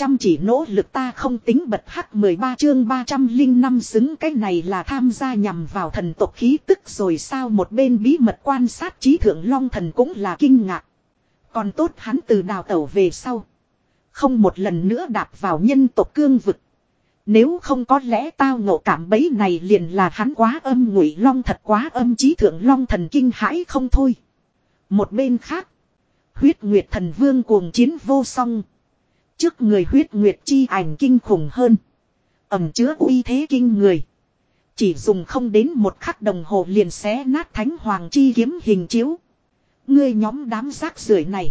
Chăm chỉ nỗ lực ta không tính bật hắc 13 chương 305 xứng cái này là tham gia nhằm vào thần tộc khí tức rồi sao một bên bí mật quan sát trí thượng long thần cũng là kinh ngạc. Còn tốt hắn từ đào tẩu về sau. Không một lần nữa đạp vào nhân tộc cương vực. Nếu không có lẽ tao ngộ cảm bấy này liền là hắn quá âm ngụy long thật quá âm trí thượng long thần kinh hãi không thôi. Một bên khác. Huyết Nguyệt thần vương cuồng chiến vô song. Trước người huyết Nguyệt chi ảnh kinh khủng hơn. Ẩm chứa uy thế kinh người. Chỉ dùng không đến một khắc đồng hồ liền xé nát thánh hoàng chi kiếm hình chiếu. Ngươi nhóm đám rác rưởi này.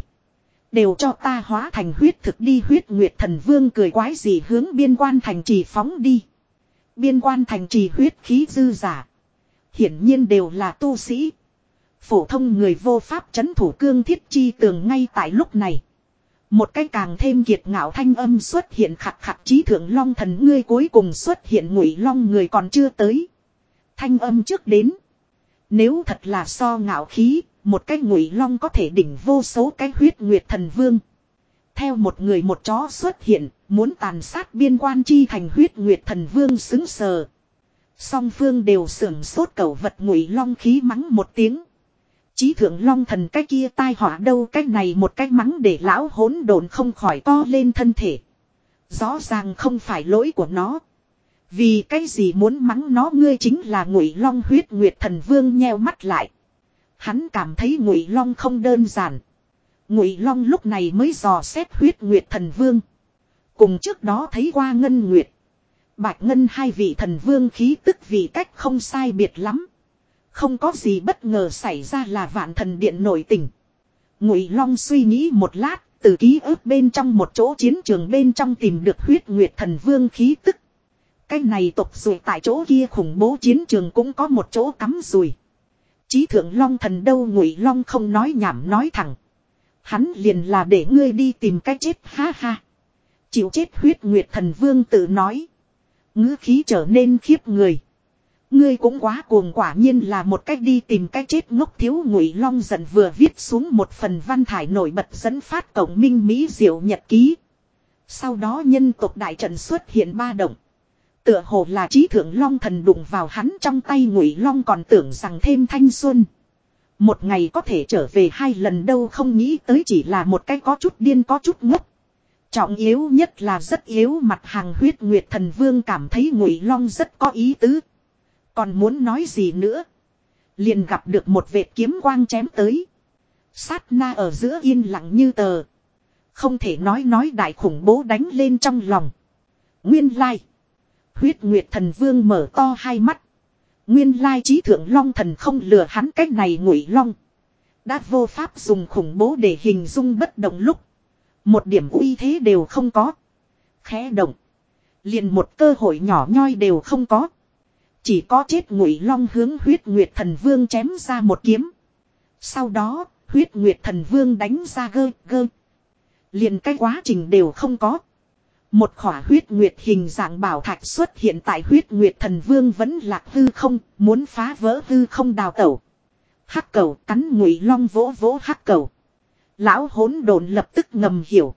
Đều cho ta hóa thành huyết thực đi huyết nguyệt thần vương cười quái gì hướng biên quan thành trì phóng đi. Biên quan thành trì huyết khí dư giả. Hiển nhiên đều là tu sĩ. Phổ thông người vô pháp chấn thủ cương thiết chi tường ngay tại lúc này. Một cái càng thêm kiệt ngạo thanh âm xuất hiện khặt khặt trí thượng long thần ngươi cuối cùng xuất hiện ngụy long người còn chưa tới. Thanh âm trước đến. Nếu thật là so ngạo khí, một cái ngụy long có thể đỉnh vô số cái huyết nguyệt thần vương. Theo một người một chó xuất hiện, muốn tàn sát biên quan chi thành huyết nguyệt thần vương xứng sờ. Song phương đều sưởng sốt cầu vật ngụy long khí mắng một tiếng. Chí thượng long thần cái kia tai họa đâu, cái này một cái mắng để lão hỗn độn không khỏi to lên thân thể. Rõ ràng không phải lỗi của nó. Vì cái gì muốn mắng nó, ngươi chính là ngụy long huyết nguyệt thần vương nheo mắt lại. Hắn cảm thấy ngụy long không đơn giản. Ngụy long lúc này mới dò xét huyết nguyệt thần vương. Cùng trước đó thấy qua ngân nguyệt. Bạch ngân hai vị thần vương khí tức vì cách không sai biệt lắm. Không có gì bất ngờ xảy ra là vạn thần điện nổi tình. Ngụy Long suy nghĩ một lát, từ ký ức bên trong một chỗ chiến trường bên trong tìm được huyết nguyệt thần vương khí tức. Cái này tộc rồi tại chỗ kia khủng bố chiến trường cũng có một chỗ cắm rùi. Chí thượng Long thần đâu Ngụy Long không nói nhảm nói thẳng. Hắn liền là để ngươi đi tìm cái chết ha ha. Chịu chết huyết nguyệt thần vương tự nói. ngữ khí trở nên khiếp người. Ngươi cũng quá cuồng quả nhiên là một cách đi tìm cái chết ngốc thiếu ngụy long dần vừa viết xuống một phần văn thải nổi bật dẫn phát cổng minh Mỹ diệu nhật ký. Sau đó nhân tộc đại trận xuất hiện ba động. Tựa hồ là trí thượng long thần đụng vào hắn trong tay ngụy long còn tưởng rằng thêm thanh xuân. Một ngày có thể trở về hai lần đâu không nghĩ tới chỉ là một cái có chút điên có chút ngốc. Trọng yếu nhất là rất yếu mặt hàng huyết nguyệt thần vương cảm thấy ngụy long rất có ý tứ. Còn muốn nói gì nữa. Liền gặp được một vệt kiếm quang chém tới. Sát na ở giữa yên lặng như tờ. Không thể nói nói đại khủng bố đánh lên trong lòng. Nguyên lai. Huyết Nguyệt thần vương mở to hai mắt. Nguyên lai trí thượng long thần không lừa hắn cách này ngụy long. Đã vô pháp dùng khủng bố để hình dung bất động lúc. Một điểm uy thế đều không có. Khẽ động. Liền một cơ hội nhỏ nhoi đều không có. Chỉ có chết ngụy long hướng huyết nguyệt thần vương chém ra một kiếm. Sau đó, huyết nguyệt thần vương đánh ra gơ gơ. liền cái quá trình đều không có. Một khỏa huyết nguyệt hình dạng bảo thạch xuất hiện tại huyết nguyệt thần vương vẫn lạc hư không, muốn phá vỡ hư không đào tẩu. Hắc cầu cắn ngụy long vỗ vỗ hắc cầu. Lão hỗn đồn lập tức ngầm hiểu.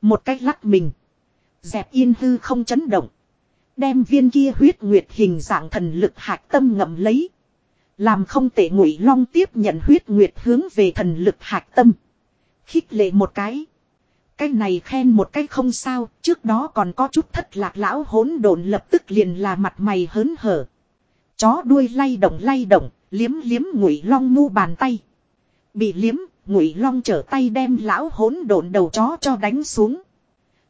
Một cách lắc mình. Dẹp yên hư không chấn động. Đem viên kia huyết nguyệt hình dạng thần lực hạt tâm ngậm lấy. Làm không tệ ngụy long tiếp nhận huyết nguyệt hướng về thần lực hạt tâm. Khích lệ một cái. Cái này khen một cái không sao, trước đó còn có chút thất lạc lão hỗn độn lập tức liền là mặt mày hớn hở. Chó đuôi lay động lay động, liếm liếm ngụy long mu bàn tay. Bị liếm, ngụy long trở tay đem lão hỗn độn đầu chó cho đánh xuống.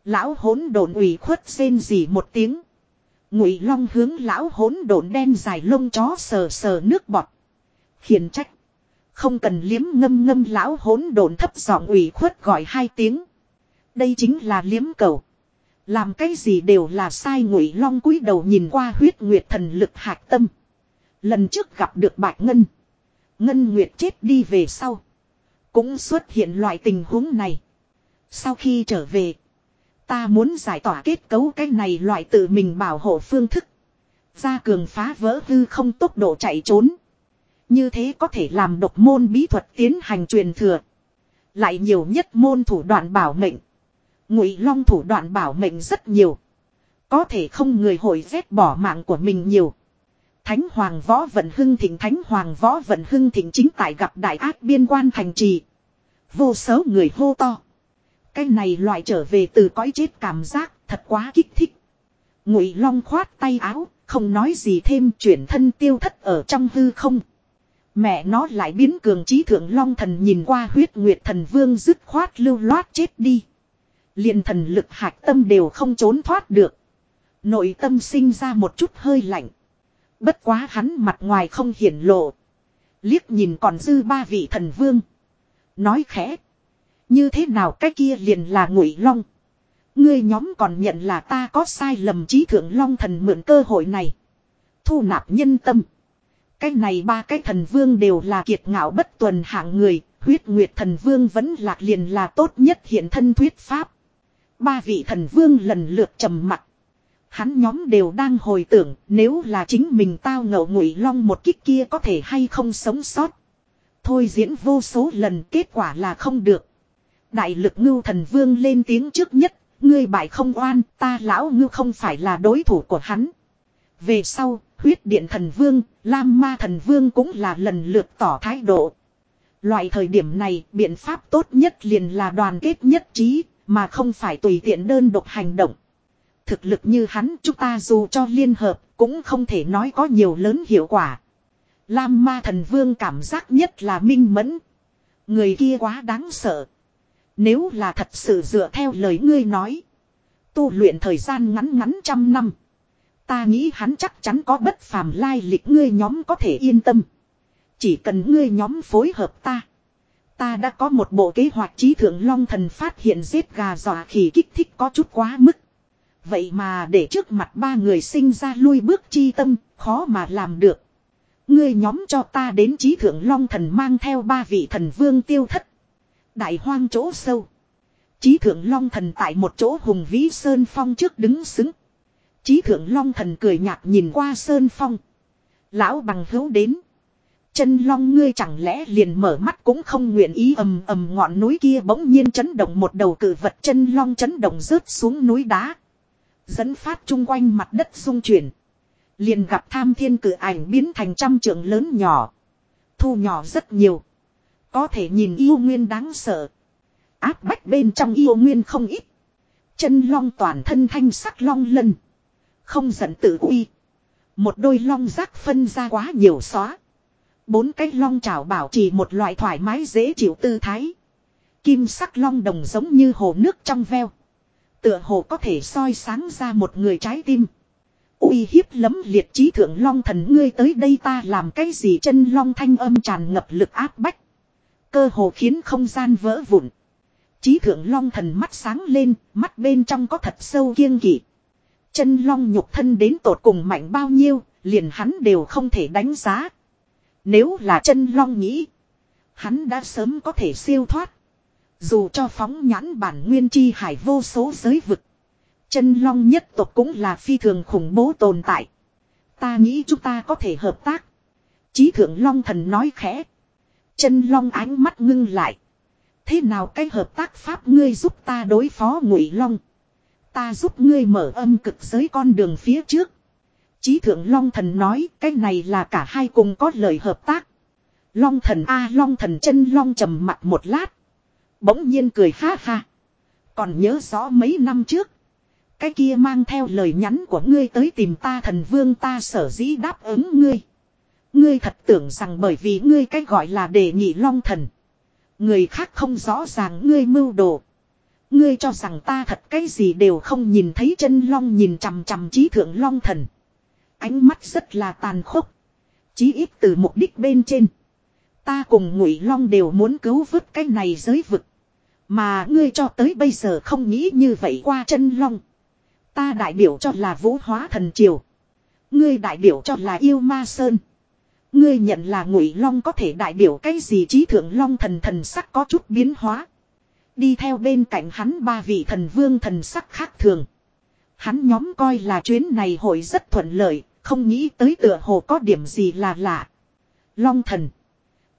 Lão hỗn độn ủy khuất rên gì một tiếng. Ngụy Long hướng lão hỗn độn đen dài lông chó sờ sờ nước bọt. Khiển trách. Không cần liếm ngâm ngâm lão hỗn độn thấp giọng ủy khuất gọi hai tiếng. Đây chính là liếm cầu. Làm cái gì đều là sai Ngụy Long cúi đầu nhìn qua huyết nguyệt thần lực hạc tâm. Lần trước gặp được Bạch Ngân. Ngân Nguyệt chết đi về sau. Cũng xuất hiện loại tình huống này. Sau khi trở về. Ta muốn giải tỏa kết cấu cái này loại tự mình bảo hộ phương thức. Gia cường phá vỡ hư không tốc độ chạy trốn. Như thế có thể làm độc môn bí thuật tiến hành truyền thừa. Lại nhiều nhất môn thủ đoạn bảo mệnh. Ngụy Long thủ đoạn bảo mệnh rất nhiều. Có thể không người hội vét bỏ mạng của mình nhiều. Thánh Hoàng Võ Vận Hưng Thịnh, Thánh Hoàng Võ Vận Hưng Thịnh chính tại gặp đại ác biên quan thành trì. Vô số người hô to. Cái này loại trở về từ cõi chết cảm giác thật quá kích thích. Ngụy Long khoát tay áo, không nói gì thêm chuyển thân tiêu thất ở trong hư không. Mẹ nó lại biến cường trí thượng long thần nhìn qua huyết nguyệt thần vương dứt khoát lưu loát chết đi. liền thần lực hạc tâm đều không trốn thoát được. Nội tâm sinh ra một chút hơi lạnh. Bất quá hắn mặt ngoài không hiển lộ. Liếc nhìn còn dư ba vị thần vương. Nói khẽ. Như thế nào cái kia liền là ngụy long. Ngươi nhóm còn nhận là ta có sai lầm trí thượng long thần mượn cơ hội này. Thu nạp nhân tâm. Cái này ba cái thần vương đều là kiệt ngạo bất tuần hạng người. Huyết nguyệt thần vương vẫn lạc liền là tốt nhất hiện thân thuyết pháp. Ba vị thần vương lần lượt trầm mặt. Hắn nhóm đều đang hồi tưởng, nếu là chính mình tao ngậu ngụy long một kích kia có thể hay không sống sót. Thôi diễn vô số lần, kết quả là không được. Đại lực ngưu thần vương lên tiếng trước nhất, ngươi bại không oan, ta lão ngưu không phải là đối thủ của hắn. Về sau, huyết điện thần vương, lam ma thần vương cũng là lần lượt tỏ thái độ. Loại thời điểm này, biện pháp tốt nhất liền là đoàn kết nhất trí, mà không phải tùy tiện đơn độc hành động. Thực lực như hắn chúng ta dù cho liên hợp, cũng không thể nói có nhiều lớn hiệu quả. Lam ma thần vương cảm giác nhất là minh mẫn. Người kia quá đáng sợ. Nếu là thật sự dựa theo lời ngươi nói. Tu luyện thời gian ngắn ngắn trăm năm. Ta nghĩ hắn chắc chắn có bất phàm lai lịch ngươi nhóm có thể yên tâm. Chỉ cần ngươi nhóm phối hợp ta. Ta đã có một bộ kế hoạch trí thượng long thần phát hiện giết gà dọa khỉ kích thích có chút quá mức. Vậy mà để trước mặt ba người sinh ra lui bước chi tâm, khó mà làm được. Ngươi nhóm cho ta đến trí thượng long thần mang theo ba vị thần vương tiêu thất. Đại hoang chỗ sâu. Chí thượng long thần tại một chỗ hùng vĩ sơn phong trước đứng xứng. Chí thượng long thần cười nhạt nhìn qua sơn phong. Lão bằng hữu đến. Chân long ngươi chẳng lẽ liền mở mắt cũng không nguyện ý ầm ầm ngọn núi kia bỗng nhiên chấn động một đầu cử vật chân long chấn động rớt xuống núi đá. Dẫn phát chung quanh mặt đất rung chuyển. Liền gặp tham thiên cử ảnh biến thành trăm trượng lớn nhỏ. Thu nhỏ rất nhiều. Có thể nhìn yêu nguyên đáng sợ. Áp bách bên trong yêu nguyên không ít. Chân long toàn thân thanh sắc long lân. Không giận tự uy. Một đôi long rác phân ra quá nhiều xóa. Bốn cái long trào bảo trì một loại thoải mái dễ chịu tư thái. Kim sắc long đồng giống như hồ nước trong veo. Tựa hồ có thể soi sáng ra một người trái tim. uy hiếp lấm liệt trí thượng long thần ngươi tới đây ta làm cái gì chân long thanh âm tràn ngập lực áp bách. Cơ hồ khiến không gian vỡ vụn. Chí thượng long thần mắt sáng lên, mắt bên trong có thật sâu kiêng kỵ. Chân long nhục thân đến tột cùng mạnh bao nhiêu, liền hắn đều không thể đánh giá. Nếu là chân long nghĩ, hắn đã sớm có thể siêu thoát. Dù cho phóng nhãn bản nguyên chi hải vô số giới vực. Chân long nhất tộc cũng là phi thường khủng bố tồn tại. Ta nghĩ chúng ta có thể hợp tác. Chí thượng long thần nói khẽ. Chân long ánh mắt ngưng lại. Thế nào cái hợp tác pháp ngươi giúp ta đối phó ngụy long. Ta giúp ngươi mở âm cực giới con đường phía trước. Chí thượng long thần nói, cái này là cả hai cùng có lời hợp tác. Long thần a, long thần chân long trầm mặt một lát. Bỗng nhiên cười ha ha. Còn nhớ rõ mấy năm trước. Cái kia mang theo lời nhắn của ngươi tới tìm ta thần vương ta sở dĩ đáp ứng ngươi. Ngươi thật tưởng rằng bởi vì ngươi cách gọi là đề nhị long thần. Người khác không rõ ràng ngươi mưu đồ. Ngươi cho rằng ta thật cái gì đều không nhìn thấy chân long nhìn chằm chằm trí thượng long thần. Ánh mắt rất là tàn khốc. Chí ít từ mục đích bên trên. Ta cùng ngụy long đều muốn cứu vớt cái này giới vực. Mà ngươi cho tới bây giờ không nghĩ như vậy qua chân long. Ta đại biểu cho là vũ hóa thần triều. Ngươi đại biểu cho là yêu ma sơn. Ngươi nhận là ngụy long có thể đại biểu cái gì trí thượng long thần thần sắc có chút biến hóa. Đi theo bên cạnh hắn ba vị thần vương thần sắc khác thường. Hắn nhóm coi là chuyến này hội rất thuận lợi, không nghĩ tới tựa hồ có điểm gì là lạ. Long thần.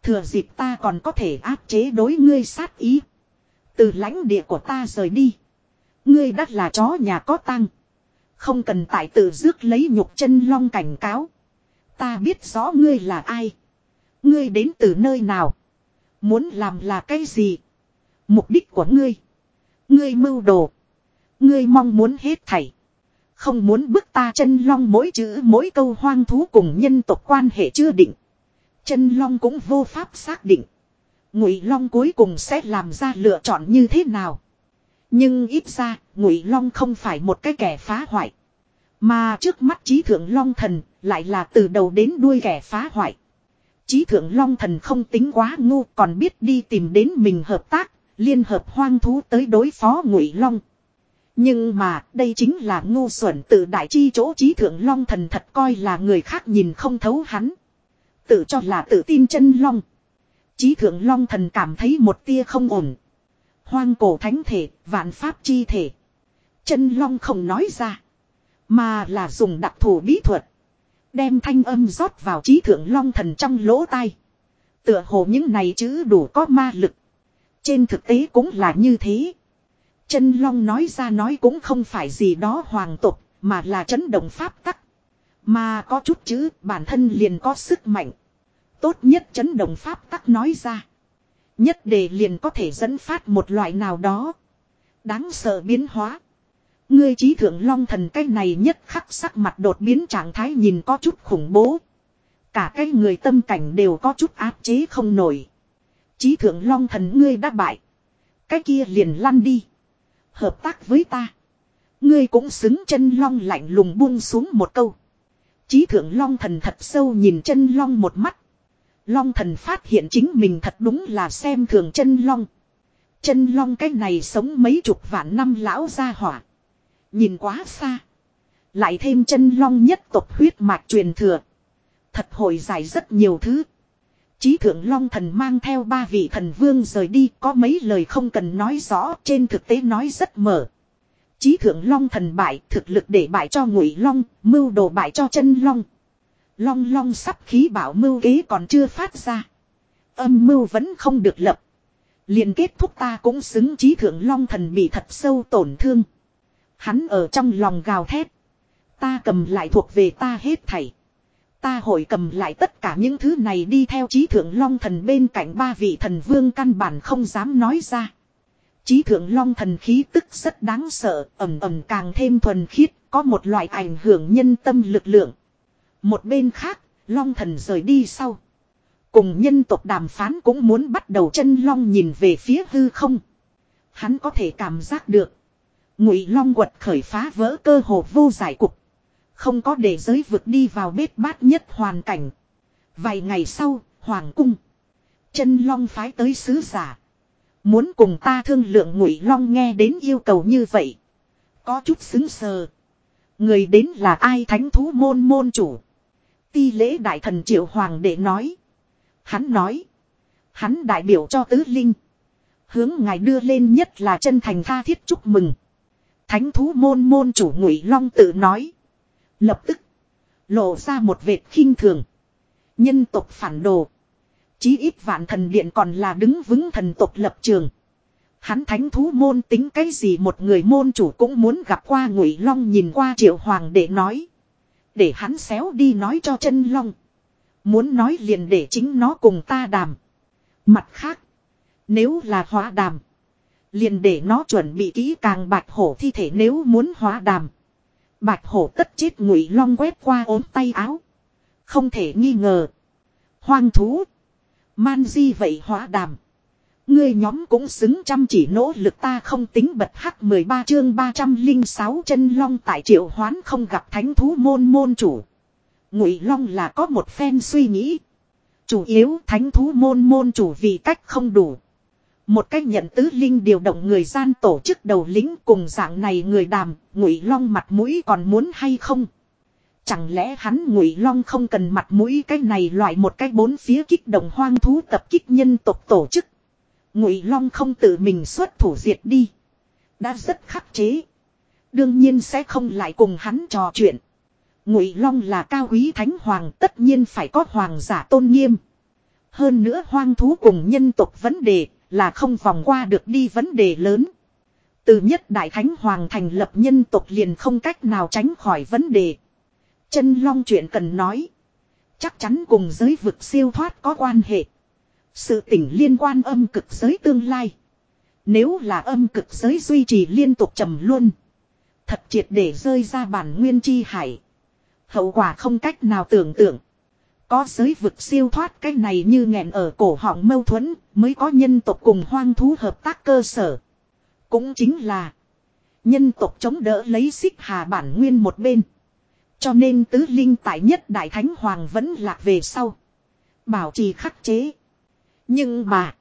Thừa dịp ta còn có thể áp chế đối ngươi sát ý. Từ lãnh địa của ta rời đi. Ngươi đắt là chó nhà có tăng. Không cần tại tự rước lấy nhục chân long cảnh cáo. Ta biết rõ ngươi là ai. Ngươi đến từ nơi nào. Muốn làm là cái gì. Mục đích của ngươi. Ngươi mưu đồ. Ngươi mong muốn hết thảy. Không muốn bức ta chân long mỗi chữ mỗi câu hoang thú cùng nhân tộc quan hệ chưa định. Chân long cũng vô pháp xác định. Ngụy long cuối cùng sẽ làm ra lựa chọn như thế nào. Nhưng ít ra, Ngụy long không phải một cái kẻ phá hoại. Mà trước mắt trí thượng long thần lại là từ đầu đến đuôi kẻ phá hoại. Chí thượng long thần không tính quá ngu còn biết đi tìm đến mình hợp tác, liên hợp hoang thú tới đối phó Ngụy long. Nhưng mà đây chính là ngu xuẩn tự đại chi chỗ trí thượng long thần thật coi là người khác nhìn không thấu hắn. Tự cho là tự tin chân long. Chí thượng long thần cảm thấy một tia không ổn. Hoang cổ thánh thể, vạn pháp chi thể. Chân long không nói ra. Mà là dùng đặc thù bí thuật. Đem thanh âm rót vào trí thượng long thần trong lỗ tai. Tựa hồ những này chữ đủ có ma lực. Trên thực tế cũng là như thế. Chân long nói ra nói cũng không phải gì đó hoàng tục, mà là chấn động pháp tắc. Mà có chút chữ bản thân liền có sức mạnh. Tốt nhất chấn động pháp tắc nói ra. Nhất đề liền có thể dẫn phát một loại nào đó. Đáng sợ biến hóa. Ngươi trí thượng long thần cái này nhất khắc sắc mặt đột biến trạng thái nhìn có chút khủng bố. Cả cái người tâm cảnh đều có chút áp chế không nổi. Trí thượng long thần ngươi đã bại. Cái kia liền lăn đi. Hợp tác với ta. Ngươi cũng xứng chân long lạnh lùng buông xuống một câu. Chí thượng long thần thật sâu nhìn chân long một mắt. Long thần phát hiện chính mình thật đúng là xem thường chân long. Chân long cái này sống mấy chục vạn năm lão gia hỏa. Nhìn quá xa. Lại thêm chân long nhất tộc huyết mạch truyền thừa. Thật hồi dài rất nhiều thứ. Chí thượng long thần mang theo ba vị thần vương rời đi có mấy lời không cần nói rõ trên thực tế nói rất mở. Chí thượng long thần bại thực lực để bại cho ngụy long, mưu đồ bại cho chân long. Long long sắp khí bảo mưu kế còn chưa phát ra. Âm mưu vẫn không được lập. liền kết thúc ta cũng xứng chí thượng long thần bị thật sâu tổn thương. Hắn ở trong lòng gào thét. Ta cầm lại thuộc về ta hết thảy. Ta hội cầm lại tất cả những thứ này đi theo trí thượng long thần bên cạnh ba vị thần vương căn bản không dám nói ra. Trí thượng long thần khí tức rất đáng sợ, ẩm ẩm càng thêm thuần khiết, có một loại ảnh hưởng nhân tâm lực lượng. Một bên khác, long thần rời đi sau. Cùng nhân tộc đàm phán cũng muốn bắt đầu chân long nhìn về phía hư không. Hắn có thể cảm giác được. Ngụy long quật khởi phá vỡ cơ hồ vô giải cục. Không có để giới vượt đi vào bết bát nhất hoàn cảnh. Vài ngày sau, Hoàng cung. Chân Long phái tới sứ giả. Muốn cùng ta thương lượng ngụy Long nghe đến yêu cầu như vậy. Có chút xứng sờ. Người đến là ai thánh thú môn môn chủ. Ti lễ đại thần triệu hoàng đệ nói. Hắn nói. Hắn đại biểu cho tứ linh. Hướng ngài đưa lên nhất là chân thành tha thiết chúc mừng. Thánh thú môn môn chủ ngụy Long tự nói. Lập tức. Lộ ra một vệt khinh thường. Nhân tộc phản đồ. Chí ít vạn thần điện còn là đứng vững thần tộc lập trường. Hắn thánh thú môn tính cái gì một người môn chủ cũng muốn gặp qua ngụy long nhìn qua triệu hoàng để nói. Để hắn xéo đi nói cho chân long. Muốn nói liền để chính nó cùng ta đàm. Mặt khác. Nếu là hóa đàm. Liền để nó chuẩn bị kỹ càng bạch hổ thi thể nếu muốn hóa đàm. Bạch hổ tất chết ngụy long quét qua ốm tay áo. Không thể nghi ngờ. Hoang thú. Man di vậy hóa đàm. Ngươi nhóm cũng xứng chăm chỉ nỗ lực ta không tính bật hắc 13 chương 306 chân long tại triệu hoán không gặp thánh thú môn môn chủ. Ngụy long là có một phen suy nghĩ. Chủ yếu thánh thú môn môn chủ vì cách không đủ. Một cách nhận tứ linh điều động người gian tổ chức đầu lính cùng dạng này người đàm, ngụy long mặt mũi còn muốn hay không? Chẳng lẽ hắn ngụy long không cần mặt mũi cái này loại một cái bốn phía kích động hoang thú tập kích nhân tộc tổ chức. Ngụy long không tự mình xuất thủ diệt đi. Đã rất khắc chế. Đương nhiên sẽ không lại cùng hắn trò chuyện. Ngụy long là cao quý thánh hoàng tất nhiên phải có hoàng giả tôn nghiêm. Hơn nữa hoang thú cùng nhân tộc vấn đề là không vòng qua được đi vấn đề lớn. Từ nhất đại thánh hoàng thành lập nhân tộc liền không cách nào tránh khỏi vấn đề. Chân long chuyện cần nói. Chắc chắn cùng giới vực siêu thoát có quan hệ. Sự tỉnh liên quan âm cực giới tương lai. Nếu là âm cực giới duy trì liên tục trầm luôn. Thật triệt để rơi ra bản nguyên chi hải. Hậu quả không cách nào tưởng tượng. Có giới vực siêu thoát cái này như nghẹn ở cổ họng mâu thuẫn, mới có nhân tộc cùng hoang thú hợp tác cơ sở. Cũng chính là, nhân tộc chống đỡ lấy xích hà bản nguyên một bên. Cho nên tứ linh tại nhất đại thánh hoàng vẫn lạc về sau. Bảo trì khắc chế. Nhưng mà.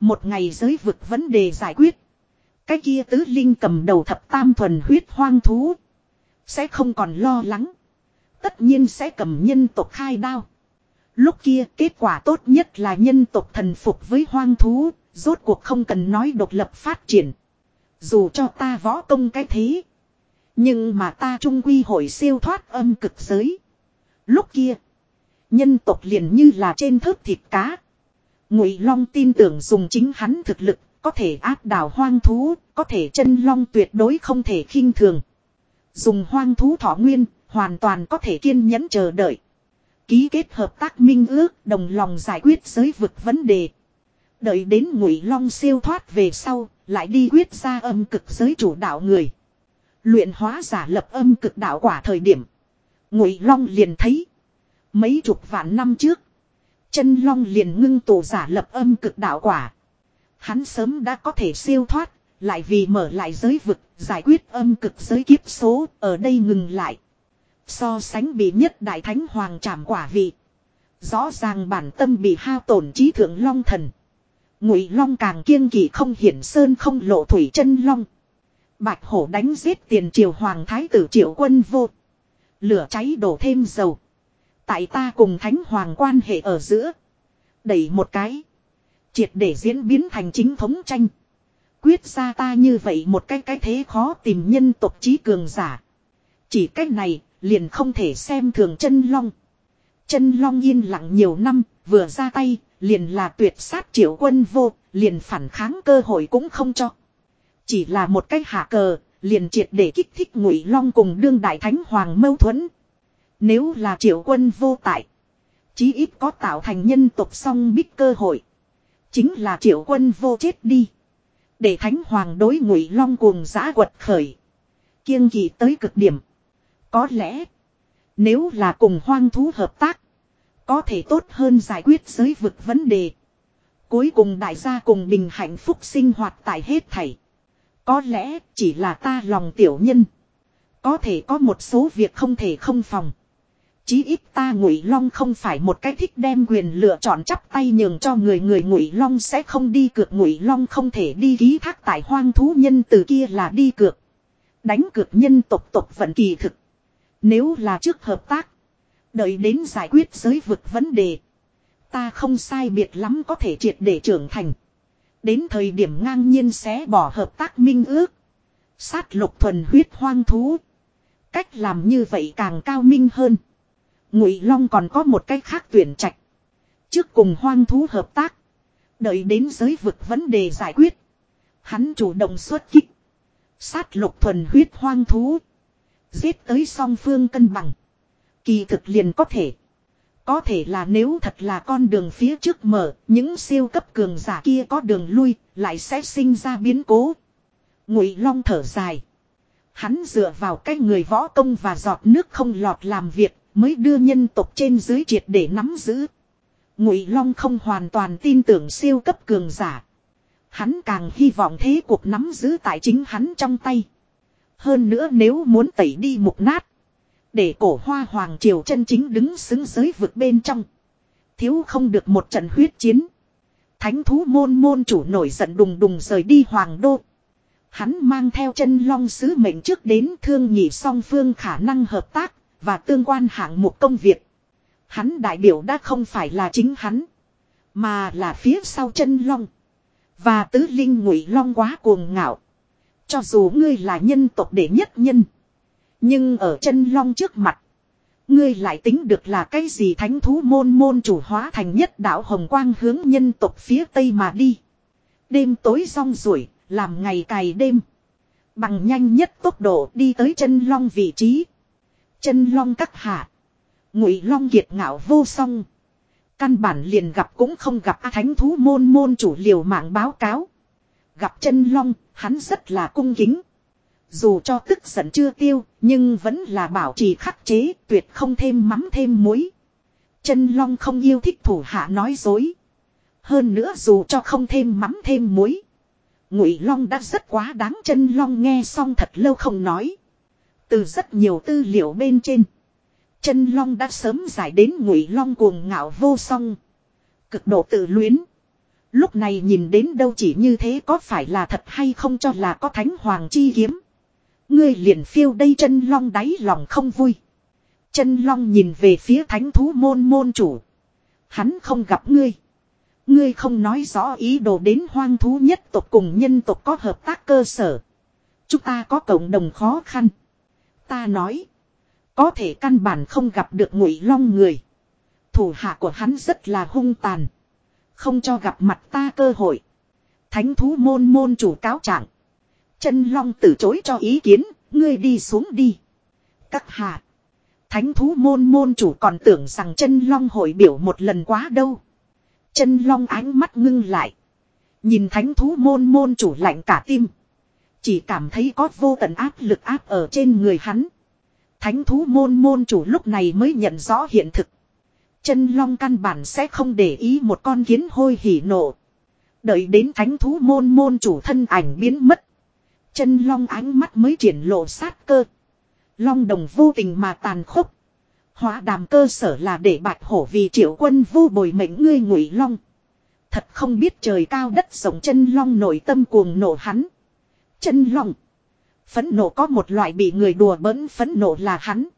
Một ngày giới vực vấn đề giải quyết. Cái kia tứ linh cầm đầu thập tam thuần huyết hoang thú. Sẽ không còn lo lắng. Tất nhiên sẽ cầm nhân tộc khai đao. Lúc kia, kết quả tốt nhất là nhân tộc thần phục với hoang thú. Rốt cuộc không cần nói độc lập phát triển. Dù cho ta võ công cái thế. Nhưng mà ta trung quy hội siêu thoát âm cực giới. Lúc kia. Nhân tộc liền như là trên thớt thịt cá. Ngụy Long tin tưởng dùng chính hắn thực lực. Có thể áp đảo hoang thú. Có thể chân long tuyệt đối không thể khinh thường. Dùng hoang thú thọ nguyên. Hoàn toàn có thể kiên nhẫn chờ đợi. Ký kết hợp tác minh ước đồng lòng giải quyết giới vực vấn đề. Đợi đến ngụy long siêu thoát về sau, lại đi quyết ra âm cực giới chủ đạo người. Luyện hóa giả lập âm cực đạo quả thời điểm. Ngụy long liền thấy. Mấy chục vạn năm trước. Chân long liền ngưng tụ giả lập âm cực đạo quả. Hắn sớm đã có thể siêu thoát, lại vì mở lại giới vực, giải quyết âm cực giới kiếp số, ở đây ngừng lại. So sánh bị nhất đại thánh hoàng trảm quả vị. Rõ ràng bản tâm bị hao tổn trí thượng long thần. Ngụy long càng kiên kỵ không hiển sơn không lộ thủy chân long. Bạch hổ đánh giết tiền triều hoàng thái tử triệu quân vô. Lửa cháy đổ thêm dầu. Tại ta cùng thánh hoàng quan hệ ở giữa. Đẩy một cái. Triệt để diễn biến thành chính thống tranh. Quyết ra ta như vậy một cái cái thế khó tìm nhân tộc trí cường giả. Chỉ cách này liền không thể xem thường chân long. Chân long yên lặng nhiều năm, vừa ra tay, liền là tuyệt sát triệu quân vô, liền phản kháng cơ hội cũng không cho. Chỉ là một cách hạ cờ, liền triệt để kích thích ngụy long cùng đương đại thánh hoàng mâu thuẫn. Nếu là triệu quân vô tại, chí ít có tạo thành nhân tộc song biết cơ hội. Chính là triệu quân vô chết đi. Để thánh hoàng đối ngụy long cuồng giã quật khởi. Kiêng kỵ tới cực điểm. Có lẽ, nếu là cùng hoang thú hợp tác, có thể tốt hơn giải quyết giới vực vấn đề. Cuối cùng đại gia cùng bình hạnh phúc sinh hoạt tại hết thảy. Có lẽ chỉ là ta lòng tiểu nhân. Có thể có một số việc không thể không phòng. Chí ít ta ngụy long không phải một cái thích đem quyền lựa chọn chắp tay nhường cho người người ngụy long sẽ không đi cược ngụy long không thể đi ký thác tại hoang thú nhân từ kia là đi cược. Đánh cược nhân tộc tộc vận kỳ thực. Nếu là trước hợp tác. Đợi đến giải quyết giới vực vấn đề. Ta không sai biệt lắm có thể triệt để trưởng thành. Đến thời điểm ngang nhiên sẽ bỏ hợp tác minh ước. Sát lục thuần huyết hoang thú. Cách làm như vậy càng cao minh hơn. Ngụy Long còn có một cách khác tuyển trạch. Trước cùng hoang thú hợp tác. Đợi đến giới vực vấn đề giải quyết. Hắn chủ động xuất kích. Sát lục thuần huyết hoang thú. Giết tới song phương cân bằng. Kỳ thực liền có thể. Có thể là nếu thật là con đường phía trước mở, những siêu cấp cường giả kia có đường lui, lại sẽ sinh ra biến cố. Ngụy Long thở dài. Hắn dựa vào cái người võ công và giọt nước không lọt làm việc, mới đưa nhân tộc trên dưới triệt để nắm giữ. Ngụy Long không hoàn toàn tin tưởng siêu cấp cường giả. Hắn càng hy vọng thế cuộc nắm giữ tại chính hắn trong tay. Hơn nữa nếu muốn tẩy đi mục nát. Để cổ hoa hoàng triều chân chính đứng xứng giới vực bên trong. Thiếu không được một trận huyết chiến. Thánh thú môn môn chủ nổi giận đùng đùng rời đi hoàng đô. Hắn mang theo chân long sứ mệnh trước đến thương nhị song phương khả năng hợp tác và tương quan hạng mục công việc. Hắn đại biểu đã không phải là chính hắn. Mà là phía sau chân long. Và tứ linh ngụy long quá cuồng ngạo. Cho dù ngươi là nhân tộc đệ nhất nhân. Nhưng ở chân long trước mặt. Ngươi lại tính được là cái gì thánh thú môn môn chủ hóa thành nhất đạo hồng quang hướng nhân tộc phía tây mà đi. Đêm tối rong rủi, làm ngày cày đêm. Bằng nhanh nhất tốc độ đi tới chân long vị trí. Chân long cắt hạ. Ngụy long kiệt ngạo vô song. Căn bản liền gặp cũng không gặp A thánh thú môn môn chủ liều mạng báo cáo. Gặp chân long, hắn rất là cung kính. Dù cho tức giận chưa tiêu, nhưng vẫn là bảo trì khắc chế, tuyệt không thêm mắm thêm muối. Chân long không yêu thích thủ hạ nói dối. Hơn nữa dù cho không thêm mắm thêm muối. Ngụy long đã rất quá đáng chân long nghe xong thật lâu không nói. Từ rất nhiều tư liệu bên trên. Chân long đã sớm giải đến ngụy long cuồng ngạo vô song. Cực độ tự luyến. Lúc này nhìn đến đâu chỉ như thế có phải là thật hay không cho là có thánh hoàng chi kiếm. Ngươi liền phiêu đây chân long đáy lòng không vui. Chân long nhìn về phía thánh thú môn môn chủ. Hắn không gặp ngươi. Ngươi không nói rõ ý đồ đến hoang thú nhất tộc cùng nhân tộc có hợp tác cơ sở. Chúng ta có cộng đồng khó khăn. Ta nói. Có thể căn bản không gặp được ngụy long người. Thủ hạ của hắn rất là hung tàn. Không cho gặp mặt ta cơ hội. Thánh thú môn môn chủ cáo trạng. Chân long từ chối cho ý kiến. Ngươi đi xuống đi. Các hạ. Thánh thú môn môn chủ còn tưởng rằng chân long hội biểu một lần quá đâu. Chân long ánh mắt ngưng lại. Nhìn thánh thú môn môn chủ lạnh cả tim. Chỉ cảm thấy có vô tận áp lực áp ở trên người hắn. Thánh thú môn môn chủ lúc này mới nhận rõ hiện thực. Chân long căn bản sẽ không để ý một con kiến hôi hỉ nộ. Đợi đến thánh thú môn môn chủ thân ảnh biến mất. Chân long ánh mắt mới triển lộ sát cơ. Long đồng vô tình mà tàn khốc. Hóa đàm cơ sở là để bạch hổ vì triệu quân vu bồi mệnh ngươi ngụy long. Thật không biết trời cao đất rộng chân long nội tâm cuồng nộ hắn. Chân long. Phấn nộ có một loại bị người đùa bỡn phấn nộ là hắn.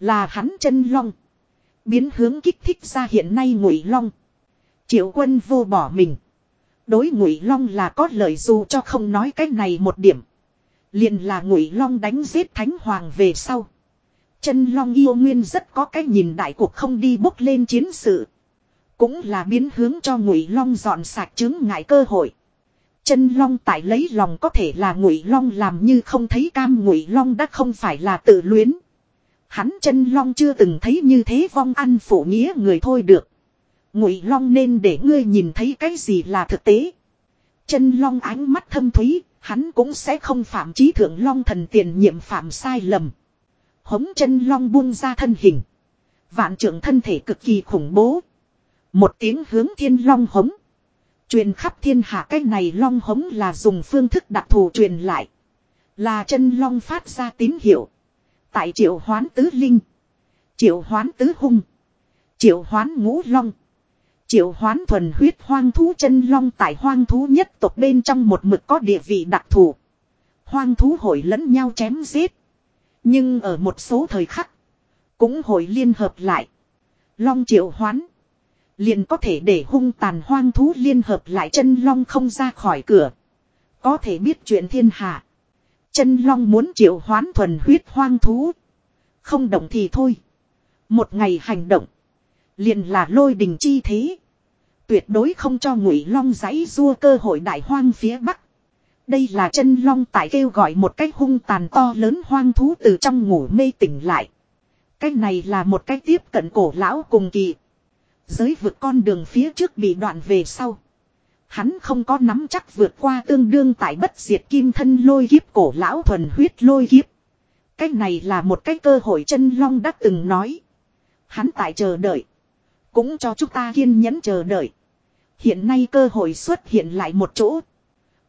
Là hắn chân long. Biến hướng kích thích ra hiện nay ngụy long. Triệu quân vô bỏ mình. Đối ngụy long là có lời dù cho không nói cái này một điểm. liền là ngụy long đánh giết thánh hoàng về sau. Chân long yêu nguyên rất có cái nhìn đại cuộc không đi bốc lên chiến sự. Cũng là biến hướng cho ngụy long dọn sạch chứng ngại cơ hội. Chân long tại lấy lòng có thể là ngụy long làm như không thấy cam ngụy long đã không phải là tự luyến. Hắn chân long chưa từng thấy như thế vong ăn phổ nghĩa người thôi được. Ngụy long nên để ngươi nhìn thấy cái gì là thực tế. Chân long ánh mắt thâm thúy, hắn cũng sẽ không phạm trí thượng long thần tiền nhiệm phạm sai lầm. Hống chân long buông ra thân hình. Vạn trưởng thân thể cực kỳ khủng bố. Một tiếng hướng thiên long hống. Truyền khắp thiên hạ cái này long hống là dùng phương thức đặc thù truyền lại. Là chân long phát ra tín hiệu. Tại triệu hoán tứ linh. Triệu hoán tứ hung. Triệu hoán ngũ long. Triệu hoán thuần huyết hoang thú chân long tại hoang thú nhất tộc bên trong một mực có địa vị đặc thù. Hoang thú hội lẫn nhau chém giết. Nhưng ở một số thời khắc. Cũng hội liên hợp lại. Long triệu hoán. Liền có thể để hung tàn hoang thú liên hợp lại chân long không ra khỏi cửa. Có thể biết chuyện thiên hạ. Chân long muốn triệu hoán thuần huyết hoang thú. Không động thì thôi. Một ngày hành động. Liền là lôi đình chi thế. Tuyệt đối không cho ngụy long giấy rua cơ hội đại hoang phía bắc. Đây là chân long tại kêu gọi một cách hung tàn to lớn hoang thú từ trong ngủ mê tỉnh lại. Cái này là một cách tiếp cận cổ lão cùng kỳ. Giới vượt con đường phía trước bị đoạn về sau. Hắn không có nắm chắc vượt qua tương đương tại bất diệt kim thân lôi kiếp cổ lão thuần huyết lôi kiếp. Cái này là một cái cơ hội chân long đã từng nói. Hắn tại chờ đợi. Cũng cho chúng ta kiên nhẫn chờ đợi. Hiện nay cơ hội xuất hiện lại một chỗ.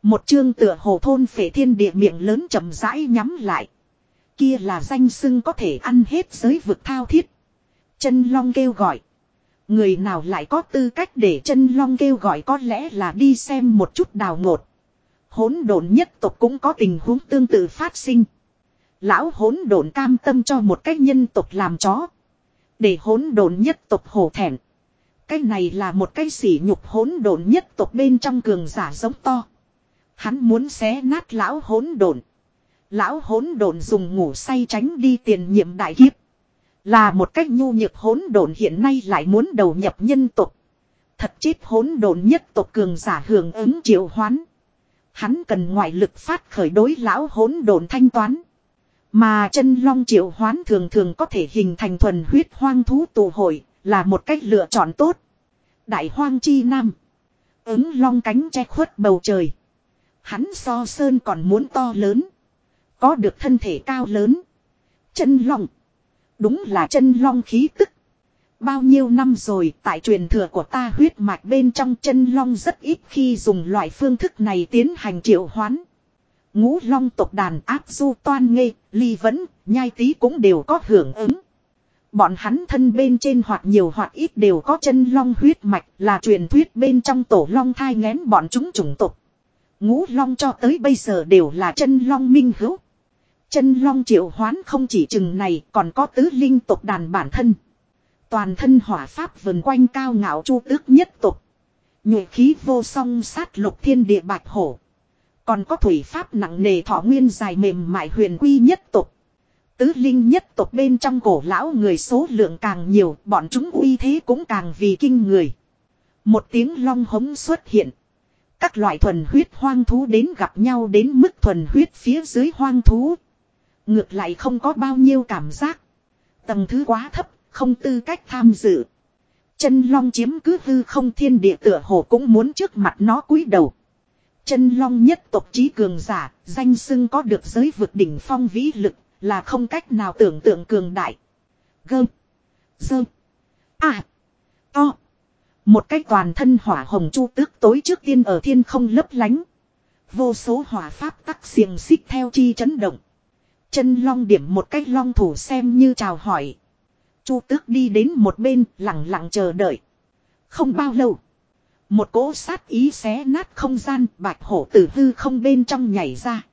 Một chương tựa hồ thôn phệ thiên địa miệng lớn chậm rãi nhắm lại. Kia là danh sưng có thể ăn hết giới vực thao thiết. Chân long kêu gọi. Người nào lại có tư cách để chân long kêu gọi có lẽ là đi xem một chút đào ngột. Hỗn độn nhất tộc cũng có tình huống tương tự phát sinh. Lão hỗn độn cam tâm cho một cái nhân tộc làm chó. Để hỗn độn nhất tộc hổ thẹn. Cái này là một cái sỉ nhục hỗn độn nhất tộc bên trong cường giả giống to. Hắn muốn xé nát lão hỗn độn. Lão hỗn độn dùng ngủ say tránh đi tiền nhiệm đại kiếp. Là một cách nhu nhược hỗn độn hiện nay lại muốn đầu nhập nhân tộc. Thật chết hỗn độn nhất tộc cường giả hưởng ứng triệu hoán. Hắn cần ngoại lực phát khởi đối lão hỗn độn thanh toán. Mà chân long triệu hoán thường thường có thể hình thành thuần huyết hoang thú tụ hội, là một cách lựa chọn tốt. Đại hoang chi nam. Ứng long cánh che khuất bầu trời. Hắn so sơn còn muốn to lớn. Có được thân thể cao lớn. Chân long. Đúng là chân long khí tức. Bao nhiêu năm rồi tại truyền thừa của ta huyết mạch bên trong chân long rất ít khi dùng loại phương thức này tiến hành triệu hoán. Ngũ long tộc đàn áp du toan nghê, ly vấn nhai tí cũng đều có hưởng ứng. Bọn hắn thân bên trên hoặc nhiều hoặc ít đều có chân long huyết mạch là truyền thuyết bên trong tổ long thai ngén bọn chúng chủng tộc. Ngũ long cho tới bây giờ đều là chân long minh hữu. Chân long triệu hoán không chỉ chừng này còn có tứ linh tộc đàn bản thân. Toàn thân hỏa pháp vần quanh cao ngạo chu tước nhất tục. nhụy khí vô song sát lục thiên địa bạch hổ. Còn có thủy pháp nặng nề thọ nguyên dài mềm mại huyền quy nhất tục. Tứ linh nhất tục bên trong cổ lão người số lượng càng nhiều, bọn chúng uy thế cũng càng vì kinh người. Một tiếng long hống xuất hiện. Các loại thuần huyết hoang thú đến gặp nhau đến mức thuần huyết phía dưới hoang thú. Ngược lại không có bao nhiêu cảm giác. Tầng thứ quá thấp, không tư cách tham dự. Chân long chiếm cứ hư không thiên địa tựa hồ cũng muốn trước mặt nó cúi đầu. Chân long nhất tộc trí cường giả, danh xưng có được giới vực đỉnh phong vĩ lực, là không cách nào tưởng tượng cường đại. Gơm. Dơ. À. To. Một cách toàn thân hỏa hồng chu tước tối trước tiên ở thiên không lấp lánh. Vô số hỏa pháp tắc xiềng xích theo chi chấn động. Chân long điểm một cách long thủ xem như chào hỏi. Chu tước đi đến một bên, lặng lặng chờ đợi. Không bao lâu. Một cỗ sát ý xé nát không gian, bạch hổ tử hư không bên trong nhảy ra.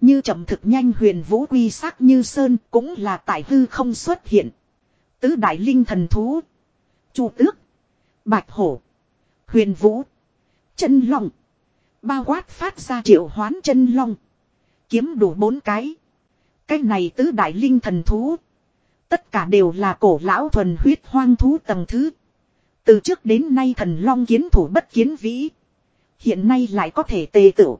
Như chậm thực nhanh huyền vũ quy sắc như sơn, cũng là tại hư không xuất hiện. Tứ đại linh thần thú. Chu tước. Bạch hổ. Huyền vũ. Chân long. Bao quát phát ra triệu hoán chân long. Kiếm đủ bốn cái. Cái này tứ đại linh thần thú. Tất cả đều là cổ lão thuần huyết hoang thú tầng thứ. Từ trước đến nay thần long kiến thủ bất kiến vĩ. Hiện nay lại có thể tề tựu.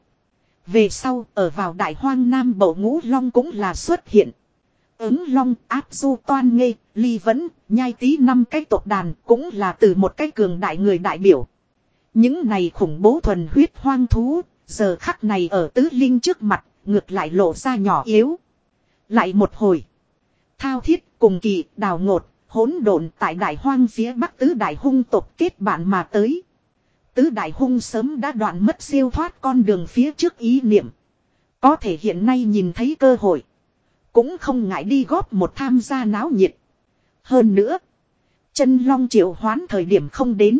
Về sau ở vào đại hoang nam bộ ngũ long cũng là xuất hiện. Ứng long áp du toan nghê, ly vấn nhai tí năm cái tộc đàn cũng là từ một cái cường đại người đại biểu. Những này khủng bố thuần huyết hoang thú, giờ khắc này ở tứ linh trước mặt, ngược lại lộ ra nhỏ yếu. Lại một hồi. Thao thiết cùng kỳ đào ngột, hỗn độn tại đại hoang phía bắc tứ đại hung tộc kết bạn mà tới. Tứ đại hung sớm đã đoạn mất siêu thoát con đường phía trước ý niệm. Có thể hiện nay nhìn thấy cơ hội. Cũng không ngại đi góp một tham gia náo nhiệt. Hơn nữa. Chân long triệu hoán thời điểm không đến.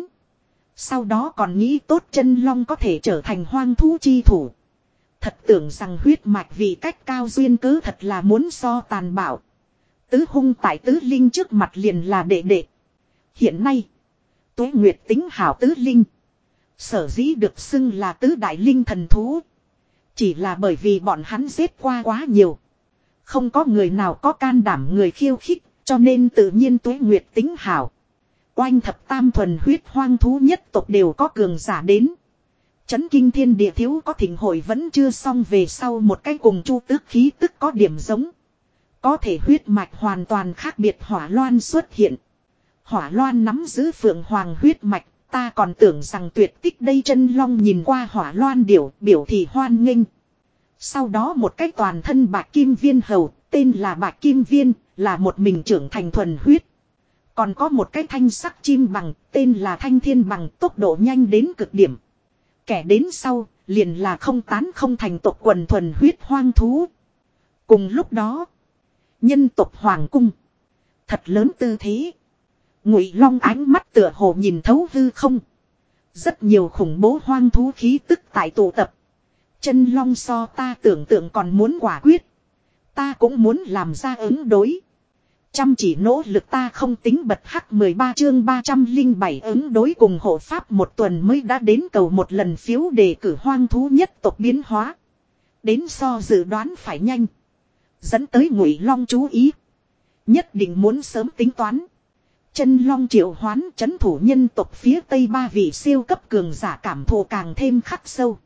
Sau đó còn nghĩ tốt chân long có thể trở thành hoang thú chi thủ. Thật tưởng rằng huyết mạch vì cách cao duyên cứ thật là muốn so tàn bạo. Tứ hung tại tứ linh trước mặt liền là đệ đệ. Hiện nay. Tuế Nguyệt tính hảo tứ linh. Sở dĩ được xưng là tứ đại linh thần thú. Chỉ là bởi vì bọn hắn giết qua quá nhiều. Không có người nào có can đảm người khiêu khích, cho nên tự nhiên tuế nguyệt tính hảo. Oanh thập tam thuần huyết hoang thú nhất tộc đều có cường giả đến. Chấn kinh thiên địa thiếu có thỉnh hội vẫn chưa xong về sau một cái cùng chu tước khí tức có điểm giống. Có thể huyết mạch hoàn toàn khác biệt hỏa loan xuất hiện. Hỏa loan nắm giữ phượng hoàng huyết mạch, ta còn tưởng rằng tuyệt tích đây chân long nhìn qua hỏa loan điểu biểu thị hoan nghênh. Sau đó một cái toàn thân bạc kim viên hầu, tên là bạc kim viên, là một mình trưởng thành thuần huyết. Còn có một cái thanh sắc chim bằng, tên là thanh thiên bằng tốc độ nhanh đến cực điểm. Kẻ đến sau, liền là không tán không thành tộc quần thuần huyết hoang thú. Cùng lúc đó, nhân tộc hoàng cung. Thật lớn tư thế. Ngụy long ánh mắt tựa hồ nhìn thấu hư không. Rất nhiều khủng bố hoang thú khí tức tại tụ tập. Chân long so ta tưởng tượng còn muốn quả quyết. Ta cũng muốn làm ra ứng đối. Chăm chỉ nỗ lực ta không tính bật hắc 13 chương 307 ứng đối cùng hộ pháp một tuần mới đã đến cầu một lần phiếu đề cử hoang thú nhất tộc biến hóa. Đến so dự đoán phải nhanh. Dẫn tới ngụy long chú ý. Nhất định muốn sớm tính toán. Chân long triệu hoán chấn thủ nhân tộc phía tây ba vị siêu cấp cường giả cảm thụ càng thêm khắc sâu.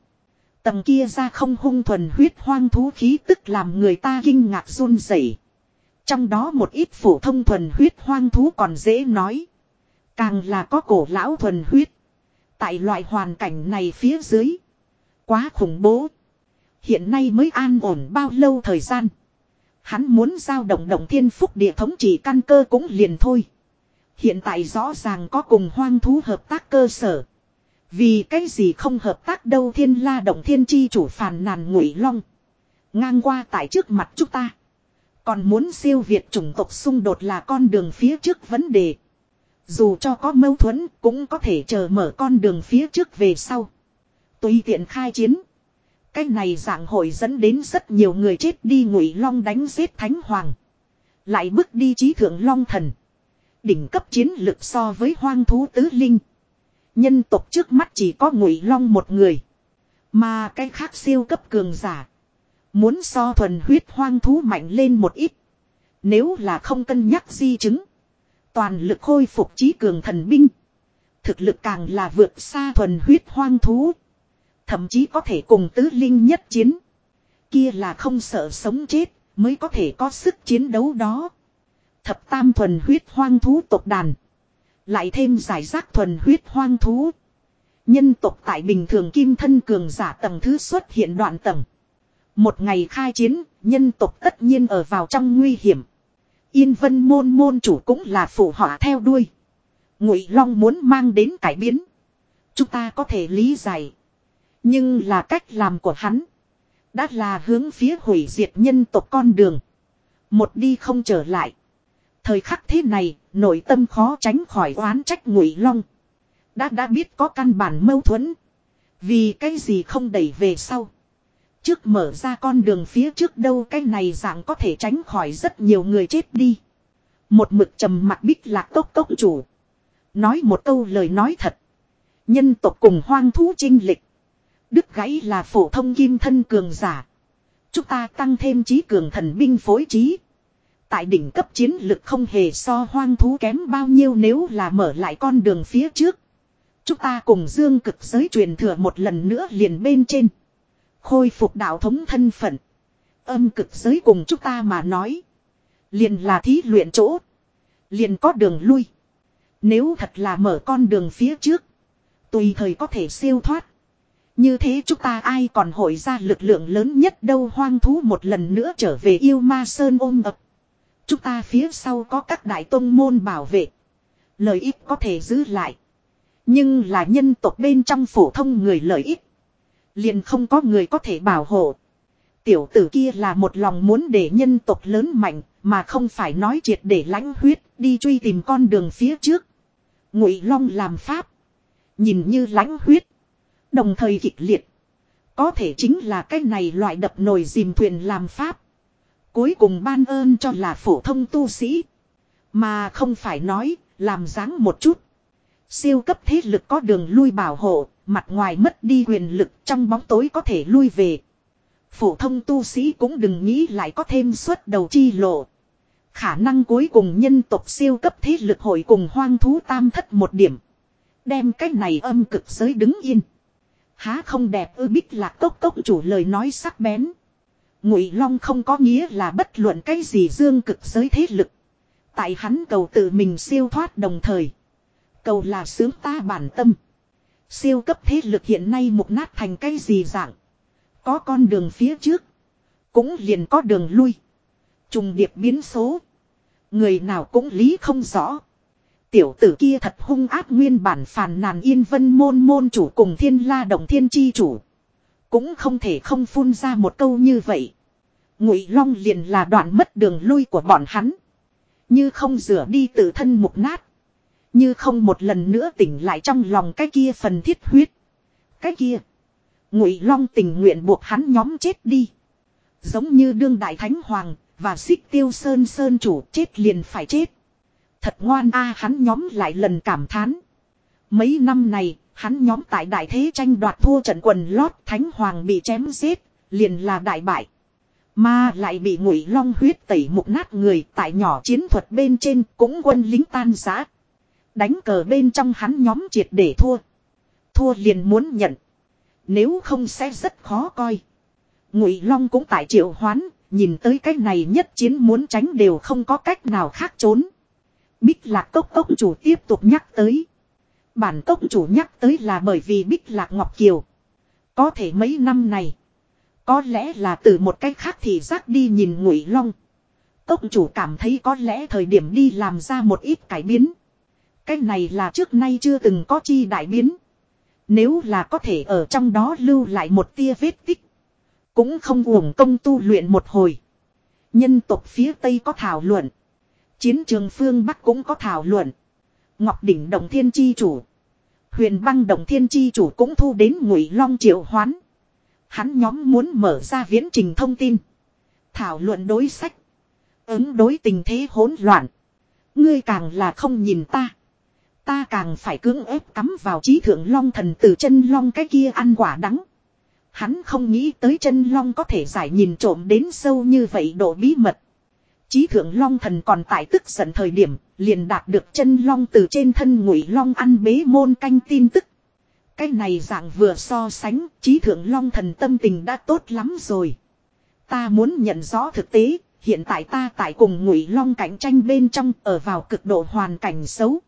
Tầng kia ra không hung thuần huyết hoang thú khí tức làm người ta kinh ngạc run rẩy. Trong đó một ít phổ thông thuần huyết hoang thú còn dễ nói. Càng là có cổ lão thuần huyết. Tại loại hoàn cảnh này phía dưới. Quá khủng bố. Hiện nay mới an ổn bao lâu thời gian. Hắn muốn giao động động thiên phúc địa thống chỉ căn cơ cũng liền thôi. Hiện tại rõ ràng có cùng hoang thú hợp tác cơ sở. Vì cái gì không hợp tác đâu thiên la động thiên chi chủ phàn nàn ngụy long. Ngang qua tại trước mặt chúng ta. Còn muốn siêu việt chủng tộc xung đột là con đường phía trước vấn đề. Dù cho có mâu thuẫn, cũng có thể chờ mở con đường phía trước về sau. Tùy tiện khai chiến. Cái này dạng hội dẫn đến rất nhiều người chết đi ngụy long đánh giết thánh hoàng. Lại bước đi trí thượng long thần. Đỉnh cấp chiến lực so với hoang thú tứ linh. Nhân tộc trước mắt chỉ có ngụy long một người. Mà cái khác siêu cấp cường giả. Muốn so thuần huyết hoang thú mạnh lên một ít. Nếu là không cân nhắc di chứng. Toàn lực khôi phục trí cường thần binh. Thực lực càng là vượt xa thuần huyết hoang thú. Thậm chí có thể cùng tứ linh nhất chiến. Kia là không sợ sống chết, mới có thể có sức chiến đấu đó. Thập tam thuần huyết hoang thú tộc đàn. Lại thêm giải rác thuần huyết hoang thú. Nhân tộc tại bình thường kim thân cường giả tầng thứ xuất hiện đoạn tầng. Một ngày khai chiến, nhân tộc tất nhiên ở vào trong nguy hiểm. Yên vân môn môn chủ cũng là phụ họa theo đuôi. Ngụy Long muốn mang đến cải biến. Chúng ta có thể lý giải. Nhưng là cách làm của hắn. Đã là hướng phía hủy diệt nhân tộc con đường. Một đi không trở lại. Thời khắc thế này, nội tâm khó tránh khỏi oán trách ngụy long. Đã đã biết có căn bản mâu thuẫn. Vì cái gì không đẩy về sau. Trước mở ra con đường phía trước đâu, cái này dạng có thể tránh khỏi rất nhiều người chết đi. Một mực trầm mặt bích lạc tốc tốc chủ. Nói một câu lời nói thật. Nhân tộc cùng hoang thú trinh lịch. Đức gãy là phổ thông kim thân cường giả. Chúng ta tăng thêm trí cường thần binh phối trí. Tại đỉnh cấp chiến lực không hề so hoang thú kém bao nhiêu nếu là mở lại con đường phía trước. Chúng ta cùng dương cực giới truyền thừa một lần nữa liền bên trên. Khôi phục đạo thống thân phận. Âm cực giới cùng chúng ta mà nói. Liền là thí luyện chỗ. Liền có đường lui. Nếu thật là mở con đường phía trước. Tùy thời có thể siêu thoát. Như thế chúng ta ai còn hội ra lực lượng lớn nhất đâu hoang thú một lần nữa trở về yêu ma sơn ôm ập. Chúng ta phía sau có các đại tôn môn bảo vệ. Lợi ích có thể giữ lại. Nhưng là nhân tộc bên trong phổ thông người lợi ích. Liền không có người có thể bảo hộ. Tiểu tử kia là một lòng muốn để nhân tộc lớn mạnh, mà không phải nói triệt để lãnh huyết, đi truy tìm con đường phía trước. Ngụy Long làm pháp. Nhìn như lãnh huyết. Đồng thời kịch liệt. Có thể chính là cái này loại đập nồi dìm thuyền làm pháp. Cuối cùng ban ơn cho là phổ thông tu sĩ. Mà không phải nói, làm dáng một chút. Siêu cấp thế lực có đường lui bảo hộ, mặt ngoài mất đi quyền lực trong bóng tối có thể lui về. Phổ thông tu sĩ cũng đừng nghĩ lại có thêm suất đầu chi lộ. Khả năng cuối cùng nhân tộc siêu cấp thế lực hội cùng hoang thú tam thất một điểm. Đem cách này âm cực giới đứng yên. Há không đẹp ư bích lạc cốc cốc chủ lời nói sắc bén. Ngụy Long không có nghĩa là bất luận cái gì dương cực giới thế lực. Tại hắn cầu tự mình siêu thoát đồng thời. Cầu là sướng ta bản tâm. Siêu cấp thế lực hiện nay mục nát thành cái gì dạng. Có con đường phía trước. Cũng liền có đường lui. Trùng điệp biến số. Người nào cũng lý không rõ. Tiểu tử kia thật hung ác nguyên bản phàn nàn yên vân môn môn chủ cùng thiên la động thiên chi chủ. Cũng không thể không phun ra một câu như vậy. Ngụy Long liền là đoạn mất đường lui của bọn hắn. Như không rửa đi tự thân mục nát. Như không một lần nữa tỉnh lại trong lòng cái kia phần thiết huyết. Cái kia. Ngụy Long tình nguyện buộc hắn nhóm chết đi. Giống như đương đại thánh hoàng và xích tiêu sơn sơn chủ chết liền phải chết. Thật ngoan a hắn nhóm lại lần cảm thán. Mấy năm này, hắn nhóm tại đại thế tranh đoạt thua trận quần lót thánh hoàng bị chém giết, liền là đại bại. Mà lại bị ngụy long huyết tẩy mục nát người tại nhỏ chiến thuật bên trên cũng quân lính tan giã. Đánh cờ bên trong hắn nhóm triệt để thua. Thua liền muốn nhận. Nếu không sẽ rất khó coi. Ngụy Long cũng tại triệu hoán, nhìn tới cái này nhất chiến muốn tránh đều không có cách nào khác trốn. Bích lạc cốc cốc chủ tiếp tục nhắc tới. Bản cốc chủ nhắc tới là bởi vì Bích lạc Ngọc Kiều. Có thể mấy năm này. Có lẽ là từ một cách khác thì giác đi nhìn Ngụy Long. Cốc chủ cảm thấy có lẽ thời điểm đi làm ra một ít cải biến. Cái này là trước nay chưa từng có chi đại biến. Nếu là có thể ở trong đó lưu lại một tia vết tích. Cũng không uổng công tu luyện một hồi. Nhân tộc phía Tây có thảo luận. Chiến trường phương Bắc cũng có thảo luận. Ngọc Đỉnh Đồng Thiên Chi Chủ. Huyền băng Đồng Thiên Chi Chủ cũng thu đến ngụy long triệu hoán. Hắn nhóm muốn mở ra viễn trình thông tin. Thảo luận đối sách. Ứng đối tình thế hỗn loạn. Ngươi càng là không nhìn ta. Ta càng phải cưỡng ép cắm vào trí thượng long thần từ chân long cái kia ăn quả đắng. Hắn không nghĩ tới chân long có thể giải nhìn trộm đến sâu như vậy độ bí mật. Chí thượng long thần còn tại tức giận thời điểm, liền đạt được chân long từ trên thân ngụy long ăn bế môn canh tin tức. Cái này dạng vừa so sánh, chí thượng long thần tâm tình đã tốt lắm rồi. Ta muốn nhận rõ thực tế, hiện tại ta tại cùng ngụy long cạnh tranh bên trong ở vào cực độ hoàn cảnh xấu.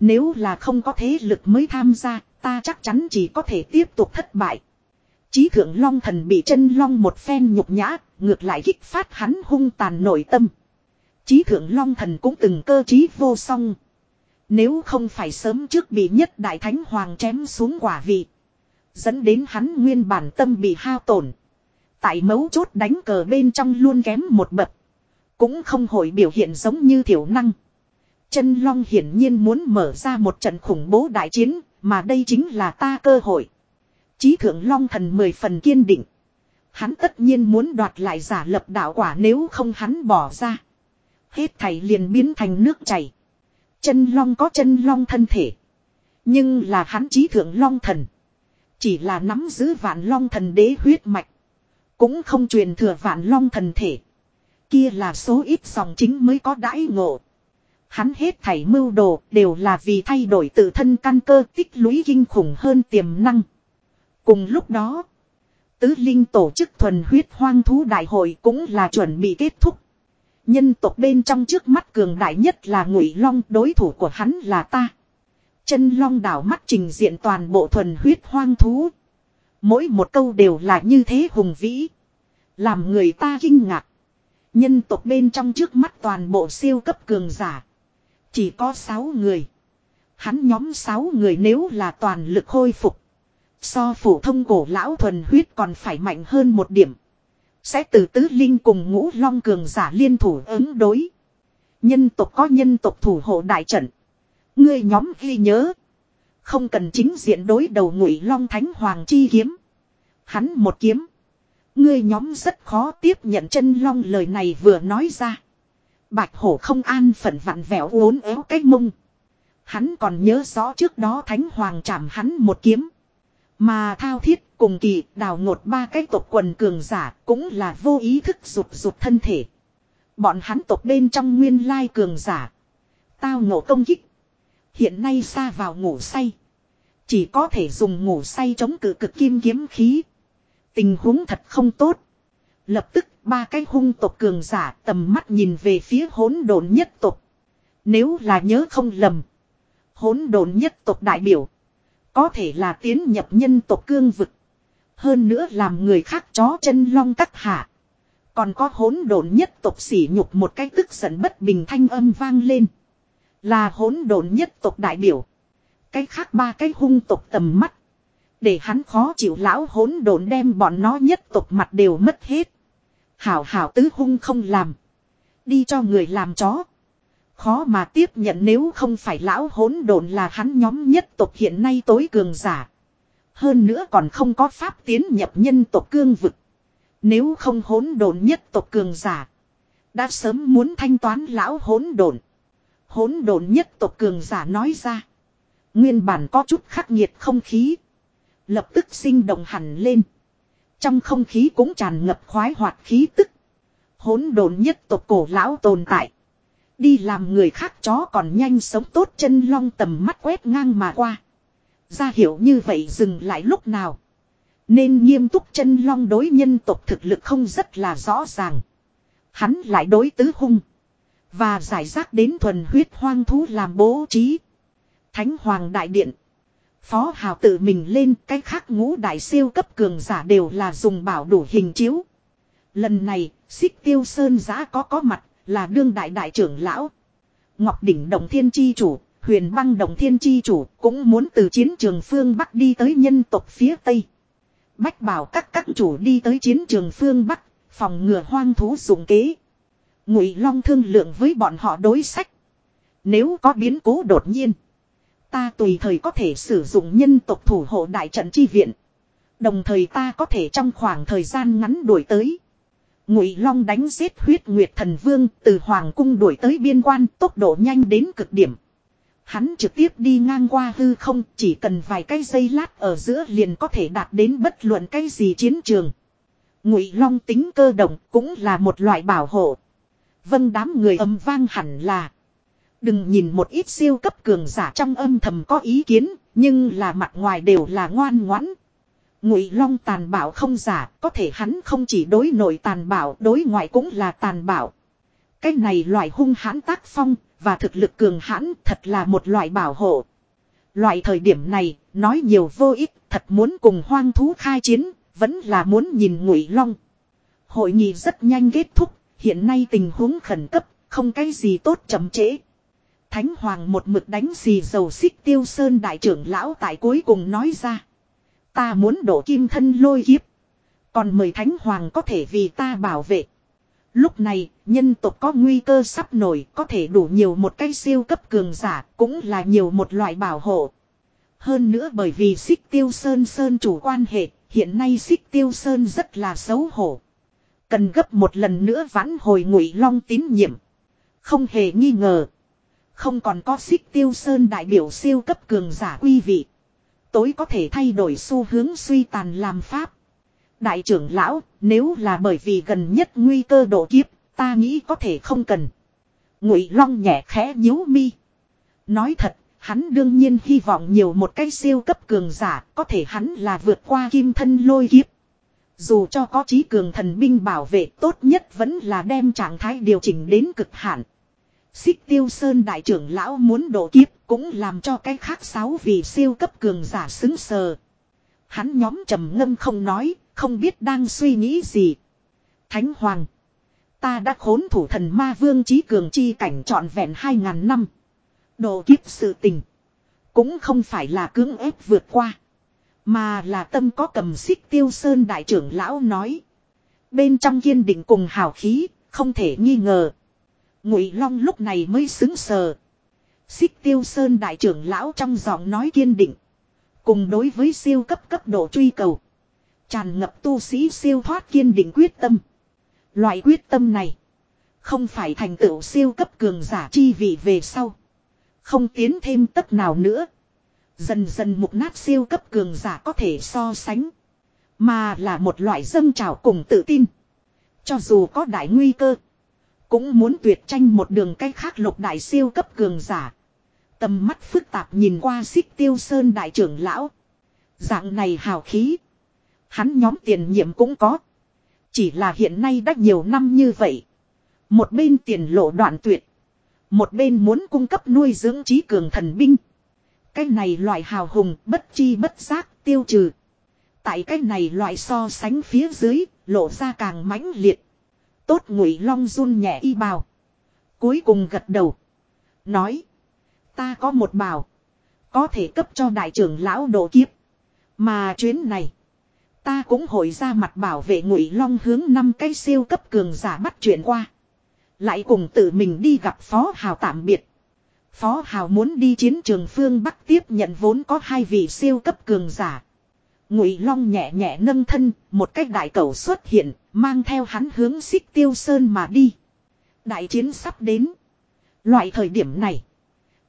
Nếu là không có thế lực mới tham gia, ta chắc chắn chỉ có thể tiếp tục thất bại. Chí thượng long thần bị chân long một phen nhục nhã, ngược lại kích phát hắn hung tàn nội tâm. Chí thượng long thần cũng từng cơ trí vô song. Nếu không phải sớm trước bị nhất đại thánh hoàng chém xuống quả vị. Dẫn đến hắn nguyên bản tâm bị hao tổn. Tại mấu chốt đánh cờ bên trong luôn kém một bậc. Cũng không hội biểu hiện giống như thiểu năng. Chân Long hiển nhiên muốn mở ra một trận khủng bố đại chiến, mà đây chính là ta cơ hội. Chí thượng Long thần mười phần kiên định. Hắn tất nhiên muốn đoạt lại giả lập đạo quả nếu không hắn bỏ ra. Hết thảy liền biến thành nước chảy. Chân Long có chân Long thân thể. Nhưng là hắn chí thượng Long thần. Chỉ là nắm giữ vạn Long thần đế huyết mạch. Cũng không truyền thừa vạn Long thần thể. Kia là số ít dòng chính mới có đãi ngộ. Hắn hết thảy mưu đồ đều là vì thay đổi tự thân căn cơ tích lũy kinh khủng hơn tiềm năng. Cùng lúc đó, tứ linh tổ chức thuần huyết hoang thú đại hội cũng là chuẩn bị kết thúc. Nhân tộc bên trong trước mắt cường đại nhất là ngụy long đối thủ của hắn là ta. Chân long đảo mắt trình diện toàn bộ thuần huyết hoang thú. Mỗi một câu đều là như thế hùng vĩ. Làm người ta kinh ngạc. Nhân tộc bên trong trước mắt toàn bộ siêu cấp cường giả. Chỉ có 6 người. Hắn nhóm 6 người nếu là toàn lực khôi phục. So phổ thông cổ lão thuần huyết còn phải mạnh hơn một điểm. Sẽ từ tứ linh cùng ngũ long cường giả liên thủ ứng đối. Nhân tộc có nhân tộc thủ hộ đại trận. Ngươi nhóm ghi nhớ. Không cần chính diện đối đầu ngụy long thánh hoàng chi kiếm. Hắn một kiếm. Ngươi nhóm rất khó tiếp nhận chân long lời này vừa nói ra. Bạch hổ không an phận vặn vẹo uốn éo cái mông. Hắn còn nhớ rõ trước đó thánh hoàng chạm hắn một kiếm. Mà thao thiết cùng kỳ đào ngột ba cái tộc quần cường giả cũng là vô ý thức rụt rụt thân thể. Bọn hắn tộc bên trong nguyên lai cường giả. Tao ngộ công kích. Hiện nay xa vào ngủ say. Chỉ có thể dùng ngủ say chống cự cực kim kiếm khí. Tình huống thật không tốt. Lập tức ba cái hung tộc cường giả tầm mắt nhìn về phía hỗn độn nhất tộc. Nếu là nhớ không lầm. Hỗn độn nhất tộc đại biểu. Có thể là tiến nhập nhân tộc cương vực. Hơn nữa làm người khác chó chân long cắt hạ. Còn có hỗn độn nhất tộc sỉ nhục một cái tức giận bất bình thanh âm vang lên. Là hỗn độn nhất tộc đại biểu. Cái khác ba cái hung tộc tầm mắt. Để hắn khó chịu lão hỗn độn đem bọn nó nhất tộc mặt đều mất hết. Hảo hảo tứ hung không làm. Đi cho người làm chó. Khó mà tiếp nhận nếu không phải lão hỗn độn là hắn nhóm nhất tộc hiện nay tối cường giả. Hơn nữa còn không có pháp tiến nhập nhân tộc cương vực. Nếu không hỗn độn nhất tộc cường giả. Đã sớm muốn thanh toán lão hỗn độn. Hỗn độn nhất tộc cường giả nói ra. Nguyên bản có chút khắc nghiệt không khí. Lập tức sinh động hẳn lên. Trong không khí cũng tràn ngập khoái hoạt khí tức. Hỗn độn nhất tộc cổ lão tồn tại. Đi làm người khác chó còn nhanh sống tốt chân long tầm mắt quét ngang mà qua. Ra hiểu như vậy dừng lại lúc nào. Nên nghiêm túc chân long đối nhân tộc thực lực không rất là rõ ràng. Hắn lại đối tứ hung. Và giải rác đến thuần huyết hoang thú làm bố trí. Thánh Hoàng Đại Điện. Phó Hào tự mình lên cái khác ngũ đại siêu cấp cường giả đều là dùng bảo đủ hình chiếu. Lần này, xích tiêu sơn giã có có mặt, là đương đại đại trưởng lão. Ngọc Đỉnh Đồng Thiên Chi Chủ, huyền băng Đồng Thiên Chi Chủ cũng muốn từ chiến trường phương Bắc đi tới nhân tộc phía Tây. Bách bảo các các chủ đi tới chiến trường phương Bắc, phòng ngừa hoang thú dùng kế. Ngụy Long thương lượng với bọn họ đối sách. Nếu có biến cố đột nhiên, ta tùy thời có thể sử dụng nhân tộc thủ hộ đại trận chi viện. Đồng thời ta có thể trong khoảng thời gian ngắn đuổi tới. Ngụy Long đánh giết huyết nguyệt thần vương, từ hoàng cung đuổi tới biên quan, tốc độ nhanh đến cực điểm. Hắn trực tiếp đi ngang qua hư không, chỉ cần vài cái giây lát ở giữa liền có thể đạt đến bất luận cái gì chiến trường. Ngụy Long tính cơ động cũng là một loại bảo hộ. Vâng đám người ấm vang hẳn là. Đừng nhìn một ít siêu cấp cường giả trong âm thầm có ý kiến, nhưng là mặt ngoài đều là ngoan ngoãn. Ngụy Long tàn bạo không giả, có thể hắn không chỉ đối nội tàn bạo, đối ngoại cũng là tàn bạo. Cái này loại hung hãn tác phong, và thực lực cường hãn thật là một loại bảo hộ. Loại thời điểm này, nói nhiều vô ích, thật muốn cùng hoang thú khai chiến, vẫn là muốn nhìn Ngụy Long. Hội nghị rất nhanh kết thúc, hiện nay tình huống khẩn cấp, không cái gì tốt chậm trễ. Thánh Hoàng một mực đánh gì dầu xích tiêu sơn đại trưởng lão tại cuối cùng nói ra. Ta muốn đổ kim thân lôi kiếp. Còn mời Thánh Hoàng có thể vì ta bảo vệ. Lúc này, nhân tộc có nguy cơ sắp nổi, có thể đủ nhiều một cái siêu cấp cường giả, cũng là nhiều một loại bảo hộ. Hơn nữa bởi vì xích tiêu sơn sơn chủ quan hệ, hiện nay xích tiêu sơn rất là xấu hổ. Cần gấp một lần nữa vãn hồi ngụy long tín nhiệm. Không hề nghi ngờ. Không còn có xích tiêu sơn đại biểu siêu cấp cường giả quy vị. Tối có thể thay đổi xu hướng suy tàn làm pháp. Đại trưởng lão, nếu là bởi vì gần nhất nguy cơ độ kiếp, ta nghĩ có thể không cần. Ngụy Long nhẹ khẽ nhíu mi. Nói thật, hắn đương nhiên hy vọng nhiều một cái siêu cấp cường giả, có thể hắn là vượt qua kim thân lôi kiếp. Dù cho có trí cường thần binh bảo vệ tốt nhất vẫn là đem trạng thái điều chỉnh đến cực hạn. Xích tiêu sơn đại trưởng lão muốn độ kiếp cũng làm cho cái khác sáu vị siêu cấp cường giả xứng sờ. Hắn nhóm trầm ngâm không nói, không biết đang suy nghĩ gì. Thánh Hoàng. Ta đã khốn thủ thần ma vương trí cường chi cảnh trọn vẹn hai ngàn năm. Độ kiếp sự tình. Cũng không phải là cưỡng ép vượt qua. Mà là tâm có cầm xích tiêu sơn đại trưởng lão nói. Bên trong kiên định cùng hào khí, không thể nghi ngờ. Ngụy Long lúc này mới xứng sờ. Xích tiêu sơn đại trưởng lão trong giọng nói kiên định. Cùng đối với siêu cấp cấp độ truy cầu. Tràn ngập tu sĩ siêu thoát kiên định quyết tâm. Loại quyết tâm này. Không phải thành tựu siêu cấp cường giả chi vị về sau. Không tiến thêm tất nào nữa. Dần dần mục nát siêu cấp cường giả có thể so sánh. Mà là một loại dâng trào cùng tự tin. Cho dù có đại nguy cơ. Cũng muốn tuyệt tranh một đường cách khác lục đại siêu cấp cường giả. Tầm mắt phức tạp nhìn qua xích tiêu sơn đại trưởng lão. Dạng này hào khí. Hắn nhóm tiền nhiệm cũng có. Chỉ là hiện nay đã nhiều năm như vậy. Một bên tiền lộ đoạn tuyệt. Một bên muốn cung cấp nuôi dưỡng trí cường thần binh. Cái này loại hào hùng bất chi bất giác tiêu trừ. Tại cái này loại so sánh phía dưới, lộ ra càng mãnh liệt. Tốt ngụy long run nhẹ y bào. Cuối cùng gật đầu. Nói. Ta có một bào. Có thể cấp cho đại trưởng lão độ kiếp. Mà chuyến này. Ta cũng hội ra mặt bảo vệ ngụy long hướng năm cái siêu cấp cường giả bắt chuyện qua. Lại cùng tự mình đi gặp Phó Hào tạm biệt. Phó Hào muốn đi chiến trường phương Bắc tiếp nhận vốn có hai vị siêu cấp cường giả. Ngụy Long nhẹ nhẹ nâng thân, một cách đại cầu xuất hiện, mang theo hắn hướng xích tiêu sơn mà đi. Đại chiến sắp đến. Loại thời điểm này,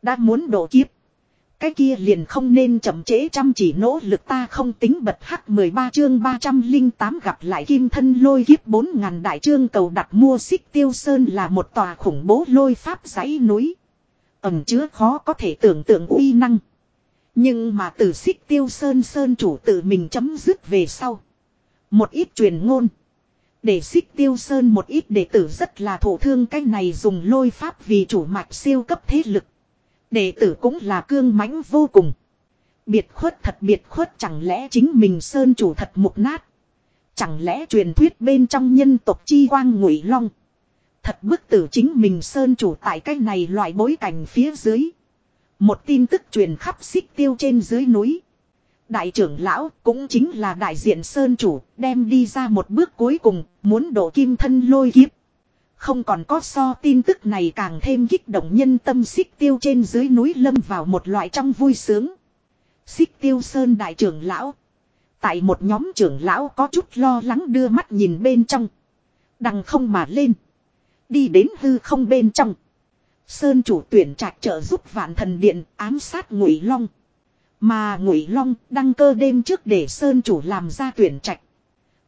đã muốn độ kiếp. Cái kia liền không nên chậm trễ chăm chỉ nỗ lực ta không tính bật hắc 13 chương 308 gặp lại kim thân lôi kiếp 4.000 đại chương cầu đặt mua xích tiêu sơn là một tòa khủng bố lôi pháp dãy núi. Ẩm chứa khó có thể tưởng tượng uy năng. Nhưng mà từ xích tiêu sơn sơn chủ tự mình chấm dứt về sau. Một ít truyền ngôn. Để xích tiêu sơn một ít đệ tử rất là thổ thương cái này dùng lôi pháp vì chủ mạch siêu cấp thế lực. Đệ tử cũng là cương mãnh vô cùng. Biệt khuất thật biệt khuất chẳng lẽ chính mình sơn chủ thật mục nát. Chẳng lẽ truyền thuyết bên trong nhân tộc chi quang ngụy long. Thật bức tử chính mình sơn chủ tại cái này loại bối cảnh phía dưới. Một tin tức truyền khắp xích tiêu trên dưới núi. Đại trưởng lão cũng chính là đại diện sơn chủ, đem đi ra một bước cuối cùng, muốn đổ kim thân lôi kiếp. Không còn có so tin tức này càng thêm kích động nhân tâm xích tiêu trên dưới núi lâm vào một loại trong vui sướng. Xích tiêu sơn đại trưởng lão. Tại một nhóm trưởng lão có chút lo lắng đưa mắt nhìn bên trong. Đằng không mà lên. Đi đến hư không bên trong. Sơn chủ tuyển trạch trợ giúp vạn thần điện ám sát ngụy long. Mà ngụy long đăng cơ đêm trước để Sơn chủ làm ra tuyển trạch.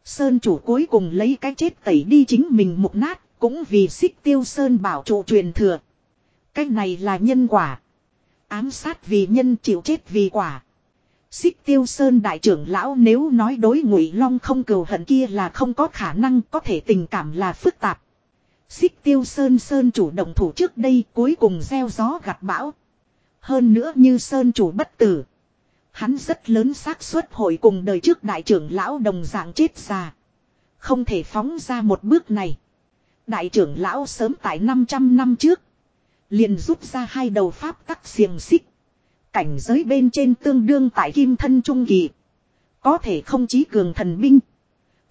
Sơn chủ cuối cùng lấy cái chết tẩy đi chính mình mục nát. Cũng vì xích tiêu Sơn bảo trụ truyền thừa. Cái này là nhân quả. Ám sát vì nhân, chịu chết vì quả. Xích tiêu sơn đại trưởng lão nếu nói đối ngụy long không cầu hận kia là không có khả năng, có thể tình cảm là phức tạp. Xích tiêu sơn sơn chủ động thủ trước đây, cuối cùng gieo gió gặt bão. Hơn nữa như sơn chủ bất tử. Hắn rất lớn xác suất hội cùng đời trước đại trưởng lão đồng dạng chết già. Không thể phóng ra một bước này. Đại trưởng lão sớm tại 500 năm trước. Liền rút ra hai đầu pháp tắc xiềng xích. Cảnh giới bên trên tương đương tại kim thân trung kỳ. Có thể không chí cường thần binh.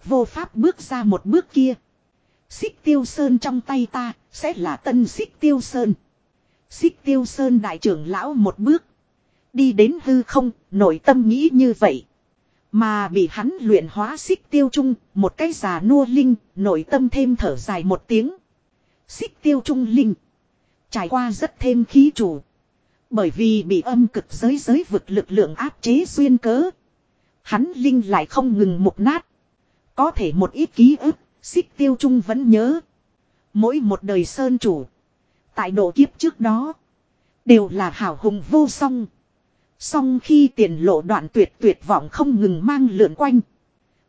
Vô pháp bước ra một bước kia. Xích tiêu sơn trong tay ta, sẽ là tân xích tiêu sơn. Xích tiêu sơn đại trưởng lão một bước. Đi đến hư không, nội tâm nghĩ như vậy. Mà bị hắn luyện hóa xích tiêu trung, một cái già nua linh, nội tâm thêm thở dài một tiếng. Xích tiêu trung linh. Trải qua rất thêm khí chủ. Bởi vì bị âm cực giới giới vực lực lượng áp chế xuyên cớ. Hắn linh lại không ngừng mục nát. Có thể một ít ký ức, xích tiêu trung vẫn nhớ. Mỗi một đời sơn chủ. Tại độ kiếp trước đó. Đều là hảo hùng vô song. Song khi tiền lộ đoạn tuyệt tuyệt vọng không ngừng mang lượn quanh.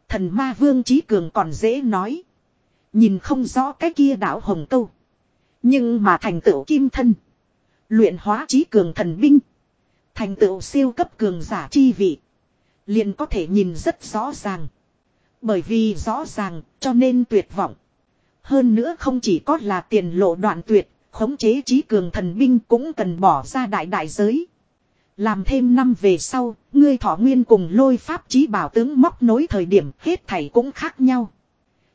Thần ma vương trí cường còn dễ nói. Nhìn không rõ cái kia đảo hồng câu. Nhưng mà thành tựu kim thân. Luyện hóa trí cường thần binh. Thành tựu siêu cấp cường giả chi vị. Liền có thể nhìn rất rõ ràng. Bởi vì rõ ràng cho nên tuyệt vọng. Hơn nữa không chỉ có là tiền lộ đoạn tuyệt, khống chế trí cường thần binh cũng cần bỏ ra đại đại giới. Làm thêm năm về sau, ngươi thọ nguyên cùng lôi pháp trí bảo tướng móc nối thời điểm hết thảy cũng khác nhau.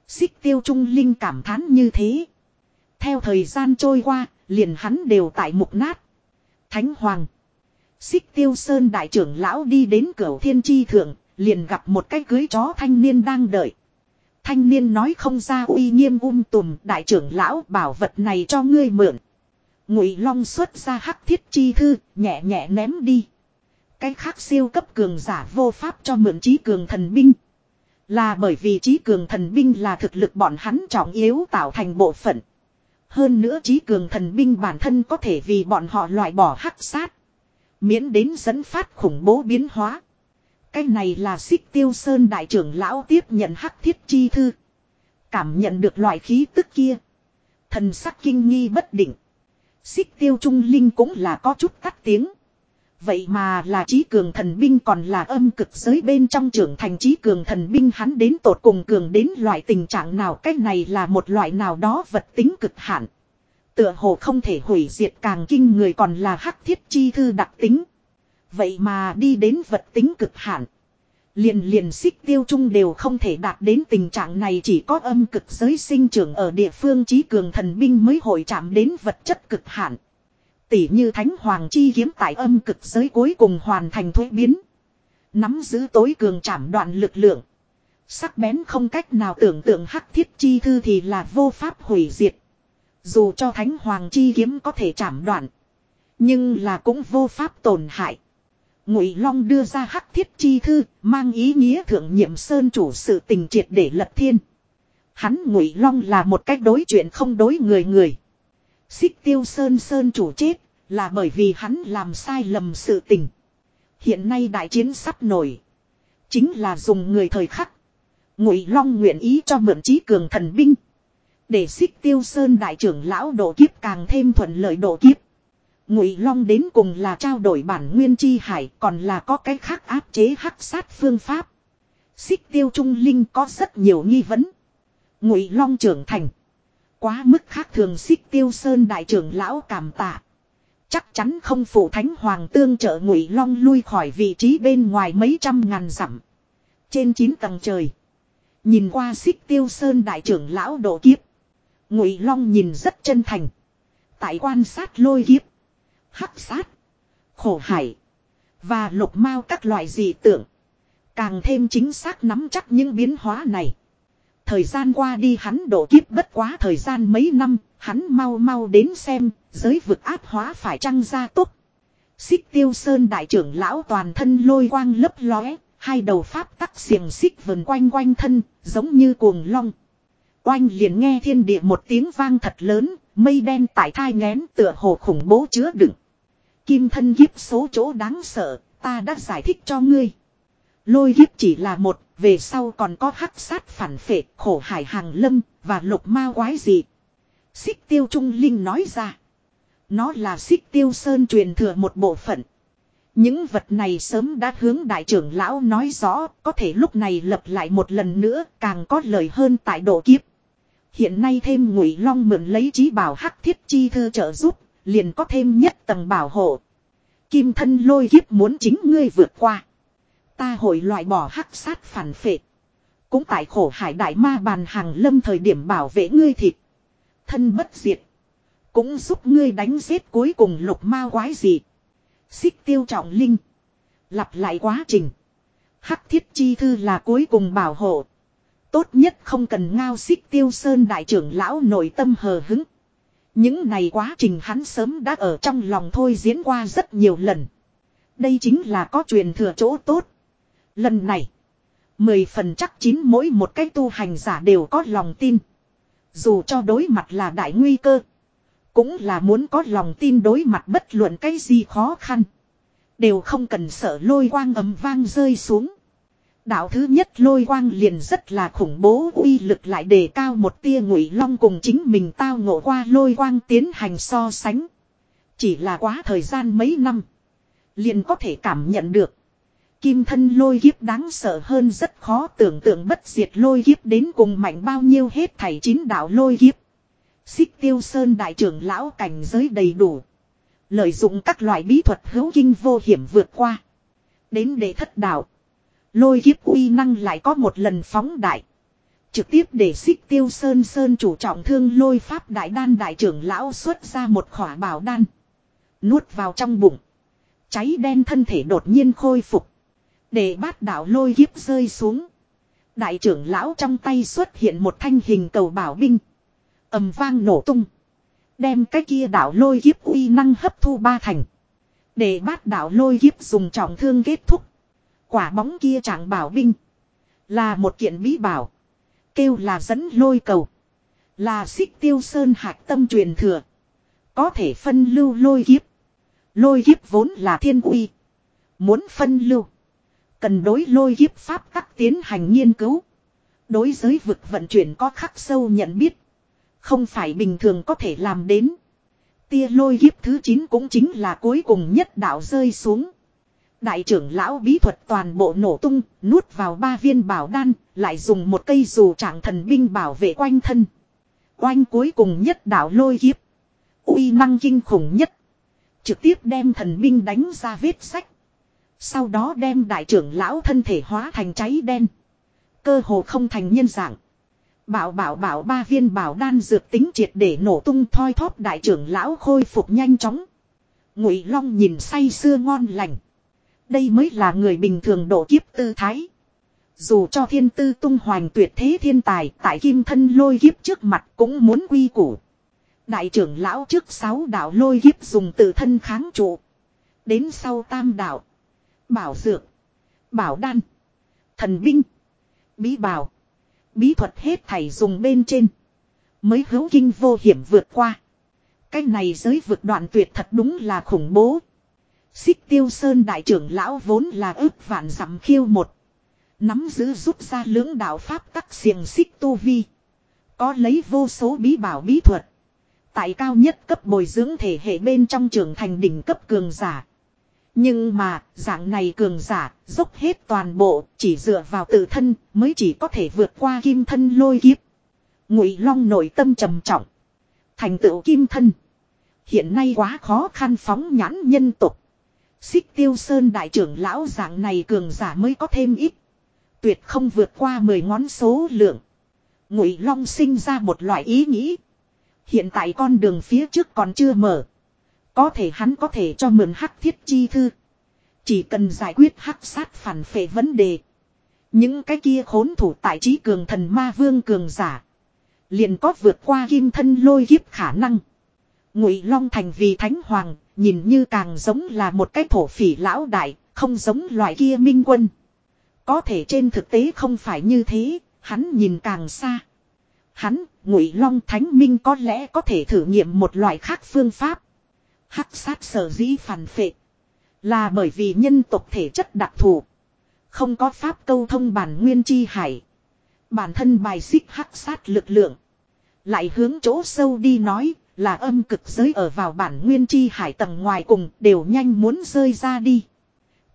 Xích tiêu trung linh cảm thán như thế. Theo thời gian trôi qua, liền hắn đều tại mục nát. Thánh Hoàng. Xích tiêu sơn đại trưởng lão đi đến cửa thiên tri thượng, liền gặp một cái cưới chó thanh niên đang đợi. Thanh niên nói không ra uy nghiêm um tùm đại trưởng lão bảo vật này cho ngươi mượn. Ngụy Long xuất ra hắc thiết chi thư, nhẹ nhẹ ném đi. Cái khác siêu cấp cường giả vô pháp cho mượn trí cường thần binh. Là bởi vì trí cường thần binh là thực lực bọn hắn trọng yếu tạo thành bộ phận. Hơn nữa trí cường thần binh bản thân có thể vì bọn họ loại bỏ hắc sát. Miễn đến dẫn phát khủng bố biến hóa. Cái này là xích tiêu sơn đại trưởng lão tiếp nhận hắc thiết chi thư. Cảm nhận được loại khí tức kia. Thần sắc kinh nghi bất định. Xích tiêu trung linh cũng là có chút tắt tiếng. Vậy mà là trí cường thần binh còn là âm cực giới bên trong trưởng thành trí cường thần binh hắn đến tột cùng cường đến loại tình trạng nào cái này là một loại nào đó vật tính cực hạn. Tựa hồ không thể hủy diệt càng kinh người còn là hắc thiết chi thư đặc tính. Vậy mà đi đến vật tính cực hạn. Liền liền xích tiêu trung đều không thể đạt đến tình trạng này, chỉ có âm cực giới sinh trưởng ở địa phương trí cường thần binh mới hội chạm đến vật chất cực hạn. Tỷ như thánh hoàng chi kiếm tại âm cực giới cuối cùng hoàn thành thuế biến. Nắm giữ tối cường chạm đoạn lực lượng. Sắc bén không cách nào tưởng tượng hắc thiết chi thư thì là vô pháp hủy diệt. Dù cho thánh hoàng chi kiếm có thể chạm đoạn. Nhưng là cũng vô pháp tổn hại. Ngụy Long đưa ra hắc thiết chi thư, mang ý nghĩa thượng nhiệm sơn chủ sự tình triệt để lật thiên. Hắn Ngụy Long là một cách đối chuyện không đối người người. Xích Tiêu Sơn sơn chủ chết, là bởi vì hắn làm sai lầm sự tình. Hiện nay đại chiến sắp nổi. Chính là dùng người thời khắc. Ngụy Long nguyện ý cho mượn trí cường thần binh. Để xích tiêu sơn đại trưởng lão độ kiếp càng thêm thuận lợi độ kiếp. Ngụy Long đến cùng là trao đổi bản nguyên chi hải, còn là có cái khác áp chế hắc sát phương pháp. Xích tiêu trung linh có rất nhiều nghi vấn. Ngụy Long trưởng thành. Quá mức khác thường xích tiêu sơn đại trưởng lão cảm tạ. Chắc chắn không phụ thánh hoàng tương trợ Ngụy Long lui khỏi vị trí bên ngoài mấy trăm ngàn dặm. Trên chín tầng trời. Nhìn qua xích tiêu sơn đại trưởng lão độ kiếp. Ngụy Long nhìn rất chân thành. Tại quan sát lôi kiếp. Hắc sát. Khổ hải. Và lục mao các loại dị tượng. Càng thêm chính xác nắm chắc những biến hóa này. Thời gian qua đi hắn độ kiếp bất quá thời gian mấy năm, hắn mau mau đến xem, giới vực áp hóa phải trăng ra tốt. Xích tiêu sơn đại trưởng lão toàn thân lôi quang lấp lóe, hai đầu pháp tắc xiềng xích vần quanh quanh thân, giống như cuồng long. Oanh liền nghe thiên địa một tiếng vang thật lớn, mây đen tại thai ngén tựa hồ khủng bố chứa đựng. Kim thân kiếp số chỗ đáng sợ, ta đã giải thích cho ngươi. Lôi kiếp chỉ là một, về sau còn có hắc sát phản phệ, khổ hải hàng lâm, và lục ma quái gì. Xích tiêu trung linh nói ra. Nó là xích tiêu sơn truyền thừa một bộ phận. Những vật này sớm đã hướng đại trưởng lão nói rõ, có thể lúc này lập lại một lần nữa, càng có lời hơn tại độ kiếp. Hiện nay thêm ngụy long mượn lấy trí bảo hắc thiết chi thư trợ giúp, liền có thêm nhất tầng bảo hộ. Kim thân lôi kiếp muốn chính ngươi vượt qua. Ta hội loại bỏ hắc sát phản phệ. Cũng tại khổ hải đại ma bàn hàng lâm thời điểm bảo vệ ngươi thịt. Thân bất diệt. Cũng giúp ngươi đánh giết cuối cùng lục ma quái gì. Xích tiêu trọng linh. Lặp lại quá trình. Hắc thiết chi thư là cuối cùng bảo hộ. Tốt nhất không cần ngao xích tiêu sơn đại trưởng lão nội tâm hờ hứng. Những này quá trình hắn sớm đã ở trong lòng thôi diễn qua rất nhiều lần. Đây chính là có truyền thừa chỗ tốt. Lần này, mười phần chắc chín mỗi một cái tu hành giả đều có lòng tin. Dù cho đối mặt là đại nguy cơ, cũng là muốn có lòng tin đối mặt bất luận cái gì khó khăn. Đều không cần sợ lôi quang ấm vang rơi xuống. Đạo thứ nhất lôi quang liền rất là khủng bố, uy lực lại đề cao một tia ngụy long cùng chính mình tao ngộ qua lôi quang tiến hành so sánh. Chỉ là quá thời gian mấy năm. Liền có thể cảm nhận được. Kim thân lôi kiếp đáng sợ hơn rất khó tưởng tượng bất diệt lôi kiếp đến cùng mạnh bao nhiêu hết thảy chín đạo lôi kiếp. Xích tiêu sơn đại trưởng lão cảnh giới đầy đủ. Lợi dụng các loại bí thuật hữu kinh vô hiểm vượt qua. Đến để thất đạo. Lôi kiếp uy năng lại có một lần phóng đại. Trực tiếp để xích tiêu sơn sơn chủ trọng thương lôi pháp đại đan đại trưởng lão xuất ra một khỏa bảo đan. Nuốt vào trong bụng. Cháy đen thân thể đột nhiên khôi phục. Để bát đạo lôi kiếp rơi xuống. Đại trưởng lão trong tay xuất hiện một thanh hình cầu bảo binh. ầm vang nổ tung. Đem cái kia đạo lôi kiếp uy năng hấp thu ba thành. Để bát đạo lôi kiếp dùng trọng thương kết thúc. Quả bóng kia chẳng bảo binh. Là một kiện bí bảo. Kêu là dẫn lôi cầu. Là xích tiêu sơn hạc tâm truyền thừa. Có thể phân lưu lôi kiếp. Lôi kiếp vốn là thiên uy. Muốn phân lưu. Cần đối lôi kiếp pháp các tiến hành nghiên cứu. Đối giới vực vận chuyển có khắc sâu nhận biết. Không phải bình thường có thể làm đến. Tia lôi kiếp thứ 9 cũng chính là cuối cùng nhất đạo rơi xuống. Đại trưởng lão bí thuật toàn bộ nổ tung, nuốt vào ba viên bảo đan, lại dùng một cây dù trạng thần binh bảo vệ quanh thân. Quanh cuối cùng nhất đạo lôi kiếp. uy năng kinh khủng nhất. Trực tiếp đem thần binh đánh ra vết sách. Sau đó đem đại trưởng lão thân thể hóa thành cháy đen. Cơ hồ không thành nhân dạng. Bảo bảo bảo ba viên bảo đan dược tính triệt để nổ tung thoi thóp đại trưởng lão khôi phục nhanh chóng. Ngụy Long nhìn say sưa ngon lành. Đây mới là người bình thường độ kiếp tư thái. Dù cho thiên tư tung hoành tuyệt thế thiên tài, tại kim thân lôi kiếp trước mặt cũng muốn quy củ. Đại trưởng lão trước sáu đạo lôi kiếp dùng tự thân kháng trụ. Đến sau tam đạo. Bảo dược. Bảo đan. Thần binh. Bí bảo. Bí thuật hết thảy dùng bên trên. Mới hữu kinh vô hiểm vượt qua. Cái này giới vượt đoạn tuyệt thật đúng là khủng bố. Xích tiêu sơn đại trưởng lão vốn là ước vạn dặm khiêu một. Nắm giữ rút ra lưỡng đạo pháp tắc xiềng xích tu vi. Có lấy vô số bí bảo bí thuật. Tại cao nhất cấp bồi dưỡng thể hệ bên trong trưởng thành đỉnh cấp cường giả. Nhưng mà, dạng này cường giả, dốc hết toàn bộ, chỉ dựa vào tự thân, mới chỉ có thể vượt qua kim thân lôi kiếp. Ngụy Long nội tâm trầm trọng. Thành tựu kim thân. Hiện nay quá khó khăn phóng nhãn nhân tục. Xích tiêu sơn đại trưởng lão dạng này cường giả mới có thêm ít. Tuyệt không vượt qua 10 ngón số lượng. Ngụy Long sinh ra một loại ý nghĩ. Hiện tại con đường phía trước còn chưa mở. Có thể hắn có thể cho mượn hắc thiết chi thư. Chỉ cần giải quyết hắc sát phản phệ vấn đề. Những cái kia khốn thủ tại trí cường thần ma vương cường giả. Liền có vượt qua kim thân lôi kiếp khả năng. Ngụy Long thành vì thánh hoàng, nhìn như càng giống là một cái thổ phỉ lão đại, không giống loại kia minh quân. Có thể trên thực tế không phải như thế, hắn nhìn càng xa. Hắn, Ngụy Long Thánh Minh có lẽ có thể thử nghiệm một loại khác phương pháp. Hắc sát sở dĩ phản phệ. Là bởi vì nhân tộc thể chất đặc thù. Không có pháp câu thông bản nguyên chi hải. Bản thân bài xích hắc sát lực lượng. Lại hướng chỗ sâu đi nói là âm cực giới ở vào bản nguyên chi hải tầng ngoài cùng đều nhanh muốn rơi ra đi.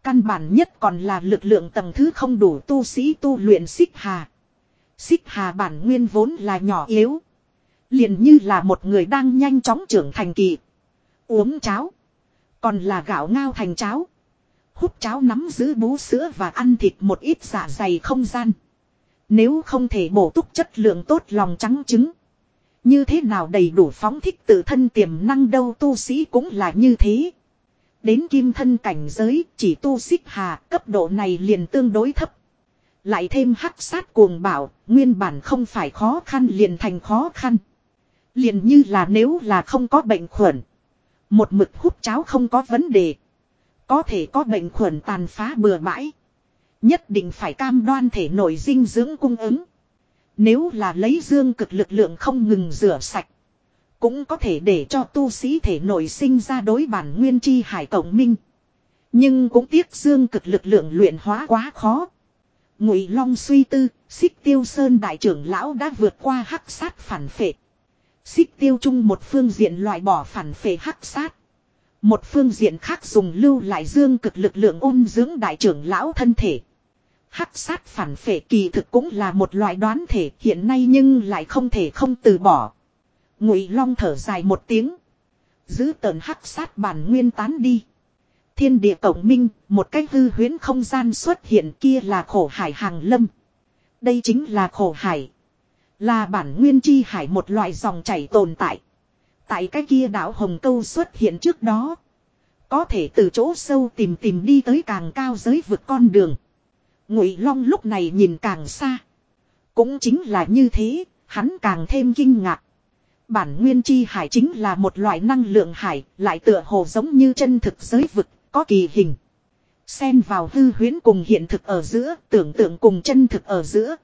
Căn bản nhất còn là lực lượng tầng thứ không đủ tu sĩ tu luyện xích hà. Xích hà bản nguyên vốn là nhỏ yếu. liền như là một người đang nhanh chóng trưởng thành kỳ. Uống cháo. Còn là gạo ngao thành cháo. Hút cháo nắm giữ bú sữa và ăn thịt một ít dạ dày không gian. Nếu không thể bổ túc chất lượng tốt lòng trắng trứng. Như thế nào đầy đủ phóng thích tự thân tiềm năng đâu tu sĩ cũng là như thế. Đến kim thân cảnh giới chỉ tu xích hà cấp độ này liền tương đối thấp. Lại thêm hắc sát cuồng bảo, nguyên bản không phải khó khăn liền thành khó khăn. Liền như là nếu là không có bệnh khuẩn. Một mực hút cháo không có vấn đề. Có thể có bệnh khuẩn tàn phá bừa bãi. Nhất định phải cam đoan thể nội dinh dưỡng cung ứng. Nếu là lấy dương cực lực lượng không ngừng rửa sạch. Cũng có thể để cho tu sĩ thể nội sinh ra đối bản nguyên chi hải cộng minh. Nhưng cũng tiếc dương cực lực lượng luyện hóa quá khó. Ngụy Long suy tư, xích tiêu sơn đại trưởng lão đã vượt qua hắc sát phản phệ. Xích tiêu chung một phương diện loại bỏ phản phệ hắc sát. Một phương diện khác dùng lưu lại dương cực lực lượng ôn dưỡng đại trưởng lão thân thể. Hắc sát phản phệ kỳ thực cũng là một loại đoán thể hiện nay nhưng lại không thể không từ bỏ. Ngụy Long thở dài một tiếng. Giữ tờn hắc sát bản nguyên tán đi. Thiên địa cộng minh, một cách hư huyễn không gian xuất hiện kia là khổ hải hàng lâm. Đây chính là khổ hải. Là bản nguyên chi hải một loại dòng chảy tồn tại. Tại cái kia đảo Hồng Câu xuất hiện trước đó. Có thể từ chỗ sâu tìm tìm đi tới càng cao giới vực con đường. Ngụy Long lúc này nhìn càng xa. Cũng chính là như thế, hắn càng thêm kinh ngạc. Bản nguyên chi hải chính là một loại năng lượng hải, lại tựa hồ giống như chân thực giới vực, có kỳ hình. Xen vào hư huyến cùng hiện thực ở giữa, tưởng tượng cùng chân thực ở giữa.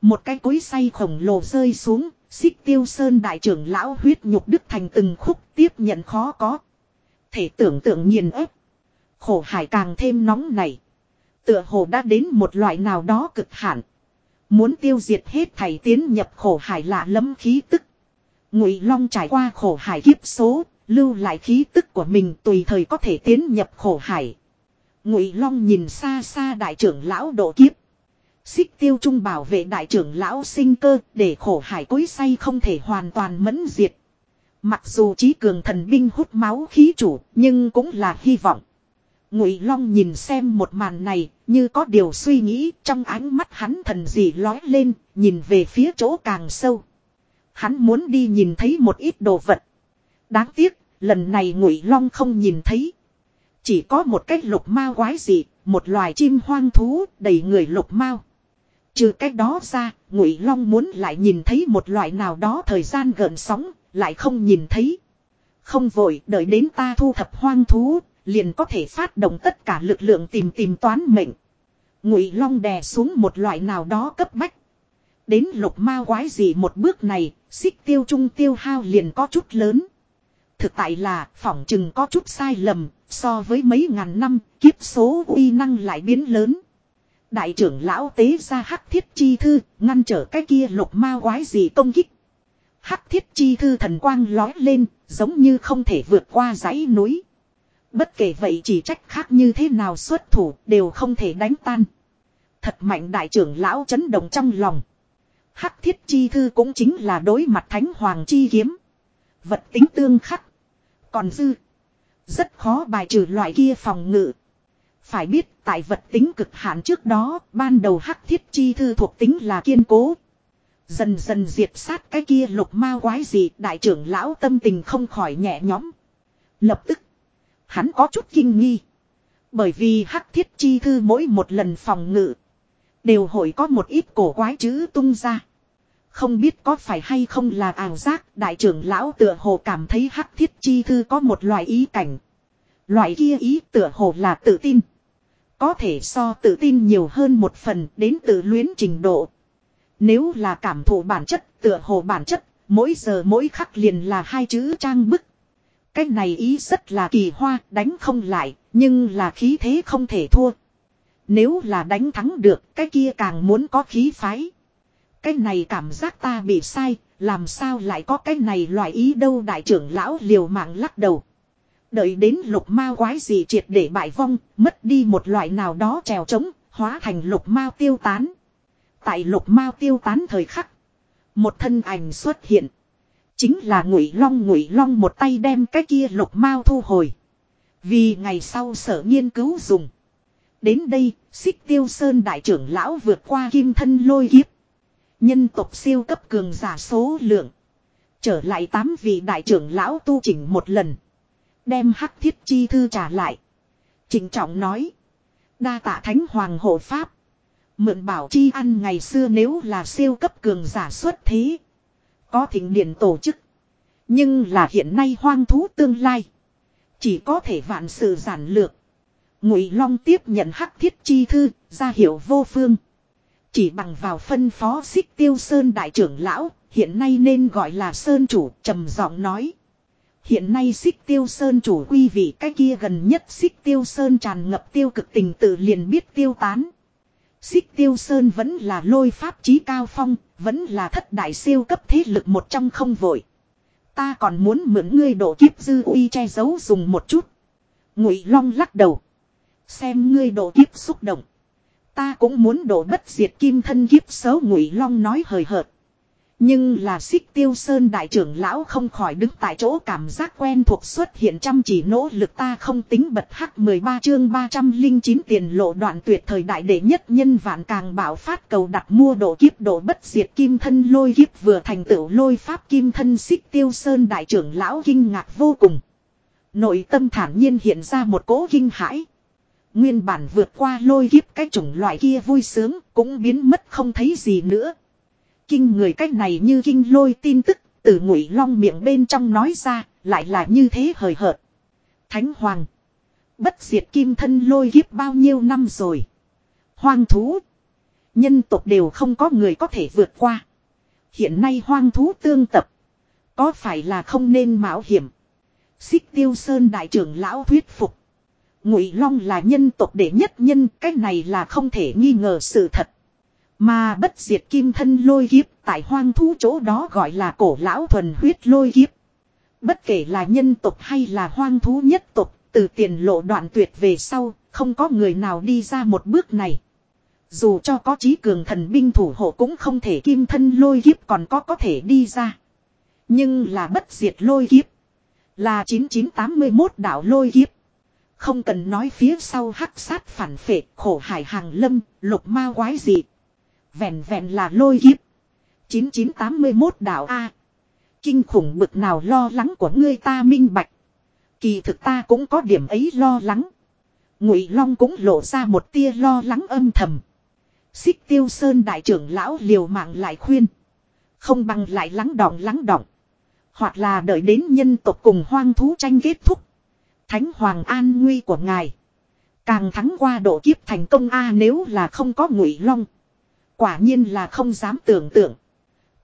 Một cái cối say khổng lồ rơi xuống, xích tiêu sơn đại trưởng lão huyết nhục đức thành từng khúc tiếp nhận khó có. Thể tưởng tượng nghiền ép. Khổ hải càng thêm nóng này. Tựa hồ đã đến một loại nào đó cực hạn. Muốn tiêu diệt hết thảy tiến nhập khổ hải lạ lẫm khí tức. Ngụy Long trải qua khổ hải kiếp số, lưu lại khí tức của mình tùy thời có thể tiến nhập khổ hải. Ngụy Long nhìn xa xa đại trưởng lão độ kiếp. Xích tiêu trung bảo vệ đại trưởng lão sinh cơ để khổ hải cối say không thể hoàn toàn mẫn diệt. Mặc dù trí cường thần binh hút máu khí chủ nhưng cũng là hy vọng. Ngụy Long nhìn xem một màn này như có điều suy nghĩ trong ánh mắt hắn thần gì lói lên nhìn về phía chỗ càng sâu. Hắn muốn đi nhìn thấy một ít đồ vật. Đáng tiếc lần này Ngụy Long không nhìn thấy. Chỉ có một cái lục ma quái dị một loài chim hoang thú đầy người lục mao. Trừ cách đó ra, Ngụy Long muốn lại nhìn thấy một loại nào đó thời gian gợn sóng, lại không nhìn thấy. Không vội, đợi đến ta thu thập hoang thú, liền có thể phát động tất cả lực lượng tìm tìm toán mệnh. Ngụy Long đè xuống một loại nào đó cấp bách. Đến lục ma quái gì một bước này, xích tiêu trung tiêu hao liền có chút lớn. thực tại là phỏng chừng có chút sai lầm, so với mấy ngàn năm, kiếp số uy năng lại biến lớn. Đại trưởng lão tế ra hắc thiết chi thư, ngăn trở cái kia lục ma quái gì công kích. Hắc thiết chi thư thần quang lói lên, giống như không thể vượt qua dãy núi. Bất kể vậy chỉ trách khác như thế nào xuất thủ đều không thể đánh tan. Thật mạnh đại trưởng lão chấn động trong lòng. Hắc thiết chi thư cũng chính là đối mặt thánh hoàng chi kiếm. Vật tính tương khắc. Còn dư. Rất khó bài trừ loại kia phòng ngự. Phải biết tại vật tính cực hạn trước đó, ban đầu hắc thiết chi thư thuộc tính là kiên cố. Dần dần diệt sát cái kia lục ma quái gì đại trưởng lão tâm tình không khỏi nhẹ nhõm. Lập tức. Hắn có chút kinh nghi. Bởi vì hắc thiết chi thư mỗi một lần phòng ngự. Đều hội có một ít cổ quái chữ tung ra. Không biết có phải hay không là ảo giác đại trưởng lão tựa hồ cảm thấy hắc thiết chi thư có một loại ý cảnh. Loại kia ý tựa hồ là tự tin. Có thể so tự tin nhiều hơn một phần đến tự luyến trình độ. Nếu là cảm thụ bản chất tựa hồ bản chất, mỗi giờ mỗi khắc liền là hai chữ trang bức. Cái này ý rất là kỳ hoa, đánh không lại, nhưng là khí thế không thể thua. Nếu là đánh thắng được, cái kia càng muốn có khí phái. Cái này cảm giác ta bị sai, làm sao lại có cái này loại ý đâu đại trưởng lão liều mạng lắc đầu. Đợi đến lục ma quái gì triệt để bại vong, mất đi một loại nào đó trèo trống, hóa thành lục ma tiêu tán. Tại lục ma tiêu tán thời khắc, một thân ảnh xuất hiện. Chính là ngụy long ngụy long một tay đem cái kia lục mao thu hồi. Vì ngày sau sở nghiên cứu dùng. Đến đây, xích tiêu sơn đại trưởng lão vượt qua kim thân lôi kiếp. Nhân tộc siêu cấp cường giả số lượng. Trở lại tám vị đại trưởng lão tu chỉnh một lần. Đem hắc thiết chi thư trả lại. Trịnh trọng nói. Đa tạ thánh hoàng hộ pháp. Mượn bảo chi ăn ngày xưa nếu là siêu cấp cường giả xuất thế. Có thịnh điện tổ chức. Nhưng là hiện nay hoang thú tương lai. Chỉ có thể vạn sự giản lược. Ngụy Long tiếp nhận hắc thiết chi thư, ra hiệu vô phương. Chỉ bằng vào phân phó xích tiêu sơn đại trưởng lão, hiện nay nên gọi là sơn chủ, trầm giọng nói. Hiện nay xích tiêu sơn chủ quy vị cái kia gần nhất xích tiêu sơn tràn ngập tiêu cực tình tự liền biết tiêu tán. Xích tiêu sơn vẫn là lôi pháp trí cao phong, vẫn là thất đại siêu cấp thế lực một trong không vội. Ta còn muốn mượn ngươi độ kiếp dư uy che giấu dùng một chút. Ngụy Long lắc đầu. Xem ngươi độ kiếp xúc động. Ta cũng muốn độ bất diệt kim thân kiếp xấu, Ngụy Long nói hời hợt. Nhưng là xích tiêu sơn đại trưởng lão không khỏi đứng tại chỗ cảm giác quen thuộc xuất hiện chăm chỉ nỗ lực ta không tính bật hắc 13 chương 309 tiền lộ đoạn tuyệt thời đại đệ nhất nhân vạn càng bảo phát cầu đặt mua độ kiếp độ bất diệt kim thân lôi kiếp vừa thành tựu lôi pháp kim thân xích tiêu sơn đại trưởng lão kinh ngạc vô cùng. Nội tâm thản nhiên hiện ra một cố kinh hãi. Nguyên bản vượt qua lôi kiếp cái chủng loại kia vui sướng cũng biến mất không thấy gì nữa kinh người cách này như kinh lôi tin tức, từ ngụy long miệng bên trong nói ra, lại là như thế hời hợt. Thánh Hoàng. Bất diệt kim thân lôi kiếp bao nhiêu năm rồi. Hoang thú. Nhân tộc đều không có người có thể vượt qua. Hiện nay hoang thú tương tập. Có phải là không nên mạo hiểm. Xích tiêu sơn đại trưởng lão thuyết phục. Ngụy Long là nhân tộc đệ nhất nhân, cái này là không thể nghi ngờ sự thật. Mà bất diệt kim thân lôi kiếp tại hoang thú chỗ đó gọi là cổ lão thuần huyết lôi kiếp. Bất kể là nhân tộc hay là hoang thú nhất tộc, từ tiền lộ đoạn tuyệt về sau, không có người nào đi ra một bước này. Dù cho có trí cường thần binh thủ hộ cũng không thể kim thân lôi kiếp còn có có thể đi ra. Nhưng là bất diệt lôi kiếp. Là 9981 đạo lôi kiếp. Không cần nói phía sau hắc sát phản phệ, khổ hải hàng lâm, lục ma quái dị Vẹn vẹn là lôi kiếp. 9981 đạo A. Kinh khủng bực nào lo lắng của ngươi ta minh bạch. Kỳ thực ta cũng có điểm ấy lo lắng. Ngụy Long cũng lộ ra một tia lo lắng âm thầm. Xích tiêu sơn đại trưởng lão liều mạng lại khuyên. Không bằng lại lắng đọng lắng đọng. Hoặc là đợi đến nhân tộc cùng hoang thú tranh kết thúc. Thánh hoàng an nguy của ngài. Càng thắng qua độ kiếp thành công A nếu là không có ngụy long. Quả nhiên là không dám tưởng tượng.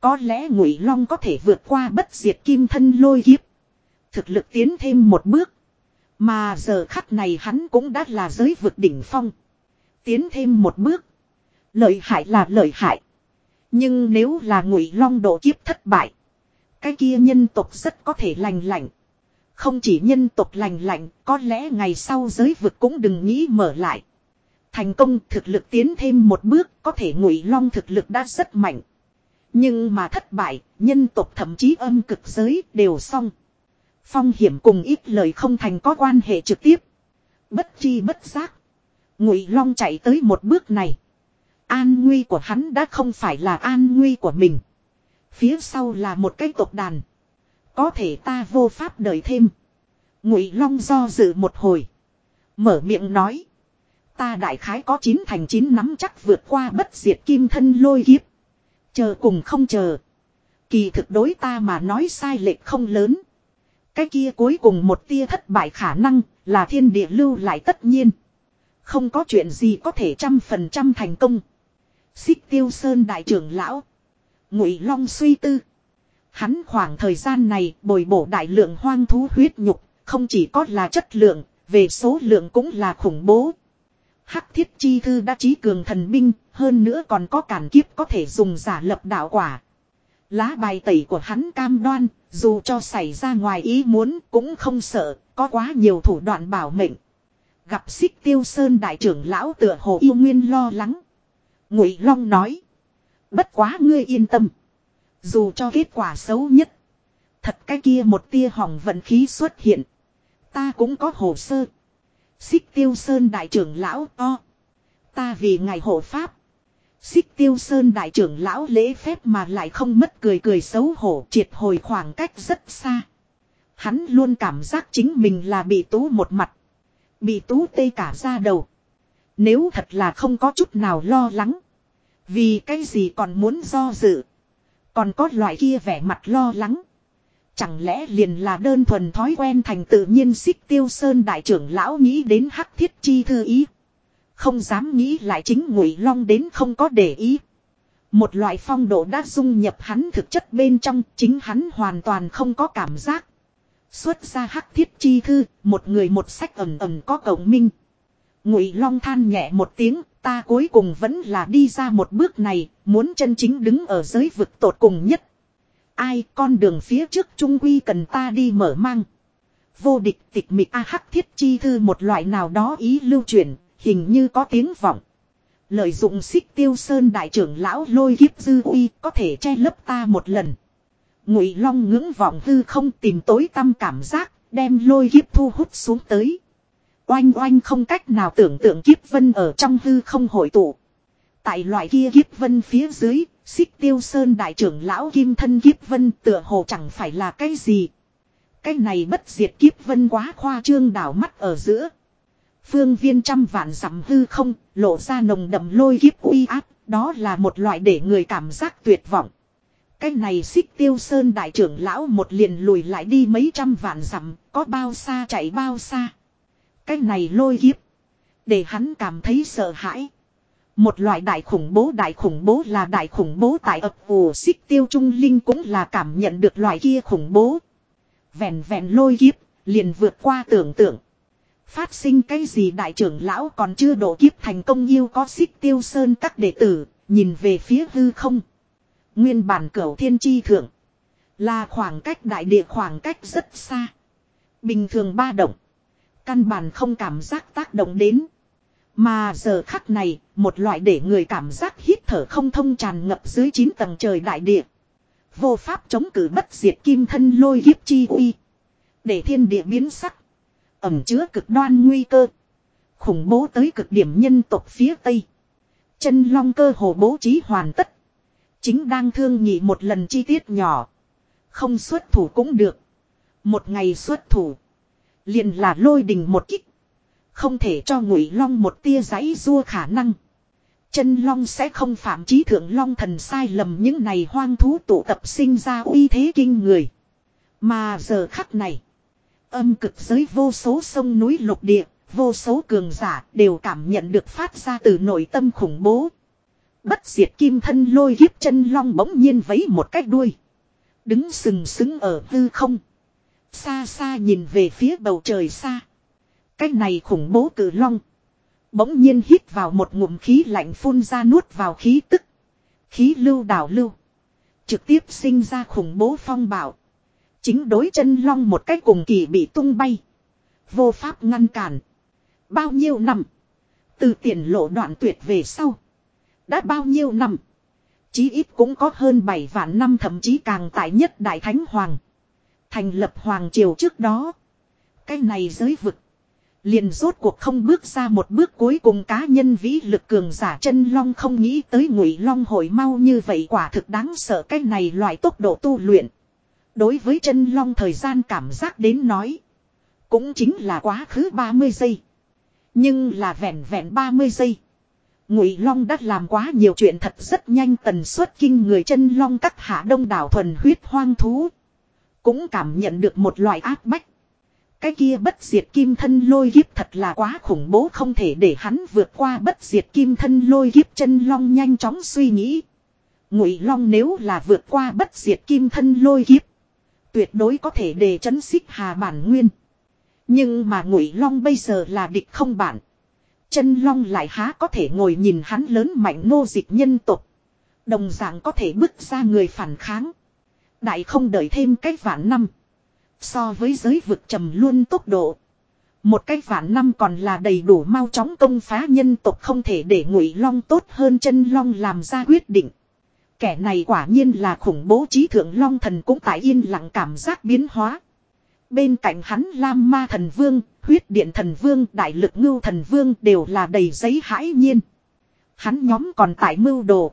Có lẽ ngụy long có thể vượt qua bất diệt kim thân lôi kiếp. Thực lực tiến thêm một bước. Mà giờ khắc này hắn cũng đã là giới vực đỉnh phong. Tiến thêm một bước. Lợi hại là lợi hại. Nhưng nếu là ngụy long độ kiếp thất bại. Cái kia nhân tộc rất có thể lành lạnh. Không chỉ nhân tộc lành lạnh, có lẽ ngày sau giới vực cũng đừng nghĩ mở lại. Thành công thực lực tiến thêm một bước, có thể ngụy long thực lực đã rất mạnh. Nhưng mà thất bại, nhân tộc thậm chí âm cực giới đều xong. Phong hiểm cùng ít lời không thành có quan hệ trực tiếp. Bất chi bất giác. Ngụy Long chạy tới một bước này. An nguy của hắn đã không phải là an nguy của mình. Phía sau là một cái tộc đàn. Có thể ta vô pháp đợi thêm. Ngụy Long do dự một hồi. Mở miệng nói. Ta đại khái có chín thành chín nắm chắc vượt qua bất diệt kim thân lôi kiếp. Chờ cùng không chờ. Kỳ thực đối ta mà nói sai lệch không lớn. Cái kia cuối cùng một tia thất bại khả năng là thiên địa lưu lại tất nhiên. Không có chuyện gì có thể trăm phần trăm thành công. Xích tiêu sơn đại trưởng lão. Ngụy Long suy tư. Hắn khoảng thời gian này bồi bổ đại lượng hoang thú huyết nhục, không chỉ có là chất lượng, về số lượng cũng là khủng bố. Hắc thiết chi thư đã trí cường thần binh, hơn nữa còn có cản kiếp có thể dùng giả lập đạo quả. Lá bài tẩy của hắn cam đoan, dù cho xảy ra ngoài ý muốn cũng không sợ, có quá nhiều thủ đoạn bảo mệnh. Gặp xích tiêu sơn đại trưởng lão tựa hồ yêu nguyên lo lắng. Ngụy Long nói. Bất quá ngươi yên tâm. Dù cho kết quả xấu nhất. Thật cái kia một tia hỏng vận khí xuất hiện. Ta cũng có hồ sơ. Xích tiêu sơn đại trưởng lão to. Ta vì ngài hộ pháp. Xích tiêu sơn đại trưởng lão lễ phép mà lại không mất cười cười xấu hổ, triệt hồi khoảng cách rất xa. Hắn luôn cảm giác chính mình là bị tú một mặt. Bị tú tê cả ra đầu. Nếu thật là không có chút nào lo lắng. Vì cái gì còn muốn do dự. Còn có loại kia vẻ mặt lo lắng. Chẳng lẽ liền là đơn thuần thói quen thành tự nhiên xích tiêu sơn đại trưởng lão nghĩ đến hắc thiết chi thư ý. Không dám nghĩ lại chính ngụy long đến không có để ý. Một loại phong độ đã dung nhập hắn thực chất bên trong chính hắn hoàn toàn không có cảm giác. Xuất ra hắc thiết chi thư, một người một sách ẩm ẩm có cộng minh. Ngụy long than nhẹ một tiếng, ta cuối cùng vẫn là đi ra một bước này, muốn chân chính đứng ở giới vực tột cùng nhất. Ai con đường phía trước trung quy cần ta đi mở mang. Vô địch tịch mịch a hắc thiết chi thư một loại nào đó ý lưu truyền, hình như có tiếng vọng. Lợi dụng xích tiêu sơn đại trưởng lão lôi kiếp dư uy có thể che lấp ta một lần. Ngụy long ngưỡng vọng hư không tìm tối tâm cảm giác, đem lôi kiếp thu hút xuống tới. Oanh oanh không cách nào tưởng tượng kiếp vân ở trong hư không hội tụ. Tại loại kia kiếp vân phía dưới, xích tiêu sơn đại trưởng lão kim thân kiếp vân tựa hồ chẳng phải là cái gì. Cái này bất diệt kiếp vân quá khoa trương đảo mắt ở giữa. Phương viên trăm vạn dặm hư không, lộ ra nồng đậm lôi kiếp uy áp, đó là một loại để người cảm giác tuyệt vọng. Cái này xích tiêu sơn đại trưởng lão một liền lùi lại đi mấy trăm vạn dặm, có bao xa chạy bao xa. Cái này lôi kiếp, để hắn cảm thấy sợ hãi. Một loại đại khủng bố đại khủng bố là đại khủng bố tại ập vù xích tiêu trung linh cũng là cảm nhận được loại kia khủng bố. Vẹn vẹn lôi kiếp, liền vượt qua tưởng tượng. Phát sinh cái gì đại trưởng lão còn chưa độ kiếp thành công yêu có xích tiêu sơn các đệ tử, nhìn về phía hư không. Nguyên bản cửu thiên chi thượng. Là khoảng cách đại địa khoảng cách rất xa. Bình thường ba động. Căn bản không cảm giác tác động đến. Mà giờ khắc này, một loại để người cảm giác hít thở không thông tràn ngập dưới 9 tầng trời đại địa. Vô pháp chống cử bất diệt kim thân lôi kiếp chi uy. Để thiên địa biến sắc. Ẩm chứa cực đoan nguy cơ. Khủng bố tới cực điểm nhân tộc phía Tây. Chân long cơ hồ bố trí hoàn tất. Chính đang thương nhị một lần chi tiết nhỏ. Không xuất thủ cũng được. Một ngày xuất thủ. Liền là lôi đình một kích. Không thể cho ngụy long một tia giấy rua khả năng. Chân long sẽ không phạm trí thượng long thần sai lầm những này hoang thú tụ tập sinh ra uy thế kinh người. Mà giờ khắc này. Âm cực giới vô số sông núi lục địa, vô số cường giả đều cảm nhận được phát ra từ nội tâm khủng bố. Bất diệt kim thân lôi kiếp chân long bỗng nhiên vấy một cách đuôi. Đứng sừng sững ở hư không. Xa xa nhìn về phía bầu trời xa. Cái này khủng bố cử long. Bỗng nhiên hít vào một ngụm khí lạnh phun ra nuốt vào khí tức. Khí lưu đảo lưu. Trực tiếp sinh ra khủng bố phong bạo. Chính đối chân long một cách cùng kỳ bị tung bay. Vô pháp ngăn cản. Bao nhiêu năm. Từ tiền lộ đoạn tuyệt về sau. Đã bao nhiêu năm. Chí ít cũng có hơn 7 vạn năm thậm chí càng tại nhất Đại Thánh Hoàng. Thành lập Hoàng Triều trước đó. Cái này giới vực. Liền rốt cuộc không bước ra một bước cuối cùng cá nhân vĩ lực cường giả chân long không nghĩ tới ngụy long hội mau như vậy quả thực đáng sợ cái này loại tốc độ tu luyện. Đối với chân long thời gian cảm giác đến nói. Cũng chính là quá khứ 30 giây. Nhưng là vẹn vẹn 30 giây. Ngụy Long đã làm quá nhiều chuyện thật rất nhanh tần suất kinh người chân long các hạ đông đảo thuần huyết hoang thú. Cũng cảm nhận được một loại áp bách. Cái kia bất diệt kim thân lôi kiếp thật là quá khủng bố không thể để hắn vượt qua bất diệt kim thân lôi kiếp chân long nhanh chóng suy nghĩ. Ngụy Long nếu là vượt qua bất diệt kim thân lôi kiếp. Tuyệt đối có thể để chấn xích hà bản nguyên. Nhưng mà Ngụy Long bây giờ là địch không bản. Chân Long lại há có thể ngồi nhìn hắn lớn mạnh nô dịch nhân tục. Đồng dạng có thể bước ra người phản kháng. Đại không đợi thêm cách vạn năm. So với giới vực trầm luôn tốc độ. Một cách vạn năm còn là đầy đủ mau chóng công phá nhân tộc không thể để ngụy long tốt hơn chân long làm ra quyết định. Kẻ này quả nhiên là khủng bố trí thượng long thần cũng tại yên lặng cảm giác biến hóa. Bên cạnh hắn Lam Ma Thần Vương, Huyết Điện Thần Vương, Đại Lực Ngưu Thần Vương đều là đầy giấy hãi nhiên. Hắn nhóm còn tại mưu đồ.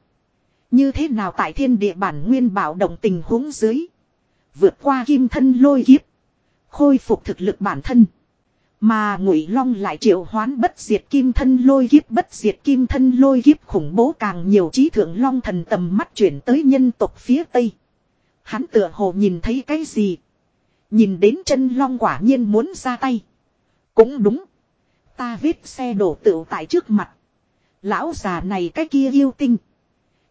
Như thế nào tại thiên địa bản nguyên bảo động tình huống dưới. Vượt qua kim thân lôi kiếp. Khôi phục thực lực bản thân. Mà ngụy long lại triệu hoán bất diệt kim thân lôi kiếp, bất diệt kim thân lôi kiếp khủng bố càng nhiều trí thượng long thần tầm mắt chuyển tới nhân tộc phía tây. Hắn tựa hồ nhìn thấy cái gì. Nhìn đến chân long quả nhiên muốn ra tay. Cũng đúng. Ta viết xe đổ tựu tại trước mặt. Lão già này cái kia yêu tinh.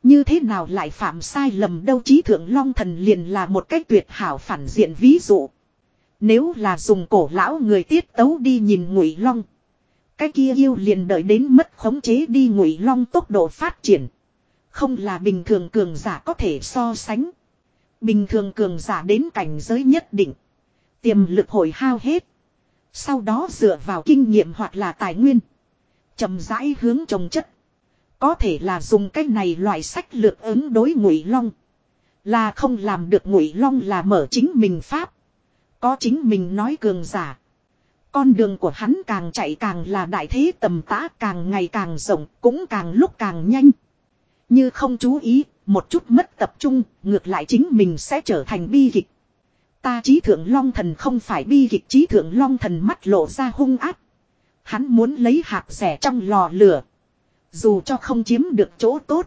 Như thế nào lại phạm sai lầm đâu trí thượng long thần liền là một cách tuyệt hảo phản diện ví dụ. Nếu là dùng cổ lão người tiết tấu đi nhìn ngụy long. Cái kia yêu liền đợi đến mất khống chế đi ngụy long tốc độ phát triển. Không là bình thường cường giả có thể so sánh. Bình thường cường giả đến cảnh giới nhất định. Tiềm lực hồi hao hết. Sau đó dựa vào kinh nghiệm hoặc là tài nguyên. chậm rãi hướng trồng chất. Có thể là dùng cái này loại sách lược ứng đối ngụy long. Là không làm được ngụy long là mở chính mình pháp. Có chính mình nói cường giả. Con đường của hắn càng chạy càng là đại thế tầm tã càng ngày càng rộng cũng càng lúc càng nhanh. Như không chú ý, một chút mất tập trung, ngược lại chính mình sẽ trở thành bi kịch. Ta trí thượng long thần không phải bi kịch trí thượng long thần mắt lộ ra hung áp. Hắn muốn lấy hạt rẻ trong lò lửa. Dù cho không chiếm được chỗ tốt.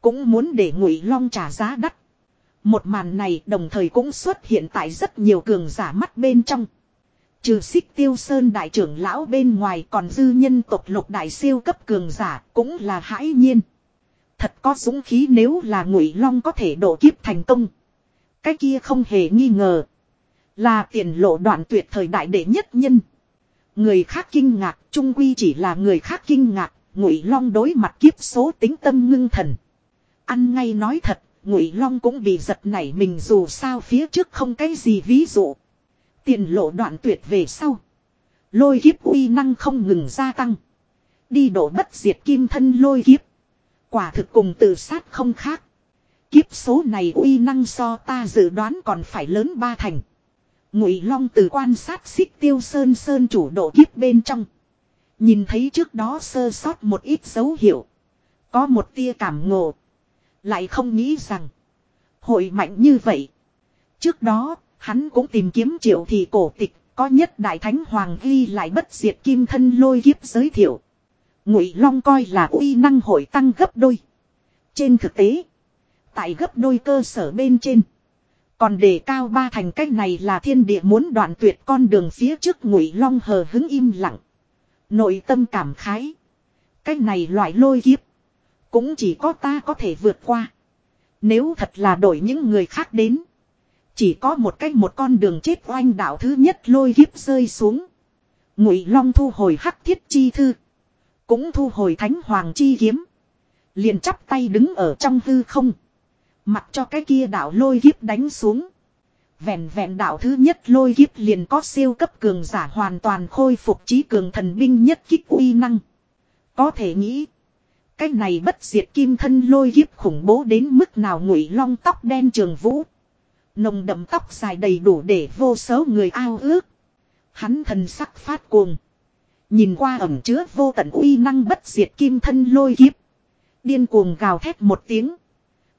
Cũng muốn để ngụy long trả giá đắt. Một màn này đồng thời cũng xuất hiện tại rất nhiều cường giả mắt bên trong. Trừ xích tiêu sơn đại trưởng lão bên ngoài còn dư nhân tộc lục đại siêu cấp cường giả cũng là hãi nhiên. Thật có dũng khí nếu là ngụy long có thể độ kiếp thành công. Cái kia không hề nghi ngờ. Là tiền lộ đoạn tuyệt thời đại đệ nhất nhân. Người khác kinh ngạc, trung quy chỉ là người khác kinh ngạc, ngụy long đối mặt kiếp số tính tâm ngưng thần. Ăn ngay nói thật, ngụy long cũng bị giật nảy mình dù sao phía trước không cái gì ví dụ. Tiền lộ đoạn tuyệt về sau. Lôi kiếp uy năng không ngừng gia tăng. Đi đổ bất diệt kim thân lôi kiếp. Quả thực cùng tự sát không khác. Kiếp số này uy năng so ta dự đoán còn phải lớn ba thành. Ngụy Long từ quan sát xích tiêu sơn sơn chủ độ kiếp bên trong. Nhìn thấy trước đó sơ sót một ít dấu hiệu. Có một tia cảm ngộ. Lại không nghĩ rằng. Hội mạnh như vậy. Trước đó, hắn cũng tìm kiếm triệu thị cổ tịch. Có nhất đại thánh hoàng ghi lại bất diệt kim thân lôi kiếp giới thiệu. Ngụy Long coi là uy năng hội tăng gấp đôi. Trên thực tế. Tại gấp đôi cơ sở bên trên. Còn đề cao ba thành cách này là thiên địa muốn đoạn tuyệt con đường phía trước ngụy long hờ hứng im lặng. Nội tâm cảm khái. Cách này loại lôi kiếp. Cũng chỉ có ta có thể vượt qua. Nếu thật là đổi những người khác đến. Chỉ có một cách một con đường chết oanh đạo thứ nhất lôi kiếp rơi xuống. Ngụy Long thu hồi hắc thiết chi thư. Cũng thu hồi thánh hoàng chi kiếm. Liền chắp tay đứng ở trong hư không. Mặc cho cái kia đạo lôi kiếp đánh xuống. Vẹn vẹn đạo thứ nhất lôi kiếp liền có siêu cấp cường giả hoàn toàn khôi phục trí cường thần binh nhất kích uy năng. Có thể nghĩ. Cái này bất diệt kim thân lôi kiếp khủng bố đến mức nào ngụy long tóc đen trường vũ. Nồng đậm tóc dài đầy đủ để vô số người ao ước. Hắn thần sắc phát cuồng. Nhìn qua ẩm chứa vô tận uy năng bất diệt kim thân lôi kiếp. Điên cuồng gào thét một tiếng.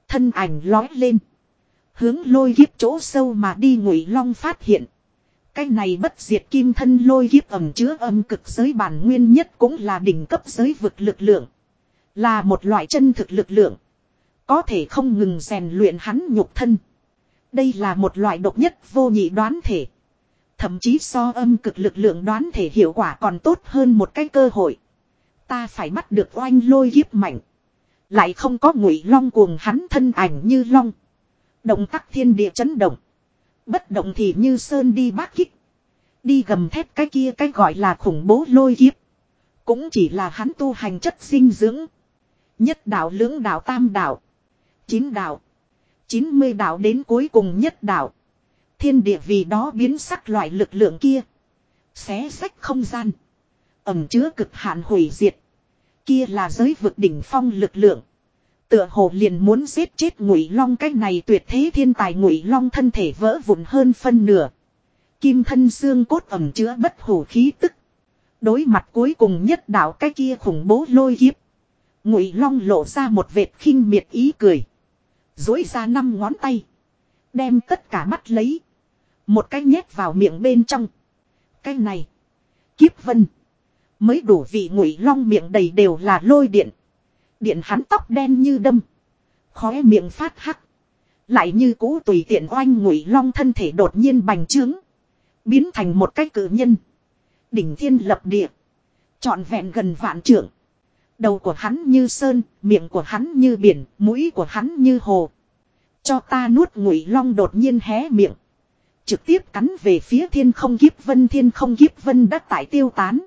Thân ảnh lói lên. Hướng lôi kiếp chỗ sâu mà đi ngụy long phát hiện. Cái này bất diệt kim thân lôi kiếp ẩm chứa âm cực giới bản nguyên nhất cũng là đỉnh cấp giới vực lực lượng. Là một loại chân thực lực lượng. Có thể không ngừng rèn luyện hắn nhục thân. Đây là một loại độc nhất vô nhị đoán thể. Thậm chí so âm cực lực lượng đoán thể hiệu quả còn tốt hơn một cái cơ hội. Ta phải bắt được oanh lôi kiếp mạnh. Lại không có ngụy long cuồng hắn thân ảnh như long. Động tác thiên địa chấn động. Bất động thì như sơn đi bát kích. Đi gầm thét cái kia cái gọi là khủng bố lôi kiếp. Cũng chỉ là hắn tu hành chất sinh dưỡng. Nhất đạo lưỡng đạo tam đạo. Chín đạo. Chín mươi đạo đến cuối cùng nhất đạo. Thiên địa vì đó biến sắc loại lực lượng kia. Xé sách không gian. Ẩm chứa cực hạn hủy diệt. Kia là giới vực đỉnh phong lực lượng. Tựa hồ liền muốn giết chết ngụy long, cái này tuyệt thế thiên tài ngụy long thân thể vỡ vụn hơn phân nửa. Kim thân xương cốt ẩm chứa bất hủ khí tức. Đối mặt cuối cùng nhất đạo cái kia khủng bố lôi kiếp. Ngụy long lộ ra một vệt khinh miệt ý cười. Dối ra năm ngón tay. Đem tất cả mắt lấy. Một cái nhét vào miệng bên trong. Cái này. Kiếp vân. Mới đủ vị ngụy long miệng đầy đều là lôi điện. Điện hắn tóc đen như đâm. Khóe miệng phát hắc. Lại như cũ tùy tiện oanh ngụy long thân thể đột nhiên bành trướng. Biến thành một cái cử nhân. Đỉnh thiên lập địa. Trọn vẹn gần vạn trượng. Đầu của hắn như sơn, miệng của hắn như biển, mũi của hắn như hồ. Cho ta nuốt ngụy long đột nhiên hé miệng. Trực tiếp cắn về phía thiên không kiếp vân thiên không kiếp vân đã tại tiêu tán.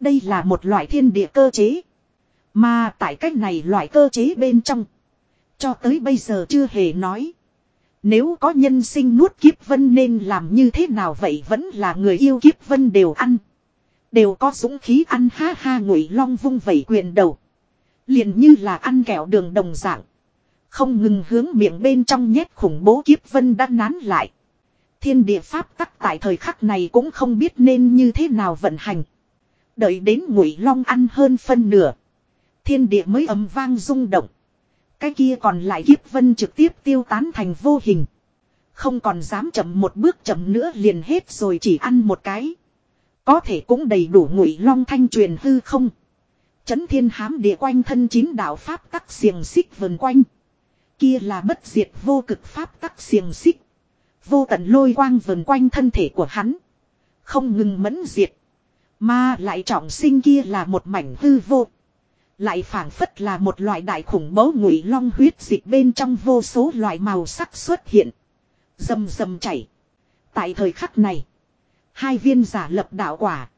Đây là một loại thiên địa cơ chế. Mà tại cách này loại cơ chế bên trong. Cho tới bây giờ chưa hề nói. Nếu có nhân sinh nuốt kiếp vân nên làm như thế nào vậy vẫn là người yêu kiếp vân đều ăn. Đều có dũng khí ăn ha ha ngụy long vung vẩy quyền đầu. liền như là ăn kẹo đường đồng dạng. Không ngừng hướng miệng bên trong nhét khủng bố kiếp vân đã nán lại. Thiên địa pháp tắc tại thời khắc này cũng không biết nên như thế nào vận hành. Đợi đến ngụy long ăn hơn phân nửa. Thiên địa mới ầm vang rung động. Cái kia còn lại kiếp vân trực tiếp tiêu tán thành vô hình. Không còn dám chậm một bước chậm nữa liền hết rồi chỉ ăn một cái. Có thể cũng đầy đủ ngụy long thanh truyền hư không. Chấn thiên hám địa quanh thân chín đạo pháp tắc xiềng xích vần quanh. Kia là bất diệt vô cực pháp tắc xiềng xích. Vô tận lôi quang vần quanh thân thể của hắn. Không ngừng mẫn diệt. Mà lại trọng sinh kia là một mảnh hư vô. Lại phảng phất là một loại đại khủng bố ngụy long huyết dịch bên trong vô số loại màu sắc xuất hiện. Dầm dầm chảy. Tại thời khắc này. Hai viên giả lập đạo quả.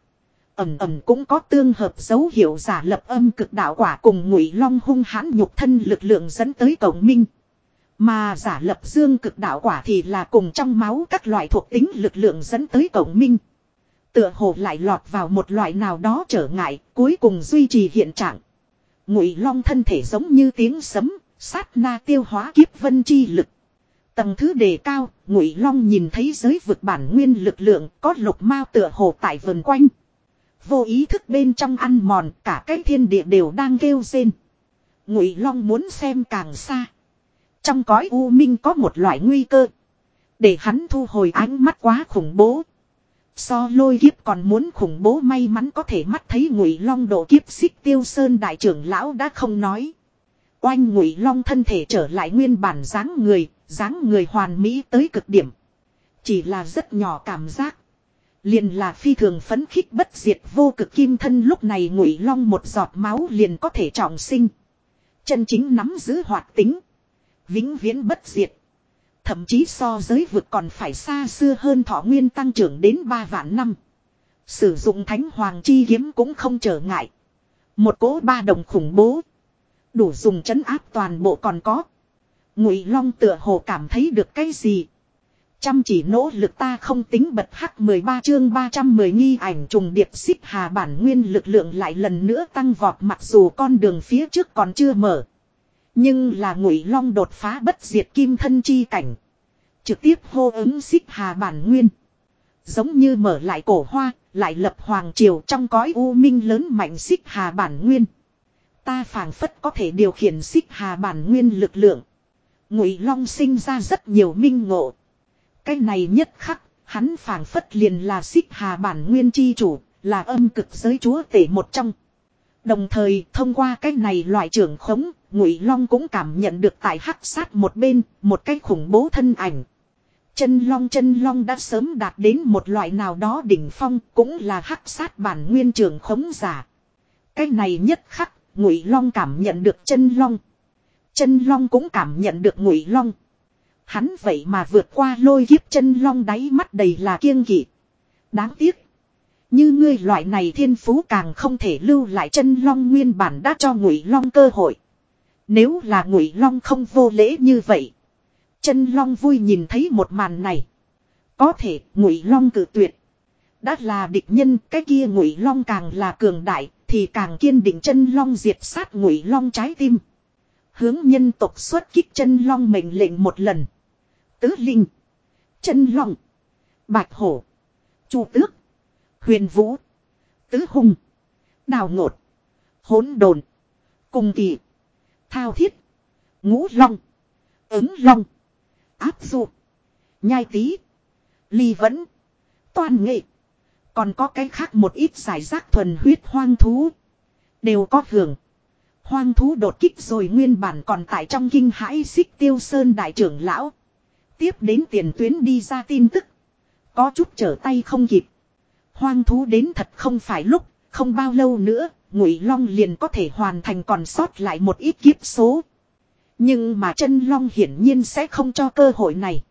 Ẩm ẩm cũng có tương hợp dấu hiệu giả lập âm cực đạo quả cùng ngụy long hung hãn nhục thân lực lượng dẫn tới cổng minh. Mà giả lập dương cực đạo quả thì là cùng trong máu các loại thuộc tính lực lượng dẫn tới cổng minh. Tựa hồ lại lọt vào một loại nào đó trở ngại, cuối cùng duy trì hiện trạng. Ngụy long thân thể giống như tiếng sấm, sát na tiêu hóa kiếp vân chi lực. Tầng thứ đề cao, Ngụy Long nhìn thấy giới vực bản nguyên lực lượng có lục mao tựa hồ tại vườn quanh. Vô ý thức bên trong ăn mòn, cả cái thiên địa đều đang kêu rên. Ngụy Long muốn xem càng xa. Trong cõi u minh có một loại nguy cơ, để hắn thu hồi ánh mắt quá khủng bố. So lôi kiếp còn muốn khủng bố may mắn có thể mắt thấy ngụy long độ kiếp xích tiêu sơn đại trưởng lão đã không nói. Oanh ngụy long thân thể trở lại nguyên bản dáng người, dáng người hoàn mỹ tới cực điểm. Chỉ là rất nhỏ cảm giác. Liền là phi thường phấn khích bất diệt vô cực kim thân lúc này ngụy long một giọt máu liền có thể trọng sinh. Chân chính nắm giữ hoạt tính. Vĩnh viễn bất diệt. Thậm chí so giới vực còn phải xa xưa hơn thọ nguyên tăng trưởng đến 3 vạn năm. Sử dụng thánh hoàng chi kiếm cũng không trở ngại. Một cỗ ba đồng khủng bố. Đủ dùng chấn áp toàn bộ còn có. Ngụy Long tựa hồ cảm thấy được cái gì. Chăm chỉ nỗ lực ta không tính bật hắc 13 chương 310 nghi ảnh trùng điệp xích hà bản nguyên lực lượng lại lần nữa tăng vọt mặc dù con đường phía trước còn chưa mở. Nhưng là ngụy long đột phá bất diệt kim thân chi cảnh. Trực tiếp hô ứng xích hà bản nguyên. Giống như mở lại cổ hoa, lại lập hoàng triều trong cõi u minh lớn mạnh xích hà bản nguyên. Ta phảng phất có thể điều khiển xích hà bản nguyên lực lượng. Ngụy long sinh ra rất nhiều minh ngộ. Cái này nhất khắc, hắn phảng phất liền là xích hà bản nguyên chi chủ, là âm cực giới chúa tể một trong. Đồng thời, thông qua cái này loại trưởng khống, Ngụy Long cũng cảm nhận được tại hắc sát một bên, một cái khủng bố thân ảnh. Chân Long chân Long đã sớm đạt đến một loại nào đó đỉnh phong, cũng là hắc sát bản nguyên trường khống giả. Cái này nhất khắc, Ngụy Long cảm nhận được chân Long. Chân Long cũng cảm nhận được Ngụy Long. Hắn vậy mà vượt qua lôi kiếp chân long đáy mắt đầy là kiêng kỵ. Đáng tiếc. Như ngươi loại này thiên phú càng không thể lưu lại chân long nguyên bản đã cho ngụy long cơ hội. Nếu là ngụy long không vô lễ như vậy. Chân long vui nhìn thấy một màn này. Có thể ngụy long cử tuyệt. Đã là địch nhân, cái kia ngụy long càng là cường đại, thì càng kiên định chân long diệt sát ngụy long trái tim. Hướng nhân tộc xuất kích chân long mệnh lệnh một lần. Tứ Linh. Chân Long. Bạch Hổ. Chu Tước. Huyền Vũ. Tứ Hùng. Đào Ngột. Hỗn Đồn. Cùng Kỳ. Thao Thiết. Ngũ Long. Ứng Long. Áp Dụ. Nhai Tý. Ly Vẫn. Toàn Nghệ. Còn có cái khác một ít giải rác thuần huyết hoang thú. Đều có hưởng. Hoang thú đột kích rồi nguyên bản còn tại trong kinh hãi xích tiêu sơn đại trưởng lão. Tiếp đến tiền tuyến đi ra tin tức. Có chút trở tay không kịp. Hoang thú đến thật không phải lúc, không bao lâu nữa, ngụy long liền có thể hoàn thành còn sót lại một ít kiếp số. Nhưng mà chân long hiển nhiên sẽ không cho cơ hội này.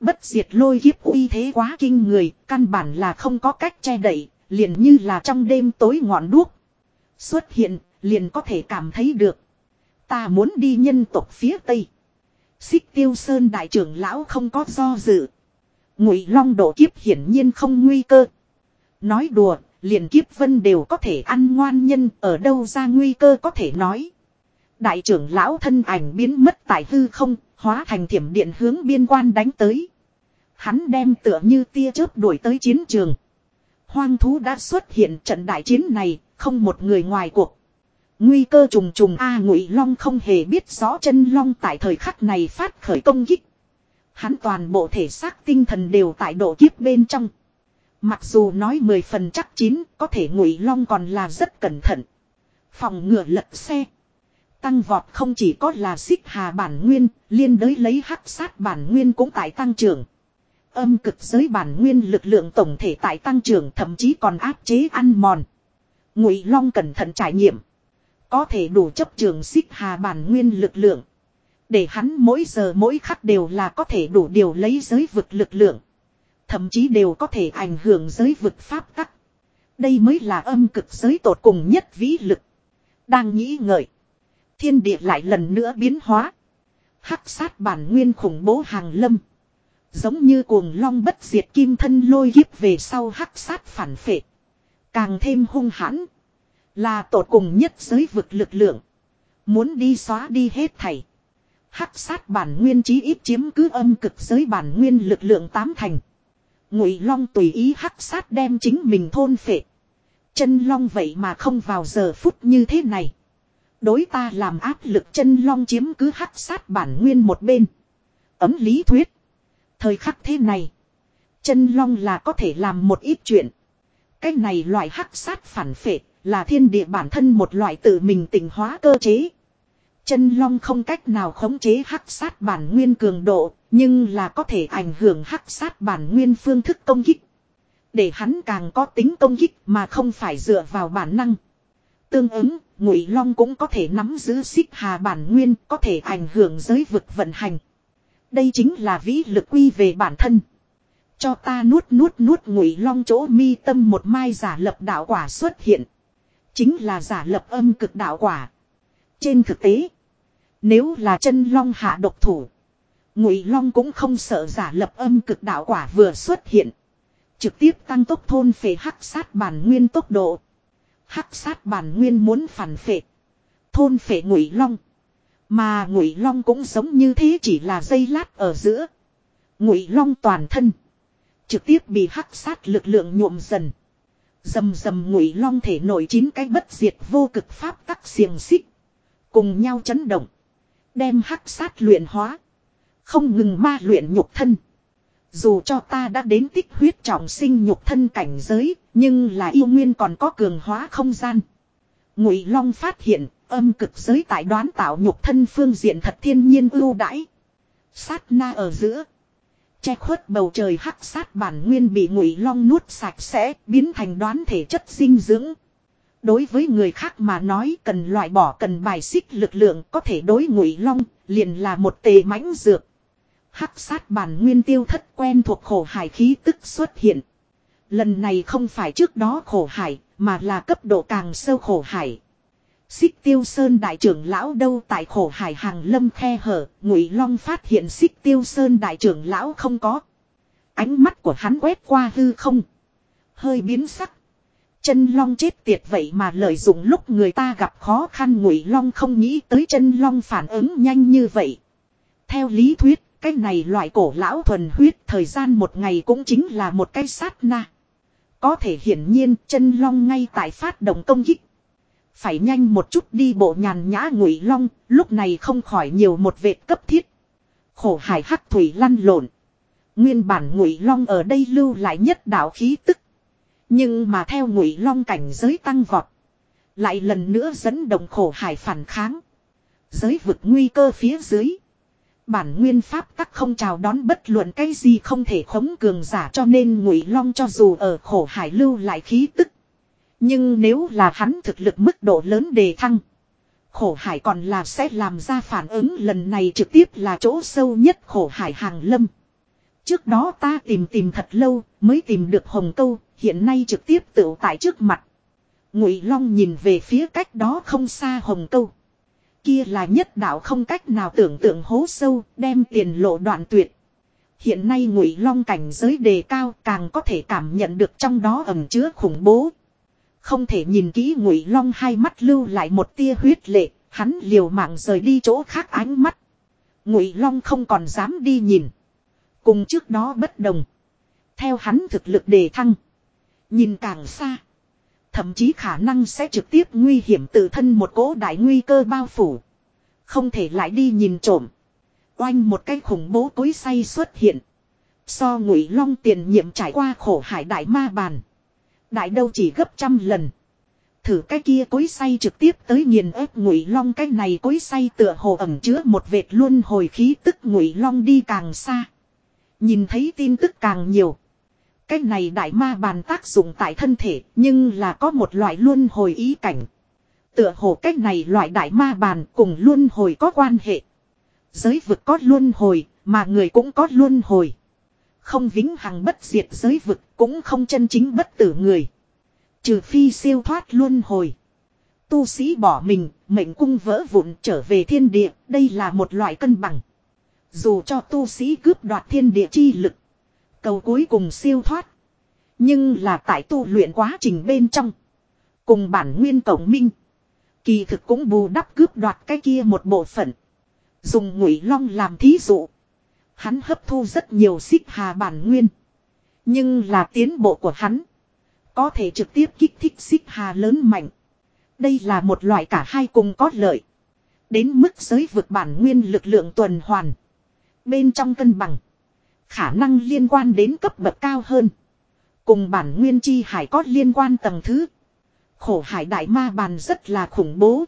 Bất diệt lôi kiếp uy thế quá kinh người, căn bản là không có cách che đậy, liền như là trong đêm tối ngọn đuốc. Xuất hiện, liền có thể cảm thấy được. Ta muốn đi nhân tộc phía Tây. Xích tiêu sơn đại trưởng lão không có do dự. Ngụy long độ kiếp hiển nhiên không nguy cơ. Nói đùa, liền kiếp vân đều có thể ăn ngoan nhân ở đâu ra nguy cơ có thể nói. Đại trưởng lão thân ảnh biến mất tại hư không, hóa thành thiểm điện hướng biên quan đánh tới. Hắn đem tựa như tia chớp đuổi tới chiến trường. Hoang thú đã xuất hiện trận đại chiến này, không một người ngoài cuộc. Nguy cơ trùng trùng A Ngụy Long không hề biết rõ chân Long tại thời khắc này phát khởi công kích. Hắn toàn bộ thể xác tinh thần đều tại độ kiếp bên trong. Mặc dù nói mười phần chắc chín, có thể Ngụy Long còn là rất cẩn thận. Phòng ngừa lật xe. Tăng vọt không chỉ có là xích hà bản nguyên, liên đới lấy hắc sát bản nguyên cũng tại tăng trưởng. Âm cực giới bản nguyên lực lượng tổng thể tại tăng trưởng thậm chí còn áp chế ăn mòn. Ngụy Long cẩn thận trải nghiệm. Có thể đủ chấp trường xích hà bản nguyên lực lượng. Để hắn mỗi giờ mỗi khắc đều là có thể đủ điều lấy giới vực lực lượng. Thậm chí đều có thể ảnh hưởng giới vực pháp tắc. Đây mới là âm cực giới tột cùng nhất vĩ lực. Đang nghĩ ngợi. Thiên địa lại lần nữa biến hóa. Hắc sát bản nguyên khủng bố hàng lâm. Giống như cuồng long bất diệt kim thân lôi kiếp về sau hắc sát phản phệ. Càng thêm hung hãn. Là tột cùng nhất giới vực lực lượng. Muốn đi xóa đi hết thảy. Hắc sát bản nguyên chí ít chiếm cứ âm cực giới bản nguyên lực lượng tám thành. Ngụy Long tùy ý hắc sát đem chính mình thôn phệ. Chân Long vậy mà không vào giờ phút như thế này. Đối ta làm áp lực chân Long chiếm cứ hắc sát bản nguyên một bên. Ấm lý thuyết. Thời khắc thế này. Chân Long là có thể làm một ít chuyện. Cái này loại hắc sát phản phệ là thiên địa bản thân một loại tự mình tỉnh hóa cơ chế. Chân long không cách nào khống chế hắc sát bản nguyên cường độ, nhưng là có thể ảnh hưởng hắc sát bản nguyên phương thức công kích. Để hắn càng có tính công kích mà không phải dựa vào bản năng. Tương ứng, ngụy long cũng có thể nắm giữ xích hà bản nguyên, có thể ảnh hưởng giới vực vận hành. Đây chính là vĩ lực quy về bản thân. Cho ta nuốt nuốt nuốt ngụy long chỗ mi tâm một mai giả lập đạo quả xuất hiện. Chính là giả lập âm cực đạo quả. Trên thực tế. Nếu là chân long hạ độc thủ. Ngụy long cũng không sợ giả lập âm cực đạo quả vừa xuất hiện. Trực tiếp tăng tốc thôn phệ hắc sát bản nguyên tốc độ. Hắc sát bản nguyên muốn phản phệ. Thôn phệ ngụy long. Mà ngụy long cũng giống như thế chỉ là giây lát ở giữa. Ngụy long toàn thân. Trực tiếp bị hắc sát lực lượng nhuộm dần. Dầm dầm ngụy long thể nổi chín cái bất diệt vô cực pháp tắc xiềng xích. Cùng nhau chấn động. Đem hắc sát luyện hóa. Không ngừng ma luyện nhục thân. Dù cho ta đã đến tích huyết trọng sinh nhục thân cảnh giới, nhưng là yêu nguyên còn có cường hóa không gian. Ngụy Long phát hiện, âm cực giới tại đoán tạo nhục thân phương diện thật thiên nhiên ưu đãi. Sát na ở giữa. Che khuất bầu trời hắc sát bản nguyên bị Ngụy Long nuốt sạch sẽ, biến thành đoán thể chất dinh dưỡng. Đối với người khác mà nói cần loại bỏ cần bài xích lực lượng có thể đối Ngụy Long, liền là một tề mãnh dược hắc sát bản nguyên tiêu thất quen thuộc khổ hải khí tức xuất hiện. Lần này không phải trước đó khổ hải, mà là cấp độ càng sâu khổ hải. Xích tiêu sơn đại trưởng lão đâu tại khổ hải hàng lâm khe hở, ngụy long phát hiện xích tiêu sơn đại trưởng lão không có. Ánh mắt của hắn quét qua hư không. Hơi biến sắc. Chân long chết tiệt vậy mà lợi dụng lúc người ta gặp khó khăn ngụy long không nghĩ tới chân long phản ứng nhanh như vậy. Theo lý thuyết, cái này loại cổ lão thuần huyết thời gian một ngày cũng chính là một cái sát na. Có thể hiển nhiên chân long ngay tại phát động công kích. Phải nhanh một chút đi bộ nhàn nhã ngụy long, lúc này không khỏi nhiều một vệt cấp thiết. Khổ hải hắc thủy lăn lộn. Nguyên bản ngụy long ở đây lưu lại nhất đạo khí tức. Nhưng mà theo ngụy long cảnh giới tăng vọt. Lại lần nữa dẫn động khổ hải phản kháng. Giới vực nguy cơ phía dưới. Bản nguyên pháp tắc không chào đón bất luận cái gì không thể khống cường giả cho nên ngụy long cho dù ở khổ hải lưu lại khí tức. Nhưng nếu là hắn thực lực mức độ lớn đề thăng. Khổ hải còn là sẽ làm ra phản ứng lần này trực tiếp là chỗ sâu nhất khổ hải hàng lâm. Trước đó ta tìm tìm thật lâu mới tìm được hồng câu, hiện nay trực tiếp tựu tại trước mặt. Ngụy Long nhìn về phía cách đó không xa hồng câu. Kia là nhất đạo không cách nào tưởng tượng hố sâu, đem tiền lộ đoạn tuyệt. Hiện nay ngụy long cảnh giới đề cao càng có thể cảm nhận được trong đó ẩm chứa khủng bố. Không thể nhìn kỹ ngụy long hai mắt lưu lại một tia huyết lệ, hắn liều mạng rời đi chỗ khác ánh mắt. Ngụy long không còn dám đi nhìn. Cùng trước đó bất đồng. Theo hắn thực lực đề thăng. Nhìn càng xa. Thậm chí khả năng sẽ trực tiếp nguy hiểm tự thân một cỗ đại nguy cơ bao phủ. Không thể lại đi nhìn trộm. Oanh một cái khủng bố cối say xuất hiện. So ngụy long tiền nhiệm trải qua khổ hải đại ma bàn. Đại đâu chỉ gấp trăm lần. Thử cái kia cối say trực tiếp tới nghiền ép ngụy long, cái này cối say tựa hồ ẩm chứa một vệt luôn hồi khí, tức ngụy long đi càng xa. Nhìn thấy tin tức càng nhiều. Cái này đại ma bàn tác dụng tại thân thể nhưng là có một loại luân hồi ý cảnh. Tựa hồ cái này loại đại ma bàn cùng luân hồi có quan hệ. Giới vực có luân hồi mà người cũng có luân hồi. Không vĩnh hằng bất diệt giới vực cũng không chân chính bất tử người. Trừ phi siêu thoát luân hồi. Tu sĩ bỏ mình, mệnh cung vỡ vụn trở về thiên địa, đây là một loại cân bằng. Dù cho tu sĩ cướp đoạt thiên địa chi lực. Cầu cuối cùng siêu thoát. Nhưng là tại tu luyện quá trình bên trong. Cùng bản nguyên tổng minh. Kỳ thực cũng bù đắp cướp đoạt cái kia một bộ phận. Dùng ngụy long làm thí dụ. Hắn hấp thu rất nhiều xích hà bản nguyên. Nhưng là tiến bộ của hắn. Có thể trực tiếp kích thích xích hà lớn mạnh. Đây là một loại cả hai cùng có lợi. Đến mức giới vực bản nguyên lực lượng tuần hoàn. Bên trong cân bằng. Khả năng liên quan đến cấp bậc cao hơn. Cùng bản nguyên chi hải có liên quan tầng thứ. Khổ hải đại ma bàn rất là khủng bố.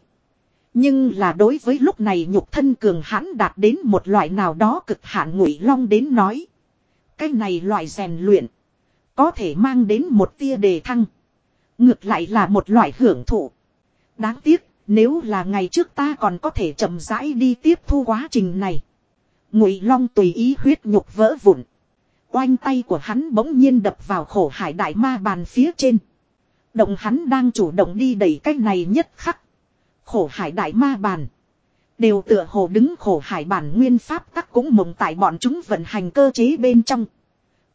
Nhưng là đối với lúc này nhục thân cường hãn đạt đến một loại nào đó cực hạn ngụy long đến nói. Cái này loại rèn luyện. Có thể mang đến một tia đề thăng. Ngược lại là một loại hưởng thụ. Đáng tiếc, nếu là ngày trước ta còn có thể chậm rãi đi tiếp thu quá trình này. Ngụy Long tùy ý huyết nhục vỡ vụn. Oanh tay của hắn bỗng nhiên đập vào khổ hải đại ma bàn phía trên. Động hắn đang chủ động đi đẩy cách này nhất khắc. Khổ hải đại ma bàn. Đều tựa hồ đứng khổ hải bản nguyên pháp tắc cũng mộng tại bọn chúng vận hành cơ chế bên trong.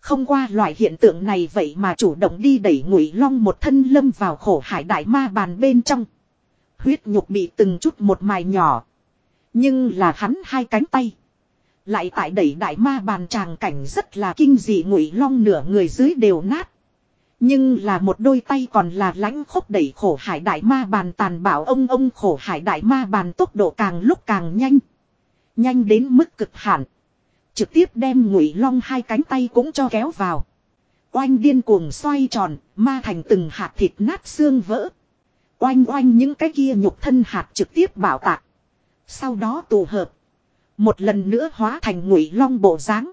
Không qua loại hiện tượng này vậy mà chủ động đi đẩy ngụy long một thân lâm vào khổ hải đại ma bàn bên trong. Huyết nhục bị từng chút một mài nhỏ. Nhưng là hắn hai cánh tay. Lại tại đẩy đại ma bàn tràng cảnh rất là kinh dị ngụy long nửa người dưới đều nát. Nhưng là một đôi tay còn là lãnh khốc đẩy khổ hải đại ma bàn tàn bảo ông ông khổ hải đại ma bàn tốc độ càng lúc càng nhanh. Nhanh đến mức cực hạn. Trực tiếp đem ngụy long hai cánh tay cũng cho kéo vào. Oanh điên cuồng xoay tròn, ma thành từng hạt thịt nát xương vỡ. Oanh oanh những cái kia nhục thân hạt trực tiếp bảo tạc. Sau đó tụ hợp. Một lần nữa hóa thành ngụy long bộ dáng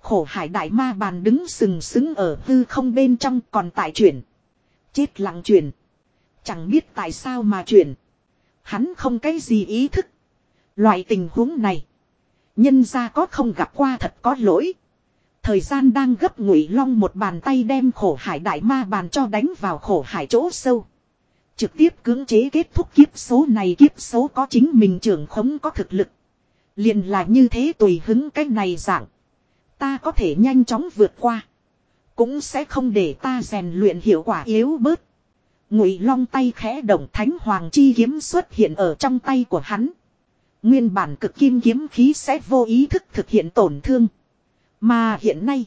Khổ hải đại ma bàn đứng sừng sững ở hư không bên trong còn tại chuyển. Chết lặng chuyển. Chẳng biết tại sao mà chuyển. Hắn không cái gì ý thức. Loại tình huống này. Nhân ra có không gặp qua thật có lỗi. Thời gian đang gấp ngụy long một bàn tay đem khổ hải đại ma bàn cho đánh vào khổ hải chỗ sâu. Trực tiếp cưỡng chế kết thúc kiếp số này kiếp số có chính mình trưởng khống có thực lực liền là như thế tùy hứng cái này dạng. Ta có thể nhanh chóng vượt qua. Cũng sẽ không để ta rèn luyện hiệu quả yếu bớt. Ngụy long tay khẽ động thánh hoàng chi kiếm xuất hiện ở trong tay của hắn. Nguyên bản cực kim kiếm khí sẽ vô ý thức thực hiện tổn thương. Mà hiện nay.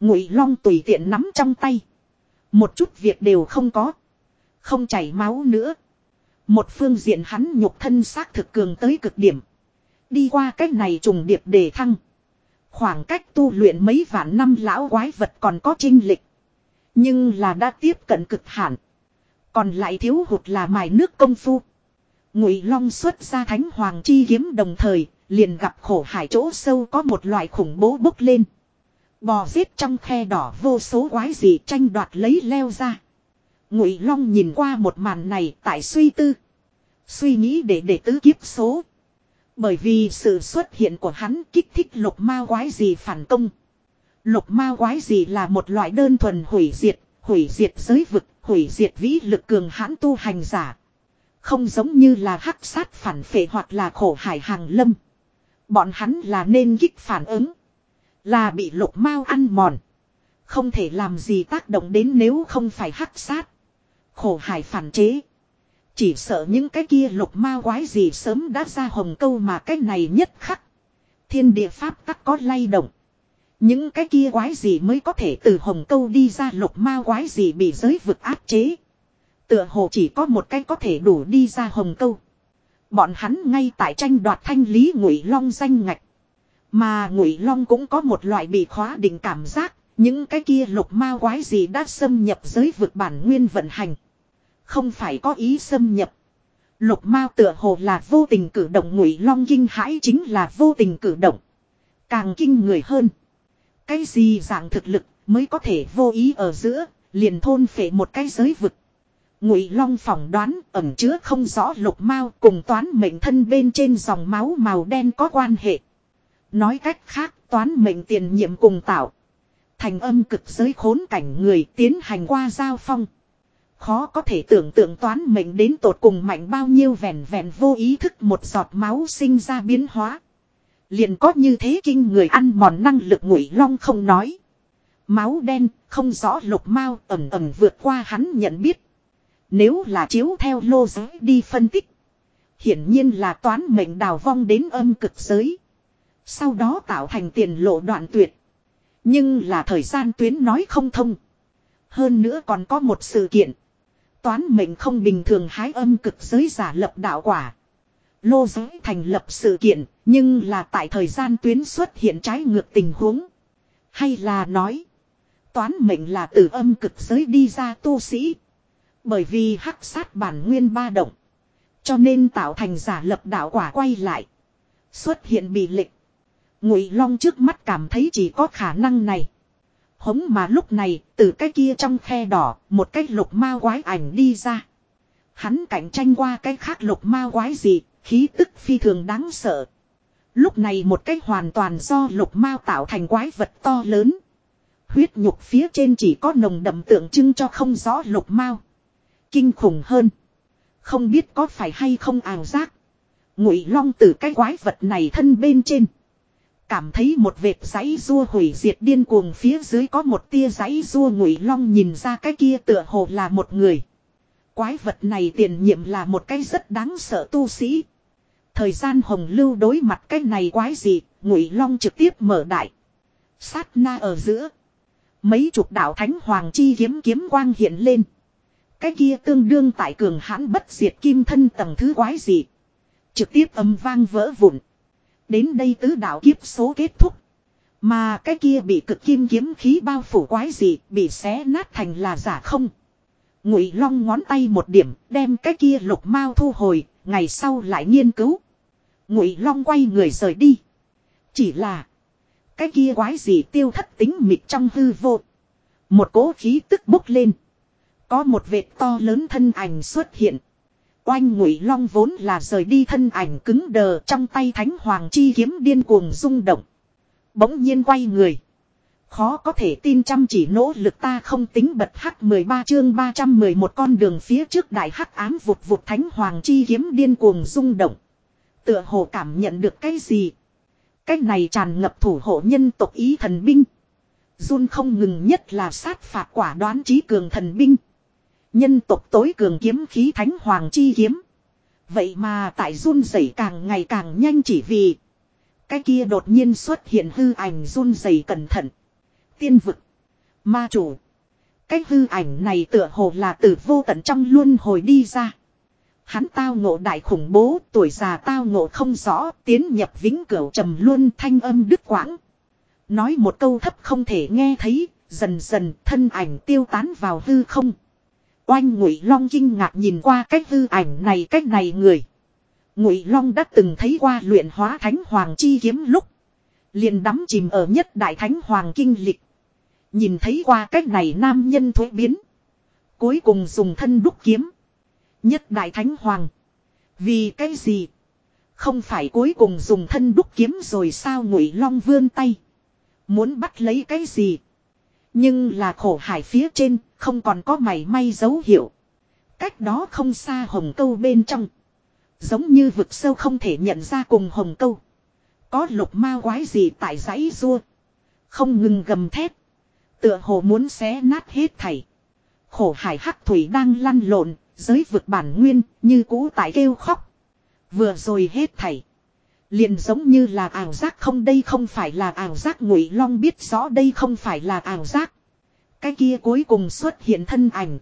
Ngụy long tùy tiện nắm trong tay. Một chút việc đều không có. Không chảy máu nữa. Một phương diện hắn nhục thân xác thực cường tới cực điểm. Đi qua cách này trùng điệp đề thăng. Khoảng cách tu luyện mấy vạn năm lão quái vật còn có trinh lịch. Nhưng là đã tiếp cận cực hạn. Còn lại thiếu hụt là mài nước công phu. Ngụy Long xuất ra thánh hoàng chi kiếm đồng thời, liền gặp khổ hải chỗ sâu có một loại khủng bố bốc lên. Bò giết trong khe đỏ vô số quái gì tranh đoạt lấy leo ra. Ngụy Long nhìn qua một màn này tại suy tư. Suy nghĩ để để tứ kiếp số. Bởi vì sự xuất hiện của hắn kích thích lục ma quái gì phản công. Lục ma quái gì là một loại đơn thuần hủy diệt, hủy diệt giới vực, hủy diệt vĩ lực cường hãn tu hành giả. Không giống như là hắc sát phản phệ hoặc là khổ hải hàng lâm. Bọn hắn là nên kích phản ứng. Là bị lục mao ăn mòn. Không thể làm gì tác động đến nếu không phải hắc sát. Khổ hải phản chế. Chỉ sợ những cái kia lục ma quái gì sớm đã ra hồng câu mà cái này nhất khắc. Thiên địa pháp tắc có lay động. Những cái kia quái gì mới có thể từ hồng câu đi ra lục ma quái gì bị giới vực áp chế. Tựa hồ chỉ có một cái có thể đủ đi ra hồng câu. Bọn hắn ngay tại tranh đoạt thanh lý ngụy long danh ngạch. Mà ngụy long cũng có một loại bị khóa định cảm giác. Những cái kia lục ma quái gì đã xâm nhập giới vực bản nguyên vận hành. Không phải có ý xâm nhập. Lục mao tựa hồ là vô tình cử động ngụy long kinh hãi chính là vô tình cử động. Càng kinh người hơn. Cái gì dạng thực lực mới có thể vô ý ở giữa, liền thôn phệ một cái giới vực. Ngụy Long phỏng đoán ẩn chứa không rõ lục mao cùng toán mệnh thân bên trên dòng máu màu đen có quan hệ. Nói cách khác, toán mệnh tiền nhiệm cùng tạo. Thành âm cực giới khốn cảnh người tiến hành qua giao phong. Khó có thể tưởng tượng toán mệnh đến tột cùng mạnh bao nhiêu vẹn vẹn vô ý thức một giọt máu sinh ra biến hóa. Liền có như thế kinh người ăn mòn năng lực ngụy long không nói. Máu đen, không rõ lục mau ẩm ẩm vượt qua hắn nhận biết. Nếu là chiếu theo lô giới đi phân tích. Hiển nhiên là toán mệnh đào vong đến âm cực giới. Sau đó tạo thành tiền lộ đoạn tuyệt. Nhưng là thời gian tuyến nói không thông. Hơn nữa còn có một sự kiện. Toán mệnh không bình thường hái âm cực giới giả lập đạo quả. Lô giới thành lập sự kiện, nhưng là tại thời gian tuyến xuất hiện trái ngược tình huống. Hay là nói, toán mệnh là từ âm cực giới đi ra tu sĩ. Bởi vì hắc sát bản nguyên ba động. Cho nên tạo thành giả lập đạo quả quay lại. Xuất hiện bị lịch. Ngụy Long trước mắt cảm thấy chỉ có khả năng này. Hống mà lúc này, từ cái kia trong khe đỏ, một cái lục ma quái ảnh đi ra. Hắn cạnh tranh qua cái khác lục ma quái gì, khí tức phi thường đáng sợ. Lúc này một cái hoàn toàn do lục ma tạo thành quái vật to lớn. Huyết nhục phía trên chỉ có nồng đậm tượng trưng cho không rõ lục mao. Kinh khủng hơn. Không biết có phải hay không ảo giác. Ngụy long từ cái quái vật này thân bên trên. Cảm thấy một vệt giấy rua hủy diệt điên cuồng phía dưới có một tia giấy rua ngụy long nhìn ra cái kia tựa hồ là một người. Quái vật này tiền nhiệm là một cái rất đáng sợ tu sĩ. Thời gian hồng lưu đối mặt cái này quái gì, ngụy long trực tiếp mở đại. Sát na ở giữa. Mấy chục đạo thánh hoàng chi kiếm kiếm quang hiện lên. Cái kia tương đương tại cường hãn bất diệt kim thân tầng thứ quái gì. Trực tiếp âm vang vỡ vụn. Đến đây tứ đạo kiếp số kết thúc. Mà cái kia bị cực kim kiếm khí bao phủ quái gì bị xé nát thành là giả không. Ngụy long ngón tay một điểm, đem cái kia lục mao thu hồi. Ngày sau lại nghiên cứu. Ngụy long quay người rời đi. Chỉ là. Cái kia quái gì tiêu thất tính mịt trong hư vô. Một cỗ khí tức bốc lên. Có một vệt to lớn thân ảnh xuất hiện. Oanh ngụy long vốn là rời đi thân ảnh cứng đờ trong tay thánh hoàng chi kiếm điên cuồng rung động. Bỗng nhiên quay người. Khó có thể tin chăm chỉ nỗ lực ta không tính bật hắc 13 chương 311 con đường phía trước đại hắc ám vụt vụt thánh hoàng chi kiếm điên cuồng rung động. Tựa hồ cảm nhận được cái gì. Cái này tràn ngập thủ hộ nhân tộc ý thần binh. Run không ngừng nhất là sát phạt quả đoán trí cường thần binh. Nhân tộc tối cường kiếm khí thánh hoàng chi kiếm. Vậy mà tại run rẩy càng ngày càng nhanh chỉ vì. Cái kia đột nhiên xuất hiện hư ảnh run rẩy cẩn thận. Tiên vực. Ma chủ. Cái hư ảnh này tựa hồ là từ vô tận trong luân hồi đi ra. Hắn tao ngộ đại khủng bố, tuổi già tao ngộ không rõ, tiến nhập vĩnh cửu trầm luôn thanh âm đứt quãng. Nói một câu thấp không thể nghe thấy, dần dần thân ảnh tiêu tán vào hư không. Oanh Ngụy Long kinh ngạc nhìn qua cái hư ảnh này cách này người. Ngụy Long đã từng thấy qua luyện hóa thánh hoàng chi kiếm lúc. Liền đắm chìm ở nhất đại thánh hoàng kinh lịch. Nhìn thấy qua cách này nam nhân thuế biến. Cuối cùng dùng thân đúc kiếm. Nhất đại thánh hoàng. Vì cái gì? Không phải cuối cùng dùng thân đúc kiếm rồi sao ngụy long vươn tay. Muốn bắt lấy cái gì? Nhưng là khổ hải phía trên, không còn có mảy may dấu hiệu. Cách đó không xa hồng câu bên trong. Giống như vực sâu không thể nhận ra cùng hồng câu. Có lục ma quái gì tại dãy rua. Không ngừng gầm thét. Tựa hồ muốn xé nát hết thảy. Khổ hải hắc thủy đang lăn lộn, giới vực bản nguyên, như cũ tại kêu khóc. Vừa rồi hết thảy. Liền giống như là ảo giác không đây không phải là ảo giác ngụy long biết rõ đây không phải là ảo giác. Cái kia cuối cùng xuất hiện thân ảnh.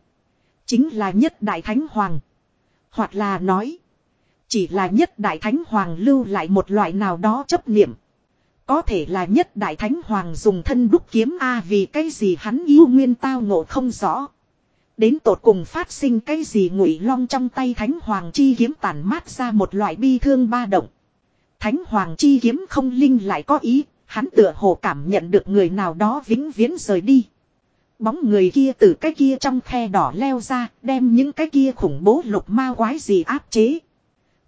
Chính là nhất đại thánh hoàng. Hoặc là nói. Chỉ là nhất đại thánh hoàng lưu lại một loại nào đó chấp niệm. Có thể là nhất đại thánh hoàng dùng thân đúc kiếm A vì cái gì hắn yêu nguyên tao ngộ không rõ. Đến tột cùng phát sinh cái gì ngụy long trong tay thánh hoàng chi kiếm tàn mát ra một loại bi thương ba động. Thánh hoàng chi kiếm không linh lại có ý, hắn tựa hồ cảm nhận được người nào đó vĩnh viễn rời đi. Bóng người kia từ cái kia trong khe đỏ leo ra, đem những cái kia khủng bố lục ma quái gì áp chế.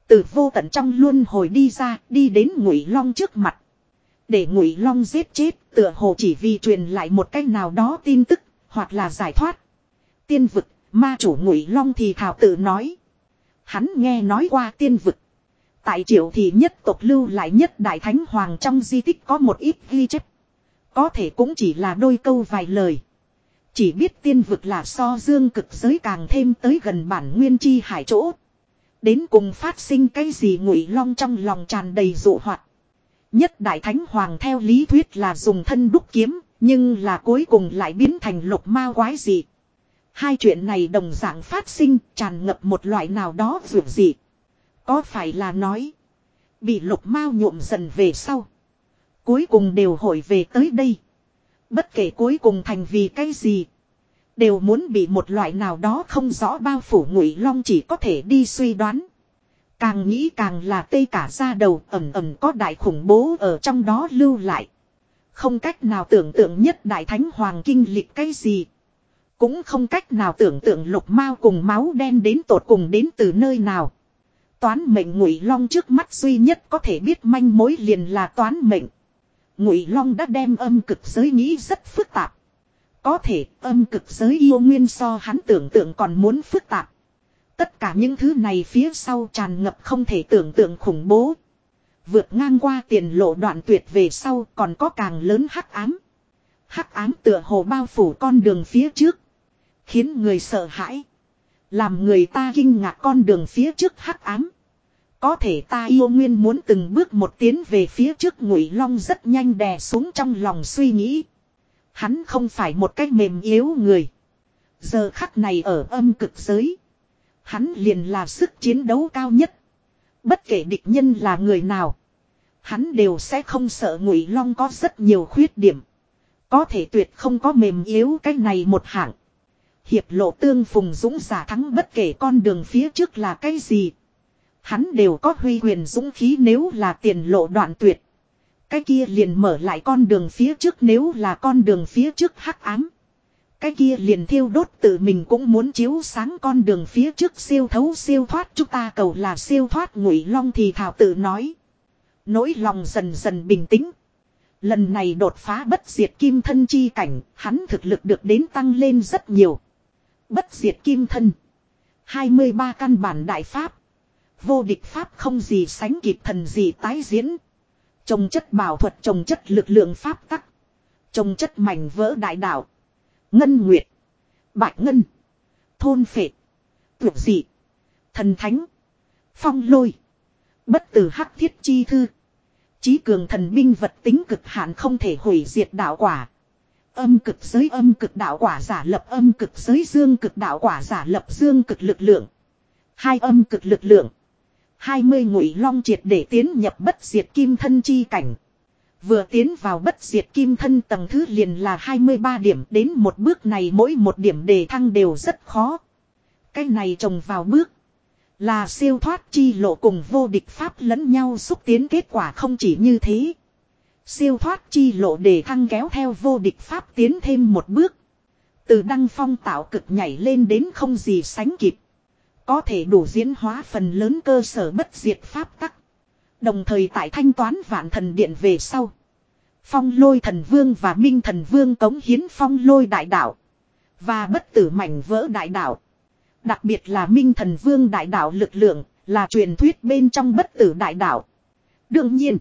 Từ vô tận trong luôn hồi đi ra, đi đến ngụy long trước mặt. Để ngụy long giết chết, tựa hồ chỉ vì truyền lại một cách nào đó tin tức, hoặc là giải thoát. Tiên vực, ma chủ ngụy long thì thảo tự nói. Hắn nghe nói qua tiên vực. Tại triệu thì nhất tộc lưu lại nhất đại thánh hoàng trong di tích có một ít ghi chép. Có thể cũng chỉ là đôi câu vài lời. Chỉ biết tiên vực là so dương cực giới càng thêm tới gần bản nguyên chi hải chỗ. Đến cùng phát sinh cái gì ngụy long trong lòng tràn đầy dụ hoạt. Nhất đại thánh hoàng theo lý thuyết là dùng thân đúc kiếm, nhưng là cuối cùng lại biến thành lục ma quái gì. Hai chuyện này đồng dạng phát sinh, tràn ngập một loại nào đó vượt gì. Có phải là nói, bị lục mao nhuộm dần về sau. Cuối cùng đều hội về tới đây. Bất kể cuối cùng thành vì cái gì. Đều muốn bị một loại nào đó không rõ bao phủ ngụy long chỉ có thể đi suy đoán. Càng nghĩ càng là tê cả ra đầu, ẩm ẩm có đại khủng bố ở trong đó lưu lại. Không cách nào tưởng tượng nhất đại thánh hoàng kinh lịch cái gì. Cũng không cách nào tưởng tượng lục mao cùng máu đen đến tột cùng đến từ nơi nào. Toán mệnh ngụy long trước mắt duy nhất có thể biết manh mối liền là toán mệnh. Ngụy long đã đem âm cực giới nghĩ rất phức tạp. Có thể, âm cực giới yêu nguyên so hắn tưởng tượng còn muốn phức tạp. Tất cả những thứ này phía sau tràn ngập không thể tưởng tượng khủng bố. Vượt ngang qua tiền lộ đoạn tuyệt về sau còn có càng lớn hắc ám. Hắc ám tựa hồ bao phủ con đường phía trước. Khiến người sợ hãi. Làm người ta kinh ngạc con đường phía trước hắc ám. Có thể ta yêu nguyên muốn từng bước một tiến về phía trước ngụy long rất nhanh đè xuống trong lòng suy nghĩ. Hắn không phải một cách mềm yếu người. Giờ khắc này ở âm cực giới. Hắn liền là sức chiến đấu cao nhất. Bất kể địch nhân là người nào. Hắn đều sẽ không sợ ngụy long có rất nhiều khuyết điểm. Có thể tuyệt không có mềm yếu cái này một hạng. Hiệp lộ tương phùng dũng giả thắng bất kể con đường phía trước là cái gì. Hắn đều có huy quyền dũng khí nếu là tiền lộ đoạn tuyệt. Cái kia liền mở lại con đường phía trước nếu là con đường phía trước hắc ám. Cái kia liền thiêu đốt tự mình cũng muốn chiếu sáng con đường phía trước siêu thấu siêu thoát chúng ta cầu là siêu thoát ngụy long thì thảo tự nói. Nỗi lòng dần dần bình tĩnh. Lần này đột phá bất diệt kim thân chi cảnh, hắn thực lực được đến tăng lên rất nhiều. Bất diệt kim thân. 23 căn bản đại pháp. Vô địch pháp không gì sánh kịp thần gì tái diễn. Trồng chất bảo thuật, trồng chất lực lượng pháp tắc. Trồng chất mảnh vỡ đại đạo. Ngân Nguyệt. Bạch Ngân. Thôn phệ. Tuyệt dị. Thần Thánh. Phong lôi. Bất tử hắc thiết chi thư. Chí cường thần binh vật tính cực hạn không thể hủy diệt đạo quả. Âm cực giới, âm cực đạo quả giả lập, âm cực giới, dương cực đạo quả giả lập, dương cực lực lượng. Hai âm cực lực lượng hai mươi ngụy long triệt để tiến nhập bất diệt kim thân chi cảnh. Vừa tiến vào bất diệt kim thân tầng thứ liền là 23 điểm, đến một bước này mỗi một điểm đề thăng đều rất khó. Cái này trồng vào bước. Là siêu thoát chi lộ cùng vô địch pháp lẫn nhau xúc tiến kết quả không chỉ như thế. Siêu thoát chi lộ đề thăng kéo theo vô địch pháp tiến thêm một bước. Từ đăng phong tạo cực nhảy lên đến không gì sánh kịp. Có thể đủ diễn hóa phần lớn cơ sở bất diệt pháp tắc. Đồng thời tại thanh toán vạn thần điện về sau. Phong lôi thần vương và minh thần vương cống hiến phong lôi đại đạo. Và bất tử mảnh vỡ đại đạo. Đặc biệt là minh thần vương đại đạo lực lượng là truyền thuyết bên trong bất tử đại đạo. Đương nhiên.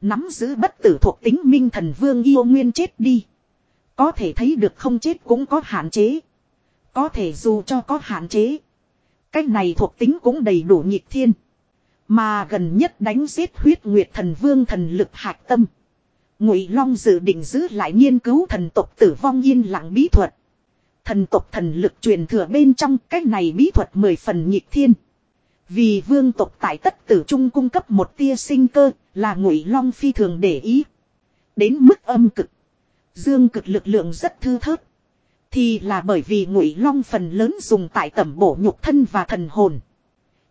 Nắm giữ bất tử thuộc tính minh thần vương yêu nguyên chết đi. Có thể thấy được không chết cũng có hạn chế. Có thể dù cho có hạn chế. Cái này thuộc tính cũng đầy đủ nhịp thiên. Mà gần nhất đánh giết huyết nguyệt thần vương thần lực hạc tâm. Ngụy Long dự định giữ lại nghiên cứu thần tộc tử vong yên lặng bí thuật. Thần tộc thần lực truyền thừa bên trong cách này bí thuật mười phần nhịp thiên. Vì vương tộc tại tất tử trung cung cấp một tia sinh cơ là Ngụy Long phi thường để ý. Đến mức âm cực. Dương cực lực lượng rất thư thớt. Thì là bởi vì Ngụy Long phần lớn dùng tại tẩm bổ nhục thân và thần hồn.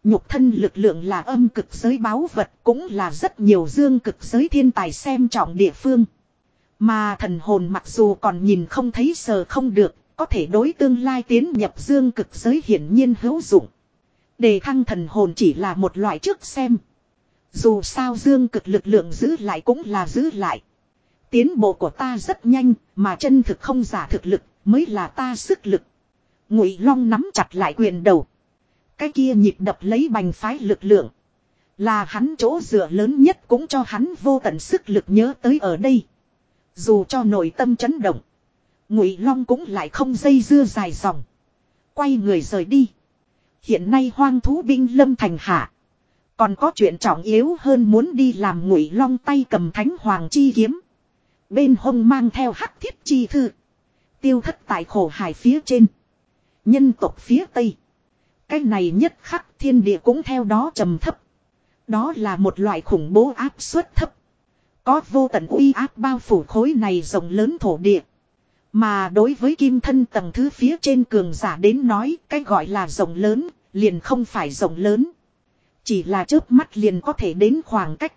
Nhục thân lực lượng là âm cực giới báu vật cũng là rất nhiều dương cực giới thiên tài xem trọng địa phương. Mà thần hồn mặc dù còn nhìn không thấy sờ không được, có thể đối tương lai tiến nhập dương cực giới hiển nhiên hữu dụng. Đề thăng thần hồn chỉ là một loại trước xem. Dù sao dương cực lực lượng giữ lại cũng là giữ lại. Tiến bộ của ta rất nhanh, mà chân thực không giả thực lực, mới là ta sức lực. Ngụy Long nắm chặt lại quyền đầu. Cái kia nhịp đập lấy bành phái lực lượng. Là hắn chỗ dựa lớn nhất cũng cho hắn vô tận sức lực nhớ tới ở đây. Dù cho nội tâm chấn động. Ngụy Long cũng lại không dây dưa dài dòng. Quay người rời đi. Hiện nay hoang thú binh lâm thành hạ. Còn có chuyện trọng yếu hơn muốn đi làm ngụy long tay cầm thánh hoàng chi kiếm. Bên hông mang theo hắc thiết chi thư. Tiêu thất tại khổ hải phía trên. Nhân tộc phía tây. Cái này nhất khắc thiên địa cũng theo đó trầm thấp. Đó là một loại khủng bố áp suất thấp. Có vô tận uy áp bao phủ khối này rộng lớn thổ địa. Mà đối với kim thân tầng thứ phía trên cường giả đến nói cái gọi là rộng lớn, liền không phải rộng lớn. Chỉ là chớp mắt liền có thể đến khoảng cách.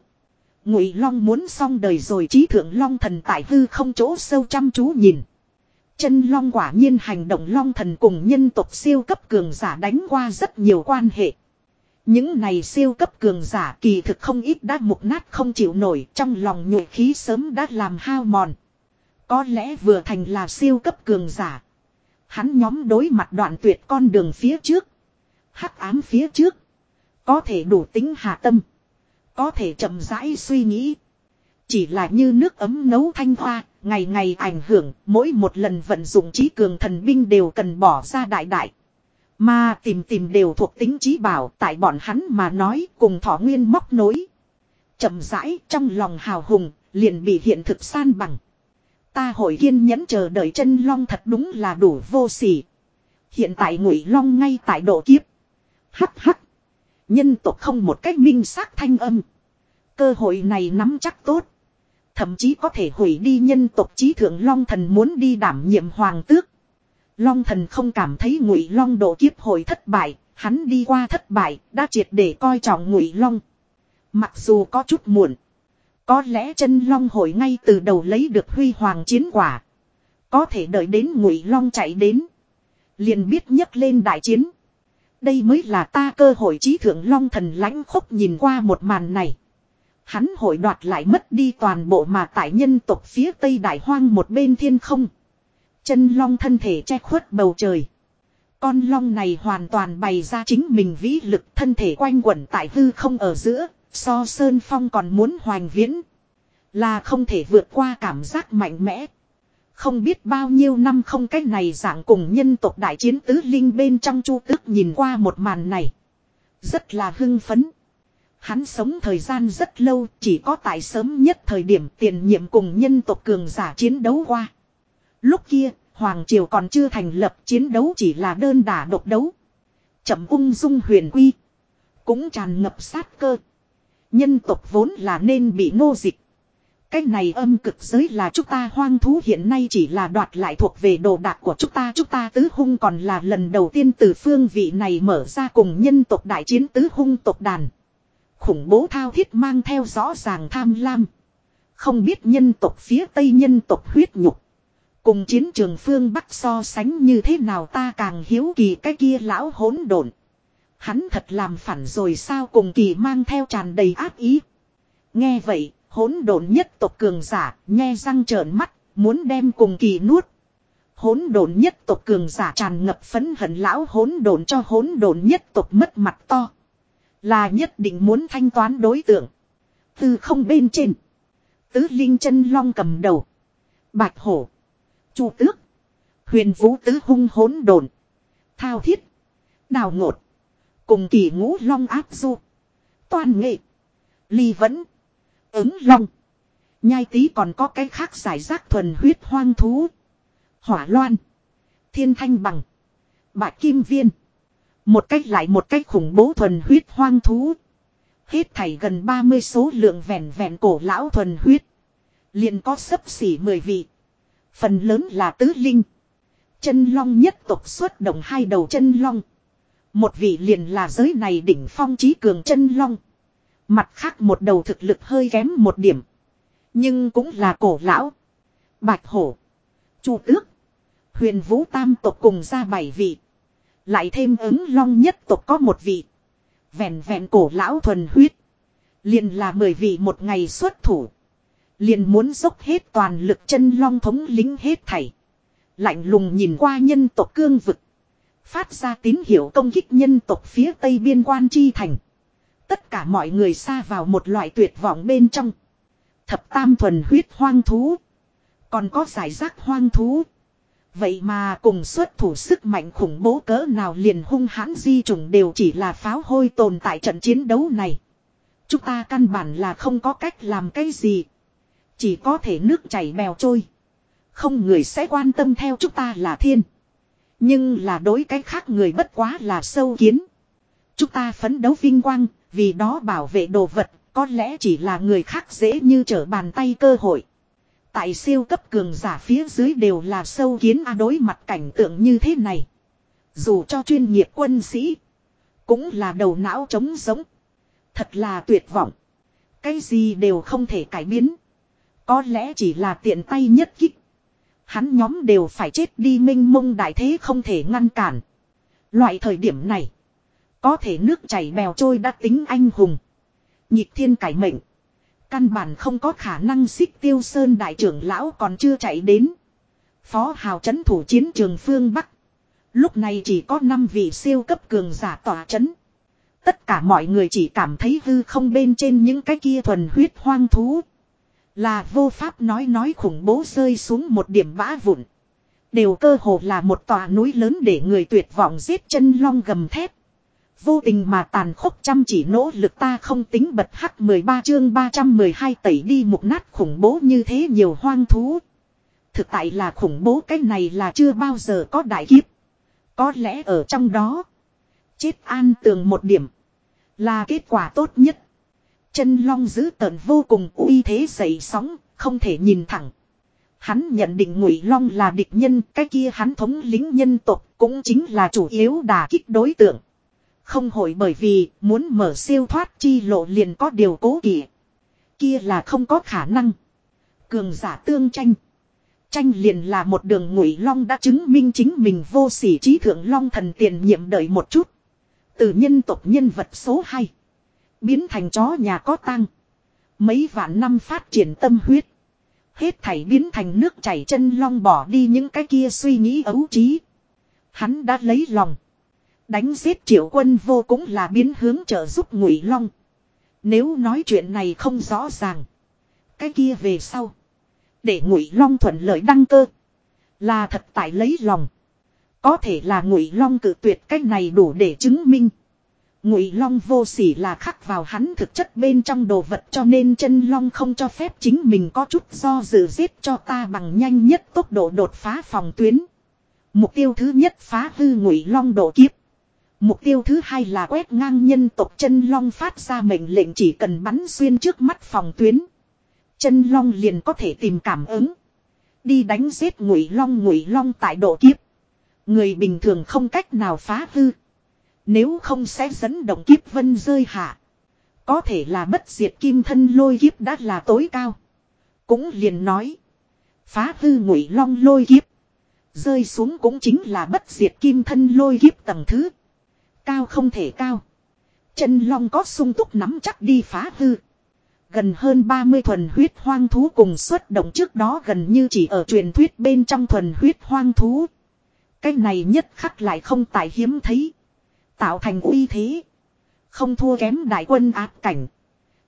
Ngụy Long muốn xong đời rồi trí thượng Long thần tại hư không chỗ sâu chăm chú nhìn. Chân long quả nhiên hành động long thần cùng nhân tộc siêu cấp cường giả đánh qua rất nhiều quan hệ. Những này siêu cấp cường giả kỳ thực không ít đã mục nát không chịu nổi, trong lòng nhuệ khí sớm đã làm hao mòn. Có lẽ vừa thành là siêu cấp cường giả. Hắn nhóm đối mặt đoạn tuyệt con đường phía trước. hắc ám phía trước. Có thể đủ tính hạ tâm. Có thể chậm rãi suy nghĩ. Chỉ là như nước ấm nấu thanh hoa, ngày ngày ảnh hưởng, mỗi một lần vận dụng trí cường thần binh đều cần bỏ ra đại đại. Mà tìm tìm đều thuộc tính trí bảo tại bọn hắn mà nói cùng thọ nguyên móc nối. chậm rãi trong lòng hào hùng, liền bị hiện thực san bằng. Ta hội kiên nhẫn chờ đợi chân long thật đúng là đủ vô sỉ. Hiện tại ngụy long ngay tại độ kiếp. Hắc hắc. Nhân tộc không một cách minh xác thanh âm. Cơ hội này nắm chắc tốt. Thậm chí có thể hủy đi nhân tộc trí thượng long thần muốn đi đảm nhiệm hoàng tước. Long thần không cảm thấy ngụy long độ kiếp hồi thất bại, hắn đi qua thất bại, đã triệt để coi trọng ngụy long. Mặc dù có chút muộn. Có lẽ chân long hồi ngay từ đầu lấy được huy hoàng chiến quả. Có thể đợi đến ngụy long chạy đến. Liền biết nhấc lên đại chiến. Đây mới là ta cơ hội trí thượng long thần lãnh khốc nhìn qua một màn này. Hắn hội đoạt lại mất đi toàn bộ mà tại nhân tộc phía tây đại hoang một bên thiên không. Chân long thân thể che khuất bầu trời. Con long này hoàn toàn bày ra chính mình vĩ lực thân thể quanh quẩn tại hư không ở giữa, so sơn phong còn muốn hoành viễn. Là không thể vượt qua cảm giác mạnh mẽ. Không biết bao nhiêu năm không cách này dạng cùng nhân tộc đại chiến tứ linh bên trong chu tước nhìn qua một màn này. Rất là hưng phấn. Hắn sống thời gian rất lâu chỉ có tại sớm nhất thời điểm tiền nhiệm cùng nhân tộc cường giả chiến đấu qua. Lúc kia, Hoàng Triều còn chưa thành lập chiến đấu chỉ là đơn đả độc đấu. Chậm ung dung huyền quy. Cũng tràn ngập sát cơ. Nhân tộc vốn là nên bị nô dịch. Cái này âm cực giới là chúng ta hoang thú hiện nay chỉ là đoạt lại thuộc về đồ đạc của chúng ta. Chúng ta tứ hung còn là lần đầu tiên từ phương vị này mở ra cùng nhân tộc đại chiến tứ hung tộc đàn. Khủng bố thao thiết mang theo rõ ràng tham lam. Không biết nhân tộc phía tây nhân tộc huyết nhục. Cùng chiến trường phương Bắc so sánh như thế nào ta càng hiếu kỳ cái kia lão hỗn độn. Hắn thật làm phản rồi sao cùng kỳ mang theo tràn đầy ác ý. Nghe vậy, hỗn độn nhất tộc cường giả, nghe răng trợn mắt, muốn đem cùng kỳ nuốt. Hỗn độn nhất tộc cường giả tràn ngập phấn hận lão hỗn độn cho hỗn độn nhất tộc mất mặt to. Là nhất định muốn thanh toán đối tượng. Từ không bên trên. Tứ linh chân long cầm đầu. Bạch hổ. Chu tước. Huyền vũ tứ hung hỗn đồn, Thao thiết. Đào ngột. Cùng kỳ ngũ long áp du. Toàn nghệ. Ly vẫn. Ứng long. Nhai tí còn có cái khác giải rác thuần huyết hoang thú. Hỏa loan. Thiên thanh bằng. Bạch kim viên. Một cách lại một cách khủng bố thuần huyết hoang thú. Hết thảy gần 30 số lượng vẹn vẹn cổ lão thuần huyết. liền có sấp xỉ 10 vị. Phần lớn là tứ linh. Chân long nhất tộc xuất động hai đầu chân long. Một vị liền là giới này đỉnh phong trí cường chân long. Mặt khác một đầu thực lực hơi kém một điểm. Nhưng cũng là cổ lão. Bạch hổ. Chu tước. Huyền vũ tam tộc cùng ra bảy vị. Lại thêm ứng long nhất tộc có một vị. Vẹn vẹn cổ lão thuần huyết. Liền là mười vị một ngày xuất thủ. Liền muốn dốc hết toàn lực chân long thống lính hết thảy. Lạnh lùng nhìn qua nhân tộc cương vực. Phát ra tín hiệu công kích nhân tộc phía tây biên quan chi thành. Tất cả mọi người xa vào một loại tuyệt vọng bên trong. Thập tam thuần huyết hoang thú. Còn có giải rác hoang thú. Vậy mà cùng xuất thủ sức mạnh khủng bố cỡ nào liền hung hãn di trùng đều chỉ là pháo hôi tồn tại trận chiến đấu này. Chúng ta căn bản là không có cách làm cái gì. Chỉ có thể nước chảy bèo trôi. Không người sẽ quan tâm theo chúng ta là thiên. Nhưng là đối cái khác người bất quá là sâu kiến. Chúng ta phấn đấu vinh quang, vì đó bảo vệ đồ vật, có lẽ chỉ là người khác dễ như trở bàn tay cơ hội. Tại siêu cấp cường giả phía dưới đều là sâu kiến a đối mặt cảnh tượng như thế này. Dù cho chuyên nghiệp quân sĩ, cũng là đầu não trống giống. Thật là tuyệt vọng. Cái gì đều không thể cải biến. Có lẽ chỉ là tiện tay nhất kích. Hắn nhóm đều phải chết đi minh mông đại thế không thể ngăn cản. Loại thời điểm này. Có thể nước chảy bèo trôi đã tính anh hùng. Nhịp thiên cải mệnh. Căn bản không có khả năng xích tiêu sơn đại trưởng lão còn chưa chạy đến. Phó hào chấn thủ chiến trường phương Bắc. Lúc này chỉ có 5 vị siêu cấp cường giả tỏa chấn. Tất cả mọi người chỉ cảm thấy hư không bên trên những cái kia thuần huyết hoang thú. Là vô pháp nói nói khủng bố rơi xuống một điểm bã vụn. Đều cơ hồ là một tòa núi lớn để người tuyệt vọng giết chân long gầm thép. Vô tình mà tàn khốc chăm chỉ nỗ lực ta không tính bật hắc 13 chương 312 tẩy đi một nát khủng bố như thế nhiều hoang thú. Thực tại là khủng bố cái này là chưa bao giờ có đại kiếp. Có lẽ ở trong đó. Chết an tường một điểm. Là kết quả tốt nhất. Chân long giữ tợn vô cùng uy thế dậy sóng. Không thể nhìn thẳng. Hắn nhận định ngụy long là địch nhân. Cái kia hắn thống lính nhân tộc cũng chính là chủ yếu đả kích đối tượng. Không hội bởi vì muốn mở siêu thoát chi lộ liền có điều cố kỵ. Kia là không có khả năng. Cường giả tương tranh. Tranh liền là một đường ngụy long đã chứng minh chính mình vô sỉ trí thượng long thần tiền nhiệm đợi một chút. Từ nhân tộc nhân vật số 2. Biến thành chó nhà có tăng. Mấy vạn năm phát triển tâm huyết. Hết thảy biến thành nước chảy chân long bỏ đi những cái kia suy nghĩ ấu trí. Hắn đã lấy lòng. Đánh giết triệu quân vô cũng là biến hướng trợ giúp ngụy long. Nếu nói chuyện này không rõ ràng. Cái kia về sau. Để ngụy long thuận lợi đăng cơ. Là thật tại lấy lòng. Có thể là ngụy long cự tuyệt cách này đủ để chứng minh. Ngụy long vô sỉ là khắc vào hắn thực chất bên trong đồ vật cho nên chân long không cho phép chính mình có chút do dự giết cho ta bằng nhanh nhất tốc độ đột phá phòng tuyến. Mục tiêu thứ nhất phá hư ngụy long độ kiếp. Mục tiêu thứ hai là quét ngang nhân tộc chân long phát ra mệnh lệnh chỉ cần bắn xuyên trước mắt phòng tuyến. Chân long liền có thể tìm cảm ứng. Đi đánh giết ngụy long ngụy long tại độ kiếp. Người bình thường không cách nào phá hư. Nếu không sẽ dẫn động kiếp vân rơi hạ. Có thể là bất diệt kim thân lôi kiếp đã là tối cao. Cũng liền nói. Phá hư ngụy long lôi kiếp. Rơi xuống cũng chính là bất diệt kim thân lôi kiếp tầng thứ. Cao không thể cao. Chân long có sung túc nắm chắc đi phá hư. Gần hơn 30 thuần huyết hoang thú cùng xuất động trước đó gần như chỉ ở truyền thuyết bên trong thuần huyết hoang thú. Cái này nhất khắc lại không tại hiếm thấy. Tạo thành uy thế. Không thua kém đại quân áp cảnh.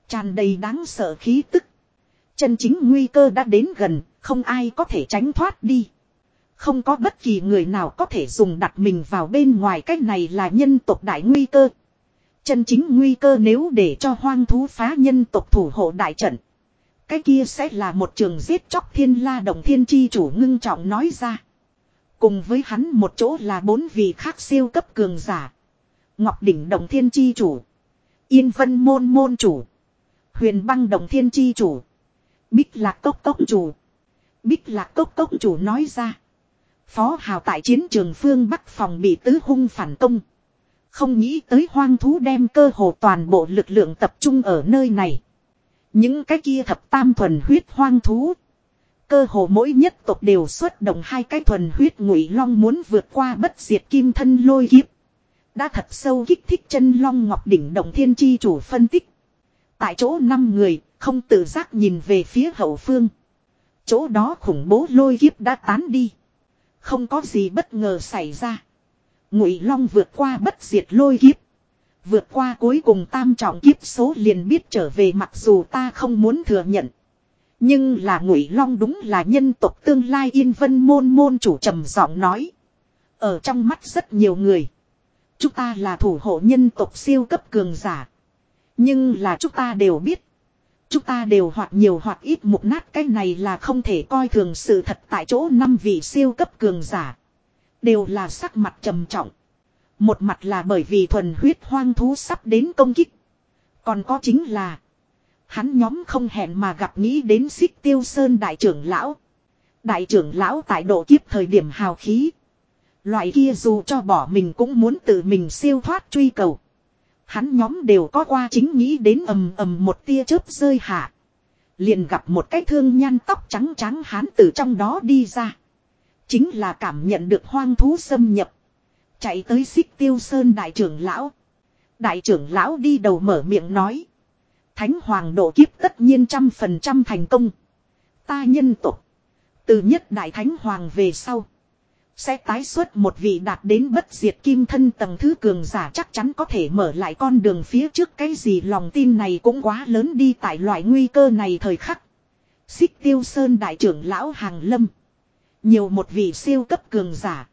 Tràn đầy đáng sợ khí tức. Chân chính nguy cơ đã đến gần, không ai có thể tránh thoát đi. Không có bất kỳ người nào có thể dùng đặt mình vào bên ngoài cái này là nhân tộc đại nguy cơ. Chân chính nguy cơ nếu để cho hoang thú phá nhân tộc thủ hộ đại trận. Cái kia sẽ là một trường giết chóc thiên la đồng thiên chi chủ ngưng trọng nói ra. Cùng với hắn một chỗ là bốn vị khác siêu cấp cường giả. Ngọc đỉnh đồng thiên chi chủ. Yên vân môn môn chủ. Huyền băng đồng thiên chi chủ. Bích lạc cốc cốc chủ. Bích lạc cốc cốc chủ nói ra. Phó hào tại chiến trường phương Bắc phòng bị tứ hung phản công. Không nghĩ tới hoang thú đem cơ hồ toàn bộ lực lượng tập trung ở nơi này. Những cái kia thập tam thuần huyết hoang thú. Cơ hồ mỗi nhất tộc đều xuất động hai cái thuần huyết ngụy long muốn vượt qua bất diệt kim thân lôi kiếp. Đã thật sâu kích thích chân long ngọc đỉnh động thiên chi chủ phân tích. Tại chỗ năm người, không tự giác nhìn về phía hậu phương. Chỗ đó khủng bố lôi kiếp đã tán đi. Không có gì bất ngờ xảy ra. Ngụy Long vượt qua bất diệt lôi kiếp. Vượt qua cuối cùng tam trọng kiếp số liền biết trở về mặc dù ta không muốn thừa nhận. Nhưng là Ngụy Long đúng là nhân tộc tương lai yên vân môn môn chủ trầm giọng nói. Ở trong mắt rất nhiều người. Chúng ta là thủ hộ nhân tộc siêu cấp cường giả. Nhưng là chúng ta đều biết. Chúng ta đều hoặc nhiều hoặc ít mục nát, cái này là không thể coi thường sự thật tại chỗ năm vị siêu cấp cường giả. Đều là sắc mặt trầm trọng. Một mặt là bởi vì thuần huyết hoang thú sắp đến công kích. Còn có chính là. Hắn nhóm không hẹn mà gặp nghĩ đến xích tiêu sơn đại trưởng lão. Đại trưởng lão tại độ kiếp thời điểm hào khí. Loại kia dù cho bỏ mình cũng muốn tự mình siêu thoát truy cầu. Hắn nhóm đều có qua chính nghĩ đến ầm ầm một tia chớp rơi hạ. Liền gặp một cái thương nhan tóc trắng trắng hắn từ trong đó đi ra. Chính là cảm nhận được hoang thú xâm nhập. Chạy tới xích tiêu sơn đại trưởng lão. Đại trưởng lão đi đầu mở miệng nói. Thánh hoàng độ kiếp tất nhiên trăm phần trăm thành công. Ta nhân tục. Từ nhất đại thánh hoàng về sau. Sẽ tái xuất một vị đạt đến bất diệt kim thân tầng thứ cường giả chắc chắn có thể mở lại con đường phía trước cái gì lòng tin này cũng quá lớn đi tại loại nguy cơ này thời khắc. Xích tiêu sơn đại trưởng lão hàng lâm. Nhiều một vị siêu cấp cường giả.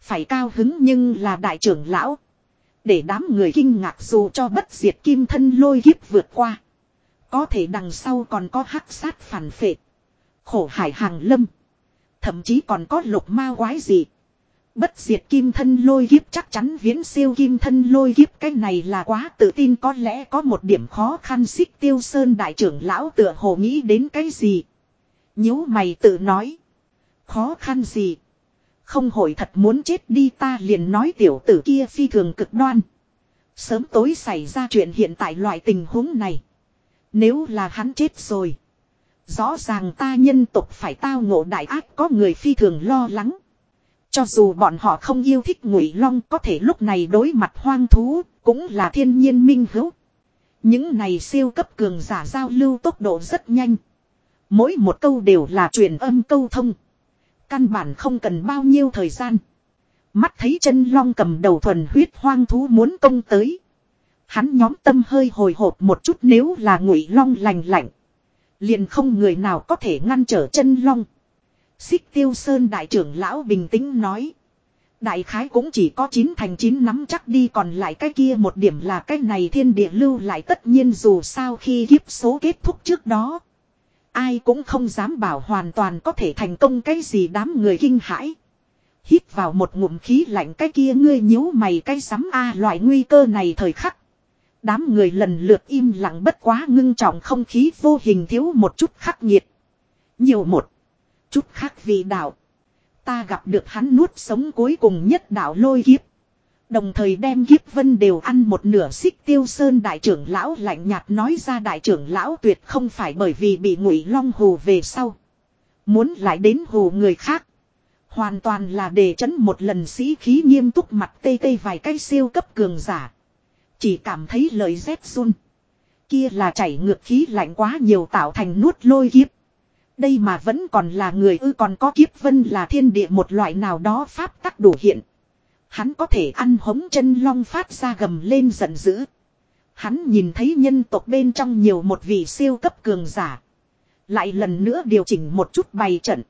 Phải cao hứng nhưng là đại trưởng lão. Để đám người kinh ngạc dù cho bất diệt kim thân lôi kiếp vượt qua. Có thể đằng sau còn có hắc sát phản phệ. Khổ hải hàng lâm. Thậm chí còn có lục ma quái gì. Bất diệt kim thân lôi kiếp chắc chắn viễn siêu kim thân lôi kiếp, cái này là quá tự tin, có lẽ có một điểm khó khăn, xích tiêu sơn đại trưởng lão tựa hồ nghĩ đến cái gì. nhíu mày tự nói. Khó khăn gì. Không hồi thật muốn chết đi, ta liền nói tiểu tử kia phi thường cực đoan. Sớm tối xảy ra chuyện hiện tại loại tình huống này. Nếu là hắn chết rồi. Rõ ràng ta nhân tục phải tao ngộ đại ác, có người phi thường lo lắng. Cho dù bọn họ không yêu thích ngụy long, có thể lúc này đối mặt hoang thú, cũng là thiên nhiên minh hữu. Những này siêu cấp cường giả giao lưu tốc độ rất nhanh. Mỗi một câu đều là truyền âm câu thông. Căn bản không cần bao nhiêu thời gian. Mắt thấy chân long cầm đầu thuần huyết hoang thú muốn công tới. Hắn nhóm tâm hơi hồi hộp một chút nếu là ngụy long lành lạnh. Liền không người nào có thể ngăn trở chân long. Xích tiêu sơn đại trưởng lão bình tĩnh nói. Đại khái cũng chỉ có 9 thành 9 nắm chắc đi còn lại cái kia một điểm là cái này thiên địa lưu lại tất nhiên dù sao khi kiếp số kết thúc trước đó. Ai cũng không dám bảo hoàn toàn có thể thành công cái gì đám người kinh hãi. Hít vào một ngụm khí lạnh cái kia ngươi nhíu mày cái sắm a loại nguy cơ này thời khắc. Đám người lần lượt im lặng bất quá ngưng trọng không khí vô hình thiếu một chút khắc nghiệt. Nhiều một chút khác vì đạo. Ta gặp được hắn nuốt sống cuối cùng nhất đạo lôi kiếp. Đồng thời đem kiếp vân đều ăn một nửa xích tiêu sơn đại trưởng lão lạnh nhạt nói ra đại trưởng lão tuyệt không phải bởi vì bị ngụy long hù về sau. Muốn lại đến hù người khác. Hoàn toàn là để chấn một lần sĩ khí nghiêm túc mặt tê tê vài cái siêu cấp cường giả. Chỉ cảm thấy lời rét run. Kia là chảy ngược khí lạnh quá nhiều tạo thành nuốt lôi kiếp. Đây mà vẫn còn là người ư còn có kiếp vân là thiên địa một loại nào đó pháp tắc đủ hiện. Hắn có thể ăn hống chân long phát ra gầm lên giận dữ. Hắn nhìn thấy nhân tộc bên trong nhiều một vị siêu cấp cường giả. Lại lần nữa điều chỉnh một chút bày trận.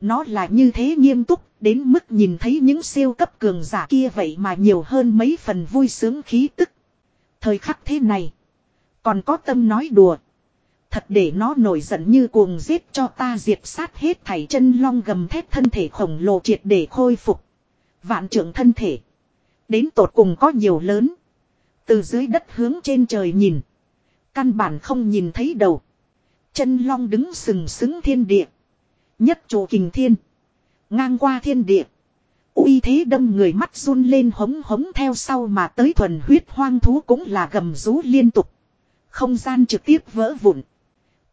Nó là như thế nghiêm túc, đến mức nhìn thấy những siêu cấp cường giả kia vậy mà nhiều hơn mấy phần vui sướng khí tức. Thời khắc thế này, còn có tâm nói đùa. Thật để nó nổi giận như cuồng giết cho ta diệt sát hết thảy chân long gầm thép thân thể khổng lồ triệt để khôi phục. Vạn trưởng thân thể. Đến tột cùng có nhiều lớn. Từ dưới đất hướng trên trời nhìn. Căn bản không nhìn thấy đầu. Chân long đứng sừng sững thiên địa. Nhất chỗ kình thiên. Ngang qua thiên địa uy thế đâm người mắt run lên hống hống theo sau mà tới thuần huyết hoang thú cũng là gầm rú liên tục. Không gian trực tiếp vỡ vụn.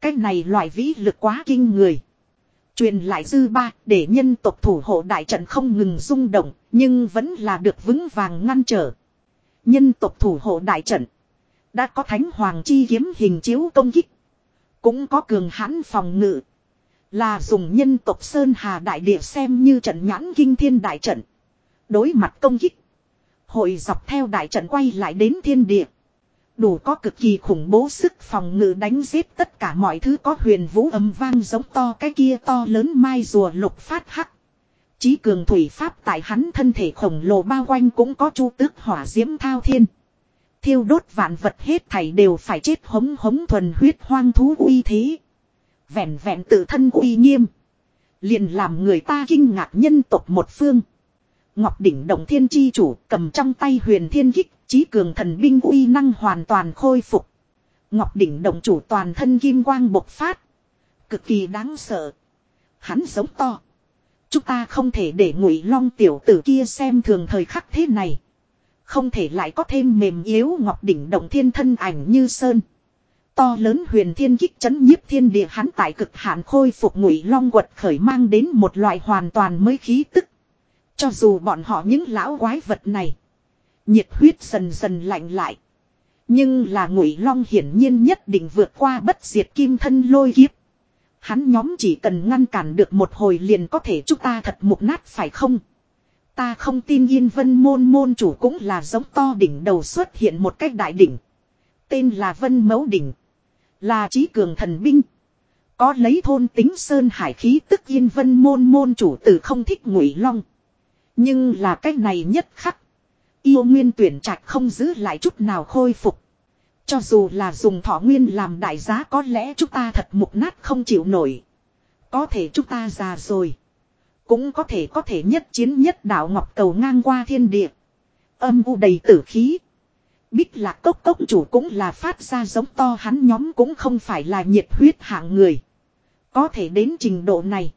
Cái này loại vĩ lực quá kinh người. Truyền lại dư ba để nhân tộc thủ hộ đại trận không ngừng rung động, nhưng vẫn là được vững vàng ngăn trở. Nhân tộc thủ hộ đại trận. Đã có thánh hoàng chi kiếm hình chiếu công kích. Cũng có cường hãn phòng ngự. Là dùng nhân tộc Sơn Hà Đại Địa xem như trận nhãn kinh thiên đại trận. Đối mặt công kích. Hội dọc theo đại trận quay lại đến thiên địa. Đủ có cực kỳ khủng bố sức phòng ngự đánh giết tất cả mọi thứ có huyền vũ âm vang giống to cái kia to lớn mai rùa lục phát hắc. Chí cường thủy pháp tại hắn thân thể khổng lồ bao quanh cũng có chu tước hỏa diễm thao thiên. Thiêu đốt vạn vật hết thảy đều phải chết hống hống thuần huyết hoang thú uy thế. Vẹn vẹn tự thân uy nghiêm. Liền làm người ta kinh ngạc nhân tộc một phương. Ngọc đỉnh động thiên chi chủ cầm trong tay huyền thiên kích, trí cường thần binh uy năng hoàn toàn khôi phục. Ngọc đỉnh động chủ toàn thân kim quang bộc phát. Cực kỳ đáng sợ. Hắn giống to. Chúng ta không thể để ngụy long tiểu tử kia xem thường thời khắc thế này. Không thể lại có thêm mềm yếu ngọc đỉnh động thiên thân ảnh như sơn. To lớn huyền thiên kích chấn nhiếp thiên địa hắn tại cực hạn khôi phục ngụy long quật khởi mang đến một loại hoàn toàn mới khí tức. Cho dù bọn họ những lão quái vật này. Nhiệt huyết dần dần lạnh lại. Nhưng là ngụy long hiển nhiên nhất định vượt qua bất diệt kim thân lôi kiếp. Hắn nhóm chỉ cần ngăn cản được một hồi liền có thể chúng ta thật mục nát phải không? Ta không tin yên vân môn môn chủ cũng là giống to đỉnh đầu xuất hiện một cách đại đỉnh. Tên là vân mẫu đỉnh. Là trí cường thần binh. Có lấy thôn tính sơn hải khí tức yên vân môn môn chủ tử không thích ngụy long. Nhưng là cách này nhất khắc. Yêu nguyên tuyển trạch không giữ lại chút nào khôi phục. Cho dù là dùng thọ nguyên làm đại giá có lẽ chúng ta thật mục nát không chịu nổi. Có thể chúng ta già rồi. Cũng có thể có thể nhất chiến nhất đạo ngọc cầu ngang qua thiên địa. Âm u đầy tử khí. Bích lạc cốc cốc chủ cũng là phát ra giống to hắn nhóm cũng không phải là nhiệt huyết hạng người. Có thể đến trình độ này.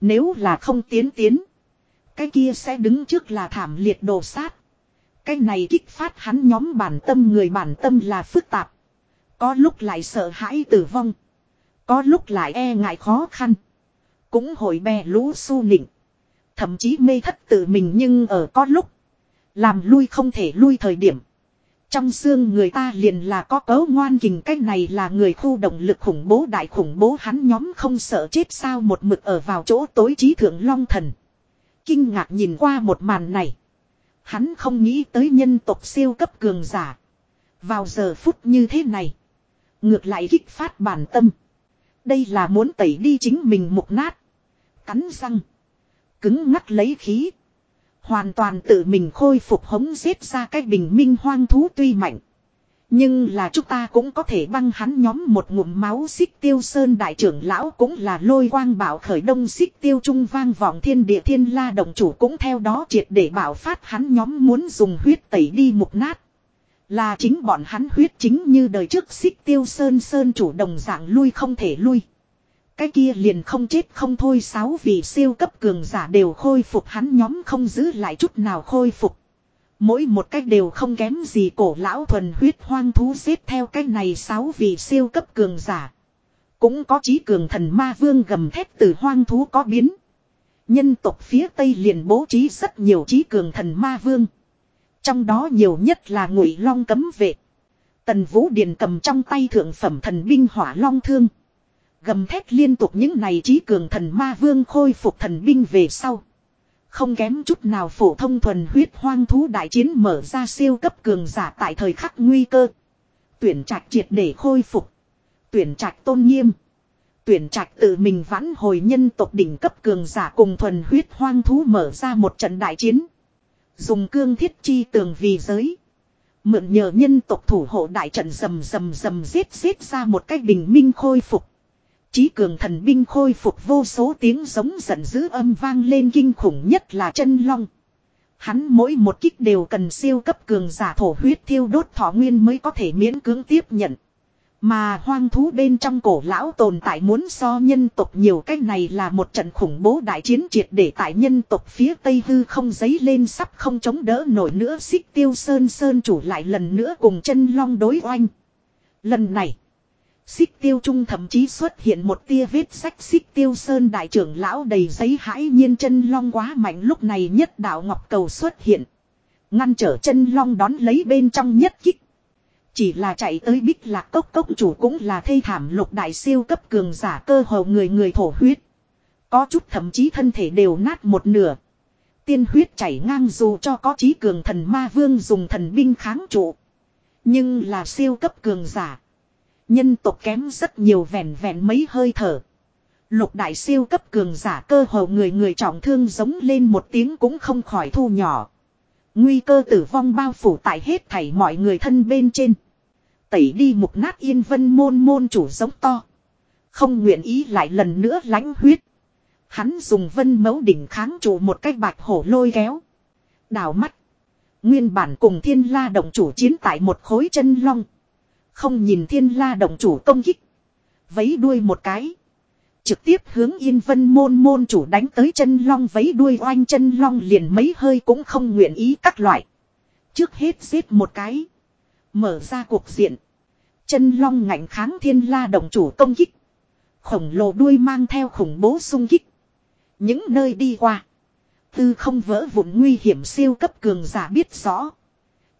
Nếu là không tiến tiến. Cái kia sẽ đứng trước là thảm liệt đồ sát. Cái này kích phát hắn nhóm bản tâm người bản tâm là phức tạp. Có lúc lại sợ hãi tử vong. Có lúc lại e ngại khó khăn. Cũng hồi bè lũ su nịnh. Thậm chí mê thất tự mình nhưng ở có lúc. Làm lui không thể lui thời điểm. Trong xương người ta liền là có cấu ngoan kình, cái này là người khu động lực khủng bố, đại khủng bố, hắn nhóm không sợ chết sao, một mực ở vào chỗ tối trí thượng long thần. Kinh ngạc nhìn qua một màn này. Hắn không nghĩ tới nhân tộc siêu cấp cường giả. Vào giờ phút như thế này. Ngược lại kích phát bản tâm. Đây là muốn tẩy đi chính mình mục nát. Cắn răng. Cứng ngắt lấy khí. Hoàn toàn tự mình khôi phục hống giết ra cái bình minh hoang thú tuy mạnh. Nhưng là chúng ta cũng có thể băng hắn nhóm một ngụm máu xích tiêu sơn đại trưởng lão cũng là lôi quang bảo khởi đông xích tiêu trung vang vọng thiên địa thiên la đồng chủ cũng theo đó triệt để bảo phát hắn nhóm muốn dùng huyết tẩy đi mục nát. Là chính bọn hắn huyết chính như đời trước xích tiêu sơn sơn chủ đồng dạng lui không thể lui. Cái kia liền không chết không thôi, sáu vị siêu cấp cường giả đều khôi phục, hắn nhóm không giữ lại chút nào khôi phục. Mỗi một cách đều không kém gì cổ lão thuần huyết hoang thú xếp theo cách này sáu vị siêu cấp cường giả. Cũng có trí cường thần ma vương gầm thép từ hoang thú có biến. Nhân tộc phía tây liền bố trí rất nhiều trí cường thần ma vương. Trong đó nhiều nhất là ngụy long cấm vệ. Tần Vũ Điền cầm trong tay thượng phẩm thần binh hỏa long thương. Gầm thét liên tục những này trí cường thần ma vương khôi phục thần binh về sau. Không kém chút nào phổ thông thuần huyết hoang thú đại chiến mở ra siêu cấp cường giả tại thời khắc nguy cơ. Tuyển trạch triệt để khôi phục. Tuyển trạch tôn nghiêm. Tuyển trạch tự mình vãn hồi nhân tộc đỉnh cấp cường giả cùng thuần huyết hoang thú mở ra một trận đại chiến. Dùng cương thiết chi tường vì giới. Mượn nhờ nhân tộc thủ hộ đại trận rầm rầm rầm giết giết ra một cách bình minh khôi phục. Chí cường thần binh khôi phục vô số tiếng giống giận dữ âm vang lên kinh khủng nhất là chân long. Hắn mỗi một kích đều cần siêu cấp cường giả thổ huyết thiêu đốt thọ nguyên mới có thể miễn cưỡng tiếp nhận. Mà hoang thú bên trong cổ lão tồn tại muốn so nhân tộc nhiều cách này là một trận khủng bố đại chiến triệt để tại nhân tộc phía tây hư không giấy lên sắp không chống đỡ nổi nữa xích tiêu sơn sơn chủ lại lần nữa cùng chân long đối oanh. Lần này. Xích tiêu trung thậm chí xuất hiện một tia vết sách xích tiêu sơn đại trưởng lão đầy giấy hãi nhiên chân long quá mạnh lúc này nhất đạo ngọc cầu xuất hiện. Ngăn trở chân long đón lấy bên trong nhất kích. Chỉ là chạy tới bích lạc cốc cốc chủ cũng là thê thảm lục đại siêu cấp cường giả cơ hồ người người thổ huyết. Có chút thậm chí thân thể đều nát một nửa. Tiên huyết chảy ngang dù cho có trí cường thần ma vương dùng thần binh kháng trụ. Nhưng là siêu cấp cường giả. Nhân tộc kém rất nhiều vẹn vẹn mấy hơi thở. Lục đại siêu cấp cường giả cơ hồ người người trọng thương giống lên một tiếng cũng không khỏi thu nhỏ. Nguy cơ tử vong bao phủ tại hết thảy mọi người thân bên trên. Tẩy đi mục nát yên vân môn môn chủ giống to. Không nguyện ý lại lần nữa lãnh huyết. Hắn dùng vân mẫu đỉnh kháng trụ một cách bạch hổ lôi kéo. Đào mắt. Nguyên bản cùng thiên la động chủ chiến tại một khối chân long. Không nhìn thiên la động chủ công kích. Vấy đuôi một cái. Trực tiếp hướng yên vân môn môn chủ đánh tới chân long vấy đuôi oanh chân long liền mấy hơi cũng không nguyện ý các loại. Trước hết giết một cái. Mở ra cuộc diện. Chân long ngạnh kháng thiên la động chủ công kích. Khổng lồ đuôi mang theo khủng bố sung kích. Những nơi đi qua. Tư không vỡ vụn nguy hiểm siêu cấp cường giả biết rõ.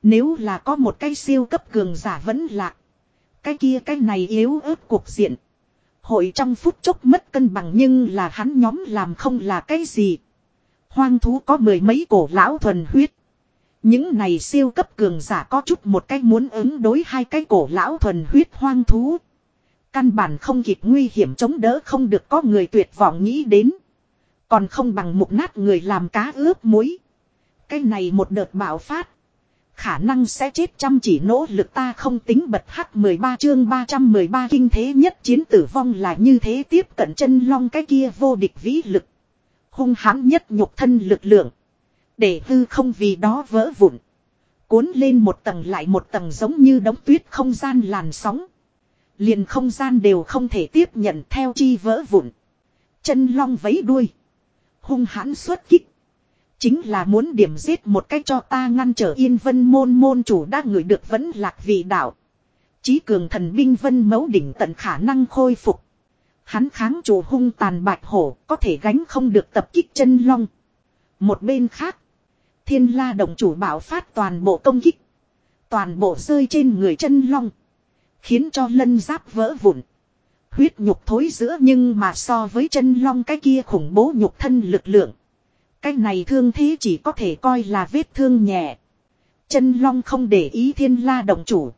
Nếu là có một cái siêu cấp cường giả vẫn lạc. Cái kia cái này yếu ớt cuộc diện. Hội trong phút chốc mất cân bằng nhưng là hắn nhóm làm không là cái gì. Hoang thú có mười mấy cổ lão thuần huyết. Những này siêu cấp cường giả có chút một cách muốn ứng đối hai cái cổ lão thuần huyết hoang thú. Căn bản không kịp nguy hiểm chống đỡ không được có người tuyệt vọng nghĩ đến. Còn không bằng mục nát người làm cá ướp muối. Cái này một đợt bạo phát. Khả năng sẽ chết chăm chỉ nỗ lực ta không tính bật hắc 13 chương 313 kinh thế nhất chiến tử vong là như thế tiếp cận chân long cái kia vô địch vĩ lực. Hung hãn nhất nhục thân lực lượng. Để hư không vì đó vỡ vụn. Cuốn lên một tầng lại một tầng giống như đống tuyết không gian làn sóng. Liền không gian đều không thể tiếp nhận theo chi vỡ vụn. Chân long vấy đuôi. Hung hãn xuất kích. Chính là muốn điểm giết một cách cho ta ngăn trở yên vân môn môn chủ đã ngửi được vẫn lạc vị đạo. Chí cường thần binh vân mấu đỉnh tận khả năng khôi phục. Hắn kháng chủ hung tàn bạch hổ, có thể gánh không được tập kích chân long. Một bên khác. Thiên la đồng chủ bảo phát toàn bộ công kích. Toàn bộ rơi trên người chân long. Khiến cho lân giáp vỡ vụn. Huyết nhục thối giữa nhưng mà so với chân long cái kia khủng bố nhục thân lực lượng. Cái này thương thế chỉ có thể coi là vết thương nhẹ. Chân long không để ý thiên la động chủ.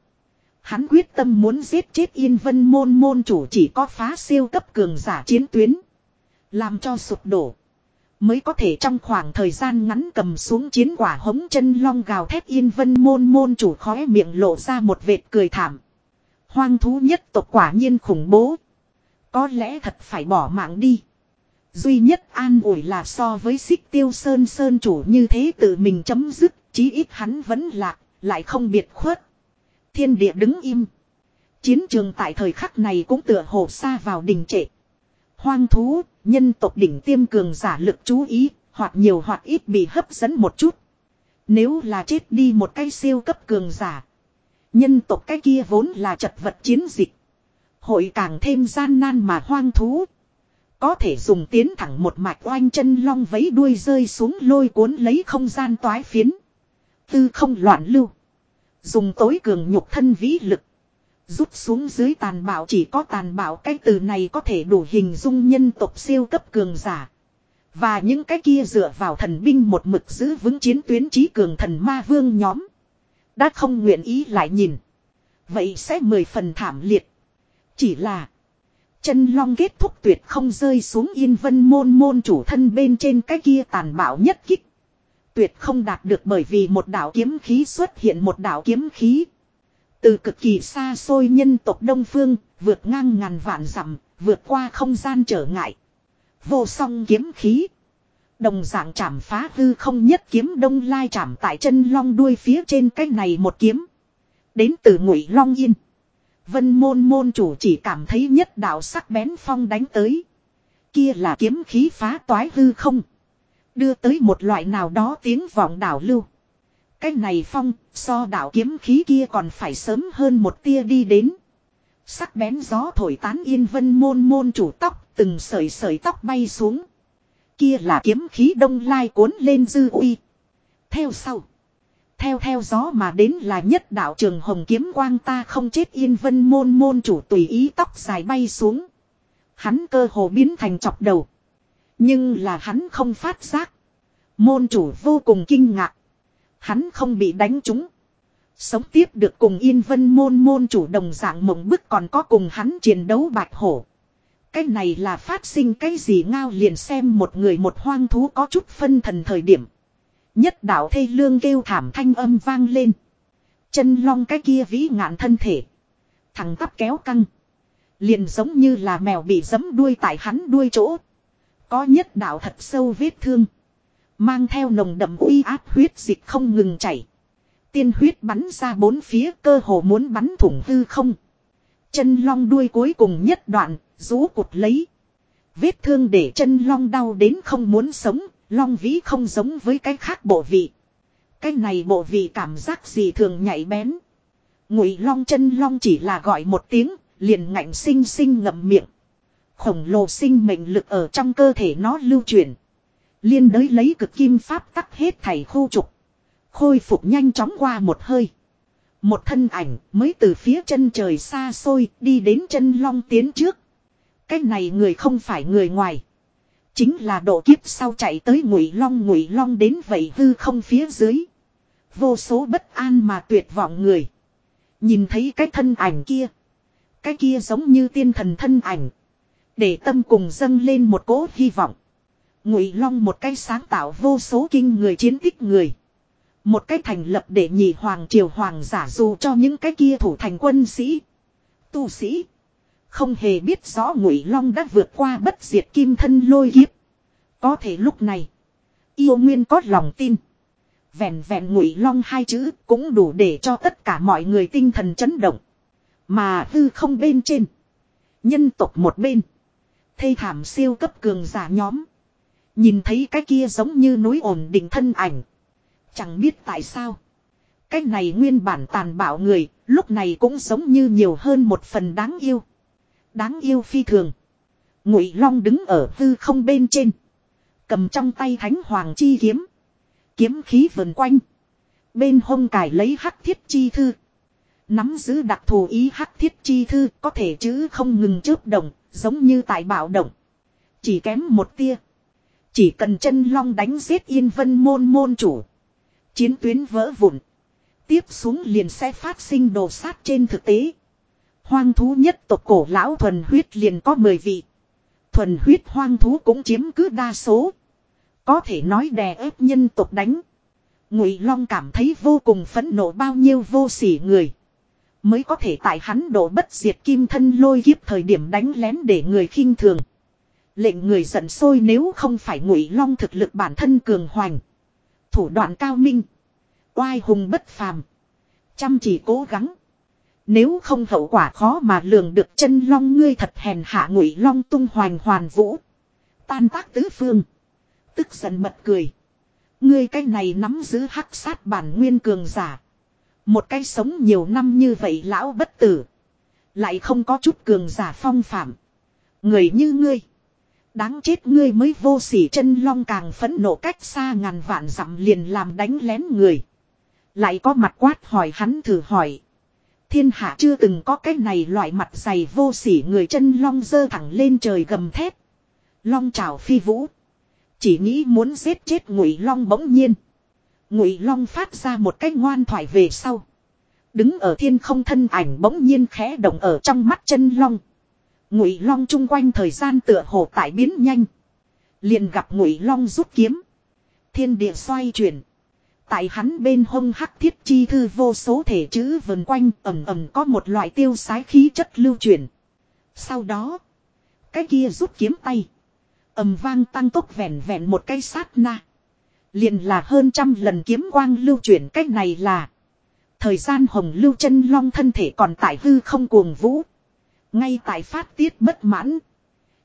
Hắn quyết tâm muốn giết chết yên vân môn môn chủ chỉ có phá siêu cấp cường giả chiến tuyến. Làm cho sụp đổ. Mới có thể trong khoảng thời gian ngắn cầm xuống chiến quả hống chân long gào thét yên vân môn môn chủ khóe miệng lộ ra một vệt cười thảm. Hoang thú nhất tộc quả nhiên khủng bố. Có lẽ thật phải bỏ mạng đi. Duy nhất an ủi là so với xích tiêu sơn sơn chủ như thế tự mình chấm dứt, chí ít hắn vẫn lạc, lại không biệt khuất. Thiên địa đứng im. Chiến trường tại thời khắc này cũng tựa hồ xa vào đình trệ. Hoang thú, nhân tộc đỉnh tiêm cường giả lực chú ý, hoặc nhiều hoặc ít bị hấp dẫn một chút. Nếu là chết đi một cái siêu cấp cường giả. Nhân tộc cái kia vốn là chật vật chiến dịch. Hội càng thêm gian nan mà hoang thú. Có thể dùng tiến thẳng một mạch oanh chân long vấy đuôi rơi xuống lôi cuốn lấy không gian toái phiến. Tư không loạn lưu. Dùng tối cường nhục thân vĩ lực. Rút xuống dưới tàn bạo chỉ có tàn bạo cái từ này có thể đủ hình dung nhân tộc siêu cấp cường giả. Và những cái kia dựa vào thần binh một mực giữ vững chiến tuyến trí cường thần ma vương nhóm. Đã không nguyện ý lại nhìn. Vậy sẽ mười phần thảm liệt. Chỉ là. Chân long kết thúc tuyệt không rơi xuống yên vân môn môn chủ thân bên trên cái kia tàn bạo nhất kích. Tuyệt không đạt được bởi vì một đạo kiếm khí xuất hiện một đạo kiếm khí. Từ cực kỳ xa xôi nhân tộc Đông Phương, vượt ngang ngàn vạn dặm, vượt qua không gian trở ngại. Vô song kiếm khí. Đồng dạng chạm phá hư không nhất kiếm đông lai chạm tại chân long đuôi phía trên cái này một kiếm. Đến từ ngụy long yên. Vân môn môn chủ chỉ cảm thấy nhất đạo sắc bén phong đánh tới. Kia là kiếm khí phá toái hư không. Đưa tới một loại nào đó tiếng vọng đảo lưu. Cái này phong, so đạo kiếm khí kia còn phải sớm hơn một tia đi đến. Sắc bén gió thổi tán yên vân môn môn chủ tóc, từng sợi sợi tóc bay xuống. Kia là kiếm khí đông lai cuốn lên dư uy. Theo sau. Theo theo gió mà đến là nhất đạo trường hồng kiếm quang ta không chết yên vân môn môn chủ tùy ý tóc dài bay xuống. Hắn cơ hồ biến thành chọc đầu. Nhưng là hắn không phát giác. Môn chủ vô cùng kinh ngạc. Hắn không bị đánh trúng. Sống tiếp được cùng yên vân môn môn chủ đồng dạng mộng bức còn có cùng hắn chiến đấu bạch hổ. Cái này là phát sinh cái gì ngao liền xem một người một hoang thú có chút phân thần thời điểm. Nhất đạo thê lương kêu thảm thanh âm vang lên. Chân long cái kia vĩ ngạn thân thể. Thằng tắp kéo căng. Liền giống như là mèo bị giấm đuôi tại hắn đuôi chỗ. Có nhất đạo thật sâu vết thương. Mang theo nồng đậm uy áp huyết dịch không ngừng chảy. Tiên huyết bắn ra bốn phía cơ hồ muốn bắn thủng hư không. Chân long đuôi cuối cùng nhất đoạn, rú cụt lấy. Vết thương để chân long đau đến không muốn sống, long vĩ không giống với cái khác bộ vị. Cái này bộ vị cảm giác gì thường nhạy bén. Ngụy long chân long chỉ là gọi một tiếng, liền ngạnh sinh sinh ngậm miệng. Khổng lồ sinh mệnh lực ở trong cơ thể nó lưu chuyển. Liên đới lấy cực kim pháp tắc hết thảy khu trục. Khôi phục nhanh chóng qua một hơi. Một thân ảnh mới từ phía chân trời xa xôi đi đến chân long tiến trước. Cái này người không phải người ngoài. Chính là độ kiếp sau chạy tới ngụy long ngụy long đến vậy hư không phía dưới. Vô số bất an mà tuyệt vọng người. Nhìn thấy cái thân ảnh kia. Cái kia giống như tiên thần thân ảnh. Để tâm cùng dâng lên một cỗ hy vọng. Ngụy Long một cái sáng tạo vô số kinh người chiến tích người. Một cái thành lập để nhị hoàng, triều hoàng giả dù cho những cái kia thủ thành quân sĩ. Tu sĩ. Không hề biết rõ Ngụy Long đã vượt qua bất diệt kim thân lôi kiếp. Có thể lúc này. Yêu Nguyên có lòng tin. Vẹn vẹn Ngụy Long hai chữ cũng đủ để cho tất cả mọi người tinh thần chấn động. Mà hư không bên trên. Nhân tộc một bên. Thây thảm siêu cấp cường giả nhóm. Nhìn thấy cái kia giống như núi ổn định thân ảnh. Chẳng biết tại sao. Cái này nguyên bản tàn bạo người, lúc này cũng giống như nhiều hơn một phần đáng yêu. Đáng yêu phi thường. Ngụy Long đứng ở hư không bên trên. Cầm trong tay thánh hoàng chi kiếm. Kiếm khí vần quanh. Bên hông cài lấy hắc thiết chi thư. Nắm giữ đặc thù ý hắc thiết chi thư có thể chứ không ngừng chớp động, giống như tại bạo động. Chỉ kém một tia. Chỉ cần chân long đánh giết yên vân môn môn chủ. Chiến tuyến vỡ vụn. Tiếp xuống liền sẽ phát sinh đồ sát trên thực tế. Hoang thú nhất tộc cổ lão thuần huyết liền có 10 vị. Thuần huyết hoang thú cũng chiếm cứ đa số. Có thể nói đè ép nhân tộc đánh. Ngụy Long cảm thấy vô cùng phẫn nộ bao nhiêu vô sỉ người. Mới có thể tại hắn độ bất diệt kim thân lôi kiếp thời điểm đánh lén để người khinh thường. Lệnh người giận sôi nếu không phải ngụy long thực lực bản thân cường hoành. Thủ đoạn cao minh. Oai hùng bất phàm. Chăm chỉ cố gắng. Nếu không hậu quả khó mà lường được chân long ngươi thật hèn hạ ngụy long tung hoành hoàn vũ. Tan tác tứ phương. Tức giận bật cười. Ngươi cái này nắm giữ hắc sát bản nguyên cường giả. Một cái sống nhiều năm như vậy lão bất tử. Lại không có chút cường giả phong phạm. Người như ngươi. Đáng chết ngươi mới vô sỉ chân long càng phẫn nộ cách xa ngàn vạn dặm liền làm đánh lén người. Lại có mặt quát hỏi hắn thử hỏi. Thiên hạ chưa từng có cái này loại mặt dày vô sỉ người chân long dơ thẳng lên trời gầm thép. Long trào phi vũ. Chỉ nghĩ muốn giết chết ngụy long bỗng nhiên. Ngụy long phát ra một cái ngoan thoại về sau. Đứng ở thiên không thân ảnh bỗng nhiên khẽ động ở trong mắt chân long. Ngụy long chung quanh thời gian tựa hồ tại biến nhanh. Liền gặp ngụy long rút kiếm. Thiên địa xoay chuyển. Tại hắn bên hông hắc thiết chi thư vô số thể chữ vần quanh ẩm ẩm có một loại tiêu sái khí chất lưu chuyển. Sau đó. Cái kia rút kiếm tay. ầm vang tăng tốc vẹn vẹn một cái sát na. Liền là hơn trăm lần kiếm quang lưu chuyển cách này là. Thời gian hồng lưu chân long thân thể còn tại hư không cuồng vũ. Ngay tại phát tiết bất mãn.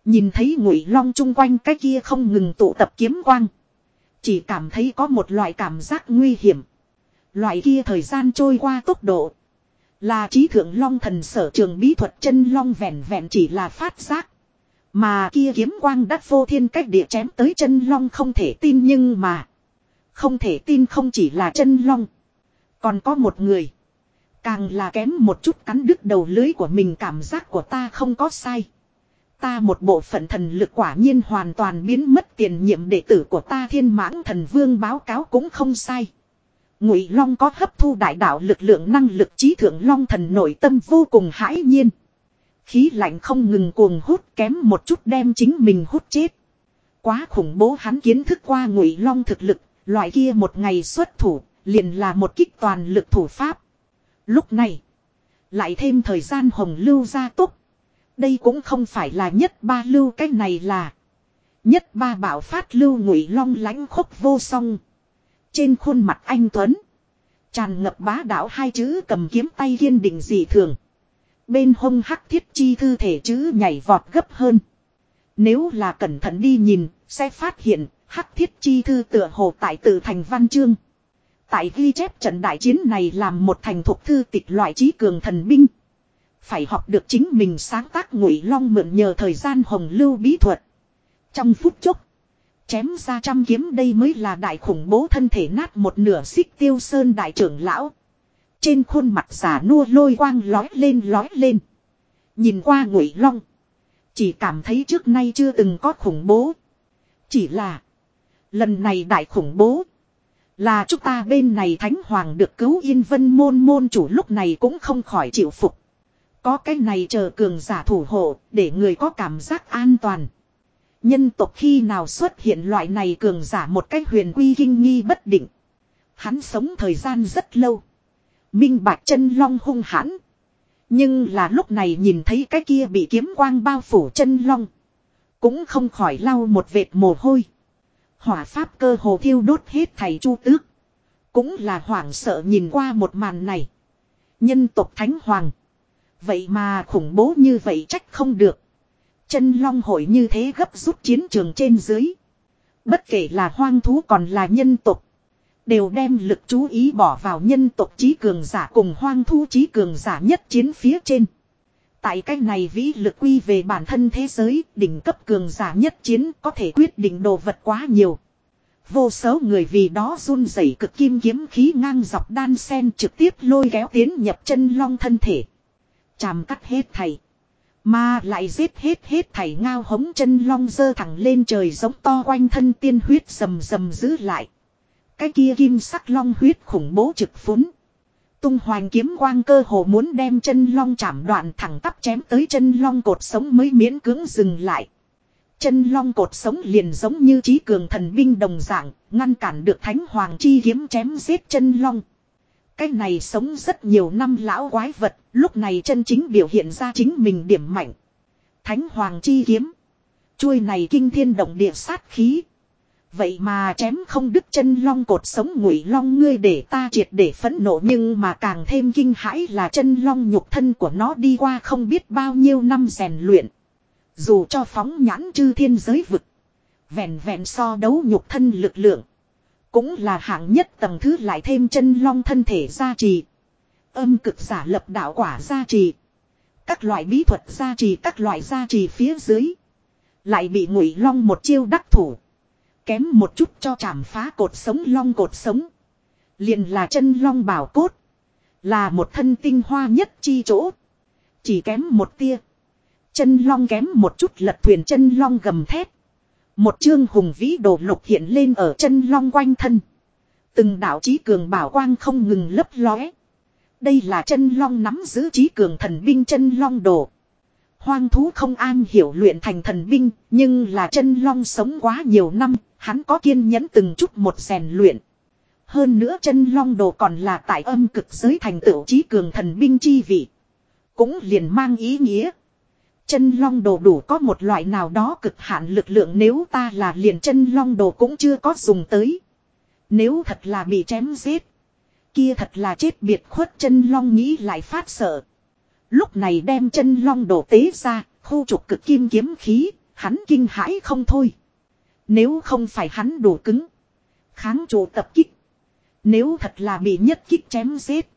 Nhìn thấy ngụy long chung quanh cái kia không ngừng tụ tập kiếm quang. Chỉ cảm thấy có một loại cảm giác nguy hiểm. Loại kia thời gian trôi qua tốc độ. Là trí thượng long thần sở trường bí thuật chân long vẹn vẹn chỉ là phát giác. Mà kia kiếm quang đắt vô thiên cách địa chém tới chân long không thể tin nhưng mà. Không thể tin không chỉ là chân long. Còn có một người. Càng là kém một chút cắn đứt đầu lưới của mình cảm giác của ta không có sai. Ta một bộ phận thần lực quả nhiên hoàn toàn biến mất tiền nhiệm đệ tử của ta thiên mãng thần vương báo cáo cũng không sai. Ngụy Long có hấp thu đại đạo lực lượng năng lực trí thượng Long thần nội tâm vô cùng hãi nhiên. Khí lạnh không ngừng cuồng hút kém một chút đem chính mình hút chết. Quá khủng bố hắn kiến thức qua Ngụy Long thực lực, loại kia một ngày xuất thủ, liền là một kích toàn lực thủ pháp. Lúc này, lại thêm thời gian hồng lưu ra tốc đây cũng không phải là nhất ba lưu cái này là. Nhất ba bảo phát lưu ngụy long lánh khúc vô song. Trên khuôn mặt anh Tuấn. Tràn ngập bá đạo hai chữ cầm kiếm tay kiên định dị thường. Bên hông hắc thiết chi thư thể chữ nhảy vọt gấp hơn. Nếu là cẩn thận đi nhìn, sẽ phát hiện hắc thiết chi thư tựa hồ tại tự thành văn chương. Tại ghi chép trận đại chiến này làm một thành thuộc thư tịch loại trí cường thần binh. Phải học được chính mình sáng tác ngụy long mượn nhờ thời gian hồng lưu bí thuật. Trong phút chốc. Chém ra trăm kiếm đây mới là đại khủng bố thân thể nát một nửa xích tiêu sơn đại trưởng lão. Trên khuôn mặt giả nua lôi quang lói lên lói lên. Nhìn qua ngụy long. Chỉ cảm thấy trước nay chưa từng có khủng bố. Chỉ là. Lần này đại khủng bố. Là chúng ta bên này thánh hoàng được cứu yên vân môn môn chủ lúc này cũng không khỏi chịu phục. Có cái này chờ cường giả thủ hộ, để người có cảm giác an toàn. Nhân tộc khi nào xuất hiện loại này cường giả một cách huyền quy kinh nghi bất định. Hắn sống thời gian rất lâu. Minh bạch chân long hung hãn. Nhưng là lúc này nhìn thấy cái kia bị kiếm quang bao phủ chân long. Cũng không khỏi lau một vệt mồ hôi. Hỏa pháp cơ hồ thiêu đốt hết thầy chu tước. Cũng là hoảng sợ nhìn qua một màn này. Nhân tộc thánh hoàng. Vậy mà khủng bố như vậy trách không được. Chân long hội như thế gấp rút chiến trường trên dưới. Bất kể là hoang thú còn là nhân tộc. Đều đem lực chú ý bỏ vào nhân tộc trí cường giả cùng hoang thú trí cường giả nhất chiến phía trên. Tại cách này vĩ lực quy về bản thân thế giới, đỉnh cấp cường giả nhất chiến có thể quyết định đồ vật quá nhiều. Vô số người vì đó run rẩy cực kim kiếm khí ngang dọc đan sen trực tiếp lôi kéo tiến nhập chân long thân thể. Chàm cắt hết thầy. Mà lại giết hết hết thảy ngao hống chân long dơ thẳng lên trời giống to quanh thân tiên huyết rầm rầm giữ lại. Cái kia kim sắc long huyết khủng bố trực phún. Tung hoành kiếm quang cơ hồ muốn đem chân long chạm đoạn thẳng tắp chém tới chân long cột sống mới miễn cưỡng dừng lại. Chân long cột sống liền giống như trí cường thần binh đồng dạng, ngăn cản được thánh hoàng chi kiếm chém giết chân long. Cái này sống rất nhiều năm lão quái vật, lúc này chân chính biểu hiện ra chính mình điểm mạnh. Thánh hoàng chi kiếm. Chuôi này kinh thiên động địa sát khí. Vậy mà chém không đứt chân long cột sống ngụy long ngươi để ta triệt để phẫn nộ nhưng mà càng thêm kinh hãi là chân long nhục thân của nó đi qua không biết bao nhiêu năm rèn luyện. Dù cho phóng nhãn chư thiên giới vực. Vẹn vẹn so đấu nhục thân lực lượng. Cũng là hạng nhất tầng thứ lại thêm chân long thân thể gia trì. Âm cực giả lập đạo quả gia trì. Các loại bí thuật gia trì, các loại gia trì phía dưới. Lại bị ngụy long một chiêu đắc thủ. Kém một chút cho chảm phá cột sống long cột sống. liền là chân long bảo cốt. Là một thân tinh hoa nhất chi chỗ. Chỉ kém một tia. Chân long kém một chút lật thuyền chân long gầm thét. Một chương hùng vĩ đồ lục hiện lên ở chân long quanh thân. Từng đạo trí cường bảo quang không ngừng lấp lóe. Đây là chân long nắm giữ trí cường thần binh chân long đồ. Hoang thú không an hiểu luyện thành thần binh, nhưng là chân long sống quá nhiều năm, hắn có kiên nhẫn từng chút một rèn luyện. Hơn nữa chân long đồ còn là tại âm cực giới thành tựu trí cường thần binh chi vị. Cũng liền mang ý nghĩa. Chân long đồ đủ có một loại nào đó cực hạn lực lượng nếu ta là liền chân long đồ cũng chưa có dùng tới. Nếu thật là bị chém giết. Kia thật là chết biệt khuất chân long nghĩ lại phát sợ. Lúc này đem chân long đồ tế ra, khu trục cực kim kiếm khí, hắn kinh hãi không thôi. Nếu không phải hắn đủ cứng. Kháng trụ tập kích. Nếu thật là bị nhất kích chém giết.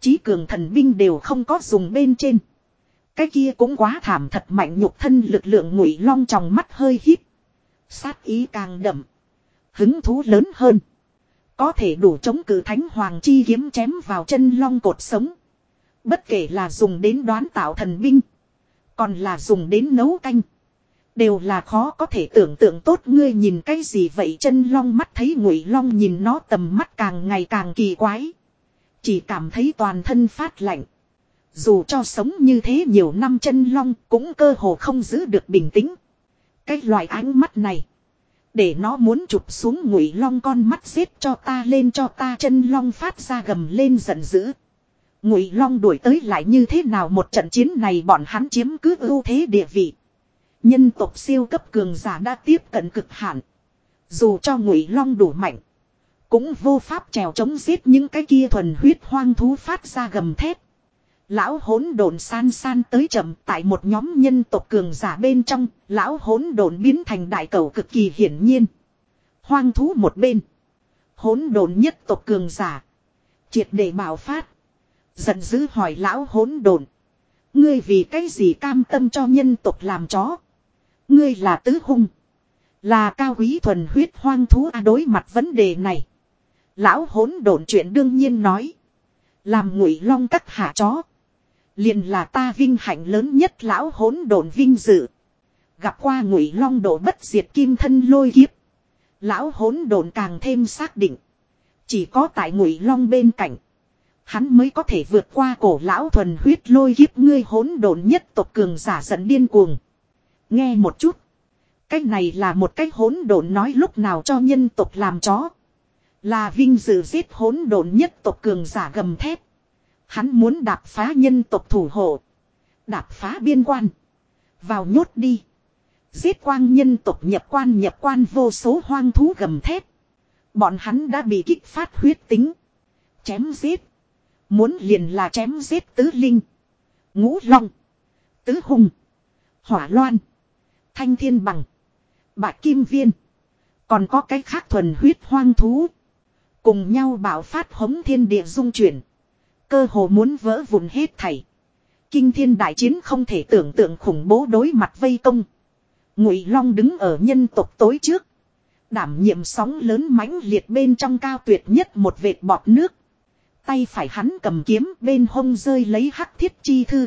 Chí cường thần binh đều không có dùng bên trên. Cái kia cũng quá thảm thật mạnh nhục thân lực lượng ngụy long trong mắt hơi hít. Sát ý càng đậm. Hứng thú lớn hơn. Có thể đủ chống cự thánh hoàng chi kiếm chém vào chân long cột sống. Bất kể là dùng đến đoán tạo thần binh. Còn là dùng đến nấu canh. Đều là khó có thể tưởng tượng tốt ngươi nhìn cái gì vậy chân long mắt thấy ngụy long nhìn nó, tầm mắt càng ngày càng kỳ quái. Chỉ cảm thấy toàn thân phát lạnh. Dù cho sống như thế nhiều năm chân long cũng cơ hồ không giữ được bình tĩnh. Cái loại ánh mắt này. Để nó muốn chụp xuống ngụy long con mắt xếp cho ta lên cho ta chân long phát ra gầm lên giận dữ. Ngụy long đuổi tới lại như thế nào một trận chiến này bọn hắn chiếm cứ ưu thế địa vị. Nhân tộc siêu cấp cường giả đã tiếp cận cực hạn. Dù cho ngụy long đủ mạnh. Cũng vô pháp trèo chống giết những cái kia thuần huyết hoang thú phát ra gầm thép. Lão hỗn độn san san tới chậm tại một nhóm nhân tộc cường giả bên trong, lão hỗn độn biến thành đại cầu cực kỳ hiển nhiên. Hoang thú một bên. Hỗn độn nhất tộc cường giả. Triệt để bạo phát. Giận dữ hỏi lão hỗn độn. Ngươi vì cái gì cam tâm cho nhân tộc làm chó? Ngươi là tứ hung. Là cao quý thuần huyết hoang thú à đối mặt vấn đề này. Lão hỗn độn chuyện đương nhiên nói. Làm ngụy long các hạ chó. Liền là ta vinh hạnh lớn nhất lão hỗn độn vinh dự. Gặp qua ngụy long độ bất diệt kim thân lôi kiếp. Lão hỗn độn càng thêm xác định. Chỉ có tại ngụy long bên cạnh. Hắn mới có thể vượt qua cổ lão thuần huyết lôi kiếp ngươi hỗn độn nhất tộc cường giả giận điên cuồng. Nghe một chút. Cái này là một cái hỗn độn nói lúc nào cho nhân tộc làm chó. Là vinh dự giết hỗn độn nhất tộc cường giả gầm thép. Hắn muốn đạp phá nhân tộc thủ hộ. Đạp phá biên quan. Vào nhốt đi. Giết quang nhân tộc nhập quan nhập quan vô số hoang thú gầm thép. Bọn hắn đã bị kích phát huyết tính. Chém giết. Muốn liền là chém giết tứ linh. Ngũ long. Tứ hùng. Hỏa loan. Thanh thiên bằng. Bạc kim viên. Còn có cái khác thuần huyết hoang thú. Cùng nhau bảo phát hống thiên địa dung chuyển. Cơ hồ muốn vỡ vụn hết thảy. Kinh thiên đại chiến không thể tưởng tượng khủng bố đối mặt vây công. Ngụy Long đứng ở nhân tộc tối trước. Đảm nhiệm sóng lớn mãnh liệt bên trong cao tuyệt nhất một vệt bọt nước. Tay phải hắn cầm kiếm bên hông rơi lấy hắc thiết chi thư.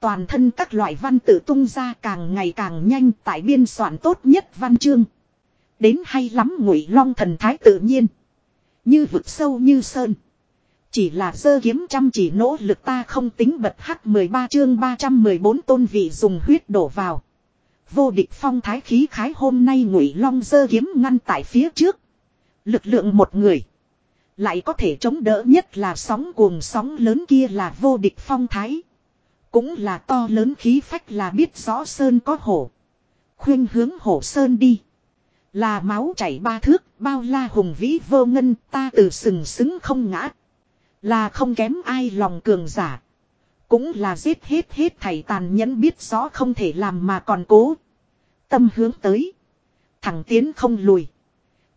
Toàn thân các loại văn tự tung ra càng ngày càng nhanh tại biên soạn tốt nhất văn chương. Đến hay lắm ngụy long thần thái tự nhiên. Như vực sâu như sơn. Chỉ là sơ kiếm chăm chỉ nỗ lực ta không tính bật hắc 13 chương 314 tôn vị dùng huyết đổ vào. Vô địch phong thái khí khái hôm nay ngụy long sơ kiếm ngăn tại phía trước. Lực lượng một người. Lại có thể chống đỡ nhất là sóng cuồng sóng lớn kia là vô địch phong thái. Cũng là to lớn khí phách là biết rõ sơn có hổ. Khuyên hướng hổ sơn đi. Là máu chảy ba thước, bao la hùng vĩ vô ngân, ta từ sừng sững không ngã. Là không kém ai lòng cường giả. Cũng là giết hết hết thầy tàn nhẫn biết rõ không thể làm mà còn cố. Tâm hướng tới. Thẳng tiến không lùi.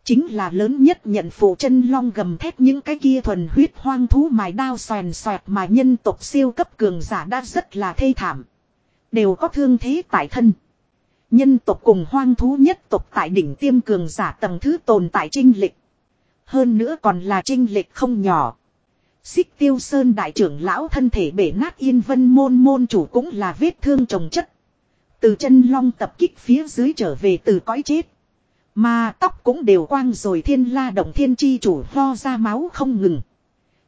Chính là lớn nhất nhận phụ chân long gầm thép những cái kia thuần huyết hoang thú mài đao xoèn xoẹt mà nhân tộc siêu cấp cường giả đã rất là thê thảm. Đều có thương thế tại thân. Nhân tộc cùng hoang thú nhất tộc tại đỉnh tiêm cường giả tầng thứ tồn tại trinh lịch. Hơn nữa còn là trinh lịch không nhỏ. Xích tiêu sơn đại trưởng lão thân thể bể nát yên vân môn môn chủ cũng là vết thương trồng chất. Từ chân long tập kích phía dưới trở về từ cõi chết. Mà tóc cũng đều quang rồi thiên la động thiên chi chủ ho ra máu không ngừng.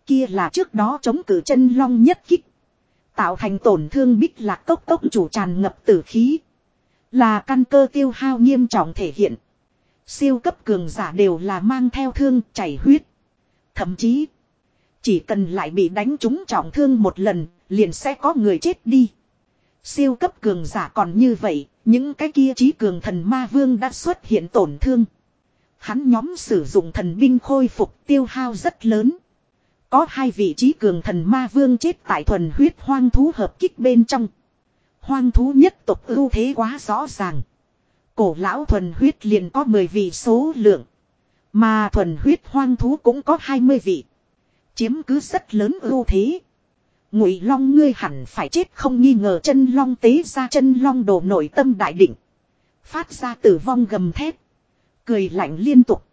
Kia là trước đó chống cử chân long nhất kích. Tạo thành tổn thương bích lạc cốc cốc chủ tràn ngập tử khí. Là căn cơ tiêu hao nghiêm trọng thể hiện. Siêu cấp cường giả đều là mang theo thương chảy huyết. Thậm chí. Chỉ cần lại bị đánh trúng trọng thương một lần. Liền sẽ có người chết đi. Siêu cấp cường giả còn như vậy, những cái kia trí cường thần ma vương đã xuất hiện tổn thương. Hắn nhóm sử dụng thần binh khôi phục tiêu hao rất lớn. Có hai vị trí cường thần ma vương chết tại thuần huyết hoang thú hợp kích bên trong. Hoang thú nhất tộc ưu thế quá rõ ràng. Cổ lão thuần huyết liền có 10 vị số lượng. Mà thuần huyết hoang thú cũng có 20 vị. Chiếm cứ rất lớn ưu thế. Ngụy Long ngươi hẳn phải chết không nghi ngờ chân long tế ra chân long đồ nội tâm đại định. Phát ra tử vong gầm thét. Cười lạnh liên tục.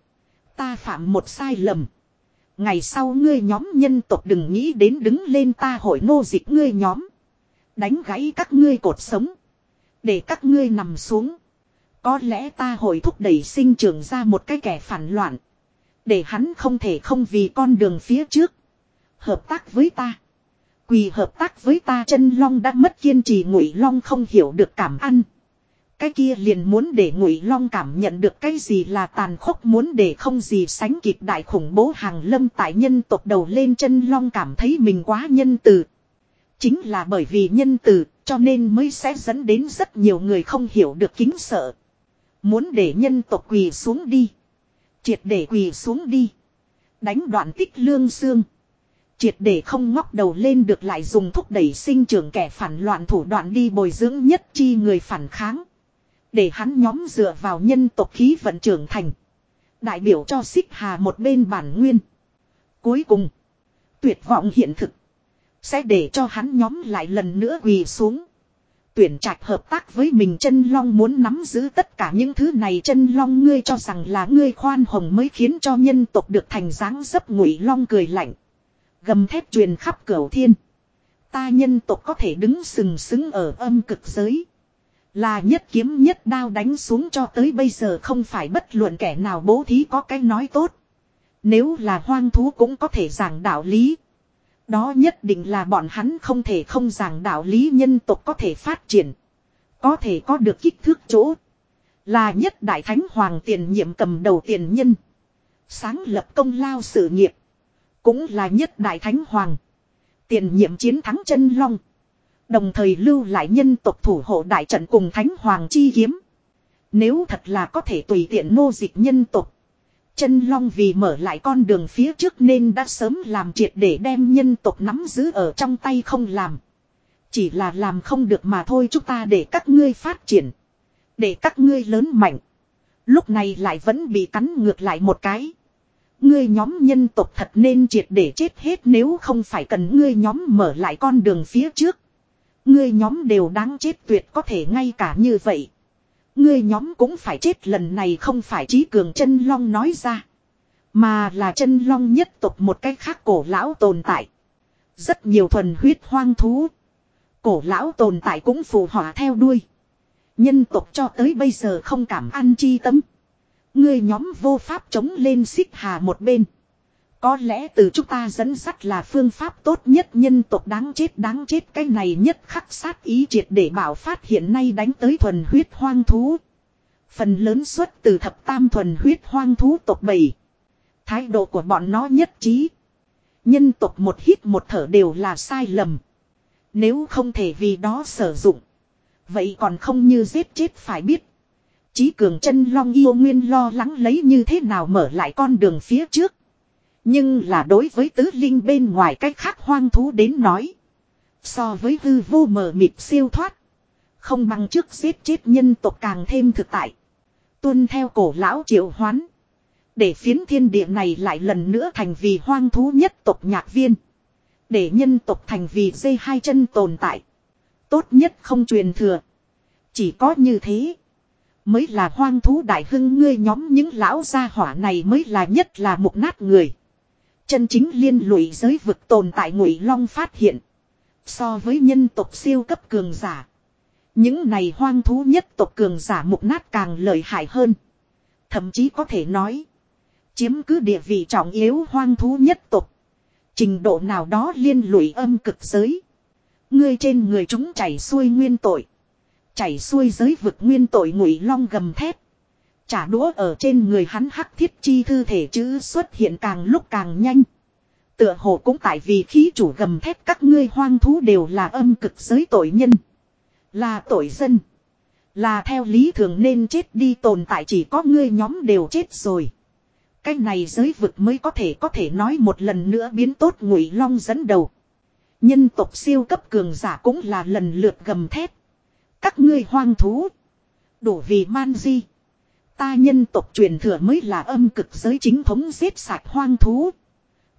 Ta phạm một sai lầm. Ngày sau ngươi nhóm nhân tộc đừng nghĩ đến đứng lên ta hội nô dịch ngươi nhóm. Đánh gãy các ngươi cột sống. Để các ngươi nằm xuống. Có lẽ ta hội thúc đẩy sinh trưởng ra một cái kẻ phản loạn. Để hắn không thể không vì con đường phía trước. Hợp tác với ta. Quỳ hợp tác với ta chân long đã mất kiên trì ngụy long không hiểu được cảm ăn. Cái kia liền muốn để ngụy long cảm nhận được cái gì là tàn khốc muốn để không gì sánh kịp đại khủng bố hàng lâm tại nhân tộc đầu lên chân long cảm thấy mình quá nhân từ. Chính là bởi vì nhân từ, cho nên mới sẽ dẫn đến rất nhiều người không hiểu được kính sợ. Muốn để nhân tộc quỳ xuống đi. Triệt để quỳ xuống đi. Đánh đoạn tích lương xương. Triệt để không ngóc đầu lên được lại dùng thúc đẩy sinh trưởng kẻ phản loạn thủ đoạn đi bồi dưỡng nhất chi người phản kháng. Để hắn nhóm dựa vào nhân tộc khí vận trưởng thành. Đại biểu cho xích hà một bên bản nguyên. Cuối cùng. Tuyệt vọng hiện thực. Sẽ để cho hắn nhóm lại lần nữa quỳ xuống. Tuyển trạch hợp tác với mình chân long muốn nắm giữ tất cả những thứ này chân long ngươi cho rằng là ngươi khoan hồng mới khiến cho nhân tộc được thành dáng dấp ngụy long cười lạnh. Gầm thép truyền khắp cửu thiên. Ta nhân tộc có thể đứng sừng sững ở âm cực giới. Là nhất kiếm nhất đao đánh xuống cho tới bây giờ không phải bất luận kẻ nào bố thí có cái nói tốt. Nếu là hoang thú cũng có thể giảng đạo lý. Đó nhất định là bọn hắn không thể không giảng đạo lý nhân tộc có thể phát triển. Có thể có được kích thước chỗ. Là nhất đại thánh hoàng tiền nhiệm cầm đầu tiền nhân. Sáng lập công lao sự nghiệp. Cũng là nhất đại thánh hoàng. Tiền nhiệm chiến thắng chân long. Đồng thời lưu lại nhân tộc thủ hộ đại trận cùng thánh hoàng chi kiếm. Nếu thật là có thể tùy tiện nô dịch nhân tộc. Chân long vì mở lại con đường phía trước nên đã sớm làm triệt để đem nhân tộc nắm giữ ở trong tay không làm. Chỉ là làm không được mà thôi chúng ta để các ngươi phát triển. Để các ngươi lớn mạnh. Lúc này lại vẫn bị cắn ngược lại một cái. Ngươi nhóm nhân tộc thật nên triệt để chết hết nếu không phải cần ngươi nhóm mở lại con đường phía trước. Ngươi nhóm đều đáng chết tuyệt có thể ngay cả như vậy. Ngươi nhóm cũng phải chết lần này không phải trí cường chân long nói ra. Mà là chân long nhất tộc một cách khác cổ lão tồn tại. Rất nhiều thuần huyết hoang thú. Cổ lão tồn tại cũng phù họa theo đuôi. Nhân tộc cho tới bây giờ không cảm ăn chi tâm. Ngươi nhóm vô pháp chống lên xích hà một bên. Có lẽ từ chúng ta dẫn dắt là phương pháp tốt nhất nhân tộc đáng chết đáng chết cái này nhất khắc sát ý triệt để bảo phát hiện nay đánh tới thuần huyết hoang thú. Phần lớn xuất từ thập tam thuần huyết hoang thú tộc bầy. Thái độ của bọn nó nhất trí. Nhân tộc một hít một thở đều là sai lầm. Nếu không thể vì đó sử dụng. Vậy còn không như giết chết phải biết. Chí cường chân long yêu nguyên lo lắng lấy như thế nào mở lại con đường phía trước. Nhưng là đối với tứ linh bên ngoài cách khác hoang thú đến nói. So với hư vô mờ mịt siêu thoát. Không bằng trước giết chết nhân tộc càng thêm thực tại. Tuân theo cổ lão triệu hoán. Để phiến thiên địa này lại lần nữa thành vì hoang thú nhất tộc nhạc viên. Để nhân tộc thành vì dây hai chân tồn tại. Tốt nhất không truyền thừa. Chỉ có như thế. Mới là hoang thú đại hưng ngươi nhóm những lão gia hỏa này mới là nhất là mục nát người. Chân chính liên lụy giới vực tồn tại ngụy long phát hiện. So với nhân tộc siêu cấp cường giả. Những này hoang thú nhất tộc cường giả mục nát càng lợi hại hơn. Thậm chí có thể nói. Chiếm cứ địa vị trọng yếu hoang thú nhất tộc. Trình độ nào đó liên lụy âm cực giới. Ngươi trên người chúng chảy xuôi nguyên tội. Chảy xuôi giới vực nguyên tội ngụy long gầm thép. Trả đũa ở trên người hắn hắc thiết chi thư thể chữ xuất hiện càng lúc càng nhanh. Tựa hồ cũng tại vì khí chủ gầm thép các ngươi hoang thú đều là âm cực giới tội nhân. Là tội dân. Là theo lý thường nên chết đi tồn tại chỉ có ngươi nhóm đều chết rồi. Cái này giới vực mới có thể có thể nói một lần nữa biến tốt ngụy long dẫn đầu. Nhân tộc siêu cấp cường giả cũng là lần lượt gầm thép. Các ngươi hoang thú. Đủ vì man di. Ta nhân tộc truyền thừa mới là âm cực giới chính thống giết sạch hoang thú.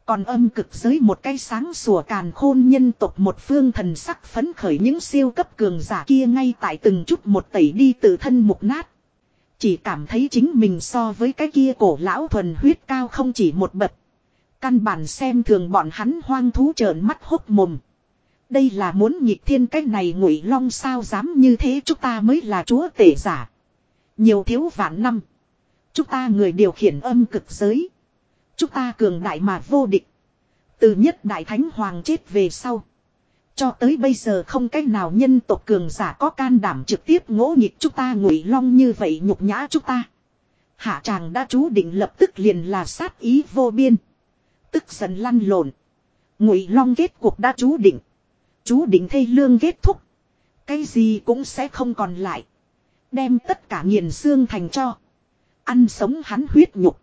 Còn âm cực giới một cái sáng sủa càn khôn nhân tộc một phương thần sắc phấn khởi những siêu cấp cường giả kia ngay tại từng chút một tẩy đi từ thân mục nát. Chỉ cảm thấy chính mình so với cái kia cổ lão thuần huyết cao không chỉ một bậc. Căn bản xem thường bọn hắn hoang thú trợn mắt hốc mồm. Đây là muốn nhịp thiên cái này ngụy long sao dám như thế, chúng ta mới là chúa tể giả. Nhiều thiếu vạn năm. Chúng ta người điều khiển âm cực giới. Chúng ta cường đại mà vô địch. Từ nhất đại thánh hoàng chết về sau. Cho tới bây giờ không cách nào nhân tộc cường giả có can đảm trực tiếp ngỗ nghịch chúng ta ngụy long như vậy nhục nhã chúng ta. Hạ tràng đã chú định lập tức liền là sát ý vô biên. Tức giận lăn lộn. Ngụy long kết cuộc đã chú định. Chú định thây lương kết thúc. Cái gì cũng sẽ không còn lại. Đem tất cả nghiền xương thành cho. Ăn sống hắn huyết nhục.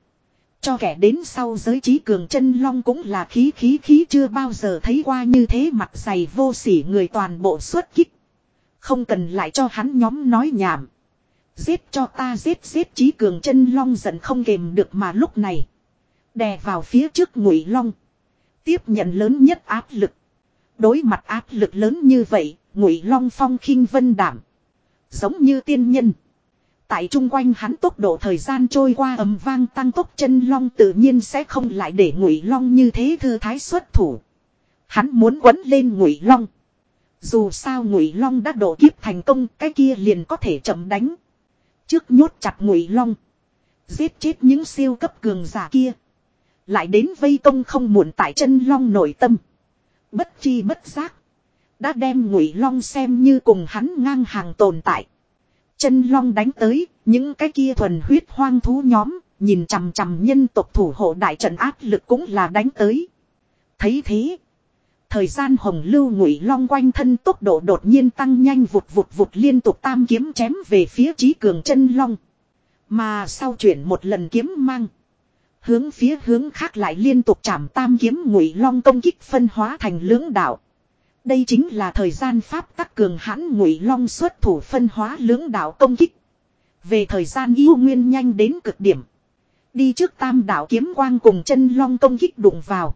Cho kẻ đến sau giới trí cường chân long cũng là khí khí khí chưa bao giờ thấy qua như thế mặt dày vô sỉ người toàn bộ xuất kích. Không cần lại cho hắn nhóm nói nhảm. Giết cho ta giết giết trí cường chân long giận không kềm được mà lúc này. Đè vào phía trước ngụy long. Tiếp nhận lớn nhất áp lực. Đối mặt áp lực lớn như vậy, Ngụy Long phong khinh vân đảm, giống như tiên nhân. Tại chung quanh hắn tốc độ thời gian trôi qua ầm vang tăng tốc chân long tự nhiên sẽ không lại để Ngụy Long như thế thư thái xuất thủ. Hắn muốn quấn lên Ngụy Long. Dù sao Ngụy Long đã độ kiếp thành công, cái kia liền có thể chậm đánh. Trước nhốt chặt Ngụy Long, giết chết những siêu cấp cường giả kia. Lại đến vây công không muộn tại chân long nội tâm. Bất chi bất giác. Đã đem ngụy long xem như cùng hắn ngang hàng tồn tại. Chân long đánh tới, những cái kia thuần huyết hoang thú nhóm, nhìn chằm chằm nhân tộc thủ hộ đại trận áp lực cũng là đánh tới. Thấy thế. Thời gian hồng lưu ngụy long quanh thân tốc độ đột nhiên tăng nhanh vụt vụt vụt liên tục tam kiếm chém về phía trí cường chân long. Mà sau chuyển một lần kiếm mang. Hướng phía hướng khác lại liên tục chạm tam kiếm ngụy long công kích phân hóa thành lưỡng đạo. Đây chính là thời gian pháp tắc cường hãn ngụy long xuất thủ phân hóa lưỡng đạo công kích. Về thời gian yêu nguyên nhanh đến cực điểm. Đi trước tam đạo kiếm quang cùng chân long công kích đụng vào.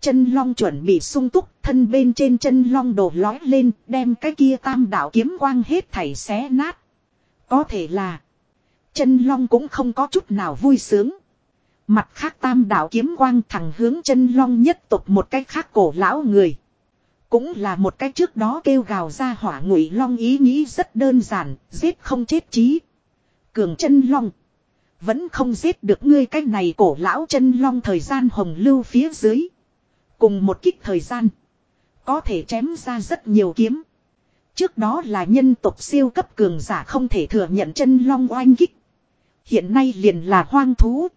Chân long chuẩn bị sung túc, thân bên trên chân long đổ lói lên, đem cái kia tam đạo kiếm quang hết thảy xé nát. Có thể là, chân long cũng không có chút nào vui sướng. Mặt khác tam đạo kiếm quang thẳng hướng chân long nhất tục một cách khác cổ lão người. Cũng là một cách trước đó kêu gào ra hỏa ngụy long ý nghĩ rất đơn giản, giết không chết chí. Cường chân long. Vẫn không giết được ngươi cái này cổ lão chân long thời gian hồng lưu phía dưới. Cùng một kích thời gian. Có thể chém ra rất nhiều kiếm. Trước đó là nhân tộc siêu cấp cường giả không thể thừa nhận chân long oanh kích. Hiện nay liền là hoang thú.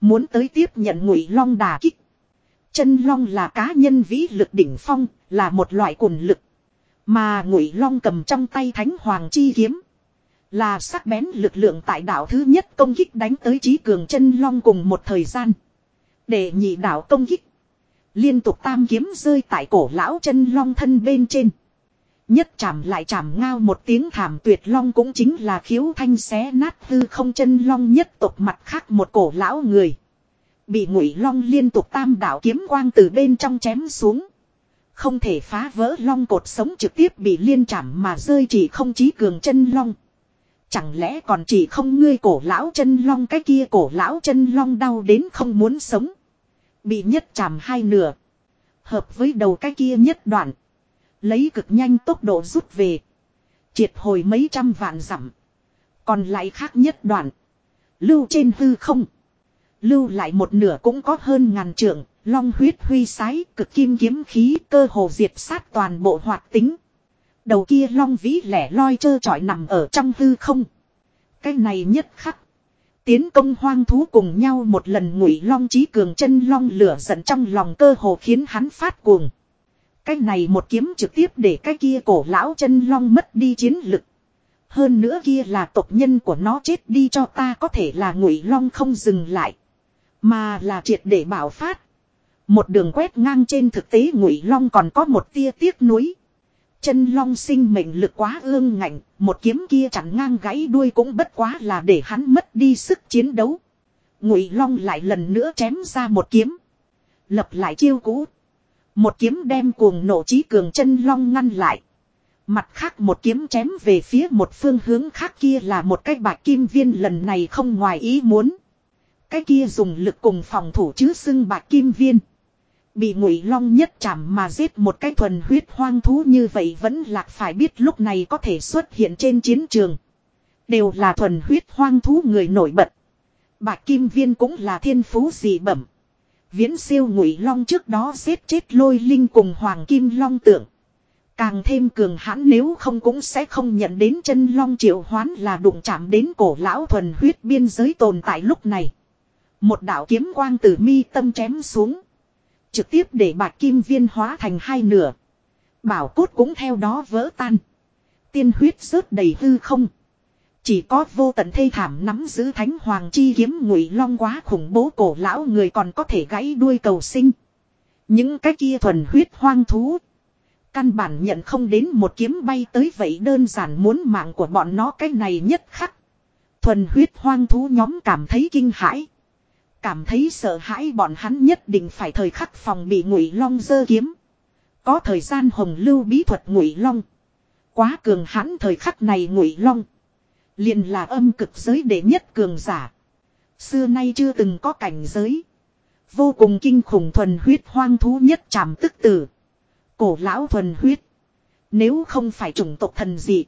Muốn tới tiếp nhận ngụy long đà kích. Chân long là cá nhân vĩ lực đỉnh phong, là một loại cồn lực. Mà ngụy long cầm trong tay thánh hoàng chi kiếm. Là sắc bén lực lượng tại đảo thứ nhất công kích đánh tới trí cường chân long cùng một thời gian. Để nhị đảo công kích. Liên tục tam kiếm rơi tại cổ lão chân long thân bên trên. Nhất chạm lại chạm ngao một tiếng thảm tuyệt long cũng chính là khiếu thanh xé nát hư không chân long nhất tục mặt khác một cổ lão người. Bị ngụy long liên tục tam đảo kiếm quang từ bên trong chém xuống. Không thể phá vỡ long cột sống trực tiếp bị liên chạm mà rơi chỉ không chí cường chân long. Chẳng lẽ còn chỉ không ngươi cổ lão chân long cái kia cổ lão chân long đau đến không muốn sống. Bị nhất chạm hai nửa. Hợp với đầu cái kia nhất đoạn. Lấy cực nhanh tốc độ rút về. Triệt hồi mấy trăm vạn dặm. Còn lại khác nhất đoạn. Lưu trên hư không. Lưu lại một nửa cũng có hơn ngàn trượng. Long huyết huy sái, cực kim kiếm khí, cơ hồ diệt sát toàn bộ hoạt tính. Đầu kia long vĩ lẻ loi trơ trọi nằm ở trong hư không. Cái này nhất khắc. Tiến công hoang thú cùng nhau một lần ngụy long trí cường chân long lửa giận trong lòng cơ hồ khiến hắn phát cuồng. Cái này một kiếm trực tiếp để cái kia cổ lão chân long mất đi chiến lực. Hơn nữa kia là tộc nhân của nó chết đi cho ta có thể là ngụy long không dừng lại. Mà là triệt để bảo phát. Một đường quét ngang trên thực tế ngụy long còn có một tia tiếc nuối. Chân long sinh mệnh lực quá ương ngạnh, một kiếm kia chặn ngang gãy đuôi cũng bất quá là để hắn mất đi sức chiến đấu. Ngụy long lại lần nữa chém ra một kiếm. Lập lại chiêu cũ. Một kiếm đem cuồng nổ trí cường chân long ngăn lại. Mặt khác một kiếm chém về phía một phương hướng khác kia là một cái bạc kim viên lần này không ngoài ý muốn. Cái kia dùng lực cùng phòng thủ chứ xưng bạc kim viên. Bị ngụy long nhất chạm mà giết một cái thuần huyết hoang thú như vậy vẫn lạc phải biết lúc này có thể xuất hiện trên chiến trường. Đều là thuần huyết hoang thú người nổi bật. Bạc kim viên cũng là thiên phú dị bẩm. Viễn siêu ngụy long trước đó giết chết lôi linh cùng hoàng kim long tượng. Càng thêm cường hãn nếu không cũng sẽ không nhận đến chân long triệu hoán là đụng chạm đến cổ lão thuần huyết biên giới tồn tại lúc này. Một đạo kiếm quang từ mi tâm chém xuống. Trực tiếp để bạc kim viên hóa thành hai nửa. Bảo cốt cũng theo đó vỡ tan. Tiên huyết rớt đầy hư không. Chỉ có vô tận thê thảm nắm giữ thánh hoàng chi kiếm ngụy long quá khủng bố cổ lão người còn có thể gãy đuôi cầu sinh. Những cái kia thuần huyết hoang thú. Căn bản nhận không đến một kiếm bay tới vậy đơn giản muốn mạng của bọn nó cái này nhất khắc. Thuần huyết hoang thú nhóm cảm thấy kinh hãi. Cảm thấy sợ hãi bọn hắn nhất định phải thời khắc phòng bị ngụy long dơ kiếm. Có thời gian hồng lưu bí thuật ngụy long. Quá cường hãn thời khắc này ngụy long. liền là âm cực giới đệ nhất cường giả. Xưa nay chưa từng có cảnh giới. Vô cùng kinh khủng thuần huyết hoang thú nhất trảm tức tử. Cổ lão thuần huyết. Nếu không phải chủng tộc thần dị.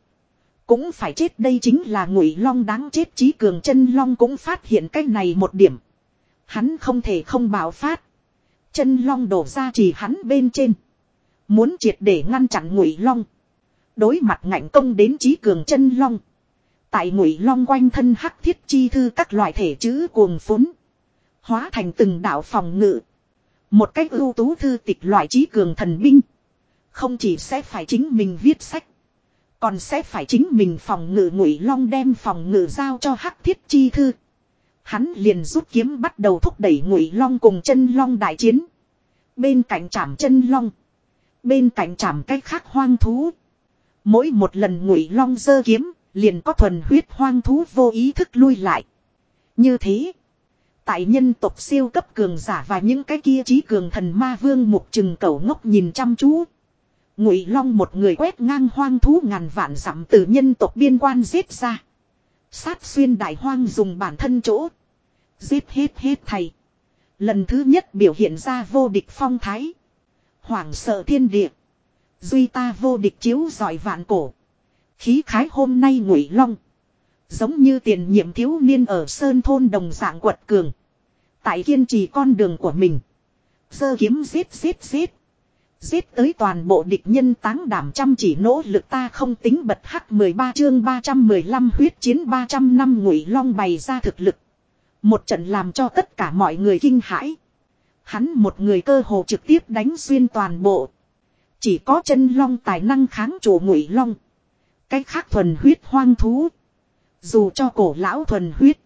Cũng phải chết đây chính là ngụy long đáng chết trí cường chân long cũng phát hiện cái này một điểm. Hắn không thể không bạo phát. Chân long đổ ra chỉ hắn bên trên. Muốn triệt để ngăn chặn ngụy long. Đối mặt ngạnh công đến trí cường chân long. Tại ngụy long quanh thân hắc thiết chi thư các loại thể chữ cuồng phốn. Hóa thành từng đạo phòng ngự. Một cách ưu tú thư tịch loại trí cường thần binh. Không chỉ sẽ phải chính mình viết sách. Còn sẽ phải chính mình phòng ngự ngụy long đem phòng ngự giao cho hắc thiết chi thư. Hắn liền rút kiếm bắt đầu thúc đẩy ngụy long cùng chân long đại chiến. Bên cạnh chạm chân long. Bên cạnh chạm cách khác hoang thú. Mỗi một lần ngụy long giơ kiếm, liền có thuần huyết hoang thú vô ý thức lui lại. Như thế, tại nhân tộc siêu cấp cường giả và những cái kia trí cường thần ma vương mục trừng cầu ngốc nhìn chăm chú. Ngụy long một người quét ngang hoang thú ngàn vạn dặm từ nhân tộc biên quan giết ra. Sát xuyên đại hoang dùng bản thân chỗ. Giết hết hết thầy. Lần thứ nhất biểu hiện ra vô địch phong thái. Hoảng sợ thiên địa. Duy ta vô địch chiếu giỏi vạn cổ. Khí khái hôm nay ngụy long. Giống như tiền nhiệm thiếu niên ở sơn thôn đồng dạng quật cường. Tại kiên trì con đường của mình. Sơ kiếm giết giết giết. Giết tới toàn bộ địch nhân táng đảm chăm chỉ nỗ lực ta không tính bật hắc 13 chương 315 huyết chiến 300 năm ngụy long bày ra thực lực. Một trận làm cho tất cả mọi người kinh hãi. Hắn một người cơ hồ trực tiếp đánh xuyên toàn bộ. Chỉ có chân long tài năng kháng chủ ngụy long. Cách khác thuần huyết hoang thú. Dù cho cổ lão thuần huyết.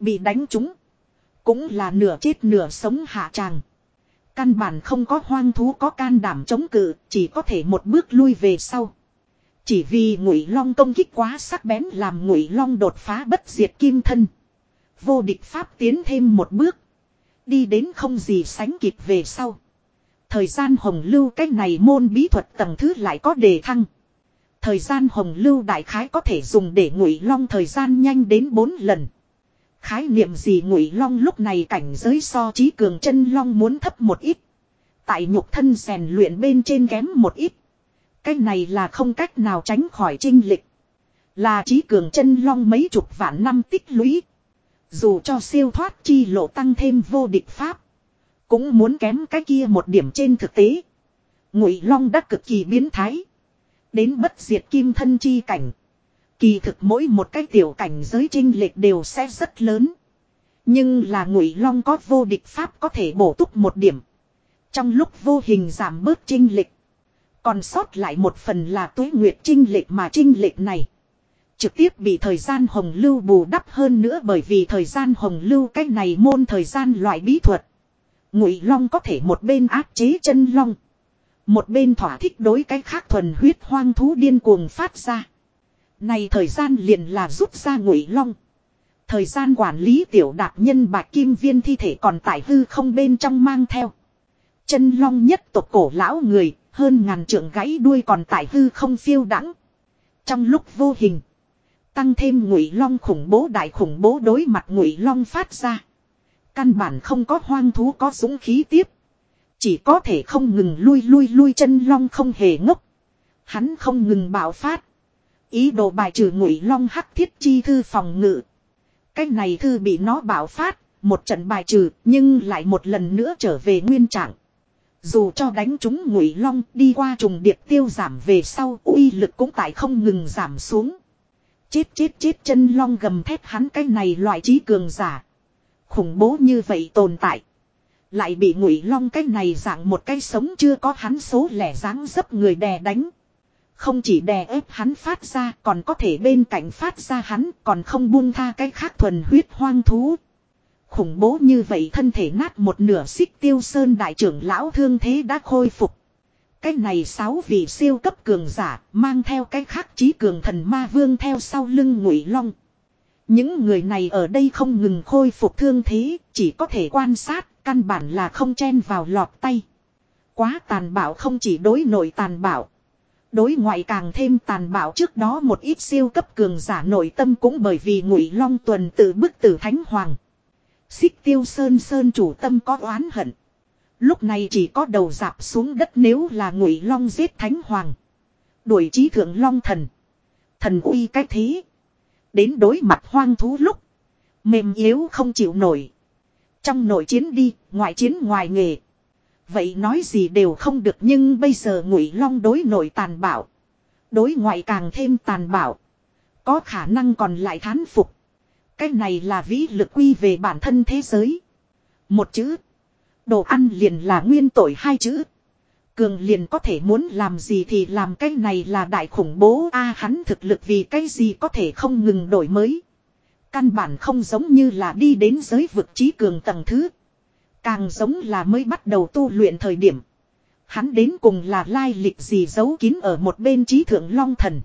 Bị đánh trúng. Cũng là nửa chết nửa sống hạ tràng. Căn bản không có hoang thú, có can đảm chống cự. Chỉ có thể một bước lui về sau. Chỉ vì ngụy long công kích quá sắc bén làm ngụy long đột phá bất diệt kim thân. Vô địch pháp tiến thêm một bước. Đi đến không gì sánh kịp về sau. Thời gian hồng lưu cách này môn bí thuật tầng thứ lại có đề thăng. Thời gian hồng lưu đại khái có thể dùng để ngụy long thời gian nhanh đến 4 lần. Khái niệm gì ngụy long lúc này cảnh giới so trí cường chân long muốn thấp một ít. Tại nhục thân rèn luyện bên trên kém một ít. Cái này là không cách nào tránh khỏi trinh lịch. Là trí cường chân long mấy chục vạn năm tích lũy. Dù cho siêu thoát chi lộ tăng thêm vô địch pháp. Cũng muốn kém cái kia một điểm trên thực tế. Ngụy Long đã cực kỳ biến thái. Đến bất diệt kim thân chi cảnh. Kỳ thực mỗi một cái tiểu cảnh giới trinh lệch đều sẽ rất lớn. Nhưng là Ngụy Long có vô địch pháp có thể bổ túc một điểm. Trong lúc vô hình giảm bớt trinh lệch. Còn sót lại một phần là tuế nguyệt trinh lệch mà trinh lệch này. Trực tiếp bị thời gian hồng lưu bù đắp hơn nữa bởi vì thời gian hồng lưu cái này môn thời gian loại bí thuật. Ngụy Long có thể một bên áp chế chân long. Một bên thỏa thích đối cái khác thuần huyết hoang thú điên cuồng phát ra. Này thời gian liền là rút ra Ngụy Long. Thời gian quản lý tiểu đạt nhân bạc kim viên thi thể còn tại hư không bên trong mang theo. Chân long nhất tộc cổ lão người, hơn ngàn trượng gãy đuôi còn tại hư không phiêu đắng. Trong lúc vô hình, tăng thêm ngụy long khủng bố đại khủng bố đối mặt ngụy long phát ra. Căn bản không có hoang thú có dũng khí tiếp. Chỉ có thể không ngừng lui lui lui chân long không hề ngốc. Hắn không ngừng bạo phát. Ý đồ bài trừ ngụy long hắc thiết chi thư phòng ngự. Cái này thư bị nó bạo phát, một trận bài trừ, nhưng lại một lần nữa trở về nguyên trạng. Dù cho đánh chúng ngụy long đi qua trùng điệp tiêu giảm về sau uy lực cũng tại không ngừng giảm xuống. Chết chết chết chân long gầm thép hắn cái này loại trí cường giả. Khủng bố như vậy tồn tại. Lại bị ngụy long cái này dạng một cái sống chưa có hắn số lẻ dáng dấp người đè đánh. Không chỉ đè ép hắn phát ra còn có thể bên cạnh phát ra hắn còn không buông tha cái khác thuần huyết hoang thú. Khủng bố như vậy thân thể nát một nửa xích tiêu sơn đại trưởng lão thương thế đã khôi phục. Cái này sáu vị siêu cấp cường giả mang theo cái khác chí cường thần ma vương theo sau lưng ngụy long. Những người này ở đây không ngừng khôi phục thương thế, chỉ có thể quan sát, căn bản là không chen vào lọt tay. Quá tàn bạo không chỉ đối nội tàn bạo. Đối ngoại càng thêm tàn bạo trước đó một ít siêu cấp cường giả nội tâm cũng bởi vì ngụy long tuần tự bức tử thánh hoàng. Xích tiêu sơn sơn chủ tâm có oán hận. Lúc này chỉ có đầu dạp xuống đất nếu là ngụy long giết thánh hoàng. Đuổi trí thượng long thần. Thần uy cách thế. Đến đối mặt hoang thú lúc. Mềm yếu không chịu nổi. Trong nội chiến đi, ngoại chiến ngoài nghề. Vậy nói gì đều không được nhưng bây giờ ngụy long đối nội tàn bạo. Đối ngoại càng thêm tàn bạo. Có khả năng còn lại thán phục. Cái này là vĩ lực quy về bản thân thế giới. Một chữ. Đồ ăn liền là nguyên tội hai chữ. Cường liền có thể muốn làm gì thì làm cái này là đại khủng bố a à, hắn thực lực vì cái gì có thể không ngừng đổi mới. Căn bản không giống như là đi đến giới vực trí cường tầng thứ. Càng giống là mới bắt đầu tu luyện thời điểm. Hắn đến cùng là lai lịch gì giấu kín ở một bên trí thượng long thần.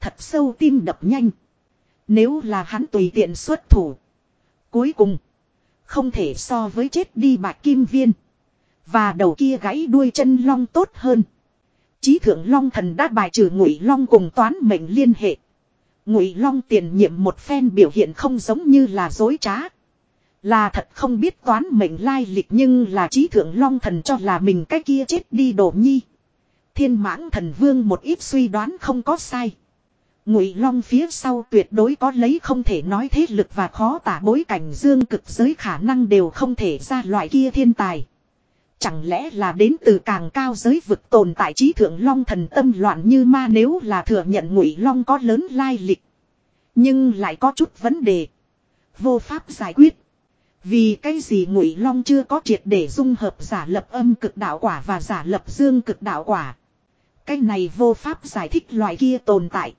Thật sâu tim đập nhanh. Nếu là hắn tùy tiện xuất thủ. Cuối cùng. Không thể so với chết đi bạc kim viên. Và đầu kia gãy đuôi chân long tốt hơn. Chí thượng long thần đã bài trừ ngụy long cùng toán mệnh liên hệ. Ngụy long tiền nhiệm một phen biểu hiện không giống như là dối trá. Là thật không biết toán mệnh lai lịch nhưng là trí thượng long thần cho là mình cái kia chết đi đổ nhi. Thiên mãng thần vương một ít suy đoán không có sai. Ngụy long phía sau tuyệt đối có lấy không thể nói thế lực và khó tả bối cảnh dương cực giới khả năng đều không thể ra loại kia thiên tài. Chẳng lẽ là đến từ càng cao giới vực tồn tại trí thượng long thần tâm loạn như ma nếu là thừa nhận ngụy long có lớn lai lịch. Nhưng lại có chút vấn đề. Vô pháp giải quyết. Vì cái gì ngụy long chưa có triệt để dung hợp giả lập âm cực đạo quả và giả lập dương cực đạo quả. Cái này vô pháp giải thích loại kia tồn tại.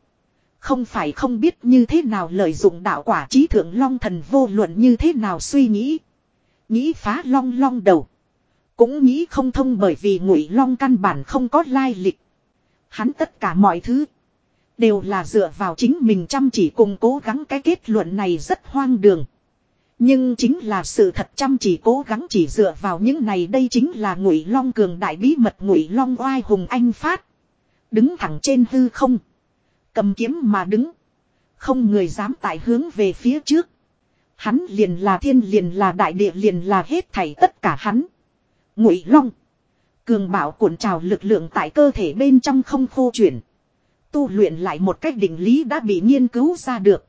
Không phải không biết như thế nào lợi dụng đạo quả trí thượng long thần vô luận như thế nào suy nghĩ. Nghĩ phá long long đầu. Cũng nghĩ không thông bởi vì ngụy long căn bản không có lai lịch. Hắn tất cả mọi thứ. Đều là dựa vào chính mình chăm chỉ cùng cố gắng cái kết luận này rất hoang đường. Nhưng chính là sự thật chăm chỉ cố gắng chỉ dựa vào những này đây chính là ngụy long cường đại bí mật ngụy long oai hùng anh phát. Đứng thẳng trên hư không. Cầm kiếm mà đứng. Không người dám tại hướng về phía trước. Hắn liền là thiên liền là đại địa liền là hết thảy tất cả hắn. Ngụy long. Cường bảo cuộn trào lực lượng tại cơ thể bên trong không khô chuyển. Tu luyện lại một cách định lý đã bị nghiên cứu ra được.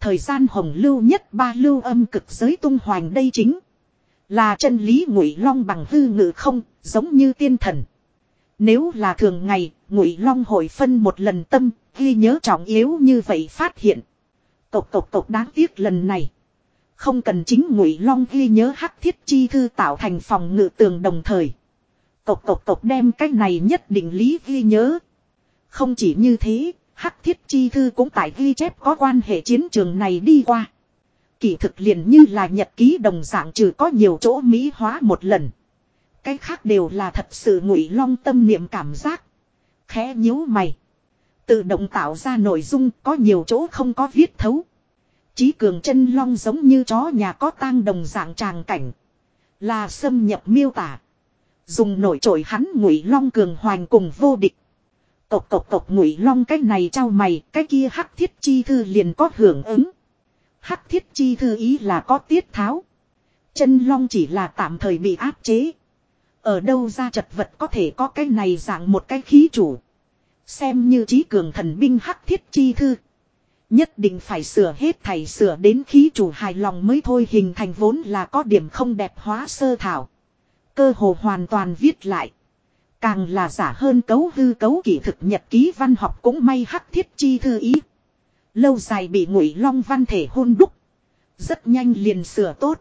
Thời gian hồng lưu nhất ba lưu âm cực giới tung hoành đây chính. Là chân lý ngụy long bằng hư ngự không, giống như tiên thần. Nếu là thường ngày, ngụy long hội phân một lần tâm, ghi nhớ trọng yếu như vậy phát hiện. Cộc cộc cộc đáng tiếc lần này. Không cần chính ngụy long ghi nhớ hắc thiết chi thư tạo thành phòng ngự tường đồng thời. Cộc cộc cộc đem cái này nhất định lý ghi nhớ. Không chỉ như thế, hắc thiết chi thư cũng tại ghi chép có quan hệ chiến trường này đi qua. Kỳ thực liền như là nhật ký đồng dạng trừ có nhiều chỗ mỹ hóa một lần. Cái khác đều là thật sự ngụy long tâm niệm cảm giác. Khẽ nhíu mày. Tự động tạo ra nội dung có nhiều chỗ không có viết thấu. Chí cường chân long giống như chó nhà có tang đồng dạng tràng cảnh. Là xâm nhập miêu tả. Dùng nổi trội hắn ngụy long cường hoành cùng vô địch. Tộc tộc tộc ngụy long cái này trao mày, cái kia hắc thiết chi thư liền có hưởng ứng. Hắc thiết chi thư ý là có tiết tháo. Chân long chỉ là tạm thời bị áp chế. Ở đâu ra chật vật có thể có cái này dạng một cái khí chủ. Xem như trí cường thần binh hắc thiết chi thư. Nhất định phải sửa hết thầy sửa đến khí chủ hài lòng mới thôi hình thành vốn là có điểm không đẹp hóa sơ thảo. Cơ hồ hoàn toàn viết lại. Càng là giả hơn cấu hư cấu kỷ thực nhật ký văn học cũng may hắc thiết chi thư ý. Lâu dài bị ngụy long văn thể hôn đúc. Rất nhanh liền sửa tốt.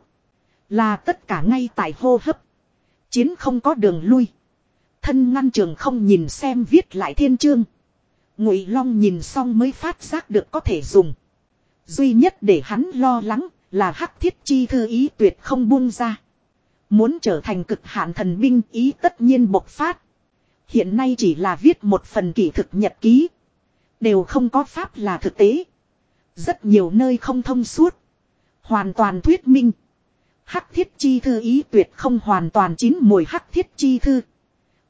Là tất cả ngay tại hô hấp. Chiến không có đường lui. Thân ngăn trường không nhìn xem viết lại thiên chương. Ngụy long nhìn xong mới phát giác được có thể dùng. Duy nhất để hắn lo lắng là hắc thiết chi thư ý tuyệt không buông ra. Muốn trở thành cực hạn thần binh ý tất nhiên bộc phát. Hiện nay chỉ là viết một phần kỷ thực nhật ký. Đều không có pháp là thực tế. Rất nhiều nơi không thông suốt. Hoàn toàn thuyết minh. Hắc thiết chi thư ý tuyệt không hoàn toàn chín mùi hắc thiết chi thư.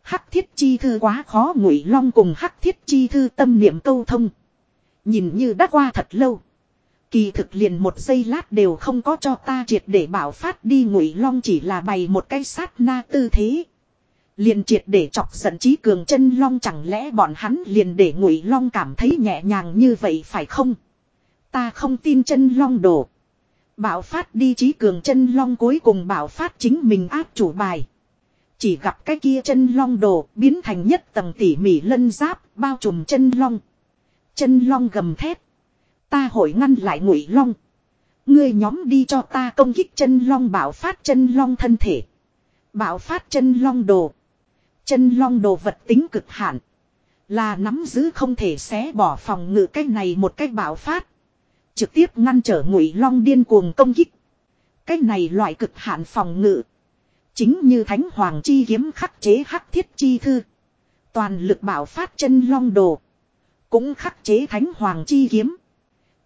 Hắc thiết chi thư quá khó ngụy long cùng hắc thiết chi thư tâm niệm câu thông. Nhìn như đã qua thật lâu. Kỳ thực liền một giây lát đều không có cho ta triệt để bảo phát đi ngụy long chỉ là bày một cái sát na tư thế. Liền triệt để chọc giận trí cường chân long chẳng lẽ bọn hắn liền để ngụy long cảm thấy nhẹ nhàng như vậy phải không? Ta không tin chân long đổ. Bảo phát đi trí cường chân long cuối cùng bảo phát chính mình áp chủ bài. Chỉ gặp cái kia chân long đồ biến thành nhất tầng tỉ mỉ lân giáp, bao trùm chân long. Chân long gầm thét. Ta hội ngăn lại ngụy long. Ngươi nhóm đi cho ta công kích chân long bảo phát chân long thân thể. Bảo phát chân long đồ. Chân long đồ vật tính cực hạn. Là nắm giữ không thể xé bỏ phòng ngự cái này một cách bạo phát. Trực tiếp ngăn trở ngụy long điên cuồng công kích. Cái này loại cực hạn phòng ngự. Chính như thánh hoàng chi kiếm khắc chế hắc thiết chi thư. Toàn lực bạo phát chân long đồ. Cũng khắc chế thánh hoàng chi kiếm.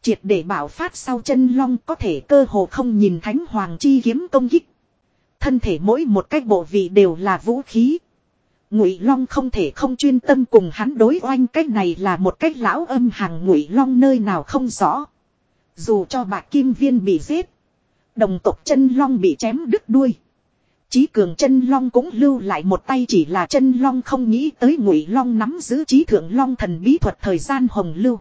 Triệt để bảo phát sau chân long có thể cơ hồ không nhìn thánh hoàng chi kiếm công kích. Thân thể mỗi một cái bộ vị đều là vũ khí. Ngụy Long không thể không chuyên tâm cùng hắn đối oanh cách này là một cách lão âm hàng Ngụy Long nơi nào không rõ. Dù cho bạc kim viên bị giết, đồng tộc chân long bị chém đứt đuôi. Chí cường chân long cũng lưu lại một tay chỉ là chân long không nghĩ tới Ngụy Long nắm giữ trí thượng long thần bí thuật thời gian hồng lưu.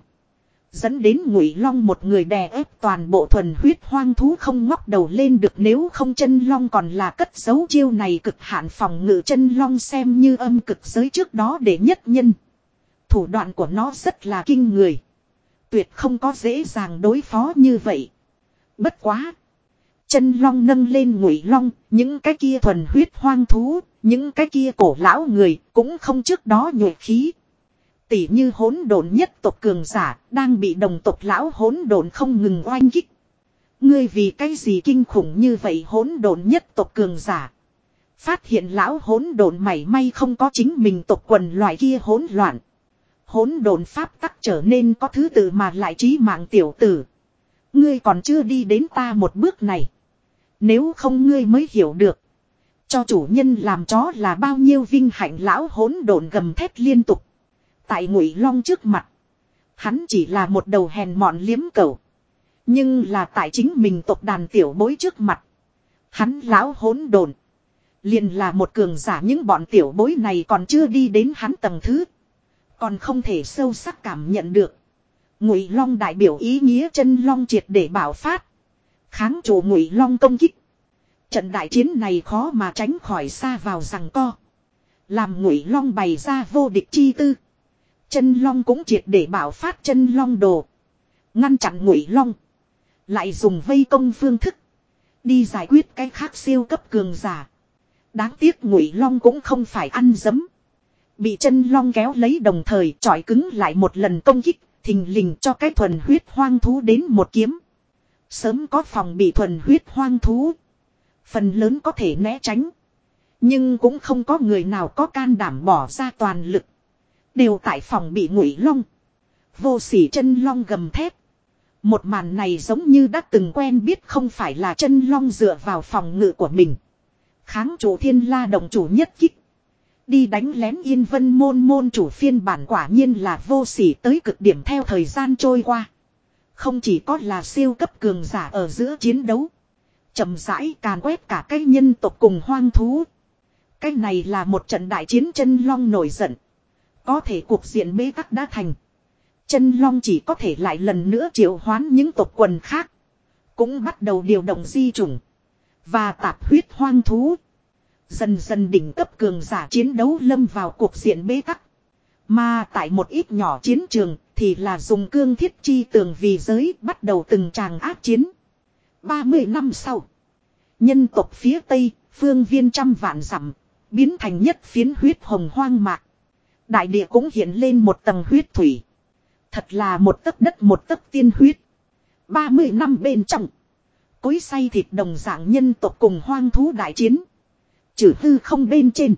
Dẫn đến ngụy long một người đè ép toàn bộ thuần huyết hoang thú không ngóc đầu lên được nếu không chân long còn là cất dấu chiêu này cực hạn phòng ngự chân long xem như âm cực giới trước đó để nhất nhân. Thủ đoạn của nó rất là kinh người. Tuyệt không có dễ dàng đối phó như vậy. Bất quá. Chân long nâng lên ngụy long, những cái kia thuần huyết hoang thú, những cái kia cổ lão người cũng không trước đó nhuệ khí Tỉ như hỗn độn nhất tộc cường giả, đang bị đồng tộc lão hỗn độn không ngừng oanh kích. Ngươi vì cái gì kinh khủng như vậy hỗn độn nhất tộc cường giả. Phát hiện lão hỗn độn mảy may không có chính mình tộc quần loại kia hỗn loạn. Hỗn độn pháp tắc trở nên có thứ tự mà lại trí mạng tiểu tử. Ngươi còn chưa đi đến ta một bước này. Nếu không ngươi mới hiểu được. Cho chủ nhân làm chó là bao nhiêu vinh hạnh lão hỗn độn gầm thét liên tục. Tại ngụy long trước mặt. Hắn chỉ là một đầu hèn mọn liếm cầu. Nhưng là tại chính mình tộc đàn tiểu bối trước mặt. Hắn lão hỗn độn liền là một cường giả những bọn tiểu bối này còn chưa đi đến hắn tầng thứ. Còn không thể sâu sắc cảm nhận được. Ngụy Long đại biểu ý nghĩa chân long triệt để bảo phát. Kháng chủ Ngụy Long công kích. Trận đại chiến này khó mà tránh khỏi xa vào rằng co. Làm Ngụy Long bày ra vô địch chi tư. Chân long cũng triệt để bảo phát chân long đồ. Ngăn chặn ngụy long. Lại dùng vây công phương thức. Đi giải quyết cái khác siêu cấp cường giả. Đáng tiếc ngụy long cũng không phải ăn dấm. Bị chân long kéo lấy đồng thời trọi cứng lại một lần công kích. Thình lình cho cái thuần huyết hoang thú đến một kiếm. Sớm có phòng bị thuần huyết hoang thú. Phần lớn có thể né tránh. Nhưng cũng không có người nào có can đảm bỏ ra toàn lực. Đều tại phòng bị ngụy long. Vô sỉ chân long gầm thép. Một màn này giống như đã từng quen biết không phải là chân long dựa vào phòng ngự của mình. Kháng chủ thiên la đồng chủ nhất kích. Đi đánh lén yên vân môn môn chủ phiên bản quả nhiên là vô sỉ tới cực điểm theo thời gian trôi qua. Không chỉ có là siêu cấp cường giả ở giữa chiến đấu. chậm rãi càn quét cả cái nhân tộc cùng hoang thú. Cái này là một trận đại chiến chân long nổi giận. Có thể cuộc diện bế tắc đã thành. Chân long chỉ có thể lại lần nữa triệu hoán những tộc quần khác. Cũng bắt đầu điều động di chủng. Và tạp huyết hoang thú. Dần dần đỉnh cấp cường giả chiến đấu lâm vào cuộc diện bế tắc. Mà tại một ít nhỏ chiến trường thì là dùng cương thiết chi tường vì giới bắt đầu từng tràng áp chiến. 30 năm sau. Nhân tộc phía Tây, phương viên trăm vạn dặm biến thành nhất phiến huyết hồng hoang mạc. Đại địa cũng hiện lên một tầng huyết thủy. Thật là một tấc đất, một tấc tiên huyết. 30 năm bên trong. Cối say thịt đồng dạng nhân tộc cùng hoang thú đại chiến. trừ hư không bên trên.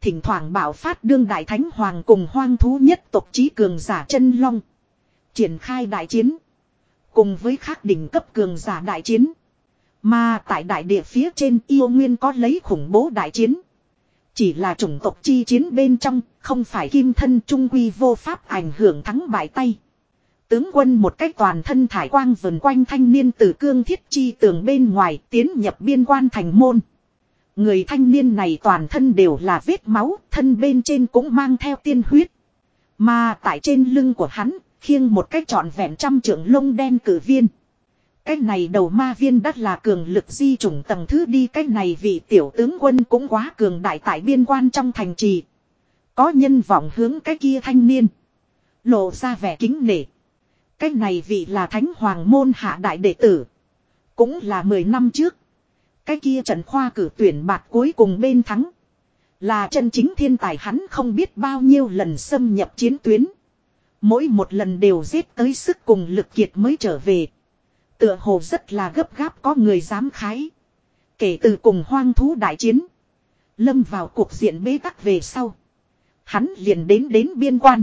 Thỉnh thoảng bảo phát đương đại thánh hoàng cùng hoang thú nhất tộc trí cường giả chân long. Triển khai đại chiến. Cùng với khác đỉnh cấp cường giả đại chiến. Mà tại đại địa phía trên yêu nguyên có lấy khủng bố đại chiến. Chỉ là chủng tộc chi chiến bên trong, không phải kim thân trung quy vô pháp ảnh hưởng thắng bại tay. Tướng quân một cách toàn thân thải quang vần quanh thanh niên từ cương thiết chi tường bên ngoài tiến nhập biên quan thành môn. Người thanh niên này toàn thân đều là vết máu, thân bên trên cũng mang theo tiên huyết. Mà tại trên lưng của hắn, khiêng một cách trọn vẹn trăm trưởng lông đen cử viên. Cái này đầu ma viên đắt là cường lực di chủng tầng thứ đi cái này vị tiểu tướng quân cũng quá cường đại tại biên quan trong thành trì. Có nhân vọng hướng cái kia thanh niên. Lộ ra vẻ kính nể. Cái này vị là thánh hoàng môn hạ đại đệ tử. Cũng là 10 năm trước. Cái kia trận khoa cử tuyển bạc cuối cùng bên thắng. Là chân chính thiên tài hắn không biết bao nhiêu lần xâm nhập chiến tuyến. Mỗi một lần đều giết tới sức cùng lực kiệt mới trở về. Tựa hồ rất là gấp gáp có người dám khái. Kể từ cùng hoang thú đại chiến. Lâm vào cuộc diện bế tắc về sau. Hắn liền đến đến biên quan.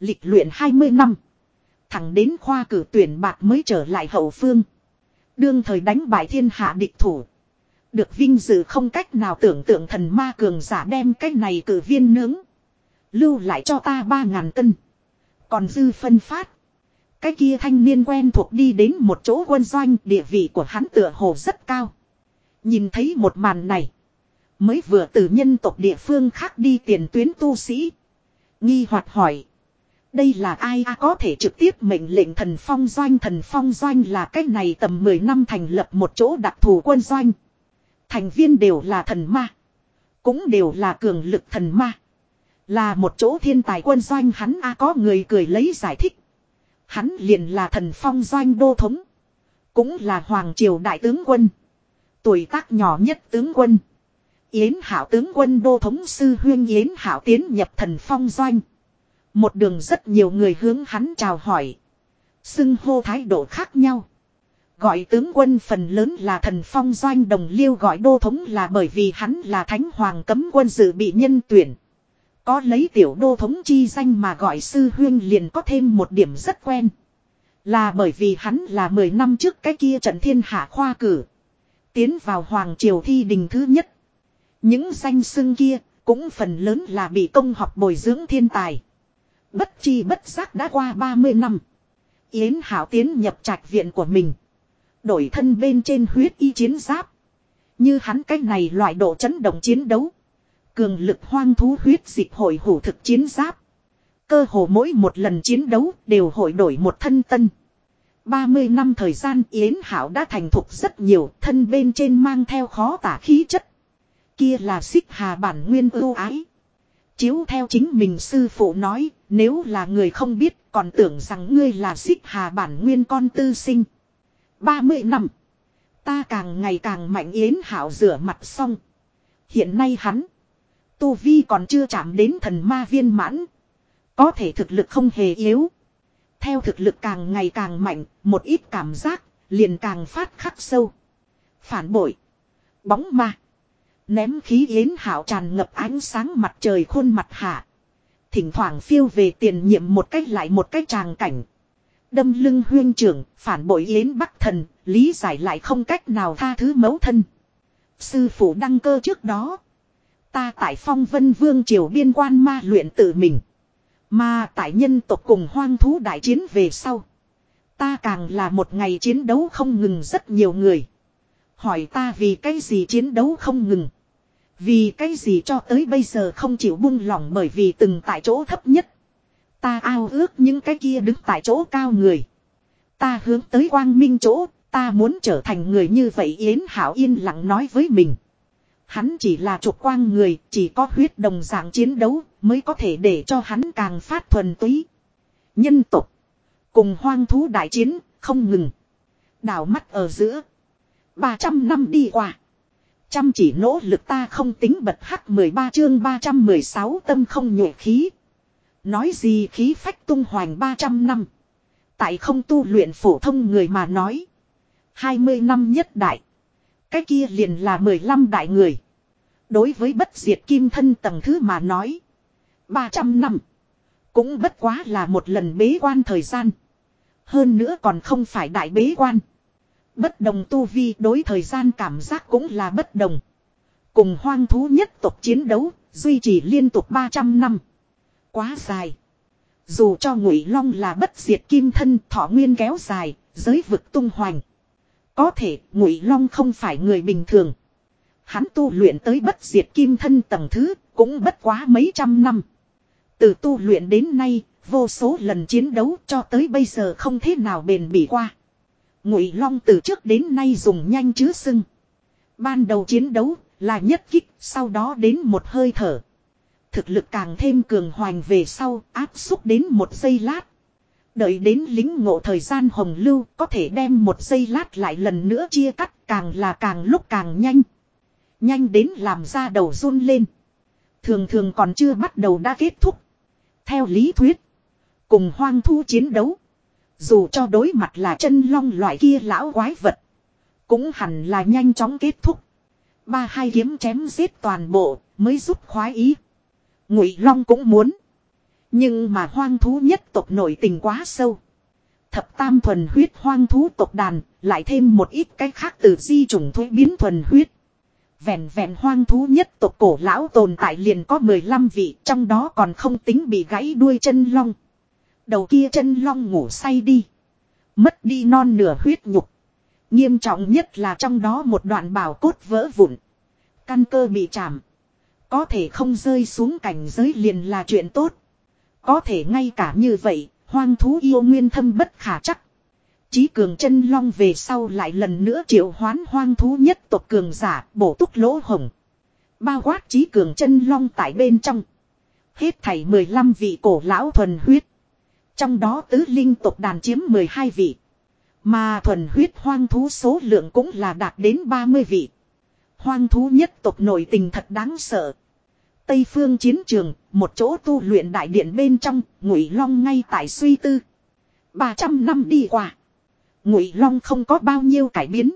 Lịch luyện 20 năm. Thẳng đến khoa cử tuyển bạc mới trở lại hậu phương. Đương thời đánh bại thiên hạ địch thủ. Được vinh dự không cách nào tưởng tượng thần ma cường giả đem cái này cử viên nướng. Lưu lại cho ta ba ngàn cân. Còn dư phân phát. Cái kia thanh niên quen thuộc đi đến một chỗ quân doanh địa vị của hắn tựa hồ rất cao. Nhìn thấy một màn này. Mới vừa từ nhân tộc địa phương khác đi tiền tuyến tu sĩ. Nghi hoạt hỏi. Đây là ai à, có thể trực tiếp mệnh lệnh thần phong doanh thần phong doanh là cách này tầm 10 năm thành lập một chỗ đặc thù quân doanh. Thành viên đều là thần ma. Cũng đều là cường lực thần ma. Là một chỗ thiên tài quân doanh hắn a có người cười lấy giải thích. Hắn liền là thần phong doanh đô thống. Cũng là hoàng triều đại tướng quân. Tuổi tác nhỏ nhất tướng quân. Yến hảo tướng quân đô thống sư huyên Yến hảo tiến nhập thần phong doanh. Một đường rất nhiều người hướng hắn chào hỏi. Xưng hô thái độ khác nhau. Gọi tướng quân phần lớn là thần phong doanh đồng liêu gọi đô thống là bởi vì hắn là thánh hoàng cấm quân dự bị nhân tuyển. Có lấy tiểu đô thống chi danh mà gọi sư huyên liền có thêm một điểm rất quen. Là bởi vì hắn là 10 năm trước cái kia trận thiên hạ khoa cử. Tiến vào hoàng triều thi đình thứ nhất. Những danh xưng kia cũng phần lớn là bị công học bồi dưỡng thiên tài. Bất chi bất giác đã qua 30 năm. Yến Hảo tiến nhập trạch viện của mình. Đổi thân bên trên huyết y chiến giáp. Như hắn cách này loại độ chấn động chiến đấu. Cường lực hoang thú huyết dịch hội hủ thực chiến giáp. Cơ hồ mỗi một lần chiến đấu đều hội đổi một thân tân. 30 năm thời gian Yến Hảo đã thành thục rất nhiều thân bên trên mang theo khó tả khí chất. Kia là xích hà bản nguyên ưu ái. Chiếu theo chính mình sư phụ nói, nếu là người không biết còn tưởng rằng ngươi là xích hà bản nguyên con tư sinh. 30 năm. Ta càng ngày càng mạnh yến hảo rửa mặt xong. Hiện nay hắn. Tu Vi còn chưa chạm đến thần ma viên mãn. Có thể thực lực không hề yếu. Theo thực lực càng ngày càng mạnh, một ít cảm giác, liền càng phát khắc sâu. Phản bội. Bóng ma. Ném khí yến hảo tràn ngập ánh sáng mặt trời khuôn mặt hạ. Thỉnh thoảng phiêu về tiền nhiệm một cách lại một cách tràng cảnh. Đâm lưng huyên trưởng, phản bội yến bắc thần, lý giải lại không cách nào tha thứ mấu thân. Sư phụ đăng cơ trước đó. Ta tại phong vân vương triều biên quan ma luyện tự mình. Mà tại nhân tộc cùng hoang thú đại chiến về sau. Ta càng là một ngày chiến đấu không ngừng rất nhiều người. Hỏi ta vì cái gì chiến đấu không ngừng. Vì cái gì cho tới bây giờ không chịu buông lỏng bởi vì từng tại chỗ thấp nhất. Ta ao ước những cái kia đứng tại chỗ cao người. Ta hướng tới quang minh chỗ, ta muốn trở thành người như vậy Yến Hảo yên lặng nói với mình. Hắn chỉ là trục quang người, chỉ có huyết đồng dạng chiến đấu mới có thể để cho hắn càng phát thuần túy. Nhân tục, cùng hoang thú đại chiến, không ngừng. Đảo mắt ở giữa. 300 năm đi qua. Chăm chỉ nỗ lực ta không tính bật hắc 13 chương 316 tâm không nhộ khí. Nói gì khí phách tung hoành 300 năm. Tại không tu luyện phổ thông người mà nói. 20 năm nhất đại. Cái kia liền là 15 đại người. Đối với bất diệt kim thân tầng thứ mà nói. 300 năm. Cũng bất quá là một lần bế quan thời gian. Hơn nữa còn không phải đại bế quan. Bất đồng tu vi đối thời gian cảm giác cũng là bất đồng. Cùng hoang thú nhất tộc chiến đấu, duy trì liên tục 300 năm. Quá dài. Dù cho ngụy long là bất diệt kim thân thọ nguyên kéo dài, giới vực tung hoành. Có thể ngụy long không phải người bình thường. Hắn tu luyện tới bất diệt kim thân tầng thứ, cũng bất quá mấy trăm năm. Từ tu luyện đến nay, vô số lần chiến đấu cho tới bây giờ không thế nào bền bỉ qua. Ngụy Long từ trước đến nay dùng nhanh chứ sưng. Ban đầu chiến đấu là nhất kích, sau đó đến một hơi thở. Thực lực càng thêm cường hoành về sau, áp xúc đến một giây lát. Đợi đến lính ngộ thời gian hồng lưu có thể đem một giây lát lại lần nữa chia cắt càng là càng lúc càng nhanh. Nhanh đến làm ra đầu run lên. Thường thường còn chưa bắt đầu đã kết thúc. Theo lý thuyết. Cùng hoang thu chiến đấu. Dù cho đối mặt là chân long loại kia lão quái vật. Cũng hẳn là nhanh chóng kết thúc. Ba hai kiếm chém giết toàn bộ mới giúp khoái ý. Ngụy long cũng muốn. Nhưng mà hoang thú nhất tộc nổi tình quá sâu. Thập tam thuần huyết hoang thú tộc đàn, lại thêm một ít cái khác từ di trùng thuế biến thuần huyết. Vẹn vẹn hoang thú nhất tộc cổ lão tồn tại liền có 15 vị, trong đó còn không tính bị gãy đuôi chân long. Đầu kia chân long ngủ say đi. Mất đi non nửa huyết nhục. Nghiêm trọng nhất là trong đó một đoạn bảo cốt vỡ vụn. Căn cơ bị chạm. Có thể không rơi xuống cảnh giới liền là chuyện tốt. Có thể ngay cả như vậy, hoang thú yêu nguyên thâm bất khả chắc. Chí cường chân long về sau lại lần nữa triệu hoán hoang thú nhất tộc cường giả bổ túc lỗ hồng. Bao quát chí cường chân long tại bên trong. Hết thảy 15 vị cổ lão thuần huyết. Trong đó tứ linh tộc đàn chiếm 12 vị. Mà thuần huyết hoang thú số lượng cũng là đạt đến 30 vị. Hoang thú nhất tộc nổi tình thật đáng sợ. Tây phương chiến trường, một chỗ tu luyện đại điện bên trong, ngụy long ngay tại suy tư. 300 năm đi qua. Ngụy long không có bao nhiêu cải biến.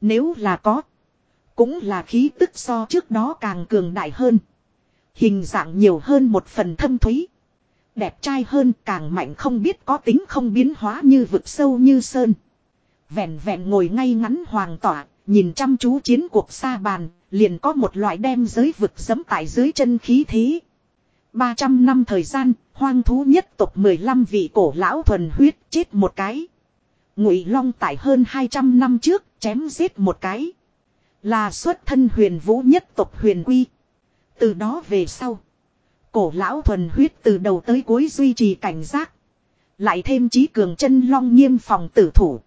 Nếu là có, cũng là khí tức so trước đó càng cường đại hơn. Hình dạng nhiều hơn một phần thâm thúy. Đẹp trai hơn càng mạnh không biết có tính không biến hóa như vực sâu như sơn. Vẹn vẹn ngồi ngay ngắn hoàng tỏa, nhìn chăm chú chiến cuộc xa bàn, liền có một loại đem giới vực dẫm tại dưới chân khí thế. 300 năm thời gian, hoang thú nhất tộc 15 vị cổ lão thuần huyết chết một cái. Ngụy Long tại hơn 200 năm trước chém giết một cái. Là xuất thân huyền vũ nhất tộc huyền quy. Từ đó về sau. Cổ lão thuần huyết từ đầu tới cuối duy trì cảnh giác. Lại thêm trí cường chân long nghiêm phòng tử thủ.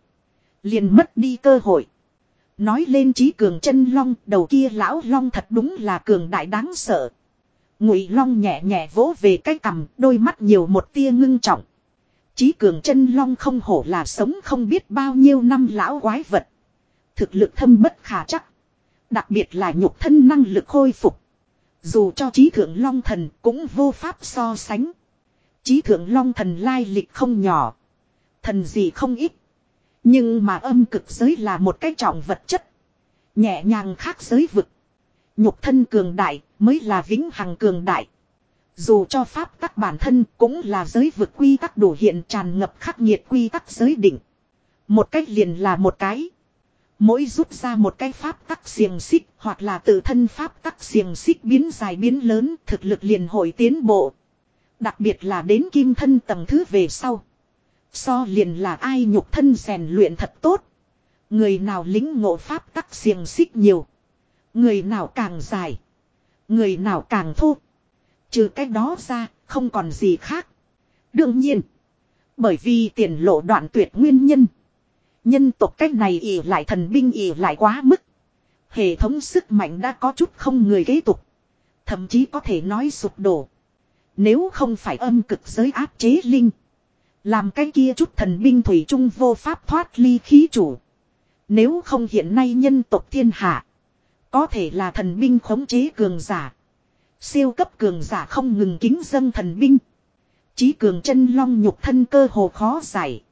Liền mất đi cơ hội. Nói lên trí cường chân long, đầu kia lão long thật đúng là cường đại đáng sợ. Ngụy long nhẹ nhẹ vỗ về cái cằm, đôi mắt nhiều một tia ngưng trọng. Chí cường chân long không hổ là sống không biết bao nhiêu năm lão quái vật. Thực lực thâm bất khả chắc. Đặc biệt là nhục thân năng lực khôi phục. Dù cho trí thượng long thần cũng vô pháp so sánh. Trí thượng long thần lai lịch không nhỏ. Thần gì không ít. Nhưng mà âm cực giới là một cái trọng vật chất. Nhẹ nhàng khác giới vực. Nhục thân cường đại mới là vĩnh hằng cường đại. Dù cho pháp tắc bản thân cũng là giới vực quy tắc đủ hiện tràn ngập khắc nghiệt quy tắc giới định. Một cách liền là một cái. Mỗi rút ra một cái pháp tắc xiềng xích hoặc là tự thân pháp tắc xiềng xích biến dài biến lớn, thực lực liền hội tiến bộ. Đặc biệt là đến kim thân tầng thứ về sau. So liền là ai nhục thân rèn luyện thật tốt. Người nào lính ngộ pháp tắc xiềng xích nhiều. Người nào càng dài. Người nào càng thô. Trừ cách đó ra, không còn gì khác. Đương nhiên. Bởi vì tiền lộ đoạn tuyệt nguyên nhân. Nhân tộc cách này ỉ lại thần binh ỉ lại quá mức. Hệ thống sức mạnh đã có chút không người kế tục. Thậm chí có thể nói sụp đổ. Nếu không phải âm cực giới áp chế linh. Làm cái kia chút thần binh thủy trung vô pháp thoát ly khí chủ. Nếu không hiện nay nhân tộc thiên hạ. Có thể là thần binh khống chế cường giả. Siêu cấp cường giả không ngừng kính dân thần binh. Chí cường chân long nhục thân cơ hồ khó giải.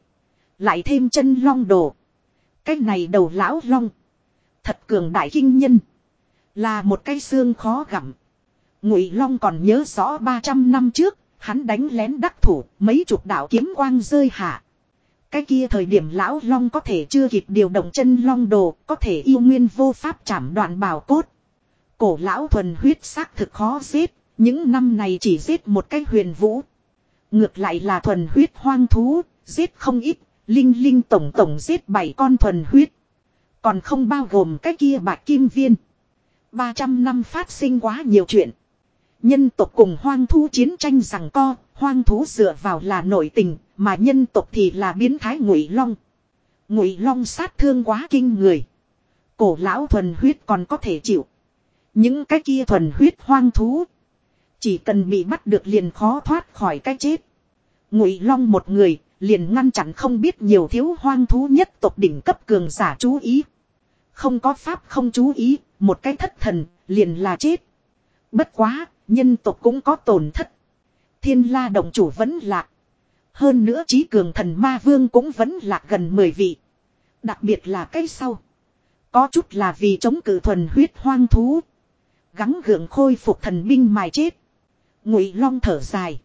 Lại thêm chân long đồ. Cái này đầu lão long. Thật cường đại kinh nhân. Là một cái xương khó gặm. Ngụy Long còn nhớ rõ 300 năm trước, hắn đánh lén đắc thủ, mấy chục đạo kiếm quang rơi hạ. Cái kia thời điểm lão long có thể chưa kịp điều động chân long đồ, có thể yêu nguyên vô pháp chảm đoạn bào cốt cổ lão thuần huyết xác thực khó giết, những năm này chỉ giết một cái huyền vũ. Ngược lại là thuần huyết hoang thú, giết không ít, linh linh tổng tổng giết bảy con thuần huyết. Còn không bao gồm cái kia bạc kim viên. 300 năm phát sinh quá nhiều chuyện. Nhân tộc cùng hoang thú chiến tranh rằng co, hoang thú dựa vào là nội tình, mà nhân tộc thì là biến thái ngụy long. Ngụy long sát thương quá kinh người. Cổ lão thuần huyết còn có thể chịu. Những cái kia thuần huyết hoang thú. Chỉ cần bị bắt được liền khó thoát khỏi cái chết. Ngụy long một người, liền ngăn chặn không biết nhiều thiếu hoang thú nhất tộc đỉnh cấp cường giả chú ý. Không có pháp không chú ý, một cái thất thần, liền là chết. Bất quá, nhân tộc cũng có tổn thất. Thiên la động chủ vẫn lạc. Hơn nữa trí cường thần ma vương cũng vẫn lạc gần 10 vị. Đặc biệt là cái sau. Có chút là vì chống cự thuần huyết hoang thú. Gắng gượng khôi phục thần binh mài chết. Ngụy long thở dài.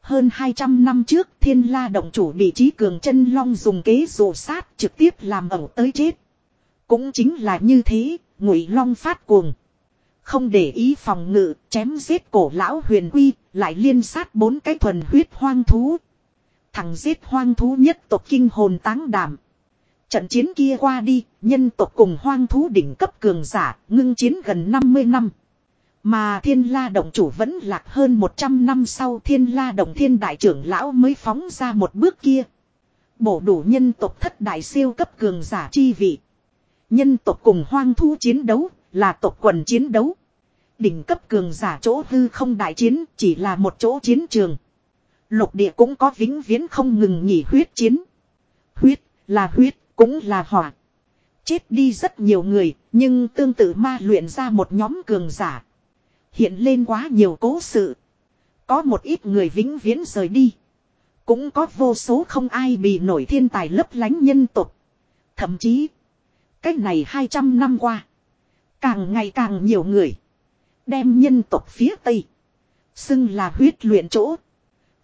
Hơn 200 năm trước thiên la động chủ bị trí cường chân long dùng kế rồ sát trực tiếp làm ẩu tới chết. Cũng chính là như thế, ngụy long phát cuồng. Không để ý phòng ngự, chém giết cổ lão huyền quy, lại liên sát bốn cái thuần huyết hoang thú. Thằng giết hoang thú nhất tộc kinh hồn táng đảm. Trận chiến kia qua đi, nhân tộc cùng hoang thú đỉnh cấp cường giả, ngưng chiến gần 50 năm. Mà thiên la động chủ vẫn lạc hơn 100 năm sau thiên la động thiên đại trưởng lão mới phóng ra một bước kia. Bổ đủ nhân tộc thất đại siêu cấp cường giả chi vị. Nhân tộc cùng hoang thú chiến đấu, là tộc quần chiến đấu. Đỉnh cấp cường giả chỗ hư không đại chiến chỉ là một chỗ chiến trường. Lục địa cũng có vĩnh viễn không ngừng nghỉ huyết chiến. Huyết, là huyết, cũng là hỏa. Chết đi rất nhiều người, nhưng tương tự ma luyện ra một nhóm cường giả. Hiện lên quá nhiều cố sự. Có một ít người vĩnh viễn rời đi. Cũng có vô số không ai bị nổi thiên tài lấp lánh nhân tục. Thậm chí, cách này 200 năm qua. Càng ngày càng nhiều người. Đem nhân tộc phía Tây. Xưng là huyết luyện chỗ.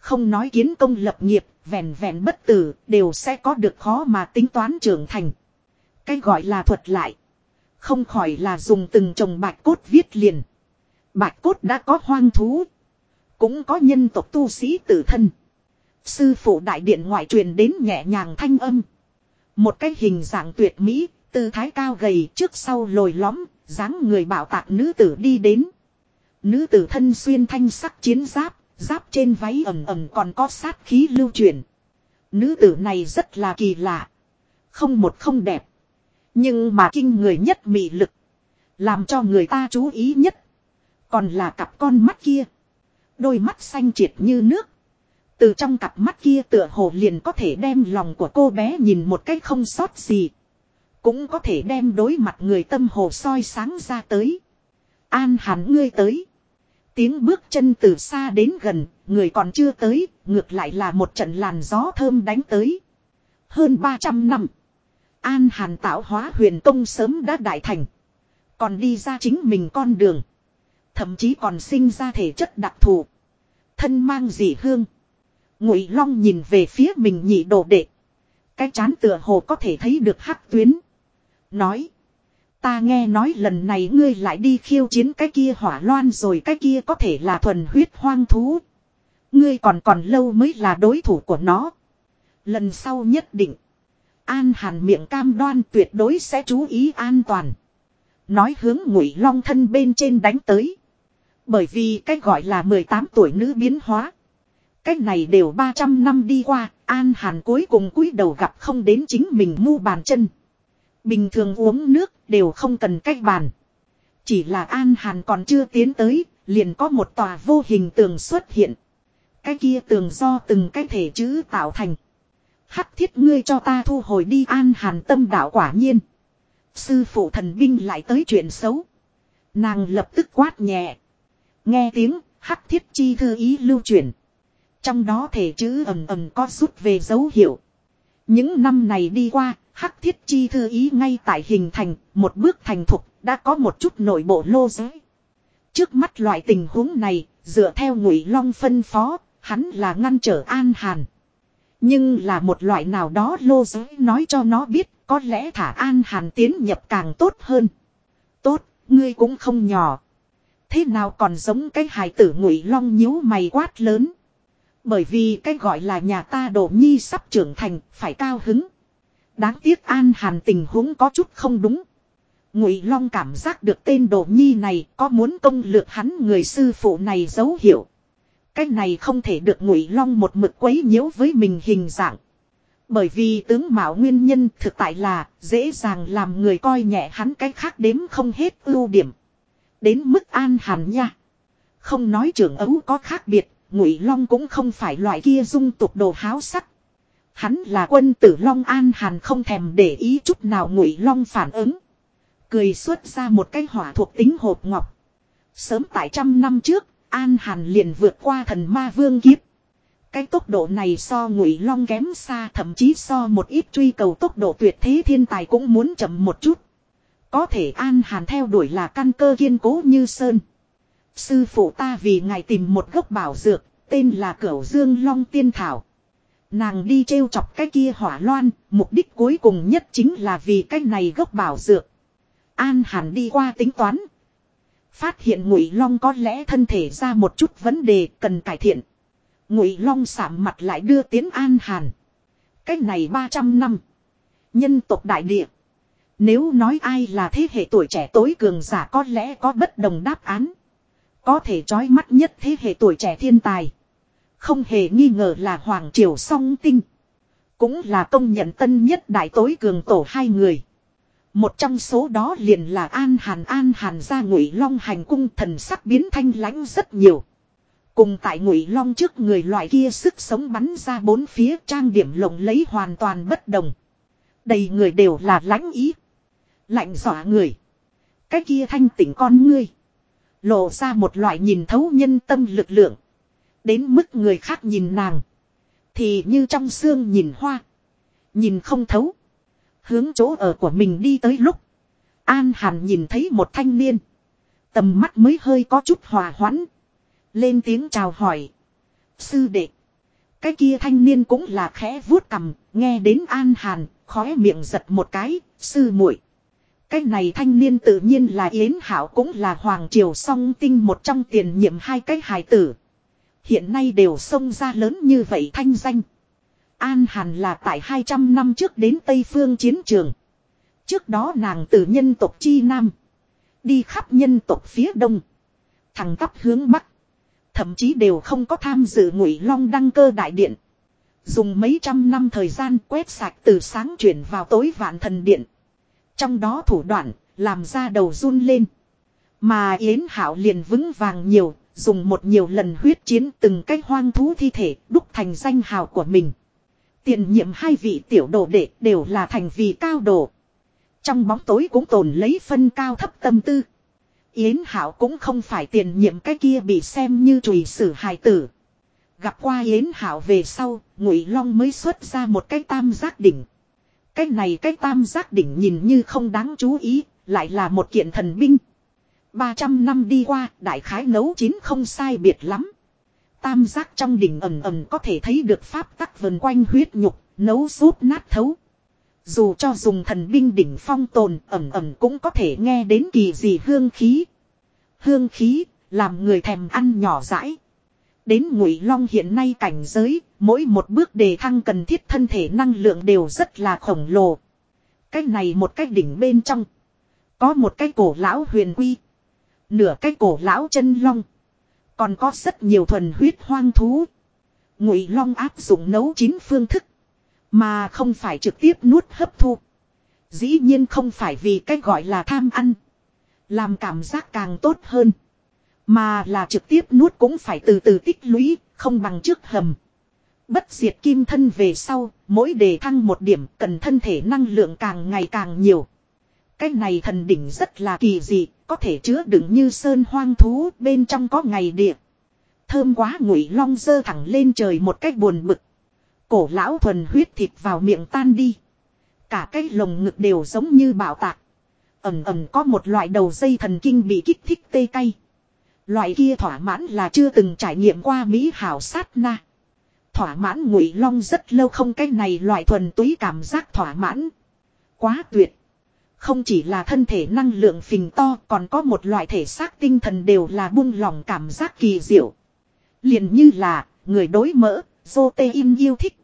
Không nói kiến công lập nghiệp, vẹn vẹn bất tử, đều sẽ có được khó mà tính toán trưởng thành. Cái gọi là thuật lại. Không khỏi là dùng từng chồng bạch cốt viết liền. Bạch cốt đã có hoang thú. Cũng có nhân tộc tu sĩ tử thân. Sư phụ đại điện ngoại truyền đến nhẹ nhàng thanh âm. Một cái hình dạng tuyệt mỹ, tư thái cao gầy trước sau lồi lõm, dáng người bảo tạc nữ tử đi đến. Nữ tử thân xuyên thanh sắc chiến giáp, giáp trên váy ẩm ẩm còn có sát khí lưu truyền. Nữ tử này rất là kỳ lạ. Không một không đẹp. Nhưng mà kinh người nhất mị lực. Làm cho người ta chú ý nhất. Còn là cặp con mắt kia. Đôi mắt xanh triệt như nước. Từ trong cặp mắt kia tựa hồ liền có thể đem lòng của cô bé nhìn một cách không sót gì. Cũng có thể đem đối mặt người tâm hồ soi sáng ra tới. An hẳn ngươi tới. Tiếng bước chân từ xa đến gần, người còn chưa tới, ngược lại là một trận làn gió thơm đánh tới. Hơn 300 năm. An hàn tạo hóa huyền công sớm đã đại thành. Còn đi ra chính mình con đường. Thậm chí còn sinh ra thể chất đặc thù. Thân mang dị hương. Ngụy Long nhìn về phía mình nhị đồ đệ. Cái chán tựa hồ có thể thấy được hắc tuyến. Nói. Ta nghe nói lần này ngươi lại đi khiêu chiến cái kia hỏa loan rồi cái kia có thể là thuần huyết hoang thú. Ngươi còn còn lâu mới là đối thủ của nó. Lần sau nhất định. An hàn miệng cam đoan tuyệt đối sẽ chú ý an toàn. Nói hướng ngụy long thân bên trên đánh tới. Bởi vì cái gọi là 18 tuổi nữ biến hóa. cách này đều 300 năm đi qua, An Hàn cuối cùng cúi đầu gặp không đến chính mình mu bàn chân. Bình thường uống nước đều không cần cách bàn. Chỉ là An Hàn còn chưa tiến tới, liền có một tòa vô hình tường xuất hiện. Cái kia tường do từng cái thể chữ tạo thành. Hắc thiết ngươi cho ta thu hồi đi An Hàn tâm đạo quả nhiên. Sư phụ thần binh lại tới chuyện xấu. Nàng lập tức quát nhẹ. Nghe tiếng, hắc thiết chi thư ý lưu truyền. Trong đó thể chữ ầm ầm có rút về dấu hiệu. Những năm này đi qua, hắc thiết chi thư ý ngay tại hình thành, một bước thành thục, đã có một chút nội bộ lô giới. Trước mắt loại tình huống này, dựa theo ngụy long phân phó, hắn là ngăn trở an hàn. Nhưng là một loại nào đó lô giới nói cho nó biết, có lẽ thả an hàn tiến nhập càng tốt hơn. Tốt, ngươi cũng không nhỏ. Thế nào còn giống cái hài tử ngụy long nhíu mày quát lớn. Bởi vì cái gọi là nhà ta đổ nhi sắp trưởng thành, phải cao hứng. Đáng tiếc An Hàn tình huống có chút không đúng. Ngụy Long cảm giác được tên đồ nhi này có muốn công lược hắn người sư phụ này dấu hiệu. Cái này không thể được Ngụy Long một mực quấy nhiễu với mình hình dạng. Bởi vì tướng mạo nguyên nhân thực tại là dễ dàng làm người coi nhẹ hắn cái khác đếm không hết ưu điểm. Đến mức an hàn nha. Không nói trưởng ấu có khác biệt, Ngụy Long cũng không phải loại kia dung tục đồ háo sắc. Hắn là quân tử Long An Hàn không thèm để ý chút nào Ngụy Long phản ứng. Cười xuất ra một cái hỏa thuộc tính hộp ngọc. Sớm tại trăm năm trước, An Hàn liền vượt qua thần ma vương kiếp. Cái tốc độ này so ngụy long kém xa thậm chí so một ít truy cầu tốc độ tuyệt thế thiên tài cũng muốn chậm một chút. Có thể An Hàn theo đuổi là căn cơ kiên cố như sơn. Sư phụ ta vì ngài tìm một gốc bảo dược, tên là Cửu Dương Long Tiên Thảo. Nàng đi trêu chọc cái kia hỏa loan, mục đích cuối cùng nhất chính là vì cái này gốc bảo dược. An hẳn đi qua tính toán. Phát hiện Ngụy Long có lẽ thân thể ra một chút vấn đề cần cải thiện. Ngụy Long sạm mặt lại đưa tiến An Hàn. Cái này 300 năm. Nhân tộc đại địa. Nếu nói ai là thế hệ tuổi trẻ tối cường giả có lẽ có bất đồng đáp án. Có thể trói mắt nhất thế hệ tuổi trẻ thiên tài. Không hề nghi ngờ là Hoàng Triều song tinh. Cũng là công nhận tân nhất đại tối cường tổ hai người. Một trong số đó liền là An Hàn An Hàn ra ngụy long hành cung thần sắc biến thanh lãnh rất nhiều. Cùng tại ngụy long trước người loại kia sức sống bắn ra bốn phía trang điểm lộng lấy hoàn toàn bất đồng. Đầy người đều là lãnh ý. Lạnh dọa người. Cái kia thanh tỉnh con ngươi. Lộ ra một loại nhìn thấu nhân tâm lực lượng. Đến mức người khác nhìn nàng. Thì như trong xương nhìn hoa. Nhìn không thấu. Hướng chỗ ở của mình đi tới lúc. An Hàn nhìn thấy một thanh niên. Tầm mắt mới hơi có chút hòa hoãn. Lên tiếng chào hỏi. Sư đệ. Cái kia thanh niên cũng là khẽ vuốt cầm, nghe đến An Hàn, khóe miệng giật một cái, sư muội. Cái này thanh niên tự nhiên là Yến Hảo cũng là Hoàng Triều song tinh một trong tiền nhiệm hai cái hài tử. Hiện nay đều xông ra lớn như vậy thanh danh. An Hàn là tại 200 năm trước đến Tây Phương chiến trường. Trước đó nàng từ nhân tộc Chi Nam. Đi khắp nhân tộc phía Đông. Thẳng tắp hướng Bắc. Thậm chí đều không có tham dự ngụy long đăng cơ đại điện. Dùng mấy trăm năm thời gian quét sạch từ sáng chuyển vào tối vạn thần điện. Trong đó thủ đoạn, làm ra đầu run lên. Mà Yến Hảo liền vững vàng nhiều, dùng một nhiều lần huyết chiến từng cái hoang thú thi thể đúc thành danh hào của mình. Tiền nhiệm hai vị tiểu đồ đệ đều là thành vị cao đồ. Trong bóng tối cũng tồn lấy phân cao thấp tâm tư. Yến Hảo cũng không phải tiền nhiệm cái kia bị xem như trùy sử hài tử. Gặp qua Yến Hảo về sau, Ngụy Long mới xuất ra một cái tam giác đỉnh. Cái này cái tam giác đỉnh nhìn như không đáng chú ý, lại là một kiện thần binh. 300 năm đi qua, đại khái nấu chín không sai biệt lắm. Tam giác trong đỉnh ẩm ẩm có thể thấy được pháp tắc vần quanh huyết nhục, nấu rút nát thấu. Dù cho dùng thần binh đỉnh phong tồn ẩm ẩm cũng có thể nghe đến kỳ gì hương khí. Hương khí, làm người thèm ăn nhỏ rãi. Đến ngụy long hiện nay cảnh giới, mỗi một bước đề thăng cần thiết thân thể năng lượng đều rất là khổng lồ. Cái này một cái đỉnh bên trong. Có một cái cổ lão huyền quy. Nửa cái cổ lão chân long. Còn có rất nhiều thuần huyết hoang thú. Ngụy long áp dụng nấu chín phương thức. Mà không phải trực tiếp nuốt hấp thu. Dĩ nhiên không phải vì cái gọi là tham ăn. Làm cảm giác càng tốt hơn. Mà là trực tiếp nuốt cũng phải từ từ tích lũy, không bằng trước hầm. Bất diệt kim thân về sau, mỗi đề thăng một điểm cần thân thể năng lượng càng ngày càng nhiều. Cái này thần đỉnh rất là kỳ dị, có thể chứa đựng như sơn hoang thú, bên trong có ngày địa. Thơm quá ngụy long dơ thẳng lên trời một cách buồn bực. Cổ lão thuần huyết thịt vào miệng tan đi. Cả cái lồng ngực đều giống như bảo tạc. Ẩm ẩm có một loại đầu dây thần kinh bị kích thích tê cay. Loại kia thỏa mãn là chưa từng trải nghiệm qua Mỹ hảo sát na. Thỏa mãn ngụy long rất lâu không cái này loại thuần túy cảm giác thỏa mãn. Quá tuyệt. Không chỉ là thân thể năng lượng phình to còn có một loại thể xác tinh thần đều là buông lỏng cảm giác kỳ diệu. liền như là người đối mỡ, protein yêu thích.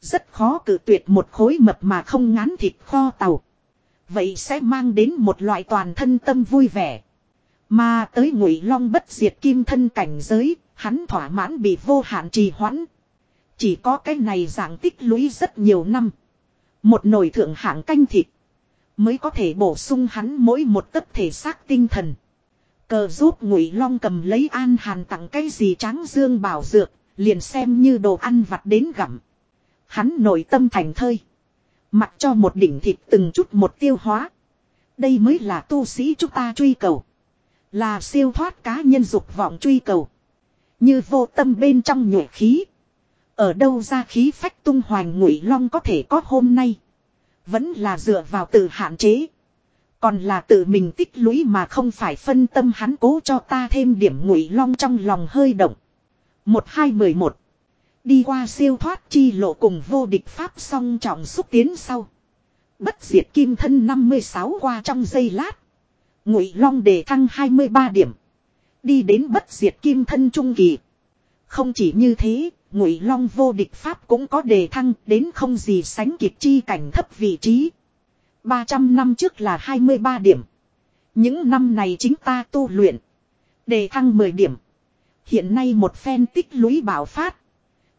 Rất khó cử tuyệt một khối mập mà không ngán thịt kho tàu. Vậy sẽ mang đến một loại toàn thân tâm vui vẻ. Mà tới ngụy long bất diệt kim thân cảnh giới, hắn thỏa mãn bị vô hạn trì hoãn. Chỉ có cái này dạng tích lũy rất nhiều năm. Một nồi thượng hạng canh thịt. Mới có thể bổ sung hắn mỗi một tấc thể xác tinh thần. Cờ giúp ngụy long cầm lấy an hàn tặng cái gì tráng dương bảo dược, liền xem như đồ ăn vặt đến gặm. Hắn nội tâm thành thơi. Mặc cho một đỉnh thịt từng chút một tiêu hóa. Đây mới là tu sĩ chúng ta truy cầu. Là siêu thoát cá nhân dục vọng truy cầu. Như vô tâm bên trong nhuệ khí. Ở đâu ra khí phách tung hoành ngụy long có thể có hôm nay. Vẫn là dựa vào tự hạn chế. Còn là tự mình tích lũy mà không phải phân tâm hắn cố cho ta thêm điểm ngụy long trong lòng hơi động. Một hai mười một Đi qua siêu thoát chi lộ cùng vô địch pháp song trọng xúc tiến sau. Bất diệt kim thân 56 qua trong giây lát. Ngụy Long đề thăng 23 điểm. Đi đến bất diệt kim thân trung kỳ. Không chỉ như thế, Ngụy Long vô địch pháp cũng có đề thăng đến không gì sánh kịp chi cảnh thấp vị trí. 300 năm trước là 23 điểm. Những năm này chính ta tu luyện. Đề thăng 10 điểm. Hiện nay một phen tích lũy bảo phát.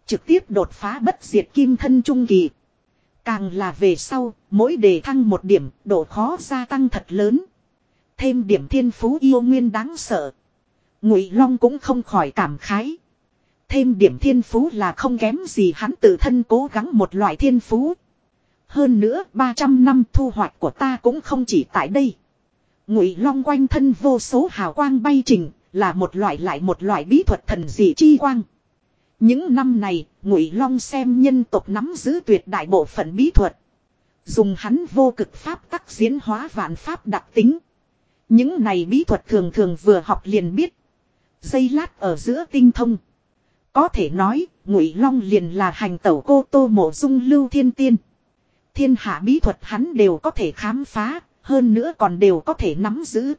Trực tiếp đột phá bất diệt kim thân trung kỳ. Càng là về sau, mỗi đề thăng một điểm, độ khó gia tăng thật lớn. Thêm điểm thiên phú yêu nguyên đáng sợ. Ngụy Long cũng không khỏi cảm khái. Thêm điểm thiên phú là không kém gì hắn tự thân cố gắng một loại thiên phú. Hơn nữa 300 năm thu hoạch của ta cũng không chỉ tại đây. Ngụy Long quanh thân vô số hào quang bay trình, là một loại lại một loại bí thuật thần dị chi quang. Những năm này, Ngụy Long xem nhân tộc nắm giữ tuyệt đại bộ phận bí thuật. Dùng hắn vô cực pháp tắc diễn hóa vạn pháp đặc tính. Những này bí thuật thường thường vừa học liền biết. Dây lát ở giữa tinh thông. Có thể nói, Ngụy Long liền là hành tẩu cô Tô Mộ Dung Lưu Thiên Tiên. Thiên hạ bí thuật hắn đều có thể khám phá, hơn nữa còn đều có thể nắm giữ.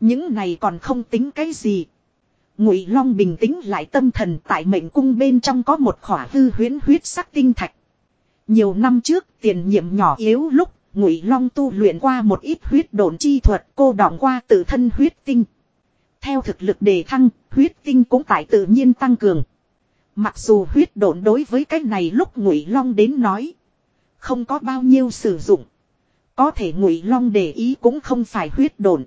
Những này còn không tính cái gì. Ngụy Long bình tĩnh lại tâm thần tại mệnh cung bên trong có một khỏa hư huyễn huyết sắc tinh thạch. Nhiều năm trước, tiền nhiệm nhỏ yếu lúc, Ngụy Long tu luyện qua một ít huyết độn chi thuật, cô đọng qua tự thân huyết tinh. Theo thực lực đề thăng, huyết tinh cũng tại tự nhiên tăng cường. Mặc dù huyết độn đối với cái này lúc Ngụy Long đến nói, không có bao nhiêu sử dụng. Có thể Ngụy Long để ý cũng không phải huyết độn.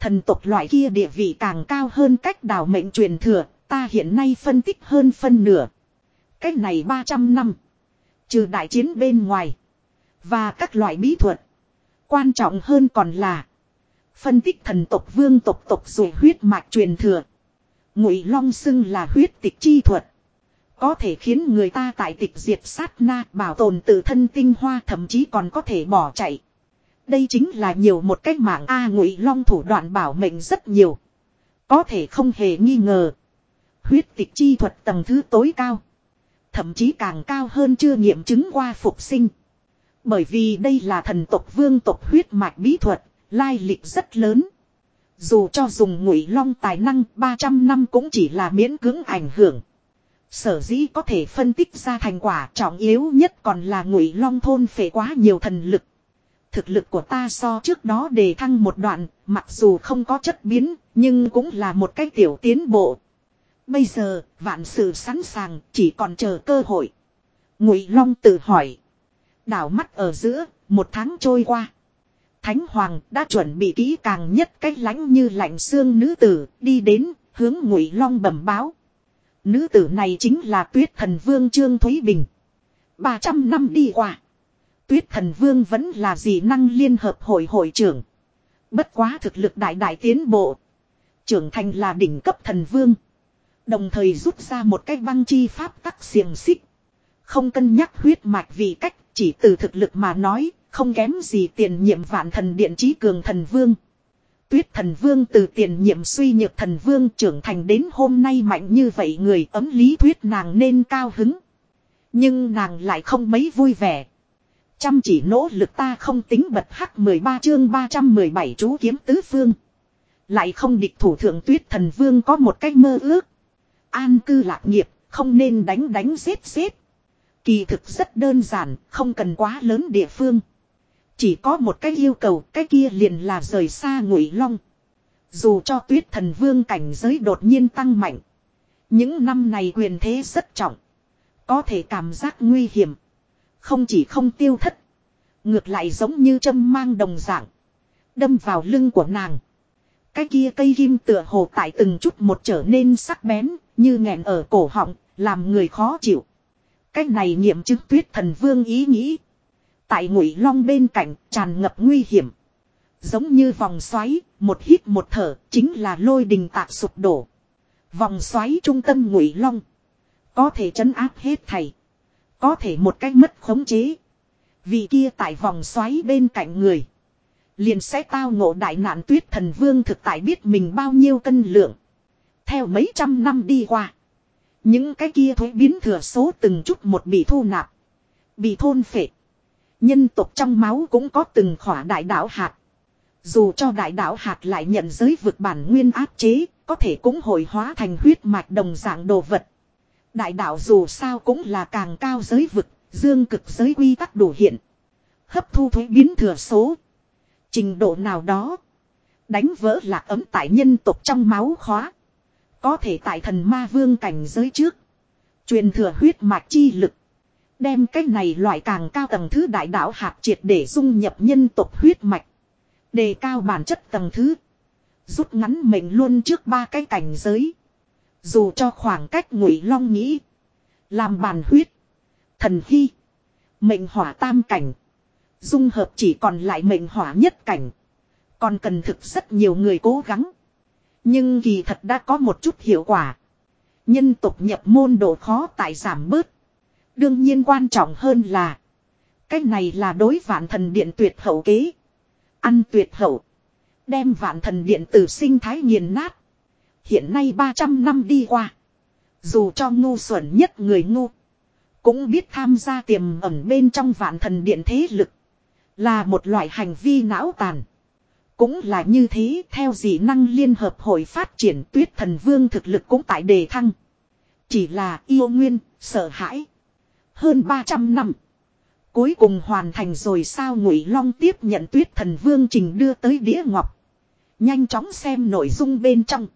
Thần tộc loại kia địa vị càng cao hơn cách đào mệnh truyền thừa, ta hiện nay phân tích hơn phân nửa. Cách này 300 năm. Trừ đại chiến bên ngoài. Và các loại bí thuật. Quan trọng hơn còn là. Phân tích thần tộc vương tộc tộc rồi huyết mạch truyền thừa. Ngụy Long xưng là huyết tịch chi thuật. Có thể khiến người ta tại tịch diệt sát na bảo tồn tự thân tinh hoa thậm chí còn có thể bỏ chạy. Đây chính là nhiều một cách mạng A ngụy long thủ đoạn bảo mệnh rất nhiều. Có thể không hề nghi ngờ. Huyết tịch chi thuật tầng thứ tối cao. Thậm chí càng cao hơn chưa nghiệm chứng qua phục sinh. Bởi vì đây là thần tộc vương tộc huyết mạch bí thuật, lai lịch rất lớn. Dù cho dùng ngụy long tài năng 300 năm cũng chỉ là miễn cưỡng ảnh hưởng. Sở dĩ có thể phân tích ra thành quả trọng yếu nhất còn là ngụy long thôn phệ quá nhiều thần lực. Thực lực của ta so trước đó đề thăng một đoạn, mặc dù không có chất biến, nhưng cũng là một cái tiểu tiến bộ. Bây giờ, vạn sự sẵn sàng, chỉ còn chờ cơ hội. Ngụy Long tự hỏi. Đảo mắt ở giữa, một tháng trôi qua. Thánh Hoàng đã chuẩn bị kỹ càng nhất cách lánh như lạnh xương nữ tử, đi đến, hướng Ngụy Long bẩm báo. Nữ tử này chính là tuyết thần vương Trương Thúy Bình. 300 năm đi qua. Tuyết thần vương vẫn là dị năng liên hợp hội hội trưởng. Bất quá thực lực đại đại tiến bộ. Trưởng thành là đỉnh cấp thần vương. Đồng thời rút ra một cái băng chi pháp tắc xiềng xích. Không cân nhắc huyết mạch vì cách, chỉ từ thực lực mà nói, không kém gì tiền nhiệm vạn thần điện trí cường thần vương. Tuyết thần vương từ tiền nhiệm suy nhược thần vương trưởng thành đến hôm nay mạnh như vậy người ấm lý thuyết nàng nên cao hứng. Nhưng nàng lại không mấy vui vẻ. Chăm chỉ nỗ lực ta không tính bật hắc 13 chương 317 chú kiếm tứ phương. Lại không địch thủ thượng tuyết thần vương có một cách mơ ước. An cư lạc nghiệp, không nên đánh đánh giết giết. Kỳ thực rất đơn giản, không cần quá lớn địa phương. Chỉ có một cái yêu cầu, cái kia liền là rời xa ngụy long. Dù cho tuyết thần vương cảnh giới đột nhiên tăng mạnh. Những năm này quyền thế rất trọng. Có thể cảm giác nguy hiểm. Không chỉ không tiêu thất. Ngược lại giống như châm mang đồng dạng. Đâm vào lưng của nàng. Cái kia cây kim tựa hồ tại từng chút một trở nên sắc bén, như nghẹn ở cổ họng, làm người khó chịu. Cách này nghiệm chứng tuyết thần vương ý nghĩ. Tại ngụy long bên cạnh, tràn ngập nguy hiểm. Giống như vòng xoáy, một hít một thở, chính là lôi đình tạc sụp đổ. Vòng xoáy trung tâm ngụy long. Có thể chấn áp hết thầy. Có thể một cách mất khống chế. Vì kia tại vòng xoáy bên cạnh người. Liền sẽ tao ngộ đại nạn tuyết thần vương thực tại biết mình bao nhiêu cân lượng. Theo mấy trăm năm đi qua. Những cái kia thuế biến thừa số từng chút một bị thu nạp. Bị thôn phệ. Nhân tộc trong máu cũng có từng khỏa đại đạo hạt. Dù cho đại đạo hạt lại nhận giới vượt bản nguyên áp chế, có thể cũng hồi hóa thành huyết mạch đồng dạng đồ vật. Đại đạo dù sao cũng là càng cao giới vực, dương cực giới quy tắc đủ hiện. Hấp thu thuế biến thừa số. Trình độ nào đó. Đánh vỡ lạc ấm tại nhân tộc trong máu khóa. Có thể tại thần ma vương cảnh giới trước. Truyền thừa huyết mạch chi lực. Đem cái này loại càng cao tầng thứ đại đạo hạt triệt để dung nhập nhân tộc huyết mạch. Đề cao bản chất tầng thứ. Rút ngắn mình luôn trước ba cái cảnh giới. Dù cho khoảng cách ngụy long nghĩ. Làm bàn huyết. Thần hy. Mệnh hỏa tam cảnh. Dung hợp chỉ còn lại mệnh hỏa nhất cảnh. Còn cần thực rất nhiều người cố gắng. Nhưng kỳ thật đã có một chút hiệu quả. Nhân tục nhập môn độ khó tại giảm bớt. Đương nhiên quan trọng hơn là. Cái này là đối vạn thần điện tuyệt hậu kế. Ăn tuyệt hậu. Đem vạn thần điện tử sinh thái nghiền nát. Hiện nay 300 năm đi qua. Dù cho ngu xuẩn nhất người ngu. Cũng biết tham gia tiềm ẩn bên trong vạn thần điện thế lực. Là một loại hành vi não tàn. Cũng là như thế theo dị năng liên hợp hội phát triển tuyết thần vương thực lực cũng tại đề thăng. Chỉ là yêu nguyên, sợ hãi. Hơn 300 năm. Cuối cùng hoàn thành rồi sao Ngụy Long tiếp nhận tuyết thần vương trình đưa tới đĩa ngọc. Nhanh chóng xem nội dung bên trong.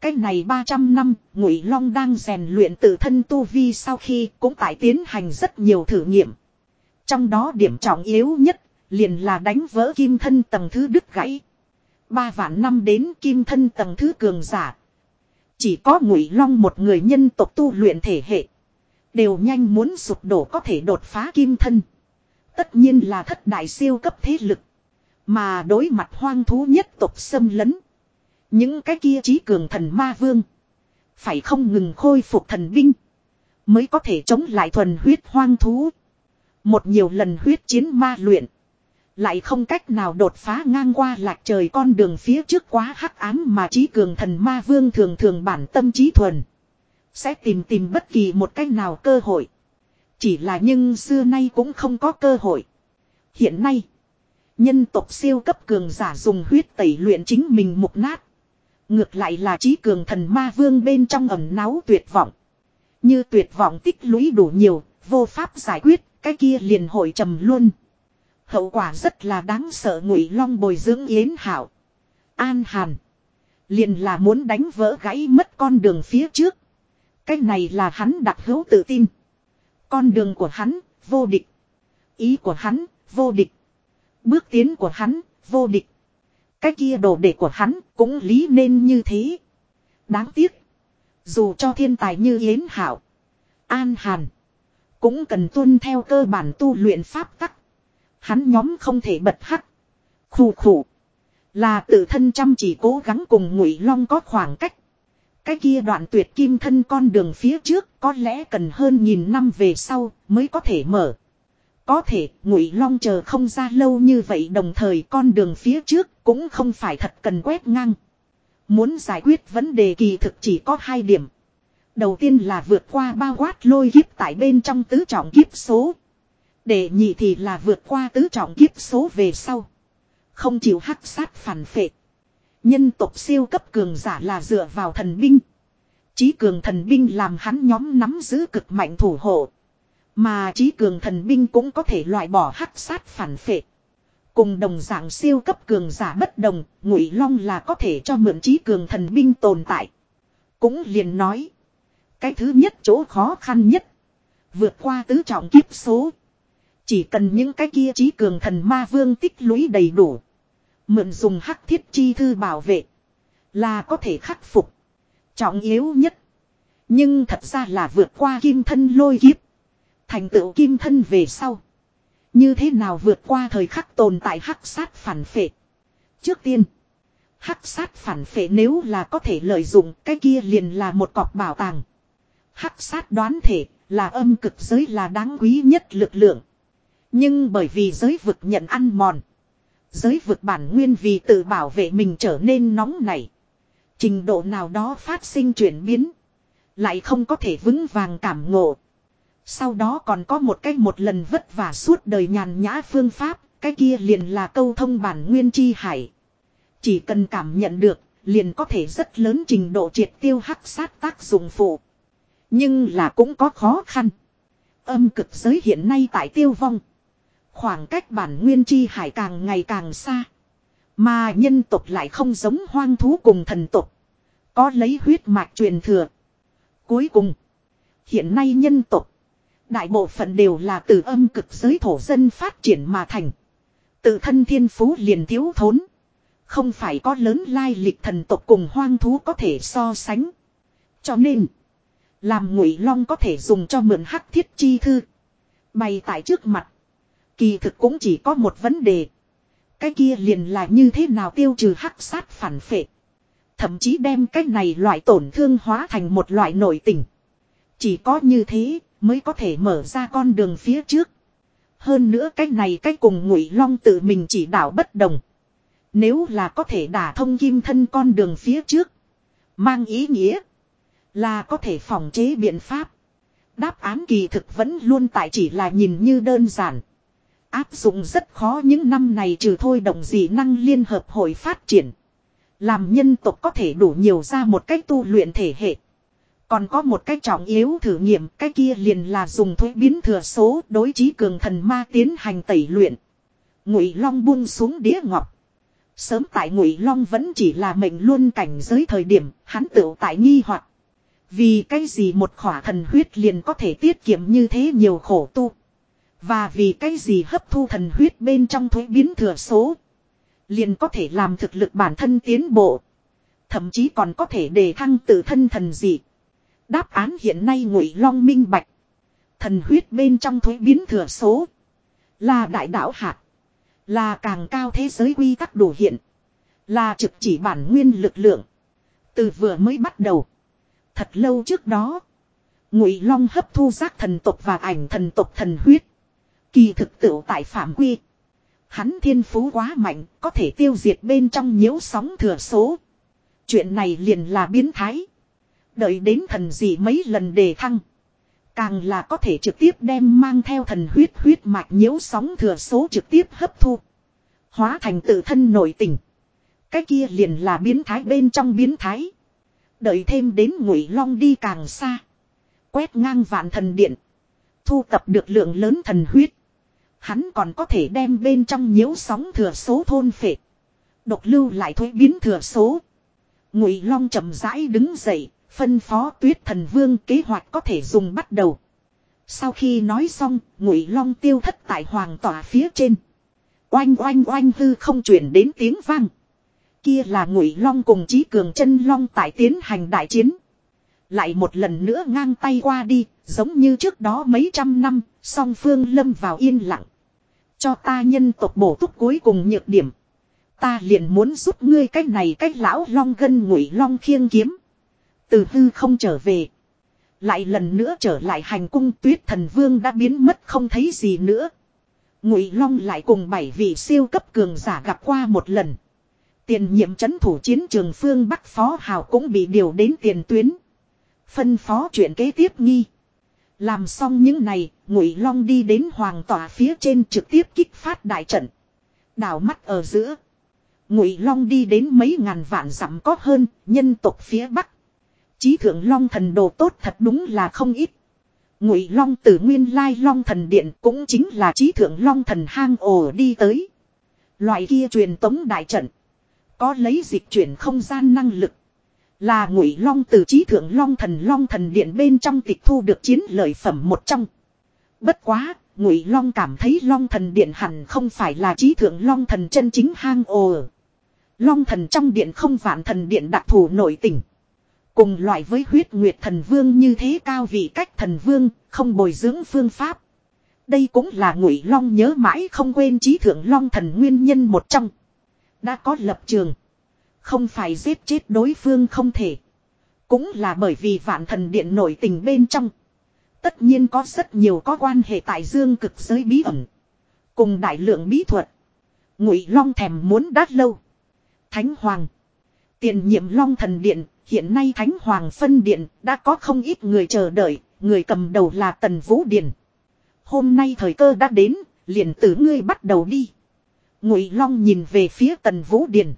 Cách này 300 năm, Ngụy Long đang rèn luyện tự thân tu vi sau khi cũng tại tiến hành rất nhiều thử nghiệm. Trong đó điểm trọng yếu nhất, liền là đánh vỡ kim thân tầng thứ đứt gãy. Ba vạn năm đến kim thân tầng thứ cường giả. Chỉ có Ngụy Long một người nhân tộc tu luyện thể hệ. Đều nhanh muốn sụp đổ có thể đột phá kim thân. Tất nhiên là thất đại siêu cấp thế lực. Mà đối mặt hoang thú nhất tộc xâm lấn. Những cái kia trí cường thần ma vương. Phải không ngừng khôi phục thần binh. Mới có thể chống lại thuần huyết hoang thú. Một nhiều lần huyết chiến ma luyện. Lại không cách nào đột phá ngang qua lạc trời con đường phía trước quá hắc ám mà trí cường thần ma vương thường thường bản tâm trí thuần. Sẽ tìm tìm bất kỳ một cách nào cơ hội. Chỉ là nhưng xưa nay cũng không có cơ hội. Hiện nay. Nhân tộc siêu cấp cường giả dùng huyết tẩy luyện chính mình mục nát. Ngược lại là trí cường thần ma vương bên trong ẩm náu tuyệt vọng. Như tuyệt vọng tích lũy đủ nhiều, vô pháp giải quyết, cái kia liền hội trầm luôn. Hậu quả rất là đáng sợ ngụy long bồi dưỡng yến hảo. An hàn. Liền là muốn đánh vỡ gãy mất con đường phía trước. Cái này là hắn đặc hữu tự tin. Con đường của hắn, vô địch. Ý của hắn, vô địch. Bước tiến của hắn, vô địch. Cái kia đồ đệ của hắn cũng lý nên như thế. Đáng tiếc. Dù cho thiên tài như Yến Hảo. An Hàn. Cũng cần tuân theo cơ bản tu luyện pháp tắc. Hắn nhóm không thể bật hắc. Khủ khủ. Là tự thân chăm chỉ cố gắng cùng ngụy long có khoảng cách. Cái kia đoạn tuyệt kim thân con đường phía trước, có lẽ cần hơn nghìn năm về sau mới có thể mở. Có thể, ngụy long chờ không ra lâu như vậy đồng thời con đường phía trước cũng không phải thật cần quét ngang. Muốn giải quyết vấn đề kỳ thực chỉ có hai điểm. Đầu tiên là vượt qua bao quát lôi kiếp tại bên trong tứ trọng kiếp số. Để nhị thì là vượt qua tứ trọng kiếp số về sau. Không chịu hắc sát phản phệ. Nhân tộc siêu cấp cường giả là dựa vào thần binh. Chí cường thần binh làm hắn nhóm nắm giữ cực mạnh thủ hộ. Mà chí cường thần binh cũng có thể loại bỏ hắc sát phản phệ. Cùng đồng dạng siêu cấp cường giả bất đồng, ngụy long là có thể cho mượn chí cường thần binh tồn tại. Cũng liền nói. Cái thứ nhất chỗ khó khăn nhất. Vượt qua tứ trọng kiếp số. Chỉ cần những cái kia trí cường thần ma vương tích lũy đầy đủ. Mượn dùng hắc thiết chi thư bảo vệ. Là có thể khắc phục. Trọng yếu nhất. Nhưng thật ra là vượt qua kim thân lôi kiếp. Thành tựu kim thân về sau. Như thế nào vượt qua thời khắc tồn tại hắc sát phản phệ. Trước tiên. Hắc sát phản phệ nếu là có thể lợi dụng cái kia liền là một cọc bảo tàng. Hắc sát đoán thể là âm cực giới là đáng quý nhất lực lượng. Nhưng bởi vì giới vực nhận ăn mòn. Giới vực bản nguyên vì tự bảo vệ mình trở nên nóng nảy. Trình độ nào đó phát sinh chuyển biến. Lại không có thể vững vàng cảm ngộ. Sau đó còn có một cách một lần vất vả suốt đời nhàn nhã phương pháp. Cái kia liền là câu thông bản nguyên chi hải. Chỉ cần cảm nhận được, liền có thể rất lớn trình độ triệt tiêu hắc sát tác dụng phụ. Nhưng là cũng có khó khăn. Âm cực giới hiện nay tại tiêu vong. Khoảng cách bản nguyên chi hải càng ngày càng xa. Mà nhân tộc lại không giống hoang thú cùng thần tộc. Có lấy huyết mạch truyền thừa. Cuối cùng. Hiện nay nhân tộc. Đại bộ phận đều là từ âm cực giới thổ dân phát triển mà thành. Tự thân thiên phú liền thiếu thốn. Không phải có lớn lai lịch thần tộc cùng hoang thú có thể so sánh. Cho nên. Làm ngụy long có thể dùng cho mượn hắc thiết chi thư. Bày tại trước mặt. Kỳ thực cũng chỉ có một vấn đề. Cái kia liền là như thế nào tiêu trừ hắc sát phản phệ. Thậm chí đem cái này loại tổn thương hóa thành một loại nội tình. Chỉ có như thế mới có thể mở ra con đường phía trước. Hơn nữa cái này cái cùng ngụy long tự mình chỉ đạo bất đồng. Nếu là có thể đả thông kim thân con đường phía trước. Mang ý nghĩa. Là có thể phòng chế biện pháp. Đáp án kỳ thực vẫn luôn tại chỉ là nhìn như đơn giản. Áp dụng rất khó những năm này trừ thôi động dị năng liên hợp hội phát triển. Làm nhân tộc có thể đủ nhiều ra một cách tu luyện thể hệ. Còn có một cách trọng yếu thử nghiệm, cái kia liền là dùng thuế biến thừa số, đối trí cường thần ma tiến hành tẩy luyện. Ngụy Long buông xuống đĩa ngọc. Sớm tại Ngụy Long vẫn chỉ là mệnh luôn cảnh giới thời điểm, hắn tự tại nghi hoặc Vì cái gì một khỏa thần huyết liền có thể tiết kiệm như thế nhiều khổ tu. Và vì cái gì hấp thu thần huyết bên trong thuế biến thừa số. Liền có thể làm thực lực bản thân tiến bộ. Thậm chí còn có thể đề thăng tự thân thần dị. Đáp án hiện nay ngụy long minh bạch. Thần huyết bên trong thuế biến thừa số. Là đại đạo hạt. Là càng cao thế giới quy tắc đủ hiện. Là trực chỉ bản nguyên lực lượng. Từ vừa mới bắt đầu. Thật lâu trước đó. Ngụy Long hấp thu giác thần tộc và ảnh thần tộc thần huyết. Kỳ thực tựu tại phạm quy. Hắn thiên phú quá mạnh, có thể tiêu diệt bên trong nhiễu sóng thừa số. Chuyện này liền là biến thái. Đợi đến thần gì mấy lần đề thăng. Càng là có thể trực tiếp đem mang theo thần huyết huyết mạch nhiễu sóng thừa số trực tiếp hấp thu. Hóa thành tự thân nội tình. Cái kia liền là biến thái bên trong biến thái. Đợi thêm đến ngụy long đi càng xa. Quét ngang vạn thần điện. Thu tập được lượng lớn thần huyết. Hắn còn có thể đem bên trong nhiễu sóng thừa số thôn phệ. Độc lưu lại thuế biến thừa số. Ngụy Long chậm rãi đứng dậy, phân phó Tuyết Thần Vương kế hoạch có thể dùng bắt đầu. Sau khi nói xong, Ngụy Long tiêu thất tại hoàng tỏa phía trên. Oanh oanh oanh hư không chuyển đến tiếng vang. Kia là Ngụy Long cùng Chí Cường Chân Long tại tiến hành đại chiến. Lại một lần nữa ngang tay qua đi, giống như trước đó mấy trăm năm, song phương lâm vào yên lặng. Cho ta nhân tộc bổ túc cuối cùng nhược điểm. Ta liền muốn giúp ngươi cách này cách lão long gân ngụy long khiêng kiếm. Từ hư không trở về. Lại lần nữa trở lại hành cung tuyết thần vương đã biến mất không thấy gì nữa. Ngụy long lại cùng bảy vị siêu cấp cường giả gặp qua một lần. Tiền nhiệm chấn thủ chiến trường phương Bắc Phó Hào cũng bị điều đến tiền tuyến. Phân phó chuyện kế tiếp nghi. Làm xong những này, Ngụy Long đi đến hoàng tòa phía trên trực tiếp kích phát đại trận. Đảo mắt ở giữa. Ngụy Long đi đến mấy ngàn vạn dặm có hơn, nhân tộc phía bắc. Chí thượng Long thần đồ tốt thật đúng là không ít. Ngụy Long từ nguyên lai Long thần điện cũng chính là chí thượng Long thần hang ổ đi tới. Loại kia truyền tống đại trận, có lấy dịch chuyển không gian năng lực. Là ngụy long từ Chí thượng long thần long thần điện bên trong tịch thu được chiến lợi phẩm một trong. Bất quá, ngụy long cảm thấy long thần điện hẳn không phải là trí thượng long thần chân chính hang ồ. Long thần trong điện không vạn thần điện đặc thù nội tình. Cùng loại với huyết nguyệt thần vương như thế cao vị cách thần vương, không bồi dưỡng phương pháp. Đây cũng là ngụy long nhớ mãi không quên trí thượng long thần nguyên nhân một trong. Đã có lập trường. Không phải giết chết đối phương không thể. Cũng là bởi vì vạn thần điện nổi tình bên trong. Tất nhiên có rất nhiều có quan hệ tại dương cực giới bí ẩn. Cùng đại lượng bí thuật. Ngụy Long thèm muốn đát lâu. Thánh Hoàng. Tiền nhiệm Long thần điện, hiện nay Thánh Hoàng phân điện, đã có không ít người chờ đợi, người cầm đầu là Tần Vũ Điền. Hôm nay thời cơ đã đến, liền tử ngươi bắt đầu đi. Ngụy Long nhìn về phía Tần Vũ Điền.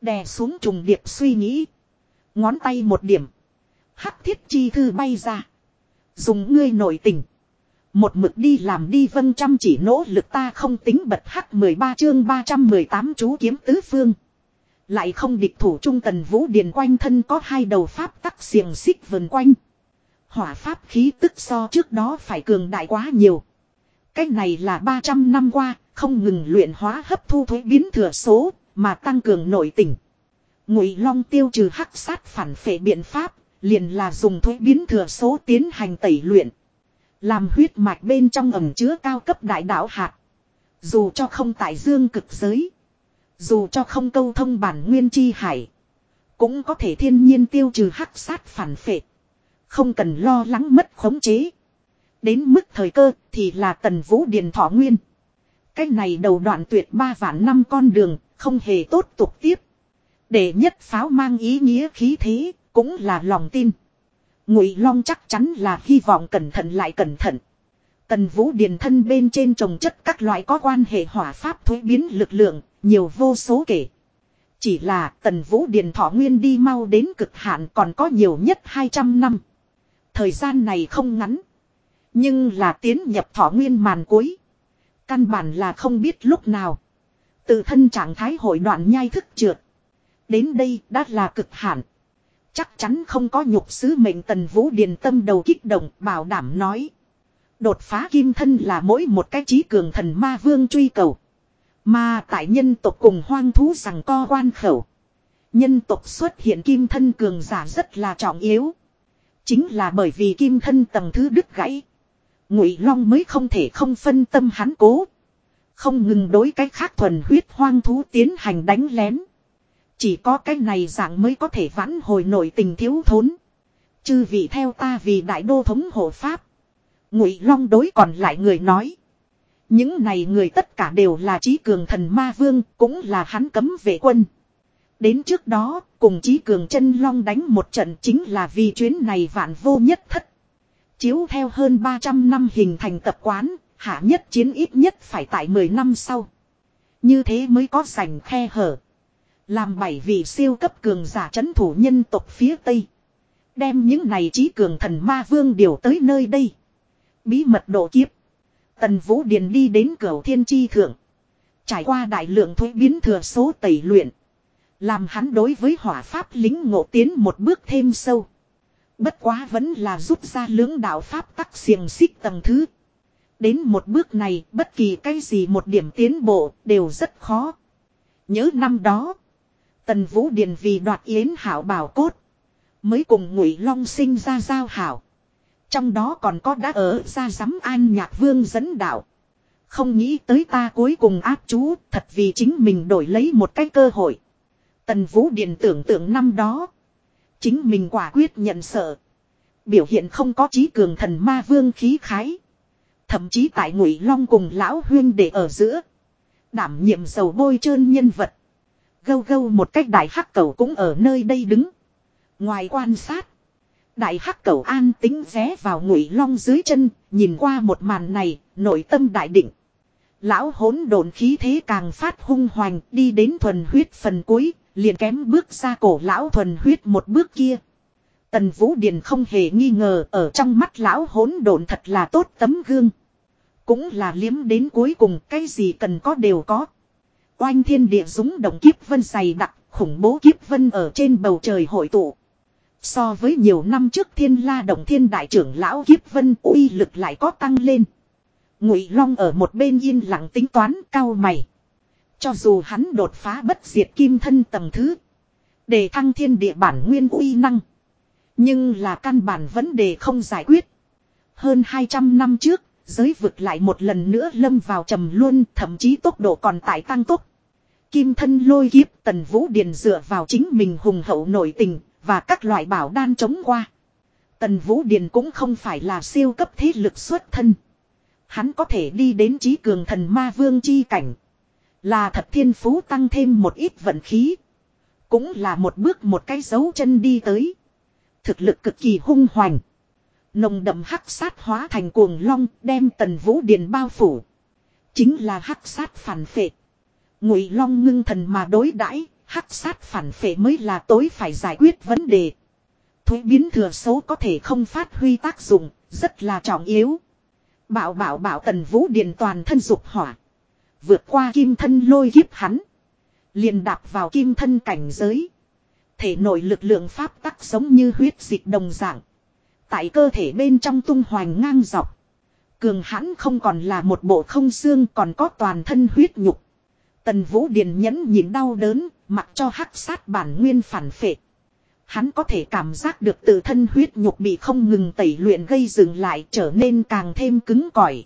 Đè xuống trùng điệp suy nghĩ. Ngón tay một điểm. Hắc thiết chi thư bay ra. Dùng ngươi nội tình. Một mực đi làm đi vân chăm chỉ nỗ lực ta không tính bật hắc 13 chương 318 chú kiếm tứ phương. Lại không địch thủ trung tần vũ điền quanh thân có hai đầu pháp tắc xiềng xích vần quanh. Hỏa pháp khí tức so trước đó phải cường đại quá nhiều. Cách này là 300 năm qua, không ngừng luyện hóa hấp thu thuế biến thừa số, mà tăng cường nội tình. Ngụy Long tiêu trừ hắc sát phản phệ biện pháp, liền là dùng thuế biến thừa số tiến hành tẩy luyện. Làm huyết mạch bên trong ẩm chứa cao cấp đại đạo hạt. Dù cho không tại dương cực giới. Dù cho không câu thông bản nguyên chi hải. Cũng có thể thiên nhiên tiêu trừ hắc sát phản phệ. Không cần lo lắng mất khống chế. Đến mức thời cơ thì là tần vũ điền thọ nguyên. Cách này đầu đoạn tuyệt ba vạn năm con đường, không hề tốt tục tiếp. Để nhất pháo mang ý nghĩa khí thế, cũng là lòng tin. Ngụy Long chắc chắn là hy vọng cẩn thận lại cẩn thận. Tần Vũ Điền thân bên trên trồng chất các loại có quan hệ hỏa pháp thuế biến lực lượng, nhiều vô số kể. Chỉ là Tần Vũ Điền thọ nguyên đi mau đến cực hạn còn có nhiều nhất 200 năm. Thời gian này không ngắn. Nhưng là tiến nhập thọ nguyên màn cuối. Căn bản là không biết lúc nào. Tự thân trạng thái hội đoạn nhai thức trượt. Đến đây đã là cực hạn. Chắc chắn không có nhục sứ mệnh tần vũ điền tâm đầu kích động, bảo đảm nói. Đột phá kim thân là mỗi một cái trí cường thần ma vương truy cầu. Mà tại nhân tộc cùng hoang thú rằng co quan khẩu. Nhân tộc xuất hiện kim thân cường giả rất là trọng yếu. Chính là bởi vì kim thân tầng thứ đứt gãy. Ngụy Long mới không thể không phân tâm hắn cố. Không ngừng đối cách khác thuần huyết hoang thú tiến hành đánh lén. Chỉ có cái này dạng mới có thể vãn hồi nổi tình thiếu thốn. Chư vị theo ta vì đại đô thống hộ pháp. Ngụy Long đối còn lại người nói. Những này người tất cả đều là trí cường thần ma vương, cũng là hắn cấm vệ quân. Đến trước đó, cùng trí cường chân long đánh một trận chính là vì chuyến này vạn vô nhất thất. Chiếu theo hơn 300 năm hình thành tập quán, hạ nhất chiến ít nhất phải tại 10 năm sau. Như thế mới có sành khe hở. Làm bảy vị siêu cấp cường giả chấn thủ nhân tộc phía Tây. Đem những này trí cường thần ma vương điều tới nơi đây. Bí mật độ kiếp. Tần Vũ Điền đi đến cửa thiên chi thượng. Trải qua đại lượng thuế biến thừa số tẩy luyện. Làm hắn đối với hỏa pháp lính ngộ tiến một bước thêm sâu. Bất quá vẫn là rút ra lưỡng đạo pháp tắc xiềng xích tầng thứ. Đến một bước này, bất kỳ cái gì một điểm tiến bộ đều rất khó. Nhớ năm đó, Tần Vũ Điền vì đoạt yến hảo bảo cốt, mới cùng Ngụy Long sinh ra giao hảo. Trong đó còn có đã ở ra giám an nhạc vương dẫn đạo. Không nghĩ tới ta cuối cùng áp chú, thật vì chính mình đổi lấy một cái cơ hội. Tần Vũ Điền tưởng tượng năm đó, chính mình quả quyết nhận sợ. Biểu hiện không có trí cường thần ma vương khí khái. Thậm chí tại ngụy long cùng lão huyên để ở giữa. Đảm nhiệm dầu bôi trơn nhân vật. Gâu gâu một cách đại hắc cầu cũng ở nơi đây đứng. Ngoài quan sát. Đại hắc cầu an tính ré vào ngụy long dưới chân, nhìn qua một màn này, nội tâm đại định. Lão hỗn độn khí thế càng phát hung hoành, đi đến thuần huyết phần cuối, liền kém bước ra cổ lão thuần huyết một bước kia. Tần Vũ Điền không hề nghi ngờ ở trong mắt lão hỗn độn thật là tốt tấm gương. Cũng là liếm đến cuối cùng cái gì cần có đều có. Oanh thiên địa dũng động kiếp vân dày đặc, khủng bố kiếp vân ở trên bầu trời hội tụ. So với nhiều năm trước thiên la động thiên đại trưởng lão kiếp vân uy lực lại có tăng lên. Ngụy Long ở một bên yên lặng tính toán cao mày. Cho dù hắn đột phá bất diệt kim thân tầng thứ. Để thăng thiên địa bản nguyên uy năng. Nhưng là căn bản vấn đề không giải quyết. Hơn 200 năm trước, giới vực lại một lần nữa lâm vào trầm luôn, thậm chí tốc độ còn tại tăng tốc. Kim thân lôi kiếp tần vũ điền dựa vào chính mình hùng hậu nổi tình, và các loại bảo đan chống qua. Tần vũ điền cũng không phải là siêu cấp thế lực xuất thân. Hắn có thể đi đến trí cường thần ma vương chi cảnh. Là thật thiên phú tăng thêm một ít vận khí. Cũng là một bước một cái dấu chân đi tới. Thực lực cực kỳ hung hoành. Nồng đậm hắc sát hóa thành cuồng long đem tần vũ điền bao phủ. Chính là hắc sát phản phệ. Ngụy long ngưng thần mà đối đãi hắc sát phản phệ mới là tối phải giải quyết vấn đề. Thuế biến thừa số có thể không phát huy tác dụng, rất là trọng yếu. Bảo bảo bảo tần vũ điền toàn thân dục hỏa. Vượt qua kim thân lôi kiếp hắn. liền đạp vào kim thân cảnh giới. Thể nội lực lượng pháp tắc giống như huyết dịch đồng dạng. Tại cơ thể bên trong tung hoành ngang dọc. Cường hãn không còn là một bộ không xương còn có toàn thân huyết nhục. Tần Vũ Điền nhẫn nhịn đau đớn, mặc cho hắc sát bản nguyên phản phệ. Hắn có thể cảm giác được tự thân huyết nhục bị không ngừng tẩy luyện gây dừng lại trở nên càng thêm cứng cỏi.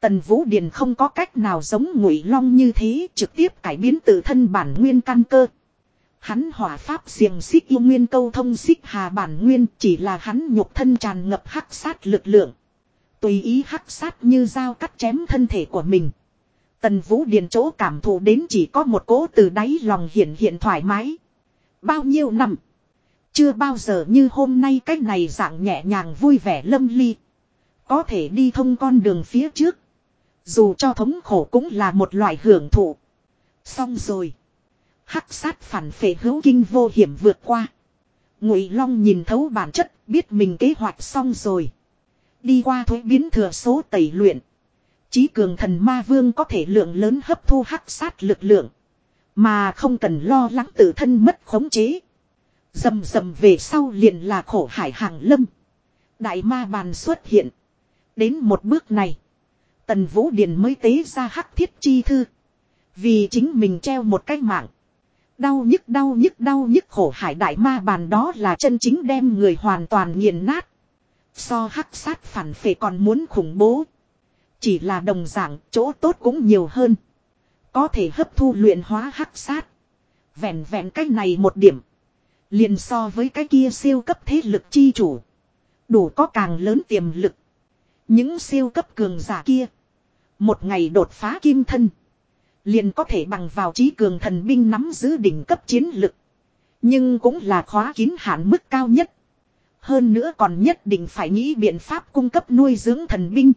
Tần Vũ Điền không có cách nào giống ngụy long như thế trực tiếp cải biến tự thân bản nguyên căn cơ. Hắn hỏa pháp xiềng xích yêu nguyên câu thông xích hà bản nguyên chỉ là hắn nhục thân tràn ngập hắc sát lực lượng. Tùy ý hắc sát như dao cắt chém thân thể của mình. Tần Vũ Điền chỗ cảm thụ đến chỉ có một cỗ từ đáy lòng hiện hiện thoải mái. Bao nhiêu năm. Chưa bao giờ như hôm nay cách này dạng nhẹ nhàng vui vẻ lâm ly. Có thể đi thông con đường phía trước. Dù cho thống khổ cũng là một loại hưởng thụ. Xong rồi. Hắc sát phản phệ hữu kinh vô hiểm vượt qua. Ngụy Long nhìn thấu bản chất, biết mình kế hoạch xong rồi. Đi qua thuế biến thừa số tẩy luyện. Chí cường thần ma vương có thể lượng lớn hấp thu hắc sát lực lượng. Mà không cần lo lắng tự thân mất khống chế. Dầm dầm về sau liền là khổ hải hàng lâm. Đại ma bàn xuất hiện. Đến một bước này. Tần Vũ Điền mới tế ra hắc thiết chi thư. Vì chính mình treo một cái mạng. Đau nhức đau nhức đau nhức khổ hải đại ma bàn đó là chân chính đem người hoàn toàn nghiền nát. So hắc sát phản phệ còn muốn khủng bố. Chỉ là đồng dạng, chỗ tốt cũng nhiều hơn. Có thể hấp thu luyện hóa hắc sát. Vẹn vẹn cách này một điểm. Liền so với cái kia siêu cấp thế lực chi chủ. Đủ có càng lớn tiềm lực. Những siêu cấp cường giả kia. Một ngày đột phá kim thân. Liền có thể bằng vào trí cường thần binh nắm giữ đỉnh cấp chiến lực. Nhưng cũng là khóa kín hạn mức cao nhất. Hơn nữa còn nhất định phải nghĩ biện pháp cung cấp nuôi dưỡng thần binh.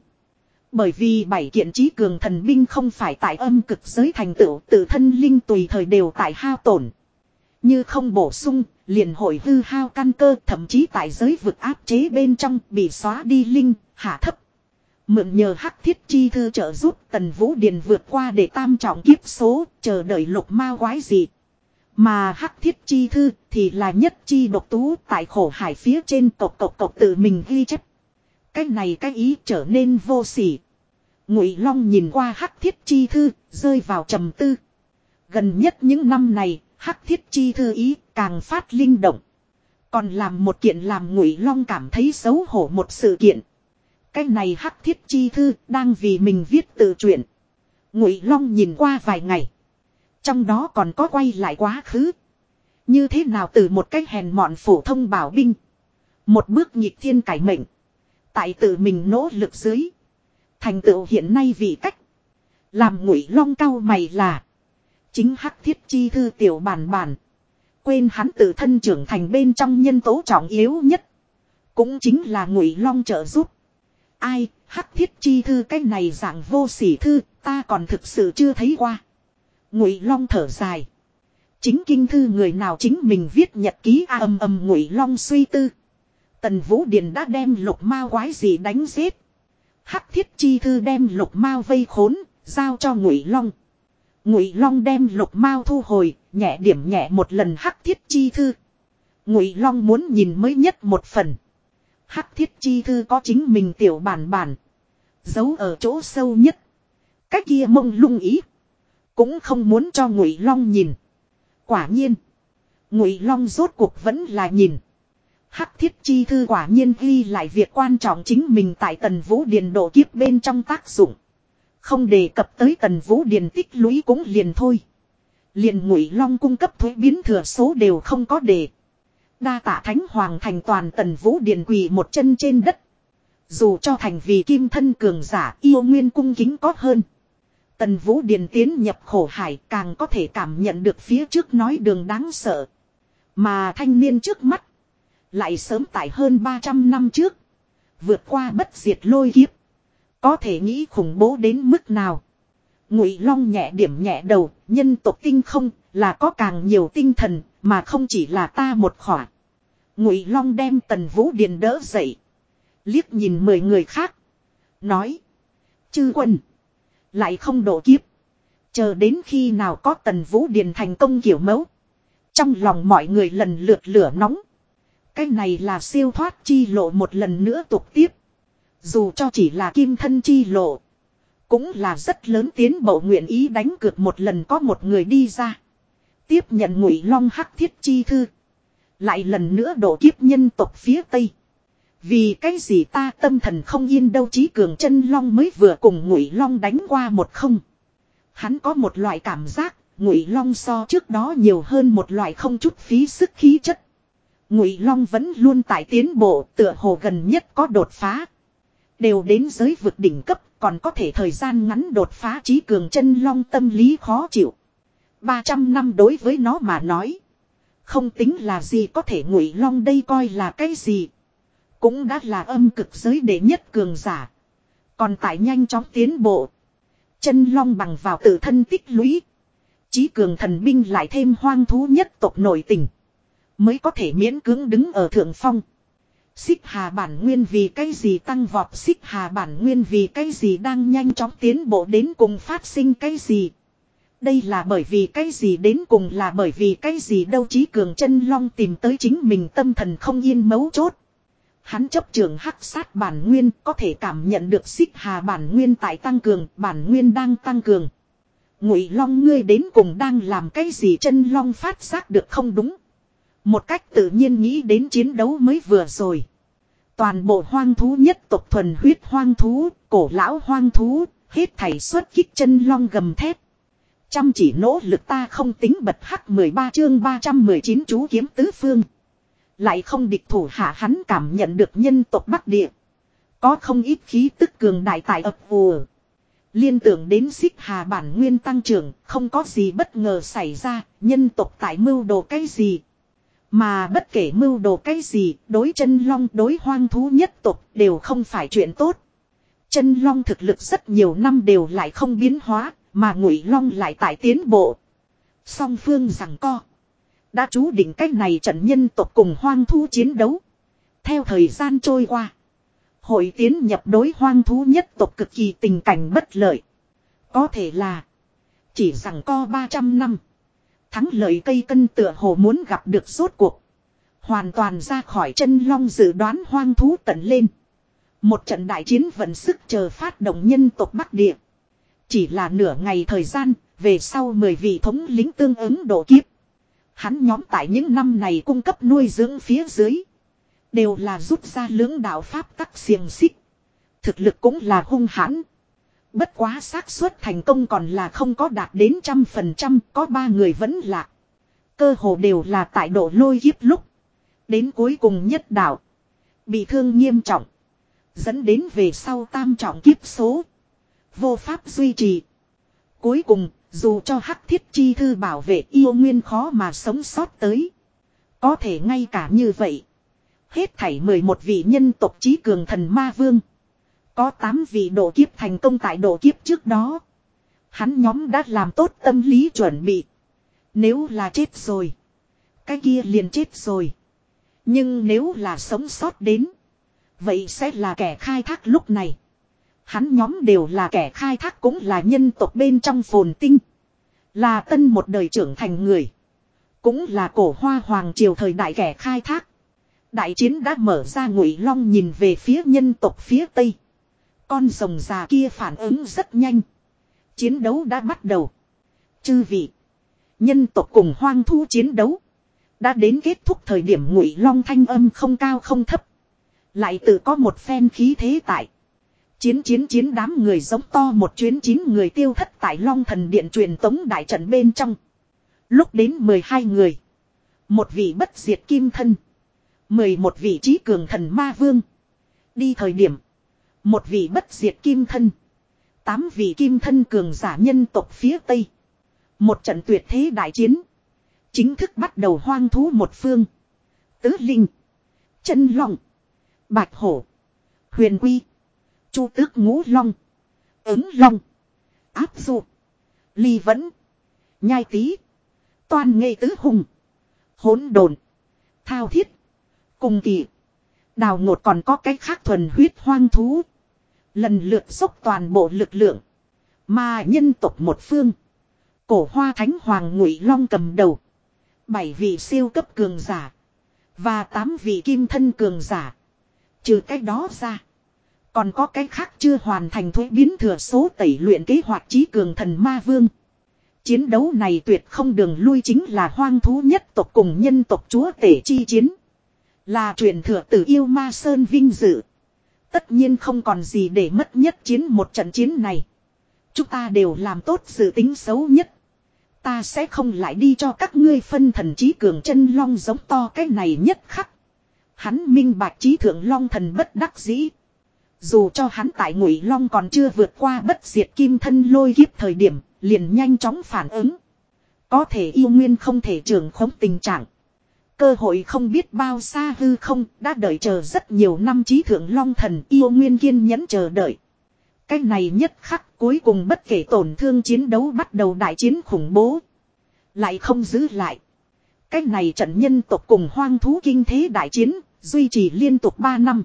Bởi vì bảy kiện trí cường thần binh không phải tại âm cực giới thành tựu tự thân linh tùy thời đều tại hao tổn. Như không bổ sung, liền hội hư hao căn cơ thậm chí tại giới vực áp chế bên trong bị xóa đi linh, hạ thấp. Mượn nhờ hắc thiết chi thư trợ giúp tần vũ điền vượt qua để tam trọng kiếp số, chờ đợi lục ma quái gì. Mà hắc thiết chi thư thì là nhất chi độc tú tại khổ hải phía trên cộc cộc cộc tự mình ghi chép. Cái này cái ý trở nên vô sỉ. Ngụy Long nhìn qua hắc thiết chi thư, rơi vào trầm tư. Gần nhất những năm này, hắc thiết chi thư ý càng phát linh động. Còn làm một kiện làm Ngụy Long cảm thấy xấu hổ một sự kiện. Cái này hắc thiết chi thư đang vì mình viết tự truyện. Ngụy Long nhìn qua vài ngày. Trong đó còn có quay lại quá khứ. Như thế nào từ một cái hèn mọn phổ thông bảo binh. Một bước nhịp thiên cải mệnh. Tại tự mình nỗ lực dưới. Thành tựu hiện nay vì cách. Làm ngụy long cao mày là. Chính hắc thiết chi thư tiểu bản bản. Quên hắn tự thân trưởng thành bên trong nhân tố trọng yếu nhất. Cũng chính là ngụy long trợ giúp. Ai, hắc thiết chi thư cái này dạng vô sỉ thư, ta còn thực sự chưa thấy qua. Ngụy long thở dài. Chính kinh thư người nào chính mình viết nhật ký a âm âm ngụy long suy tư. Tần Vũ Điền đã đem lục ma quái gì đánh giết. Hắc thiết chi thư đem lục ma vây khốn, giao cho ngụy long. Ngụy long đem lục ma thu hồi, nhẹ điểm nhẹ một lần hắc thiết chi thư. Ngụy long muốn nhìn mới nhất một phần. Hắc thiết chi thư có chính mình tiểu bản bản. Giấu ở chỗ sâu nhất. Cái kia mông lung ý. Cũng không muốn cho Ngụy Long nhìn. Quả nhiên. Ngụy Long rốt cuộc vẫn là nhìn. Hắc thiết chi thư quả nhiên ghi lại việc quan trọng chính mình tại tần vũ điền độ kiếp bên trong tác dụng. Không đề cập tới tần vũ điền tích lũy cũng liền thôi. Liền ngụy long cung cấp thuế biến thừa số đều không có đề. Đa tạ thánh hoàng thành toàn tần vũ điền quỳ một chân trên đất. Dù cho thành vì kim thân cường giả yêu nguyên cung kính có hơn. Tần vũ điền tiến nhập khổ hải càng có thể cảm nhận được phía trước nói đường đáng sợ. Mà thanh niên trước mắt. Lại sớm tại hơn 300 năm trước. Vượt qua bất diệt lôi kiếp. Có thể nghĩ khủng bố đến mức nào. Ngụy Long nhẹ điểm nhẹ đầu, nhân tộc tinh không, là có càng nhiều tinh thần, mà không chỉ là ta một khỏa. Ngụy Long đem Tần Vũ Điền đỡ dậy. Liếc nhìn mười người khác. Nói. Chư quân. Lại không độ kiếp. Chờ đến khi nào có Tần Vũ Điền thành công kiểu mẫu. Trong lòng mọi người lần lượt lửa nóng. Cái này là siêu thoát chi lộ một lần nữa tục tiếp. Dù cho chỉ là kim thân chi lộ. Cũng là rất lớn tiến bộ nguyện ý đánh cược một lần có một người đi ra. Tiếp nhận ngụy long hắc thiết chi thư. Lại lần nữa đổ kiếp nhân tộc phía Tây. Vì cái gì ta tâm thần không yên đâu chí cường chân long mới vừa cùng ngụy long đánh qua một không. Hắn có một loại cảm giác, ngụy long so trước đó nhiều hơn một loại không chút phí sức khí chất. Ngụy long vẫn luôn tại tiến bộ, tựa hồ gần nhất có đột phá. Đều đến giới vực đỉnh cấp, còn có thể thời gian ngắn đột phá trí cường chân long tâm lý khó chịu. 300 năm đối với nó mà nói. Không tính là gì có thể ngụy long đây coi là cái gì. Cũng đã là âm cực giới đệ nhất cường giả. Còn tại nhanh chóng tiến bộ. Chân long bằng vào tự thân tích lũy. Chí cường thần binh lại thêm hoang thú nhất tộc nội tình. Mới có thể miễn cưỡng đứng ở thượng phong. Xích hà bản nguyên vì cái gì tăng vọt xích hà bản nguyên vì cái gì đang nhanh chóng tiến bộ đến cùng phát sinh cái gì. Đây là bởi vì cái gì đến cùng là bởi vì cái gì đâu chí cường chân long tìm tới chính mình tâm thần không yên mấu chốt. Hắn chấp trường hắc sát bản nguyên có thể cảm nhận được xích hà bản nguyên tại tăng cường, bản nguyên đang tăng cường. Ngụy long ngươi đến cùng đang làm cái gì chân long phát giác được không đúng. Một cách tự nhiên nghĩ đến chiến đấu mới vừa rồi. Toàn bộ hoang thú nhất tộc thuần huyết hoang thú, cổ lão hoang thú, hết thảy xuất kích chân long gầm thép. Chăm chỉ nỗ lực ta không tính bật hắc 13 chương 319 chú kiếm tứ phương. Lại không địch thủ hạ hắn cảm nhận được nhân tộc Bắc Địa. Có không ít khí tức cường đại tại ập vùa. Liên tưởng đến xích hà bản nguyên tăng trưởng, không có gì bất ngờ xảy ra, nhân tộc tại mưu đồ cái gì. Mà bất kể mưu đồ cái gì, đối chân long đối hoang thú nhất tộc đều không phải chuyện tốt. Chân long thực lực rất nhiều năm đều lại không biến hóa, mà ngụy long lại tại tiến bộ. Song phương rằng co. Đã chú định cách này trận nhân tộc cùng hoang thú chiến đấu. Theo thời gian trôi qua. Hội tiến nhập đối hoang thú nhất tộc cực kỳ tình cảnh bất lợi. Có thể là. Chỉ rằng co 300 năm. Thắng lợi cây cân tựa hồ muốn gặp được rốt cuộc. Hoàn toàn ra khỏi chân long dự đoán hoang thú tận lên. Một trận đại chiến vận sức chờ phát động nhân tộc Bắc Địa. Chỉ là nửa ngày thời gian, về sau mười vị thống lính tương ứng độ kiếp. Hắn nhóm tại những năm này cung cấp nuôi dưỡng phía dưới. Đều là rút ra lưỡng đạo pháp tắc xiềng xích. Thực lực cũng là hung hãn. Bất quá xác suất thành công còn là không có đạt đến trăm phần trăm, có ba người vẫn lạc. Cơ hồ đều là tại độ lôi kiếp lúc. Đến cuối cùng nhất đạo. Bị thương nghiêm trọng. Dẫn đến về sau tam trọng kiếp số. Vô pháp duy trì. Cuối cùng, dù cho hắc thiết chi thư bảo vệ yêu nguyên khó mà sống sót tới. Có thể ngay cả như vậy. Hết thảy 11 vị nhân tộc trí cường thần ma vương. Có 8 vị độ kiếp thành công tại độ kiếp trước đó. Hắn nhóm đã làm tốt tâm lý chuẩn bị. Nếu là chết rồi. Cái kia liền chết rồi. Nhưng nếu là sống sót đến. Vậy sẽ là kẻ khai thác lúc này. Hắn nhóm đều là kẻ khai thác cũng là nhân tộc bên trong phồn tinh. Là tân một đời trưởng thành người. Cũng là cổ hoa hoàng triều thời đại kẻ khai thác. Đại chiến đã mở ra ngụy long nhìn về phía nhân tộc phía tây. Con rồng già kia phản ứng rất nhanh. Chiến đấu đã bắt đầu. Chư vị. Nhân tộc cùng hoang thu chiến đấu. Đã đến kết thúc thời điểm ngụy long thanh âm không cao không thấp. Lại tự có một phen khí thế tại. Chiến chiến chiến đám người giống to một chuyến chín người tiêu thất tại long thần điện truyền tống đại trận bên trong. Lúc đến 12 người. Một vị bất diệt kim thân. 11 vị trí cường thần ma vương. Đi thời điểm. Một vị bất diệt kim thân. Tám vị kim thân cường giả nhân tộc phía Tây. Một trận tuyệt thế đại chiến. Chính thức bắt đầu hoang thú một phương. Tứ Linh. Chân Long. Bạch Hổ. Huyền Quy. Chu Tước Ngũ Long. Ứng Long. Áp Dụ. Ly Vẫn. Nhai Tý. Toàn nghệ tứ hùng. Hỗn đồn. Thao thiết. Cùng kỳ. Đào ngột còn có cái khác thuần huyết hoang thú. Lần lượt dốc toàn bộ lực lượng. Mà nhân tộc một phương. Cổ hoa thánh hoàng ngụy long cầm đầu. Bảy vị siêu cấp cường giả. Và tám vị kim thân cường giả. Trừ cách đó ra. Còn có cách khác chưa hoàn thành thuế biến thừa số tẩy luyện kế hoạch trí cường thần ma vương. Chiến đấu này tuyệt không đường lui chính là hoang thú nhất tộc cùng nhân tộc chúa tể chi chiến. Là truyền thừa từ yêu ma sơn vinh dự. Tất nhiên không còn gì để mất nhất chiến một trận chiến này. Chúng ta đều làm tốt dự tính xấu nhất. Ta sẽ không lại đi cho các ngươi phân thần trí cường chân long giống to cái này nhất khắc. Hắn minh bạch trí thượng long thần bất đắc dĩ. Dù cho hắn tại ngụy long còn chưa vượt qua bất diệt kim thân lôi kiếp thời điểm, liền nhanh chóng phản ứng. Có thể yêu nguyên không thể trường khống tình trạng. Cơ hội không biết bao xa hư không, đã đợi chờ rất nhiều năm trí thượng long thần yêu nguyên kiên nhẫn chờ đợi. Cái này nhất khắc cuối cùng bất kể tổn thương chiến đấu bắt đầu đại chiến khủng bố. Lại không giữ lại. Cái này trận nhân tộc cùng hoang thú kinh thế đại chiến, duy trì liên tục 3 năm.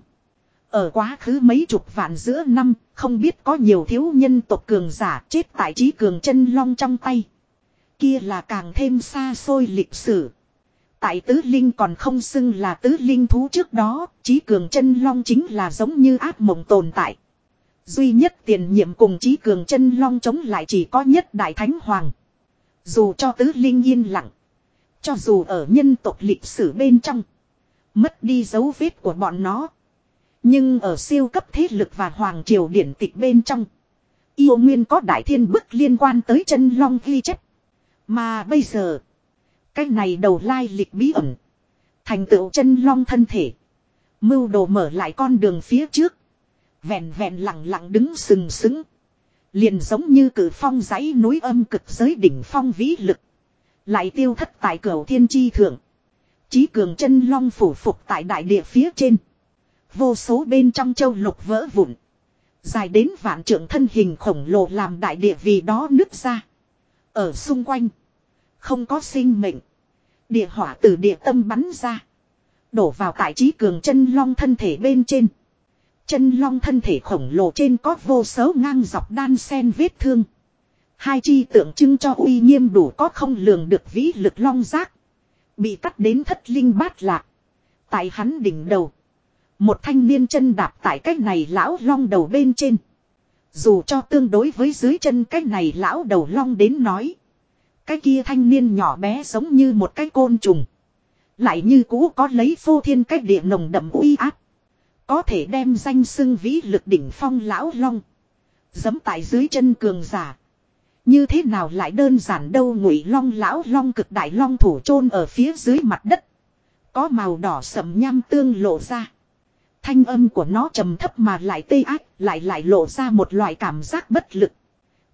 Ở quá khứ mấy chục vạn giữa năm, không biết có nhiều thiếu nhân tộc cường giả chết tại trí cường chân long trong tay. Kia là càng thêm xa xôi lịch sử. Tại tứ linh còn không xưng là tứ linh thú trước đó, trí cường chân long chính là giống như ác mộng tồn tại. Duy nhất tiền nhiệm cùng trí cường chân long chống lại chỉ có nhất đại thánh hoàng. Dù cho tứ linh yên lặng. Cho dù ở nhân tộc lịch sử bên trong. Mất đi dấu vết của bọn nó. Nhưng ở siêu cấp thế lực và hoàng triều điển tịch bên trong. Yêu nguyên có đại thiên bức liên quan tới chân long ghi chép. Mà bây giờ. Cái này đầu lai lịch bí ẩn. Thành tựu chân long thân thể. Mưu đồ mở lại con đường phía trước. Vẹn vẹn lặng lặng đứng sừng sững. Liền giống như cử phong dãy núi âm cực giới đỉnh phong vĩ lực. Lại tiêu thất tại cửa thiên chi thượng. Chí cường chân long phủ phục tại đại địa phía trên. Vô số bên trong châu lục vỡ vụn. Dài đến vạn trượng thân hình khổng lồ làm đại địa vì đó nứt ra. Ở xung quanh. Không có sinh mệnh. Địa hỏa từ địa tâm bắn ra. Đổ vào tại trí cường chân long thân thể bên trên. Chân long thân thể khổng lồ trên có vô số ngang dọc đan sen vết thương. Hai chi tượng trưng cho uy nghiêm đủ có không lường được vĩ lực long giác. Bị cắt đến thất linh bát lạc. Tại hắn đỉnh đầu. Một thanh niên chân đạp tại cái này lão long đầu bên trên. Dù cho tương đối với dưới chân cái này lão đầu long đến nói. Cái kia thanh niên nhỏ bé giống như một cái côn trùng. Lại như cũ có lấy phô thiên cách địa nồng đậm uy áp. Có thể đem danh xưng vĩ lực đỉnh phong lão long. Dấm tại dưới chân cường giả. Như thế nào lại đơn giản đâu ngụy long lão long cực đại long thủ chôn ở phía dưới mặt đất. Có màu đỏ sậm nham tương lộ ra. Thanh âm của nó trầm thấp mà lại tê ác, lại lại lộ ra một loại cảm giác bất lực.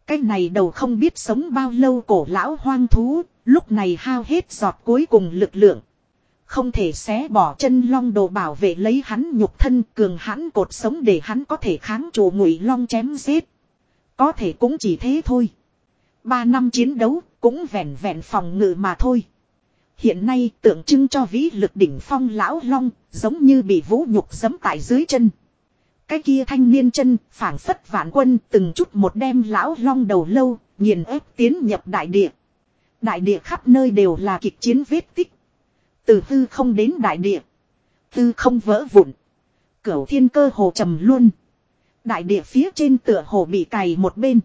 Cái này đầu không biết sống bao lâu cổ lão hoang thú, lúc này hao hết giọt cuối cùng lực lượng. Không thể xé bỏ chân long đồ bảo vệ lấy hắn nhục thân cường hắn cột sống để hắn có thể kháng chủ ngụy long chém giết. Có thể cũng chỉ thế thôi. Ba năm chiến đấu cũng vẹn vẹn phòng ngự mà thôi. Hiện nay tượng trưng cho vĩ lực đỉnh phong lão long, giống như bị vũ nhục giấm tại dưới chân. Cái kia thanh niên chân phảng phất vạn quân từng chút một đem lão long đầu lâu, nghiền ép tiến nhập đại địa. Đại địa khắp nơi đều là kịch chiến vết tích. Từ tư không đến đại địa. Tư không vỡ vụn. Cửu thiên cơ hồ trầm luôn. Đại địa phía trên tựa hồ bị cày một bên.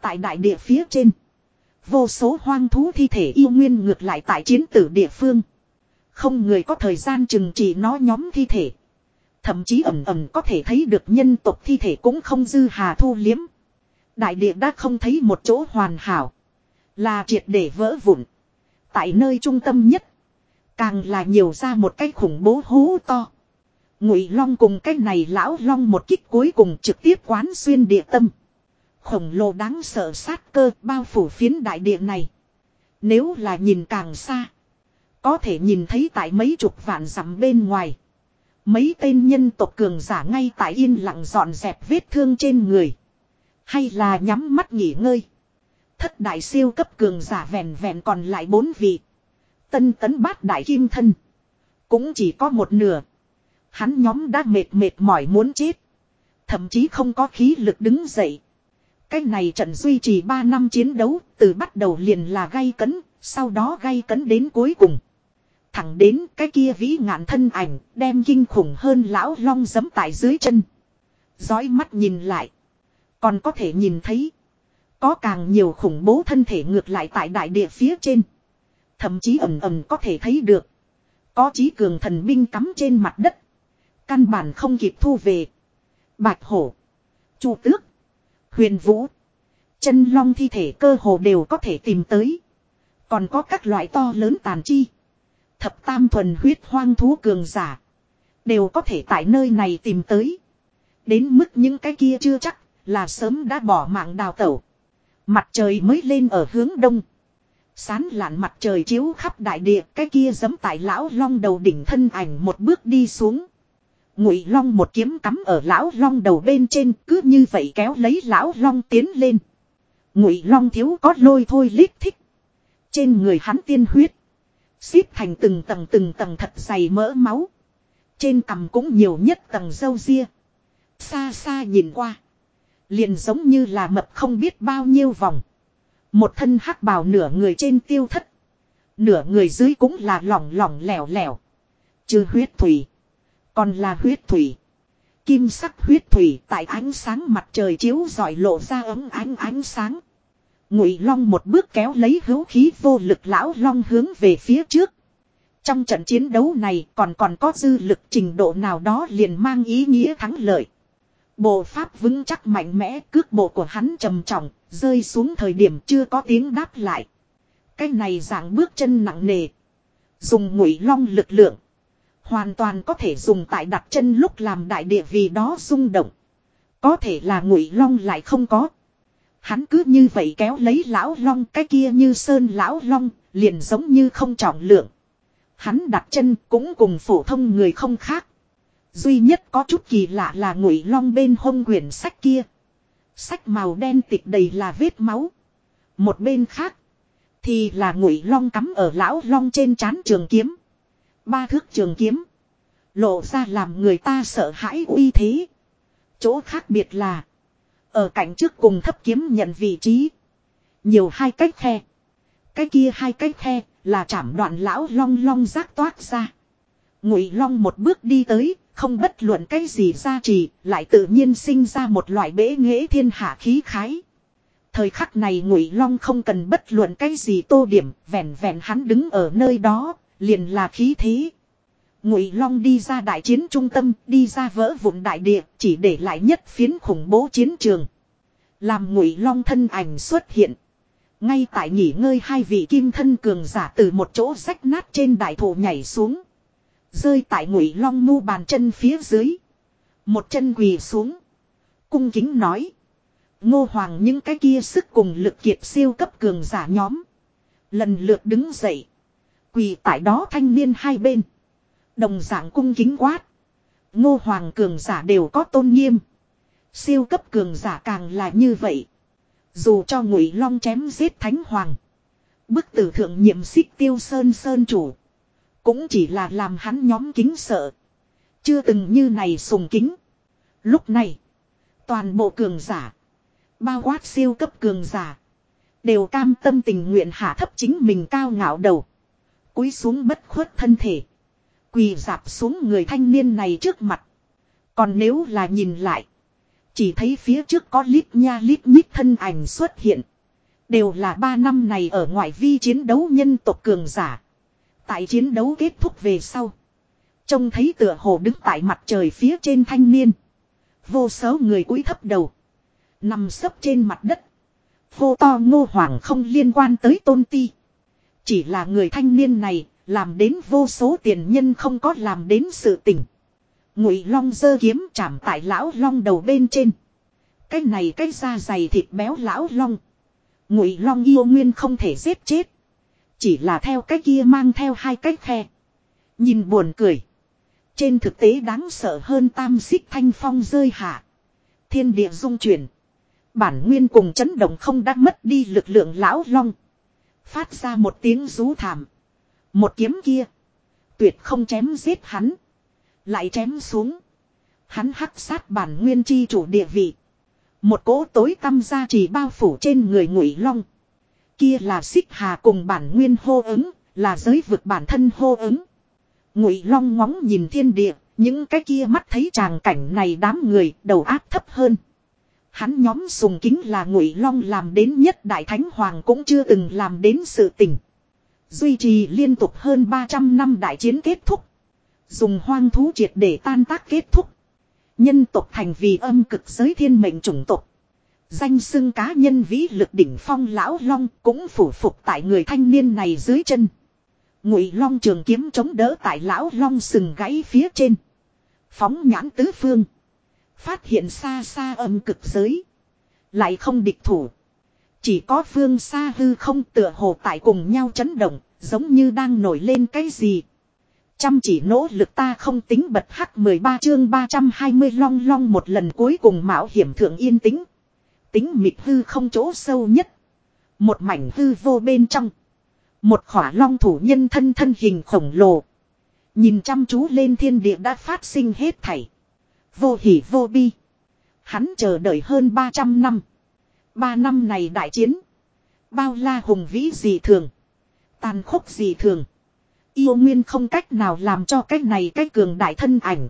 Tại đại địa phía trên. Vô số hoang thú thi thể yêu nguyên ngược lại tại chiến tử địa phương. Không người có thời gian chừng trị nó nhóm thi thể. Thậm chí ẩm ẩm có thể thấy được nhân tộc thi thể cũng không dư hà thu liếm. Đại địa đã không thấy một chỗ hoàn hảo. Là triệt để vỡ vụn. Tại nơi trung tâm nhất. Càng là nhiều ra một cái khủng bố hú to. Ngụy long cùng cái này lão long một kích cuối cùng trực tiếp quán xuyên địa tâm. Khổng lồ đáng sợ sát cơ bao phủ phiến đại địa này. Nếu là nhìn càng xa. Có thể nhìn thấy tại mấy chục vạn dặm bên ngoài. Mấy tên nhân tộc cường giả ngay tại yên lặng dọn dẹp vết thương trên người. Hay là nhắm mắt nghỉ ngơi. Thất đại siêu cấp cường giả vẹn vẹn còn lại bốn vị. Tân tấn bát đại kim thân. Cũng chỉ có một nửa. Hắn nhóm đã mệt mệt mỏi muốn chết. Thậm chí không có khí lực đứng dậy. Cái này trận duy trì 3 năm chiến đấu, từ bắt đầu liền là gay cấn, sau đó gay cấn đến cuối cùng. Thẳng đến cái kia vĩ ngạn thân ảnh, đem kinh khủng hơn lão long giấm tại dưới chân. Dõi mắt nhìn lại. Còn có thể nhìn thấy. Có càng nhiều khủng bố thân thể ngược lại tại đại địa phía trên. Thậm chí ẩm ẩm có thể thấy được. Có trí cường thần binh cắm trên mặt đất. Căn bản không kịp thu về. Bạch hổ. Chu tước. Huyền vũ. Chân long thi thể cơ hồ đều có thể tìm tới. Còn có các loại to lớn tàn chi. Thập tam thuần huyết hoang thú cường giả. Đều có thể tại nơi này tìm tới. Đến mức những cái kia chưa chắc là sớm đã bỏ mạng đào tẩu. Mặt trời mới lên ở hướng đông. Sán lạn mặt trời chiếu khắp đại địa, cái kia giấm tại lão long đầu đỉnh thân ảnh một bước đi xuống. Ngụy long một kiếm cắm ở lão long đầu bên trên, cứ như vậy kéo lấy lão long tiến lên. Ngụy long thiếu có lôi thôi lít thích. Trên người hắn tiên huyết. Xếp thành từng tầng từng tầng thật dày mỡ máu. Trên cằm cũng nhiều nhất tầng dâu ria. Xa xa nhìn qua. Liền giống như là mập không biết bao nhiêu vòng. Một thân hắc bào nửa người trên tiêu thất. Nửa người dưới cũng là lỏng lỏng lẻo lẻo. Chứ huyết thủy. Còn là huyết thủy. Kim sắc huyết thủy tại ánh sáng mặt trời chiếu rọi lộ ra ấm ánh ánh sáng. Ngụy Long một bước kéo lấy hữu khí vô lực lão long hướng về phía trước. Trong trận chiến đấu này còn còn có dư lực trình độ nào đó liền mang ý nghĩa thắng lợi. Bộ pháp vững chắc mạnh mẽ cước bộ của hắn trầm trọng, rơi xuống thời điểm chưa có tiếng đáp lại. Cái này dạng bước chân nặng nề. Dùng ngụy long lực lượng. Hoàn toàn có thể dùng tại đặt chân lúc làm đại địa vì đó rung động. Có thể là ngụy long lại không có. Hắn cứ như vậy kéo lấy lão long cái kia như sơn lão long, liền giống như không trọng lượng. Hắn đặt chân cũng cùng phổ thông người không khác. Duy nhất có chút kỳ lạ là ngụy long bên hông quyển sách kia. Sách màu đen tịch đầy là vết máu. Một bên khác. Thì là ngụy long cắm ở lão long trên trán trường kiếm. Ba thước trường kiếm. Lộ ra làm người ta sợ hãi uy thế. Chỗ khác biệt là. Ở cạnh trước cùng thấp kiếm nhận vị trí. Nhiều hai cách khe. Cái kia hai cách khe là chạm đoạn lão long long rác toát ra. Ngụy long một bước đi tới, không bất luận cái gì ra trì, lại tự nhiên sinh ra một loại bể nghễ thiên hạ khí khái. Thời khắc này Ngụy Long không cần bất luận cái gì tô điểm, vẹn vẹn hắn đứng ở nơi đó, liền là khí thế. Ngụy Long đi ra đại chiến trung tâm, đi ra vỡ vụn đại địa, chỉ để lại nhất phiến khủng bố chiến trường. Làm Ngụy Long thân ảnh xuất hiện. Ngay tại nghỉ ngơi hai vị kim thân cường giả từ một chỗ rách nát trên đại thổ nhảy xuống. Rơi tại ngụy long mu bàn chân phía dưới. Một chân quỳ xuống. Cung kính nói. Ngô Hoàng những cái kia sức cùng lực kiệt siêu cấp cường giả nhóm. Lần lượt đứng dậy. Quỳ tại đó thanh niên hai bên. Đồng dạng cung kính quát. Ngô hoàng cường giả đều có tôn nghiêm. Siêu cấp cường giả càng là như vậy. Dù cho ngụy long chém giết thánh hoàng. Bức tử thượng nhiệm xích tiêu sơn sơn chủ. Cũng chỉ là làm hắn nhóm kính sợ. Chưa từng như này sùng kính. Lúc này. Toàn bộ cường giả. Bao quát siêu cấp cường giả. Đều cam tâm tình nguyện hạ thấp chính mình cao ngạo đầu. Cúi xuống bất khuất thân thể. Quỳ dạp xuống người thanh niên này trước mặt. Còn nếu là nhìn lại. Chỉ thấy phía trước có lít nha lít nhít thân ảnh xuất hiện. Đều là ba năm này ở ngoại vi chiến đấu nhân tộc cường giả. Tại chiến đấu kết thúc về sau. Trông thấy tựa hồ đứng tại mặt trời phía trên thanh niên. Vô số người cúi thấp đầu. Nằm sấp trên mặt đất. Vô to ngô hoàng không liên quan tới tôn ti. Chỉ là người thanh niên này, làm đến vô số tiền nhân không có làm đến sự tình. Ngụy long giơ kiếm chạm tại lão long đầu bên trên. Cái này cái da dày thịt béo lão long. Ngụy long yêu nguyên không thể giết chết. Chỉ là theo cái kia mang theo hai cái khe. Nhìn buồn cười. Trên thực tế đáng sợ hơn tam xích thanh phong rơi hạ. Thiên địa dung chuyển. Bản nguyên cùng chấn động không đã mất đi lực lượng lão long. Phát ra một tiếng rú thảm. Một kiếm kia. Tuyệt không chém giết hắn. Lại chém xuống. Hắn hắc sát bản nguyên chi chủ địa vị. Một cỗ tối tâm ra chỉ bao phủ trên người ngụy long. Kia là xích hà cùng bản nguyên hô ứng. Là giới vực bản thân hô ứng. Ngụy long ngóng nhìn thiên địa. Những cái kia mắt thấy tràng cảnh này đám người, đầu áp thấp hơn. Hắn nhóm sùng kính là ngụy long làm đến nhất đại thánh hoàng cũng chưa từng làm đến sự tình. Duy trì liên tục hơn 300 năm đại chiến kết thúc. Dùng hoang thú triệt để tan tác kết thúc. Nhân tộc thành vì âm cực giới thiên mệnh chủng tộc. Danh xưng cá nhân vĩ lực đỉnh phong lão long cũng phủ phục tại người thanh niên này dưới chân. Ngụy long trường kiếm chống đỡ tại lão long sừng gãy phía trên. Phóng nhãn tứ phương. Phát hiện xa xa âm cực giới. Lại không địch thủ. Chỉ có phương xa hư không tựa hồ tại cùng nhau chấn động, giống như đang nổi lên cái gì. Chăm chỉ nỗ lực ta không tính bật hắc 13 chương 320 long long một lần cuối cùng mạo hiểm thượng yên tĩnh. Tính mịt hư không chỗ sâu nhất. Một mảnh hư vô bên trong. Một khỏa long thủ nhân thân thân hình khổng lồ. Nhìn chăm chú lên thiên địa đã phát sinh hết thảy. Vô hỉ vô bi. Hắn chờ đợi hơn 300 năm. Ba năm này đại chiến. Bao la hùng vĩ gì thường. Tàn khốc gì thường. Yêu nguyên không cách nào làm cho cái này cái cường đại thân ảnh.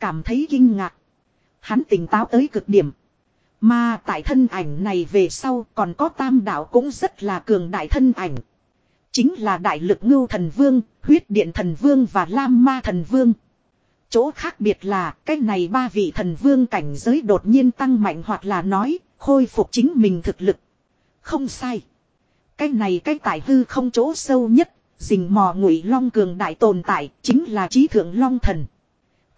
Cảm thấy kinh ngạc. Hắn tỉnh táo tới cực điểm. Mà tại thân ảnh này về sau còn có tam đạo cũng rất là cường đại thân ảnh. Chính là đại lực ngưu thần vương, huyết điện thần vương và lam ma thần vương. Chỗ khác biệt là cái này ba vị thần vương cảnh giới đột nhiên tăng mạnh hoặc là nói khôi phục chính mình thực lực. Không sai. Cái này cái tài hư không chỗ sâu nhất, rình mò ngụy long cường đại tồn tại chính là trí thượng long thần.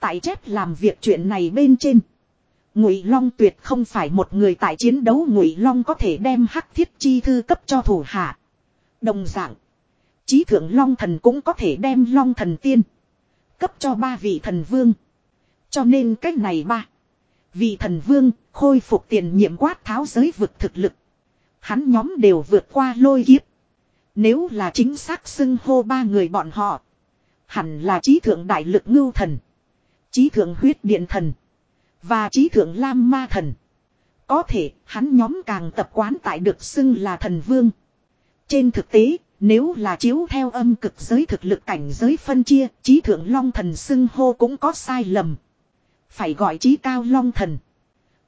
Tại chép làm việc chuyện này bên trên. Ngụy Long tuyệt không phải một người tại chiến đấu Ngụy Long có thể đem hắc thiết chi thư cấp cho thủ hạ. Đồng dạng, trí thượng Long thần cũng có thể đem Long thần tiên cấp cho ba vị thần vương. Cho nên cách này ba vị thần vương khôi phục tiền nhiệm quát tháo giới vực thực lực. Hắn nhóm đều vượt qua lôi kiếp. Nếu là chính xác xưng hô ba người bọn họ. Hẳn là trí thượng đại lực ngưu thần. Trí thượng huyết điện thần. Và trí thượng lam ma thần. Có thể hắn nhóm càng tập quán tại được xưng là thần vương. Trên thực tế, nếu là chiếu theo âm cực giới thực lực cảnh giới phân chia, trí thượng long thần xưng hô cũng có sai lầm. Phải gọi trí cao long thần.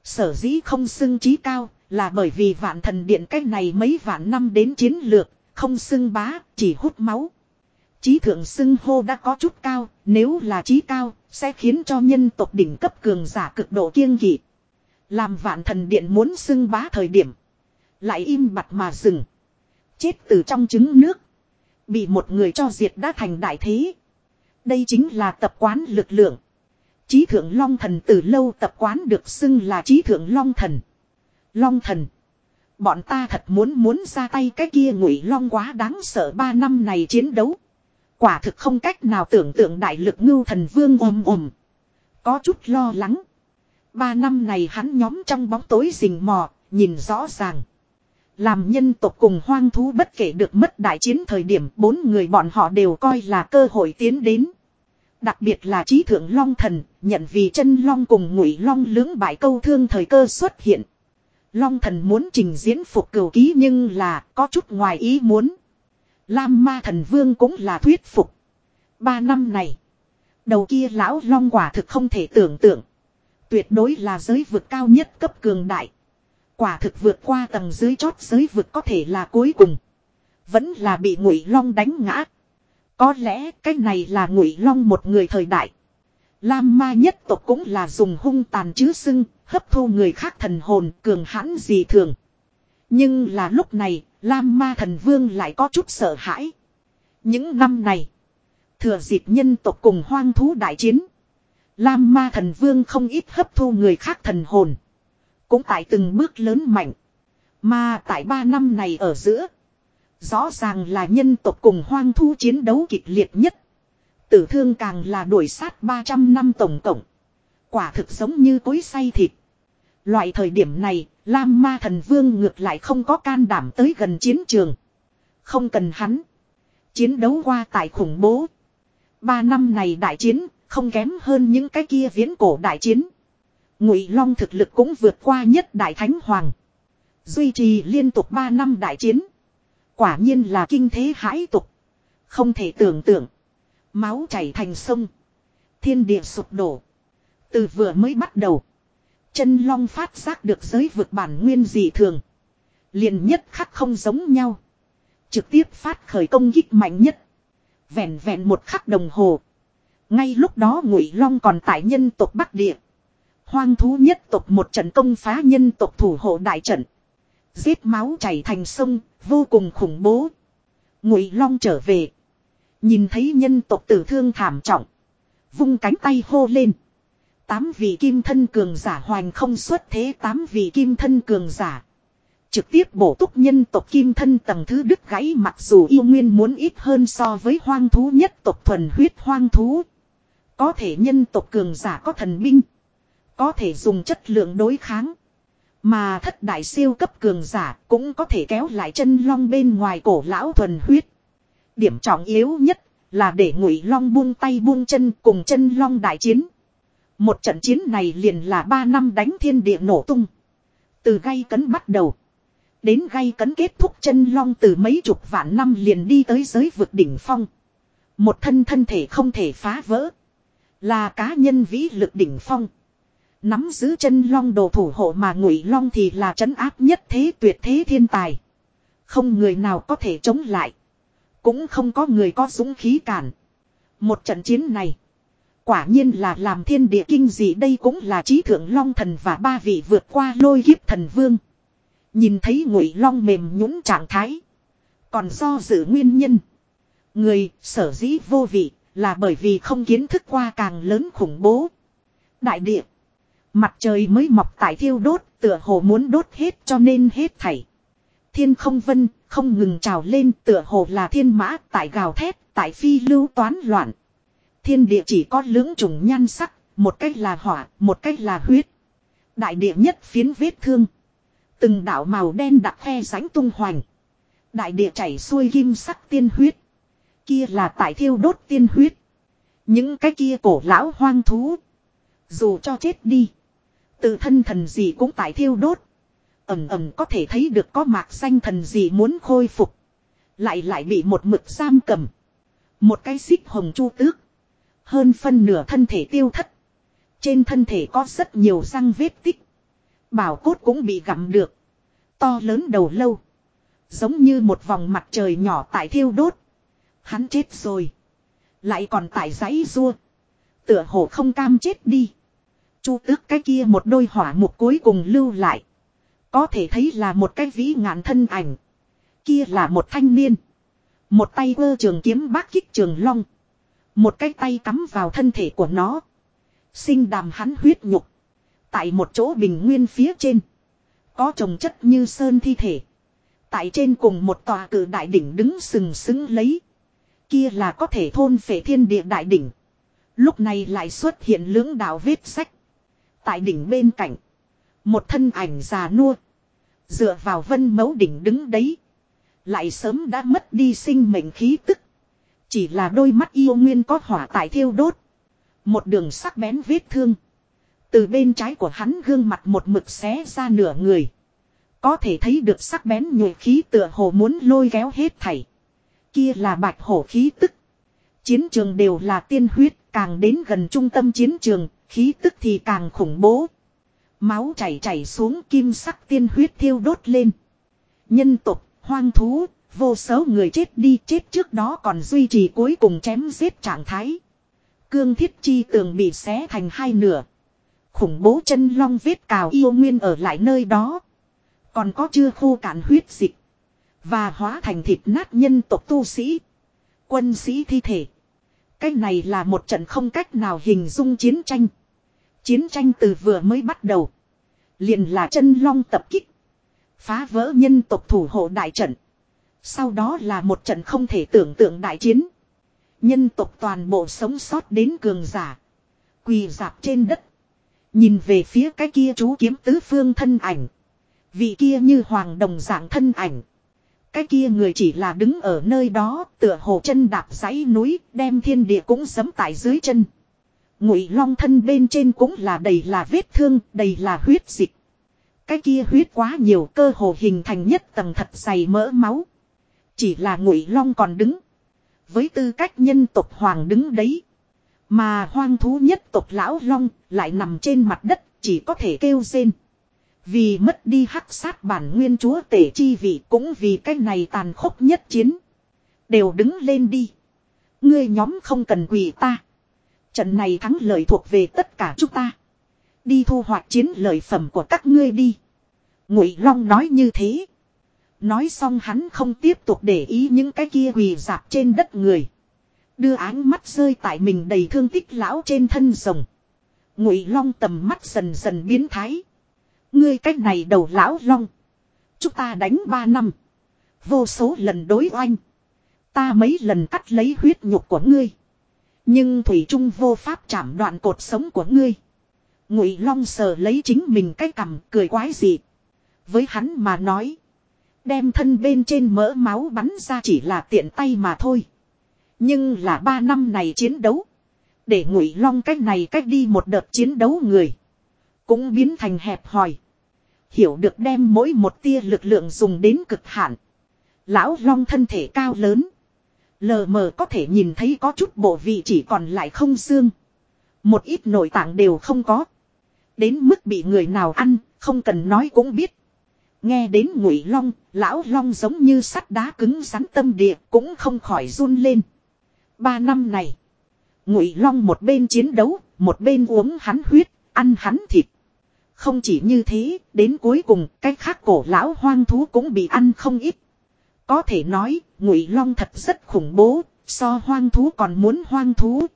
Sở dĩ không xưng trí cao, là bởi vì vạn thần điện cách này mấy vạn năm đến chiến lược, không xưng bá, chỉ hút máu. Trí thượng xưng hô đã có chút cao, nếu là trí cao, sẽ khiến cho nhân tộc đỉnh cấp cường giả cực độ kiêng kỵ. Làm vạn thần điện muốn xưng bá thời điểm. Lại im bặt mà dừng. Chết từ trong trứng nước. Bị một người cho diệt đã thành đại thế. Đây chính là tập quán lực lượng. Chí thượng long thần từ lâu tập quán được xưng là chí thượng long thần. Long thần. Bọn ta thật muốn muốn ra tay cái kia ngụy long quá đáng sợ ba năm này chiến đấu. Quả thực không cách nào tưởng tượng đại lực ngưu thần vương ồm ồm. Có chút lo lắng. Ba năm này hắn nhóm trong bóng tối rình mò, nhìn rõ ràng. Làm nhân tộc cùng hoang thú bất kể được mất đại chiến thời điểm bốn người bọn họ đều coi là cơ hội tiến đến. Đặc biệt là trí thượng long thần, nhận vì chân long cùng ngụy long lưỡng bại câu thương thời cơ xuất hiện. Long thần muốn trình diễn phục cửu ký nhưng là có chút ngoài ý muốn. Lam ma thần vương cũng là thuyết phục. Ba năm này, đầu kia lão long quả thực không thể tưởng tượng. Tuyệt đối là giới vực cao nhất cấp cường đại. Quả thực vượt qua tầng dưới chót giới vực có thể là cuối cùng. Vẫn là bị ngụy long đánh ngã. Có lẽ cái này là ngụy long một người thời đại. Lam ma nhất tộc cũng là dùng hung tàn chứ sưng, hấp thu người khác thần hồn cường hãn gì thường. Nhưng là lúc này, Lam ma thần vương lại có chút sợ hãi. Những năm này, thừa dịp nhân tộc cùng hoang thú đại chiến. Lam ma thần vương không ít hấp thu người khác thần hồn. Cũng tại từng bước lớn mạnh. Mà tại ba năm này ở giữa. Rõ ràng là nhân tộc cùng hoang thu chiến đấu kịch liệt nhất. Tử thương càng là đuổi sát 300 năm tổng cộng. Quả thực giống như cối say thịt. Loại thời điểm này, Lam Ma Thần Vương ngược lại không có can đảm tới gần chiến trường. Không cần hắn. Chiến đấu qua tại khủng bố. Ba năm này đại chiến, không kém hơn những cái kia viễn cổ đại chiến. Ngụy Long thực lực cũng vượt qua nhất đại thánh hoàng. Duy trì liên tục ba năm đại chiến. Quả nhiên là kinh thế hãi tục. Không thể tưởng tượng. Máu chảy thành sông. Thiên địa sụp đổ. Từ vừa mới bắt đầu. Chân long phát giác được giới vực bản nguyên dị thường. liền nhất khắc không giống nhau. Trực tiếp phát khởi công kích mạnh nhất. Vẹn vẹn một khắc đồng hồ. Ngay lúc đó ngụy long còn tại nhân tộc Bắc Địa. Hoang thú nhất tộc một trận công phá nhân tộc thủ hộ đại trận. Giết máu chảy thành sông, vô cùng khủng bố. Ngụy long trở về. Nhìn thấy nhân tộc tử thương thảm trọng. Vung cánh tay hô lên. Tám vị kim thân cường giả hoành không xuất thế tám vị kim thân cường giả. Trực tiếp bổ túc nhân tộc kim thân tầng thứ đứt gãy mặc dù yêu nguyên muốn ít hơn so với hoang thú nhất tộc thuần huyết hoang thú. Có thể nhân tộc cường giả có thần binh. Có thể dùng chất lượng đối kháng. Mà thất đại siêu cấp cường giả cũng có thể kéo lại chân long bên ngoài cổ lão thuần huyết. Điểm trọng yếu nhất là để ngụy long buông tay buông chân cùng chân long đại chiến. Một trận chiến này liền là ba năm đánh thiên địa nổ tung. Từ gây cấn bắt đầu. Đến gây cấn kết thúc chân long từ mấy chục vạn năm liền đi tới giới vực đỉnh phong. Một thân thân thể không thể phá vỡ. Là cá nhân vĩ lực đỉnh phong. Nắm giữ chân long đồ thủ hộ mà ngụy long thì là trấn áp nhất thế tuyệt thế thiên tài. Không người nào có thể chống lại. Cũng không có người có dũng khí cản. Một trận chiến này. Quả nhiên là làm thiên địa kinh dị đây cũng là trí thượng long thần và ba vị vượt qua lôi kiếp thần vương. Nhìn thấy ngụy long mềm nhũng trạng thái. Còn do dự nguyên nhân. Người sở dĩ vô vị là bởi vì không kiến thức qua càng lớn khủng bố. Đại địa. Mặt trời mới mọc tại thiêu đốt tựa hồ muốn đốt hết cho nên hết thảy. Thiên không vân không ngừng trào lên tựa hồ là thiên mã tại gào thét tại phi lưu toán loạn. Thiên địa chỉ có lưỡng trùng nhan sắc, một cách là hỏa, một cách là huyết. Đại địa nhất phiến vết thương. Từng đạo màu đen đặc khe ránh tung hoành. Đại địa chảy xuôi kim sắc tiên huyết. Kia là tại thiêu đốt tiên huyết. Những cái kia cổ lão hoang thú. Dù cho chết đi. Tự thân thần gì cũng tại thiêu đốt. Ẩm ẩm có thể thấy được có mạc xanh thần gì muốn khôi phục. Lại lại bị một mực giam cầm. Một cái xích hồng chu tước. Hơn phân nửa thân thể tiêu thất. Trên thân thể có rất nhiều răng vết tích. Bảo cốt cũng bị gặm được. To lớn đầu lâu. Giống như một vòng mặt trời nhỏ tại thiêu đốt. Hắn chết rồi. Lại còn tại giấy rua. Tựa hồ không cam chết đi. Chu tước cái kia một đôi hỏa mục cuối cùng lưu lại. Có thể thấy là một cái vĩ ngạn thân ảnh. Kia là một thanh niên. Một tay vơ trường kiếm bác kích trường long. Một cái tay cắm vào thân thể của nó. Sinh đàm hắn huyết nhục. Tại một chỗ bình nguyên phía trên. Có trồng chất như sơn thi thể. Tại trên cùng một tòa cử đại đỉnh đứng sừng sững lấy. Kia là có thể thôn phệ thiên địa đại đỉnh. Lúc này lại xuất hiện lưỡng đạo vết sách. Tại đỉnh bên cạnh. Một thân ảnh già nua. Dựa vào vân mấu đỉnh đứng đấy. Lại sớm đã mất đi sinh mệnh khí tức. Chỉ là đôi mắt yêu nguyên có hỏa tại thiêu đốt. Một đường sắc bén vết thương. Từ bên trái của hắn gương mặt một mực xé ra nửa người. Có thể thấy được sắc bén nhồi khí tựa hồ muốn lôi kéo hết thảy. Kia là bạch hổ khí tức. Chiến trường đều là tiên huyết, càng đến gần trung tâm chiến trường, khí tức thì càng khủng bố. Máu chảy chảy xuống kim sắc tiên huyết thiêu đốt lên. Nhân tục, hoang thú, vô số người chết đi chết trước đó còn duy trì cuối cùng chém giết trạng thái. Cương thiết chi tường bị xé thành hai nửa. Khủng bố chân long vết cào yêu nguyên ở lại nơi đó. Còn có chưa khô cạn huyết dịch. Và hóa thành thịt nát nhân tộc tu sĩ. Quân sĩ thi thể. Cái này là một trận không cách nào hình dung chiến tranh. Chiến tranh từ vừa mới bắt đầu. Liền là chân long tập kích. Phá vỡ nhân tộc thủ hộ đại trận. Sau đó là một trận không thể tưởng tượng đại chiến. Nhân tộc toàn bộ sống sót đến cường giả. Quỳ dạp trên đất. Nhìn về phía cái kia chú kiếm tứ phương thân ảnh. Vị kia như hoàng đồng dạng thân ảnh. Cái kia người chỉ là đứng ở nơi đó, tựa hồ chân đạp dãy núi, đem thiên địa cũng sấm tại dưới chân. Ngụy long thân bên trên cũng là đầy là vết thương, đầy là huyết dịch. Cái kia huyết quá nhiều cơ hồ hình thành nhất tầng thật dày mỡ máu. Chỉ là ngụy long còn đứng. Với tư cách nhân tộc hoàng đứng đấy. Mà hoang thú nhất tộc lão long lại nằm trên mặt đất chỉ có thể kêu rên. Vì mất đi hắc sát bản nguyên chúa tể chi vị cũng vì cái này tàn khốc nhất chiến. Đều đứng lên đi. Ngươi nhóm không cần quỳ ta. Trận này thắng lợi thuộc về tất cả chúng ta. Đi thu hoạch chiến lợi phẩm của các ngươi đi. Ngụy Long nói như thế. Nói xong hắn không tiếp tục để ý những cái kia quỳ dạp trên đất người. Đưa áng mắt rơi tại mình đầy thương tích lão trên thân rồng. Ngụy Long tầm mắt dần dần biến thái. Ngươi cách này đầu lão long. Chúng ta đánh ba năm. Vô số lần đối oanh. Ta mấy lần cắt lấy huyết nhục của ngươi. Nhưng Thủy Trung vô pháp chạm đoạn cột sống của ngươi. Ngụy Long sờ lấy chính mình cái cằm cười quái dị. Với hắn mà nói. Đem thân bên trên mỡ máu bắn ra chỉ là tiện tay mà thôi. Nhưng là ba năm này chiến đấu. Để Ngụy Long cách này cách đi một đợt chiến đấu người. Cũng biến thành hẹp hòi. Hiểu được đem mỗi một tia lực lượng dùng đến cực hạn. Lão long thân thể cao lớn. Lờ mờ có thể nhìn thấy có chút bộ vị chỉ còn lại không xương. Một ít nội tạng đều không có. Đến mức bị người nào ăn, không cần nói cũng biết. Nghe đến ngụy long, lão long giống như sắt đá cứng rắn tâm địa cũng không khỏi run lên. Ba năm này, ngụy long một bên chiến đấu, một bên uống hắn huyết, ăn hắn thịt. Không chỉ như thế, đến cuối cùng, cái khác cổ lão hoang thú cũng bị ăn không ít. Có thể nói, ngụy long thật rất khủng bố, so hoang thú còn muốn hoang thú.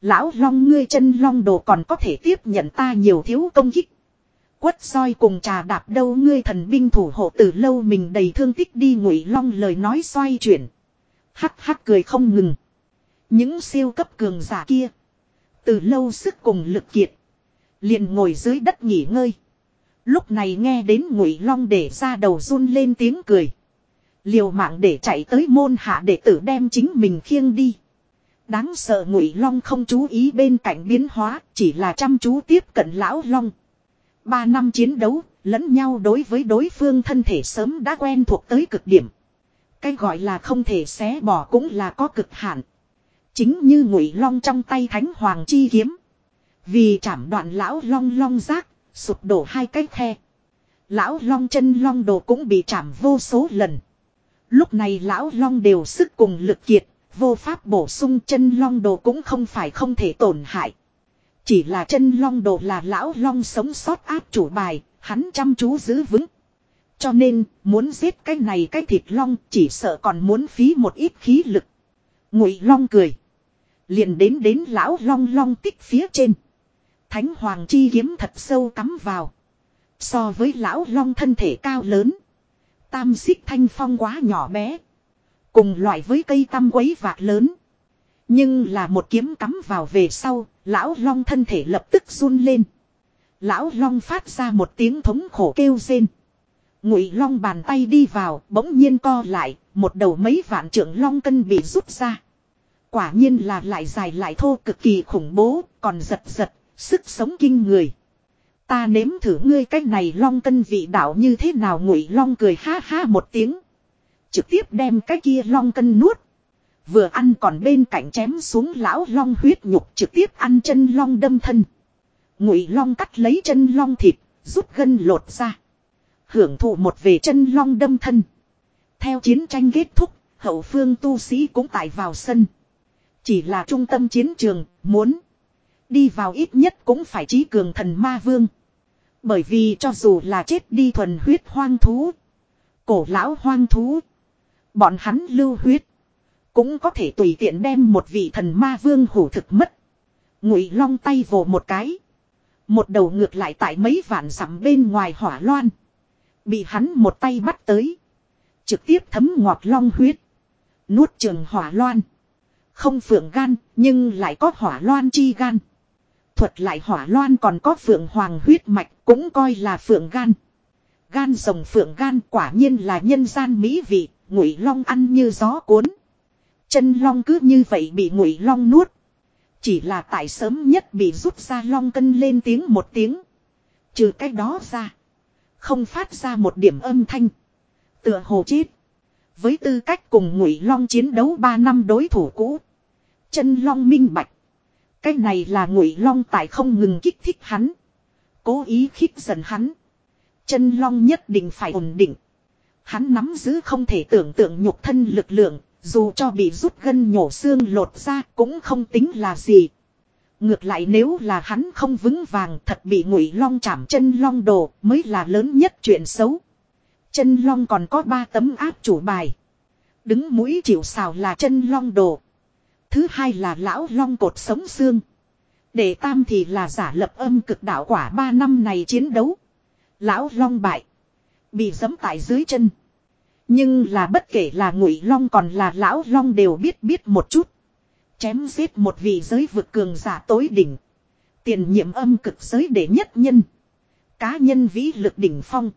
Lão long ngươi chân long đồ còn có thể tiếp nhận ta nhiều thiếu công kích. Quất soi cùng trà đạp đâu ngươi thần binh thủ hộ từ lâu mình đầy thương tích đi ngụy long lời nói xoay chuyển. Hắc hắc cười không ngừng. Những siêu cấp cường giả kia. Từ lâu sức cùng lực kiệt. Liền ngồi dưới đất nghỉ ngơi. Lúc này nghe đến ngụy long để ra đầu run lên tiếng cười. Liều mạng để chạy tới môn hạ để tử đem chính mình khiêng đi. Đáng sợ ngụy long không chú ý bên cạnh biến hóa, chỉ là chăm chú tiếp cận lão long. Ba năm chiến đấu, lẫn nhau đối với đối phương thân thể sớm đã quen thuộc tới cực điểm. Cái gọi là không thể xé bỏ cũng là có cực hạn. Chính như ngụy long trong tay thánh hoàng chi kiếm. Vì chảm đoạn lão long long rác, sụp đổ hai cái khe. Lão long chân long đồ cũng bị chảm vô số lần. Lúc này lão long đều sức cùng lực kiệt, vô pháp bổ sung chân long đồ cũng không phải không thể tổn hại. Chỉ là chân long đồ là lão long sống sót áp chủ bài, hắn chăm chú giữ vững. Cho nên, muốn giết cái này cái thịt long chỉ sợ còn muốn phí một ít khí lực. Ngụy long cười. Liền đến đến lão long long tích phía trên. Thánh hoàng chi kiếm thật sâu cắm vào. So với lão long thân thể cao lớn. Tam xích thanh phong quá nhỏ bé. Cùng loại với cây tam quấy vạc lớn. Nhưng là một kiếm cắm vào về sau, lão long thân thể lập tức run lên. Lão long phát ra một tiếng thống khổ kêu rên. Ngụy long bàn tay đi vào, bỗng nhiên co lại, một đầu mấy vạn trưởng long cân bị rút ra. Quả nhiên là lại dài lại thô cực kỳ khủng bố, còn giật giật, sức sống kinh người. Ta nếm thử ngươi cách này long cân vị đạo như thế nào ngụy long cười ha ha một tiếng. Trực tiếp đem cái kia long cân nuốt. Vừa ăn còn bên cạnh chém xuống lão long huyết nhục trực tiếp ăn chân long đâm thân. Ngụy long cắt lấy chân long thịt, rút gân lột ra. Hưởng thụ một về chân long đâm thân. Theo chiến tranh kết thúc, hậu phương tu sĩ cũng tải vào sân. Chỉ là trung tâm chiến trường, muốn đi vào ít nhất cũng phải trí cường thần ma vương. Bởi vì cho dù là chết đi thuần huyết hoang thú, cổ lão hoang thú, bọn hắn lưu huyết, cũng có thể tùy tiện đem một vị thần ma vương hủ thực mất. Ngụy long tay vồ một cái. Một đầu ngược lại tại mấy vạn dặm bên ngoài hỏa loan. Bị hắn một tay bắt tới. Trực tiếp thấm ngọt long huyết. Nuốt trường hỏa loan. Không phượng gan, nhưng lại có hỏa loan chi gan. Thuật lại hỏa loan còn có phượng hoàng huyết mạch, cũng coi là phượng gan. Gan rồng phượng gan quả nhiên là nhân gian mỹ vị, ngụy long ăn như gió cuốn. Chân long cứ như vậy bị ngụy long nuốt. Chỉ là tại sớm nhất bị rút ra long cân lên tiếng một tiếng. Trừ cái đó ra. Không phát ra một điểm âm thanh. Tựa hồ chết. Với tư cách cùng ngụy long chiến đấu 3 năm đối thủ cũ. Chân long minh bạch. Cái này là ngụy long tại không ngừng kích thích hắn. Cố ý khích giận hắn. Chân long nhất định phải ổn định. Hắn nắm giữ không thể tưởng tượng nhục thân lực lượng, dù cho bị rút gân nhổ xương lột ra cũng không tính là gì. Ngược lại nếu là hắn không vững vàng thật bị ngụy long chạm chân long đồ mới là lớn nhất chuyện xấu. Chân long còn có ba tấm áp chủ bài. Đứng mũi chịu xào là chân long đồ. Thứ hai là lão long cột sống xương. Để tam thì là giả lập âm cực đạo quả ba năm này chiến đấu. Lão long bại. Bị giẫm tại dưới chân. Nhưng là bất kể là ngụy long còn là lão long đều biết biết một chút. Chém giết một vị giới vực cường giả tối đỉnh. Tiền nhiệm âm cực giới để nhất nhân. Cá nhân vĩ lực đỉnh phong.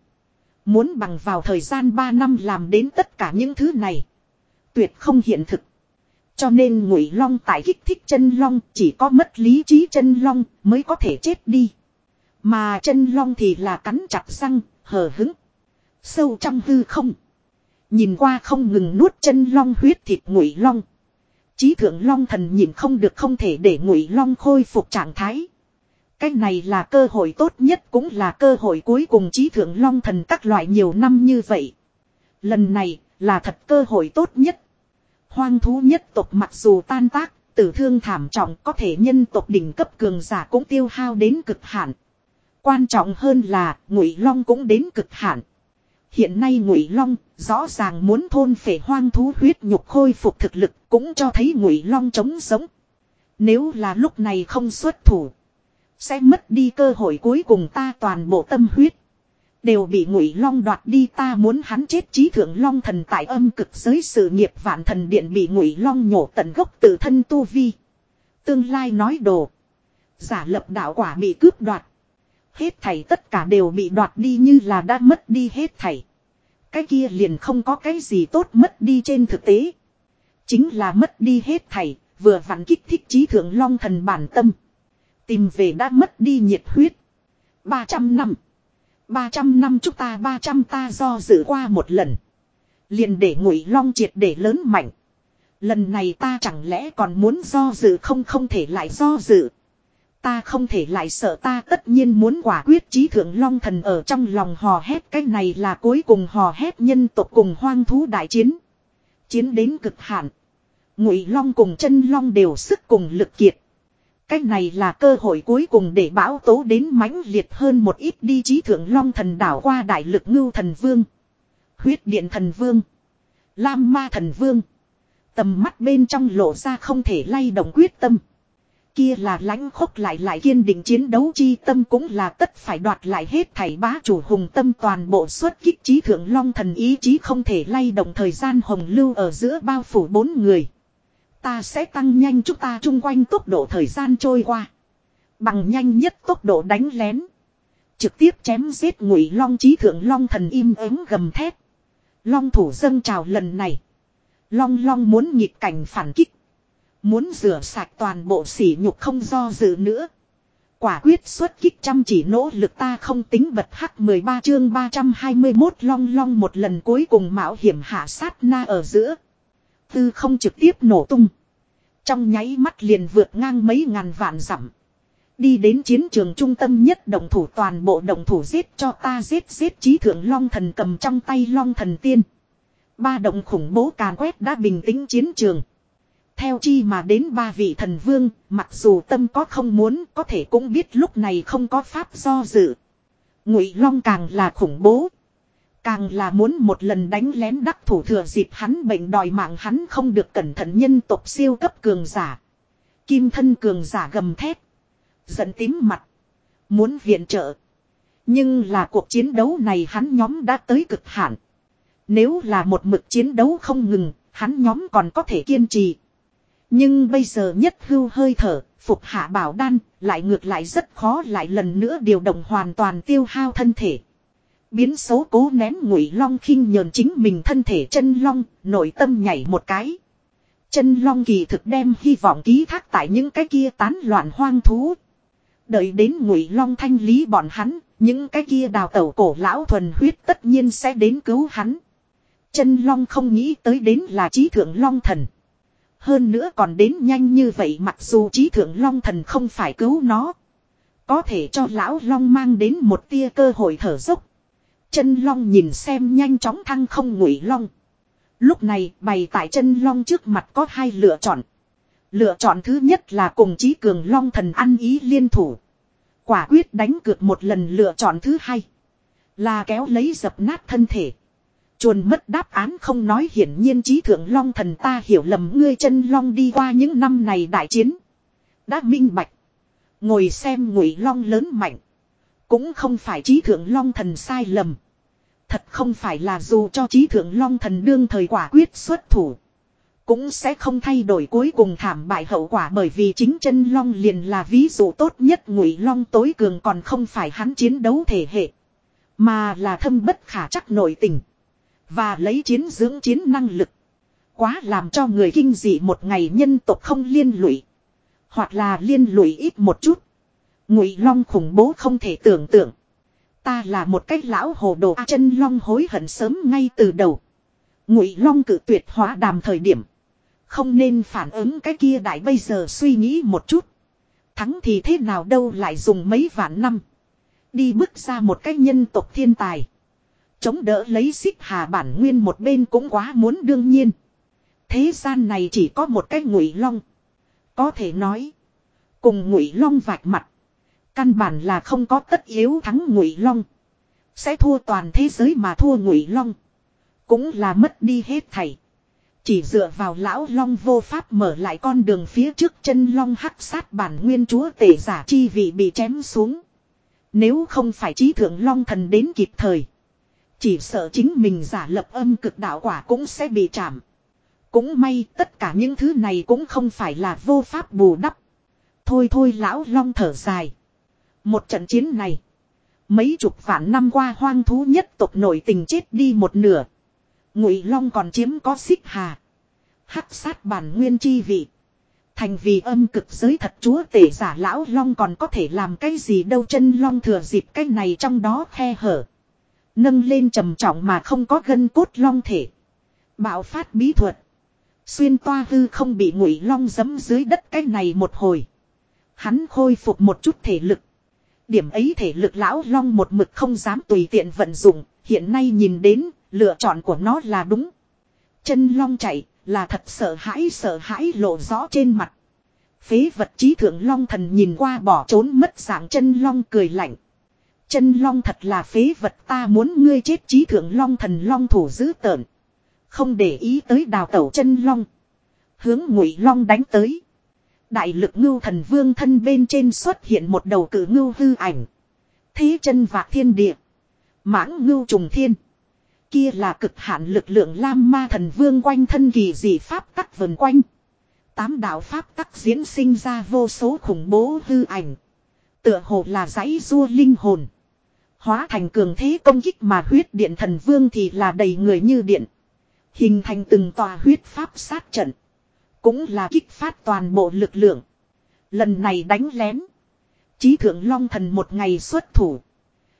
Muốn bằng vào thời gian 3 năm làm đến tất cả những thứ này. Tuyệt không hiện thực. Cho nên ngụy long tại kích thích chân long chỉ có mất lý trí chân long mới có thể chết đi. Mà chân long thì là cắn chặt răng, hờ hứng. Sâu trong hư không. Nhìn qua không ngừng nuốt chân long huyết thịt ngụy long. Chí thượng long thần nhìn không được không thể để ngụy long khôi phục trạng thái. Cái này là cơ hội tốt nhất cũng là cơ hội cuối cùng chí thượng long thần các loại nhiều năm như vậy. Lần này là thật cơ hội tốt nhất. Hoang thú nhất tộc mặc dù tan tác, tử thương thảm trọng có thể nhân tộc đỉnh cấp cường giả cũng tiêu hao đến cực hạn. Quan trọng hơn là ngụy long cũng đến cực hạn. Hiện nay Ngụy Long rõ ràng muốn thôn phệ hoang thú huyết nhục khôi phục thực lực, cũng cho thấy Ngụy Long chống sống. Nếu là lúc này không xuất thủ, sẽ mất đi cơ hội cuối cùng ta toàn bộ tâm huyết đều bị Ngụy Long đoạt đi, ta muốn hắn chết chí thượng Long thần tại âm cực giới sự nghiệp vạn thần điện bị Ngụy Long nhổ tận gốc từ thân tu vi. Tương lai nói đồ, giả lập đạo quả bị cướp đoạt. Hết thảy tất cả đều bị đoạt đi như là đã mất đi hết thảy. Cái kia liền không có cái gì tốt mất đi trên thực tế. Chính là mất đi hết thảy, vừa vặn kích thích trí thượng long thần bản tâm. Tìm về đã mất đi nhiệt huyết. 300 năm. 300 năm chúng ta 300 ta do dự qua một lần. Liền để ngụy long triệt để lớn mạnh. Lần này ta chẳng lẽ còn muốn do dự không không thể lại do dự. Ta không thể lại sợ, ta tất nhiên muốn quả quyết trí thượng long thần ở trong lòng hò hét cái này là cuối cùng hò hét nhân tộc cùng hoang thú đại chiến. Chiến đến cực hạn. Ngụy long cùng chân long đều sức cùng lực kiệt. Cái này là cơ hội cuối cùng để bão tố đến mãnh liệt hơn một ít đi trí thượng long thần đảo qua đại lực ngưu thần vương. Huyết điện thần vương. Lam ma thần vương. Tầm mắt bên trong lộ ra không thể lay động quyết tâm. Kia là lãnh khốc lại lại kiên định chiến đấu chi tâm cũng là tất phải đoạt lại hết thảy bá chủ hùng tâm toàn bộ xuất kích trí thượng long thần ý chí không thể lay động thời gian hồng lưu ở giữa bao phủ bốn người. Ta sẽ tăng nhanh chúng ta chung quanh tốc độ thời gian trôi qua. Bằng nhanh nhất tốc độ đánh lén. Trực tiếp chém giết ngụy long trí thượng long thần im ắng gầm thét. Long thủ dâng trào lần này. Long long muốn nhịp cảnh phản kích. Muốn rửa sạch toàn bộ sỉ nhục không do dự nữa. Quả quyết xuất kích chăm chỉ nỗ lực ta không tính bật hắc 13 chương 321 long long một lần cuối cùng mạo hiểm hạ sát na ở giữa. Tư không trực tiếp nổ tung. Trong nháy mắt liền vượt ngang mấy ngàn vạn dặm. Đi đến chiến trường trung tâm nhất đồng thủ toàn bộ đồng thủ giết cho ta giết giết trí thượng long thần cầm trong tay long thần tiên. Ba động khủng bố càn quét đã bình tĩnh chiến trường. Theo chi mà đến ba vị thần vương, mặc dù tâm có không muốn có thể cũng biết lúc này không có pháp do dự. Ngụy Long càng là khủng bố. Càng là muốn một lần đánh lén đắc thủ thừa dịp hắn bệnh đòi mạng hắn không được cẩn thận nhân tộc siêu cấp cường giả. Kim thân cường giả gầm thét. Giận tím mặt. Muốn viện trợ. Nhưng là cuộc chiến đấu này hắn nhóm đã tới cực hạn. Nếu là một mực chiến đấu không ngừng, hắn nhóm còn có thể kiên trì. Nhưng bây giờ nhất hưu hơi thở, phục hạ bảo đan, lại ngược lại rất khó lại lần nữa điều động hoàn toàn tiêu hao thân thể. Biến xấu cố nén ngụy long khinh nhờn chính mình thân thể chân long, nội tâm nhảy một cái. Chân long kỳ thực đem hy vọng ký thác tại những cái kia tán loạn hoang thú. Đợi đến ngụy long thanh lý bọn hắn, những cái kia đào tẩu cổ lão thuần huyết tất nhiên sẽ đến cứu hắn. Chân long không nghĩ tới đến là trí thượng long thần. Hơn nữa còn đến nhanh như vậy mặc dù trí thượng long thần không phải cứu nó. Có thể cho lão long mang đến một tia cơ hội thở dốc. Chân long nhìn xem nhanh chóng thăng không ngụy long. Lúc này, bày tại chân long trước mặt có hai lựa chọn. Lựa chọn thứ nhất là cùng trí cường long thần ăn ý liên thủ. Quả quyết đánh cược một lần lựa chọn thứ hai. Là kéo lấy dập nát thân thể. Chuồn mất đáp án không nói hiển nhiên trí thượng long thần ta hiểu lầm ngươi chân long đi qua những năm này đại chiến. Đã minh bạch. Ngồi xem ngụy long lớn mạnh. Cũng không phải trí thượng long thần sai lầm. Thật không phải là dù cho trí thượng long thần đương thời quả quyết xuất thủ. Cũng sẽ không thay đổi cuối cùng thảm bại hậu quả bởi vì chính chân long liền là ví dụ tốt nhất ngụy long tối cường còn không phải hắn chiến đấu thể hệ. Mà là thâm bất khả chắc nội tình. Và lấy chiến dưỡng chiến năng lực. Quá làm cho người kinh dị một ngày nhân tộc không liên lụy. Hoặc là liên lụy ít một chút. Ngụy long khủng bố không thể tưởng tượng. Ta là một cách lão hồ đồ A chân long hối hận sớm ngay từ đầu. Ngụy long cử tuyệt hóa đàm thời điểm. Không nên phản ứng cái kia đại bây giờ suy nghĩ một chút. Thắng thì thế nào đâu lại dùng mấy vạn năm. Đi bước ra một cái nhân tộc thiên tài. Chống đỡ lấy xích hà bản nguyên một bên cũng quá muốn đương nhiên. Thế gian này chỉ có một cái ngụy long. Có thể nói. Cùng ngụy long vạch mặt. Căn bản là không có tất yếu thắng ngụy long. Sẽ thua toàn thế giới mà thua ngụy long. Cũng là mất đi hết thảy. Chỉ dựa vào lão long vô pháp mở lại con đường phía trước chân long hắc sát bản nguyên chúa tể giả chi vị bị chém xuống. Nếu không phải trí thượng long thần đến kịp thời. Chỉ sợ chính mình giả lập âm cực đạo quả cũng sẽ bị chạm. Cũng may tất cả những thứ này cũng không phải là vô pháp bù đắp. Thôi thôi lão long thở dài. Một trận chiến này. Mấy chục vạn năm qua hoang thú nhất tộc nổi tình chết đi một nửa. Ngụy long còn chiếm có xích hà. Hắc sát bản nguyên chi vị. Thành vì âm cực giới thật chúa tể giả lão long còn có thể làm cái gì đâu chân long thừa dịp cái này trong đó khe hở. Nâng lên trầm trọng mà không có gân cốt long thể. Bạo phát bí thuật. Xuyên toa hư không bị ngụy long giấm dưới đất cái này một hồi. Hắn khôi phục một chút thể lực. Điểm ấy thể lực lão long một mực không dám tùy tiện vận dụng. Hiện nay nhìn đến, lựa chọn của nó là đúng. Chân long chạy, là thật sợ hãi sợ hãi lộ rõ trên mặt. Phế vật trí thượng long thần nhìn qua bỏ trốn mất dạng chân long cười lạnh. Chân long thật là phế vật ta muốn ngươi chết trí thượng long thần long thủ giữ tợn. Không để ý tới đào tẩu chân long. Hướng ngụy long đánh tới. Đại lực ngưu thần vương thân bên trên xuất hiện một đầu cử ngưu hư ảnh. Thế chân vạc thiên địa. Mãng ngưu trùng thiên. Kia là cực hạn lực lượng lam ma thần vương quanh thân kỳ dị pháp tắc vần quanh. Tám đạo pháp tắc diễn sinh ra vô số khủng bố hư ảnh. Tựa hồ là giấy rua linh hồn. Hóa thành cường thế công kích mà huyết điện thần vương thì là đầy người như điện. Hình thành từng tòa huyết pháp sát trận. Cũng là kích phát toàn bộ lực lượng. Lần này đánh lén. Chí thượng long thần một ngày xuất thủ.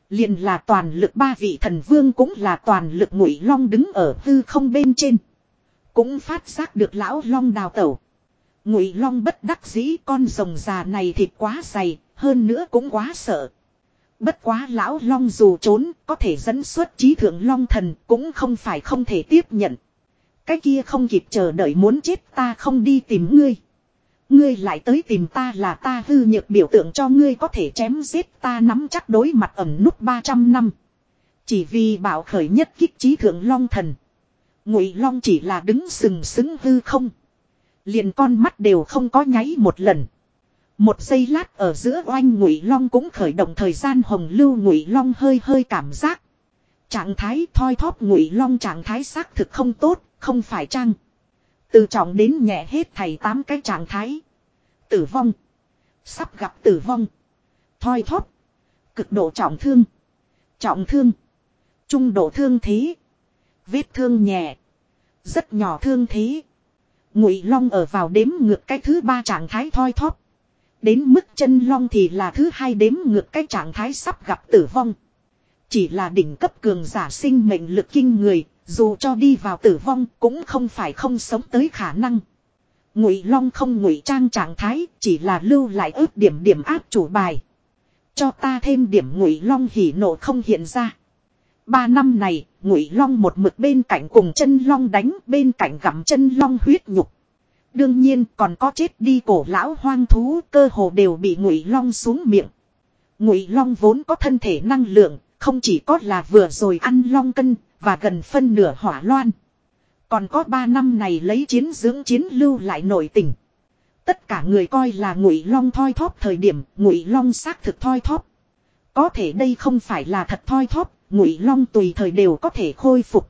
liền là toàn lực ba vị thần vương cũng là toàn lực ngụy long đứng ở hư không bên trên. Cũng phát giác được lão long đào tẩu. Ngụy long bất đắc dĩ con rồng già này thịt quá dày, hơn nữa cũng quá sợ. Bất quá lão long dù trốn có thể dẫn xuất trí thượng long thần cũng không phải không thể tiếp nhận. Cái kia không kịp chờ đợi muốn chết ta không đi tìm ngươi. Ngươi lại tới tìm ta là ta hư nhược biểu tượng cho ngươi có thể chém giết ta nắm chắc đối mặt ẩm nút 300 năm. Chỉ vì bảo khởi nhất kích trí thượng long thần. Ngụy long chỉ là đứng sừng sững hư không. Liền con mắt đều không có nháy một lần. Một giây lát ở giữa oanh ngụy long cũng khởi động thời gian hồng lưu ngụy long hơi hơi cảm giác. Trạng thái thoi thóp ngụy long trạng thái xác thực không tốt, không phải chăng. Từ trọng đến nhẹ hết thầy tám cái trạng thái. Tử vong. Sắp gặp tử vong. Thoi thóp. Cực độ trọng thương. Trọng thương. Trung độ thương thế. Vết thương nhẹ. Rất nhỏ thương thế. Ngụy long ở vào đếm ngược cái thứ ba trạng thái thoi thóp. Đến mức chân long thì là thứ hai đếm ngược cái trạng thái sắp gặp tử vong. Chỉ là đỉnh cấp cường giả sinh mệnh lực kinh người, dù cho đi vào tử vong cũng không phải không sống tới khả năng. Ngụy long không ngụy trang trạng thái, chỉ là lưu lại ước điểm điểm áp chủ bài. Cho ta thêm điểm ngụy long hỉ nộ không hiện ra. Ba năm này, ngụy long một mực bên cạnh cùng chân long đánh, bên cạnh gặm chân long huyết nhục. Đương nhiên còn có chết đi cổ lão hoang thú cơ hồ đều bị ngụy long xuống miệng. Ngụy long vốn có thân thể năng lượng, không chỉ có là vừa rồi ăn long cân, và gần phân nửa hỏa loan. Còn có ba năm này lấy chiến dưỡng chiến lưu lại nội tình. Tất cả người coi là ngụy long thoi thóp thời điểm, ngụy long xác thực thoi thóp. Có thể đây không phải là thật thoi thóp, ngụy long tùy thời đều có thể khôi phục.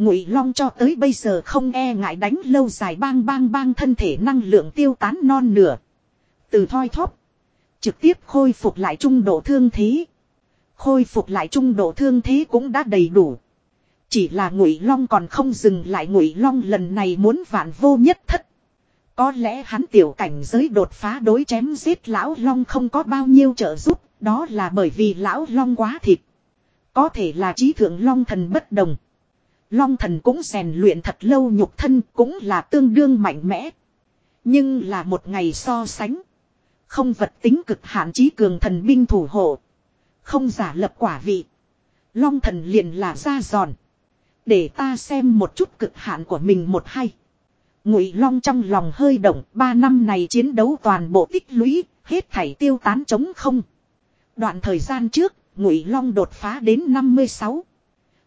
Ngụy Long cho tới bây giờ không e ngại đánh lâu dài bang bang bang thân thể năng lượng tiêu tán non nửa. Từ thoi thóp. Trực tiếp khôi phục lại trung độ thương thế. Khôi phục lại trung độ thương thế cũng đã đầy đủ. Chỉ là Ngụy Long còn không dừng lại Ngụy Long lần này muốn vạn vô nhất thất. Có lẽ hắn tiểu cảnh giới đột phá đối chém giết lão Long không có bao nhiêu trợ giúp, đó là bởi vì lão Long quá thịt. Có thể là trí thượng Long thần bất đồng. Long thần cũng rèn luyện thật lâu nhục thân cũng là tương đương mạnh mẽ. Nhưng là một ngày so sánh. Không vật tính cực hạn trí cường thần binh thủ hộ. Không giả lập quả vị. Long thần liền là ra giòn. Để ta xem một chút cực hạn của mình một hay. Ngụy Long trong lòng hơi động, ba năm này chiến đấu toàn bộ tích lũy, hết thảy tiêu tán chống không. Đoạn thời gian trước, Ngụy Long đột phá đến 56.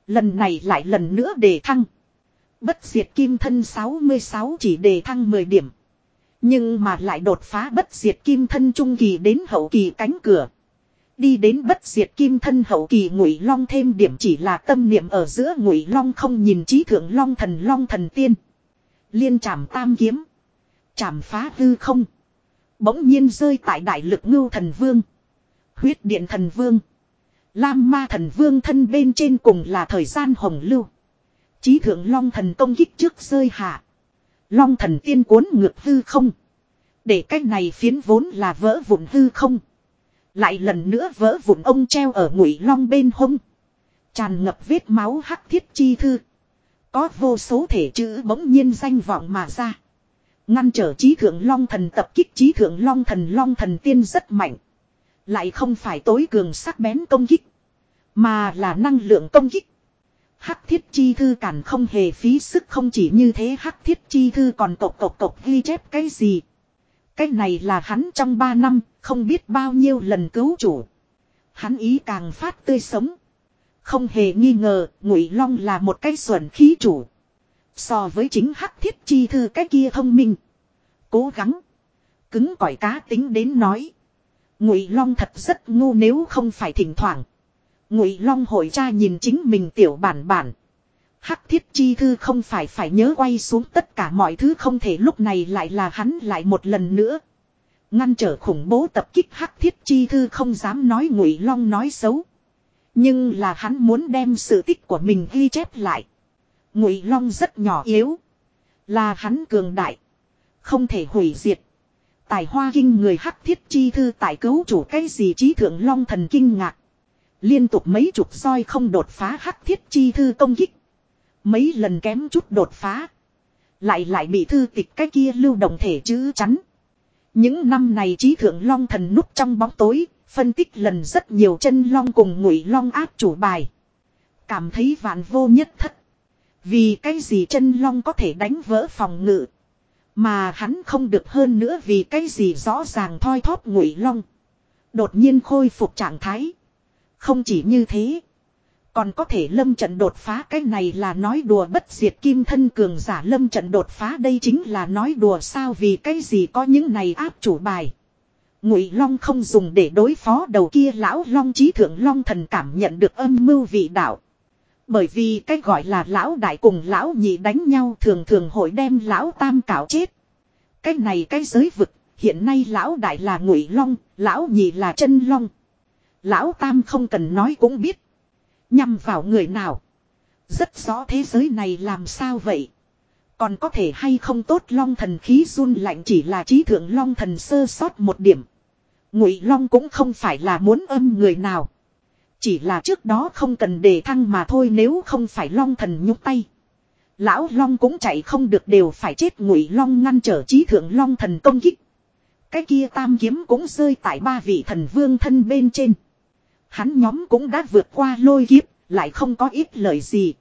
Lần này lại lần nữa đề thăng. Bất diệt kim thân 66 chỉ đề thăng 10 điểm. Nhưng mà lại đột phá bất diệt kim thân trung kỳ đến hậu kỳ cánh cửa. Đi đến bất diệt kim thân hậu kỳ ngụy long thêm điểm chỉ là tâm niệm ở giữa ngụy long không nhìn trí thượng long thần long thần tiên. Liên trảm tam kiếm. Trảm phá hư không. Bỗng nhiên rơi tại đại lực ngưu thần vương. Huyết điện thần vương. Lam ma thần vương thân bên trên cùng là thời gian hồng lưu. Chí thượng long thần công kích trước rơi hạ. Long thần tiên cuốn ngược hư không. Để cách này phiến vốn là vỡ vụn hư không. Lại lần nữa vỡ vụn ông treo ở ngụy long bên hông. Tràn ngập vết máu hắc thiết chi thư. Có vô số thể chữ bỗng nhiên danh vọng mà ra. Ngăn trở trí thượng long thần tập kích trí thượng long thần long thần tiên rất mạnh. Lại không phải tối cường sắc bén công kích. Mà là năng lượng công kích. Hắc thiết chi thư cản không hề phí sức không chỉ như thế hắc thiết chi thư còn tộc tộc tộc ghi chép cái gì. Cái này là hắn trong 3 năm, không biết bao nhiêu lần cứu chủ. Hắn ý càng phát tươi sống. Không hề nghi ngờ, Ngụy Long là một cái xuẩn khí chủ. So với chính hắc thiết chi thư cái kia thông minh. Cố gắng. Cứng cỏi cá tính đến nói. Ngụy Long thật rất ngu nếu không phải thỉnh thoảng. Ngụy Long hội cha nhìn chính mình tiểu bản bản. Hắc thiết chi thư không phải phải nhớ quay xuống tất cả mọi thứ không thể lúc này lại là hắn lại một lần nữa. Ngăn trở khủng bố tập kích hắc thiết chi thư không dám nói ngụy long nói xấu. Nhưng là hắn muốn đem sự tích của mình ghi chép lại. Ngụy long rất nhỏ yếu. Là hắn cường đại. Không thể hủy diệt. Tài hoa kinh người hắc thiết chi thư tại cứu chủ cái gì trí thượng long thần kinh ngạc. Liên tục mấy chục soi không đột phá hắc thiết chi thư công kích. Mấy lần kém chút đột phá. Lại lại bị thư tịch cái kia lưu động thể chữ chắn. Những năm này trí thượng long thần núp trong bóng tối, phân tích lần rất nhiều chân long cùng ngụy long áp chủ bài. Cảm thấy vạn vô nhất thất. Vì cái gì chân long có thể đánh vỡ phòng ngự. Mà hắn không được hơn nữa vì cái gì rõ ràng thoi thóp ngụy long. Đột nhiên khôi phục trạng thái. Không chỉ như thế. Còn có thể lâm trận đột phá cái này là nói đùa bất diệt kim thân cường giả lâm trận đột phá đây chính là nói đùa sao vì cái gì có những này áp chủ bài. Ngụy Long không dùng để đối phó đầu kia lão Long trí thượng Long thần cảm nhận được âm mưu vị đạo. Bởi vì cái gọi là lão đại cùng lão nhị đánh nhau thường thường hội đem lão tam cảo chết. Cái này cái giới vực, hiện nay lão đại là Ngụy Long, lão nhị là chân Long. Lão tam không cần nói cũng biết. Nhằm vào người nào. Rất rõ thế giới này làm sao vậy. Còn có thể hay không tốt long thần khí run lạnh chỉ là trí thượng long thần sơ sót một điểm. Ngụy long cũng không phải là muốn âm người nào. Chỉ là trước đó không cần đề thăng mà thôi nếu không phải long thần nhúc tay. Lão long cũng chạy không được đều phải chết ngụy long ngăn trở trí thượng long thần công kích. Cái kia tam kiếm cũng rơi tại ba vị thần vương thân bên trên. Hắn nhóm cũng đã vượt qua lôi kiếp, lại không có ít lời gì.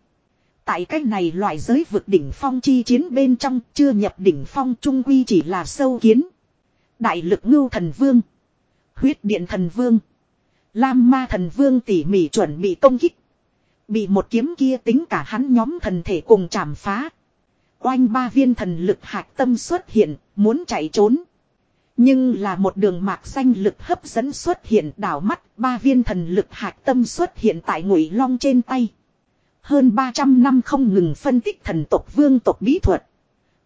Tại cái này loại giới vượt đỉnh phong chi chiến bên trong chưa nhập đỉnh phong trung quy chỉ là sâu kiến. Đại lực ngưu thần vương. Huyết điện thần vương. Lam ma thần vương tỉ mỉ chuẩn bị công kích. Bị một kiếm kia tính cả hắn nhóm thần thể cùng chạm phá. Oanh ba viên thần lực hạc tâm xuất hiện, muốn chạy trốn. Nhưng là một đường mạc xanh lực hấp dẫn xuất hiện đảo mắt, ba viên thần lực hạt tâm xuất hiện tại ngụy long trên tay. Hơn 300 năm không ngừng phân tích thần tộc vương tộc bí thuật.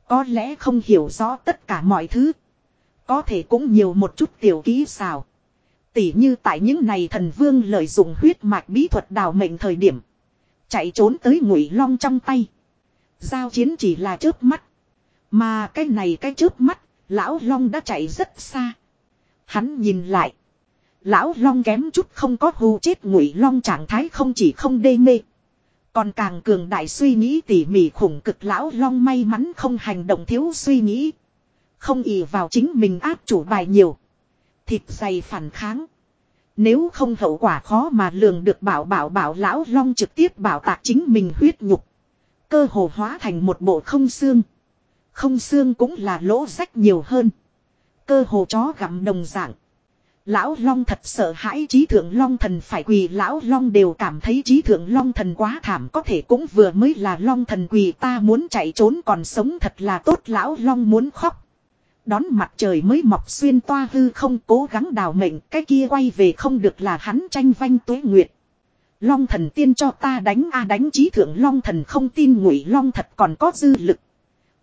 Có lẽ không hiểu rõ tất cả mọi thứ. Có thể cũng nhiều một chút tiểu ký xào. Tỉ như tại những này thần vương lợi dụng huyết mạch bí thuật đào mệnh thời điểm. Chạy trốn tới ngụy long trong tay. Giao chiến chỉ là chớp mắt. Mà cái này cái chớp mắt Lão Long đã chạy rất xa. Hắn nhìn lại. Lão Long kém chút không có hù chết ngụy Long trạng thái không chỉ không đê mê. Còn càng cường đại suy nghĩ tỉ mỉ khủng cực Lão Long may mắn không hành động thiếu suy nghĩ. Không ỉ vào chính mình áp chủ bài nhiều. Thịt dày phản kháng. Nếu không hậu quả khó mà lường được bảo bảo bảo lão long trực tiếp bảo tạc chính mình huyết nhục. Cơ hồ hóa thành một bộ không xương. Không xương cũng là lỗ rách nhiều hơn. Cơ hồ chó gặm đồng dạng. Lão Long thật sợ hãi trí thượng Long thần phải quỳ Lão Long đều cảm thấy trí thượng Long thần quá thảm có thể cũng vừa mới là Long thần quỳ ta muốn chạy trốn còn sống thật là tốt Lão Long muốn khóc. Đón mặt trời mới mọc xuyên toa hư không cố gắng đào mệnh cái kia quay về không được là hắn tranh vanh tuế nguyệt. Long thần tiên cho ta đánh a à, đánh trí thượng Long thần không tin ngụy Long thật còn có dư lực.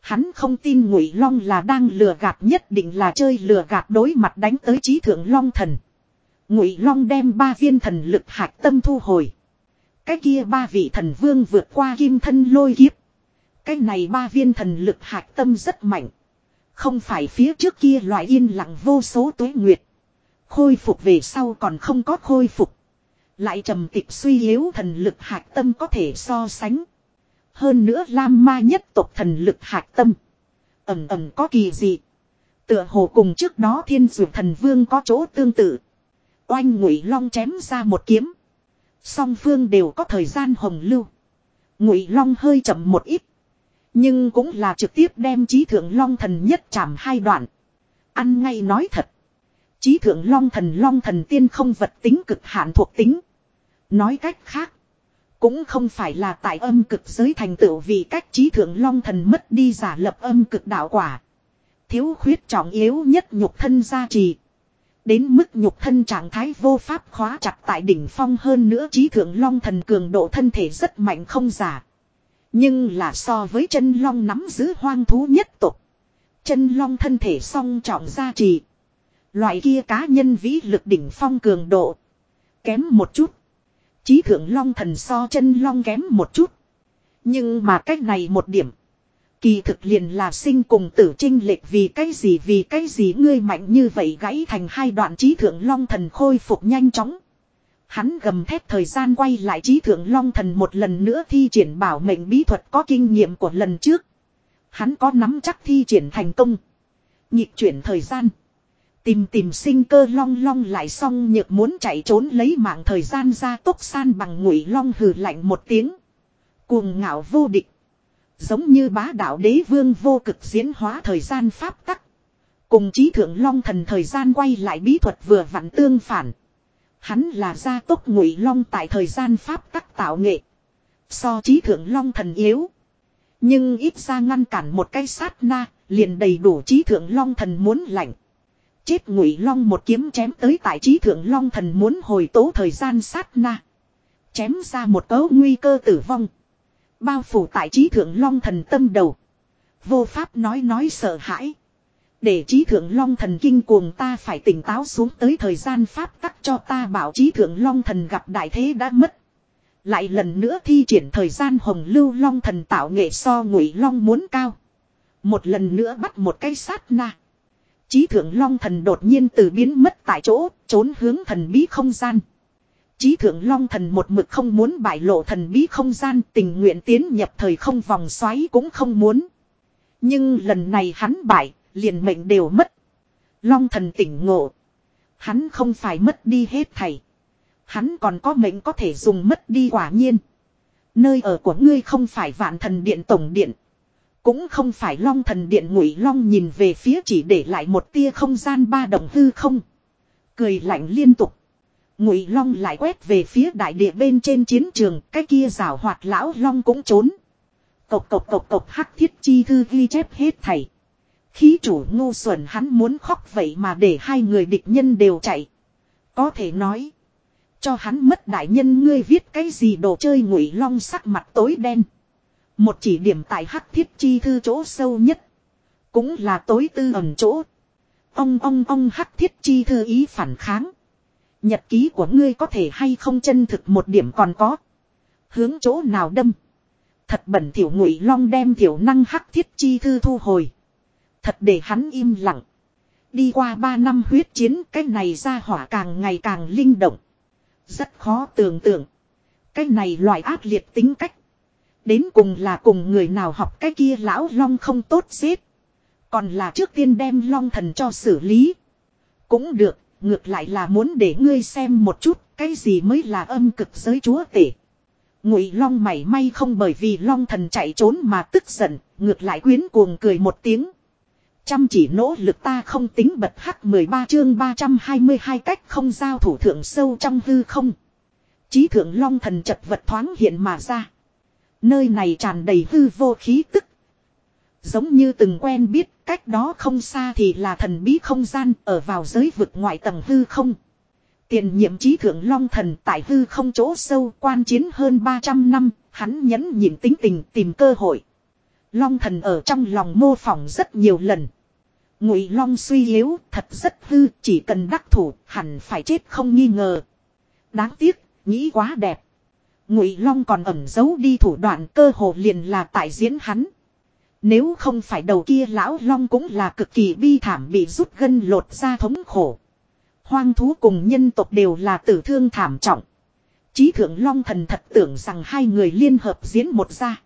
Hắn không tin Ngụy Long là đang lừa gạt nhất định là chơi lừa gạt đối mặt đánh tới trí thượng Long thần. Ngụy Long đem ba viên thần lực hạch tâm thu hồi. Cái kia ba vị thần vương vượt qua kim thân lôi kiếp. Cái này ba viên thần lực hạch tâm rất mạnh. Không phải phía trước kia loại yên lặng vô số tuế nguyệt. Khôi phục về sau còn không có khôi phục. Lại trầm tịch suy yếu thần lực hạch tâm có thể so sánh. Hơn nữa Lam Ma nhất tộc thần lực hạc tâm. Ẩm ẩm có kỳ gì. Tựa hồ cùng trước đó thiên dụ thần vương có chỗ tương tự. Oanh ngụy long chém ra một kiếm. Song phương đều có thời gian hồng lưu. Ngụy long hơi chậm một ít. Nhưng cũng là trực tiếp đem trí thượng long thần nhất chạm hai đoạn. Ăn ngay nói thật. Trí thượng long thần long thần tiên không vật tính cực hạn thuộc tính. Nói cách khác. Cũng không phải là tại âm cực giới thành tựu vì cách trí thượng long thần mất đi giả lập âm cực đạo quả. Thiếu khuyết trọng yếu nhất nhục thân gia trì. Đến mức nhục thân trạng thái vô pháp khóa chặt tại đỉnh phong hơn nữa trí thượng long thần cường độ thân thể rất mạnh không giả. Nhưng là so với chân long nắm giữ hoang thú nhất tục. Chân long thân thể song trọng gia trì. Loại kia cá nhân vĩ lực đỉnh phong cường độ. Kém một chút chí thượng long thần so chân long kém một chút. Nhưng mà cách này một điểm. Kỳ thực liền là sinh cùng tử trinh lệch vì cái gì vì cái gì ngươi mạnh như vậy gãy thành hai đoạn trí thượng long thần khôi phục nhanh chóng. Hắn gầm thép thời gian quay lại trí thượng long thần một lần nữa thi triển bảo mệnh bí thuật có kinh nghiệm của lần trước. Hắn có nắm chắc thi triển thành công. Nhịp chuyển thời gian. Tìm tìm sinh cơ long long lại xong nhược muốn chạy trốn lấy mạng thời gian ra tốc san bằng ngụy long hừ lạnh một tiếng. Cuồng ngạo vô địch. Giống như bá đạo đế vương vô cực diễn hóa thời gian pháp tắc. Cùng trí thượng long thần thời gian quay lại bí thuật vừa vặn tương phản. Hắn là gia tốc ngụy long tại thời gian pháp tắc tạo nghệ. So trí thượng long thần yếu. Nhưng ít ra ngăn cản một cái sát na, liền đầy đủ trí thượng long thần muốn lạnh. Chết ngụy long một kiếm chém tới tại trí thượng long thần muốn hồi tố thời gian sát na. Chém ra một cấu nguy cơ tử vong. Bao phủ tại trí thượng long thần tâm đầu. Vô pháp nói nói sợ hãi. Để trí thượng long thần kinh cuồng ta phải tỉnh táo xuống tới thời gian pháp tắc cho ta bảo trí thượng long thần gặp đại thế đã mất. Lại lần nữa thi triển thời gian hồng lưu long thần tạo nghệ so ngụy long muốn cao. Một lần nữa bắt một cái sát na. Chí thượng long thần đột nhiên từ biến mất tại chỗ, trốn hướng thần bí không gian. Chí thượng long thần một mực không muốn bại lộ thần bí không gian tình nguyện tiến nhập thời không vòng xoáy cũng không muốn. Nhưng lần này hắn bại, liền mệnh đều mất. Long thần tỉnh ngộ. Hắn không phải mất đi hết thầy. Hắn còn có mệnh có thể dùng mất đi quả nhiên. Nơi ở của ngươi không phải vạn thần điện tổng điện. Cũng không phải long thần điện ngụy long nhìn về phía chỉ để lại một tia không gian ba đồng hư không. Cười lạnh liên tục. Ngụy long lại quét về phía đại địa bên trên chiến trường, cái kia rào hoạt lão long cũng trốn. Cộc cộc cộc cộc hắc thiết chi thư ghi chép hết thảy. Khí chủ ngu xuẩn hắn muốn khóc vậy mà để hai người địch nhân đều chạy. Có thể nói. Cho hắn mất đại nhân ngươi viết cái gì đồ chơi ngụy long sắc mặt tối đen. Một chỉ điểm tại hắc thiết chi thư chỗ sâu nhất. Cũng là tối tư ẩn chỗ. Ông ông ông hắc thiết chi thư ý phản kháng. Nhật ký của ngươi có thể hay không chân thực một điểm còn có. Hướng chỗ nào đâm. Thật bẩn thiểu ngụy long đem thiểu năng hắc thiết chi thư thu hồi. Thật để hắn im lặng. Đi qua ba năm huyết chiến, cái này ra hỏa càng ngày càng linh động. Rất khó tưởng tượng. Cái này loại ác liệt tính cách. Đến cùng là cùng người nào học cái kia lão long không tốt xếp. Còn là trước tiên đem long thần cho xử lý. Cũng được, ngược lại là muốn để ngươi xem một chút cái gì mới là âm cực giới chúa tể. Ngụy long mảy may không bởi vì long thần chạy trốn mà tức giận, ngược lại quyến cuồng cười một tiếng. Chăm chỉ nỗ lực ta không tính bật hắc 13 chương 322 cách không giao thủ thượng sâu trong hư không. Chí thượng long thần chật vật thoáng hiện mà ra. Nơi này tràn đầy hư vô khí tức. Giống như từng quen biết cách đó không xa thì là thần bí không gian ở vào giới vực ngoại tầng hư không. Tiền nhiệm trí thượng long thần tại hư không chỗ sâu quan chiến hơn 300 năm, hắn nhẫn nhịn tính tình tìm cơ hội. Long thần ở trong lòng mô phỏng rất nhiều lần. Ngụy long suy yếu, thật rất hư, chỉ cần đắc thủ, hẳn phải chết không nghi ngờ. Đáng tiếc, nghĩ quá đẹp. Ngụy long còn ẩn giấu đi thủ đoạn cơ hồ liền là tại diễn hắn. Nếu không phải đầu kia lão long cũng là cực kỳ bi thảm bị rút gân lột ra thống khổ. Hoang thú cùng nhân tộc đều là tử thương thảm trọng. Chí thượng long thần thật tưởng rằng hai người liên hợp diễn một ra.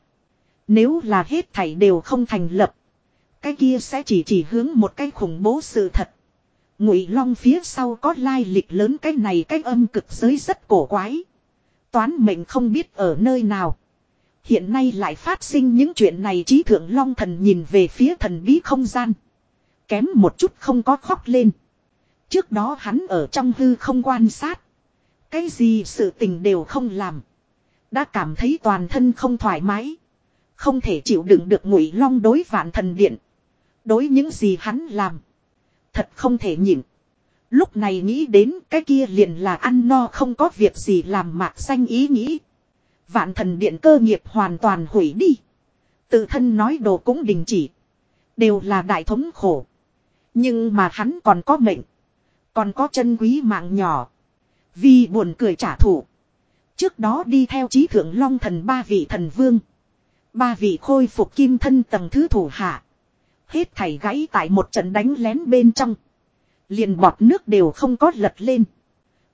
Nếu là hết thảy đều không thành lập. Cái kia sẽ chỉ chỉ hướng một cái khủng bố sự thật. Ngụy long phía sau có lai lịch lớn cái này cái âm cực giới rất cổ quái. Toán mệnh không biết ở nơi nào. Hiện nay lại phát sinh những chuyện này trí thượng long thần nhìn về phía thần bí không gian. Kém một chút không có khóc lên. Trước đó hắn ở trong hư không quan sát. Cái gì sự tình đều không làm. Đã cảm thấy toàn thân không thoải mái. Không thể chịu đựng được ngụy long đối vạn thần điện. Đối những gì hắn làm. Thật không thể nhịn. Lúc này nghĩ đến cái kia liền là ăn no không có việc gì làm mạc xanh ý nghĩ. Vạn thần điện cơ nghiệp hoàn toàn hủy đi. Tự thân nói đồ cũng đình chỉ. Đều là đại thống khổ. Nhưng mà hắn còn có mệnh. Còn có chân quý mạng nhỏ. Vì buồn cười trả thù. Trước đó đi theo trí thượng long thần ba vị thần vương. Ba vị khôi phục kim thân tầng thứ thủ hạ. Hết thảy gãy tại một trận đánh lén bên trong. Liền bọt nước đều không có lật lên.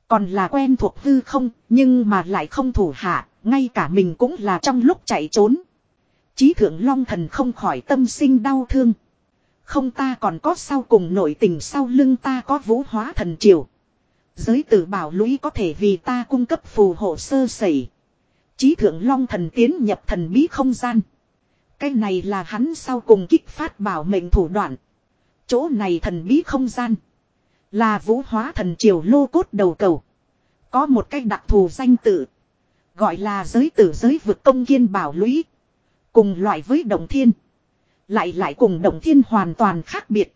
Còn là quen thuộc hư không, nhưng mà lại không thủ hạ, ngay cả mình cũng là trong lúc chạy trốn. Chí thượng long thần không khỏi tâm sinh đau thương. Không ta còn có sau cùng nội tình sau lưng ta có vũ hóa thần triều. Giới tử bảo lũy có thể vì ta cung cấp phù hộ sơ sẩy. Chí thượng long thần tiến nhập thần bí không gian. Cái này là hắn sau cùng kích phát bảo mệnh thủ đoạn. Chỗ này thần bí không gian. Là vũ hóa thần triều lô cốt đầu cầu. Có một cách đặc thù danh tự. Gọi là giới tử giới vực công kiên bảo lũy. Cùng loại với đồng thiên. Lại lại cùng đồng thiên hoàn toàn khác biệt.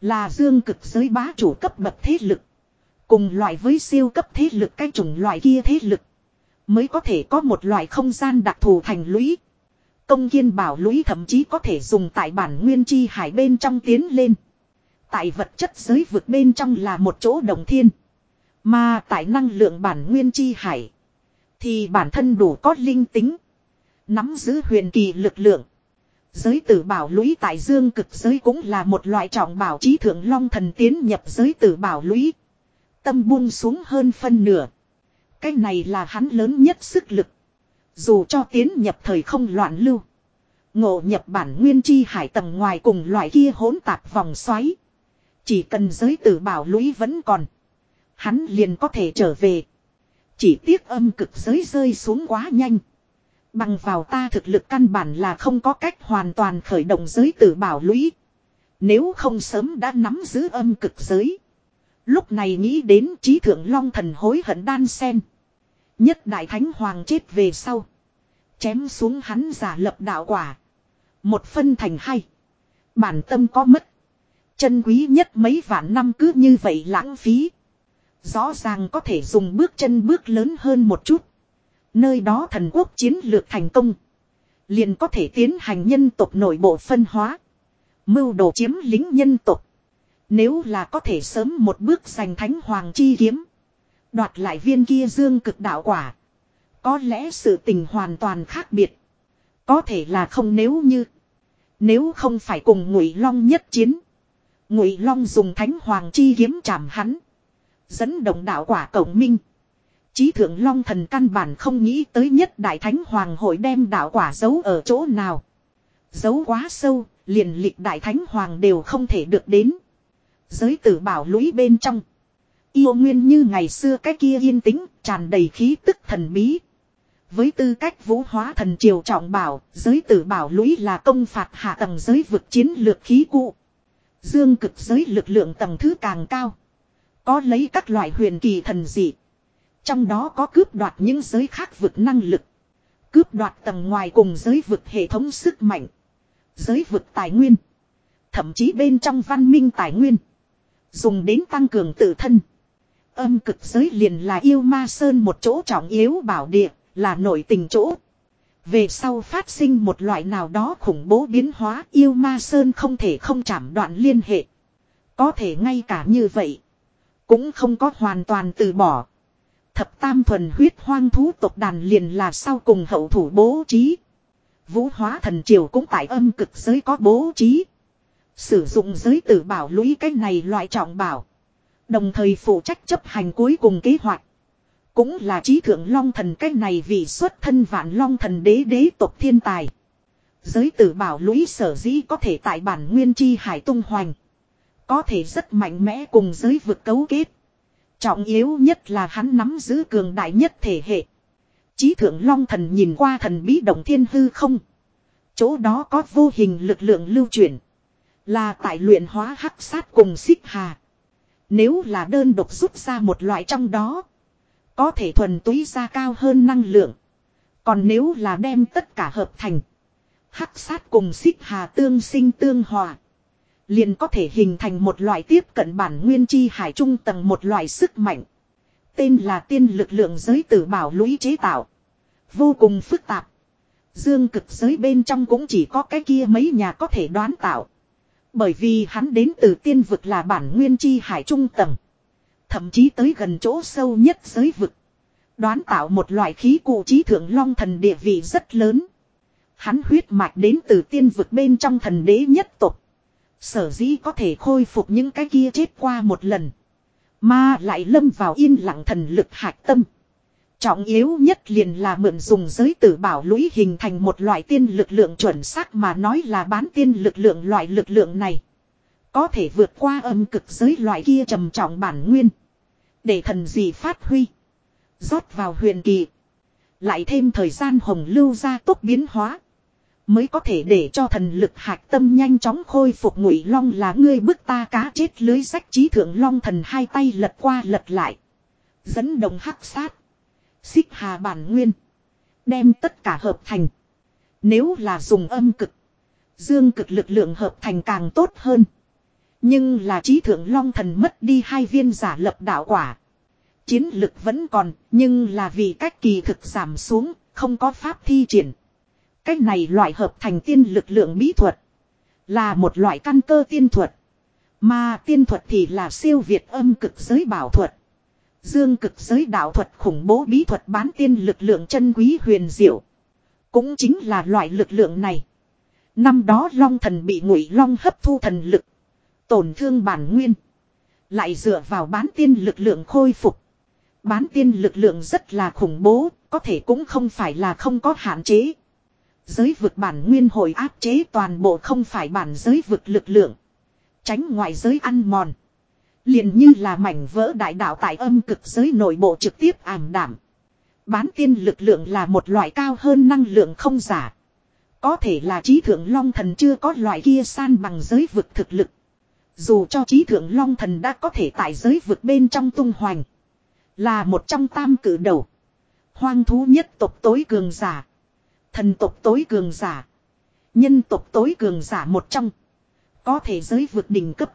Là dương cực giới bá chủ cấp bậc thế lực. Cùng loại với siêu cấp thế lực cái chủng loại kia thế lực. Mới có thể có một loại không gian đặc thù thành lũy. Công kiên bảo lũy thậm chí có thể dùng tại bản nguyên chi hải bên trong tiến lên. Tại vật chất giới vực bên trong là một chỗ đồng thiên. Mà tại năng lượng bản nguyên chi hải. Thì bản thân đủ có linh tính. Nắm giữ huyền kỳ lực lượng. Giới tử bảo lũy tại dương cực giới cũng là một loại trọng bảo trí thượng long thần tiến nhập giới tử bảo lũy. Tâm buông xuống hơn phân nửa. Cái này là hắn lớn nhất sức lực. Dù cho tiến nhập thời không loạn lưu. Ngộ nhập bản nguyên chi hải tầng ngoài cùng loại kia hỗn tạp vòng xoáy. Chỉ cần giới tử bảo lũy vẫn còn. Hắn liền có thể trở về. Chỉ tiếc âm cực giới rơi xuống quá nhanh. Bằng vào ta thực lực căn bản là không có cách hoàn toàn khởi động giới tử bảo lũy. Nếu không sớm đã nắm giữ âm cực giới. Lúc này nghĩ đến trí thượng long thần hối hận đan sen. Nhất đại thánh hoàng chết về sau. Chém xuống hắn giả lập đạo quả. Một phân thành hai. Bản tâm có mất. Chân quý nhất mấy vạn năm cứ như vậy lãng phí. Rõ ràng có thể dùng bước chân bước lớn hơn một chút. Nơi đó thần quốc chiến lược thành công. Liền có thể tiến hành nhân tộc nội bộ phân hóa. Mưu đồ chiếm lính nhân tộc. Nếu là có thể sớm một bước giành thánh hoàng chi kiếm. Đoạt lại viên kia dương cực đạo quả. Có lẽ sự tình hoàn toàn khác biệt. Có thể là không nếu như. Nếu không phải cùng ngụy long nhất chiến. Ngụy long dùng thánh hoàng chi kiếm chạm hắn. Dẫn động đạo quả cổng minh. Chí thượng long thần căn bản không nghĩ tới nhất đại thánh hoàng hội đem đạo quả giấu ở chỗ nào. Giấu quá sâu, liền lịch đại thánh hoàng đều không thể được đến. Giới tử bảo lũy bên trong. Yêu nguyên như ngày xưa cái kia yên tĩnh, tràn đầy khí tức thần bí. Với tư cách vũ hóa thần triều trọng bảo, giới tử bảo lũy là công phạt hạ tầng giới vực chiến lược khí cụ. Dương cực giới lực lượng tầng thứ càng cao. Có lấy các loại huyền kỳ thần dị. Trong đó có cướp đoạt những giới khác vực năng lực. Cướp đoạt tầng ngoài cùng giới vực hệ thống sức mạnh. Giới vực tài nguyên. Thậm chí bên trong văn minh tài nguyên. Dùng đến tăng cường tự thân. Âm cực giới liền là yêu ma sơn một chỗ trọng yếu bảo địa, là nội tình chỗ. Về sau phát sinh một loại nào đó khủng bố biến hóa, yêu ma sơn không thể không chạm đoạn liên hệ. Có thể ngay cả như vậy. Cũng không có hoàn toàn từ bỏ. Thập tam thuần huyết hoang thú tộc đàn liền là sau cùng hậu thủ bố trí. Vũ hóa thần triều cũng tại âm cực giới có bố trí. Sử dụng giới tử bảo lũy cái này loại trọng bảo. Đồng thời phụ trách chấp hành cuối cùng kế hoạch. Cũng là trí thượng long thần cái này vì xuất thân vạn long thần đế đế tộc thiên tài. Giới tử bảo lũy sở dĩ có thể tại bản nguyên chi hải tung hoành. Có thể rất mạnh mẽ cùng giới vực cấu kết. Trọng yếu nhất là hắn nắm giữ cường đại nhất thể hệ. Chí thượng long thần nhìn qua thần bí động thiên hư không. Chỗ đó có vô hình lực lượng lưu chuyển. Là tại luyện hóa hắc sát cùng xích hà. Nếu là đơn độc rút ra một loại trong đó. Có thể thuần túy ra cao hơn năng lượng. Còn nếu là đem tất cả hợp thành. Hắc sát cùng xích hà tương sinh tương hòa. Liền có thể hình thành một loại tiếp cận bản nguyên chi hải trung tầng một loại sức mạnh. Tên là tiên lực lượng giới tử bảo lũy chế tạo. Vô cùng phức tạp. Dương cực giới bên trong cũng chỉ có cái kia mấy nhà có thể đoán tạo. Bởi vì hắn đến từ tiên vực là bản nguyên chi hải trung tầng. Thậm chí tới gần chỗ sâu nhất giới vực. Đoán tạo một loại khí cụ trí thượng long thần địa vị rất lớn. Hắn huyết mạch đến từ tiên vực bên trong thần đế nhất tục. Sở dĩ có thể khôi phục những cái kia chết qua một lần. Mà lại lâm vào yên lặng thần lực hạch tâm. Trọng yếu nhất liền là mượn dùng giới tử bảo lũy hình thành một loại tiên lực lượng chuẩn xác mà nói là bán tiên lực lượng loại lực lượng này. Có thể vượt qua âm cực giới loại kia trầm trọng bản nguyên. Để thần gì phát huy. rót vào huyền kỳ. Lại thêm thời gian hồng lưu ra tốt biến hóa. Mới có thể để cho thần lực hạc tâm nhanh chóng khôi phục ngụy long là ngươi bức ta cá chết lưới sách trí thượng long thần hai tay lật qua lật lại. Dẫn đồng hắc sát. Xích hà bản nguyên. Đem tất cả hợp thành. Nếu là dùng âm cực. Dương cực lực lượng hợp thành càng tốt hơn. Nhưng là trí thượng long thần mất đi hai viên giả lập đạo quả. Chiến lực vẫn còn, nhưng là vì cách kỳ thực giảm xuống, không có pháp thi triển. Cách này loại hợp thành tiên lực lượng mỹ thuật. Là một loại căn cơ tiên thuật. Mà tiên thuật thì là siêu việt âm cực giới bảo thuật. Dương cực giới đạo thuật khủng bố bí thuật bán tiên lực lượng chân quý huyền diệu. Cũng chính là loại lực lượng này. Năm đó long thần bị ngụy long hấp thu thần lực. Tổn thương bản nguyên. Lại dựa vào bán tiên lực lượng khôi phục. Bán tiên lực lượng rất là khủng bố, có thể cũng không phải là không có hạn chế. Giới vực bản nguyên hồi áp chế toàn bộ không phải bản giới vực lực lượng. Tránh ngoại giới ăn mòn. liền như là mảnh vỡ đại đạo tại âm cực giới nội bộ trực tiếp ảm đảm. Bán tiên lực lượng là một loại cao hơn năng lượng không giả. Có thể là trí thượng long thần chưa có loại kia san bằng giới vực thực lực. Dù cho trí thượng long thần đã có thể tại giới vực bên trong tung hoành. Là một trong tam cử đầu. Hoang thú nhất tộc tối cường giả. Thần tộc tối cường giả. Nhân tộc tối cường giả một trong. Có thể giới vực đỉnh cấp.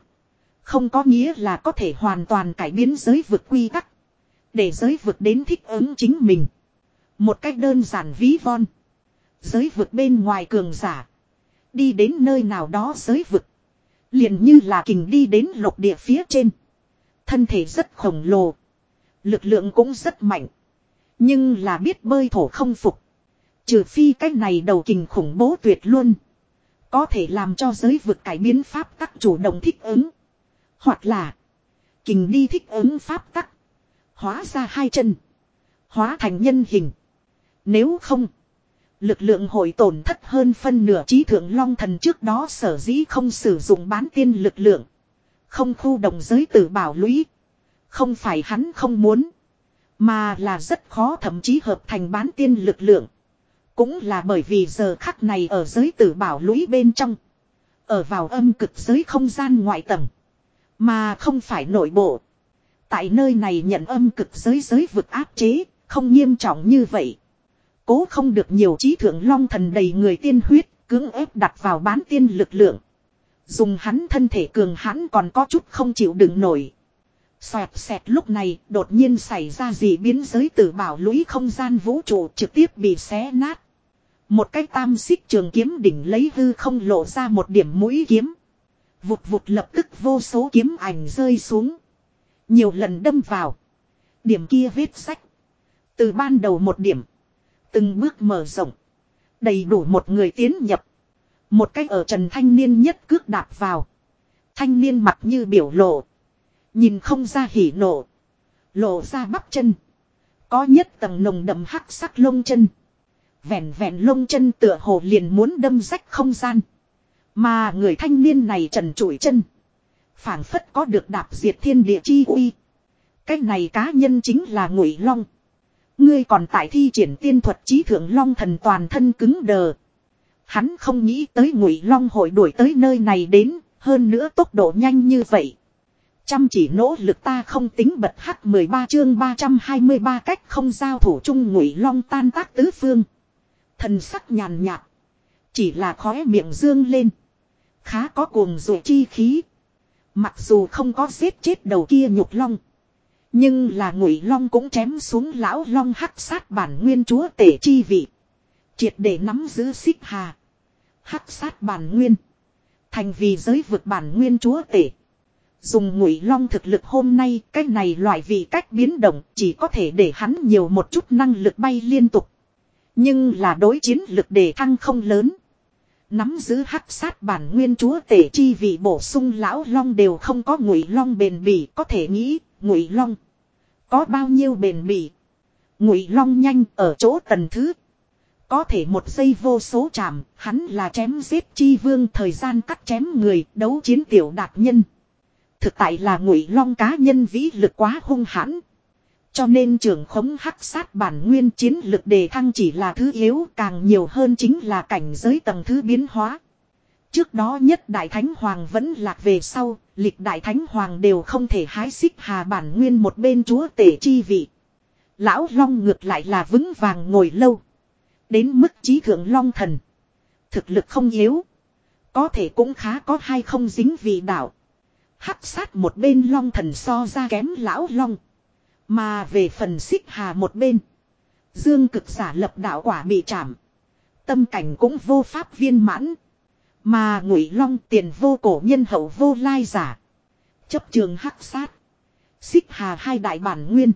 Không có nghĩa là có thể hoàn toàn cải biến giới vực quy tắc. Để giới vực đến thích ứng chính mình. Một cách đơn giản ví von. Giới vực bên ngoài cường giả. Đi đến nơi nào đó giới vực liền như là kình đi đến lục địa phía trên. Thân thể rất khổng lồ. Lực lượng cũng rất mạnh. Nhưng là biết bơi thổ không phục. Trừ phi cách này đầu kình khủng bố tuyệt luôn. Có thể làm cho giới vực cải biến pháp tắc chủ động thích ứng. Hoặc là, kình đi thích ứng pháp tắc. Hóa ra hai chân. Hóa thành nhân hình. Nếu không. Lực lượng hội tổn thất hơn phân nửa trí thượng long thần trước đó sở dĩ không sử dụng bán tiên lực lượng. Không khu đồng giới tử bảo lũy. Không phải hắn không muốn. Mà là rất khó thậm chí hợp thành bán tiên lực lượng. Cũng là bởi vì giờ khắc này ở giới tử bảo lũy bên trong. Ở vào âm cực giới không gian ngoại tầng. Mà không phải nội bộ. Tại nơi này nhận âm cực giới giới vực áp chế, không nghiêm trọng như vậy. Cố không được nhiều trí thượng long thần đầy người tiên huyết, cưỡng ép đặt vào bán tiên lực lượng. Dùng hắn thân thể cường hắn còn có chút không chịu đựng nổi. Xoẹt xẹt lúc này đột nhiên xảy ra gì biến giới tử bảo lũy không gian vũ trụ trực tiếp bị xé nát. Một cái tam xích trường kiếm đỉnh lấy hư không lộ ra một điểm mũi kiếm. Vụt vụt lập tức vô số kiếm ảnh rơi xuống. Nhiều lần đâm vào. Điểm kia vết sách. Từ ban đầu một điểm. Từng bước mở rộng. Đầy đủ một người tiến nhập. Một cách ở trần thanh niên nhất cước đạp vào. Thanh niên mặt như biểu lộ. Nhìn không ra hỉ nộ. Lộ ra bắp chân. Có nhất tầng nồng đậm hắc sắc lông chân. Vẹn vẹn lông chân tựa hồ liền muốn đâm rách không gian. Mà người thanh niên này trần trụi chân. phảng phất có được đạp diệt thiên địa chi uy. Cái này cá nhân chính là ngụy long. Ngươi còn tại thi triển tiên thuật trí thượng long thần toàn thân cứng đờ. Hắn không nghĩ tới ngụy long hội đuổi tới nơi này đến, hơn nữa tốc độ nhanh như vậy. Chăm chỉ nỗ lực ta không tính bật hắc 13 chương 323 cách không giao thủ chung ngụy long tan tác tứ phương. Thần sắc nhàn nhạt. Chỉ là khóe miệng dương lên. Khá có cuồng dụ chi khí. Mặc dù không có giết chết đầu kia nhục long. Nhưng là ngụy long cũng chém xuống lão long hắc sát bản nguyên chúa tể chi vị. Triệt để nắm giữ xích hà. Hắc sát bản nguyên. Thành vì giới vực bản nguyên chúa tể. Dùng ngụy long thực lực hôm nay, cái này loại vị cách biến động chỉ có thể để hắn nhiều một chút năng lực bay liên tục. Nhưng là đối chiến lực để thăng không lớn. Nắm giữ hắc sát bản nguyên chúa tể chi vị bổ sung lão long đều không có ngụy long bền bỉ có thể nghĩ ngụy long. Có bao nhiêu bền bỉ. Ngụy long nhanh ở chỗ tần thứ. Có thể một giây vô số chạm, hắn là chém giết chi vương thời gian cắt chém người, đấu chiến tiểu đạt nhân. Thực tại là ngụy long cá nhân vĩ lực quá hung hãn. Cho nên trưởng khống hắc sát bản nguyên chiến lực đề thăng chỉ là thứ yếu càng nhiều hơn chính là cảnh giới tầng thứ biến hóa. Trước đó nhất đại thánh hoàng vẫn lạc về sau, lịch đại thánh hoàng đều không thể hái xích hà bản nguyên một bên chúa tể chi vị. Lão long ngược lại là vững vàng ngồi lâu. Đến mức trí thượng long thần. Thực lực không yếu. Có thể cũng khá có hay không dính vị đạo. Hắc sát một bên long thần so ra kém lão long. Mà về phần xích hà một bên. Dương cực giả lập đạo quả bị chạm. Tâm cảnh cũng vô pháp viên mãn. Mà ngụy long tiền vô cổ nhân hậu vô lai giả. Chấp trường hắc sát. Xích hà hai đại bản nguyên.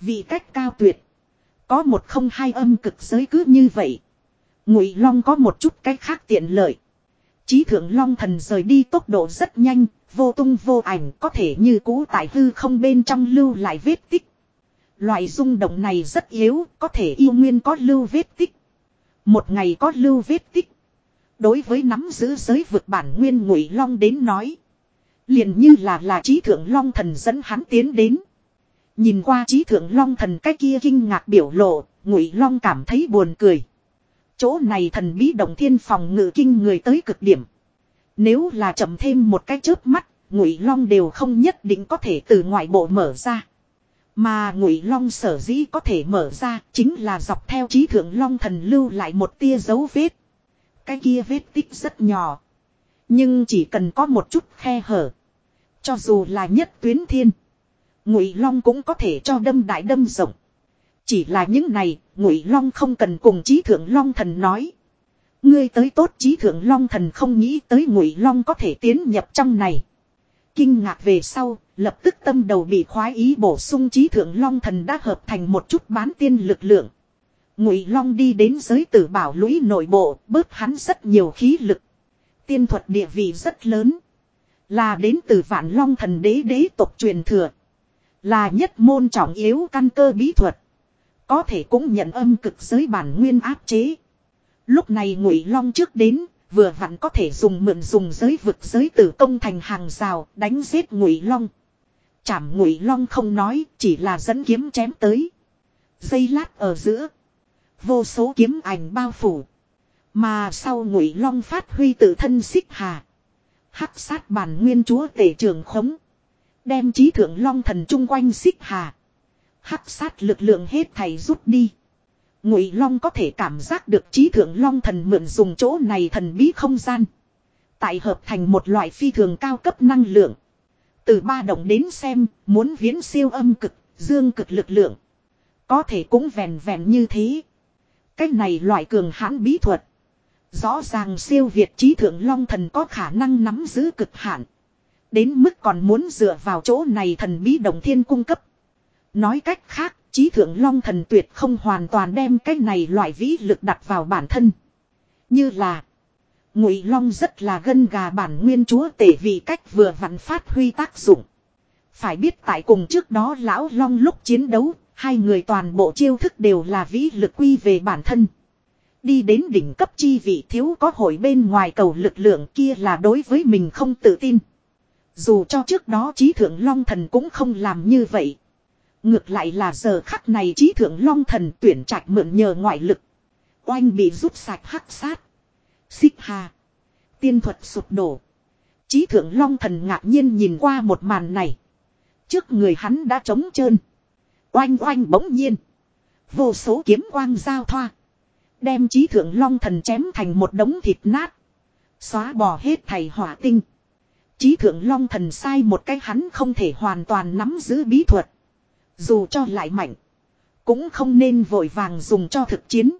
Vị cách cao tuyệt. Có một không hai âm cực giới cứ như vậy. Ngụy long có một chút cách khác tiện lợi. Chí thượng long thần rời đi tốc độ rất nhanh, vô tung vô ảnh có thể như cũ tại hư không bên trong lưu lại vết tích. Loại rung động này rất yếu, có thể yêu nguyên có lưu vết tích. Một ngày có lưu vết tích. Đối với nắm giữ giới vực bản nguyên ngụy long đến nói. Liền như là là trí thượng long thần dẫn hắn tiến đến. Nhìn qua trí thượng long thần cái kia kinh ngạc biểu lộ, ngụy long cảm thấy buồn cười. Chỗ này thần bí động thiên phòng ngự kinh người tới cực điểm. Nếu là chậm thêm một cái chớp mắt, ngụy long đều không nhất định có thể từ ngoại bộ mở ra. Mà ngụy long sở dĩ có thể mở ra chính là dọc theo trí thượng long thần lưu lại một tia dấu vết. Cái kia vết tích rất nhỏ. Nhưng chỉ cần có một chút khe hở. Cho dù là nhất tuyến thiên. Ngụy long cũng có thể cho đâm đại đâm rộng. Chỉ là những này, Ngụy Long không cần cùng Chí Thượng Long Thần nói. Ngươi tới tốt Chí Thượng Long Thần không nghĩ tới Ngụy Long có thể tiến nhập trong này. Kinh ngạc về sau, lập tức tâm đầu bị khoái ý bổ sung Chí Thượng Long Thần đã hợp thành một chút bán tiên lực lượng. Ngụy Long đi đến giới tử bảo lũy nội bộ, bớt hắn rất nhiều khí lực. Tiên thuật địa vị rất lớn. Là đến từ vạn long thần đế đế tộc truyền thừa. Là nhất môn trọng yếu căn cơ bí thuật. Có thể cũng nhận âm cực giới bản nguyên áp chế. Lúc này ngụy long trước đến, vừa vặn có thể dùng mượn dùng giới vực giới tử công thành hàng rào, đánh giết ngụy long. Chảm ngụy long không nói, chỉ là dẫn kiếm chém tới. Giây lát ở giữa. Vô số kiếm ảnh bao phủ. Mà sau ngụy long phát huy tự thân xích hà. Hắc sát bản nguyên chúa tể trường khống. Đem trí thượng long thần chung quanh xích hà hắc sát lực lượng hết thầy rút đi. Ngụy Long có thể cảm giác được trí thượng Long thần mượn dùng chỗ này thần bí không gian. Tại hợp thành một loại phi thường cao cấp năng lượng. Từ ba động đến xem, muốn viễn siêu âm cực, dương cực lực lượng. Có thể cũng vèn vèn như thế. Cái này loại cường hãn bí thuật. Rõ ràng siêu việt trí thượng Long thần có khả năng nắm giữ cực hạn. Đến mức còn muốn dựa vào chỗ này thần bí đồng thiên cung cấp. Nói cách khác, trí thượng long thần tuyệt không hoàn toàn đem cái này loại vĩ lực đặt vào bản thân. Như là, ngụy long rất là gân gà bản nguyên chúa tể vì cách vừa vặn phát huy tác dụng. Phải biết tại cùng trước đó lão long lúc chiến đấu, hai người toàn bộ chiêu thức đều là vĩ lực quy về bản thân. Đi đến đỉnh cấp chi vị thiếu có hội bên ngoài cầu lực lượng kia là đối với mình không tự tin. Dù cho trước đó trí thượng long thần cũng không làm như vậy. Ngược lại là giờ khắc này trí thượng long thần tuyển trạch mượn nhờ ngoại lực. Oanh bị rút sạch hắc sát. Xích hà. Tiên thuật sụp đổ. Trí thượng long thần ngạc nhiên nhìn qua một màn này. Trước người hắn đã trống trơn. Oanh oanh bỗng nhiên. Vô số kiếm quang giao thoa. Đem trí thượng long thần chém thành một đống thịt nát. Xóa bỏ hết thầy hỏa tinh. trí thượng long thần sai một cái hắn không thể hoàn toàn nắm giữ bí thuật. Dù cho lại mạnh. Cũng không nên vội vàng dùng cho thực chiến.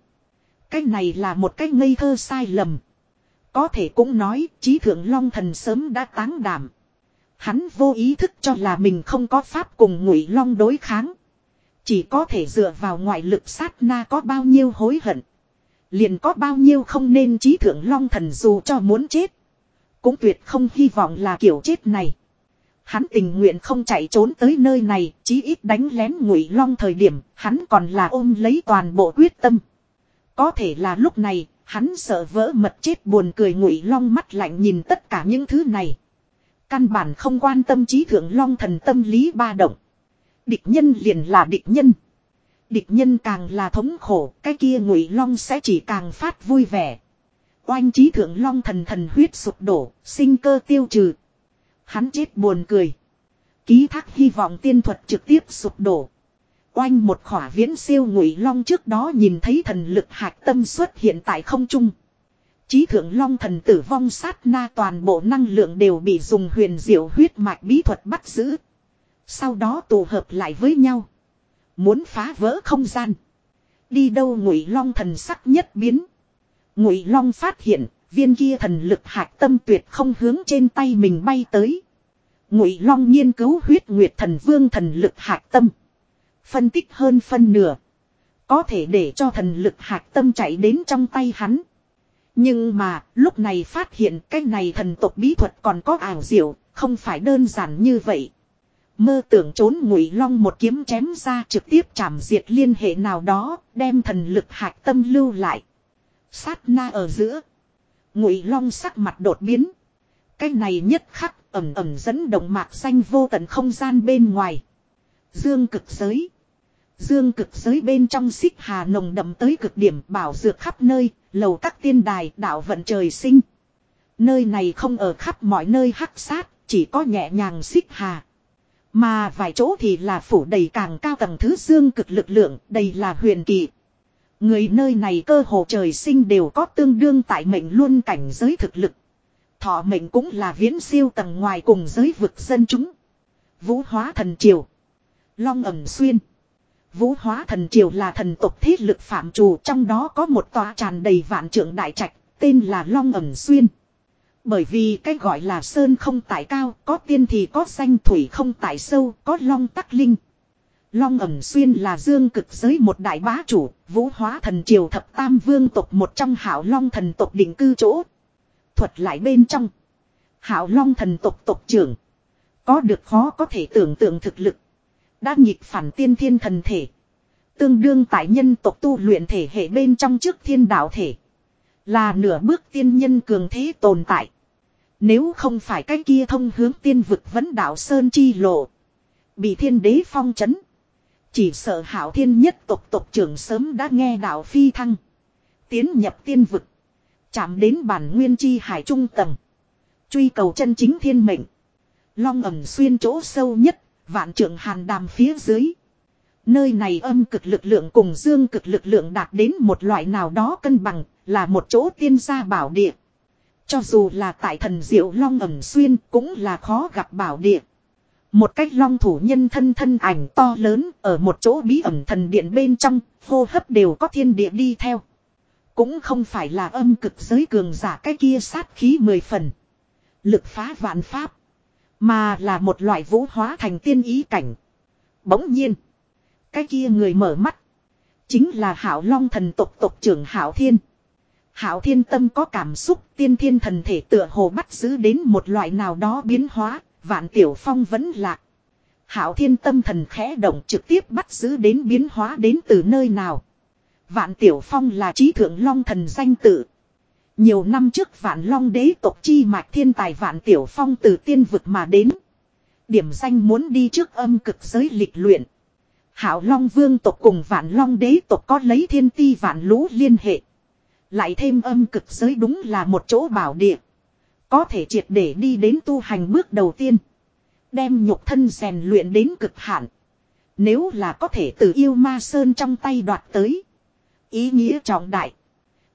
Cái này là một cái ngây thơ sai lầm. Có thể cũng nói trí thượng long thần sớm đã táng đảm. Hắn vô ý thức cho là mình không có pháp cùng ngụy long đối kháng. Chỉ có thể dựa vào ngoại lực sát na có bao nhiêu hối hận. Liền có bao nhiêu không nên trí thượng long thần dù cho muốn chết. Cũng tuyệt không hy vọng là kiểu chết này. Hắn tình nguyện không chạy trốn tới nơi này, chí ít đánh lén ngụy long thời điểm, hắn còn là ôm lấy toàn bộ quyết tâm. Có thể là lúc này, hắn sợ vỡ mật chết buồn cười ngụy long mắt lạnh nhìn tất cả những thứ này. Căn bản không quan tâm trí thượng long thần tâm lý ba động. Địch nhân liền là địch nhân. Địch nhân càng là thống khổ, cái kia ngụy long sẽ chỉ càng phát vui vẻ. Oanh trí thượng long thần thần huyết sụp đổ, sinh cơ tiêu trừ. Hắn chết buồn cười. Ký thác hy vọng tiên thuật trực tiếp sụp đổ. Oanh một khỏa viễn siêu ngụy long trước đó nhìn thấy thần lực hạt tâm xuất hiện tại không trung. Chí thượng long thần tử vong sát na toàn bộ năng lượng đều bị dùng huyền diệu huyết mạch bí thuật bắt giữ. Sau đó tụ hợp lại với nhau. Muốn phá vỡ không gian. Đi đâu ngụy long thần sắc nhất biến. Ngụy long phát hiện viên kia thần lực hạt tâm tuyệt không hướng trên tay mình bay tới. Ngụy long nghiên cứu huyết nguyệt thần vương thần lực hạt tâm. Phân tích hơn phân nửa. Có thể để cho thần lực hạt tâm chạy đến trong tay hắn. Nhưng mà, lúc này phát hiện cái này thần tộc bí thuật còn có ảo diệu, không phải đơn giản như vậy. Mơ tưởng trốn ngụy long một kiếm chém ra trực tiếp chạm diệt liên hệ nào đó, đem thần lực hạch tâm lưu lại. Sát na ở giữa. Ngụy long sắc mặt đột biến. Cái này nhất khắc ẩm ẩm dẫn động mạc xanh vô tận không gian bên ngoài. Dương cực giới. Dương cực giới bên trong xích hà nồng đậm tới cực điểm bảo dược khắp nơi, lầu các tiên đài đạo vận trời sinh. Nơi này không ở khắp mọi nơi hắc sát, chỉ có nhẹ nhàng xích hà. Mà vài chỗ thì là phủ đầy càng cao tầng thứ dương cực lực lượng, đây là huyền kỳ. Người nơi này cơ hồ trời sinh đều có tương đương tại mệnh luôn cảnh giới thực lực. Thọ mệnh cũng là viễn siêu tầng ngoài cùng giới vực dân chúng. Vũ hóa thần triều. Long ẩm xuyên. Vũ hóa thần triều là thần tộc thiết lực phạm trù trong đó có một tòa tràn đầy vạn trượng đại trạch, tên là Long ẩm xuyên. Bởi vì cái gọi là sơn không tại cao, có tiên thì có xanh thủy không tại sâu, có long tắc linh. Long ẩm xuyên là dương cực giới một đại bá chủ, vũ hóa thần triều thập tam vương tộc một trong hảo long thần tộc định cư chỗ. Thuật lại bên trong. Hảo long thần tộc tộc trưởng. Có được khó có thể tưởng tượng thực lực. Đã nghịch phản tiên thiên thần thể. Tương đương tại nhân tộc tu luyện thể hệ bên trong trước thiên đạo thể. Là nửa bước tiên nhân cường thế tồn tại. Nếu không phải cái kia thông hướng tiên vực vấn đạo Sơn Chi Lộ. Bị thiên đế phong chấn. Chỉ sợ hảo thiên nhất tộc tộc trưởng sớm đã nghe đạo phi thăng. Tiến nhập tiên vực. Chạm đến bản nguyên chi hải trung tầng. Truy cầu chân chính thiên mệnh. Long ẩm xuyên chỗ sâu nhất Vạn trưởng hàn đàm phía dưới. Nơi này âm cực lực lượng cùng dương cực lực lượng đạt đến một loại nào đó cân bằng, là một chỗ tiên gia bảo địa. Cho dù là tại thần diệu long ẩm xuyên cũng là khó gặp bảo địa. Một cách long thủ nhân thân thân ảnh to lớn ở một chỗ bí ẩn thần điện bên trong, hô hấp đều có thiên địa đi theo. Cũng không phải là âm cực giới cường giả cái kia sát khí mười phần. Lực phá vạn pháp. Mà là một loại vũ hóa thành tiên ý cảnh. Bỗng nhiên. Cái kia người mở mắt. Chính là hảo long thần tộc tộc trưởng hảo thiên. Hảo thiên tâm có cảm xúc, tiên thiên thần thể tựa hồ bắt giữ đến một loại nào đó biến hóa. Vạn tiểu phong vẫn lạc. Hảo thiên tâm thần khẽ động trực tiếp bắt giữ đến biến hóa đến từ nơi nào. Vạn tiểu phong là trí thượng long thần danh tự. Nhiều năm trước vạn long đế tộc chi mạch thiên tài vạn tiểu phong từ tiên vực mà đến. Điểm danh muốn đi trước âm cực giới lịch luyện. Hảo long vương tộc cùng vạn long đế tộc có lấy thiên ti vạn lũ liên hệ. Lại thêm âm cực giới đúng là một chỗ bảo địa. Có thể triệt để đi đến tu hành bước đầu tiên. Đem nhục thân rèn luyện đến cực hạn. Nếu là có thể từ yêu ma sơn trong tay đoạt tới. Ý nghĩa trọng đại.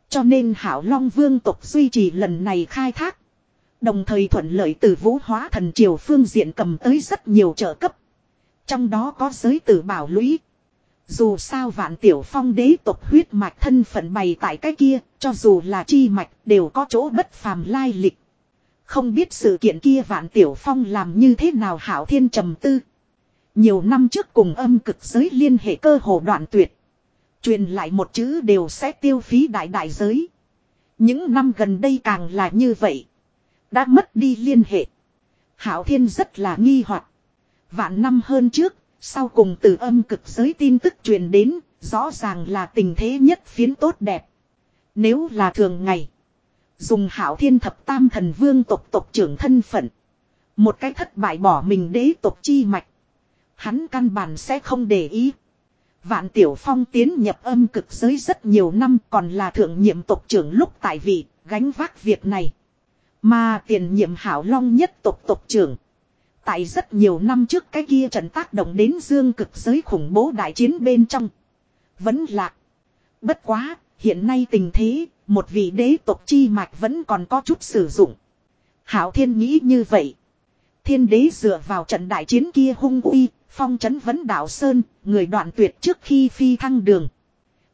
Cho nên Hảo Long Vương tộc duy trì lần này khai thác. Đồng thời thuận lợi từ vũ hóa thần triều phương diện cầm tới rất nhiều trợ cấp. Trong đó có giới tử bảo lũy. Dù sao vạn tiểu phong đế tộc huyết mạch thân phận bày tại cái kia, cho dù là chi mạch đều có chỗ bất phàm lai lịch. Không biết sự kiện kia vạn tiểu phong làm như thế nào hảo thiên trầm tư. Nhiều năm trước cùng âm cực giới liên hệ cơ hồ đoạn tuyệt. Truyền lại một chữ đều sẽ tiêu phí đại đại giới. Những năm gần đây càng là như vậy. Đã mất đi liên hệ. Hảo thiên rất là nghi hoặc Vạn năm hơn trước, sau cùng từ âm cực giới tin tức truyền đến, rõ ràng là tình thế nhất phiến tốt đẹp. Nếu là thường ngày, dùng hảo thiên thập tam thần vương tộc tộc trưởng thân phận. Một cái thất bại bỏ mình đế tộc chi mạch. Hắn căn bản sẽ không để ý. Vạn Tiểu Phong tiến nhập âm cực giới rất nhiều năm còn là thượng nhiệm tộc trưởng lúc tại vị, gánh vác việc này. Mà tiền nhiệm hảo long nhất tộc tộc trưởng. Tại rất nhiều năm trước cái kia trận tác động đến dương cực giới khủng bố đại chiến bên trong. Vẫn lạc. Bất quá, hiện nay tình thế, một vị đế tộc chi mạch vẫn còn có chút sử dụng. Hảo thiên nghĩ như vậy. Thiên đế dựa vào trận đại chiến kia hung uy, phong trấn vấn đạo Sơn, người đoạn tuyệt trước khi phi thăng đường.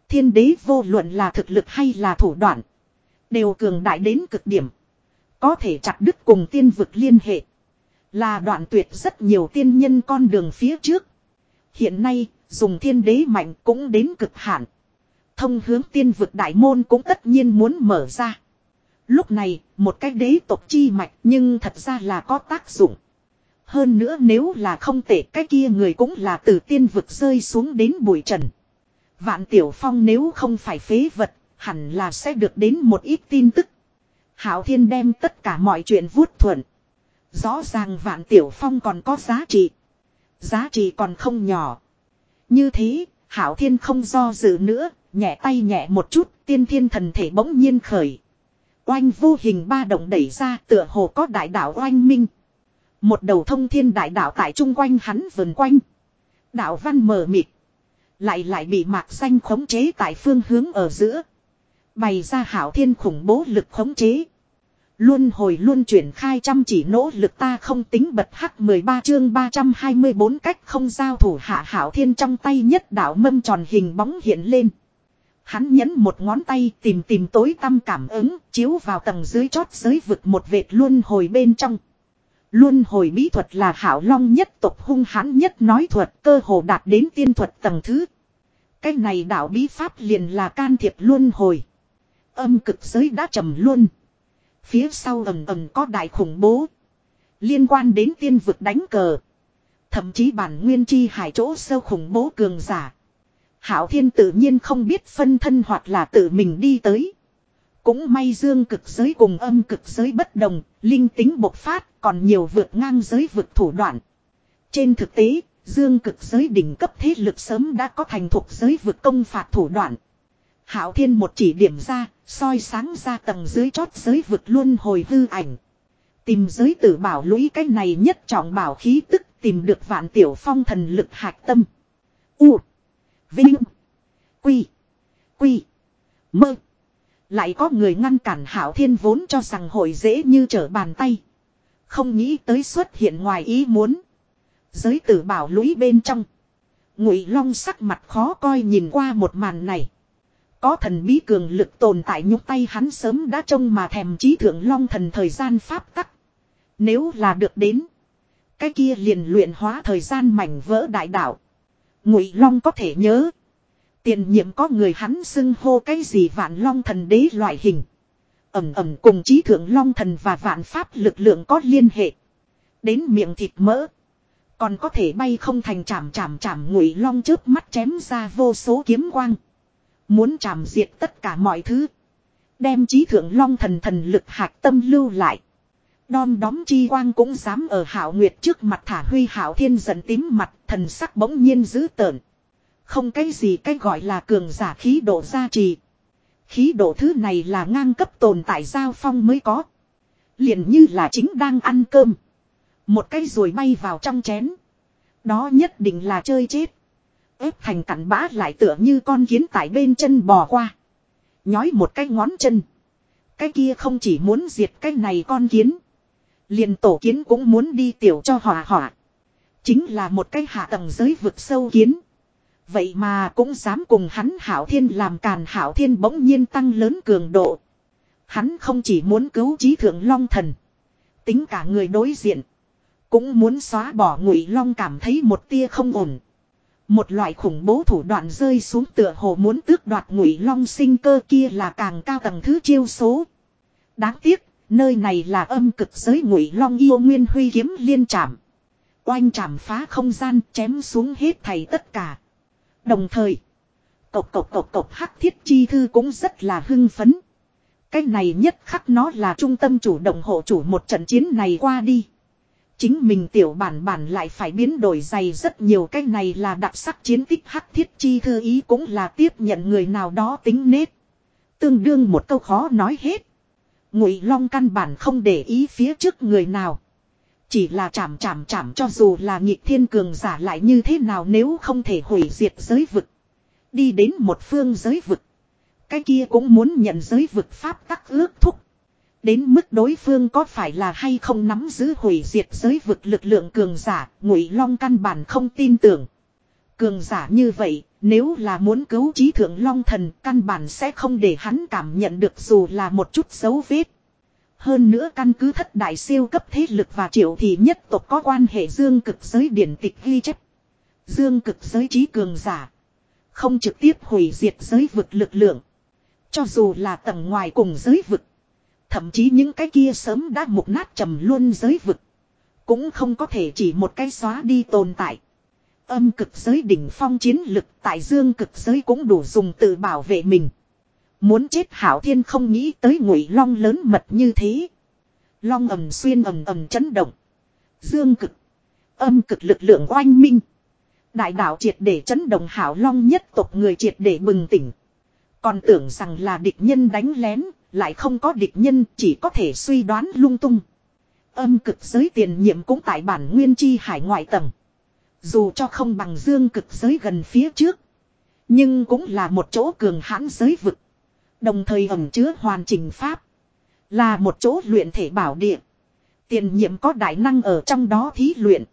Thiên đế vô luận là thực lực hay là thủ đoạn. Đều cường đại đến cực điểm. Có thể chặt đứt cùng tiên vực liên hệ. Là đoạn tuyệt rất nhiều tiên nhân con đường phía trước. Hiện nay, dùng thiên đế mạnh cũng đến cực hạn. Thông hướng tiên vực đại môn cũng tất nhiên muốn mở ra. Lúc này, một cái đế tộc chi mạch nhưng thật ra là có tác dụng. Hơn nữa nếu là không tệ cái kia người cũng là từ tiên vực rơi xuống đến bụi trần. Vạn Tiểu Phong nếu không phải phế vật, hẳn là sẽ được đến một ít tin tức. Hảo Thiên đem tất cả mọi chuyện vuốt thuận. Rõ ràng Vạn Tiểu Phong còn có giá trị. Giá trị còn không nhỏ. Như thế, Hảo Thiên không do dự nữa, nhẹ tay nhẹ một chút, tiên thiên thần thể bỗng nhiên khởi. Oanh vô hình ba động đẩy ra tựa hồ có đại đạo oanh minh. Một đầu thông thiên đại đạo tại trung quanh hắn vần quanh. Đạo văn mờ mịt. Lại lại bị mạc xanh khống chế tại phương hướng ở giữa. Bày ra hảo thiên khủng bố lực khống chế. Luôn hồi luôn chuyển khai chăm chỉ nỗ lực ta không tính bật hắc 13 chương 324 cách không giao thủ hạ hảo thiên trong tay nhất đạo mâm tròn hình bóng hiện lên. Hắn nhấn một ngón tay tìm tìm tối tâm cảm ứng, chiếu vào tầng dưới chót giới vực một vệt luôn hồi bên trong. Luôn hồi bí thuật là hảo long nhất tộc hung hãn nhất nói thuật, cơ hồ đạt đến tiên thuật tầng thứ. Cái này đạo bí pháp liền là can thiệp luôn hồi. Âm cực giới đã trầm luôn. Phía sau ầm ầm có đại khủng bố. Liên quan đến tiên vực đánh cờ. Thậm chí bản nguyên chi hải chỗ sâu khủng bố cường giả. Hảo thiên tự nhiên không biết phân thân hoặc là tự mình đi tới. Cũng may dương cực giới cùng âm cực giới bất đồng, linh tính bộc phát, còn nhiều vượt ngang giới vượt thủ đoạn. Trên thực tế, dương cực giới đỉnh cấp thế lực sớm đã có thành thuộc giới vượt công phạt thủ đoạn. Hảo thiên một chỉ điểm ra, soi sáng ra tầng dưới chót giới vực luôn hồi hư ảnh. Tìm giới tử bảo lũy cái này nhất trọng bảo khí tức tìm được vạn tiểu phong thần lực hạch tâm. U. Vinh. Quy. Quy. Mơ. Lại có người ngăn cản hảo thiên vốn cho rằng hội dễ như trở bàn tay. Không nghĩ tới xuất hiện ngoài ý muốn. Giới tử bảo lũy bên trong. Ngụy long sắc mặt khó coi nhìn qua một màn này. Có thần bí cường lực tồn tại nhúc tay hắn sớm đã trông mà thèm trí thượng long thần thời gian pháp tắc. Nếu là được đến. Cái kia liền luyện hóa thời gian mảnh vỡ đại đạo. Ngụy long có thể nhớ. Tiền nhiệm có người hắn xưng hô cái gì vạn long thần đế loại hình. Ẩm ẩm cùng trí thượng long thần và vạn pháp lực lượng có liên hệ. Đến miệng thịt mỡ. Còn có thể bay không thành chảm chảm chảm ngụy long trước mắt chém ra vô số kiếm quang. Muốn chảm diệt tất cả mọi thứ. Đem trí thượng long thần thần lực hạc tâm lưu lại. Đom đóm chi quang cũng dám ở hảo nguyệt trước mặt thả huy hảo thiên dần tím mặt, thần sắc bỗng nhiên dữ tợn. Không cái gì cái gọi là cường giả khí độ gia trì. Khí độ thứ này là ngang cấp tồn tại giao phong mới có. liền như là chính đang ăn cơm. Một cái rồi bay vào trong chén. Đó nhất định là chơi chết ép thành cặn bã lại tựa như con kiến tại bên chân bò qua. Nhói một cái ngón chân. Cái kia không chỉ muốn diệt cái này con kiến. Liền tổ kiến cũng muốn đi tiểu cho hỏa hỏa. Chính là một cái hạ tầng giới vực sâu kiến. Vậy mà cũng dám cùng hắn hảo thiên làm càn hảo thiên bỗng nhiên tăng lớn cường độ. Hắn không chỉ muốn cứu trí thượng long thần. Tính cả người đối diện. Cũng muốn xóa bỏ ngụy long cảm thấy một tia không ổn. Một loại khủng bố thủ đoạn rơi xuống tựa hồ muốn tước đoạt ngụy long sinh cơ kia là càng cao tầng thứ chiêu số. Đáng tiếc, nơi này là âm cực giới ngụy long yêu nguyên huy kiếm liên trảm. Oanh trảm phá không gian chém xuống hết thầy tất cả. Đồng thời, cộc cộc cộc cộc hắc thiết chi thư cũng rất là hưng phấn. Cái này nhất khắc nó là trung tâm chủ động hộ chủ một trận chiến này qua đi. Chính mình tiểu bản bản lại phải biến đổi dày rất nhiều cái này là đặc sắc chiến tích hắc thiết chi thư ý cũng là tiếp nhận người nào đó tính nết. Tương đương một câu khó nói hết. Ngụy Long căn bản không để ý phía trước người nào. Chỉ là chảm chảm chảm cho dù là nhịp thiên cường giả lại như thế nào nếu không thể hủy diệt giới vực. Đi đến một phương giới vực. Cái kia cũng muốn nhận giới vực pháp tắc ước thúc. Đến mức đối phương có phải là hay không nắm giữ hủy diệt giới vực lực lượng cường giả, ngụy long căn bản không tin tưởng. Cường giả như vậy, nếu là muốn cứu trí thượng long thần, căn bản sẽ không để hắn cảm nhận được dù là một chút dấu vết. Hơn nữa căn cứ thất đại siêu cấp thế lực và triệu thì nhất tộc có quan hệ dương cực giới điển tịch ghi chép. Dương cực giới trí cường giả. Không trực tiếp hủy diệt giới vực lực lượng. Cho dù là tầng ngoài cùng giới vực. Thậm chí những cái kia sớm đã mục nát trầm luôn giới vực. Cũng không có thể chỉ một cái xóa đi tồn tại. Âm cực giới đỉnh phong chiến lực tại dương cực giới cũng đủ dùng tự bảo vệ mình. Muốn chết hảo thiên không nghĩ tới ngụy long lớn mật như thế. Long ầm xuyên ầm ầm chấn động. Dương cực. Âm cực lực lượng oanh minh. Đại đạo triệt để chấn động hảo long nhất tộc người triệt để bừng tỉnh. Còn tưởng rằng là địch nhân đánh lén, lại không có địch nhân chỉ có thể suy đoán lung tung. Âm cực giới tiền nhiệm cũng tại bản nguyên chi hải ngoại tầng. Dù cho không bằng dương cực giới gần phía trước. Nhưng cũng là một chỗ cường hãn giới vực. Đồng thời ẩm chứa hoàn chỉnh pháp. Là một chỗ luyện thể bảo địa. Tiền nhiệm có đại năng ở trong đó thí luyện.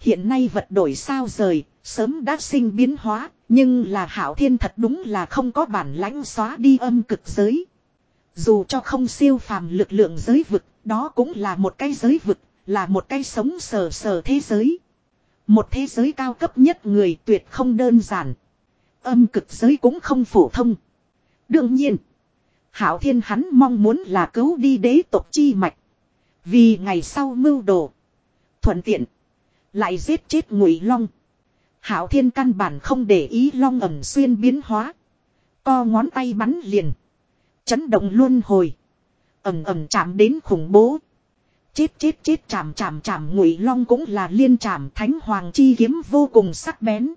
Hiện nay vật đổi sao rời, sớm đã sinh biến hóa, nhưng là hảo thiên thật đúng là không có bản lãnh xóa đi âm cực giới. Dù cho không siêu phàm lực lượng giới vực, đó cũng là một cái giới vực, là một cái sống sờ sờ thế giới. Một thế giới cao cấp nhất người tuyệt không đơn giản. Âm cực giới cũng không phổ thông. Đương nhiên, Hảo Thiên hắn mong muốn là cứu đi đế tộc chi mạch. Vì ngày sau mưu đồ. Thuận tiện. Lại giết chết ngụy long. Hảo Thiên căn bản không để ý long ẩm xuyên biến hóa. Co ngón tay bắn liền. Chấn động luôn hồi. Ẩm Ẩm chạm đến khủng bố. Chết chết chết chạm chạm chạm ngụy long cũng là liên chạm thánh hoàng chi kiếm vô cùng sắc bén.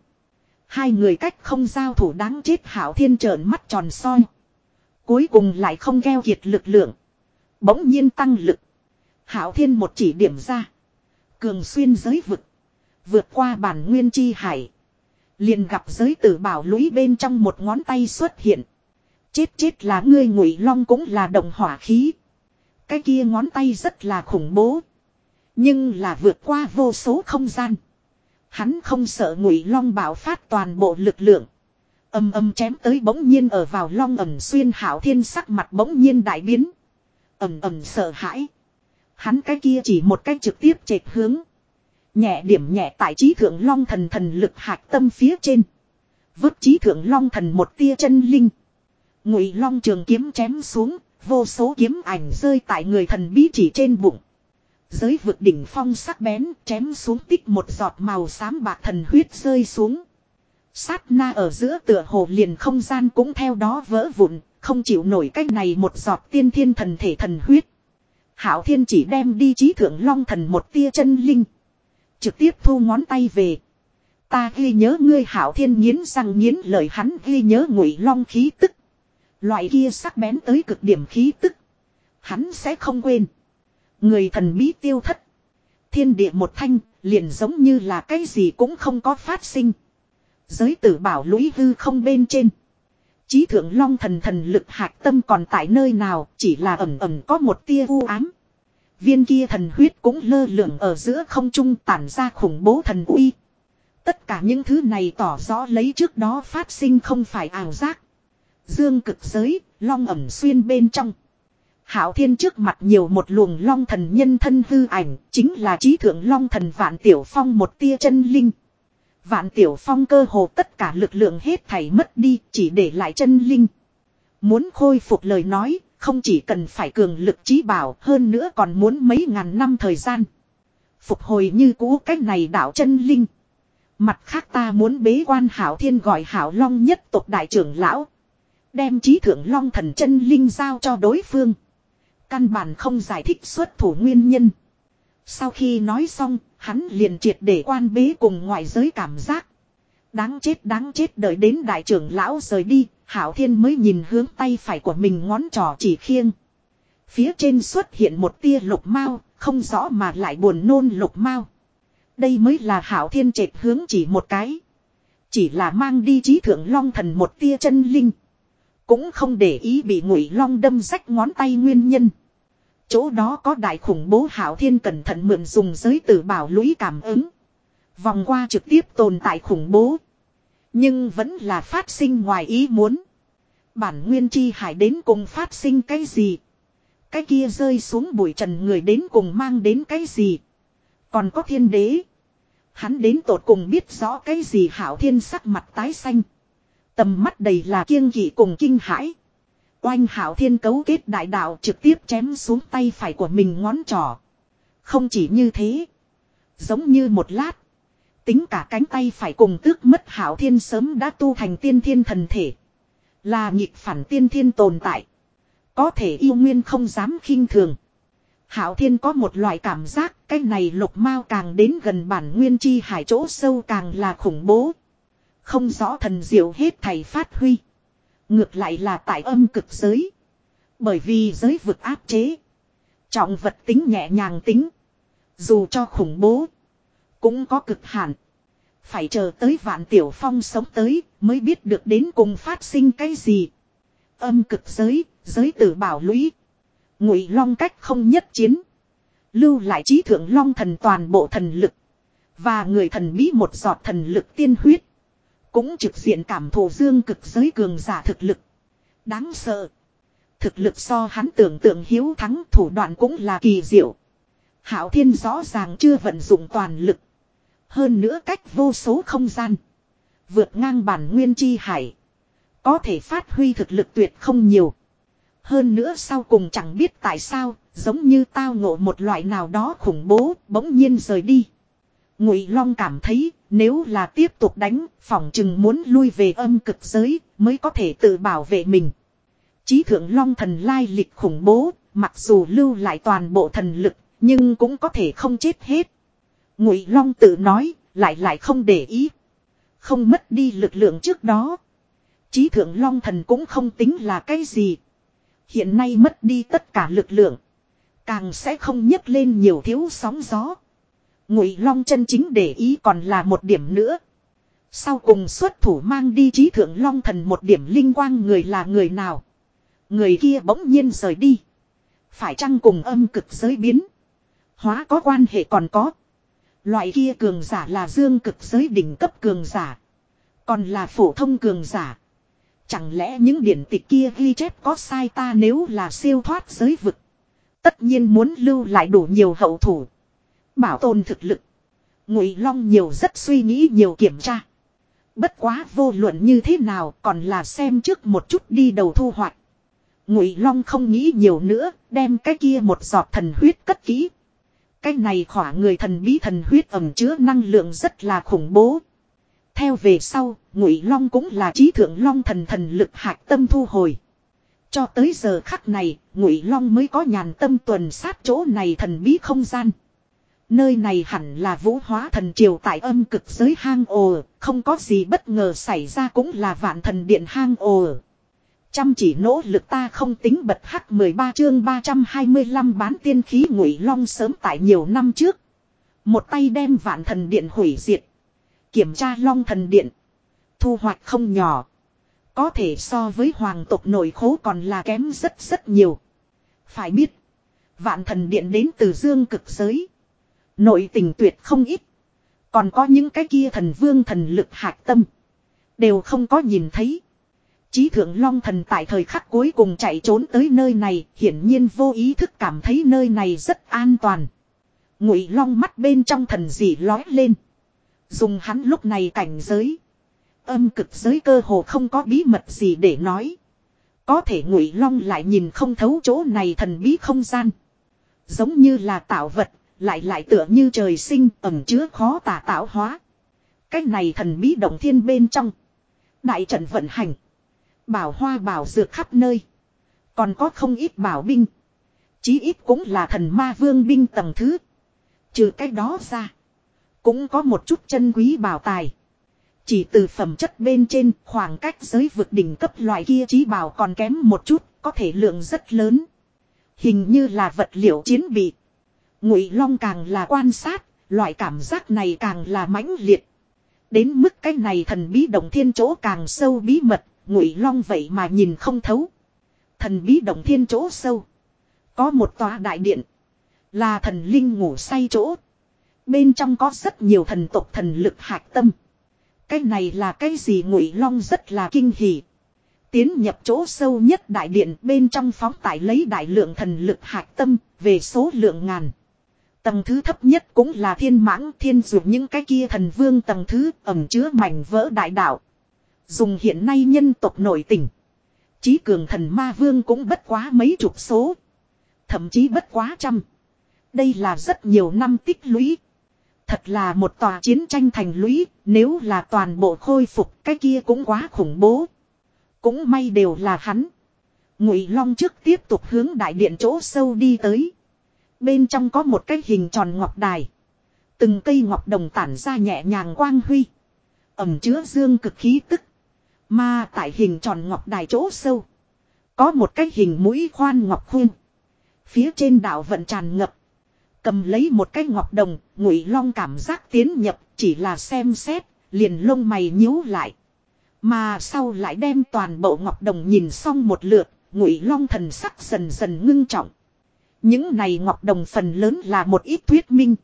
Hai người cách không giao thủ đáng chết hảo thiên trợn mắt tròn soi. Cuối cùng lại không gheo kiệt lực lượng. Bỗng nhiên tăng lực. Hảo thiên một chỉ điểm ra. Cường xuyên giới vực. Vượt qua bản nguyên chi hải. Liền gặp giới tử bảo lũy bên trong một ngón tay xuất hiện. Chết chết là ngươi ngụy long cũng là đồng hỏa khí. Cái kia ngón tay rất là khủng bố. Nhưng là vượt qua vô số không gian. Hắn không sợ ngụy long bảo phát toàn bộ lực lượng. Âm âm chém tới bỗng nhiên ở vào long ẩm xuyên hảo thiên sắc mặt bỗng nhiên đại biến. ầm ầm sợ hãi. Hắn cái kia chỉ một cách trực tiếp chệch hướng. Nhẹ điểm nhẹ tại trí thượng long thần thần lực hạt tâm phía trên. Vứt trí thượng long thần một tia chân linh. Ngụy long trường kiếm chém xuống, vô số kiếm ảnh rơi tại người thần bí chỉ trên bụng. Giới vực đỉnh phong sắc bén chém xuống tích một giọt màu xám bạc thần huyết rơi xuống. Sát na ở giữa tựa hồ liền không gian cũng theo đó vỡ vụn, không chịu nổi cách này một giọt tiên thiên thần thể thần huyết. Hảo thiên chỉ đem đi trí thượng long thần một tia chân linh. Trực tiếp thu ngón tay về. Ta ghi nhớ ngươi hảo thiên nghiến răng nghiến lời hắn ghi nhớ ngụy long khí tức. Loại kia sắc bén tới cực điểm khí tức. Hắn sẽ không quên. Người thần bí tiêu thất. Thiên địa một thanh, liền giống như là cái gì cũng không có phát sinh. Giới tử bảo lũy hư không bên trên. Chí thượng long thần thần lực hạc tâm còn tại nơi nào chỉ là ẩm ẩm có một tia u ám. Viên kia thần huyết cũng lơ lửng ở giữa không trung tản ra khủng bố thần uy. Tất cả những thứ này tỏ rõ lấy trước đó phát sinh không phải ảo giác. Dương cực giới, long ẩm xuyên bên trong. Hảo thiên trước mặt nhiều một luồng long thần nhân thân hư ảnh, chính là trí thượng long thần vạn tiểu phong một tia chân linh. Vạn tiểu phong cơ hồ tất cả lực lượng hết thảy mất đi, chỉ để lại chân linh. Muốn khôi phục lời nói, không chỉ cần phải cường lực trí bảo, hơn nữa còn muốn mấy ngàn năm thời gian. Phục hồi như cũ cách này đạo chân linh. Mặt khác ta muốn bế quan hảo thiên gọi hảo long nhất tộc đại trưởng lão. Đem trí thượng long thần chân linh giao cho đối phương. Căn bản không giải thích xuất thủ nguyên nhân. Sau khi nói xong, hắn liền triệt để quan bế cùng ngoại giới cảm giác. Đáng chết đáng chết đợi đến đại trưởng lão rời đi, Hảo Thiên mới nhìn hướng tay phải của mình ngón trỏ chỉ khiêng. Phía trên xuất hiện một tia lục mau, không rõ mà lại buồn nôn lục mau. Đây mới là Hảo Thiên trệt hướng chỉ một cái. Chỉ là mang đi trí thượng long thần một tia chân linh. Cũng không để ý bị ngụy long đâm rách ngón tay nguyên nhân. Chỗ đó có đại khủng bố hảo thiên cẩn thận mượn dùng giới tử bảo lũy cảm ứng. Vòng qua trực tiếp tồn tại khủng bố. Nhưng vẫn là phát sinh ngoài ý muốn. Bản nguyên chi hải đến cùng phát sinh cái gì? Cái kia rơi xuống bụi trần người đến cùng mang đến cái gì? Còn có thiên đế. Hắn đến tột cùng biết rõ cái gì hảo thiên sắc mặt tái xanh. Tầm mắt đầy là kiêng kỵ cùng kinh hãi. Oanh hảo thiên cấu kết đại đạo trực tiếp chém xuống tay phải của mình ngón trỏ. Không chỉ như thế. Giống như một lát. Tính cả cánh tay phải cùng tước mất hảo thiên sớm đã tu thành tiên thiên thần thể. Là nghịch phản tiên thiên tồn tại. Có thể yêu nguyên không dám khinh thường. Hảo thiên có một loại cảm giác, cái này lục mao càng đến gần bản nguyên chi hải chỗ sâu càng là khủng bố. Không rõ thần diệu hết thầy phát huy. Ngược lại là tại âm cực giới. Bởi vì giới vực áp chế. Trọng vật tính nhẹ nhàng tính. Dù cho khủng bố. Cũng có cực hạn. Phải chờ tới vạn tiểu phong sống tới mới biết được đến cùng phát sinh cái gì. Âm cực giới, giới tử bảo lũy. Ngụy long cách không nhất chiến. Lưu lại trí thượng long thần toàn bộ thần lực. Và người thần bí một giọt thần lực tiên huyết. Cũng trực diện cảm thụ dương cực giới cường giả thực lực. Đáng sợ. Thực lực so hắn tưởng tượng hiếu thắng thủ đoạn cũng là kỳ diệu. Hảo thiên rõ ràng chưa vận dụng toàn lực. Hơn nữa cách vô số không gian. Vượt ngang bản nguyên chi hải. Có thể phát huy thực lực tuyệt không nhiều. Hơn nữa sau cùng chẳng biết tại sao, giống như tao ngộ một loại nào đó khủng bố, bỗng nhiên rời đi. Ngụy Long cảm thấy, nếu là tiếp tục đánh, phỏng chừng muốn lui về âm cực giới, mới có thể tự bảo vệ mình. Chí thượng Long thần lai lịch khủng bố, mặc dù lưu lại toàn bộ thần lực, nhưng cũng có thể không chết hết. Ngụy Long tự nói, lại lại không để ý. Không mất đi lực lượng trước đó. Chí thượng Long thần cũng không tính là cái gì. Hiện nay mất đi tất cả lực lượng. Càng sẽ không nhấc lên nhiều thiếu sóng gió. Ngụy Long chân chính để ý còn là một điểm nữa. Sau cùng xuất thủ mang đi trí thượng Long thần một điểm linh quang người là người nào. Người kia bỗng nhiên rời đi. Phải chăng cùng âm cực giới biến. Hóa có quan hệ còn có. Loại kia cường giả là dương cực giới đỉnh cấp cường giả. Còn là phổ thông cường giả. Chẳng lẽ những điển tịch kia ghi chép có sai ta nếu là siêu thoát giới vực. Tất nhiên muốn lưu lại đủ nhiều hậu thủ. Bảo tồn thực lực. Ngụy Long nhiều rất suy nghĩ nhiều kiểm tra. Bất quá vô luận như thế nào còn là xem trước một chút đi đầu thu hoạch. Ngụy Long không nghĩ nhiều nữa, đem cái kia một giọt thần huyết cất kỹ. Cái này khỏa người thần bí thần huyết ẩm chứa năng lượng rất là khủng bố. Theo về sau, Ngụy Long cũng là trí thượng long thần thần lực hạc tâm thu hồi. Cho tới giờ khắc này, Ngụy Long mới có nhàn tâm tuần sát chỗ này thần bí không gian. Nơi này hẳn là vũ hóa thần triều tại âm cực giới hang ồ, không có gì bất ngờ xảy ra cũng là vạn thần điện hang ồ. Chăm chỉ nỗ lực ta không tính bật hắc 13 chương 325 bán tiên khí ngụy long sớm tại nhiều năm trước. Một tay đem vạn thần điện hủy diệt. Kiểm tra long thần điện. Thu hoạch không nhỏ. Có thể so với hoàng tộc nội khố còn là kém rất rất nhiều. Phải biết. Vạn thần điện đến từ dương cực giới. Nội tình tuyệt không ít. Còn có những cái kia thần vương thần lực hạc tâm. Đều không có nhìn thấy. Chí thượng long thần tại thời khắc cuối cùng chạy trốn tới nơi này, hiển nhiên vô ý thức cảm thấy nơi này rất an toàn. Ngụy long mắt bên trong thần dị lói lên. Dùng hắn lúc này cảnh giới. Âm cực giới cơ hồ không có bí mật gì để nói. Có thể ngụy long lại nhìn không thấu chỗ này thần bí không gian. Giống như là tạo vật, lại lại tựa như trời sinh ẩm chứa khó tả tạo hóa. Cách này thần bí động thiên bên trong. Đại trận vận hành. Bảo hoa bảo dược khắp nơi. Còn có không ít bảo binh. Chí ít cũng là thần ma vương binh tầng thứ. Trừ cái đó ra. Cũng có một chút chân quý bảo tài. Chỉ từ phẩm chất bên trên khoảng cách giới vực đỉnh cấp loại kia trí bảo còn kém một chút, có thể lượng rất lớn. Hình như là vật liệu chiến bị. Ngụy Long càng là quan sát, loại cảm giác này càng là mãnh liệt. Đến mức cái này thần bí động thiên chỗ càng sâu bí mật, Ngụy Long vậy mà nhìn không thấu. Thần bí động thiên chỗ sâu, có một tòa đại điện, là thần linh ngủ say chỗ. Bên trong có rất nhiều thần tộc thần lực hạc tâm. Cái này là cái gì Ngụy Long rất là kinh hỉ. Tiến nhập chỗ sâu nhất đại điện bên trong phóng tải lấy đại lượng thần lực hạc tâm về số lượng ngàn. Tầng thứ thấp nhất cũng là thiên mãng thiên dụ những cái kia thần vương tầng thứ ẩm chứa mảnh vỡ đại đạo. Dùng hiện nay nhân tộc nổi tình. Chí cường thần ma vương cũng bất quá mấy chục số. Thậm chí bất quá trăm. Đây là rất nhiều năm tích lũy. Thật là một tòa chiến tranh thành lũy, nếu là toàn bộ khôi phục cái kia cũng quá khủng bố. Cũng may đều là hắn. Ngụy Long trước tiếp tục hướng đại điện chỗ sâu đi tới. Bên trong có một cái hình tròn ngọc đài. Từng cây ngọc đồng tản ra nhẹ nhàng quang huy. Ẩm chứa dương cực khí tức. Mà tại hình tròn ngọc đài chỗ sâu. Có một cái hình mũi khoan ngọc khuyên. Phía trên đảo vận tràn ngập. Cầm lấy một cái ngọc đồng, ngụy long cảm giác tiến nhập, chỉ là xem xét, liền lông mày nhíu lại. Mà sau lại đem toàn bộ ngọc đồng nhìn xong một lượt, ngụy long thần sắc dần dần ngưng trọng. Những này ngọc đồng phần lớn là một ít thuyết minh.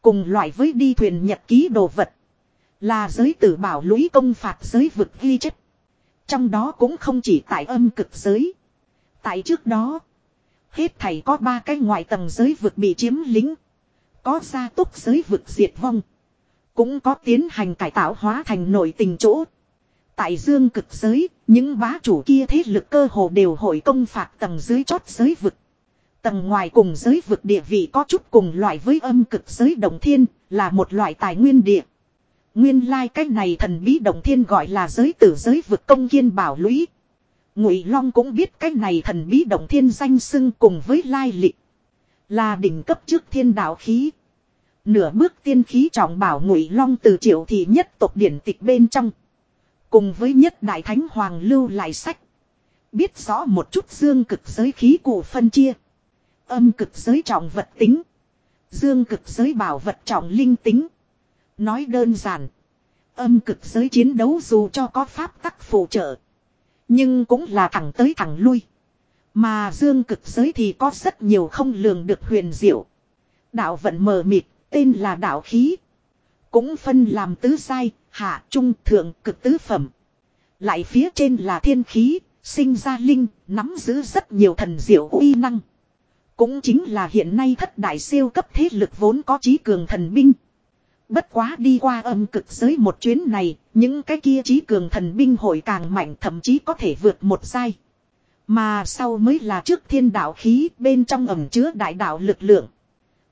Cùng loại với đi thuyền nhật ký đồ vật. Là giới tử bảo lũy công phạt giới vực ghi chất. Trong đó cũng không chỉ tại âm cực giới. Tại trước đó. Hết thảy có ba cái ngoại tầng giới vực bị chiếm lính. Có gia túc giới vực diệt vong. Cũng có tiến hành cải tạo hóa thành nội tình chỗ. Tại dương cực giới, những bá chủ kia thế lực cơ hồ đều hội công phạt tầng dưới chót giới vực. Tầng ngoài cùng giới vực địa vị có chút cùng loại với âm cực giới đồng thiên, là một loại tài nguyên địa. Nguyên lai like cách này thần bí động thiên gọi là giới tử giới vực công kiên bảo lũy. Ngụy Long cũng biết cái này thần bí động thiên danh xưng cùng với lai lịch. Là đỉnh cấp trước thiên đạo khí. Nửa bước tiên khí trọng bảo Ngụy Long từ triệu thị nhất tộc điển tịch bên trong. Cùng với nhất đại thánh hoàng lưu lại sách. Biết rõ một chút dương cực giới khí cụ phân chia. Âm cực giới trọng vật tính. Dương cực giới bảo vật trọng linh tính. Nói đơn giản. Âm cực giới chiến đấu dù cho có pháp tắc phụ trợ. Nhưng cũng là thẳng tới thẳng lui. Mà dương cực giới thì có rất nhiều không lường được huyền diệu. Đạo vận mờ mịt, tên là đạo khí. Cũng phân làm tứ sai, hạ, trung, thượng, cực tứ phẩm. Lại phía trên là thiên khí, sinh ra linh, nắm giữ rất nhiều thần diệu uy năng. Cũng chính là hiện nay thất đại siêu cấp thế lực vốn có trí cường thần binh. Bất quá đi qua âm cực giới một chuyến này, những cái kia trí cường thần binh hội càng mạnh thậm chí có thể vượt một giai. Mà sau mới là trước thiên đạo khí bên trong ẩm chứa đại đạo lực lượng.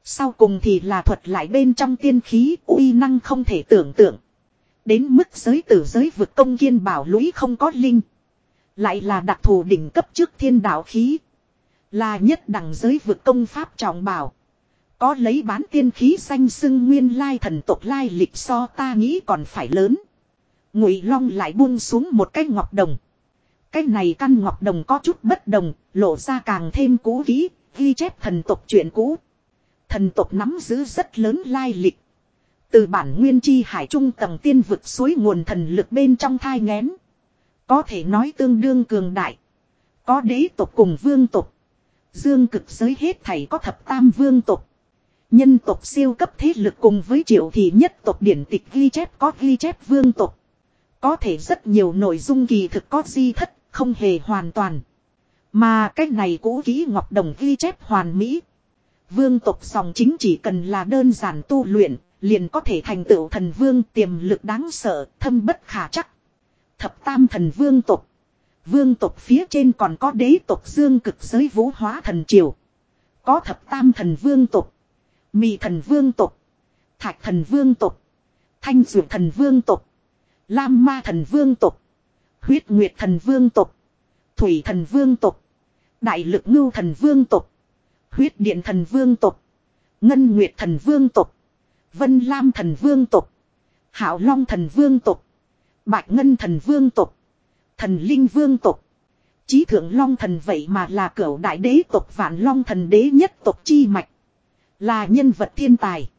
Sau cùng thì là thuật lại bên trong tiên khí uy năng không thể tưởng tượng. Đến mức giới tử giới vực công kiên bảo lũy không có linh. Lại là đặc thù đỉnh cấp trước thiên đạo khí. Là nhất đẳng giới vực công pháp trọng bảo. Có lấy bán tiên khí xanh xưng nguyên lai thần tộc lai lịch so ta nghĩ còn phải lớn. Ngụy Long lại buông xuống một cái ngọc đồng. Cái này căn ngọc đồng có chút bất đồng, lộ ra càng thêm cũ kỹ, ghi chép thần tộc chuyện cũ. Thần tộc nắm giữ rất lớn lai lịch. Từ bản nguyên chi hải trung tầng tiên vực suối nguồn thần lực bên trong thai ngén. Có thể nói tương đương cường đại. Có đế tộc cùng vương tộc. Dương cực giới hết thảy có thập tam vương tộc. Nhân tộc siêu cấp thế lực cùng với triệu thì nhất tộc điển tịch ghi chép có ghi chép vương tộc. Có thể rất nhiều nội dung kỳ thực có di thất, không hề hoàn toàn. Mà cái này cũ ký ngọc đồng ghi chép hoàn mỹ. Vương tộc dòng chính chỉ cần là đơn giản tu luyện, liền có thể thành tựu thần vương tiềm lực đáng sợ, thâm bất khả chắc. Thập tam thần vương tộc. Vương tộc phía trên còn có đế tộc dương cực giới vũ hóa thần triều. Có thập tam thần vương tộc. Mị thần vương tộc. Thạch thần vương tộc. Thanh dược thần vương tộc. Lam ma thần vương tộc. Huyết nguyệt thần vương tộc. Thủy thần vương tộc. Đại lực ngưu thần vương tộc. Huyết điện thần vương tộc. Ngân nguyệt thần vương tộc. Vân lam thần vương tộc. Hảo long thần vương tộc. Bạch ngân thần vương tộc. Thần linh vương tộc. Chí thượng long thần vậy mà là cửu đại đế tộc vạn long thần đế nhất tộc chi mạch. Là nhân vật thiên tài.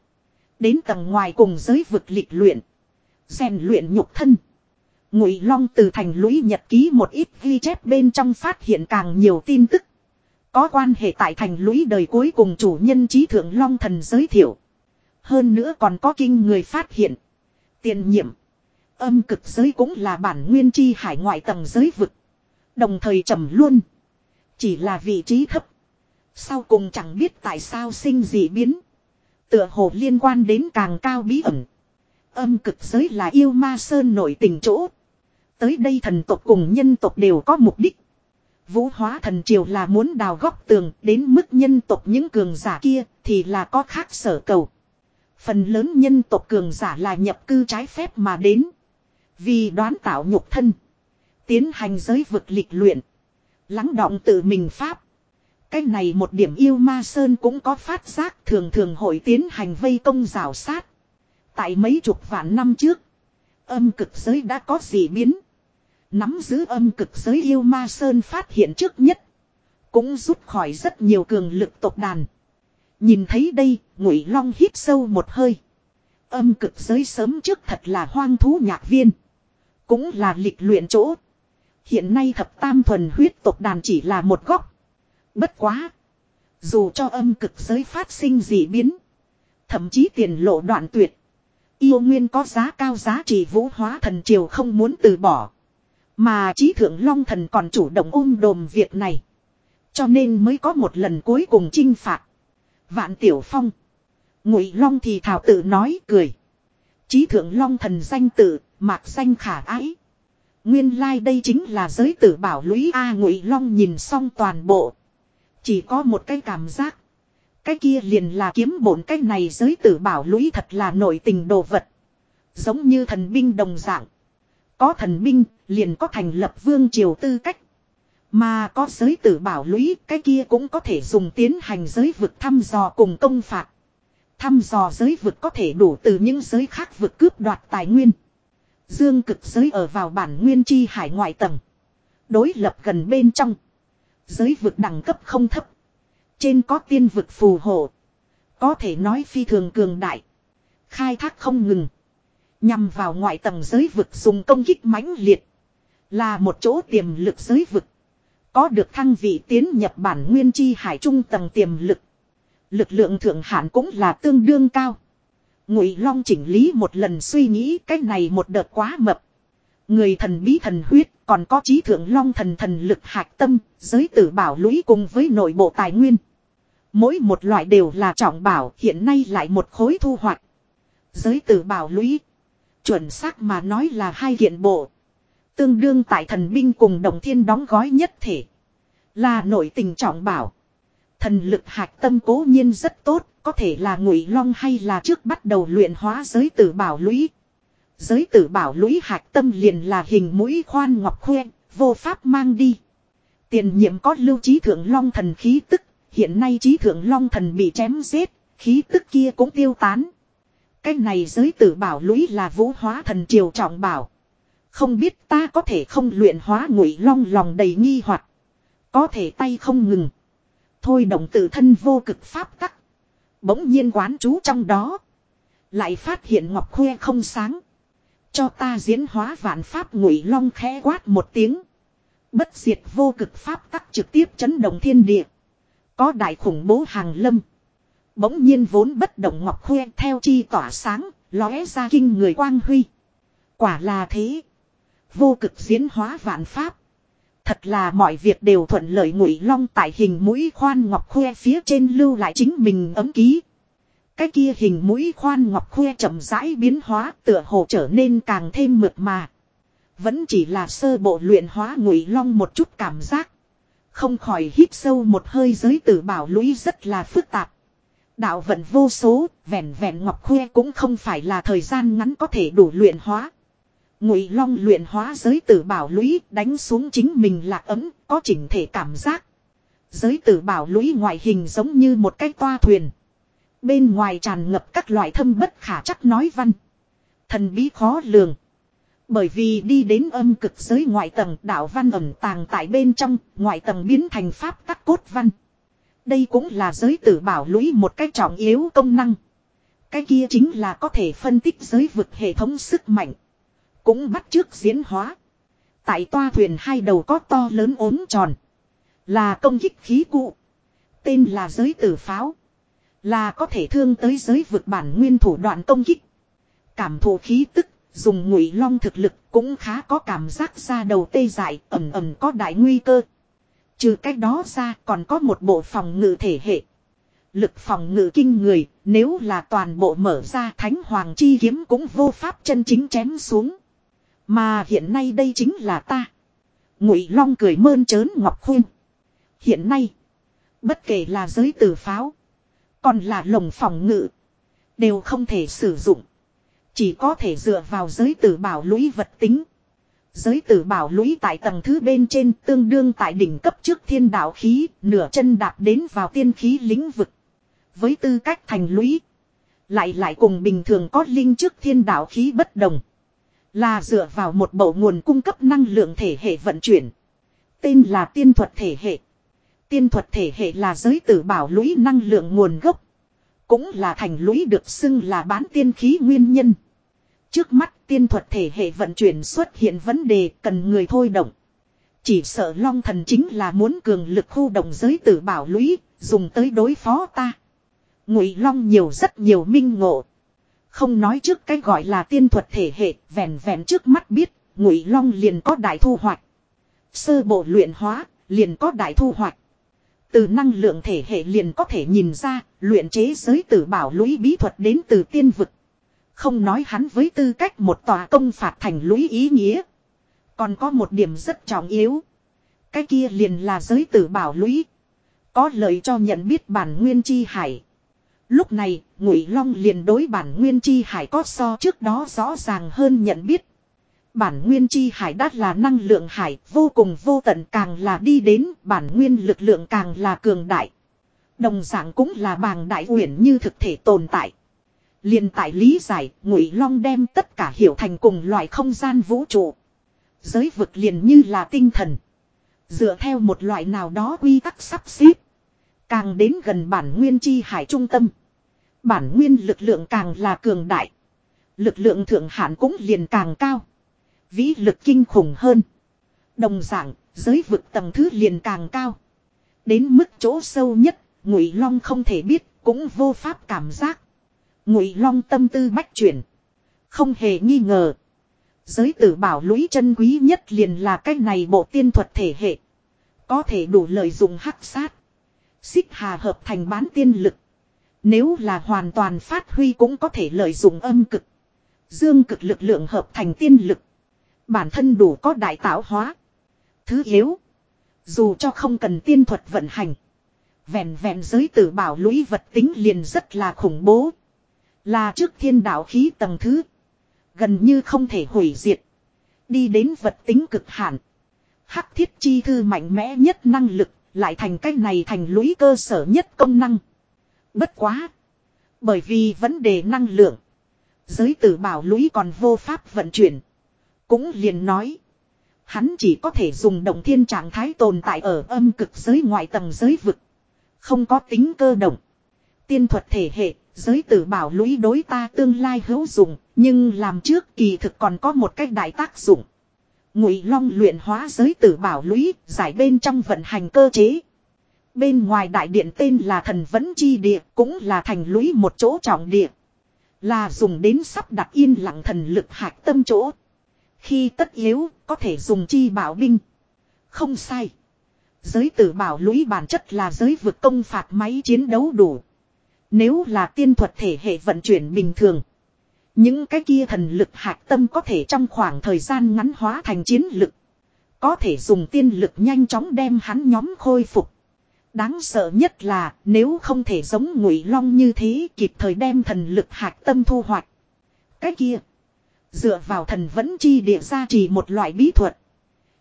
Đến tầng ngoài cùng giới vực lịch luyện. rèn luyện nhục thân. Ngụy Long từ thành lũy nhật ký một ít ghi chép bên trong phát hiện càng nhiều tin tức. Có quan hệ tại thành lũy đời cuối cùng chủ nhân trí thượng Long thần giới thiệu. Hơn nữa còn có kinh người phát hiện. Tiền nhiệm. Âm cực giới cũng là bản nguyên chi hải ngoại tầng giới vực. Đồng thời trầm luôn. Chỉ là vị trí thấp. Sau cùng chẳng biết tại sao sinh dị biến. Tựa hồ liên quan đến càng cao bí ẩn. Âm cực giới là yêu ma sơn nổi tình chỗ. Tới đây thần tộc cùng nhân tộc đều có mục đích. Vũ hóa thần triều là muốn đào góc tường, đến mức nhân tộc những cường giả kia thì là có khác sở cầu. Phần lớn nhân tộc cường giả là nhập cư trái phép mà đến. Vì đoán tạo nhục thân. Tiến hành giới vực lịch luyện. Lắng động tự mình pháp. Cái này một điểm yêu ma sơn cũng có phát giác thường thường hội tiến hành vây công rào sát. Tại mấy chục vạn năm trước. Âm cực giới đã có gì biến. Nắm giữ âm cực giới yêu ma sơn phát hiện trước nhất. Cũng rút khỏi rất nhiều cường lực tộc đàn. Nhìn thấy đây, ngụy long hít sâu một hơi. Âm cực giới sớm trước thật là hoang thú nhạc viên. Cũng là lịch luyện chỗ. Hiện nay thập tam thuần huyết tộc đàn chỉ là một góc. Bất quá. Dù cho âm cực giới phát sinh dị biến. Thậm chí tiền lộ đoạn tuyệt. Yêu nguyên có giá cao giá trị vũ hóa thần triều không muốn từ bỏ. Mà trí thượng long thần còn chủ động ôm đồm việc này. Cho nên mới có một lần cuối cùng chinh phạt. Vạn tiểu phong. Ngụy long thì thảo tự nói cười. Trí thượng long thần danh tự, mạc danh khả ái. Nguyên lai like đây chính là giới tử bảo lũy A Ngụy Long nhìn xong toàn bộ. Chỉ có một cái cảm giác. Cái kia liền là kiếm bổn cái này giới tử bảo lũy thật là nổi tình đồ vật. Giống như thần binh đồng dạng. Có thần binh, liền có thành lập vương triều tư cách. Mà có giới tử bảo lũy, cái kia cũng có thể dùng tiến hành giới vực thăm dò cùng công phạt. Thăm dò giới vực có thể đủ từ những giới khác vực cướp đoạt tài nguyên. Dương cực giới ở vào bản nguyên chi hải ngoại tầng. Đối lập gần bên trong. Giới vực đẳng cấp không thấp. Trên có tiên vực phù hộ. Có thể nói phi thường cường đại. Khai thác không ngừng. Nhằm vào ngoại tầng giới vực dùng công kích mãnh liệt. Là một chỗ tiềm lực giới vực. Có được thăng vị tiến nhập bản nguyên chi hải trung tầng tiềm lực. Lực lượng thượng hạn cũng là tương đương cao. Ngụy Long chỉnh lý một lần suy nghĩ, cái này một đợt quá mập. Người thần bí thần huyết còn có trí thượng long thần thần lực hạch tâm, giới tử bảo lũy cùng với nội bộ tài nguyên. Mỗi một loại đều là trọng bảo hiện nay lại một khối thu hoạch. Giới tử bảo lũy. Chuẩn xác mà nói là hai hiện bộ. Tương đương tại thần binh cùng đồng thiên đóng gói nhất thể. Là nội tình trọng bảo. Thần lực hạch tâm cố nhiên rất tốt, có thể là ngụy long hay là trước bắt đầu luyện hóa giới tử bảo lũy. Giới tử bảo lũy hạch tâm liền là hình mũi khoan ngọc khoe, vô pháp mang đi. Tiền nhiệm có lưu trí thượng long thần khí tức, hiện nay trí thượng long thần bị chém giết, khí tức kia cũng tiêu tán. Cái này giới tử bảo lũy là vũ hóa thần triều trọng bảo. Không biết ta có thể không luyện hóa ngụy long lòng đầy nghi hoặc Có thể tay không ngừng. Thôi động tự thân vô cực pháp tắc. Bỗng nhiên quán chú trong đó. Lại phát hiện ngọc khoe không sáng. Cho ta diễn hóa vạn pháp ngụy long khẽ quát một tiếng. Bất diệt vô cực pháp tắc trực tiếp chấn động thiên địa. Có đại khủng bố hàng lâm. Bỗng nhiên vốn bất động ngọc khoe theo chi tỏa sáng, lóe ra kinh người quang huy. Quả là thế. Vô cực diễn hóa vạn pháp. Thật là mọi việc đều thuận lợi ngụy long tại hình mũi khoan ngọc khoe phía trên lưu lại chính mình ấm ký. Cái kia hình mũi khoan ngọc khoe chậm rãi biến hóa tựa hồ trở nên càng thêm mượt mà. Vẫn chỉ là sơ bộ luyện hóa ngụy long một chút cảm giác. Không khỏi hít sâu một hơi giới tử bảo lũy rất là phức tạp. Đạo vận vô số, vẹn vẹn ngọc khoe cũng không phải là thời gian ngắn có thể đủ luyện hóa. Ngụy long luyện hóa giới tử bảo lũy đánh xuống chính mình là ấm, có chỉnh thể cảm giác. Giới tử bảo lũy ngoại hình giống như một cái toa thuyền. Bên ngoài tràn ngập các loại thâm bất khả chắc nói văn. Thần bí khó lường. Bởi vì đi đến âm cực giới ngoại tầng đạo văn ẩm tàng tại bên trong, ngoại tầng biến thành pháp tắc cốt văn. Đây cũng là giới tử bảo lũy một cái trọng yếu công năng. Cái kia chính là có thể phân tích giới vực hệ thống sức mạnh. Cũng bắt trước diễn hóa. Tại toa thuyền hai đầu có to lớn ốm tròn. Là công kích khí cụ. Tên là giới tử pháo. Là có thể thương tới giới vực bản nguyên thủ đoạn công kích. Cảm thụ khí tức, dùng ngụy long thực lực cũng khá có cảm giác ra đầu tê dại, ẩm ẩm có đại nguy cơ. Trừ cách đó ra còn có một bộ phòng ngự thể hệ. Lực phòng ngự kinh người, nếu là toàn bộ mở ra thánh hoàng chi kiếm cũng vô pháp chân chính chém xuống. Mà hiện nay đây chính là ta. Ngụy Long cười mơn trớn ngọc khuyên. Hiện nay, bất kể là giới tử pháo, còn là lồng phòng ngự, đều không thể sử dụng. Chỉ có thể dựa vào giới tử bảo lũy vật tính. Giới tử bảo lũy tại tầng thứ bên trên tương đương tại đỉnh cấp trước thiên đạo khí, nửa chân đạp đến vào tiên khí lĩnh vực. Với tư cách thành lũy, lại lại cùng bình thường có linh trước thiên đạo khí bất đồng. Là dựa vào một bộ nguồn cung cấp năng lượng thể hệ vận chuyển. Tên là tiên thuật thể hệ. Tiên thuật thể hệ là giới tử bảo lũy năng lượng nguồn gốc. Cũng là thành lũy được xưng là bán tiên khí nguyên nhân. Trước mắt tiên thuật thể hệ vận chuyển xuất hiện vấn đề cần người thôi động. Chỉ sợ long thần chính là muốn cường lực khu động giới tử bảo lũy, dùng tới đối phó ta. Ngụy long nhiều rất nhiều minh ngộ. Không nói trước cái gọi là tiên thuật thể hệ, vẹn vẹn trước mắt biết, ngụy long liền có đại thu hoạch. Sơ bộ luyện hóa, liền có đại thu hoạch. Từ năng lượng thể hệ liền có thể nhìn ra, luyện chế giới tử bảo lũy bí thuật đến từ tiên vực. Không nói hắn với tư cách một tòa công phạt thành lũy ý nghĩa. Còn có một điểm rất trọng yếu. Cái kia liền là giới tử bảo lũy. Có lợi cho nhận biết bản nguyên chi hải. Lúc này, Ngụy Long liền đối bản nguyên chi hải có so trước đó rõ ràng hơn nhận biết. Bản nguyên chi hải đắt là năng lượng hải, vô cùng vô tận càng là đi đến, bản nguyên lực lượng càng là cường đại. Đồng dạng cũng là bàng đại uyển như thực thể tồn tại. liền tại lý giải, Ngụy Long đem tất cả hiểu thành cùng loại không gian vũ trụ. Giới vực liền như là tinh thần. Dựa theo một loại nào đó quy tắc sắp xếp. Càng đến gần bản nguyên chi hải trung tâm. Bản nguyên lực lượng càng là cường đại. Lực lượng thượng hạn cũng liền càng cao. Vĩ lực kinh khủng hơn. Đồng dạng, giới vực tầng thứ liền càng cao. Đến mức chỗ sâu nhất, Ngụy Long không thể biết, cũng vô pháp cảm giác. Ngụy Long tâm tư bách chuyển. Không hề nghi ngờ. Giới tử bảo lũy chân quý nhất liền là cái này bộ tiên thuật thể hệ. Có thể đủ lợi dụng hắc sát. Xích hà hợp thành bán tiên lực. Nếu là hoàn toàn phát huy cũng có thể lợi dụng âm cực. Dương cực lực lượng hợp thành tiên lực. Bản thân đủ có đại tạo hóa. Thứ yếu. Dù cho không cần tiên thuật vận hành. Vẹn vẹn giới tử bảo lũy vật tính liền rất là khủng bố. Là trước thiên đạo khí tầng thứ. Gần như không thể hủy diệt. Đi đến vật tính cực hạn. Hắc thiết chi thư mạnh mẽ nhất năng lực. Lại thành cách này thành lũy cơ sở nhất công năng. Bất quá. Bởi vì vấn đề năng lượng. Giới tử bảo lũy còn vô pháp vận chuyển. Cũng liền nói. Hắn chỉ có thể dùng động thiên trạng thái tồn tại ở âm cực giới ngoại tầng giới vực. Không có tính cơ động. Tiên thuật thể hệ Giới tử bảo lũy đối ta tương lai hữu dụng, nhưng làm trước kỳ thực còn có một cách đại tác dụng. Ngụy Long luyện hóa giới tử bảo lũy, giải bên trong vận hành cơ chế. Bên ngoài đại điện tên là thần vấn chi địa, cũng là thành lũy một chỗ trọng địa. Là dùng đến sắp đặt yên lặng thần lực hạch tâm chỗ. Khi tất yếu, có thể dùng chi bảo binh. Không sai. Giới tử bảo lũy bản chất là giới vực công phạt máy chiến đấu đủ. Nếu là tiên thuật thể hệ vận chuyển bình thường. Những cái kia thần lực hạt tâm có thể trong khoảng thời gian ngắn hóa thành chiến lực. Có thể dùng tiên lực nhanh chóng đem hắn nhóm khôi phục. Đáng sợ nhất là nếu không thể giống ngụy long như thế kịp thời đem thần lực hạt tâm thu hoạch. Cái kia. Dựa vào thần vẫn chi địa ra chỉ một loại bí thuật.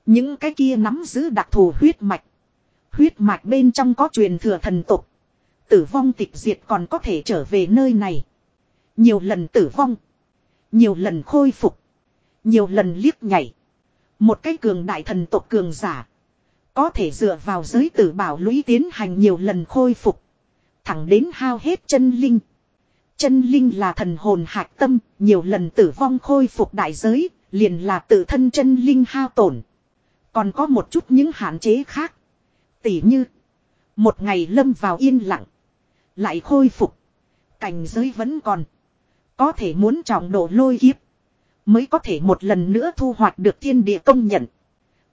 Những cái kia nắm giữ đặc thù huyết mạch. Huyết mạch bên trong có truyền thừa thần tục. Tử vong tịch diệt còn có thể trở về nơi này. Nhiều lần tử vong. Nhiều lần khôi phục. Nhiều lần liếc nhảy. Một cái cường đại thần tộc cường giả. Có thể dựa vào giới tử bảo lũy tiến hành nhiều lần khôi phục. Thẳng đến hao hết chân linh. Chân linh là thần hồn hạch tâm, nhiều lần tử vong khôi phục đại giới, liền là tự thân chân linh hao tổn. Còn có một chút những hạn chế khác. Tỉ như, một ngày lâm vào yên lặng, lại khôi phục. Cảnh giới vẫn còn. Có thể muốn trọng độ lôi kiếp. Mới có thể một lần nữa thu hoạch được thiên địa công nhận.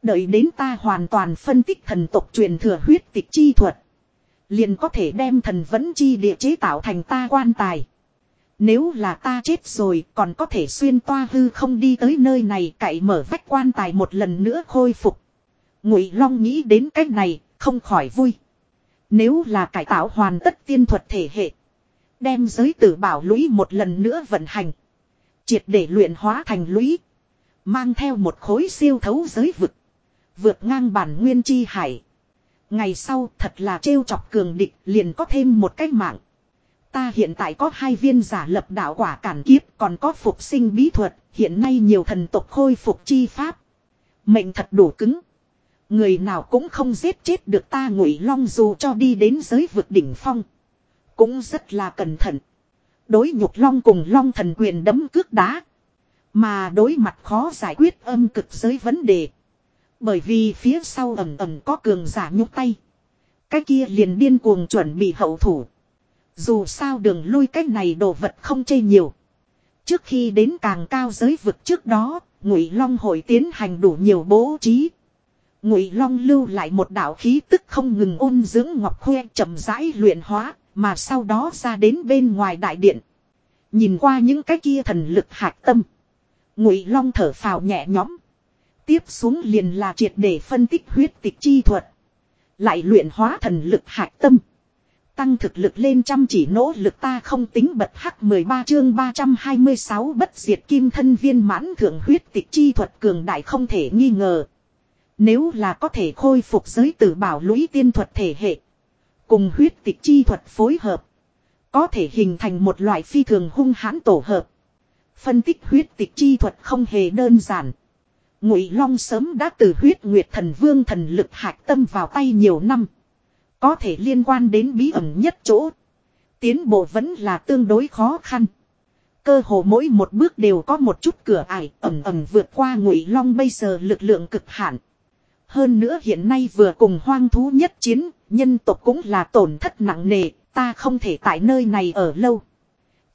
Đợi đến ta hoàn toàn phân tích thần tộc truyền thừa huyết tịch chi thuật. Liền có thể đem thần vẫn chi địa chế tạo thành ta quan tài. Nếu là ta chết rồi còn có thể xuyên toa hư không đi tới nơi này cậy mở vách quan tài một lần nữa khôi phục. Ngụy Long nghĩ đến cách này, không khỏi vui. Nếu là cải tạo hoàn tất tiên thuật thể hệ. Đem giới tử bảo lũy một lần nữa vận hành. Triệt để luyện hóa thành lũy. Mang theo một khối siêu thấu giới vực. Vượt ngang bản nguyên chi hải. Ngày sau thật là trêu chọc cường địch liền có thêm một cách mạng. Ta hiện tại có hai viên giả lập đạo quả cản kiếp, còn có phục sinh bí thuật. Hiện nay nhiều thần tộc khôi phục chi pháp. Mệnh thật đủ cứng. Người nào cũng không giết chết được ta ngụy long dù cho đi đến giới vực đỉnh phong. Cũng rất là cẩn thận. Đối nhục long cùng long thần quyền đấm cước đá. Mà đối mặt khó giải quyết âm cực giới vấn đề. Bởi vì phía sau ẩm ẩm có cường giả nhúc tay. Cái kia liền điên cuồng chuẩn bị hậu thủ. Dù sao đường lui cái này đồ vật không chê nhiều. Trước khi đến càng cao giới vực trước đó, Ngụy Long hội tiến hành đủ nhiều bố trí. Ngụy Long lưu lại một đạo khí tức không ngừng ôn dưỡng ngọc khoe chậm rãi luyện hóa, mà sau đó ra đến bên ngoài đại điện. Nhìn qua những cái kia thần lực hạc tâm. Ngụy Long thở phào nhẹ nhõm. Tiếp xuống liền là triệt để phân tích huyết tịch chi thuật. Lại luyện hóa thần lực hạc tâm. Tăng thực lực lên chăm chỉ nỗ lực ta không tính bật hắc 13 chương 326 bất diệt kim thân viên mãn thượng huyết tịch chi thuật cường đại không thể nghi ngờ. Nếu là có thể khôi phục giới tử bảo lũy tiên thuật thể hệ. Cùng huyết tịch chi thuật phối hợp. Có thể hình thành một loại phi thường hung hãn tổ hợp. Phân tích huyết tịch chi thuật không hề đơn giản. Ngụy Long sớm đã từ huyết nguyệt thần vương thần lực hạch tâm vào tay nhiều năm. Có thể liên quan đến bí ẩn nhất chỗ. Tiến bộ vẫn là tương đối khó khăn. Cơ hồ mỗi một bước đều có một chút cửa ải ẩm ẩm vượt qua Ngụy Long bây giờ lực lượng cực hạn. Hơn nữa hiện nay vừa cùng hoang thú nhất chiến, nhân tộc cũng là tổn thất nặng nề, ta không thể tại nơi này ở lâu.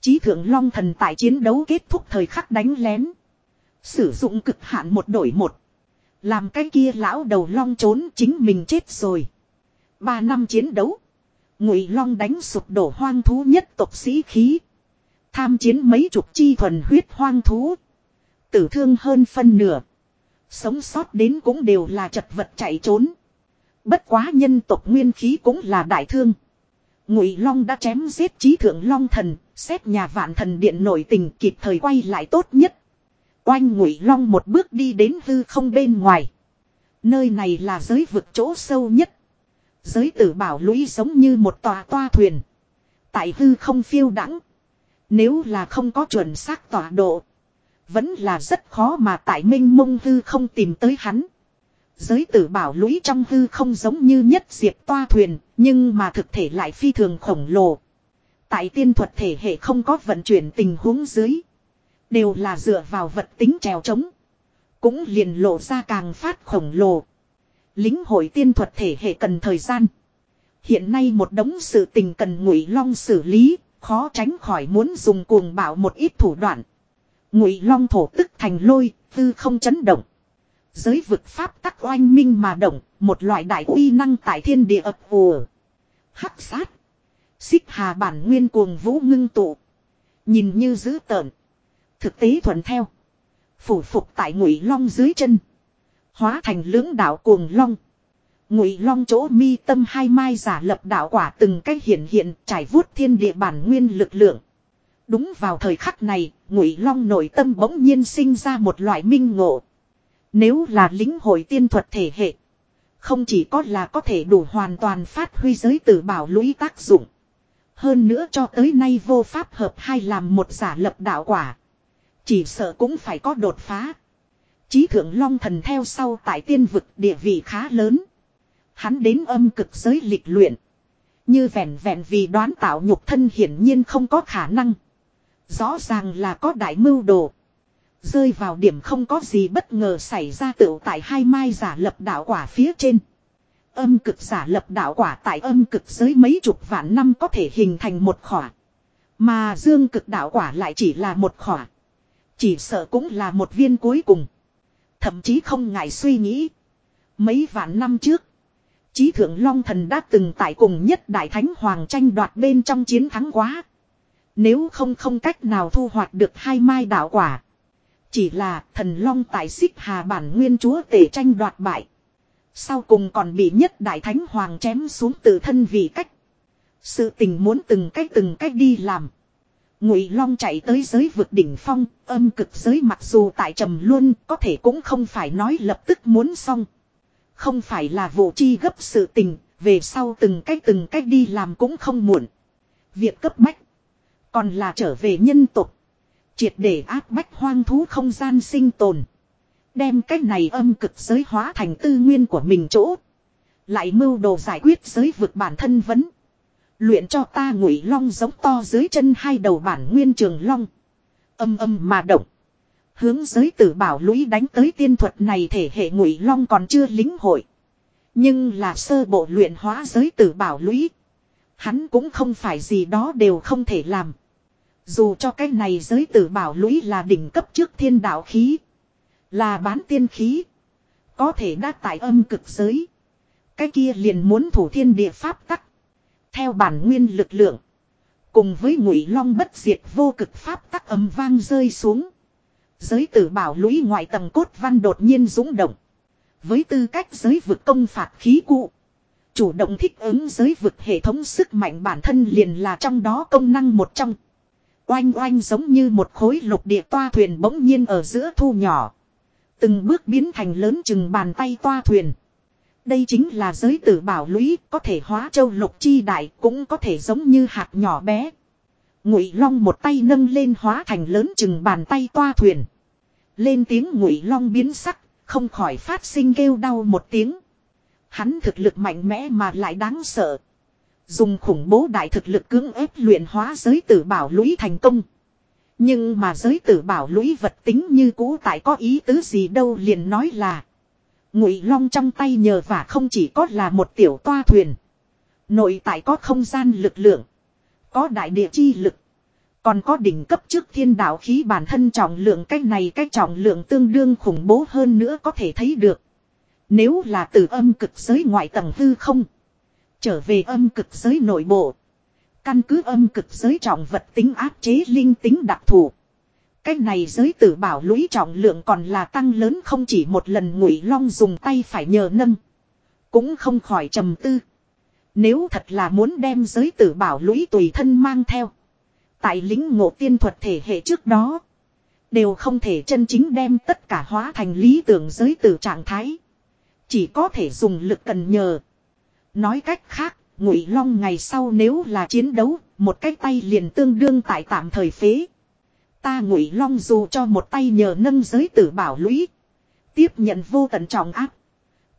Chí thượng long thần tại chiến đấu kết thúc thời khắc đánh lén. Sử dụng cực hạn một đổi một. Làm cái kia lão đầu long trốn chính mình chết rồi. Ba năm chiến đấu. Ngụy long đánh sụp đổ hoang thú nhất tộc sĩ khí. Tham chiến mấy chục chi thuần huyết hoang thú. Tử thương hơn phân nửa. Sống sót đến cũng đều là chật vật chạy trốn. Bất quá nhân tộc nguyên khí cũng là đại thương. Ngụy Long đã chém giết trí thượng Long thần, xét nhà vạn thần điện nổi tình kịp thời quay lại tốt nhất. Oanh Ngụy Long một bước đi đến hư không bên ngoài. Nơi này là giới vực chỗ sâu nhất. Giới tử bảo lũy giống như một tòa toa thuyền. Tại hư không phiêu đẳng. Nếu là không có chuẩn xác tọa độ. Vẫn là rất khó mà tại minh mông hư không tìm tới hắn. Giới tử bảo lũy trong hư không giống như nhất diệp toa thuyền, nhưng mà thực thể lại phi thường khổng lồ. Tại tiên thuật thể hệ không có vận chuyển tình huống dưới. Đều là dựa vào vật tính trèo trống. Cũng liền lộ ra càng phát khổng lồ. Lính hội tiên thuật thể hệ cần thời gian. Hiện nay một đống sự tình cần ngụy long xử lý, khó tránh khỏi muốn dùng cuồng bảo một ít thủ đoạn. Ngụy long thổ tức thành lôi, tư không chấn động. Giới vực pháp tắc oanh minh mà động, một loại đại uy năng tại thiên địa ập ùa. Hắc sát. Xích hà bản nguyên cuồng vũ ngưng tụ. Nhìn như dữ tợn. Thực tế thuận theo. Phủ phục tại ngụy long dưới chân. Hóa thành lưỡng đạo cuồng long. Ngụy long chỗ mi tâm hai mai giả lập đạo quả từng cách hiện hiện trải vuốt thiên địa bản nguyên lực lượng. Đúng vào thời khắc này, Ngụy Long nội tâm bỗng nhiên sinh ra một loại minh ngộ. Nếu là lính hội tiên thuật thể hệ, không chỉ có là có thể đủ hoàn toàn phát huy giới tử bảo lũy tác dụng. Hơn nữa cho tới nay vô pháp hợp hai làm một giả lập đạo quả. Chỉ sợ cũng phải có đột phá. Chí thượng long thần theo sau tại tiên vực địa vị khá lớn. Hắn đến âm cực giới lịch luyện. Như vẹn vẹn vì đoán tạo nhục thân hiển nhiên không có khả năng. Rõ ràng là có đại mưu đồ. Rơi vào điểm không có gì bất ngờ xảy ra tựu tại hai mai giả lập đạo quả phía trên. Âm cực giả lập đạo quả tại âm cực giới mấy chục vạn năm có thể hình thành một khỏa. Mà dương cực đạo quả lại chỉ là một khỏa. Chỉ sợ cũng là một viên cuối cùng. Thậm chí không ngại suy nghĩ. Mấy vạn năm trước. Chí thượng Long Thần đã từng tại cùng nhất Đại Thánh Hoàng tranh đoạt bên trong chiến thắng quá. Nếu không không cách nào thu hoạch được hai mai đạo quả. Chỉ là thần Long tại xích hà bản nguyên chúa tể tranh đoạt bại. Sau cùng còn bị nhất Đại Thánh Hoàng chém xuống từ thân vì cách. Sự tình muốn từng cách từng cách đi làm. Ngụy Long chạy tới giới vực đỉnh phong, âm cực giới mặc dù tại trầm luôn, có thể cũng không phải nói lập tức muốn xong. Không phải là vụ chi gấp sự tình, về sau từng cách từng cách đi làm cũng không muộn. Việc cấp bách, còn là trở về nhân tục. Triệt để áp bách hoang thú không gian sinh tồn. Đem cách này âm cực giới hóa thành tư nguyên của mình chỗ. Lại mưu đồ giải quyết giới vực bản thân vấn. Luyện cho ta ngụy long giống to dưới chân hai đầu bản nguyên trường long. Âm âm mà động. Hướng giới tử bảo lũy đánh tới tiên thuật này thể hệ ngụy long còn chưa lính hội. Nhưng là sơ bộ luyện hóa giới tử bảo lũy. Hắn cũng không phải gì đó đều không thể làm. Dù cho cái này giới tử bảo lũy là đỉnh cấp trước thiên đạo khí. Là bán tiên khí. Có thể đã tại âm cực giới. Cái kia liền muốn thủ thiên địa pháp tắc. Theo bản nguyên lực lượng. Cùng với ngụy long bất diệt vô cực pháp tắc âm vang rơi xuống. Giới tử bảo lũy ngoại tầng cốt văn đột nhiên rúng động. Với tư cách giới vực công phạt khí cụ. Chủ động thích ứng giới vực hệ thống sức mạnh bản thân liền là trong đó công năng một trong. Oanh oanh giống như một khối lục địa toa thuyền bỗng nhiên ở giữa thu nhỏ. Từng bước biến thành lớn chừng bàn tay toa thuyền. Đây chính là giới tử bảo lũy, có thể hóa châu lục chi đại, cũng có thể giống như hạt nhỏ bé. Ngụy Long một tay nâng lên hóa thành lớn chừng bàn tay toa thuyền. Lên tiếng Ngụy Long biến sắc, không khỏi phát sinh kêu đau một tiếng. Hắn thực lực mạnh mẽ mà lại đáng sợ. Dùng khủng bố đại thực lực cưỡng ép luyện hóa giới tử bảo lũy thành công. Nhưng mà giới tử bảo lũy vật tính như cũ tại có ý tứ gì đâu liền nói là. Ngụy long trong tay nhờ và không chỉ có là một tiểu toa thuyền. Nội tại có không gian lực lượng. Có đại địa chi lực. Còn có đỉnh cấp trước thiên đạo khí bản thân trọng lượng, cái này cái trọng lượng tương đương khủng bố hơn nữa có thể thấy được. Nếu là từ âm cực giới ngoại tầng hư không. Trở về âm cực giới nội bộ. Căn cứ âm cực giới trọng vật tính áp chế linh tính đặc thù. Cái này giới tử bảo lũy trọng lượng còn là tăng lớn không chỉ một lần ngụy long dùng tay phải nhờ nâng. Cũng không khỏi trầm tư. Nếu thật là muốn đem giới tử bảo lũy tùy thân mang theo. Tại lính ngộ tiên thuật thể hệ trước đó. Đều không thể chân chính đem tất cả hóa thành lý tưởng giới tử trạng thái. Chỉ có thể dùng lực cần nhờ. Nói cách khác, ngụy long ngày sau nếu là chiến đấu, một cái tay liền tương đương tại tạm thời phế. Ta ngụy long dù cho một tay nhờ nâng giới tử bảo lũy. Tiếp nhận vô tận trọng áp.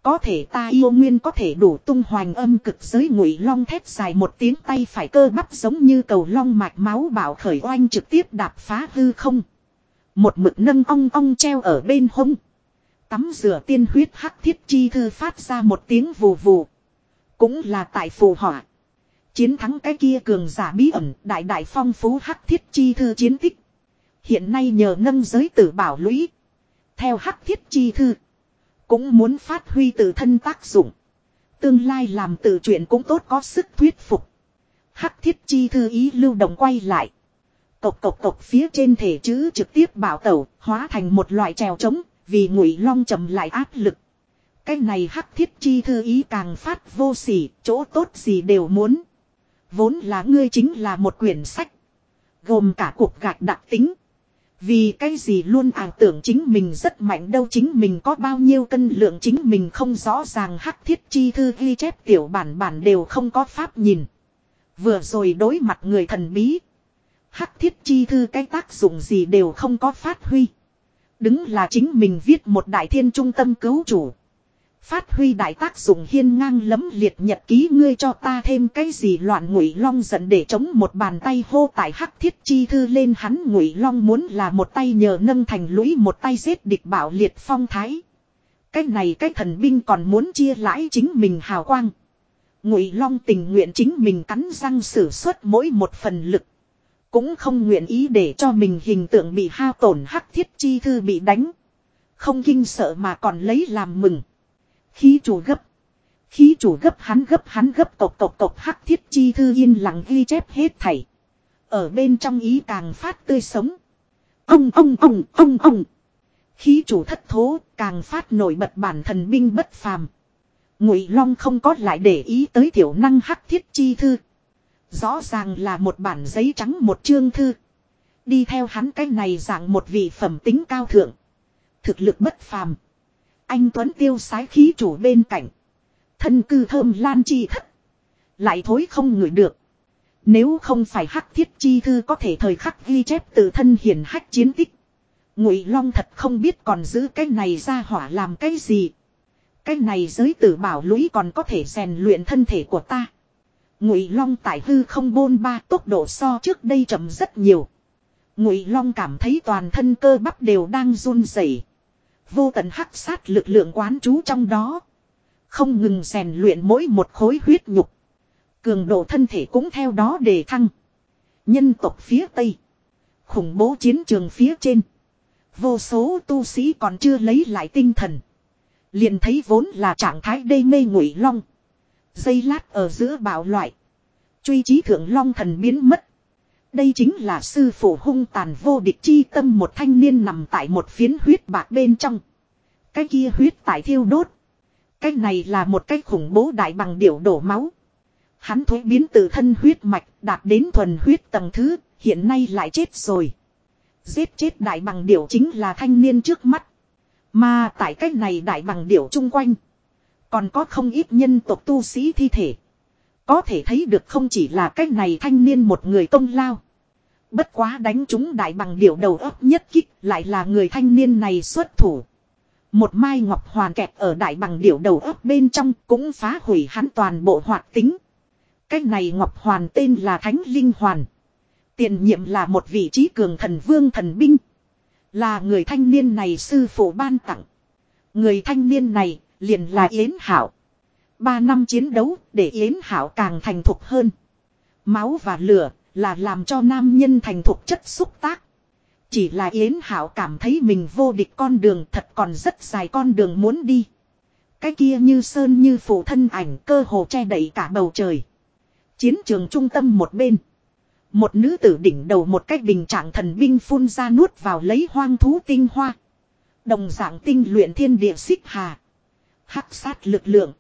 Có thể ta yêu nguyên có thể đủ tung hoành âm cực giới ngụy long thét dài một tiếng tay phải cơ bắp giống như cầu long mạch máu bảo khởi oanh trực tiếp đạp phá hư không. Một mực nâng ong ong treo ở bên hông. Tắm rửa tiên huyết hắc thiết chi thư phát ra một tiếng vù vù. Cũng là tại phù họa. Chiến thắng cái kia cường giả bí ẩn, đại đại phong phú hắc thiết chi thư chiến tích. Hiện nay nhờ nâng giới tử bảo lũy. Theo hắc thiết chi thư. Cũng muốn phát huy tự thân tác dụng. Tương lai làm tự chuyện cũng tốt có sức thuyết phục. Hắc thiết chi thư ý lưu động quay lại. Cộc cộc cộc phía trên thể chữ trực tiếp bảo tẩu, hóa thành một loại trèo trống, vì ngụy long chậm lại áp lực. Cái này hắc thiết chi thư ý càng phát vô sỉ, chỗ tốt gì đều muốn. Vốn là ngươi chính là một quyển sách. Gồm cả cuộc gạch đặc tính. Vì cái gì luôn ảo tưởng chính mình rất mạnh đâu, chính mình có bao nhiêu cân lượng chính mình không rõ ràng, hắc thiết chi thư ghi chép tiểu bản bản đều không có pháp nhìn. Vừa rồi đối mặt người thần bí. Hắc thiết chi thư cái tác dụng gì đều không có phát huy. Đứng là chính mình viết một đại thiên trung tâm cứu chủ. Phát huy đại tác dụng hiên ngang lấm liệt nhật ký ngươi cho ta thêm cái gì loạn ngụy long giận để chống một bàn tay hô tại hắc thiết chi thư lên hắn ngụy long muốn là một tay nhờ nâng thành lũy một tay giết địch bảo liệt phong thái. Cái này cái thần binh còn muốn chia lãi chính mình hào quang. Ngụy long tình nguyện chính mình cắn răng sử xuất mỗi một phần lực. Cũng không nguyện ý để cho mình hình tượng bị hao tổn hắc thiết chi thư bị đánh. Không kinh sợ mà còn lấy làm mừng. Khí chủ gấp. Khí chủ gấp hắn gấp hắn gấp tộc tộc tộc hắc thiết chi thư yên lặng ghi chép hết thảy. Ở bên trong ý càng phát tươi sống. Ông ông ông ông ông. Khí chủ thất thố, càng phát nổi bật bản thần binh bất phàm. Ngụy Long không có lại để ý tới tiểu năng hắc thiết chi thư. Rõ ràng là một bản giấy trắng một chương thư. Đi theo hắn cái này dạng một vị phẩm tính cao thượng. Thực lực bất phàm. Anh Tuấn tiêu sái khí chủ bên cạnh. Thân cư thơm lan chi thất. Lại thối không ngửi được. Nếu không phải hắc thiết chi thư có thể thời khắc ghi chép từ thân hiển hách chiến tích. Ngụy Long thật không biết còn giữ cái này ra hỏa làm cái gì. Cái này giới tử bảo lũy còn có thể rèn luyện thân thể của ta. Ngụy Long tại hư không bôn ba tốc độ so trước đây chậm rất nhiều. Ngụy Long cảm thấy toàn thân cơ bắp đều đang run rẩy. Vô tận hắc sát lực lượng quán trú trong đó. Không ngừng rèn luyện mỗi một khối huyết nhục. Cường độ thân thể cũng theo đó đề thăng. Nhân tộc phía Tây. Khủng bố chiến trường phía trên. Vô số tu sĩ còn chưa lấy lại tinh thần. Liền thấy vốn là trạng thái đê mê ngụy long. Dây lát ở giữa bạo loại. Truy trí thượng long thần biến mất. Đây chính là sư phụ hung tàn vô địch chi tâm một thanh niên nằm tại một phiến huyết bạc bên trong. Cái kia huyết tại thiêu đốt. Cái này là một cái khủng bố đại bằng điểu đổ máu. Hắn thuế biến từ thân huyết mạch đạt đến thuần huyết tầng thứ, hiện nay lại chết rồi. Giết chết đại bằng điểu chính là thanh niên trước mắt. Mà tại cái này đại bằng điểu chung quanh. Còn có không ít nhân tộc tu sĩ thi thể. Có thể thấy được không chỉ là cái này thanh niên một người công lao. Bất quá đánh chúng đại bằng điểu đầu ấp nhất kích lại là người thanh niên này xuất thủ. Một mai ngọc hoàn kẹp ở đại bằng điểu đầu ấp bên trong cũng phá hủy hắn toàn bộ hoạt tính. Cái này ngọc hoàn tên là Thánh Linh Hoàn. Tiền nhiệm là một vị trí cường thần vương thần binh. Là người thanh niên này sư phụ ban tặng. Người thanh niên này liền là Yến Hảo. Ba năm chiến đấu để Yến Hảo càng thành thục hơn. Máu và lửa là làm cho nam nhân thành thục chất xúc tác. Chỉ là Yến Hảo cảm thấy mình vô địch con đường thật còn rất dài con đường muốn đi. Cái kia như sơn như phủ thân ảnh cơ hồ che đậy cả bầu trời. Chiến trường trung tâm một bên. Một nữ tử đỉnh đầu một cách bình trạng thần binh phun ra nuốt vào lấy hoang thú tinh hoa. Đồng dạng tinh luyện thiên địa xích hà. Hắc sát lực lượng.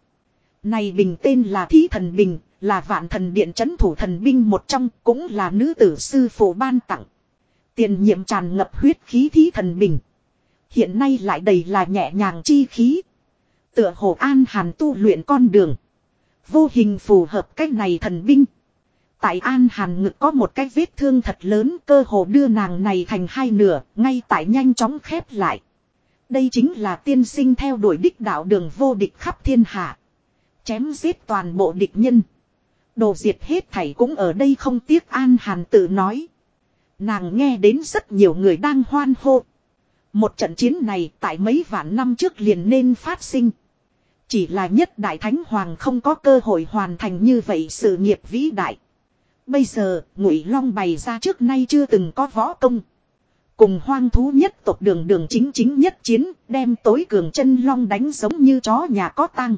Này bình tên là Thí Thần Bình, là vạn thần điện chấn thủ thần binh một trong, cũng là nữ tử sư phụ ban tặng. Tiền nhiệm tràn ngập huyết khí Thí Thần Bình. Hiện nay lại đầy là nhẹ nhàng chi khí. Tựa hồ an hàn tu luyện con đường. Vô hình phù hợp cách này thần binh. Tại an hàn ngực có một cái vết thương thật lớn cơ hồ đưa nàng này thành hai nửa, ngay tại nhanh chóng khép lại. Đây chính là tiên sinh theo đuổi đích đạo đường vô địch khắp thiên hạ. Chém giết toàn bộ địch nhân. Đồ diệt hết thảy cũng ở đây không tiếc an hàn tự nói. Nàng nghe đến rất nhiều người đang hoan hô. Một trận chiến này tại mấy vạn năm trước liền nên phát sinh. Chỉ là nhất đại thánh hoàng không có cơ hội hoàn thành như vậy sự nghiệp vĩ đại. Bây giờ, Ngụy Long bày ra trước nay chưa từng có võ công. Cùng hoang thú nhất tộc đường đường chính chính nhất chiến, đem tối cường chân long đánh giống như chó nhà có tăng.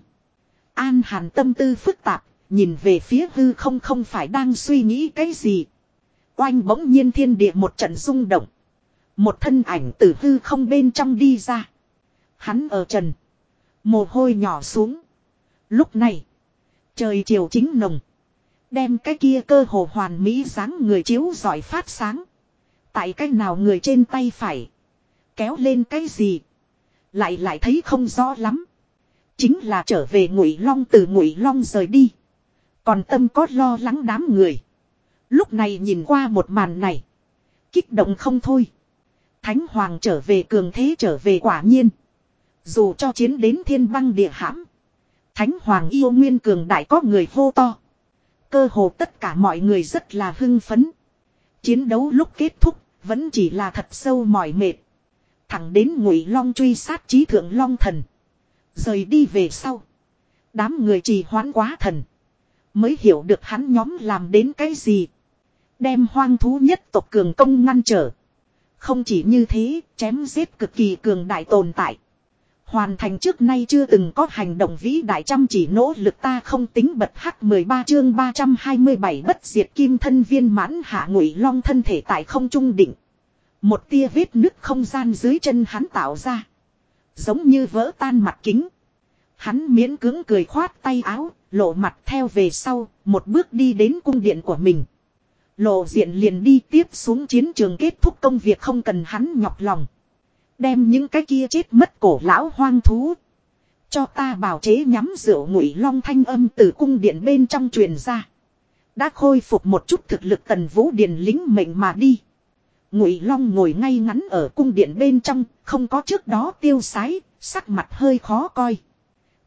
An hàn tâm tư phức tạp, nhìn về phía hư không không phải đang suy nghĩ cái gì. Oanh bỗng nhiên thiên địa một trận rung động. Một thân ảnh từ hư không bên trong đi ra. Hắn ở trần. Mồ hôi nhỏ xuống. Lúc này. Trời chiều chính nồng. Đem cái kia cơ hồ hoàn mỹ dáng người chiếu giỏi phát sáng. Tại cách nào người trên tay phải. Kéo lên cái gì. Lại lại thấy không rõ lắm. Chính là trở về ngụy long từ ngụy long rời đi. Còn tâm có lo lắng đám người. Lúc này nhìn qua một màn này. Kích động không thôi. Thánh Hoàng trở về cường thế trở về quả nhiên. Dù cho chiến đến thiên băng địa hãm. Thánh Hoàng yêu nguyên cường đại có người hô to. Cơ hồ tất cả mọi người rất là hưng phấn. Chiến đấu lúc kết thúc, vẫn chỉ là thật sâu mỏi mệt. Thẳng đến ngụy long truy sát trí thượng long thần. Rời đi về sau. Đám người trì hoãn quá thần. Mới hiểu được hắn nhóm làm đến cái gì. Đem hoang thú nhất tộc cường công ngăn trở. Không chỉ như thế, chém giết cực kỳ cường đại tồn tại. Hoàn thành trước nay chưa từng có hành động vĩ đại chăm chỉ nỗ lực ta không tính bật hắc 13 chương 327 bất diệt kim thân viên mãn hạ ngụy long thân thể tại không trung định. Một tia vết nứt không gian dưới chân hắn tạo ra. Giống như vỡ tan mặt kính. Hắn miễn cưỡng cười khoát tay áo, lộ mặt theo về sau, một bước đi đến cung điện của mình. Lộ diện liền đi tiếp xuống chiến trường kết thúc công việc không cần hắn nhọc lòng. Đem những cái kia chết mất cổ lão hoang thú. Cho ta bảo chế nhắm rượu ngụy long thanh âm từ cung điện bên trong truyền ra. Đã khôi phục một chút thực lực tần vũ điền lính mệnh mà đi. Ngụy long ngồi ngay ngắn ở cung điện bên trong, không có trước đó tiêu sái, sắc mặt hơi khó coi.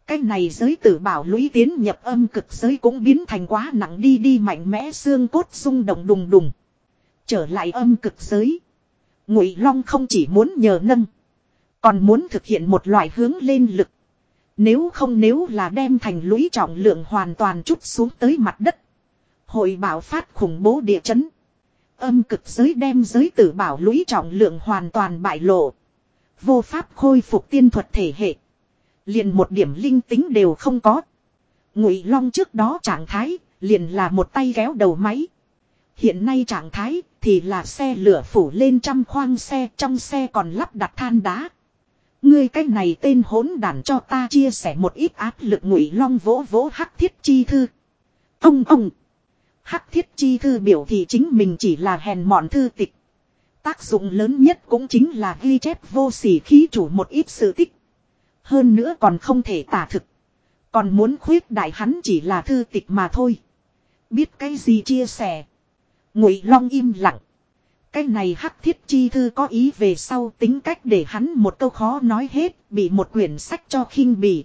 Cái này giới tử bảo lũy tiến nhập âm cực giới cũng biến thành quá nặng đi đi mạnh mẽ xương cốt rung động đùng đùng. Trở lại âm cực giới. Ngụy Long không chỉ muốn nhờ nâng. Còn muốn thực hiện một loại hướng lên lực. Nếu không nếu là đem thành lũy trọng lượng hoàn toàn chút xuống tới mặt đất. Hội bảo phát khủng bố địa chấn. Âm cực giới đem giới tử bảo lũy trọng lượng hoàn toàn bại lộ. Vô pháp khôi phục tiên thuật thể hệ. Liền một điểm linh tính đều không có. Ngụy Long trước đó trạng thái, liền là một tay kéo đầu máy. Hiện nay trạng thái thì là xe lửa phủ lên trăm khoang xe, trong xe còn lắp đặt than đá. Ngươi cái này tên hỗn đản cho ta chia sẻ một ít áp lực Ngụy Long vỗ vỗ Hắc Thiết Chi thư. Ông ông. Hắc Thiết Chi thư biểu thì chính mình chỉ là hèn mọn thư tịch. Tác dụng lớn nhất cũng chính là ghi chép vô sỉ khí chủ một ít sự tích. Hơn nữa còn không thể tả thực. Còn muốn khuyết đại hắn chỉ là thư tịch mà thôi. Biết cái gì chia sẻ. Ngụy Long im lặng. Cái này hắc thiết chi thư có ý về sau tính cách để hắn một câu khó nói hết, bị một quyển sách cho khinh bỉ.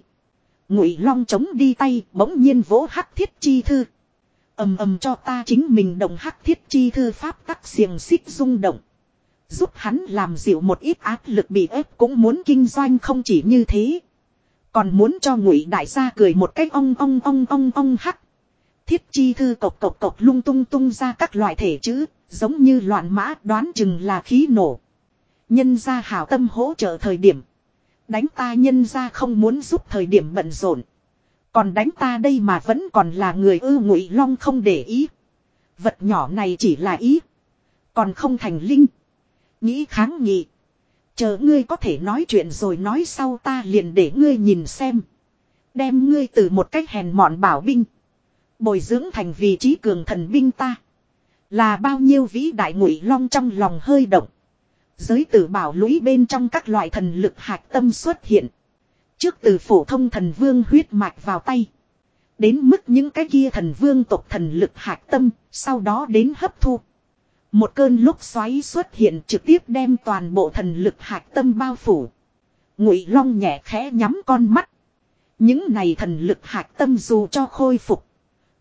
Ngụy Long chống đi tay, bỗng nhiên vỗ hắc thiết chi thư ầm ầm cho ta chính mình động hắc thiết chi thư pháp tắc xiềng xích rung động. Giúp hắn làm dịu một ít áp lực bị ép cũng muốn kinh doanh không chỉ như thế. Còn muốn cho ngụy đại gia cười một cách ong ong ong ong ong hắc. Thiết chi thư cộc cộc cộc lung tung tung ra các loại thể chữ, giống như loạn mã đoán chừng là khí nổ. Nhân gia hảo tâm hỗ trợ thời điểm. Đánh ta nhân gia không muốn giúp thời điểm bận rộn. Còn đánh ta đây mà vẫn còn là người ư ngụy long không để ý. Vật nhỏ này chỉ là ý. Còn không thành linh. Nghĩ kháng nghị. Chờ ngươi có thể nói chuyện rồi nói sau ta liền để ngươi nhìn xem. Đem ngươi từ một cách hèn mọn bảo binh. Bồi dưỡng thành vị trí cường thần binh ta. Là bao nhiêu vĩ đại ngụy long trong lòng hơi động. Giới tử bảo lũy bên trong các loại thần lực hạch tâm xuất hiện. Trước từ phổ thông thần vương huyết mạch vào tay. Đến mức những cái kia thần vương tộc thần lực hạc tâm, sau đó đến hấp thu. Một cơn lúc xoáy xuất hiện trực tiếp đem toàn bộ thần lực hạc tâm bao phủ. Ngụy Long nhẹ khẽ nhắm con mắt. Những này thần lực hạc tâm dù cho khôi phục.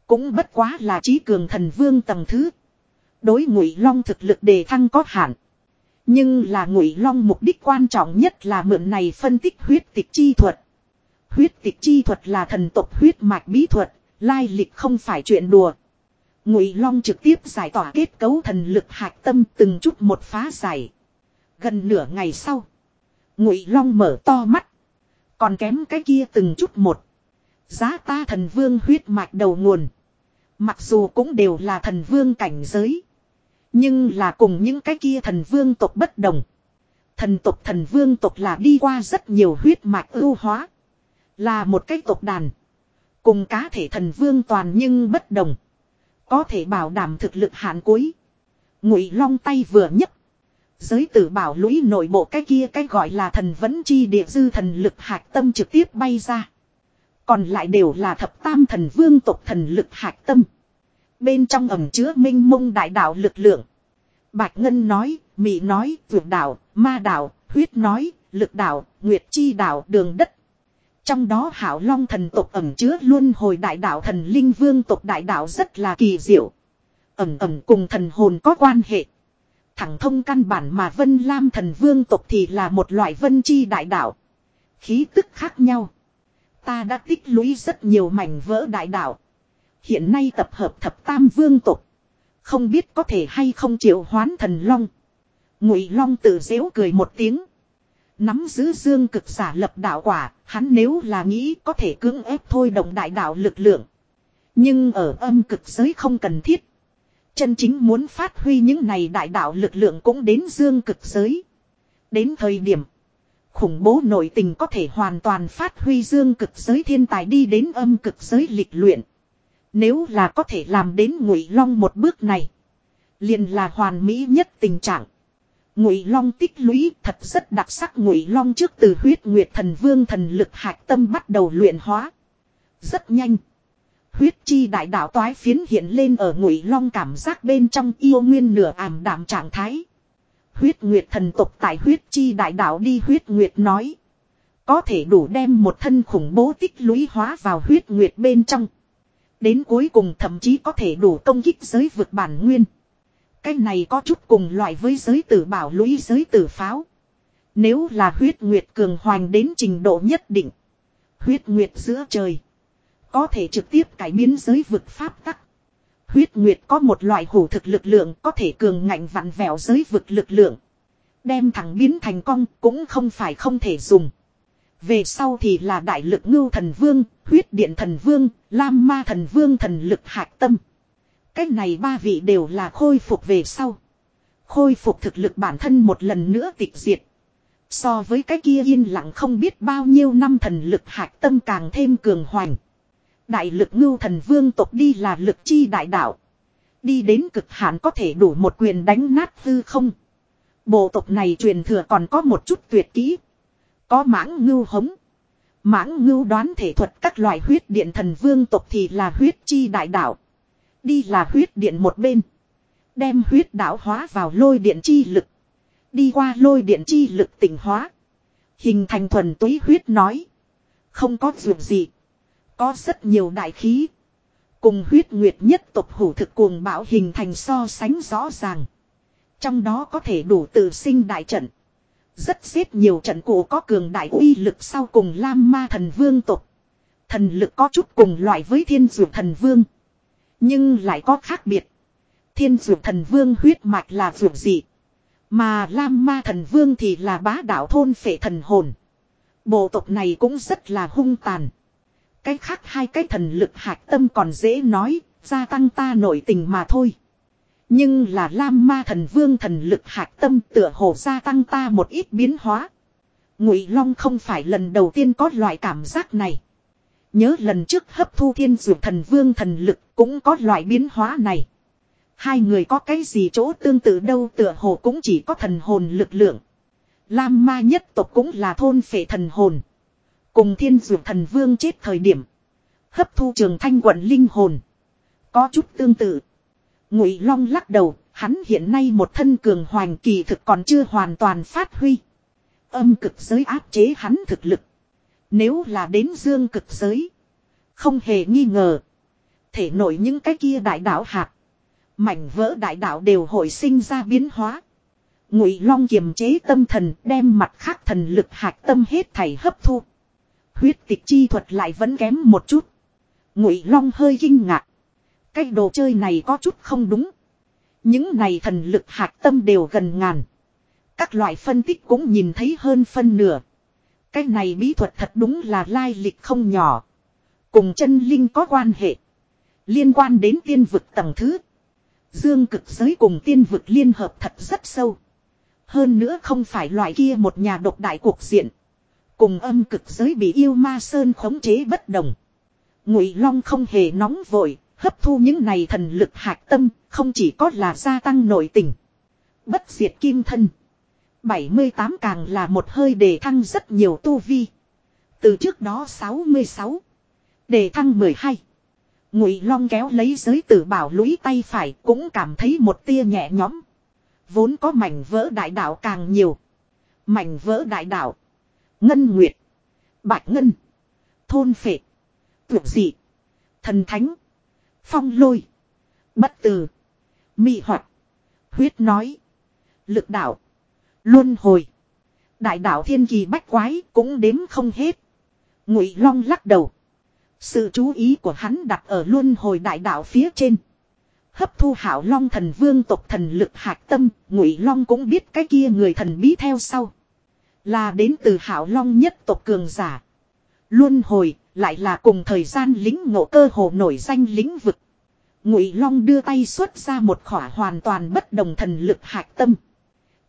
Cũng bất quá là trí cường thần vương tầng thứ. Đối Ngụy Long thực lực đề thăng có hạn. Nhưng là Ngụy Long mục đích quan trọng nhất là mượn này phân tích huyết tịch chi thuật. Huyết tịch chi thuật là thần tộc huyết mạch bí thuật, lai lịch không phải chuyện đùa. Ngụy Long trực tiếp giải tỏa kết cấu thần lực hạch tâm từng chút một phá giải. Gần nửa ngày sau, Ngụy Long mở to mắt, còn kém cái kia từng chút một. Giá ta thần vương huyết mạch đầu nguồn, mặc dù cũng đều là thần vương cảnh giới, nhưng là cùng những cái kia thần vương tộc bất đồng. Thần tộc thần vương tộc là đi qua rất nhiều huyết mạch ưu hóa, là một cái tộc đàn, cùng cá thể thần vương toàn nhưng bất đồng. Có thể bảo đảm thực lực hạn cuối. Ngụy Long tay vừa nhấc. Giới tử bảo lũy nội bộ cái kia cái gọi là thần vẫn chi địa dư thần lực hạch tâm trực tiếp bay ra. Còn lại đều là thập tam thần vương tộc thần lực hạch tâm. Bên trong ẩm chứa minh mông đại đạo lực lượng. Bạch Ngân nói, Mỹ nói, vượt đạo, ma đạo, huyết nói, lực đạo, nguyệt chi đạo, đường đất. Trong đó hảo long thần tộc ẩm chứa luôn hồi đại đạo thần linh vương tộc đại đạo rất là kỳ diệu. Ẩm ẩm cùng thần hồn có quan hệ. Thẳng thông căn bản mà vân lam thần vương tộc thì là một loại vân chi đại đạo. Khí tức khác nhau. Ta đã tích lũy rất nhiều mảnh vỡ đại đạo. Hiện nay tập hợp thập tam vương tộc. Không biết có thể hay không triệu hoán thần long. Ngụy long tự dễu cười một tiếng. Nắm giữ dương cực giả lập đạo quả, hắn nếu là nghĩ có thể cưỡng ép thôi động đại đạo lực lượng. Nhưng ở âm cực giới không cần thiết. Chân chính muốn phát huy những này đại đạo lực lượng cũng đến dương cực giới. Đến thời điểm, khủng bố nội tình có thể hoàn toàn phát huy dương cực giới thiên tài đi đến âm cực giới lịch luyện. Nếu là có thể làm đến ngụy long một bước này, liền là hoàn mỹ nhất tình trạng. Ngụy Long tích lũy thật rất đặc sắc Ngụy Long trước từ huyết nguyệt thần vương thần lực hạch tâm bắt đầu luyện hóa. Rất nhanh. Huyết chi đại đạo toái phiến hiện lên ở Ngụy Long cảm giác bên trong yêu nguyên nửa ảm đạm trạng thái. Huyết nguyệt thần tộc tại huyết chi đại đạo đi huyết nguyệt nói. Có thể đủ đem một thân khủng bố tích lũy hóa vào huyết nguyệt bên trong. Đến cuối cùng thậm chí có thể đủ công kích giới vượt bản nguyên. Cái này có chút cùng loại với giới tử bảo lũy, giới tử pháo. Nếu là huyết nguyệt cường hoành đến trình độ nhất định. Huyết nguyệt giữa trời. Có thể trực tiếp cải biến giới vực pháp tắc. Huyết nguyệt có một loại hủ thực lực lượng, có thể cường ngạnh vặn vẹo giới vực lực lượng. Đem thẳng biến thành cong, cũng không phải không thể dùng. Về sau thì là đại lực ngưu thần vương, huyết điện thần vương, lam ma thần vương thần lực hạc tâm. cách này ba vị đều là khôi phục về sau. Khôi phục thực lực bản thân một lần nữa tịch diệt. So với cái kia yên lặng không biết bao nhiêu năm thần lực hạc tâm càng thêm cường hoành. Đại lực ngưu thần vương tộc đi là lực chi đại đạo. Đi đến cực hạn có thể đủ một quyền đánh nát hư không. Bộ tộc này truyền thừa còn có một chút tuyệt kỹ. Có mãng ngưu hống. Mãng ngưu đoán thể thuật các loại huyết điện thần vương tộc thì là huyết chi đại đạo. Đi là huyết điện một bên. Đem huyết đạo hóa vào lôi điện chi lực. Đi qua lôi điện chi lực tỉnh hóa. Hình thành thuần túy huyết nói. Không có việc gì. Có rất nhiều đại khí. Cùng huyết nguyệt nhất tộc hủ thực cuồng bạo hình thành so sánh rõ ràng. Trong đó có thể đủ tự sinh đại trận. Rất xếp nhiều trận cổ có cường đại uy lực sau cùng Lam Ma thần vương tộc. Thần lực có chút cùng loại với thiên dụ thần vương. Nhưng lại có khác biệt. Thiên dụ thần vương huyết mạch là dụ gì. Mà Lam ma thần vương thì là bá đạo thôn phệ thần hồn. Bộ tộc này cũng rất là hung tàn. Cái khác hai cái thần lực hạch tâm còn dễ nói, gia tăng ta nội tình mà thôi. Nhưng là Lam ma thần vương thần lực hạt tâm tựa hồ gia tăng ta một ít biến hóa. Ngụy Long không phải lần đầu tiên có loại cảm giác này. Nhớ lần trước hấp thu thiên dụ thần vương thần lực cũng có loại biến hóa này. Hai người có cái gì chỗ tương tự đâu tựa hồ cũng chỉ có thần hồn lực lượng. Lam ma nhất tộc cũng là thôn phệ thần hồn. Cùng thiên dụ thần vương chết thời điểm. Hấp thu trường thanh quận linh hồn. Có chút tương tự. Ngụy Long lắc đầu, hắn hiện nay một thân cường hoành kỳ thực còn chưa hoàn toàn phát huy. Âm cực giới áp chế hắn thực lực. Nếu là đến dương cực giới. Không hề nghi ngờ. Thể nổi những cái kia đại đạo hạt. Mảnh vỡ đại đạo đều hồi sinh ra biến hóa. Ngụy Long kiềm chế tâm thần đem mặt khác thần lực hạt tâm hết thảy hấp thu. Huyết tịch chi thuật lại vẫn kém một chút. Ngụy Long hơi kinh ngạc. Cái đồ chơi này có chút không đúng. Những này thần lực hạt tâm đều gần ngàn. Các loại phân tích cũng nhìn thấy hơn phân nửa. Cái này bí thuật thật đúng là lai lịch không nhỏ. Cùng chân linh có quan hệ. Liên quan đến tiên vực tầng thứ. Dương cực giới cùng tiên vực liên hợp thật rất sâu. Hơn nữa không phải loại kia một nhà độc đại cuộc diện. Cùng âm cực giới bị yêu ma sơn khống chế bất đồng. Ngụy Long không hề nóng vội, hấp thu những này thần lực hạc tâm, không chỉ có là gia tăng nội tình. Bất diệt kim thân. 78 càng là một hơi đề thăng rất nhiều tu vi. Từ trước đó 66. Đề thăng 12. Ngụy Long kéo lấy giới tử bảo lũy tay phải cũng cảm thấy một tia nhẹ nhõm. Vốn có mảnh vỡ đại đạo càng nhiều. Mảnh vỡ đại đạo. Ngân Nguyệt. Bạch Ngân. Thôn Phệ. Tuyệt dị. Thần Thánh. Phong lôi. Bất tử. Mị hoạt. Huyết nói. Lực đạo. Luân hồi. Đại đạo thiên kỳ bách quái cũng đếm không hết. Ngụy Long lắc đầu. Sự chú ý của hắn đặt ở luân hồi đại đạo phía trên. Hấp thu hảo long thần vương tộc thần lực hạc tâm, ngụy long cũng biết cái kia người thần bí theo sau. Là đến từ hảo long nhất tộc cường giả. Luân hồi, lại là cùng thời gian lính ngộ cơ hồ nổi danh lĩnh vực. Ngụy long đưa tay xuất ra một khỏa hoàn toàn bất đồng thần lực hạch tâm.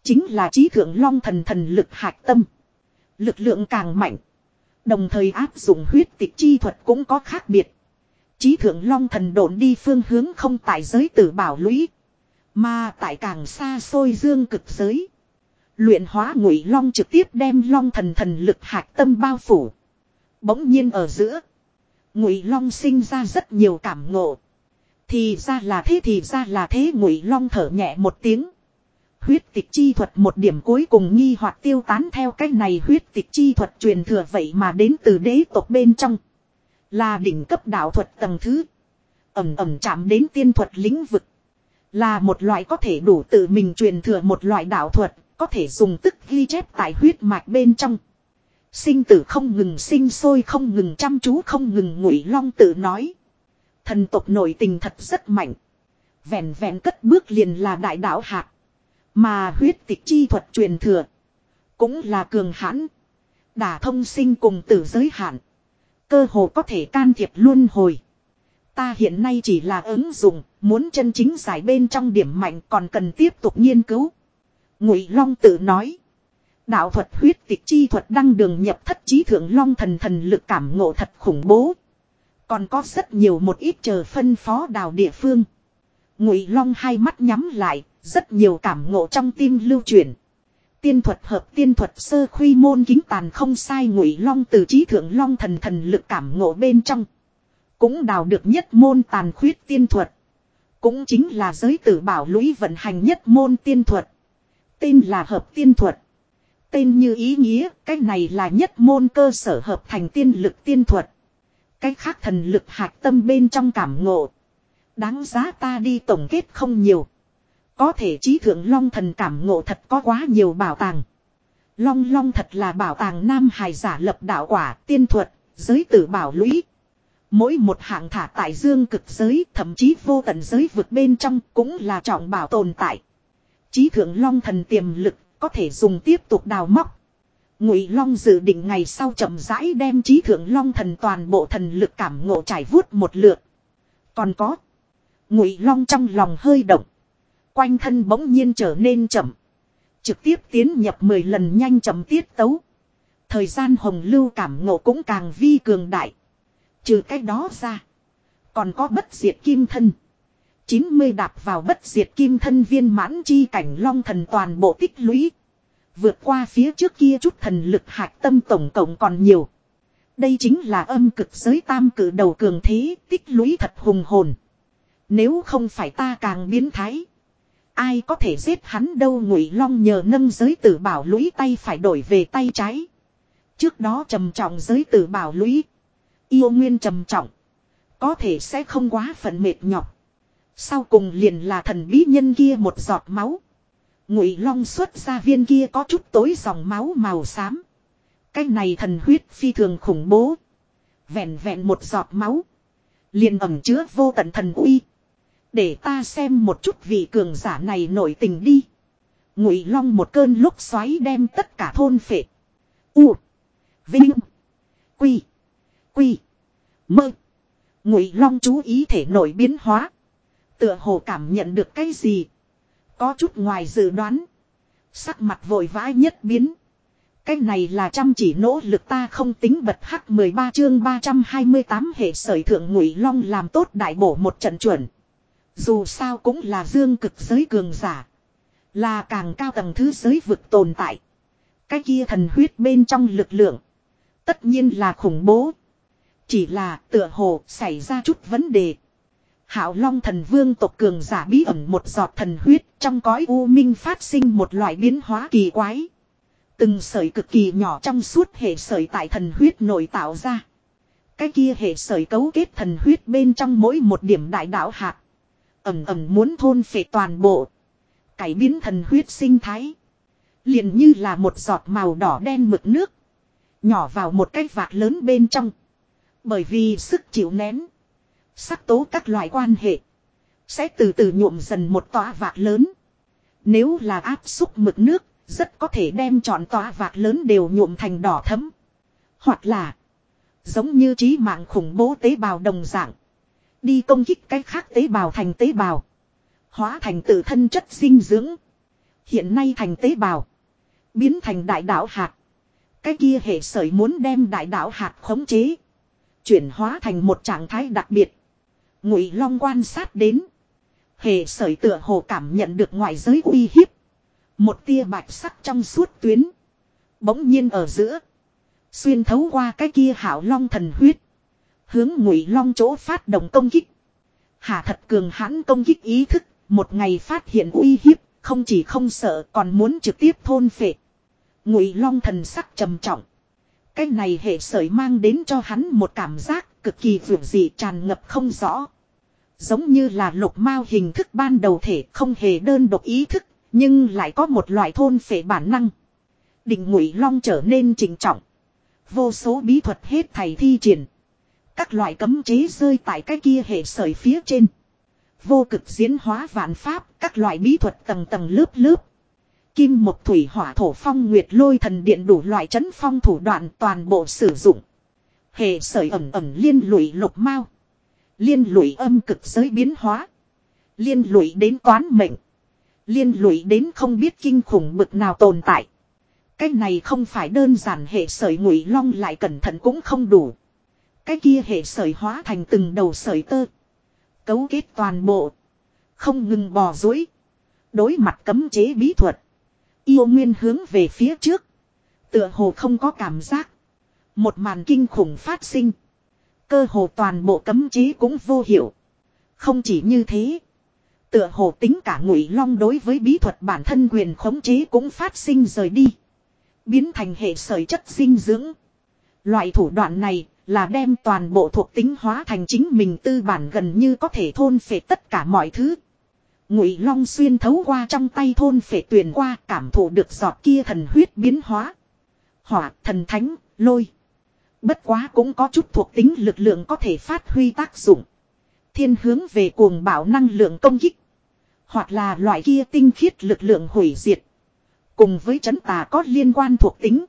Chính là trí thượng long thần thần lực hạch tâm. Lực lượng càng mạnh. Đồng thời áp dụng huyết tịch chi thuật cũng có khác biệt. Chí thượng long thần độn đi phương hướng không tại giới tử bảo lũy. Mà tại càng xa xôi dương cực giới. Luyện hóa ngụy long trực tiếp đem long thần thần lực hạt tâm bao phủ. Bỗng nhiên ở giữa. Ngụy long sinh ra rất nhiều cảm ngộ. Thì ra là thế thì ra là thế ngụy long thở nhẹ một tiếng. Huyết tịch chi thuật một điểm cuối cùng nghi hoặc tiêu tán theo cách này huyết tịch chi thuật truyền thừa vậy mà đến từ đế tộc bên trong. Là đỉnh cấp đạo thuật tầng thứ. Ẩm ẩm chạm đến tiên thuật lĩnh vực. Là một loại có thể đủ tự mình truyền thừa một loại đạo thuật, có thể dùng tức ghi chép tại huyết mạch bên trong. Sinh tử không ngừng sinh sôi không ngừng chăm chú không ngừng ngụy long tự nói. Thần tộc nội tình thật rất mạnh. Vẹn vẹn cất bước liền là đại đạo hạt. Mà huyết tịch chi thuật truyền thừa. Cũng là cường hãn. Đả thông sinh cùng tử giới hạn. Cơ hồ có thể can thiệp luôn hồi. Ta hiện nay chỉ là ứng dụng, muốn chân chính giải bên trong điểm mạnh còn cần tiếp tục nghiên cứu. Ngụy Long tự nói. Đạo thuật huyết tịch chi thuật đăng đường nhập thất trí thượng long thần thần lực cảm ngộ thật khủng bố. Còn có rất nhiều một ít chờ phân phó đào địa phương. Ngụy Long hai mắt nhắm lại, rất nhiều cảm ngộ trong tim lưu truyền. Tiên thuật hợp tiên thuật sơ khuy môn kính tàn không sai ngụy long từ trí thượng long thần thần lực cảm ngộ bên trong. Cũng đào được nhất môn tàn khuyết tiên thuật. Cũng chính là giới tử bảo lũy vận hành nhất môn tiên thuật. Tên là hợp tiên thuật. Tên như ý nghĩa, cái này là nhất môn cơ sở hợp thành tiên lực tiên thuật. Cái khác thần lực hạt tâm bên trong cảm ngộ. Đáng giá ta đi tổng kết không nhiều. Có thể trí thượng long thần cảm ngộ thật có quá nhiều bảo tàng. Long long thật là bảo tàng nam hài giả lập đạo quả, tiên thuật, giới tử bảo lũy. Mỗi một hạng thả tại dương cực giới, thậm chí vô tận giới vượt bên trong cũng là trọng bảo tồn tại. Trí thượng long thần tiềm lực có thể dùng tiếp tục đào móc. Ngụy Long dự định ngày sau chậm rãi đem trí thượng long thần toàn bộ thần lực cảm ngộ trải vuốt một lượt. Còn có. Ngụy Long trong lòng hơi động. Quanh thân bỗng nhiên trở nên chậm. Trực tiếp tiến nhập 10 lần nhanh chậm tiết tấu. Thời gian hồng lưu cảm ngộ cũng càng vi cường đại. Trừ cái đó ra. Còn có bất diệt kim thân. 90 đạp vào bất diệt kim thân viên mãn chi cảnh long thần toàn bộ tích lũy. Vượt qua phía trước kia chút thần lực hạt tâm tổng cộng còn nhiều. Đây chính là âm cực giới tam cử đầu cường thế, tích lũy thật hùng hồn. Nếu không phải ta càng biến thái. Ai có thể giết hắn đâu ngụy long nhờ nâng giới tử bảo lũy tay phải đổi về tay trái. Trước đó trầm trọng giới tử bảo lũy. Yêu nguyên trầm trọng. Có thể sẽ không quá phần mệt nhọc. Sau cùng liền là thần bí nhân kia một giọt máu. Ngụy long xuất ra viên kia có chút tối dòng máu màu xám. Cái này thần huyết phi thường khủng bố. Vẹn vẹn một giọt máu. Liền ẩm chứa vô tận thần uy. Để ta xem một chút vị cường giả này nổi tình đi. Ngụy long một cơn lúc xoáy đem tất cả thôn phệ. U. Vinh. Quy. Quy. Mơ. Ngụy long chú ý thể nổi biến hóa. Tựa hồ cảm nhận được cái gì. Có chút ngoài dự đoán. Sắc mặt vội vã nhất biến. Cái này là chăm chỉ nỗ lực ta không tính bật hắc 13 chương 328 hệ sởi thượng ngụy long làm tốt đại bổ một trận chuẩn. Dù sao cũng là dương cực giới cường giả. Là càng cao tầng thứ giới vực tồn tại. Cái kia thần huyết bên trong lực lượng. Tất nhiên là khủng bố. Chỉ là tựa hồ xảy ra chút vấn đề. Hảo Long thần vương tộc cường giả bí ẩn một giọt thần huyết, trong cõi u minh phát sinh một loại biến hóa kỳ quái. Từng sợi cực kỳ nhỏ trong suốt hệ sợi tại thần huyết nội tạo ra. Cái kia hệ sợi cấu kết thần huyết bên trong mỗi một điểm đại đạo hạt. Ẩm ẩm muốn thôn phệ toàn bộ. Cải biến thần huyết sinh thái. liền như là một giọt màu đỏ đen mực nước. Nhỏ vào một cái vạc lớn bên trong. Bởi vì sức chịu nén. Sắc tố các loại quan hệ. Sẽ từ từ nhuộm dần một tòa vạc lớn. Nếu là áp xúc mực nước, rất có thể đem trọn tòa vạc lớn đều nhuộm thành đỏ thấm. Hoặc là. Giống như trí mạng khủng bố tế bào đồng dạng. Đi công kích cái khác tế bào thành tế bào. Hóa thành tự thân chất dinh dưỡng. Hiện nay thành tế bào. Biến thành đại đạo hạt. Cái kia hệ sởi muốn đem đại đạo hạt khống chế. Chuyển hóa thành một trạng thái đặc biệt. Ngụy Long quan sát đến. Hệ sởi tựa hồ cảm nhận được ngoại giới uy hiếp. Một tia bạch sắc trong suốt tuyến. Bỗng nhiên ở giữa. Xuyên thấu qua cái kia hảo long thần huyết. Hướng ngụy long chỗ phát động công kích. Hà thật cường hãn công kích ý thức. Một ngày phát hiện uy hiếp. Không chỉ không sợ, còn muốn trực tiếp thôn phệ. Ngụy long thần sắc trầm trọng. Cái này hệ sởi mang đến cho hắn một cảm giác cực kỳ vượt dị tràn ngập không rõ. Giống như là lục mao hình thức ban đầu thể không hề đơn độc ý thức nhưng lại có một loại thôn phệ bản năng. Định ngụy long trở nên trình trọng. Vô số bí thuật hết thầy thi triển. Các loại cấm chế rơi tại cái kia hệ sởi phía trên. Vô cực diễn hóa vạn pháp, các loại bí thuật tầng tầng lớp lớp. Kim một thủy hỏa thổ phong nguyệt lôi thần điện đủ loại chấn phong thủ đoạn toàn bộ sử dụng. Hệ sởi ẩm ẩm liên lụy lục mao. Liên lụy âm cực giới biến hóa. Liên lụy đến toán mệnh. Liên lụy đến không biết kinh khủng bực nào tồn tại. Cái này không phải đơn giản hệ sởi ngụy long lại cẩn thận cũng không đủ. Cái kia hệ sởi hóa thành từng đầu sởi tơ. Cấu kết toàn bộ. Không ngừng bò dối. Đối mặt cấm chế bí thuật. Yêu nguyên hướng về phía trước. Tựa hồ không có cảm giác. Một màn kinh khủng phát sinh. Cơ hồ toàn bộ cấm chế cũng vô hiệu. Không chỉ như thế. Tựa hồ tính cả ngụy long đối với bí thuật bản thân quyền khống chế cũng phát sinh rời đi. Biến thành hệ sởi chất dinh dưỡng. Loại thủ đoạn này là đem toàn bộ thuộc tính hóa thành chính mình tư bản gần như có thể thôn phệ tất cả mọi thứ. Ngụy Long xuyên thấu qua trong tay thôn phệ tuyển qua cảm thụ được giọt kia thần huyết biến hóa. Hỏa, thần thánh, lôi. Bất quá cũng có chút thuộc tính lực lượng có thể phát huy tác dụng. Thiên hướng về cuồng bảo năng lượng công kích. Hoặc là loại kia tinh khiết lực lượng hủy diệt. Cùng với chấn tà có liên quan thuộc tính.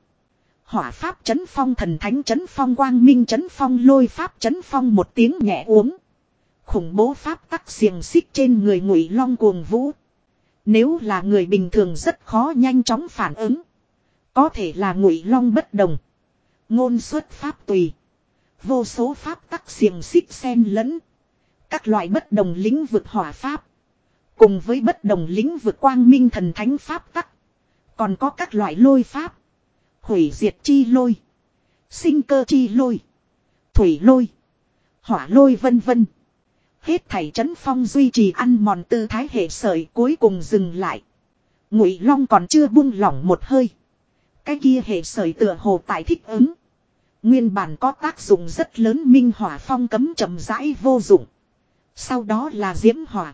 Hỏa pháp chấn phong thần thánh chấn phong quang minh chấn phong lôi pháp chấn phong một tiếng nhẹ uống. Khủng bố pháp tắc xiềng xích trên người ngụy long cuồng vũ. Nếu là người bình thường rất khó nhanh chóng phản ứng. Có thể là ngụy long bất đồng. Ngôn xuất pháp tùy. Vô số pháp tắc xiềng xích xen lẫn. Các loại bất đồng lĩnh vực hỏa pháp. Cùng với bất đồng lĩnh vực quang minh thần thánh pháp tắc. Còn có các loại lôi pháp. Hủy diệt chi lôi. Sinh cơ chi lôi. Thủy lôi. Hỏa lôi vân vân. Hết thảy trấn phong duy trì ăn mòn tư thái hệ sợi cuối cùng dừng lại. Ngụy Long còn chưa buông lỏng một hơi. Cái kia hệ sợi tựa hồ tại thích ứng. Nguyên bản có tác dụng rất lớn minh hỏa phong cấm chậm rãi vô dụng. Sau đó là diễm hỏa.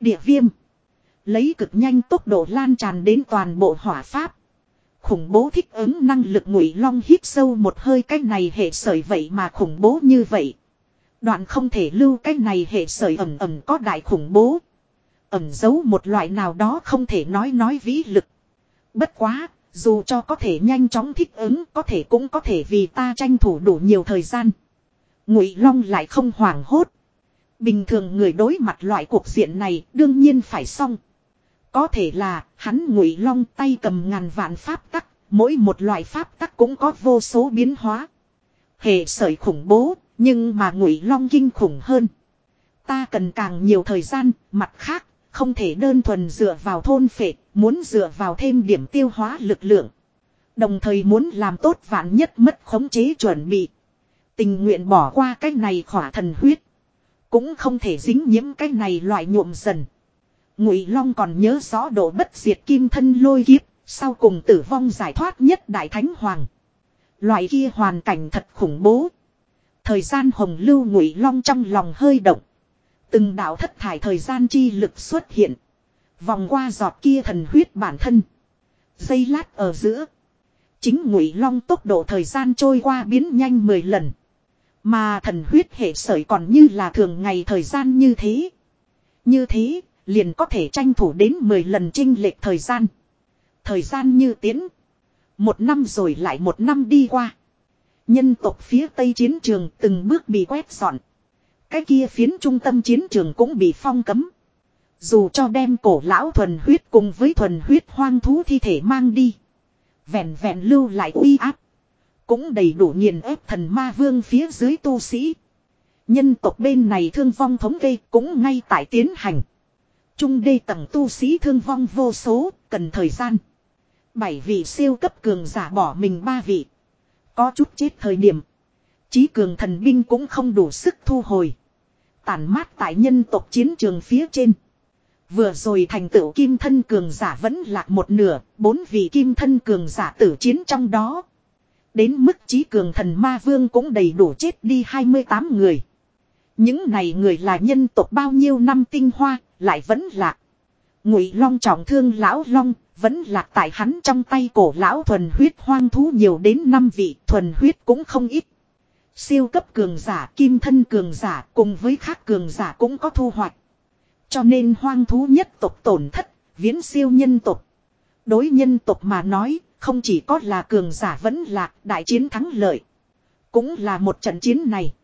Địa viêm. Lấy cực nhanh tốc độ lan tràn đến toàn bộ hỏa pháp. Khủng bố thích ứng năng lực ngụy long hít sâu một hơi cái này hệ sởi vậy mà khủng bố như vậy. Đoạn không thể lưu cái này hệ sởi ẩm ẩm có đại khủng bố. Ẩm giấu một loại nào đó không thể nói nói vĩ lực. Bất quá, dù cho có thể nhanh chóng thích ứng có thể cũng có thể vì ta tranh thủ đủ nhiều thời gian. Ngụy Long lại không hoảng hốt. Bình thường người đối mặt loại cuộc diện này đương nhiên phải xong. Có thể là hắn Ngụy Long tay cầm ngàn vạn pháp tắc, mỗi một loại pháp tắc cũng có vô số biến hóa. Hệ sởi khủng bố, nhưng mà Ngụy Long kinh khủng hơn. Ta cần càng nhiều thời gian, mặt khác, không thể đơn thuần dựa vào thôn phệ, muốn dựa vào thêm điểm tiêu hóa lực lượng. Đồng thời muốn làm tốt vạn nhất mất khống chế chuẩn bị. Tình nguyện bỏ qua cái này khỏa thần huyết. Cũng không thể dính nhiễm cái này loại nhuộm dần. Ngụy Long còn nhớ rõ độ bất diệt kim thân lôi kiếp, sau cùng tử vong giải thoát nhất đại thánh hoàng. Loại kia hoàn cảnh thật khủng bố. Thời gian hồng lưu Ngụy Long trong lòng hơi động. Từng đạo thất thải thời gian chi lực xuất hiện. Vòng qua giọt kia thần huyết bản thân. dây lát ở giữa. Chính ngụy long tốc độ thời gian trôi qua biến nhanh 10 lần. Mà thần huyết hệ sởi còn như là thường ngày thời gian như thế. Như thế, liền có thể tranh thủ đến 10 lần trinh lệch thời gian. Thời gian như tiến. Một năm rồi lại một năm đi qua. Nhân tộc phía tây chiến trường từng bước bị quét dọn. Cái kia phiến trung tâm chiến trường cũng bị phong cấm. Dù cho đem cổ lão thuần huyết cùng với thuần huyết hoang thú thi thể mang đi. Vẹn vẹn lưu lại uy áp. Cũng đầy đủ nghiền ép thần ma vương phía dưới tu sĩ. Nhân tộc bên này thương vong thống kê cũng ngay tại tiến hành. Trung đê tầng tu sĩ thương vong vô số, cần thời gian. Bảy vị siêu cấp cường giả bỏ mình ba vị. Có chút chết thời điểm. Chí cường thần binh cũng không đủ sức thu hồi. Tản mát tại nhân tộc chiến trường phía trên. Vừa rồi thành tựu kim thân cường giả vẫn lạc một nửa, bốn vị kim thân cường giả tử chiến trong đó. Đến mức trí cường thần ma vương cũng đầy đủ chết đi 28 người. Những này người là nhân tộc bao nhiêu năm tinh hoa, lại vẫn lạc. Ngụy Long trọng thương lão Long, vẫn lạc tại hắn trong tay cổ lão thuần huyết hoang thú nhiều đến năm vị, thuần huyết cũng không ít. Siêu cấp cường giả, kim thân cường giả cùng với khác cường giả cũng có thu hoạch. Cho nên hoang thú nhất tộc tổn thất, viễn siêu nhân tộc. Đối nhân tộc mà nói, không chỉ có là cường giả vẫn là đại chiến thắng lợi. Cũng là một trận chiến này.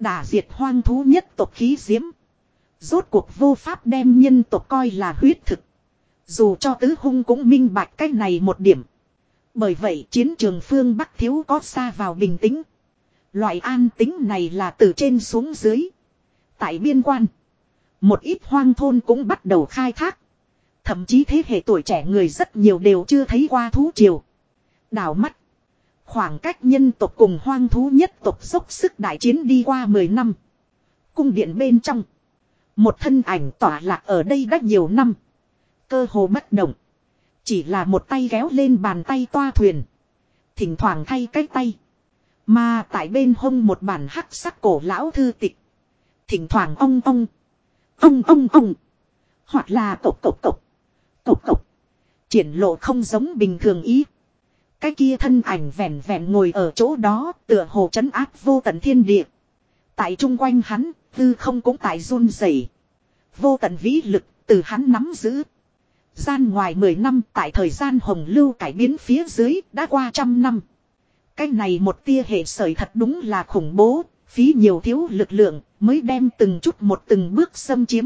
Đả diệt hoang thú nhất tộc khí diễm. Rốt cuộc vô pháp đem nhân tộc coi là huyết thực. Dù cho tứ hung cũng minh bạch cách này một điểm. Bởi vậy chiến trường phương Bắc thiếu có xa vào bình tĩnh. Loại an tính này là từ trên xuống dưới. Tại biên quan. Một ít hoang thôn cũng bắt đầu khai thác. Thậm chí thế hệ tuổi trẻ người rất nhiều đều chưa thấy qua thú triều. Đảo mắt. Khoảng cách nhân tộc cùng hoang thú nhất tộc dốc sức đại chiến đi qua 10 năm. Cung điện bên trong. Một thân ảnh tỏa lạc ở đây đã nhiều năm. Cơ hồ bất động. Chỉ là một tay ghéo lên bàn tay toa thuyền. Thỉnh thoảng thay cái tay. Mà tại bên hông một bản hắc sắc cổ lão thư tịch. Thỉnh thoảng ong ong ông ông ông Hoặc là cộc cộc cộc. Cộc cộc. Triển lộ không giống bình thường ý. Cái kia thân ảnh vẹn vẹn ngồi ở chỗ đó tựa hồ trấn áp vô tận thiên địa. Tại trung quanh hắn, tư không cũng tại run rẩy. Vô tận vĩ lực từ hắn nắm giữ. Gian ngoài 10 năm tại thời gian hồng lưu cải biến phía dưới đã qua trăm năm. Cái này một tia hệ sởi thật đúng là khủng bố, phí nhiều thiếu lực lượng mới đem từng chút một từng bước xâm chiếm.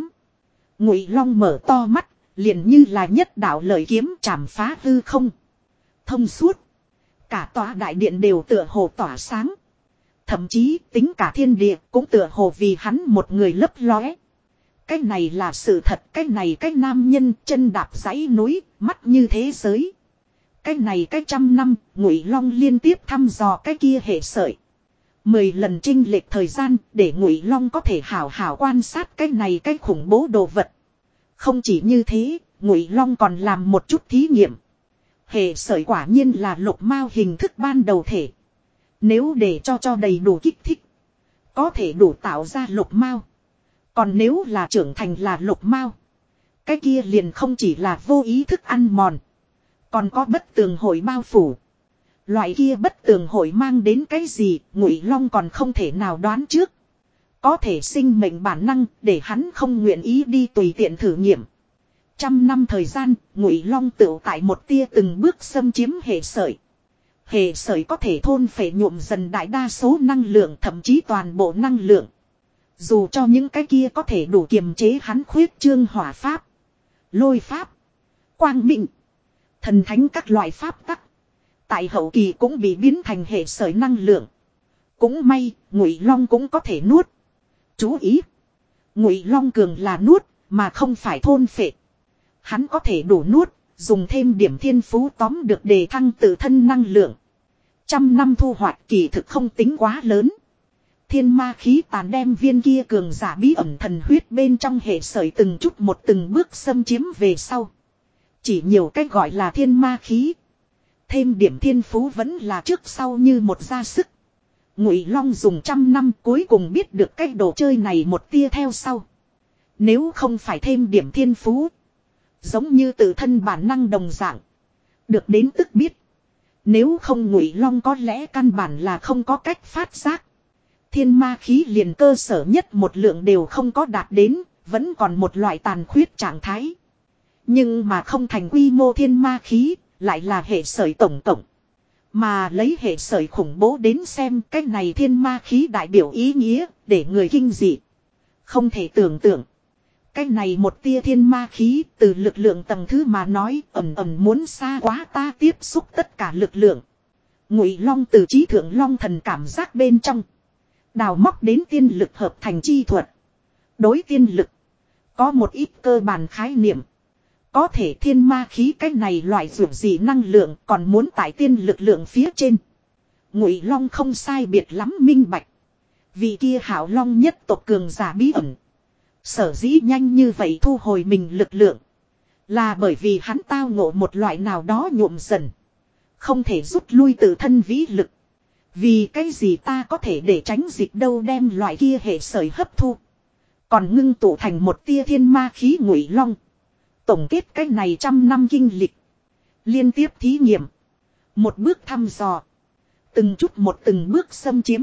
Ngụy Long mở to mắt, liền như là nhất đạo lợi kiếm chạm phá hư không. Thông suốt. Cả tòa đại điện đều tựa hồ tỏa sáng. Thậm chí tính cả thiên địa cũng tựa hồ vì hắn một người lấp lóe. Cái này là sự thật, cái này cái nam nhân chân đạp dãy núi, mắt như thế giới. Cái này cái trăm năm, ngụy long liên tiếp thăm dò cái kia hệ sợi. Mười lần trinh lệch thời gian để ngụy long có thể hảo hảo quan sát cái này cái khủng bố đồ vật. Không chỉ như thế, ngụy long còn làm một chút thí nghiệm. Hệ sởi quả nhiên là lục mao hình thức ban đầu thể. Nếu để cho cho đầy đủ kích thích. Có thể đủ tạo ra lục mao. Còn nếu là trưởng thành là lục mao. Cái kia liền không chỉ là vô ý thức ăn mòn. Còn có bất tường hội bao phủ. Loại kia bất tường hội mang đến cái gì, ngụy long còn không thể nào đoán trước. Có thể sinh mệnh bản năng để hắn không nguyện ý đi tùy tiện thử nghiệm. Trăm năm thời gian, ngụy long tựu tại một tia từng bước xâm chiếm hệ sởi. Hệ sởi có thể thôn phệ nhuộm dần đại đa số năng lượng thậm chí toàn bộ năng lượng. Dù cho những cái kia có thể đủ kiềm chế hắn khuyết trương hỏa pháp, lôi pháp, quang minh, thần thánh các loại pháp tắc. Tại hậu kỳ cũng bị biến thành hệ sởi năng lượng. Cũng may, ngụy long cũng có thể nuốt. Chú ý! Ngụy long cường là nuốt, mà không phải thôn phệ. Hắn có thể đủ nuốt, dùng thêm điểm thiên phú tóm được đề thăng tự thân năng lượng. Trăm năm thu hoạch kỳ thực không tính quá lớn. Thiên ma khí tàn đem viên kia cường giả bí ẩn thần huyết bên trong hệ sởi từng chút một từng bước xâm chiếm về sau. Chỉ nhiều cách gọi là thiên ma khí. Thêm điểm thiên phú vẫn là trước sau như một ra sức. Ngụy Long dùng trăm năm cuối cùng biết được cái đồ chơi này một tia theo sau. Nếu không phải thêm điểm thiên phú. Giống như tự thân bản năng đồng dạng. Được đến tức biết. Nếu không Ngụy Long có lẽ căn bản là không có cách phát giác. Thiên ma khí liền cơ sở nhất một lượng đều không có đạt đến, vẫn còn một loại tàn khuyết trạng thái. Nhưng mà không thành quy mô thiên ma khí, lại là hệ sởi tổng tổng. Mà lấy hệ sởi khủng bố đến xem cái này thiên ma khí đại biểu ý nghĩa, để người kinh dị. Không thể tưởng tượng. Cái này một tia thiên ma khí từ lực lượng tầng thứ mà nói ẩm ẩm muốn xa quá ta tiếp xúc tất cả lực lượng. Ngụy long từ trí thượng long thần cảm giác bên trong. Đào móc đến tiên lực hợp thành chi thuật. Đối tiên lực. Có một ít cơ bản khái niệm. Có thể thiên ma khí cái này loại dù gì năng lượng còn muốn tải tiên lực lượng phía trên. Ngụy Long không sai biệt lắm minh bạch. Vì kia hảo Long nhất tộc cường giả bí ẩn. Sở dĩ nhanh như vậy thu hồi mình lực lượng. Là bởi vì hắn tao ngộ một loại nào đó nhuộm dần. Không thể rút lui từ thân vĩ lực. Vì cái gì ta có thể để tránh dịch đâu đem loại kia hệ sởi hấp thu. Còn ngưng tụ thành một tia thiên ma khí ngụy long. Tổng kết cái này trăm năm kinh lịch. Liên tiếp thí nghiệm. Một bước thăm dò. Từng chút một từng bước xâm chiếm.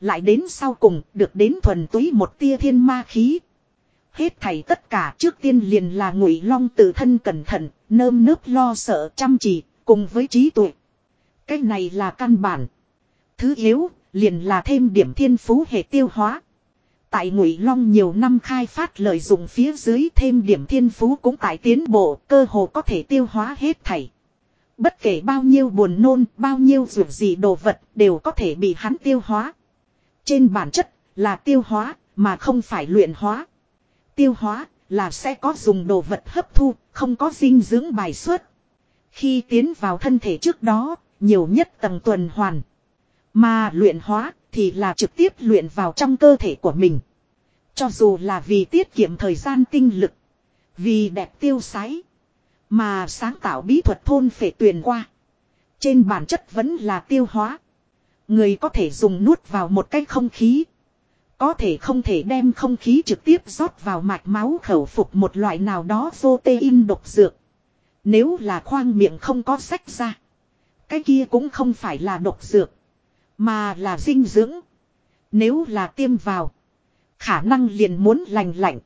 Lại đến sau cùng được đến thuần túy một tia thiên ma khí. Hết thảy tất cả trước tiên liền là ngụy long tự thân cẩn thận, nơm nớp lo sợ chăm chỉ, cùng với trí tuệ. Cái này là căn bản. Thứ yếu, liền là thêm điểm thiên phú hệ tiêu hóa. Tại Ngụy Long nhiều năm khai phát lợi dụng phía dưới thêm điểm thiên phú cũng tại tiến bộ, cơ hồ có thể tiêu hóa hết thảy. Bất kể bao nhiêu buồn nôn, bao nhiêu ruột gì đồ vật đều có thể bị hắn tiêu hóa. Trên bản chất là tiêu hóa, mà không phải luyện hóa. Tiêu hóa là sẽ có dùng đồ vật hấp thu, không có dinh dưỡng bài xuất. Khi tiến vào thân thể trước đó, nhiều nhất tầng tuần hoàn. Mà luyện hóa thì là trực tiếp luyện vào trong cơ thể của mình. Cho dù là vì tiết kiệm thời gian tinh lực. Vì đẹp tiêu sái. Mà sáng tạo bí thuật thôn phệ tuyền qua. Trên bản chất vẫn là tiêu hóa. Người có thể dùng nuốt vào một cái không khí. Có thể không thể đem không khí trực tiếp rót vào mạch máu khẩu phục một loại nào đó protein độc dược. Nếu là khoang miệng không có sách ra. Cái kia cũng không phải là độc dược. Mà là dinh dưỡng. Nếu là tiêm vào. Khả năng liền muốn lành lạnh.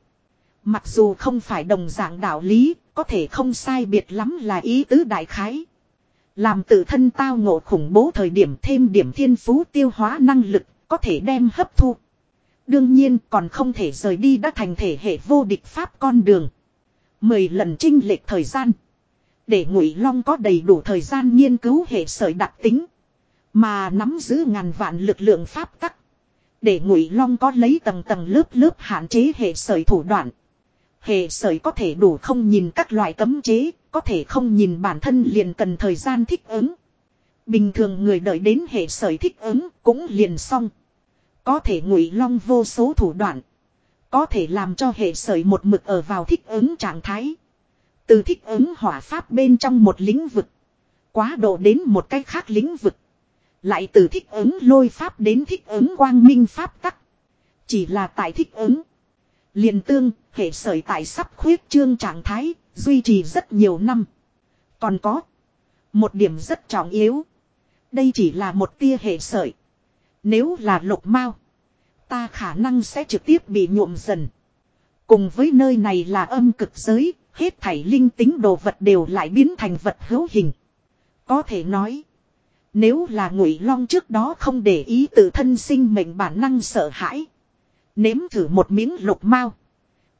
Mặc dù không phải đồng dạng đạo lý, có thể không sai biệt lắm là ý tứ đại khái. Làm tự thân tao ngộ khủng bố thời điểm thêm điểm thiên phú tiêu hóa năng lực, có thể đem hấp thu. Đương nhiên còn không thể rời đi đã thành thể hệ vô địch pháp con đường. Mười lần trinh lệch thời gian. Để Ngụy Long có đầy đủ thời gian nghiên cứu hệ sởi đặc tính. Mà nắm giữ ngàn vạn lực lượng pháp tắc. Để ngụy long có lấy tầng tầng lớp lớp hạn chế hệ sởi thủ đoạn. Hệ sởi có thể đủ không nhìn các loại cấm chế, có thể không nhìn bản thân liền cần thời gian thích ứng. Bình thường người đợi đến hệ sởi thích ứng cũng liền xong. Có thể ngụy long vô số thủ đoạn. Có thể làm cho hệ sởi một mực ở vào thích ứng trạng thái. Từ thích ứng hỏa pháp bên trong một lĩnh vực. Quá độ đến một cái khác lĩnh vực. Lại từ thích ứng lôi pháp đến thích ứng quang minh pháp tắc. Chỉ là tại thích ứng. liền tương, hệ sởi tại sắp khuyết trương trạng thái, duy trì rất nhiều năm. Còn có. Một điểm rất trọng yếu. Đây chỉ là một tia hệ sởi. Nếu là lục mao. Ta khả năng sẽ trực tiếp bị nhuộm dần. Cùng với nơi này là âm cực giới. Hết thảy linh tính đồ vật đều lại biến thành vật hữu hình. Có thể nói. Nếu là ngụy long trước đó không để ý tự thân sinh mệnh bản năng sợ hãi. Nếm thử một miếng lục mao.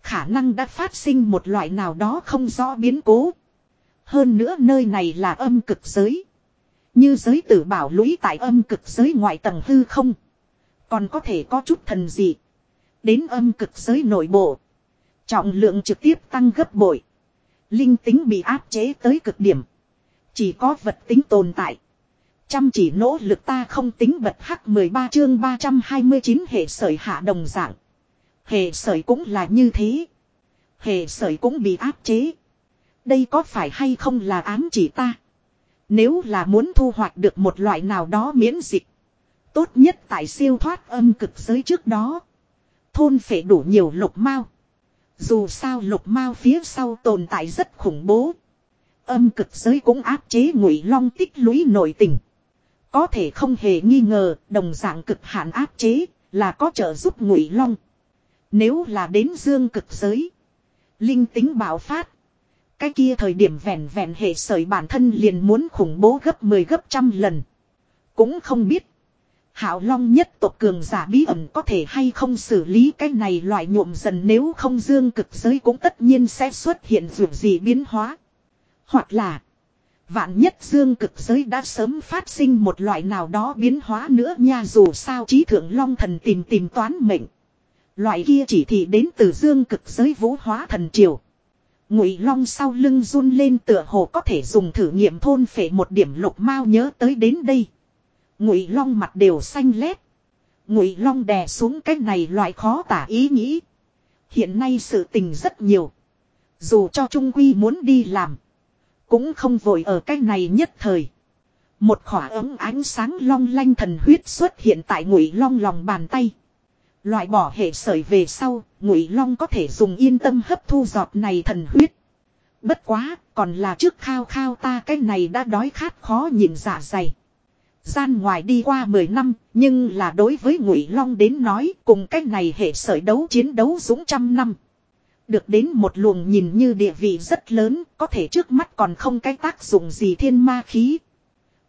Khả năng đã phát sinh một loại nào đó không rõ biến cố. Hơn nữa nơi này là âm cực giới. Như giới tử bảo lũy tại âm cực giới ngoại tầng hư không. Còn có thể có chút thần dị. Đến âm cực giới nội bộ. Trọng lượng trực tiếp tăng gấp bội. Linh tính bị áp chế tới cực điểm. Chỉ có vật tính tồn tại. Chăm chỉ nỗ lực ta không tính bật hắc 13 chương 329 hệ sởi hạ đồng dạng. Hệ sởi cũng là như thế. Hệ sởi cũng bị áp chế. Đây có phải hay không là ám chỉ ta? Nếu là muốn thu hoạch được một loại nào đó miễn dịch. Tốt nhất tại siêu thoát âm cực giới trước đó. Thôn phải đủ nhiều lục mao. Dù sao lục mao phía sau tồn tại rất khủng bố. Âm cực giới cũng áp chế ngụy long tích lũy nội tình. Có thể không hề nghi ngờ, đồng dạng cực hạn áp chế, là có trợ giúp ngụy long. Nếu là đến dương cực giới. Linh tính bạo phát. Cái kia thời điểm vẹn vẹn hệ sởi bản thân liền muốn khủng bố gấp 10 gấp trăm lần. Cũng không biết. Hảo Long nhất tộc cường giả bí ẩn có thể hay không xử lý cái này loại nhuộm dần nếu không dương cực giới cũng tất nhiên sẽ xuất hiện dù gì biến hóa. Hoặc là Vạn nhất dương cực giới đã sớm phát sinh một loại nào đó biến hóa nữa nha dù sao trí thượng long thần tìm tìm toán mệnh. Loại kia chỉ thị đến từ dương cực giới vũ hóa thần triều. Ngụy long sau lưng run lên tựa hồ có thể dùng thử nghiệm thôn phệ một điểm lục mao nhớ tới đến đây. Ngụy long mặt đều xanh lét. Ngụy long đè xuống cái này loại khó tả ý nghĩ. Hiện nay sự tình rất nhiều. Dù cho Trung Quy muốn đi làm. Cũng không vội ở cái này nhất thời. Một khỏa ấm ánh sáng long lanh thần huyết xuất hiện tại ngụy long lòng bàn tay. Loại bỏ hệ sởi về sau, ngụy long có thể dùng yên tâm hấp thu giọt này thần huyết. Bất quá, còn là trước khao khao ta cái này đã đói khát khó nhìn dạ dày. Gian ngoài đi qua 10 năm, nhưng là đối với ngụy long đến nói cùng cái này hệ sởi đấu chiến đấu dũng trăm năm. Được đến một luồng nhìn như địa vị rất lớn, có thể trước mắt còn không cái tác dụng gì thiên ma khí.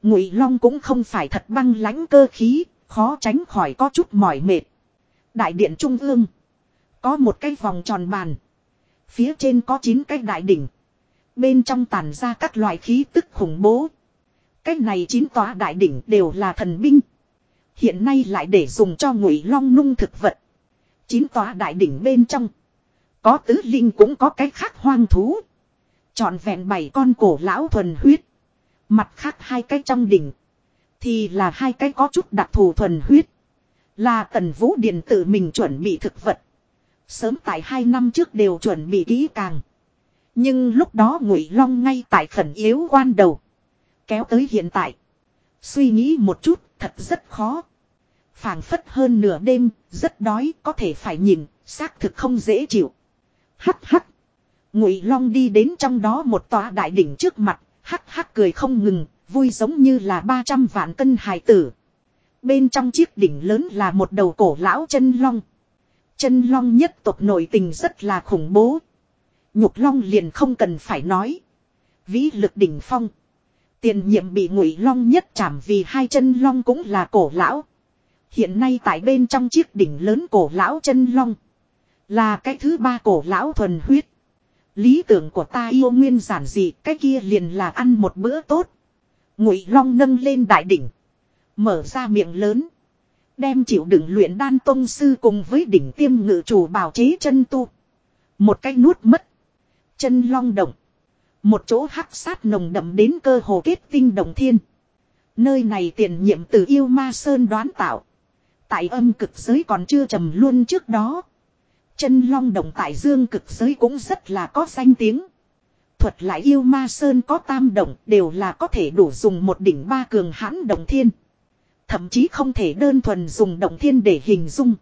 Ngụy Long cũng không phải thật băng lãnh cơ khí, khó tránh khỏi có chút mỏi mệt. Đại điện trung ương, có một cái vòng tròn bàn, phía trên có 9 cái đại đỉnh. Bên trong tản ra các loại khí tức khủng bố. Cái này chín tòa đại đỉnh đều là thần binh. Hiện nay lại để dùng cho Ngụy Long nung thực vật. Chín tòa đại đỉnh bên trong có tứ linh cũng có cái khác hoang thú. Chọn vẹn bảy con cổ lão thuần huyết. Mặt khác hai cái trong đỉnh. Thì là hai cái có chút đặc thù thuần huyết. Là tần vũ điện tự mình chuẩn bị thực vật. Sớm tại hai năm trước đều chuẩn bị kỹ càng. Nhưng lúc đó ngụy long ngay tại khẩn yếu quan đầu. Kéo tới hiện tại. Suy nghĩ một chút thật rất khó. phảng phất hơn nửa đêm, rất đói có thể phải nhìn, xác thực không dễ chịu. Hắc hắc. Ngụy Long đi đến trong đó một tòa đại đỉnh trước mặt, hắc hắc cười không ngừng, vui giống như là 300 vạn cân hài tử. Bên trong chiếc đỉnh lớn là một đầu cổ lão chân long. Chân long nhất tộc nội tình rất là khủng bố. Nhục long liền không cần phải nói. Vĩ lực đỉnh phong. Tiền nhiệm bị ngụy long nhất chảm vì hai chân long cũng là cổ lão. Hiện nay tại bên trong chiếc đỉnh lớn cổ lão chân long. Là cái thứ ba cổ lão thuần huyết. Lý tưởng của ta yêu nguyên giản dị, cái kia liền là ăn một bữa tốt. Ngụy Long nâng lên đại đỉnh, mở ra miệng lớn, đem chịu đựng luyện đan tông sư cùng với đỉnh tiêm ngự chủ bảo chế chân tu. Một cái nuốt mất, chân long động, một chỗ hắc sát nồng đậm đến cơ hồ kết tinh đồng thiên. Nơi này tiền nhiệm từ yêu ma sơn đoán tạo. Tại âm cực giới còn chưa trầm luôn trước đó. Chân long động tại dương cực giới cũng rất là có danh tiếng. Thuật lại yêu ma sơn có tam động đều là có thể đủ dùng một đỉnh ba cường hãn động thiên. Thậm chí không thể đơn thuần dùng động thiên để hình dung.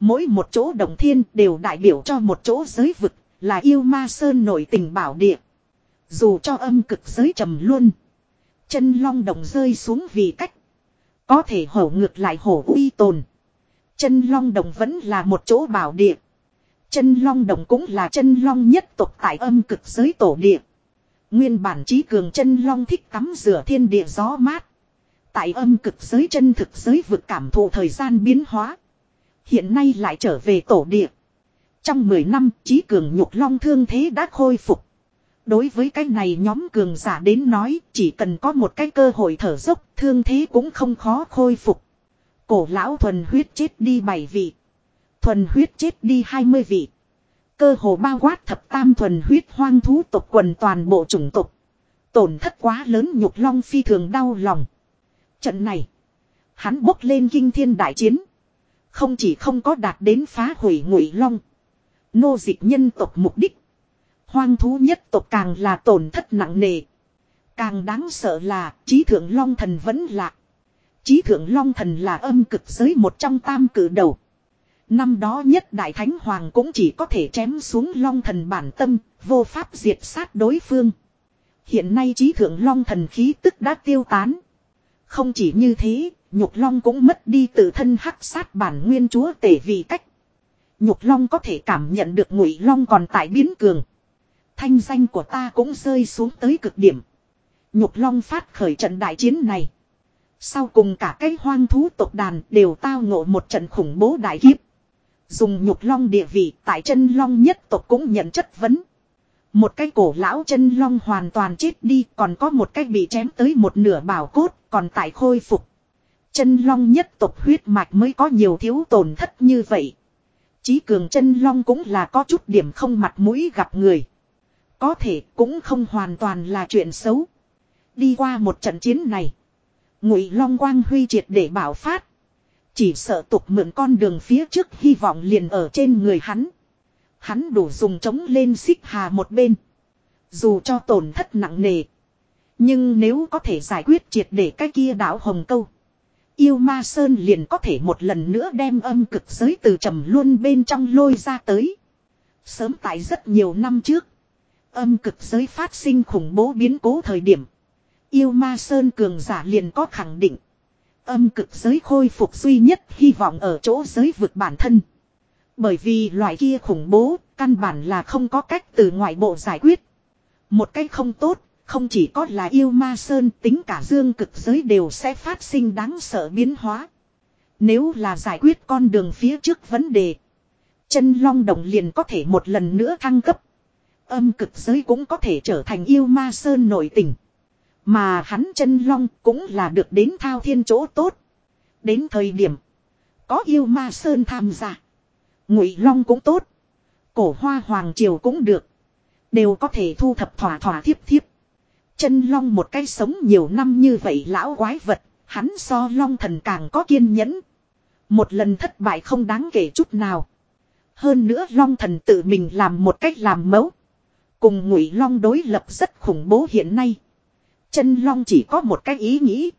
Mỗi một chỗ động thiên đều đại biểu cho một chỗ giới vực, là yêu ma sơn nổi tình bảo địa. Dù cho âm cực giới trầm luôn. Chân long động rơi xuống vì cách. Có thể hổ ngược lại hổ uy tồn. Chân long đồng vẫn là một chỗ bảo địa. Chân long đồng cũng là chân long nhất tộc tại âm cực giới tổ địa. Nguyên bản trí cường chân long thích tắm rửa thiên địa gió mát. Tại âm cực giới chân thực giới vực cảm thụ thời gian biến hóa. Hiện nay lại trở về tổ địa. Trong 10 năm, trí cường nhục long thương thế đã khôi phục. Đối với cái này nhóm cường giả đến nói, chỉ cần có một cái cơ hội thở dốc, thương thế cũng không khó khôi phục. Cổ lão thuần huyết chết đi bảy vị. Thuần huyết chết đi 20 vị. Cơ hồ bao quát thập tam thuần huyết hoang thú tộc quần toàn bộ chủng tộc. Tổn thất quá lớn nhục long phi thường đau lòng. Trận này, hắn bốc lên kinh thiên đại chiến. Không chỉ không có đạt đến phá hủy ngụy long. Nô dịch nhân tộc mục đích. Hoang thú nhất tộc càng là tổn thất nặng nề. Càng đáng sợ là trí thượng long thần vẫn lạc. Trí thượng long thần là âm cực giới một trong tam cử đầu. Năm đó nhất đại thánh hoàng cũng chỉ có thể chém xuống long thần bản tâm, vô pháp diệt sát đối phương. Hiện nay trí thượng long thần khí tức đã tiêu tán. Không chỉ như thế, nhục long cũng mất đi tự thân hắc sát bản nguyên chúa tể vì cách. Nhục long có thể cảm nhận được ngụy long còn tại biến cường. Thanh danh của ta cũng rơi xuống tới cực điểm. Nhục long phát khởi trận đại chiến này. Sau cùng cả cái hoang thú tộc đàn đều tao ngộ một trận khủng bố đại kiếp. Dùng nhục long địa vị, tại chân long nhất tộc cũng nhận chất vấn. Một cái cổ lão chân long hoàn toàn chết đi, còn có một cái bị chém tới một nửa bảo cốt, còn tại khôi phục. Chân long nhất tộc huyết mạch mới có nhiều thiếu tổn thất như vậy. Chí cường chân long cũng là có chút điểm không mặt mũi gặp người. Có thể cũng không hoàn toàn là chuyện xấu. Đi qua một trận chiến này. Ngụy long quang huy triệt để bảo phát. Chỉ sợ tục mượn con đường phía trước hy vọng liền ở trên người hắn. Hắn đủ dùng chống lên xích hà một bên. Dù cho tổn thất nặng nề. Nhưng nếu có thể giải quyết triệt để cái kia đảo Hồng Câu. Yêu ma sơn liền có thể một lần nữa đem âm cực giới từ trầm luôn bên trong lôi ra tới. Sớm tại rất nhiều năm trước. Âm cực giới phát sinh khủng bố biến cố thời điểm. Yêu ma sơn cường giả liền có khẳng định. Âm cực giới khôi phục duy nhất hy vọng ở chỗ giới vực bản thân. Bởi vì loại kia khủng bố, căn bản là không có cách từ ngoại bộ giải quyết. Một cách không tốt, không chỉ có là yêu ma sơn tính cả dương cực giới đều sẽ phát sinh đáng sợ biến hóa. Nếu là giải quyết con đường phía trước vấn đề. Chân long đồng liền có thể một lần nữa thăng cấp. Âm cực giới cũng có thể trở thành yêu ma sơn nổi tình. Mà hắn chân long cũng là được đến thao thiên chỗ tốt. Đến thời điểm. Có yêu ma sơn tham gia. Ngụy long cũng tốt. Cổ hoa hoàng triều cũng được. Đều có thể thu thập thỏa thỏa thiếp thiếp. Chân long một cái sống nhiều năm như vậy lão quái vật. Hắn so long thần càng có kiên nhẫn. Một lần thất bại không đáng kể chút nào. Hơn nữa long thần tự mình làm một cách làm mẫu. Cùng ngụy long đối lập rất khủng bố hiện nay. Chân long chỉ có một cái ý nghĩ.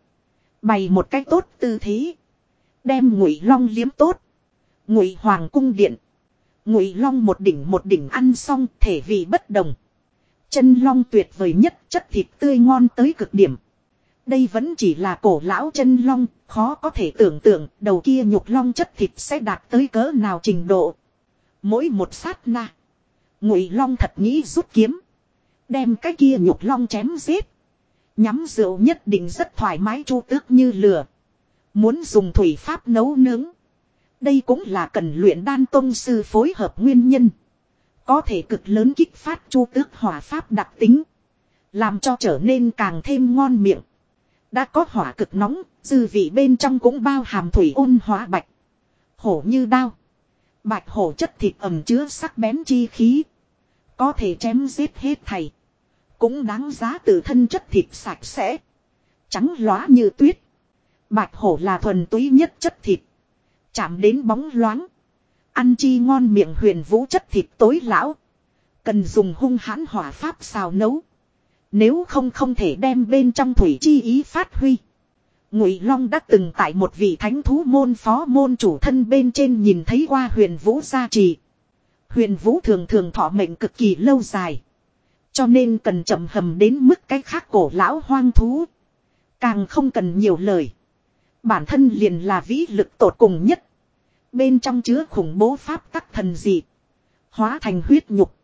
Bày một cái tốt tư thế. Đem ngụy long liếm tốt. Ngụy hoàng cung điện. Ngụy long một đỉnh một đỉnh ăn xong thể vị bất đồng. Chân long tuyệt vời nhất chất thịt tươi ngon tới cực điểm. Đây vẫn chỉ là cổ lão chân long, khó có thể tưởng tượng đầu kia nhục long chất thịt sẽ đạt tới cỡ nào trình độ. Mỗi một sát na. Ngụy long thật nghĩ rút kiếm. Đem cái kia nhục long chém giết. Nhắm rượu nhất định rất thoải mái chu tước như lửa. Muốn dùng thủy pháp nấu nướng. Đây cũng là cần luyện đan tông sư phối hợp nguyên nhân. Có thể cực lớn kích phát chu tước hỏa pháp đặc tính. Làm cho trở nên càng thêm ngon miệng. Đã có hỏa cực nóng, dư vị bên trong cũng bao hàm thủy ôn hóa bạch. Hổ như đao. Bạch hổ chất thịt ẩm chứa sắc bén chi khí. Có thể chém giết hết thầy. Cũng đáng giá từ thân chất thịt sạch sẽ. Trắng lóa như tuyết. Bạch hổ là thuần túy nhất chất thịt. Chạm đến bóng loáng. Ăn chi ngon miệng huyền vũ chất thịt tối lão. Cần dùng hung hãn hỏa pháp xào nấu. Nếu không không thể đem bên trong thủy chi ý phát huy. Ngụy Long đã từng tại một vị thánh thú môn phó môn chủ thân bên trên nhìn thấy qua huyền vũ gia trì. Huyền vũ thường thường thọ mệnh cực kỳ lâu dài. Cho nên cần chậm hầm đến mức cách khác cổ lão hoang thú. Càng không cần nhiều lời. Bản thân liền là vĩ lực tột cùng nhất. Bên trong chứa khủng bố pháp tắc thần dị. Hóa thành huyết nhục.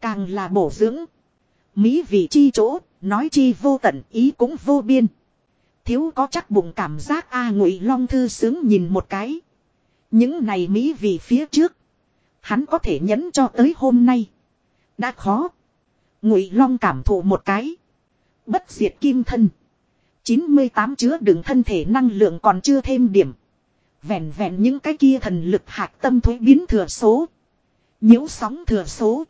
Càng là bổ dưỡng. Mỹ vị chi chỗ, nói chi vô tận ý cũng vô biên. Thiếu có chắc bụng cảm giác A ngụy long thư sướng nhìn một cái. Những này Mỹ vị phía trước. Hắn có thể nhẫn cho tới hôm nay. Đã khó. Ngụy long cảm thụ một cái. Bất diệt kim thân. 98 chứa đựng thân thể năng lượng còn chưa thêm điểm. Vẹn vẹn những cái kia thần lực hạt tâm thuế biến thừa số. nhiễu sóng thừa số.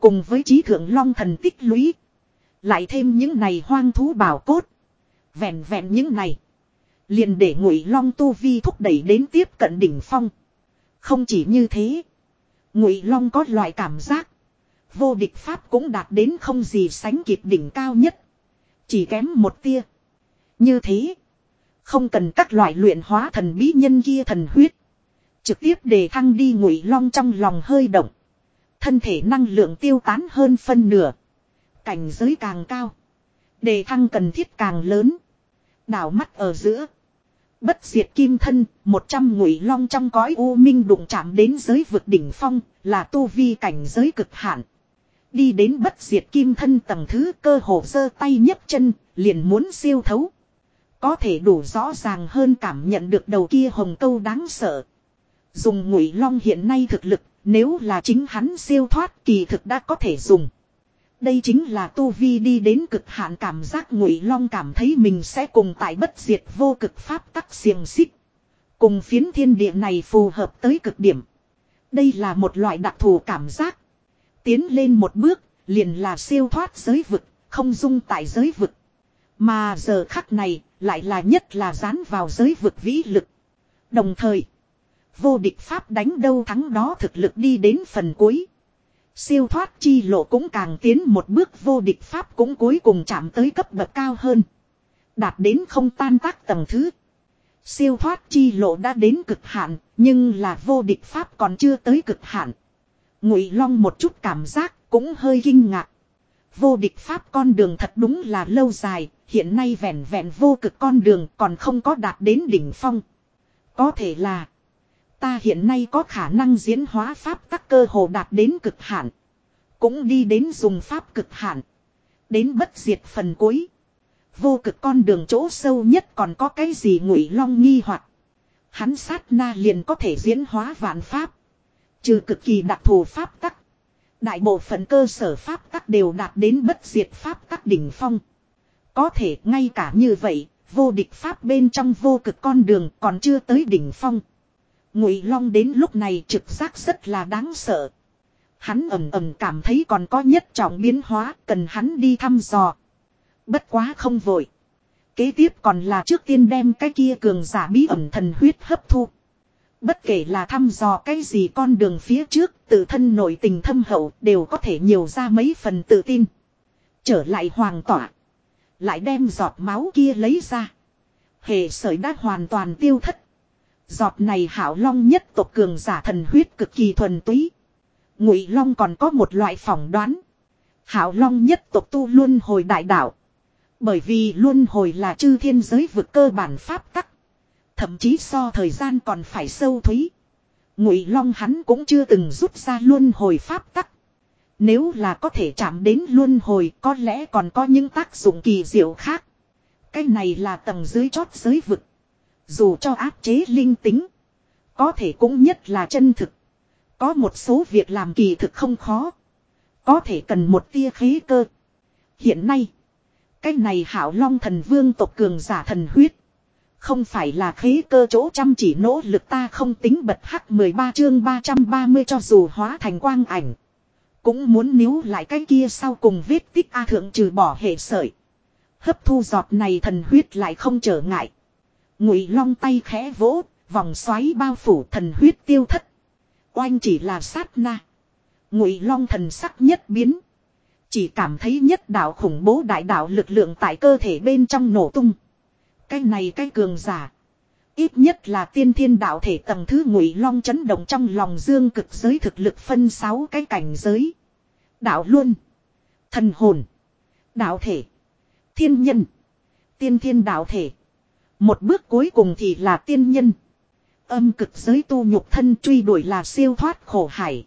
Cùng với trí thượng long thần tích lũy. Lại thêm những này hoang thú bảo cốt. Vẹn vẹn những này. Liền để ngụy long tu vi thúc đẩy đến tiếp cận đỉnh phong. Không chỉ như thế. Ngụy long có loại cảm giác. Vô địch pháp cũng đạt đến không gì sánh kịp đỉnh cao nhất. Chỉ kém một tia. Như thế. Không cần các loại luyện hóa thần bí nhân kia thần huyết. Trực tiếp đề thăng đi ngụy long trong lòng hơi động. Thân thể năng lượng tiêu tán hơn phân nửa. Cảnh giới càng cao. Đề thăng cần thiết càng lớn. Đảo mắt ở giữa. Bất diệt kim thân, 100 ngụy long trong cõi u minh đụng chạm đến giới vực đỉnh phong, là tu vi cảnh giới cực hạn. Đi đến bất diệt kim thân tầng thứ cơ hồ giơ tay nhấc chân, liền muốn siêu thấu. Có thể đủ rõ ràng hơn cảm nhận được đầu kia hồng câu đáng sợ. Dùng ngụy long hiện nay thực lực, nếu là chính hắn siêu thoát kỳ thực đã có thể dùng. Đây chính là tu vi đi đến cực hạn cảm giác ngụy long cảm thấy mình sẽ cùng tại bất diệt vô cực pháp tắc xiềng xích. Cùng phiến thiên địa này phù hợp tới cực điểm. Đây là một loại đặc thù cảm giác. Tiến lên một bước, liền là siêu thoát giới vực, không dung tại giới vực. Mà giờ khắc này, lại là nhất là dán vào giới vực vĩ lực. Đồng thời, vô địch pháp đánh đâu thắng đó thực lực đi đến phần cuối. Siêu thoát chi lộ cũng càng tiến một bước vô địch pháp cũng cuối cùng chạm tới cấp bậc cao hơn. Đạt đến không tan tác tầng thứ. Siêu thoát chi lộ đã đến cực hạn, nhưng là vô địch pháp còn chưa tới cực hạn. Ngụy Long một chút cảm giác cũng hơi kinh ngạc. Vô địch pháp con đường thật đúng là lâu dài, hiện nay vẹn vẹn vô cực con đường còn không có đạt đến đỉnh phong. Có thể là ta hiện nay có khả năng diễn hóa pháp các cơ hồ đạt đến cực hạn. Cũng đi đến dùng pháp cực hạn. Đến bất diệt phần cuối. Vô cực con đường chỗ sâu nhất còn có cái gì ngụy long nghi hoặc Hắn sát na liền có thể diễn hóa vạn pháp. Trừ cực kỳ đặc thù pháp tắc. Đại bộ phận cơ sở pháp tắc đều đạt đến bất diệt pháp tắc đỉnh phong. Có thể ngay cả như vậy, vô địch pháp bên trong vô cực con đường còn chưa tới đỉnh phong. Ngụy Long đến lúc này trực giác rất là đáng sợ. Hắn ầm ầm cảm thấy còn có nhất trọng biến hóa, cần hắn đi thăm dò. Bất quá không vội. Kế tiếp còn là trước tiên đem cái kia cường giả bí ẩn thần huyết hấp thu. Bất kể là thăm dò cái gì con đường phía trước, tự thân nội tình thâm hậu đều có thể nhiều ra mấy phần tự tin. Trở lại hoàng tỏa. Lại đem giọt máu kia lấy ra. Hệ sởi đã hoàn toàn tiêu thất. Giọt này hảo long nhất tộc cường giả thần huyết cực kỳ thuần túy. Ngụy long còn có một loại phỏng đoán. Hảo long nhất tộc tu luôn hồi đại đạo. Bởi vì luôn hồi là chư thiên giới vực cơ bản pháp tắc. Thậm chí so thời gian còn phải sâu thúy. Ngụy long hắn cũng chưa từng rút ra luân hồi pháp tắc. Nếu là có thể chạm đến luân hồi, có lẽ còn có những tác dụng kỳ diệu khác. Cái này là tầng dưới chót giới vực. Dù cho áp chế linh tính. Có thể cũng nhất là chân thực. Có một số việc làm kỳ thực không khó. Có thể cần một tia khí cơ. Hiện nay. Cái này hảo long thần vương tộc cường giả thần huyết. Không phải là khí cơ chỗ chăm chỉ nỗ lực ta không tính bật hắc 13 chương 330 cho dù hóa thành quang ảnh. Cũng muốn níu lại cái kia sau cùng vết tích A thượng trừ bỏ hệ sợi. Hấp thu giọt này thần huyết lại không trở ngại. Ngụy Long tay khẽ vỗ, vòng xoáy bao phủ thần huyết tiêu thất. Oanh chỉ là sát na. Ngụy Long thần sắc nhất biến. Chỉ cảm thấy nhất đạo khủng bố đại đạo lực lượng tại cơ thể bên trong nổ tung. Cái này cái cường giả. Ít nhất là tiên thiên đạo thể tầng thứ ngụy long chấn động trong lòng dương cực giới thực lực phân sáu cái cảnh giới. Đạo luôn. Thần hồn. Đạo thể. Thiên nhân. Tiên thiên đạo thể. Một bước cuối cùng thì là tiên nhân. Âm cực giới tu nhục thân truy đuổi là siêu thoát khổ hải.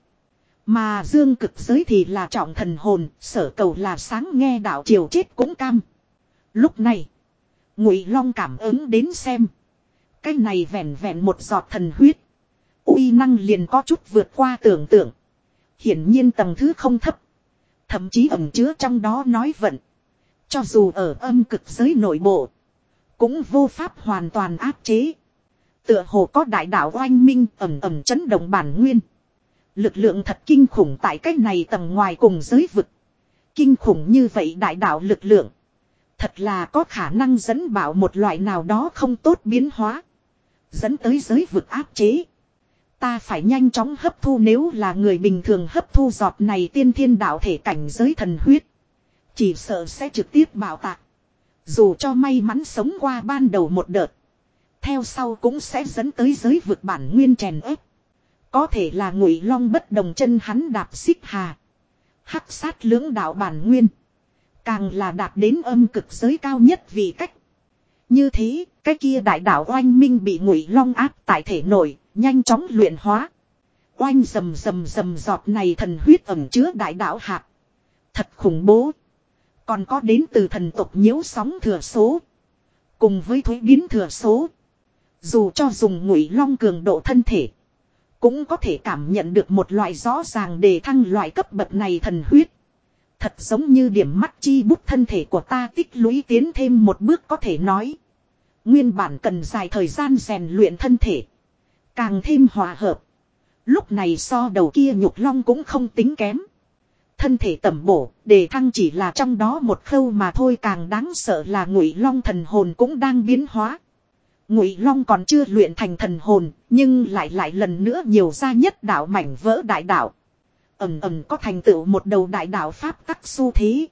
Mà dương cực giới thì là trọng thần hồn, sở cầu là sáng nghe đạo triều chết cũng cam. Lúc này, Ngụy Long cảm ứng đến xem. Cái này vẹn vẹn một giọt thần huyết. uy năng liền có chút vượt qua tưởng tượng. Hiển nhiên tầng thứ không thấp. Thậm chí ẩn chứa trong đó nói vận. Cho dù ở âm cực giới nội bộ. Cũng vô pháp hoàn toàn áp chế. Tựa hồ có đại đạo oanh minh ẩm ẩm chấn động bản nguyên. Lực lượng thật kinh khủng tại cách này tầng ngoài cùng giới vực. Kinh khủng như vậy đại đạo lực lượng. Thật là có khả năng dẫn bảo một loại nào đó không tốt biến hóa. Dẫn tới giới vực áp chế. Ta phải nhanh chóng hấp thu nếu là người bình thường hấp thu giọt này tiên thiên đạo thể cảnh giới thần huyết. Chỉ sợ sẽ trực tiếp bảo tạc. Dù cho may mắn sống qua ban đầu một đợt. Theo sau cũng sẽ dẫn tới giới vực bản nguyên chèn ép. Có thể là ngụy long bất đồng chân hắn đạp xích hà. Hắc sát lưỡng đạo bản nguyên. Càng là đạt đến âm cực giới cao nhất vì cách. Như thế, cái kia đại đạo oanh minh bị ngụy long áp tại thể nội, nhanh chóng luyện hóa. Oanh rầm rầm rầm giọt này thần huyết ẩm chứa đại đạo hạt. Thật khủng bố. Còn có đến từ thần tộc nhiễu sóng thừa số. Cùng với thuế biến thừa số. Dù cho dùng ngụy long cường độ thân thể. Cũng có thể cảm nhận được một loại rõ ràng đề thăng loại cấp bậc này thần huyết. Thật giống như điểm mắt chi bút thân thể của ta tích lũy tiến thêm một bước có thể nói. Nguyên bản cần dài thời gian rèn luyện thân thể. Càng thêm hòa hợp. Lúc này so đầu kia nhục long cũng không tính kém. Thân thể tẩm bổ, đề thăng chỉ là trong đó một khâu mà thôi càng đáng sợ là ngụy long thần hồn cũng đang biến hóa. Ngụy long còn chưa luyện thành thần hồn, nhưng lại lại lần nữa nhiều ra nhất đạo mảnh vỡ đại đạo. Ẩm ẩm có thành tựu một đầu đại đạo pháp tắc xu thế.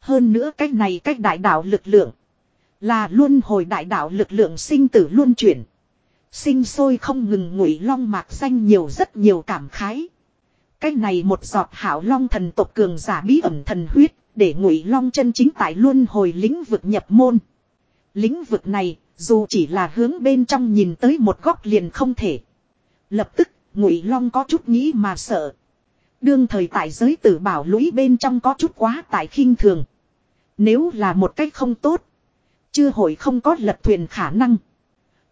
Hơn nữa cách này cách đại đạo lực lượng. Là luôn hồi đại đạo lực lượng sinh tử luôn chuyển. Sinh sôi không ngừng ngụy long mạc danh nhiều rất nhiều cảm khái. Cách này một giọt hảo long thần tộc cường giả bí ẩn thần huyết, để ngụy long chân chính tại luôn hồi lĩnh vực nhập môn. Lĩnh vực này, dù chỉ là hướng bên trong nhìn tới một góc liền không thể. Lập tức, ngụy long có chút nghĩ mà sợ. Đương thời tại giới tử bảo lũy bên trong có chút quá tại khinh thường. Nếu là một cách không tốt, chưa hồi không có lật thuyền khả năng.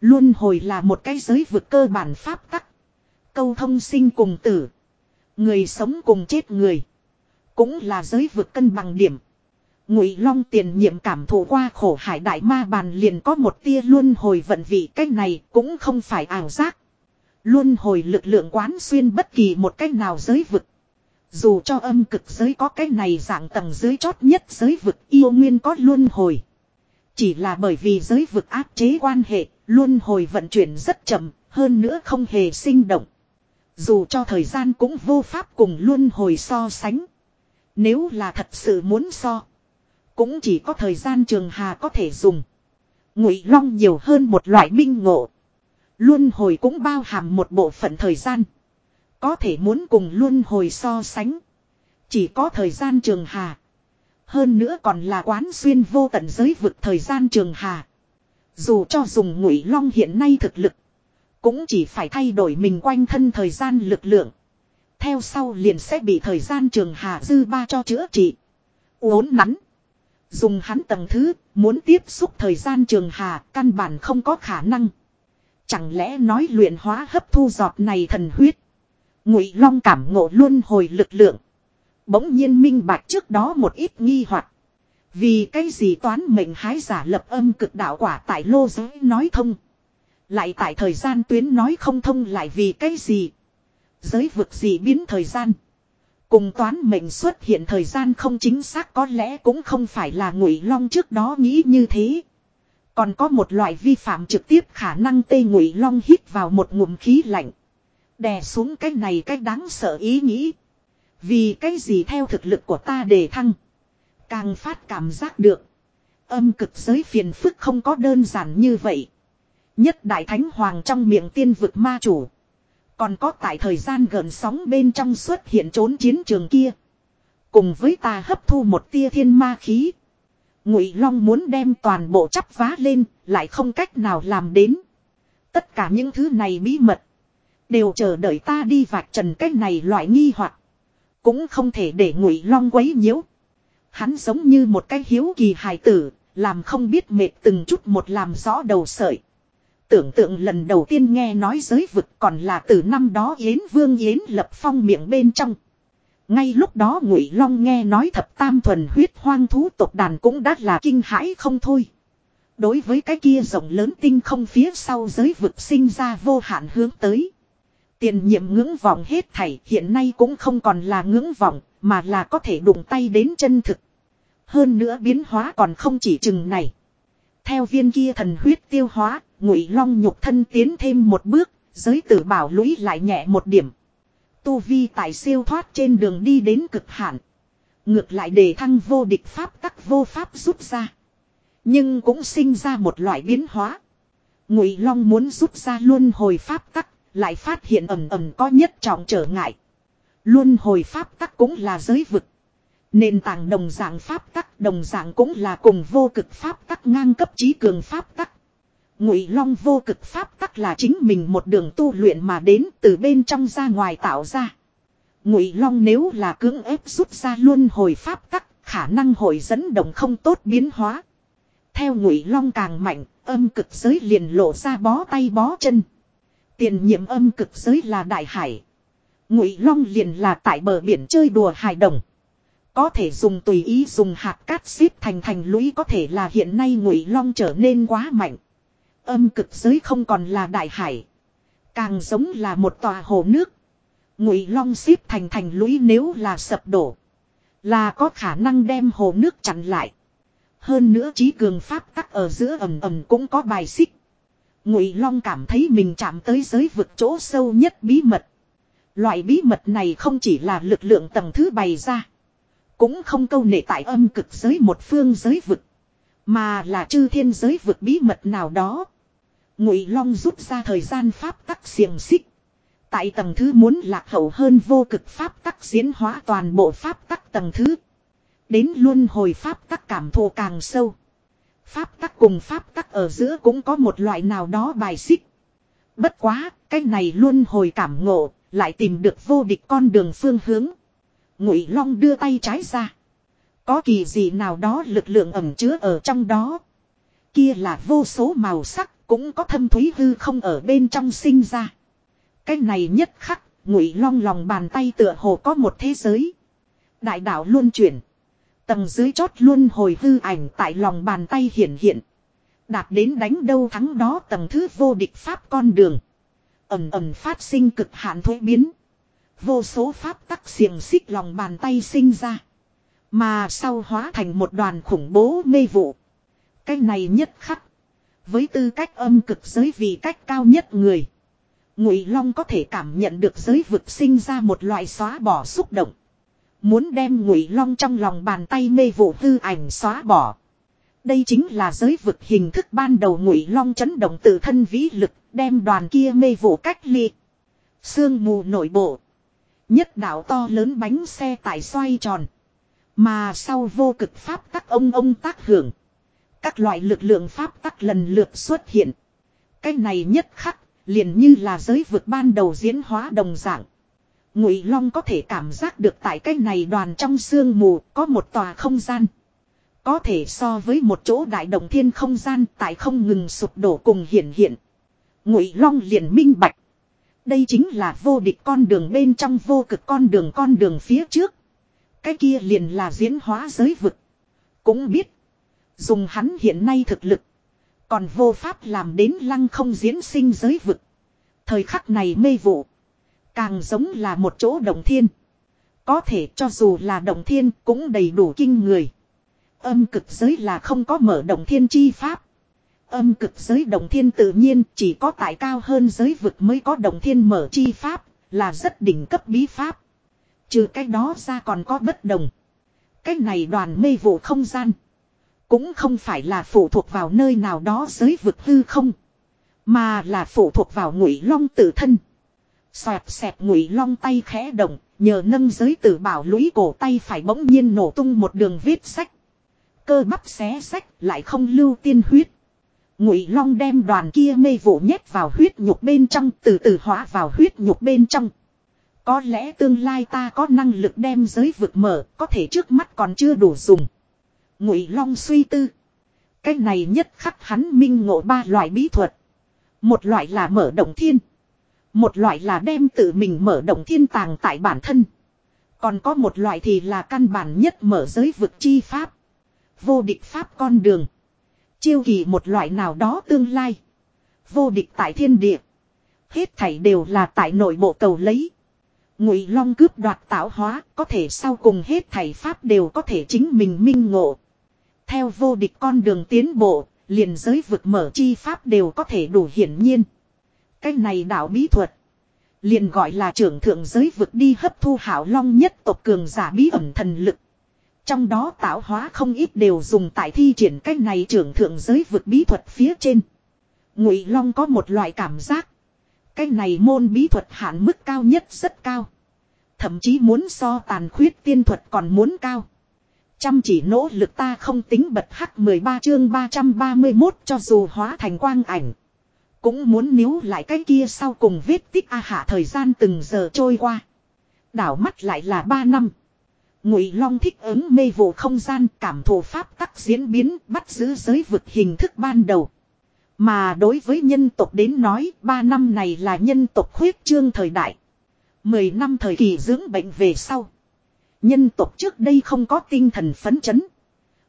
Luôn hồi là một cái giới vực cơ bản pháp tắc. Câu thông sinh cùng tử. Người sống cùng chết người. Cũng là giới vực cân bằng điểm. Ngụy Long tiền nhiệm cảm thụ qua khổ hải đại ma bàn liền có một tia luân hồi vận vị cách này cũng không phải ảo giác. Luân hồi lực lượng quán xuyên bất kỳ một cách nào giới vực. Dù cho âm cực giới có cái này dạng tầng dưới chót nhất giới vực yêu nguyên có luân hồi. Chỉ là bởi vì giới vực áp chế quan hệ, luân hồi vận chuyển rất chậm, hơn nữa không hề sinh động. Dù cho thời gian cũng vô pháp cùng luân hồi so sánh. Nếu là thật sự muốn so, cũng chỉ có thời gian trường hà có thể dùng. Ngụy Long nhiều hơn một loại minh ngộ. Luân hồi cũng bao hàm một bộ phận thời gian. Có thể muốn cùng luân hồi so sánh. Chỉ có thời gian trường hà. Hơn nữa còn là quán xuyên vô tận giới vực thời gian trường hà. Dù cho dùng ngụy long hiện nay thực lực. Cũng chỉ phải thay đổi mình quanh thân thời gian lực lượng. Theo sau liền sẽ bị thời gian trường hà dư ba cho chữa trị. Uốn nắn. Dùng hắn tầng thứ, muốn tiếp xúc thời gian trường hà, căn bản không có khả năng. Chẳng lẽ nói luyện hóa hấp thu giọt này thần huyết. Ngụy Long cảm ngộ luôn hồi lực lượng. Bỗng nhiên minh bạch trước đó một ít nghi hoặc. Vì cái gì toán mệnh hái giả lập âm cực đạo quả tại lô giới nói thông. Lại tại thời gian tuyến nói không thông lại vì cái gì. Giới vực gì biến thời gian. Cùng toán mệnh xuất hiện thời gian không chính xác có lẽ cũng không phải là ngụy long trước đó nghĩ như thế. Còn có một loại vi phạm trực tiếp khả năng tê ngụy long hít vào một ngụm khí lạnh. Đè xuống cái này cái đáng sợ ý nghĩ. Vì cái gì theo thực lực của ta đề thăng. Càng phát cảm giác được. Âm cực giới phiền phức không có đơn giản như vậy. Nhất đại thánh hoàng trong miệng tiên vực ma chủ. Còn có tại thời gian gần sóng bên trong xuất hiện trốn chiến trường kia. Cùng với ta hấp thu một tia thiên ma khí. Ngụy Long muốn đem toàn bộ chắp vá lên, lại không cách nào làm đến. Tất cả những thứ này bí mật. Đều chờ đợi ta đi vạch trần cái này loại nghi hoặc Cũng không thể để Ngụy Long quấy nhiễu. Hắn giống như một cái hiếu kỳ hài tử, làm không biết mệt từng chút một làm rõ đầu sợi. Tưởng tượng lần đầu tiên nghe nói giới vực còn là từ năm đó Yến Vương Yến Lập Phong miệng bên trong. Ngay lúc đó Ngụy Long nghe nói thập tam thuần huyết hoang thú tộc đàn cũng đã là kinh hãi không thôi. Đối với cái kia rộng lớn tinh không phía sau giới vực sinh ra vô hạn hướng tới. Tiền nhiệm ngưỡng vọng hết thảy hiện nay cũng không còn là ngưỡng vọng mà là có thể đụng tay đến chân thực. Hơn nữa biến hóa còn không chỉ chừng này. Theo viên kia thần huyết tiêu hóa, ngụy long nhục thân tiến thêm một bước, giới tử bảo lũy lại nhẹ một điểm. Tu vi tại siêu thoát trên đường đi đến cực hạn. Ngược lại để thăng vô địch pháp tắc vô pháp rút ra. Nhưng cũng sinh ra một loại biến hóa. Ngụy Long muốn rút ra luôn hồi pháp tắc, lại phát hiện ẩm ẩm có nhất trọng trở ngại. Luân hồi pháp tắc cũng là giới vực. Nền tảng đồng dạng pháp tắc đồng dạng cũng là cùng vô cực pháp tắc ngang cấp trí cường pháp tắc. Ngụy Long vô cực pháp tắc là chính mình một đường tu luyện mà đến từ bên trong ra ngoài tạo ra. Ngụy Long nếu là cưỡng ép rút ra luôn hồi pháp tắc, khả năng hồi dẫn động không tốt biến hóa. Theo Ngụy Long càng mạnh, âm cực giới liền lộ ra bó tay bó chân. Tiền nhiệm âm cực giới là đại hải. Ngụy Long liền là tại bờ biển chơi đùa hài đồng. Có thể dùng tùy ý dùng hạt cát xếp thành thành lũy có thể là hiện nay Ngụy Long trở nên quá mạnh. Âm cực giới không còn là đại hải. Càng giống là một tòa hồ nước. Ngụy long xếp thành thành lũy nếu là sập đổ. Là có khả năng đem hồ nước chặn lại. Hơn nữa trí cường pháp tắc ở giữa ầm ầm cũng có bài xích. Ngụy Long cảm thấy mình chạm tới giới vực chỗ sâu nhất bí mật. Loại bí mật này không chỉ là lực lượng tầng thứ bày ra. Cũng không câu nệ tại âm cực giới một phương giới vực. Mà là chư thiên giới vực bí mật nào đó. Ngụy Long rút ra thời gian pháp tắc xiềng xích. Tại tầng thứ muốn lạc hậu hơn vô cực pháp tắc diễn hóa toàn bộ pháp tắc tầng thứ. Đến luôn hồi pháp tắc cảm thụ càng sâu. Pháp tắc cùng pháp tắc ở giữa cũng có một loại nào đó bài xích. Bất quá, cái này luôn hồi cảm ngộ, lại tìm được vô địch con đường phương hướng. Ngụy Long đưa tay trái ra. Có kỳ gì nào đó lực lượng ẩm chứa ở trong đó. Kia là vô số màu sắc, cũng có thâm thúy hư không ở bên trong sinh ra. Cái này nhất khắc, ngụy long lòng bàn tay tựa hồ có một thế giới. Đại đạo luôn chuyển. Tầng dưới chót luôn hồi hư ảnh tại lòng bàn tay hiện hiện. Đạt đến đánh đâu thắng đó tầng thứ vô địch pháp con đường. Ẩm ẩm phát sinh cực hạn thuế biến. Vô số pháp tắc xiềng xích lòng bàn tay sinh ra. Mà sau hóa thành một đoàn khủng bố mê vụ. Cái này nhất khắc. Với tư cách âm cực giới vì cách cao nhất người. Ngụy Long có thể cảm nhận được giới vực sinh ra một loại xóa bỏ xúc động. Muốn đem Ngụy Long trong lòng bàn tay mê vụ tư ảnh xóa bỏ. Đây chính là giới vực hình thức ban đầu Ngụy Long chấn động tự thân vĩ lực, đem đoàn kia mê vụ cách ly. Sương mù nội bộ. Nhất đạo to lớn bánh xe tải xoay tròn. Mà sau vô cực pháp tắc ông ông tác hưởng. Các loại lực lượng pháp tắc lần lượt xuất hiện. Cái này nhất khắc, liền như là giới vực ban đầu diễn hóa đồng dạng. Ngụy Long có thể cảm giác được tại cái này đoàn trong sương mù có một tòa không gian. Có thể so với một chỗ đại động thiên không gian tại không ngừng sụp đổ cùng hiện hiện. Ngụy Long liền minh bạch. Đây chính là vô địch con đường bên trong vô cực con đường con đường phía trước. Cái kia liền là diễn hóa giới vực. Cũng biết. Dùng hắn hiện nay thực lực. Còn vô pháp làm đến lăng không diễn sinh giới vực. Thời khắc này mê vụ. Càng giống là một chỗ động thiên. Có thể cho dù là động thiên cũng đầy đủ kinh người. Âm cực giới là không có mở động thiên chi pháp. Âm cực giới động thiên tự nhiên chỉ có tại cao hơn giới vực mới có động thiên mở chi pháp, là rất đỉnh cấp bí pháp. Trừ cái đó ra còn có bất đồng. Cái này đoàn mê vụ không gian. Cũng không phải là phụ thuộc vào nơi nào đó giới vực hư không. Mà là phụ thuộc vào ngụy long tự thân. Xoạp xẹp ngụy long tay khẽ động, nhờ nâng giới tử bảo lũy cổ tay phải bỗng nhiên nổ tung một đường viết sách. Cơ bắp xé sách lại không lưu tiên huyết. Ngụy long đem đoàn kia mê vụ nhét vào huyết nhục bên trong từ từ hóa vào huyết nhục bên trong. Có lẽ tương lai ta có năng lực đem giới vực mở, có thể trước mắt còn chưa đủ dùng. Ngụy Long suy tư. Cái này nhất khắc hắn minh ngộ ba loại bí thuật. Một loại là mở động thiên. Một loại là đem tự mình mở động thiên tàng tại bản thân. Còn có một loại thì là căn bản nhất mở giới vực chi pháp. Vô địch pháp con đường. Chiêu kỳ một loại nào đó tương lai. Vô địch tại thiên địa. Hết thảy đều là tại nội bộ cầu lấy. Ngụy Long cướp đoạt tạo hóa, có thể sau cùng hết thảy pháp đều có thể chính mình minh ngộ. Theo vô địch con đường tiến bộ, liền giới vực mở chi pháp đều có thể đủ hiển nhiên. Cái này đạo bí thuật. Liền gọi là trưởng thượng giới vực đi hấp thu hảo long nhất tộc cường giả bí ẩn thần lực. Trong đó tạo hóa không ít đều dùng tại thi triển cái này trưởng thượng giới vực bí thuật phía trên. Ngụy Long có một loại cảm giác. Cái này môn bí thuật hạn mức cao nhất rất cao. Thậm chí muốn so tàn khuyết tiên thuật còn muốn cao. Chăm chỉ nỗ lực ta không tính bật hắc 13 chương 331 cho dù hóa thành quang ảnh. Cũng muốn níu lại cái kia sau cùng vết tích a hạ thời gian từng giờ trôi qua. Đảo mắt lại là 3 năm. Ngụy Long thích ứng mê vụ không gian cảm thụ pháp tắc diễn biến bắt giữ giới vực hình thức ban đầu. Mà đối với nhân tộc đến nói, ba năm này là nhân tộc khuyết trương thời đại. Mười năm thời kỳ dưỡng bệnh về sau. Nhân tộc trước đây không có tinh thần phấn chấn.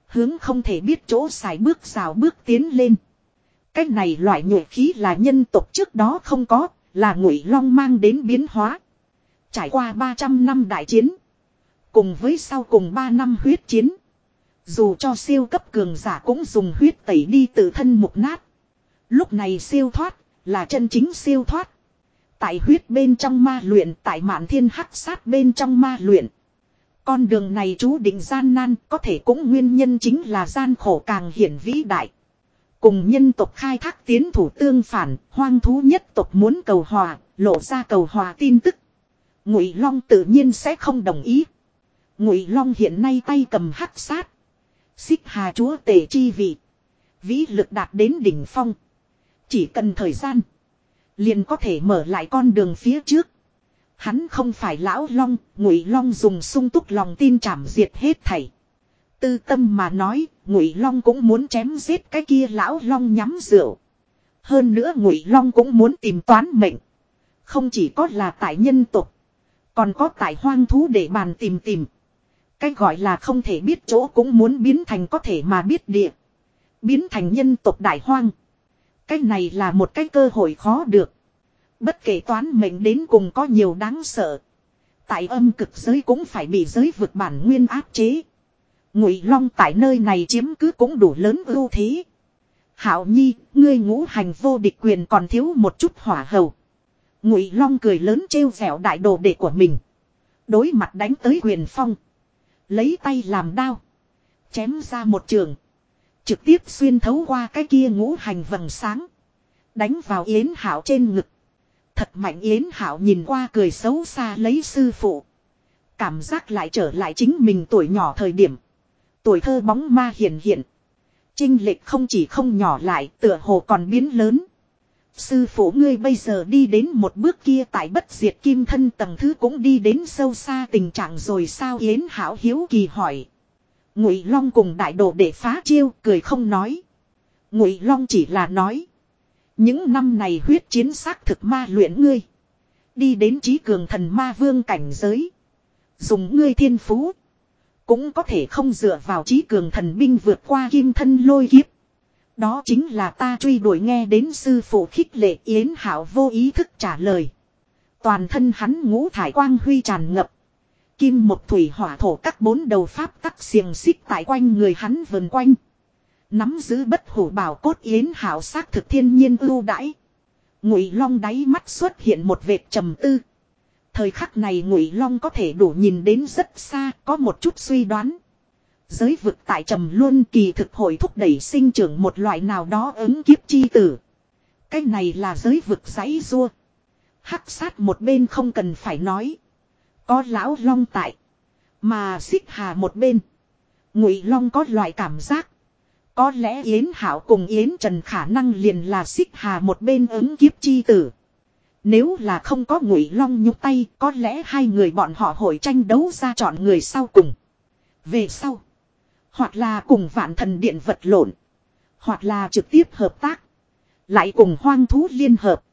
Hướng không thể biết chỗ xài bước rào bước tiến lên. Cách này loại nhuệ khí là nhân tộc trước đó không có, là ngụy long mang đến biến hóa. Trải qua 300 năm đại chiến. Cùng với sau cùng 3 năm huyết chiến. Dù cho siêu cấp cường giả cũng dùng huyết tẩy đi tự thân mục nát. Lúc này siêu thoát, là chân chính siêu thoát. Tại huyết bên trong ma luyện, tại mạn thiên hắc sát bên trong ma luyện. Con đường này chú định gian nan, có thể cũng nguyên nhân chính là gian khổ càng hiển vĩ đại. Cùng nhân tộc khai thác tiến thủ tương phản, hoang thú nhất tộc muốn cầu hòa, lộ ra cầu hòa tin tức. Ngụy Long tự nhiên sẽ không đồng ý. Ngụy Long hiện nay tay cầm hắc sát. Xích hà chúa tể chi vị. Vĩ lực đạt đến đỉnh phong. Chỉ cần thời gian. Liền có thể mở lại con đường phía trước. Hắn không phải lão long, ngụy long dùng sung túc lòng tin chảm diệt hết thảy. Tư tâm mà nói, ngụy long cũng muốn chém giết cái kia lão long nhắm rượu. Hơn nữa ngụy long cũng muốn tìm toán mệnh. Không chỉ có là tại nhân tục. Còn có tại hoang thú để bàn tìm tìm. Cái gọi là không thể biết chỗ cũng muốn biến thành có thể mà biết địa. Biến thành nhân tộc đại hoang. Cái này là một cái cơ hội khó được. Bất kể toán mệnh đến cùng có nhiều đáng sợ. Tại âm cực giới cũng phải bị giới vượt bản nguyên áp chế. Ngụy Long tại nơi này chiếm cứ cũng đủ lớn ưu thế. Hạo Nhi, ngươi ngũ hành vô địch quyền còn thiếu một chút hỏa hầu. Ngụy Long cười lớn trêu vẻo đại đồ đệ của mình. Đối mặt đánh tới quyền phong. Lấy tay làm đao. Chém ra một trường. Trực tiếp xuyên thấu qua cái kia ngũ hành vầng sáng. Đánh vào Yến Hạo trên ngực. Thật mạnh Yến Hạo nhìn qua cười xấu xa lấy sư phụ. Cảm giác lại trở lại chính mình tuổi nhỏ thời điểm. Tuổi thơ bóng ma hiện hiện. Trinh lệch không chỉ không nhỏ lại, tựa hồ còn biến lớn. Sư phụ ngươi bây giờ đi đến một bước kia tại bất diệt kim thân tầng thứ cũng đi đến sâu xa tình trạng rồi sao Yến Hảo hiếu kỳ hỏi. Ngụy Long cùng đại đồ để phá chiêu, cười không nói. Ngụy Long chỉ là nói. Những năm này huyết chiến xác thực ma luyện ngươi. Đi đến trí cường thần ma vương cảnh giới. Dùng ngươi thiên phú. Cũng có thể không dựa vào trí cường thần binh vượt qua kim thân lôi kiếp. Đó chính là ta truy đuổi nghe đến sư phụ khích lệ Yến Hảo vô ý thức trả lời. Toàn thân hắn ngũ thải quang huy tràn ngập. Kim một thủy hỏa thổ các bốn đầu pháp tắc xiềng xích tại quanh người hắn vần quanh. Nắm giữ bất hủ bảo cốt yến hảo xác thực thiên nhiên ưu đãi. Ngụy Long đáy mắt xuất hiện một vệt trầm tư. Thời khắc này Ngụy Long có thể đủ nhìn đến rất xa, có một chút suy đoán. Giới vực tại trầm luôn kỳ thực hội thúc đẩy sinh trưởng một loại nào đó ứng kiếp chi tử. Cái này là giới vực giấy rua. Hắc sát một bên không cần phải nói. Có lão long tại. Mà xích hà một bên. Ngụy long có loại cảm giác. Có lẽ Yến Hảo cùng Yến Trần khả năng liền là xích hà một bên ứng kiếp chi tử. Nếu là không có ngụy long nhúc tay có lẽ hai người bọn họ hội tranh đấu ra chọn người sau cùng. Về sau. Hoặc là cùng vạn thần điện vật lộn. Hoặc là trực tiếp hợp tác. Lại cùng hoang thú liên hợp.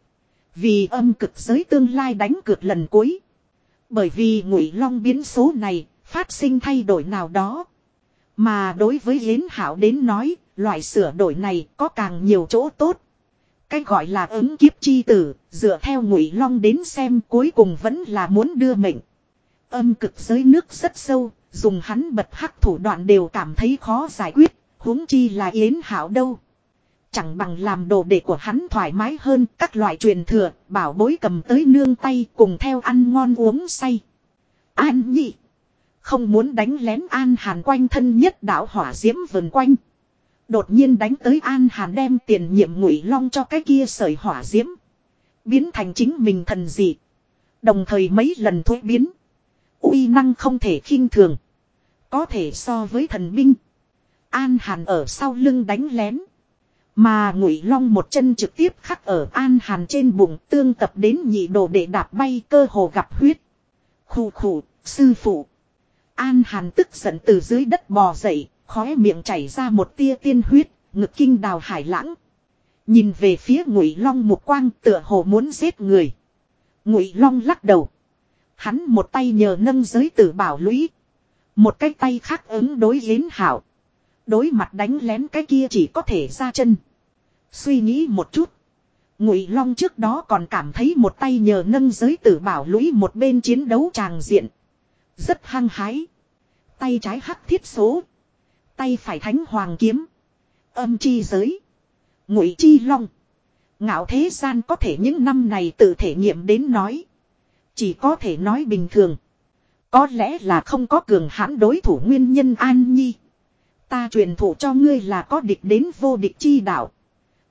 Vì âm cực giới tương lai đánh cược lần cuối. Bởi vì ngụy long biến số này phát sinh thay đổi nào đó. Mà đối với Yến Hảo đến nói, loại sửa đổi này có càng nhiều chỗ tốt. Cái gọi là ứng kiếp chi tử, dựa theo ngụy long đến xem cuối cùng vẫn là muốn đưa mệnh. Âm cực giới nước rất sâu, dùng hắn bật hắc thủ đoạn đều cảm thấy khó giải quyết, huống chi là Yến Hảo đâu. Chẳng bằng làm đồ đệ của hắn thoải mái hơn các loại truyền thừa, bảo bối cầm tới nương tay cùng theo ăn ngon uống say. An nhị. Không muốn đánh lén An Hàn quanh thân nhất đạo hỏa diễm vần quanh. Đột nhiên đánh tới An Hàn đem tiền nhiệm ngụy long cho cái kia sởi hỏa diễm. Biến thành chính mình thần dị. Đồng thời mấy lần thuế biến. uy năng không thể khinh thường. Có thể so với thần binh. An Hàn ở sau lưng đánh lén. Mà ngụy long một chân trực tiếp khắc ở An Hàn trên bụng tương tập đến nhị đồ để đạp bay cơ hồ gặp huyết. Khủ khủ, sư phụ. An Hàn tức giận từ dưới đất bò dậy, khóe miệng chảy ra một tia tiên huyết, ngực kinh đào hải lãng. Nhìn về phía Ngụy Long một quang tựa hồ muốn giết người. Ngụy Long lắc đầu. Hắn một tay nhờ nâng giới tử bảo lũy. Một cái tay khác ứng đối yến hảo. Đối mặt đánh lén cái kia chỉ có thể ra chân. Suy nghĩ một chút. Ngụy Long trước đó còn cảm thấy một tay nhờ nâng giới tử bảo lũy một bên chiến đấu tràng diện. Rất hăng hái. Tay trái hắc thiết số. Tay phải thánh hoàng kiếm. Âm chi giới. Ngụy chi long. Ngạo thế gian có thể những năm này tự thể nghiệm đến nói. Chỉ có thể nói bình thường. Có lẽ là không có cường hãn đối thủ nguyên nhân an nhi. Ta truyền thụ cho ngươi là có địch đến vô địch chi đạo.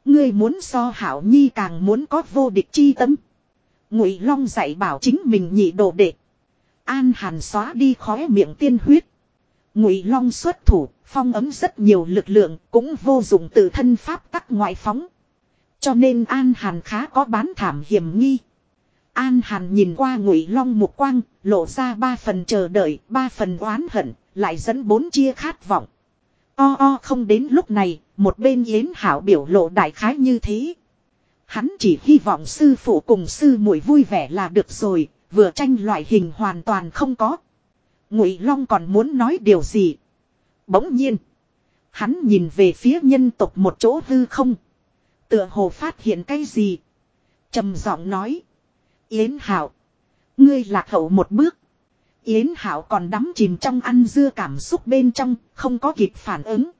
Ngươi muốn so hảo nhi càng muốn có vô địch chi tâm. Ngụy Long dạy bảo chính mình nhị đồ đệ. An Hàn xóa đi khóe miệng tiên huyết. Ngụy Long xuất thủ, phong ấm rất nhiều lực lượng, cũng vô dụng tự thân pháp tắc ngoại phóng. Cho nên An Hàn khá có bán thảm hiểm nghi. An Hàn nhìn qua Ngụy Long một quang, lộ ra ba phần chờ đợi, ba phần oán hận, lại dẫn bốn chia khát vọng. O o không đến lúc này, một bên Yến Hảo biểu lộ đại khái như thế. Hắn chỉ hy vọng sư phụ cùng sư muội vui vẻ là được rồi, vừa tranh loại hình hoàn toàn không có. Ngụy Long còn muốn nói điều gì? Bỗng nhiên, hắn nhìn về phía nhân tộc một chỗ hư không, tựa hồ phát hiện cái gì? trầm giọng nói: "Yến Hạo, ngươi lạc hậu một bước." Yến Hạo còn đắm chìm trong ăn dưa cảm xúc bên trong, không có kịp phản ứng.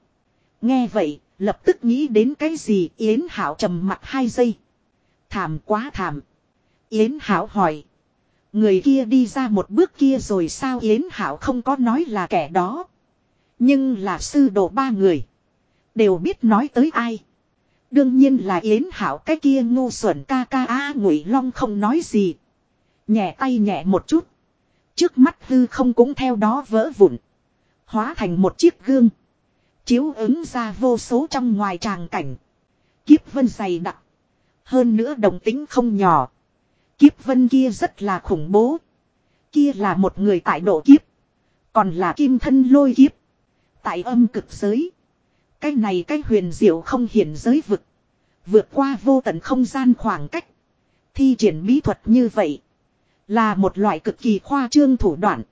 Nghe vậy, lập tức nghĩ đến cái gì Yến Hạo trầm mặt hai giây. Thảm quá thảm. Yến Hạo hỏi. Người kia đi ra một bước kia rồi sao Yến Hảo không có nói là kẻ đó. Nhưng là sư đồ ba người. Đều biết nói tới ai. Đương nhiên là Yến Hảo cái kia ngu xuẩn ca ca a ngụy long không nói gì. Nhẹ tay nhẹ một chút. Trước mắt hư không cũng theo đó vỡ vụn. Hóa thành một chiếc gương. Chiếu ứng ra vô số trong ngoài tràng cảnh. Kiếp vân dày đặc. Hơn nữa đồng tính không nhỏ. Kiếp vân kia rất là khủng bố. Kia là một người tại độ kiếp. Còn là kim thân lôi kiếp. Tại âm cực giới. Cái này cái huyền diệu không hiển giới vực. Vượt qua vô tận không gian khoảng cách. Thi triển bí thuật như vậy. Là một loại cực kỳ khoa trương thủ đoạn.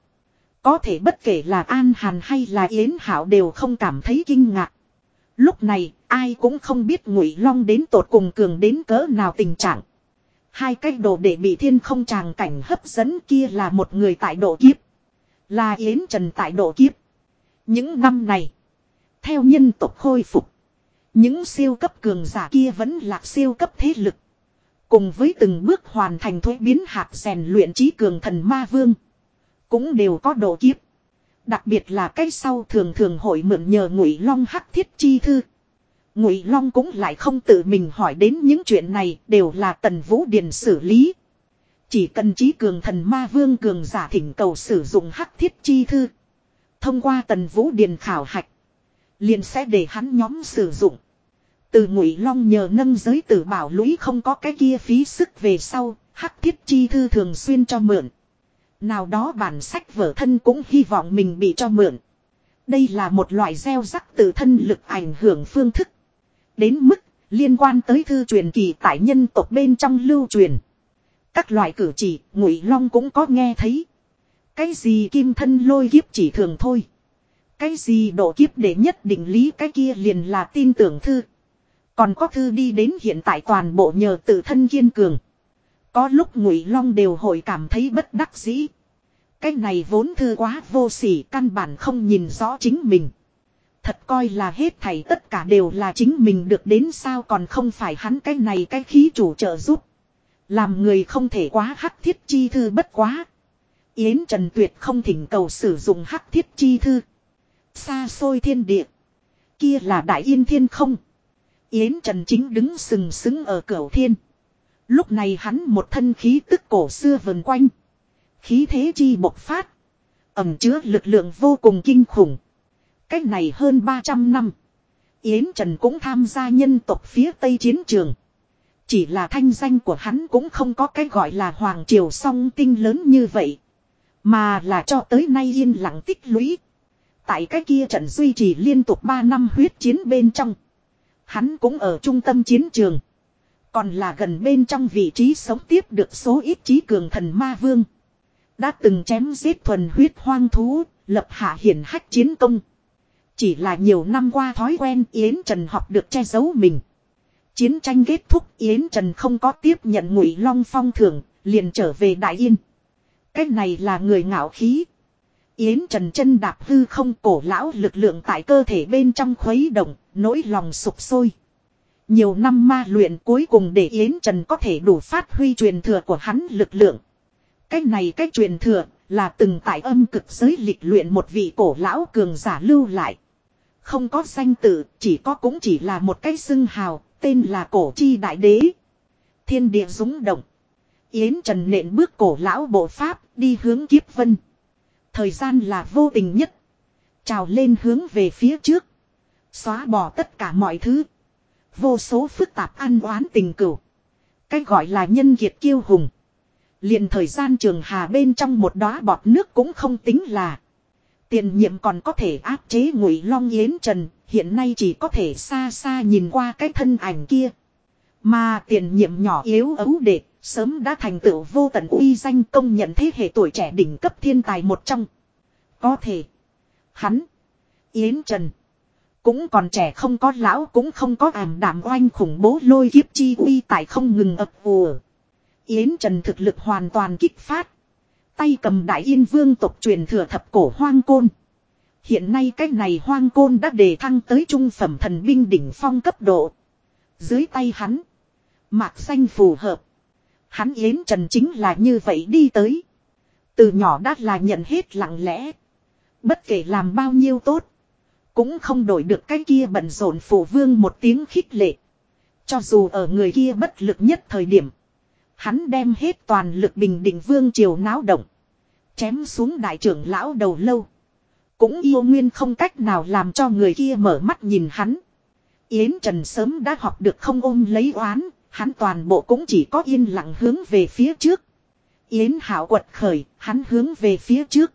Có thể bất kể là An Hàn hay là Yến Hảo đều không cảm thấy kinh ngạc. Lúc này, ai cũng không biết Ngụy Long đến tột cùng cường đến cỡ nào tình trạng. Hai cái đồ để bị thiên không tràng cảnh hấp dẫn kia là một người tại độ kiếp. Là Yến Trần tại độ kiếp. Những năm này. Theo nhân tộc khôi phục. Những siêu cấp cường giả kia vẫn là siêu cấp thế lực. Cùng với từng bước hoàn thành thuế biến hạt rèn luyện trí cường thần ma vương. Cũng đều có độ kiếp. Đặc biệt là cái sau thường thường hội mượn nhờ ngụy long hắc thiết chi thư. Ngụy long cũng lại không tự mình hỏi đến những chuyện này, đều là tần vũ điền xử lý. Chỉ cần trí cường thần ma vương cường giả thỉnh cầu sử dụng hắc thiết chi thư. Thông qua tần vũ điền khảo hạch. Liền sẽ để hắn nhóm sử dụng. Từ ngụy long nhờ nâng giới tử bảo lũy không có cái kia phí sức về sau. Hắc thiết chi thư thường xuyên cho mượn. Nào đó bản sách vở thân cũng hy vọng mình bị cho mượn. Đây là một loại gieo rắc từ thân lực ảnh hưởng phương thức. Đến mức liên quan tới thư truyền kỳ tại nhân tộc bên trong lưu truyền. Các loại cử chỉ, ngụy long cũng có nghe thấy. Cái gì kim thân lôi kiếp chỉ thường thôi. Cái gì độ kiếp để nhất định lý cái kia liền là tin tưởng thư. Còn có thư đi đến hiện tại toàn bộ nhờ tự thân kiên cường. Có lúc ngụy long đều hội cảm thấy bất đắc dĩ. Cái này vốn thư quá vô sỉ căn bản không nhìn rõ chính mình. Thật coi là hết thảy tất cả đều là chính mình được đến sao còn không phải hắn cái này cái khí chủ trợ giúp. Làm người không thể quá hắc thiết chi thư bất quá. Yến Trần Tuyệt không thỉnh cầu sử dụng hắc thiết chi thư. Xa xôi thiên địa. Kia là đại yên thiên không. Yến Trần chính đứng sừng sững ở cửa thiên. Lúc này hắn một thân khí tức cổ xưa vần quanh. Khí thế chi bộc phát. Ẩm chứa lực lượng vô cùng kinh khủng. Cách này hơn 300 năm. Yến Trần cũng tham gia nhân tộc phía Tây chiến trường. Chỉ là thanh danh của hắn cũng không có cái gọi là Hoàng Triều song tinh lớn như vậy. Mà là cho tới nay yên lặng tích lũy. Tại cái kia trận duy trì liên tục 3 năm huyết chiến bên trong. Hắn cũng ở trung tâm chiến trường. Còn là gần bên trong vị trí sống tiếp được số ít trí cường thần ma vương. Đã từng chém giết thuần huyết hoang thú, lập hạ hiển hách chiến công. Chỉ là nhiều năm qua thói quen Yến Trần học được che giấu mình. Chiến tranh kết thúc Yến Trần không có tiếp nhận ngụy long phong thưởng, liền trở về Đại Yên. Cái này là người ngạo khí. Yến Trần chân đạp hư không cổ lão lực lượng tại cơ thể bên trong khuấy động, nỗi lòng sụp sôi. Nhiều năm ma luyện cuối cùng để Yến Trần có thể đủ phát huy truyền thừa của hắn lực lượng. Cái này cái truyền thừa là từng tại âm cực giới lịch luyện một vị cổ lão cường giả lưu lại. Không có danh tự, chỉ có cũng chỉ là một cái xưng hào, tên là cổ chi đại đế. Thiên địa rúng động. Yến Trần nện bước cổ lão bộ pháp, đi hướng kiếp vân. Thời gian là vô tình nhất. Trào lên hướng về phía trước. Xóa bỏ tất cả mọi thứ. Vô số phức tạp ăn oán tình cửu. Cái gọi là nhân kiệt kiêu hùng. liền thời gian trường hà bên trong một đóa bọt nước cũng không tính là. Tiền nhiệm còn có thể áp chế ngụy long yến trần, hiện nay chỉ có thể xa xa nhìn qua cái thân ảnh kia. Mà tiền nhiệm nhỏ yếu ấu đệ, sớm đã thành tựu vô tận uy danh công nhận thế hệ tuổi trẻ đỉnh cấp thiên tài một trong. Có thể, hắn, Yến Trần, cũng còn trẻ không có lão cũng không có ảm đảm oanh khủng bố lôi kiếp chi uy tại không ngừng ập ùa. Yến Trần thực lực hoàn toàn kích phát. Tay cầm đại yên vương tộc truyền thừa thập cổ hoang côn. Hiện nay cái này hoang côn đã đề thăng tới trung phẩm thần binh đỉnh phong cấp độ. Dưới tay hắn. Mạc xanh phù hợp. Hắn Yến Trần chính là như vậy đi tới. Từ nhỏ đã là nhận hết lặng lẽ. Bất kể làm bao nhiêu tốt. Cũng không đổi được cái kia bận rộn phù vương một tiếng khích lệ. Cho dù ở người kia bất lực nhất thời điểm. Hắn đem hết toàn lực bình định vương triều náo động. Chém xuống đại trưởng lão đầu lâu. Cũng yêu nguyên không cách nào làm cho người kia mở mắt nhìn hắn. Yến Trần sớm đã học được không ôm lấy oán, hắn toàn bộ cũng chỉ có yên lặng hướng về phía trước. Yến Hảo quật khởi, hắn hướng về phía trước.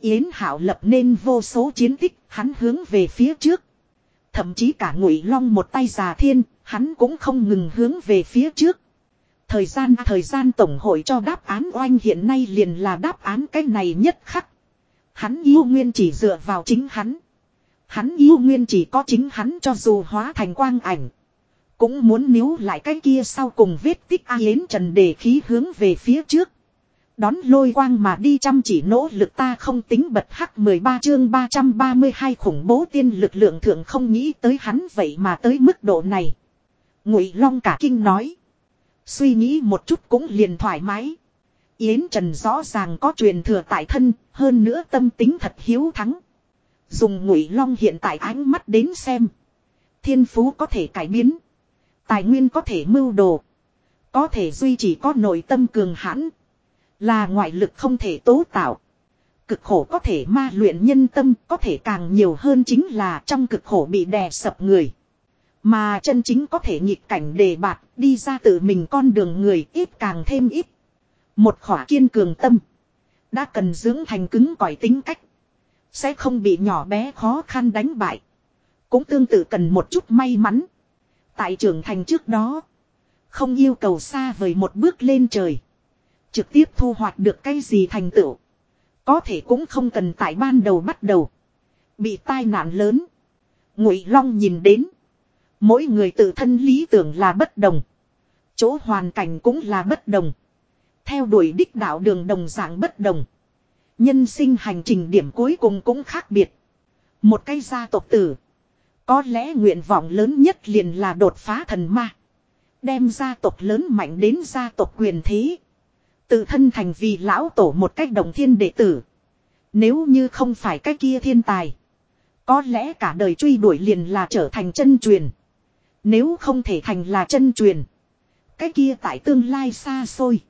Yến Hảo lập nên vô số chiến tích, hắn hướng về phía trước. Thậm chí cả Ngụy Long một tay già thiên, hắn cũng không ngừng hướng về phía trước. Thời gian thời gian tổng hội cho đáp án oanh hiện nay liền là đáp án cái này nhất khắc. Hắn yêu nguyên chỉ dựa vào chính hắn. Hắn yêu nguyên chỉ có chính hắn cho dù hóa thành quang ảnh. Cũng muốn níu lại cái kia sau cùng vết tích A Yến Trần để khí hướng về phía trước. Đón lôi quang mà đi chăm chỉ nỗ lực ta không tính bật hắc 13 chương 332 khủng bố tiên lực lượng thượng không nghĩ tới hắn vậy mà tới mức độ này. Ngụy Long cả kinh nói. Suy nghĩ một chút cũng liền thoải mái. Yến Trần rõ ràng có truyền thừa tại thân, hơn nữa tâm tính thật hiếu thắng. Dùng Ngụy Long hiện tại ánh mắt đến xem. Thiên phú có thể cải biến. Tài nguyên có thể mưu đồ. Có thể duy trì có nội tâm cường hãn. Là ngoại lực không thể tố tạo. Cực khổ có thể ma luyện nhân tâm có thể càng nhiều hơn chính là trong cực khổ bị đè sập người. Mà chân chính có thể nhịp cảnh đề bạt, đi ra tự mình con đường người ít càng thêm ít. Một khỏa kiên cường tâm. Đã cần dưỡng thành cứng cỏi tính cách. Sẽ không bị nhỏ bé khó khăn đánh bại. Cũng tương tự cần một chút may mắn. Tại trưởng thành trước đó. Không yêu cầu xa vời một bước lên trời. Trực tiếp thu hoạch được cái gì thành tựu. Có thể cũng không cần tại ban đầu bắt đầu. Bị tai nạn lớn. Ngụy Long nhìn đến. Mỗi người tự thân lý tưởng là bất đồng. Chỗ hoàn cảnh cũng là bất đồng. Theo đuổi đích đạo đường đồng dạng bất đồng. Nhân sinh hành trình điểm cuối cùng cũng khác biệt. Một cái gia tộc tử. Có lẽ nguyện vọng lớn nhất liền là đột phá thần ma. Đem gia tộc lớn mạnh đến gia tộc quyền thế. Tự thân thành vì lão tổ một cách đồng thiên đệ tử. Nếu như không phải cái kia thiên tài. Có lẽ cả đời truy đuổi liền là trở thành chân truyền. Nếu không thể thành là chân truyền. Cái kia tại tương lai xa xôi.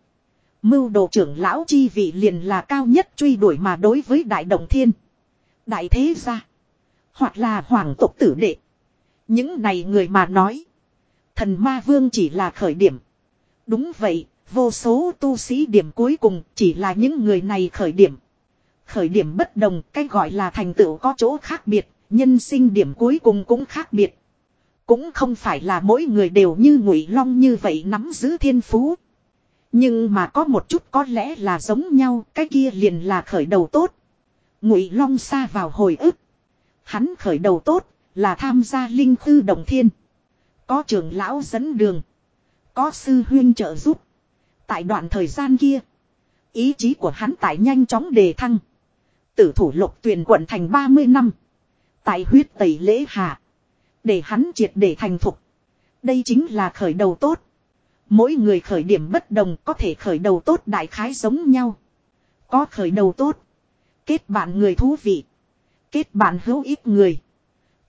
Mưu đồ trưởng lão chi vị liền là cao nhất truy đuổi mà đối với đại đồng thiên. Đại thế gia. Hoặc là hoàng tộc tử đệ. Những này người mà nói. Thần ma vương chỉ là khởi điểm. Đúng vậy, vô số tu sĩ điểm cuối cùng chỉ là những người này khởi điểm. Khởi điểm bất đồng, cái gọi là thành tựu có chỗ khác biệt, nhân sinh điểm cuối cùng cũng khác biệt. Cũng không phải là mỗi người đều như ngụy long như vậy nắm giữ thiên phú. Nhưng mà có một chút có lẽ là giống nhau, cái kia liền là khởi đầu tốt. Ngụy long xa vào hồi ức. Hắn khởi đầu tốt, là tham gia linh khư đồng thiên. Có trưởng lão dẫn đường. Có sư huyên trợ giúp. Tại đoạn thời gian kia. Ý chí của hắn tại nhanh chóng đề thăng. Tử thủ lục tuyển quận thành 30 năm. Tại huyết tẩy lễ hạ. Để hắn triệt để thành thục. Đây chính là khởi đầu tốt. Mỗi người khởi điểm bất đồng có thể khởi đầu tốt đại khái giống nhau. Có khởi đầu tốt. Kết bạn người thú vị. Kết bạn hữu ích người.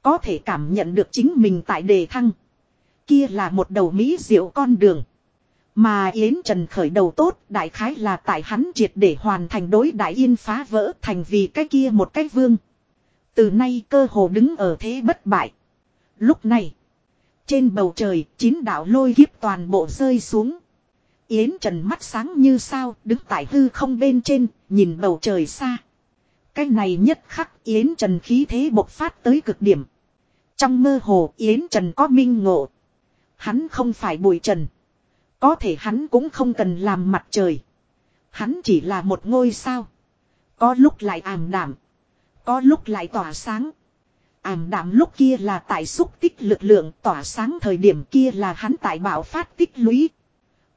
Có thể cảm nhận được chính mình tại đề thăng. Kia là một đầu mỹ diệu con đường. Mà Yến Trần khởi đầu tốt đại khái là tại hắn triệt để hoàn thành đối đại yên phá vỡ thành vì cái kia một cái vương. Từ nay cơ hồ đứng ở thế bất bại. Lúc này, trên bầu trời chín đạo lôi kiếp toàn bộ rơi xuống. Yến Trần mắt sáng như sao đứng tại hư không bên trên, nhìn bầu trời xa. Cái này nhất khắc Yến Trần khí thế bộc phát tới cực điểm. Trong mơ hồ Yến Trần có minh ngộ. Hắn không phải bụi trần. Có thể hắn cũng không cần làm mặt trời. Hắn chỉ là một ngôi sao. Có lúc lại ảm đảm. Có lúc lại tỏa sáng. Ảm đạm lúc kia là tại xúc tích lực lượng tỏa sáng thời điểm kia là hắn tại bảo phát tích lũy.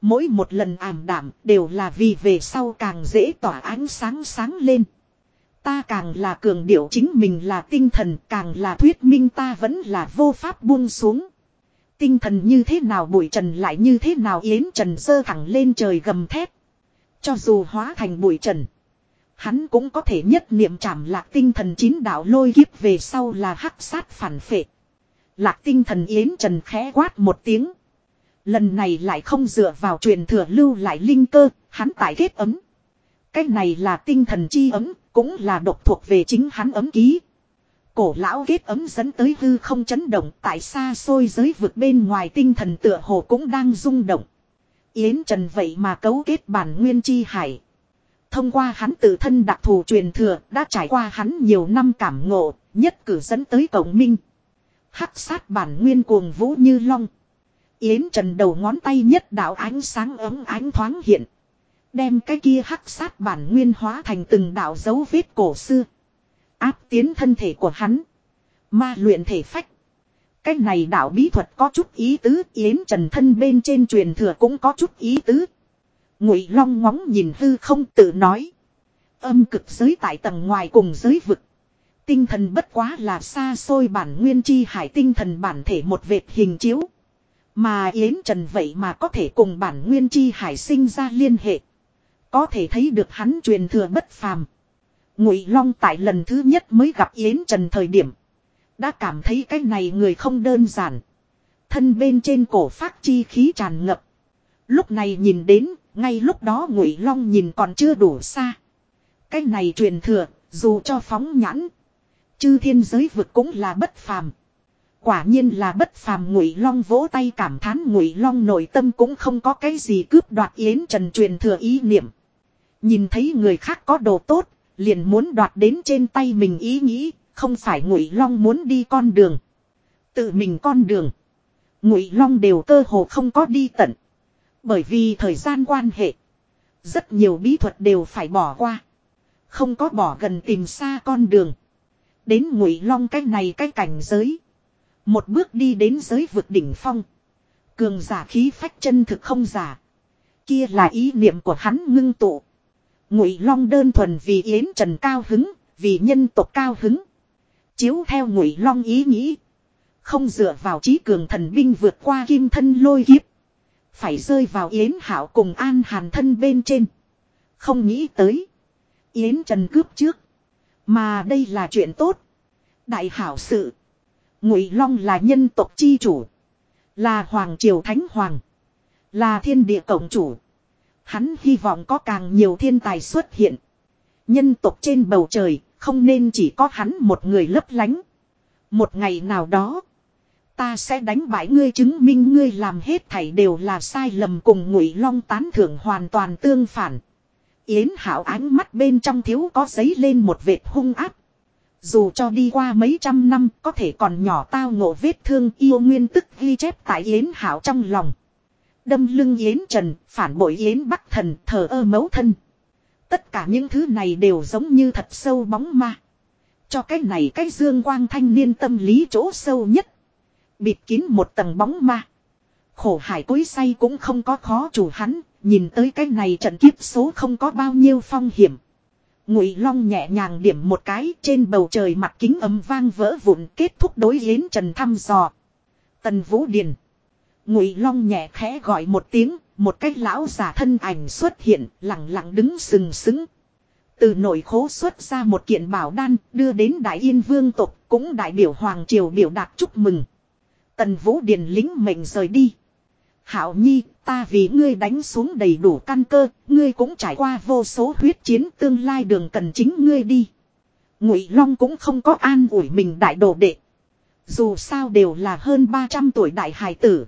Mỗi một lần ảm đạm đều là vì về sau càng dễ tỏa ánh sáng sáng lên. Ta càng là cường điệu chính mình là tinh thần, càng là thuyết minh ta vẫn là vô pháp buông xuống. Tinh thần như thế nào bụi trần lại như thế nào yến trần sơ thẳng lên trời gầm thét. Cho dù hóa thành bụi trần. Hắn cũng có thể nhất niệm chảm lạc tinh thần chín đạo lôi kiếp về sau là hắc sát phản phệ. Lạc tinh thần yến trần khẽ quát một tiếng. Lần này lại không dựa vào truyền thừa lưu lại linh cơ, hắn tại kết ấm. Cái này là tinh thần chi ấm, cũng là độc thuộc về chính hắn ấm ký. Cổ lão kết ấm dẫn tới hư không chấn động tại xa xôi giới vực bên ngoài tinh thần tựa hồ cũng đang rung động. Yến Trần vậy mà cấu kết bản nguyên chi hải. Thông qua hắn tự thân đặc thù truyền thừa đã trải qua hắn nhiều năm cảm ngộ, nhất cử dẫn tới cổng minh. Hắc sát bản nguyên cuồng vũ như long. Yến Trần đầu ngón tay nhất đạo ánh sáng ấm ánh thoáng hiện. Đem cái kia hắc sát bản nguyên hóa thành từng đạo dấu vết cổ xưa. Áp tiến thân thể của hắn. Ma luyện thể phách. Cái này đạo bí thuật có chút ý tứ Yến Trần thân bên trên truyền thừa cũng có chút ý tứ. Ngụy Long ngóng nhìn hư không tự nói. Âm cực giới tại tầng ngoài cùng giới vực. Tinh thần bất quá là xa xôi bản nguyên chi hải tinh thần bản thể một vệt hình chiếu. Mà Yến Trần vậy mà có thể cùng bản nguyên chi hải sinh ra liên hệ. Có thể thấy được hắn truyền thừa bất phàm. Ngụy Long tại lần thứ nhất mới gặp Yến Trần thời điểm. Đã cảm thấy cái này người không đơn giản. Thân bên trên cổ phát chi khí tràn ngập. Lúc này nhìn đến, ngay lúc đó Ngụy Long nhìn còn chưa đủ xa. Cái này truyền thừa, dù cho phóng nhãn. Chư thiên giới vực cũng là bất phàm. Quả nhiên là bất phàm Ngụy Long vỗ tay cảm thán Ngụy Long nội tâm cũng không có cái gì cướp đoạt Yến Trần truyền thừa ý niệm. Nhìn thấy người khác có đồ tốt, liền muốn đoạt đến trên tay mình ý nghĩ, không phải Ngụy Long muốn đi con đường. Tự mình con đường. Ngụy Long đều cơ hồ không có đi tận. Bởi vì thời gian quan hệ. Rất nhiều bí thuật đều phải bỏ qua. Không có bỏ gần tìm xa con đường. Đến Ngụy Long cái này cái cảnh giới. Một bước đi đến giới vực đỉnh phong. Cường giả khí phách chân thực không giả. Kia là ý niệm của hắn ngưng tụ. Ngụy Long đơn thuần vì Yến Trần cao hứng, vì nhân tộc cao hứng. Chiếu theo Ngụy Long ý nghĩ, không dựa vào trí cường thần binh vượt qua kim thân lôi kiếp, phải rơi vào Yến hảo cùng An Hàn thân bên trên. Không nghĩ tới, Yến Trần cướp trước, mà đây là chuyện tốt. Đại hảo sự, Ngụy Long là nhân tộc chi chủ, là hoàng triều thánh hoàng, là thiên địa cộng chủ. Hắn hy vọng có càng nhiều thiên tài xuất hiện. Nhân tộc trên bầu trời, không nên chỉ có hắn một người lấp lánh. Một ngày nào đó, ta sẽ đánh bại ngươi chứng minh ngươi làm hết thảy đều là sai lầm cùng ngụy long tán thưởng hoàn toàn tương phản. Yến hảo ánh mắt bên trong thiếu có giấy lên một vệt hung áp. Dù cho đi qua mấy trăm năm có thể còn nhỏ tao ngộ vết thương yêu nguyên tức ghi chép tại Yến hảo trong lòng. Đâm lưng Yến Trần, phản bội Yến Bắc Thần, thờ ơ mấu thân. Tất cả những thứ này đều giống như thật sâu bóng ma. Cho cái này cái dương quang thanh niên tâm lý chỗ sâu nhất. Bịt kín một tầng bóng ma. Khổ hải cối say cũng không có khó chủ hắn, nhìn tới cái này trận kiếp số không có bao nhiêu phong hiểm. Ngụy Long nhẹ nhàng điểm một cái trên bầu trời mặt kính ấm vang vỡ vụn kết thúc đối yến trần thăm dò. Tần Vũ Điền. Ngụy Long nhẹ khẽ gọi một tiếng, một cái lão giả thân ảnh xuất hiện, lặng lặng đứng sừng sững. Từ nội khố xuất ra một kiện bảo đan, đưa đến Đại Yên Vương tộc, cũng đại biểu hoàng triều biểu đạt chúc mừng. Tần Vũ Điền lính mệnh rời đi. Hảo Nhi, ta vì ngươi đánh xuống đầy đủ căn cơ, ngươi cũng trải qua vô số huyết chiến tương lai đường cần chính ngươi đi. Ngụy Long cũng không có an ủi mình đại đồ đệ. Dù sao đều là hơn 300 tuổi đại hài tử.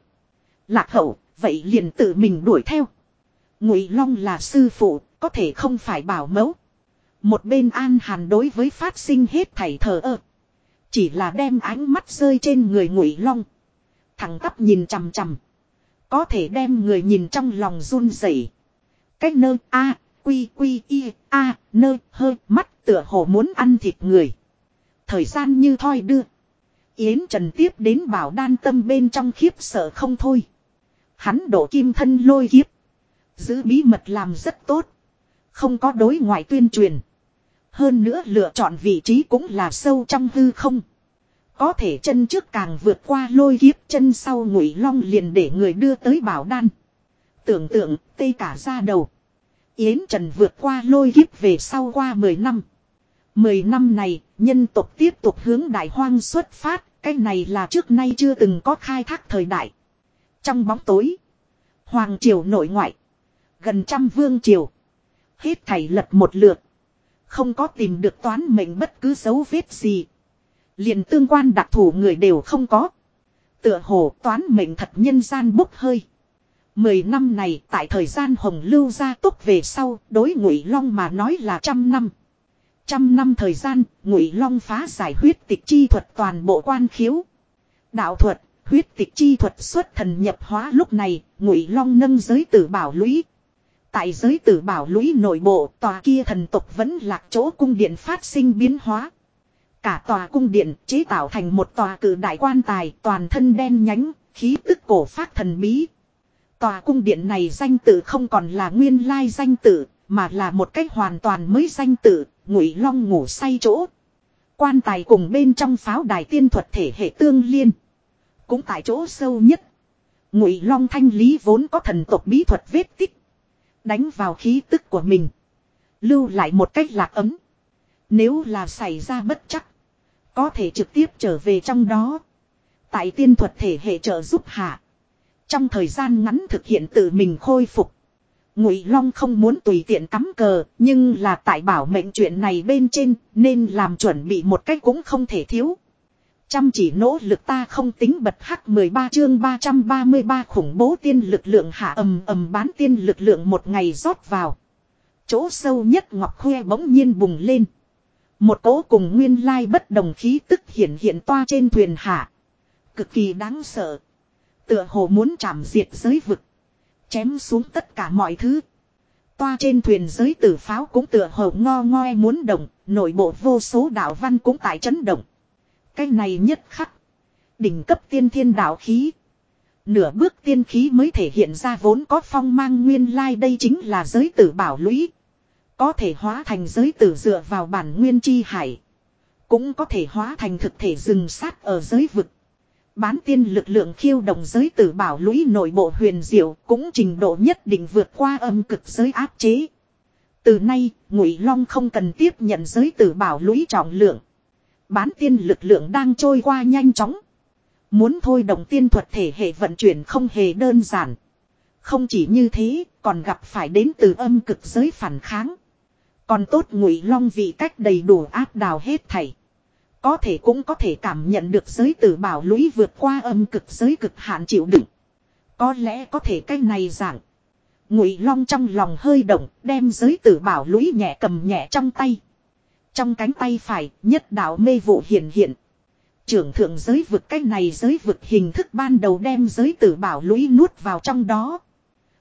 Lạc hậu, vậy liền tự mình đuổi theo. Ngụy Long là sư phụ, có thể không phải bảo mẫu. Một bên An Hàn đối với phát sinh hết thảy thờ ơ. Chỉ là đem ánh mắt rơi trên người Ngụy Long thẳng tắp nhìn chằm chằm. Có thể đem người nhìn trong lòng run rẩy. Cách nơ, a, quy quy, y, a, nơ hơi mắt tựa hồ muốn ăn thịt người. Thời gian như thoi đưa. Yến Trần tiếp đến bảo đan tâm bên trong khiếp sợ không thôi. Hắn đổ kim thân lôi kiếp. Giữ bí mật làm rất tốt. Không có đối ngoại tuyên truyền. Hơn nữa lựa chọn vị trí cũng là sâu trong hư không. Có thể chân trước càng vượt qua lôi kiếp chân sau ngụy long liền để người đưa tới bảo đan. Tưởng tượng tê cả ra đầu. Yến Trần vượt qua lôi kiếp về sau qua 10 năm. 10 năm này, nhân tộc tiếp tục hướng đại hoang xuất phát, cái này là trước nay chưa từng có khai thác thời đại. Trong bóng tối. Hoàng triều nội ngoại. Gần trăm vương triều. Hết thảy lật một lượt. Không có tìm được toán mệnh bất cứ dấu vết gì liền tương quan đặc thù người đều không có. Tựa hồ toán mệnh thật nhân gian bốc hơi. Mười năm này tại thời gian hồng lưu gia túc về sau đối ngụy long mà nói là trăm năm. Trăm năm thời gian ngụy long phá giải huyết tịch chi thuật toàn bộ quan khiếu. Đạo thuật huyết tịch chi thuật xuất thần nhập hóa lúc này, ngụy long nâng giới tử bảo lũy. Tại giới tử bảo lũy nội bộ, tòa kia thần tục vẫn lạc chỗ cung điện phát sinh biến hóa. Cả tòa cung điện chế tạo thành một tòa cử đại quan tài toàn thân đen nhánh, khí tức cổ phát thần bí. Tòa cung điện này danh tự không còn là nguyên lai danh tự, mà là một cách hoàn toàn mới danh tự, ngụy long ngủ say chỗ. Quan tài cùng bên trong pháo đài tiên thuật thể hệ tương liên. Cũng tại chỗ sâu nhất. Ngụy long thanh lý vốn có thần tộc bí thuật vết tích. Đánh vào khí tức của mình. Lưu lại một cách lạc ấm. Nếu là xảy ra bất chắc. Có thể trực tiếp trở về trong đó. Tại tiên thuật thể hệ trợ giúp hạ. Trong thời gian ngắn thực hiện tự mình khôi phục. Ngụy Long không muốn tùy tiện cắm cờ, nhưng là tại bảo mệnh chuyện này bên trên, nên làm chuẩn bị một cách cũng không thể thiếu. Chăm chỉ nỗ lực ta không tính bật hắc 13 chương 333 khủng bố tiên lực lượng hạ ầm ầm bán tiên lực lượng một ngày rót vào. Chỗ sâu nhất ngọc khoe bỗng nhiên bùng lên. Một cỗ cùng nguyên lai bất đồng khí tức hiện hiện toa trên thuyền hạ. Cực kỳ đáng sợ. Tựa hồ muốn chạm diệt giới vực. Chém xuống tất cả mọi thứ. Toa trên thuyền giới tử pháo cũng tựa hồ ngo ngoe muốn động, nội bộ vô số đạo văn cũng tại chấn động. Cái này nhất khắc. Đỉnh cấp tiên thiên đạo khí. Nửa bước tiên khí mới thể hiện ra vốn có phong mang nguyên lai đây chính là giới tử bảo lũy. Có thể hóa thành giới tử dựa vào bản nguyên chi hải. Cũng có thể hóa thành thực thể rừng sát ở giới vực. Bán tiên lực lượng khiêu động giới tử bảo lũy nội bộ huyền diệu cũng trình độ nhất định vượt qua âm cực giới áp chế. Từ nay, Ngụy Long không cần tiếp nhận giới tử bảo lũy trọng lượng. Bán tiên lực lượng đang trôi qua nhanh chóng. Muốn thôi động tiên thuật thể hệ vận chuyển không hề đơn giản. Không chỉ như thế, còn gặp phải đến từ âm cực giới phản kháng. Còn tốt Ngụy Long vì cách đầy đủ áp đào hết thảy. Có thể cũng có thể cảm nhận được giới tử bảo lũy vượt qua âm cực giới cực hạn chịu đựng. Có lẽ có thể cái này dạng. Ngụy Long trong lòng hơi động, đem giới tử bảo lũy nhẹ cầm nhẹ trong tay. Trong cánh tay phải, nhất đạo mê vụ hiện hiện. Trưởng thượng giới vực cái này giới vực hình thức ban đầu đem giới tử bảo lũy nuốt vào trong đó.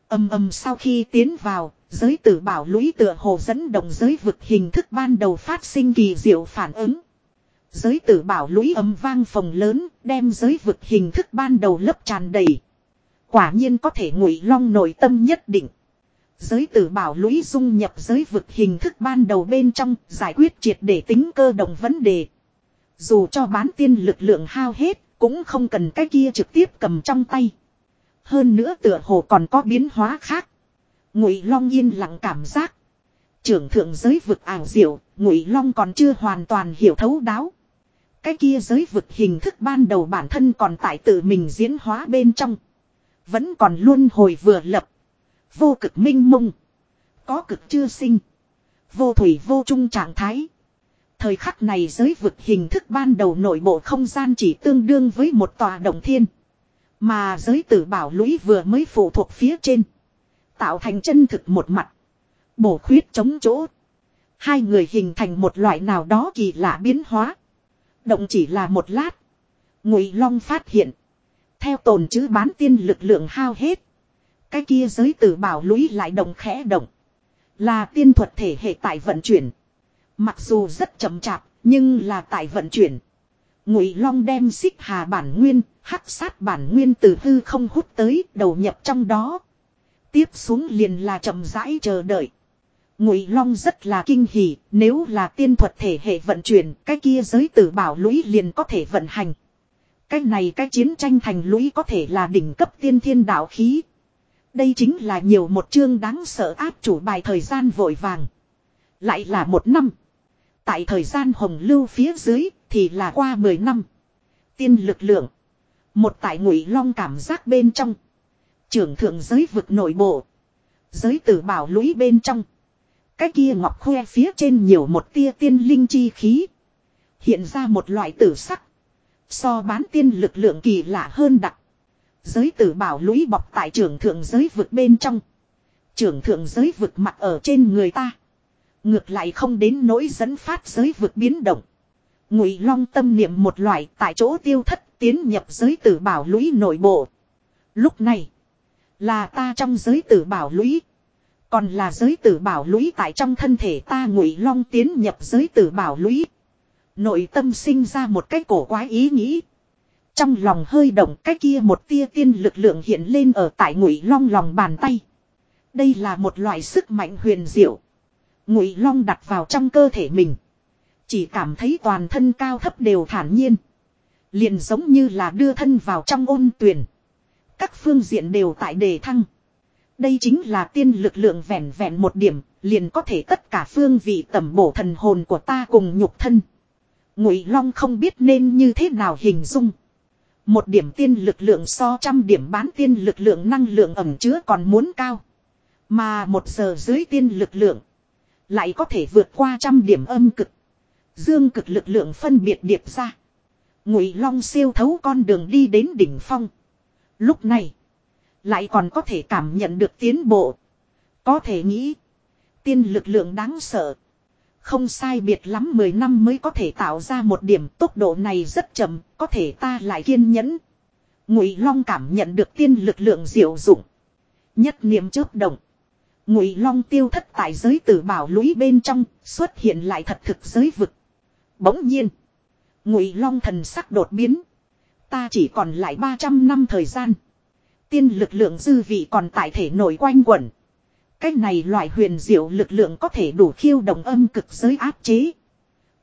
Âm âm sau khi tiến vào, giới tử bảo lũy tựa hồ dẫn động giới vực hình thức ban đầu phát sinh kỳ diệu phản ứng. Giới tử bảo lũy âm vang phòng lớn, đem giới vực hình thức ban đầu lấp tràn đầy. Quả nhiên có thể ngụy long nội tâm nhất định. Giới tử bảo lũy dung nhập giới vực hình thức ban đầu bên trong, giải quyết triệt để tính cơ động vấn đề. Dù cho bán tiên lực lượng hao hết, cũng không cần cái kia trực tiếp cầm trong tay. Hơn nữa tựa hồ còn có biến hóa khác. Ngụy Long yên lặng cảm giác. Trưởng thượng giới vực ảo diệu, Ngụy Long còn chưa hoàn toàn hiểu thấu đáo. Cái kia giới vực hình thức ban đầu bản thân còn tại tự mình diễn hóa bên trong. Vẫn còn luôn hồi vừa lập. Vô cực minh mông. Có cực chưa sinh. Vô thủy vô trung trạng thái. Thời khắc này giới vực hình thức ban đầu nội bộ không gian chỉ tương đương với một tòa đồng thiên. Mà giới tử bảo lũy vừa mới phụ thuộc phía trên. Tạo thành chân thực một mặt. Bổ khuyết chống chỗ. Hai người hình thành một loại nào đó kỳ lạ biến hóa. Động chỉ là một lát. Ngụy Long phát hiện. Theo tồn chứ bán tiên lực lượng hao hết. Cái kia giới tử bảo lũy lại động khẽ động. Là tiên thuật thể hệ tại vận chuyển. Mặc dù rất chậm chạp, nhưng là tại vận chuyển. Ngụy Long đem xích hà bản nguyên, hắc sát bản nguyên từ hư không hút tới, đầu nhập trong đó. Tiếp xuống liền là chậm rãi chờ đợi. Ngụy Long rất là kinh hỉ, nếu là tiên thuật thể hệ vận chuyển, cái kia giới tử bảo lũy liền có thể vận hành. Cái này cái chiến tranh thành lũy có thể là đỉnh cấp tiên thiên đạo khí. Đây chính là nhiều một chương đáng sợ áp chủ bài thời gian vội vàng. Lại là một năm. Tại thời gian hồng lưu phía dưới thì là qua 10 năm. Tiên lực lượng. Một tại ngụy long cảm giác bên trong. Trưởng thượng giới vực nội bộ. Giới tử bảo lũy bên trong. Cái kia ngọc khoe phía trên nhiều một tia tiên linh chi khí. Hiện ra một loại tử sắc. So bán tiên lực lượng kỳ lạ hơn đặc. Giới tử bảo lũy bọc tại trưởng thượng giới vực bên trong. Trưởng thượng giới vực mặt ở trên người ta. Ngược lại không đến nỗi dẫn phát giới vực biến động. Ngụy long tâm niệm một loại tại chỗ tiêu thất tiến nhập giới tử bảo lũy nội bộ. Lúc này. Là ta trong giới tử bảo lũy. Còn là giới tử bảo lũy tại trong thân thể ta ngụy long tiến nhập giới tử bảo lũy. Nội tâm sinh ra một cái cổ quái ý nghĩ. Trong lòng hơi động cái kia một tia tiên lực lượng hiện lên ở tại ngụy long lòng bàn tay. Đây là một loại sức mạnh huyền diệu. Ngụy long đặt vào trong cơ thể mình. Chỉ cảm thấy toàn thân cao thấp đều thản nhiên. Liền giống như là đưa thân vào trong ôn tuyển. Các phương diện đều tại đề thăng. Đây chính là tiên lực lượng vẹn vẹn một điểm, liền có thể tất cả phương vị tẩm bổ thần hồn của ta cùng nhục thân. Ngụy Long không biết nên như thế nào hình dung. Một điểm tiên lực lượng so trăm điểm bán tiên lực lượng năng lượng ẩm chứa còn muốn cao. Mà một giờ dưới tiên lực lượng lại có thể vượt qua trăm điểm âm cực. Dương cực lực lượng phân biệt điệp ra. Ngụy Long siêu thấu con đường đi đến đỉnh phong. Lúc này, lại còn có thể cảm nhận được tiến bộ. Có thể nghĩ, tiên lực lượng đáng sợ. Không sai biệt lắm 10 năm mới có thể tạo ra một điểm tốc độ này rất chậm, có thể ta lại kiên nhẫn. Ngụy Long cảm nhận được tiên lực lượng diệu dụng. Nhất niệm chớp động. Ngụy Long tiêu thất tại giới tử bảo lũy bên trong, xuất hiện lại thật thực giới vực. Bỗng nhiên, Ngụy Long thần sắc đột biến. Ta chỉ còn lại 300 năm thời gian. Tiên lực lượng dư vị còn tại thể nổi quanh quẩn. Cách này loại huyền diệu lực lượng có thể đủ khiêu động âm cực giới áp chế.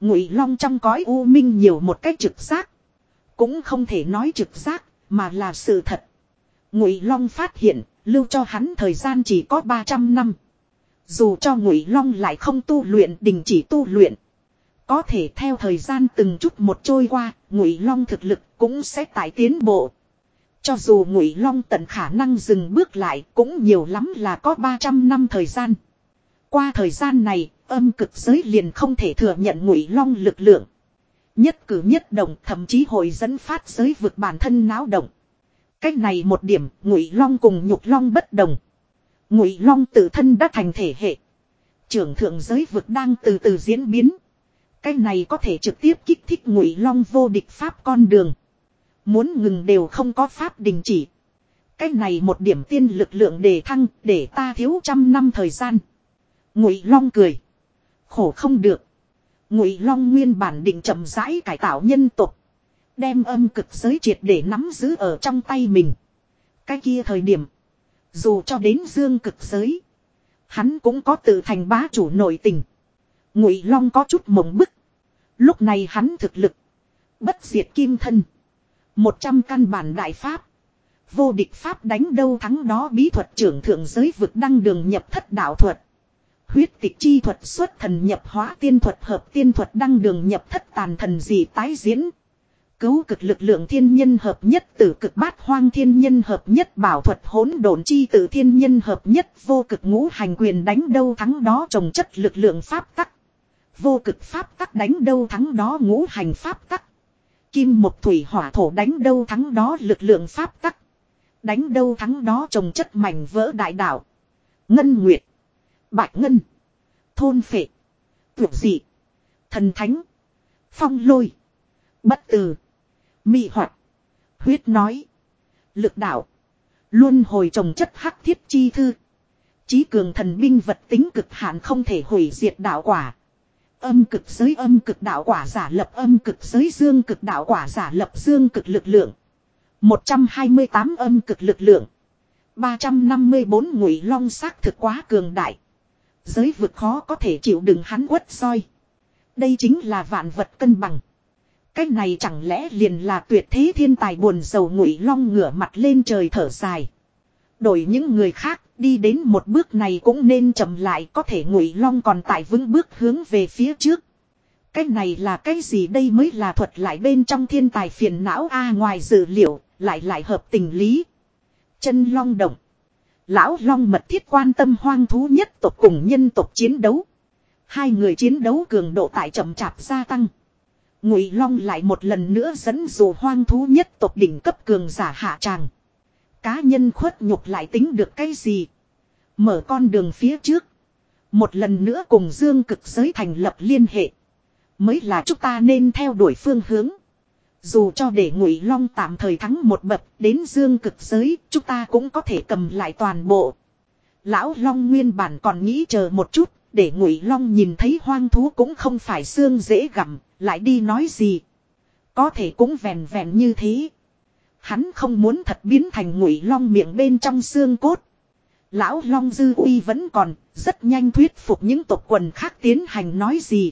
Ngụy Long trong cõi u minh nhiều một cách trực giác. Cũng không thể nói trực giác, mà là sự thật. Ngụy Long phát hiện, lưu cho hắn thời gian chỉ có 300 năm. Dù cho Ngụy Long lại không tu luyện, đình chỉ tu luyện, có thể theo thời gian từng chút một trôi qua, Ngụy Long thực lực cũng sẽ tại tiến bộ. Cho dù Ngụy Long tận khả năng dừng bước lại, cũng nhiều lắm là có 300 năm thời gian. Qua thời gian này, âm cực giới liền không thể thừa nhận Ngụy Long lực lượng. Nhất cử nhất động, thậm chí hội dẫn phát giới vực bản thân náo động. Cách này một điểm, Ngụy Long cùng Nhục Long bất đồng. Ngụy Long tự thân đã thành thể hệ. Trưởng thượng giới vực đang từ từ diễn biến. Cái này có thể trực tiếp kích thích ngụy long vô địch pháp con đường. Muốn ngừng đều không có pháp đình chỉ. Cái này một điểm tiên lực lượng đề thăng, để ta thiếu trăm năm thời gian. Ngụy long cười. Khổ không được. Ngụy long nguyên bản định chậm rãi cải tạo nhân tục. Đem âm cực giới triệt để nắm giữ ở trong tay mình. Cái kia thời điểm. Dù cho đến dương cực giới. Hắn cũng có tự thành bá chủ nội tình. Ngụy Long có chút mộng bức. Lúc này hắn thực lực. Bất diệt kim thân. Một trăm căn bản đại pháp. Vô địch pháp đánh đâu thắng đó bí thuật trưởng thượng giới vực đăng đường nhập thất đạo thuật. Huyết tịch chi thuật xuất thần nhập hóa tiên thuật hợp tiên thuật đăng đường nhập thất tàn thần gì tái diễn. Cấu cực lực lượng thiên nhân hợp nhất tử cực bát hoang thiên nhân hợp nhất bảo thuật hỗn độn chi tử thiên nhân hợp nhất vô cực ngũ hành quyền đánh đâu thắng đó trồng chất lực lượng pháp tắc. Vô cực pháp tắc đánh đâu thắng đó ngũ hành pháp tắc. Kim một thủy hỏa thổ đánh đâu thắng đó lực lượng pháp tắc. Đánh đâu thắng đó trồng chất mảnh vỡ đại đạo. Ngân Nguyệt. Bạch Ngân. Thôn phệ. Tuyệt dị. Thần thánh. Phong lôi. Bất từ. Mị hoạt. Huyết nói. Lực đạo. Luôn hồi trồng chất hắc thiết chi thư. Chí cường thần binh vật tính cực hạn không thể hủy diệt đạo quả. Âm cực giới âm cực đạo quả giả lập âm cực giới dương cực đạo quả giả lập dương cực lực lượng. 128 âm cực lực lượng. 354 ngụy long xác thực quá cường đại. Giới vực khó có thể chịu đựng hắn quất soi. Đây chính là vạn vật cân bằng. Cái này chẳng lẽ liền là tuyệt thế thiên tài buồn sầu ngụy long ngửa mặt lên trời thở dài. Đổi những người khác đi đến một bước này cũng nên chậm lại có thể ngụy long còn tại vững bước hướng về phía trước. Cái này là cái gì đây mới là thuật lại bên trong thiên tài phiền não a ngoài dự liệu, lại lại hợp tình lý. Chân long động. Lão long mật thiết quan tâm hoang thú nhất tộc cùng nhân tộc chiến đấu. Hai người chiến đấu cường độ tại chậm chạp gia tăng. Ngụy long lại một lần nữa dẫn dụ hoang thú nhất tộc đỉnh cấp cường giả hạ tràng. Cá nhân khuất nhục lại tính được cái gì? Mở con đường phía trước. Một lần nữa cùng dương cực giới thành lập liên hệ. Mới là chúng ta nên theo đuổi phương hướng. Dù cho để ngụy long tạm thời thắng một bậc, đến dương cực giới, chúng ta cũng có thể cầm lại toàn bộ. Lão long nguyên bản còn nghĩ chờ một chút, để ngụy long nhìn thấy hoang thú cũng không phải xương dễ gặm, lại đi nói gì. Có thể cũng vẹn vẹn như thế Hắn không muốn thật biến thành ngụy long miệng bên trong xương cốt. Lão long dư uy vẫn còn, rất nhanh thuyết phục những tộc quần khác tiến hành nói gì.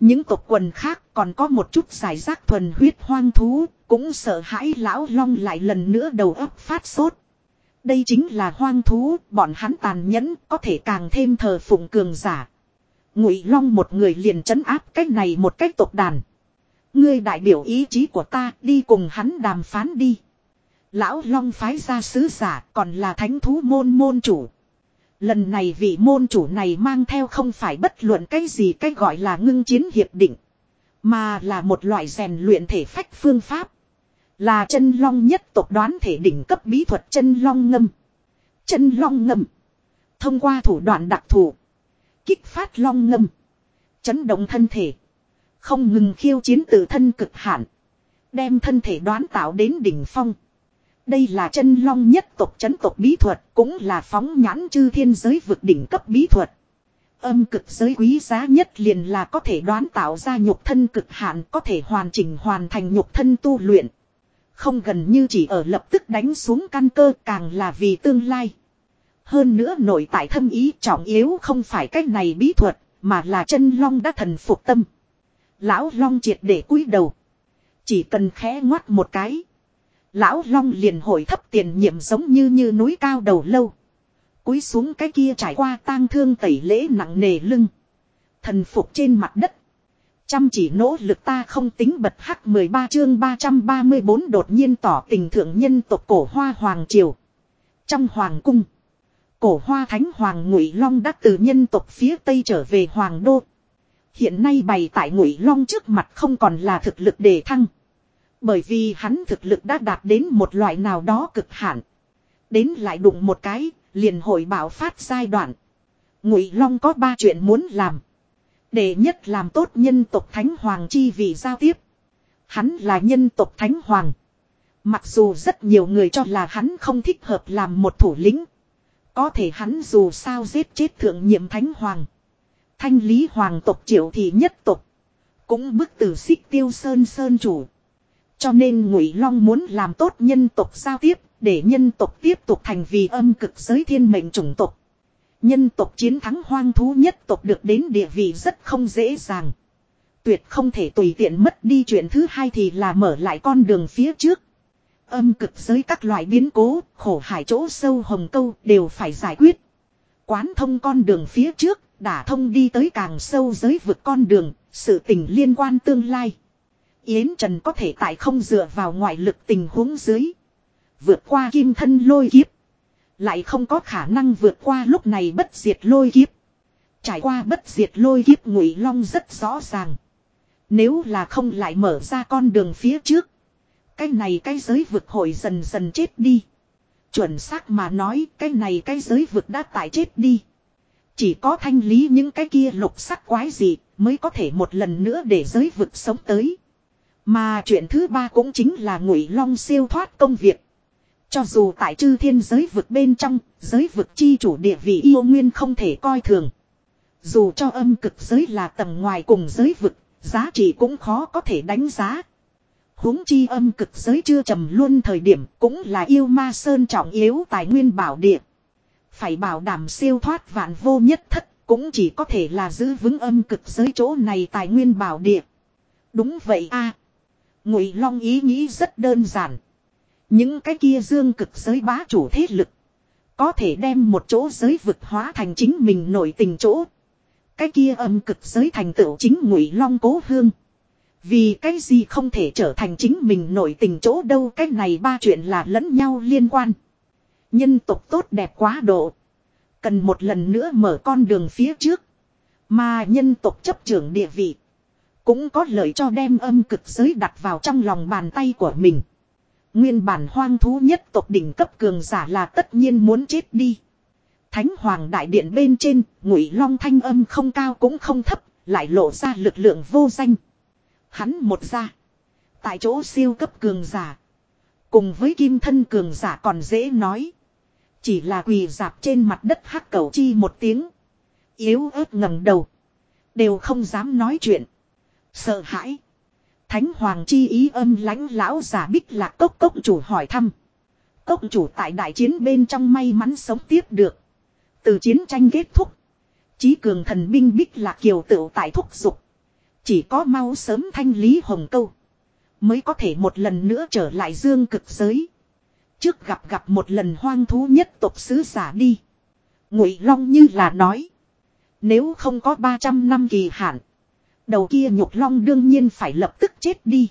Những tộc quần khác còn có một chút giải rác thuần huyết hoang thú, cũng sợ hãi lão long lại lần nữa đầu óc phát sốt. Đây chính là hoang thú, bọn hắn tàn nhẫn, có thể càng thêm thờ phụng cường giả. Ngụy Long một người liền trấn áp cách này một cách tộc đàn. Ngươi đại biểu ý chí của ta, đi cùng hắn đàm phán đi. Lão Long phái ra sứ giả, còn là thánh thú môn môn chủ. Lần này vị môn chủ này mang theo không phải bất luận cái gì cái gọi là ngưng chiến hiệp định. Mà là một loại rèn luyện thể phách phương pháp. Là chân long nhất tộc đoán thể đỉnh cấp bí thuật chân long ngâm. Chân long ngâm. Thông qua thủ đoạn đặc thù. Kích phát long ngâm. Chấn động thân thể. Không ngừng khiêu chiến tự thân cực hạn. Đem thân thể đoán tạo đến đỉnh phong. Đây là chân long nhất tộc chấn tộc bí thuật, cũng là phóng nhãn chư thiên giới vực đỉnh cấp bí thuật. Âm cực giới quý giá nhất liền là có thể đoán tạo ra nhục thân cực hạn, có thể hoàn chỉnh hoàn thành nhục thân tu luyện. Không gần như chỉ ở lập tức đánh xuống căn cơ càng là vì tương lai. Hơn nữa nội tại thâm ý trọng yếu không phải cách này bí thuật, mà là chân long đã thần phục tâm. Lão long triệt để cúi đầu. Chỉ cần khẽ ngoắt một cái. Lão long liền hồi thấp tiền nhiệm giống như như núi cao đầu lâu. Cúi xuống cái kia trải qua tang thương tẩy lễ nặng nề lưng. Thần phục trên mặt đất. Chăm chỉ nỗ lực ta không tính bật hắc 13 chương 334 đột nhiên tỏ tình thượng nhân tộc cổ hoa hoàng triều. Trong hoàng cung. Cổ hoa thánh hoàng ngụy long đã từ nhân tộc phía tây trở về hoàng đô. Hiện nay bày tại ngụy long trước mặt không còn là thực lực đề thăng. Bởi vì hắn thực lực đã đạt đến một loại nào đó cực hạn. Đến lại đụng một cái, liền hội bảo phát giai đoạn. Ngụy long có ba chuyện muốn làm. Để nhất làm tốt nhân tộc thánh hoàng chi vì giao tiếp. Hắn là nhân tộc thánh hoàng. Mặc dù rất nhiều người cho là hắn không thích hợp làm một thủ lĩnh. Có thể hắn dù sao giết chết thượng nhiệm thánh hoàng. Thanh lý hoàng tộc triệu thì nhất tộc. Cũng bức tử xích tiêu sơn sơn chủ. Cho nên Ngụy Long muốn làm tốt nhân tộc giao tiếp, để nhân tộc tiếp tục thành vì âm cực giới thiên mệnh chủng tộc. Nhân tộc chiến thắng hoang thú nhất tộc được đến địa vị rất không dễ dàng. Tuyệt không thể tùy tiện mất đi chuyện thứ hai thì là mở lại con đường phía trước. Âm cực giới các loại biến cố, khổ hải chỗ sâu hồng câu đều phải giải quyết. Quán thông con đường phía trước, đả thông đi tới càng sâu giới vực con đường, sự tình liên quan tương lai. Yến Trần có thể tại không dựa vào ngoại lực tình huống dưới. Vượt qua kim thân lôi kiếp. Lại không có khả năng vượt qua lúc này bất diệt lôi kiếp. Trải qua bất diệt lôi kiếp ngụy long rất rõ ràng. Nếu là không lại mở ra con đường phía trước. Cái này cái giới vực hội dần dần chết đi. Chuẩn xác mà nói cái này cái giới vực đã tại chết đi. Chỉ có thanh lý những cái kia lục sắc quái gì mới có thể một lần nữa để giới vực sống tới. Mà chuyện thứ ba cũng chính là ngụy long siêu thoát công việc. Cho dù tại chư thiên giới vực bên trong, giới vực chi chủ địa vị yêu nguyên không thể coi thường. Dù cho âm cực giới là tầng ngoài cùng giới vực, giá trị cũng khó có thể đánh giá. huống chi âm cực giới chưa trầm luôn thời điểm cũng là yêu ma sơn trọng yếu tài nguyên bảo địa. Phải bảo đảm siêu thoát vạn vô nhất thất, cũng chỉ có thể là giữ vững âm cực giới chỗ này tài nguyên bảo địa. Đúng vậy a Ngụy Long ý nghĩ rất đơn giản. Những cái kia dương cực giới bá chủ thế lực. Có thể đem một chỗ giới vực hóa thành chính mình nổi tình chỗ. Cái kia âm cực giới thành tựu chính ngụy long cố hương. Vì cái gì không thể trở thành chính mình nổi tình chỗ đâu cái này ba chuyện là lẫn nhau liên quan. Nhân tộc tốt đẹp quá độ. Cần một lần nữa mở con đường phía trước. Mà nhân tộc chấp trưởng địa vị. Cũng có lợi cho đem âm cực giới đặt vào trong lòng bàn tay của mình. Nguyên bản hoang thú nhất tộc đỉnh cấp cường giả là tất nhiên muốn chết đi. Thánh hoàng đại điện bên trên, ngụy long thanh âm không cao cũng không thấp, lại lộ ra lực lượng vô danh. Hắn một ra. Tại chỗ siêu cấp cường giả. Cùng với kim thân cường giả còn dễ nói. Chỉ là quỳ dạp trên mặt đất hắc cầu chi một tiếng. Yếu ớt ngẩng đầu. Đều không dám nói chuyện. Sợ hãi. Thánh Hoàng chi ý âm lãnh lão giả bích lạc cốc cốc chủ hỏi thăm. Cốc chủ tại đại chiến bên trong may mắn sống tiếp được. Từ chiến tranh kết thúc. Chí cường thần binh bích lạc kiều tựu tại thúc dục Chỉ có mau sớm thanh lý hồng câu. Mới có thể một lần nữa trở lại dương cực giới. Trước gặp gặp một lần hoang thú nhất tộc sứ giả đi. Ngụy Long như là nói. Nếu không có 300 năm kỳ hạn. Đầu kia nhục long đương nhiên phải lập tức chết đi.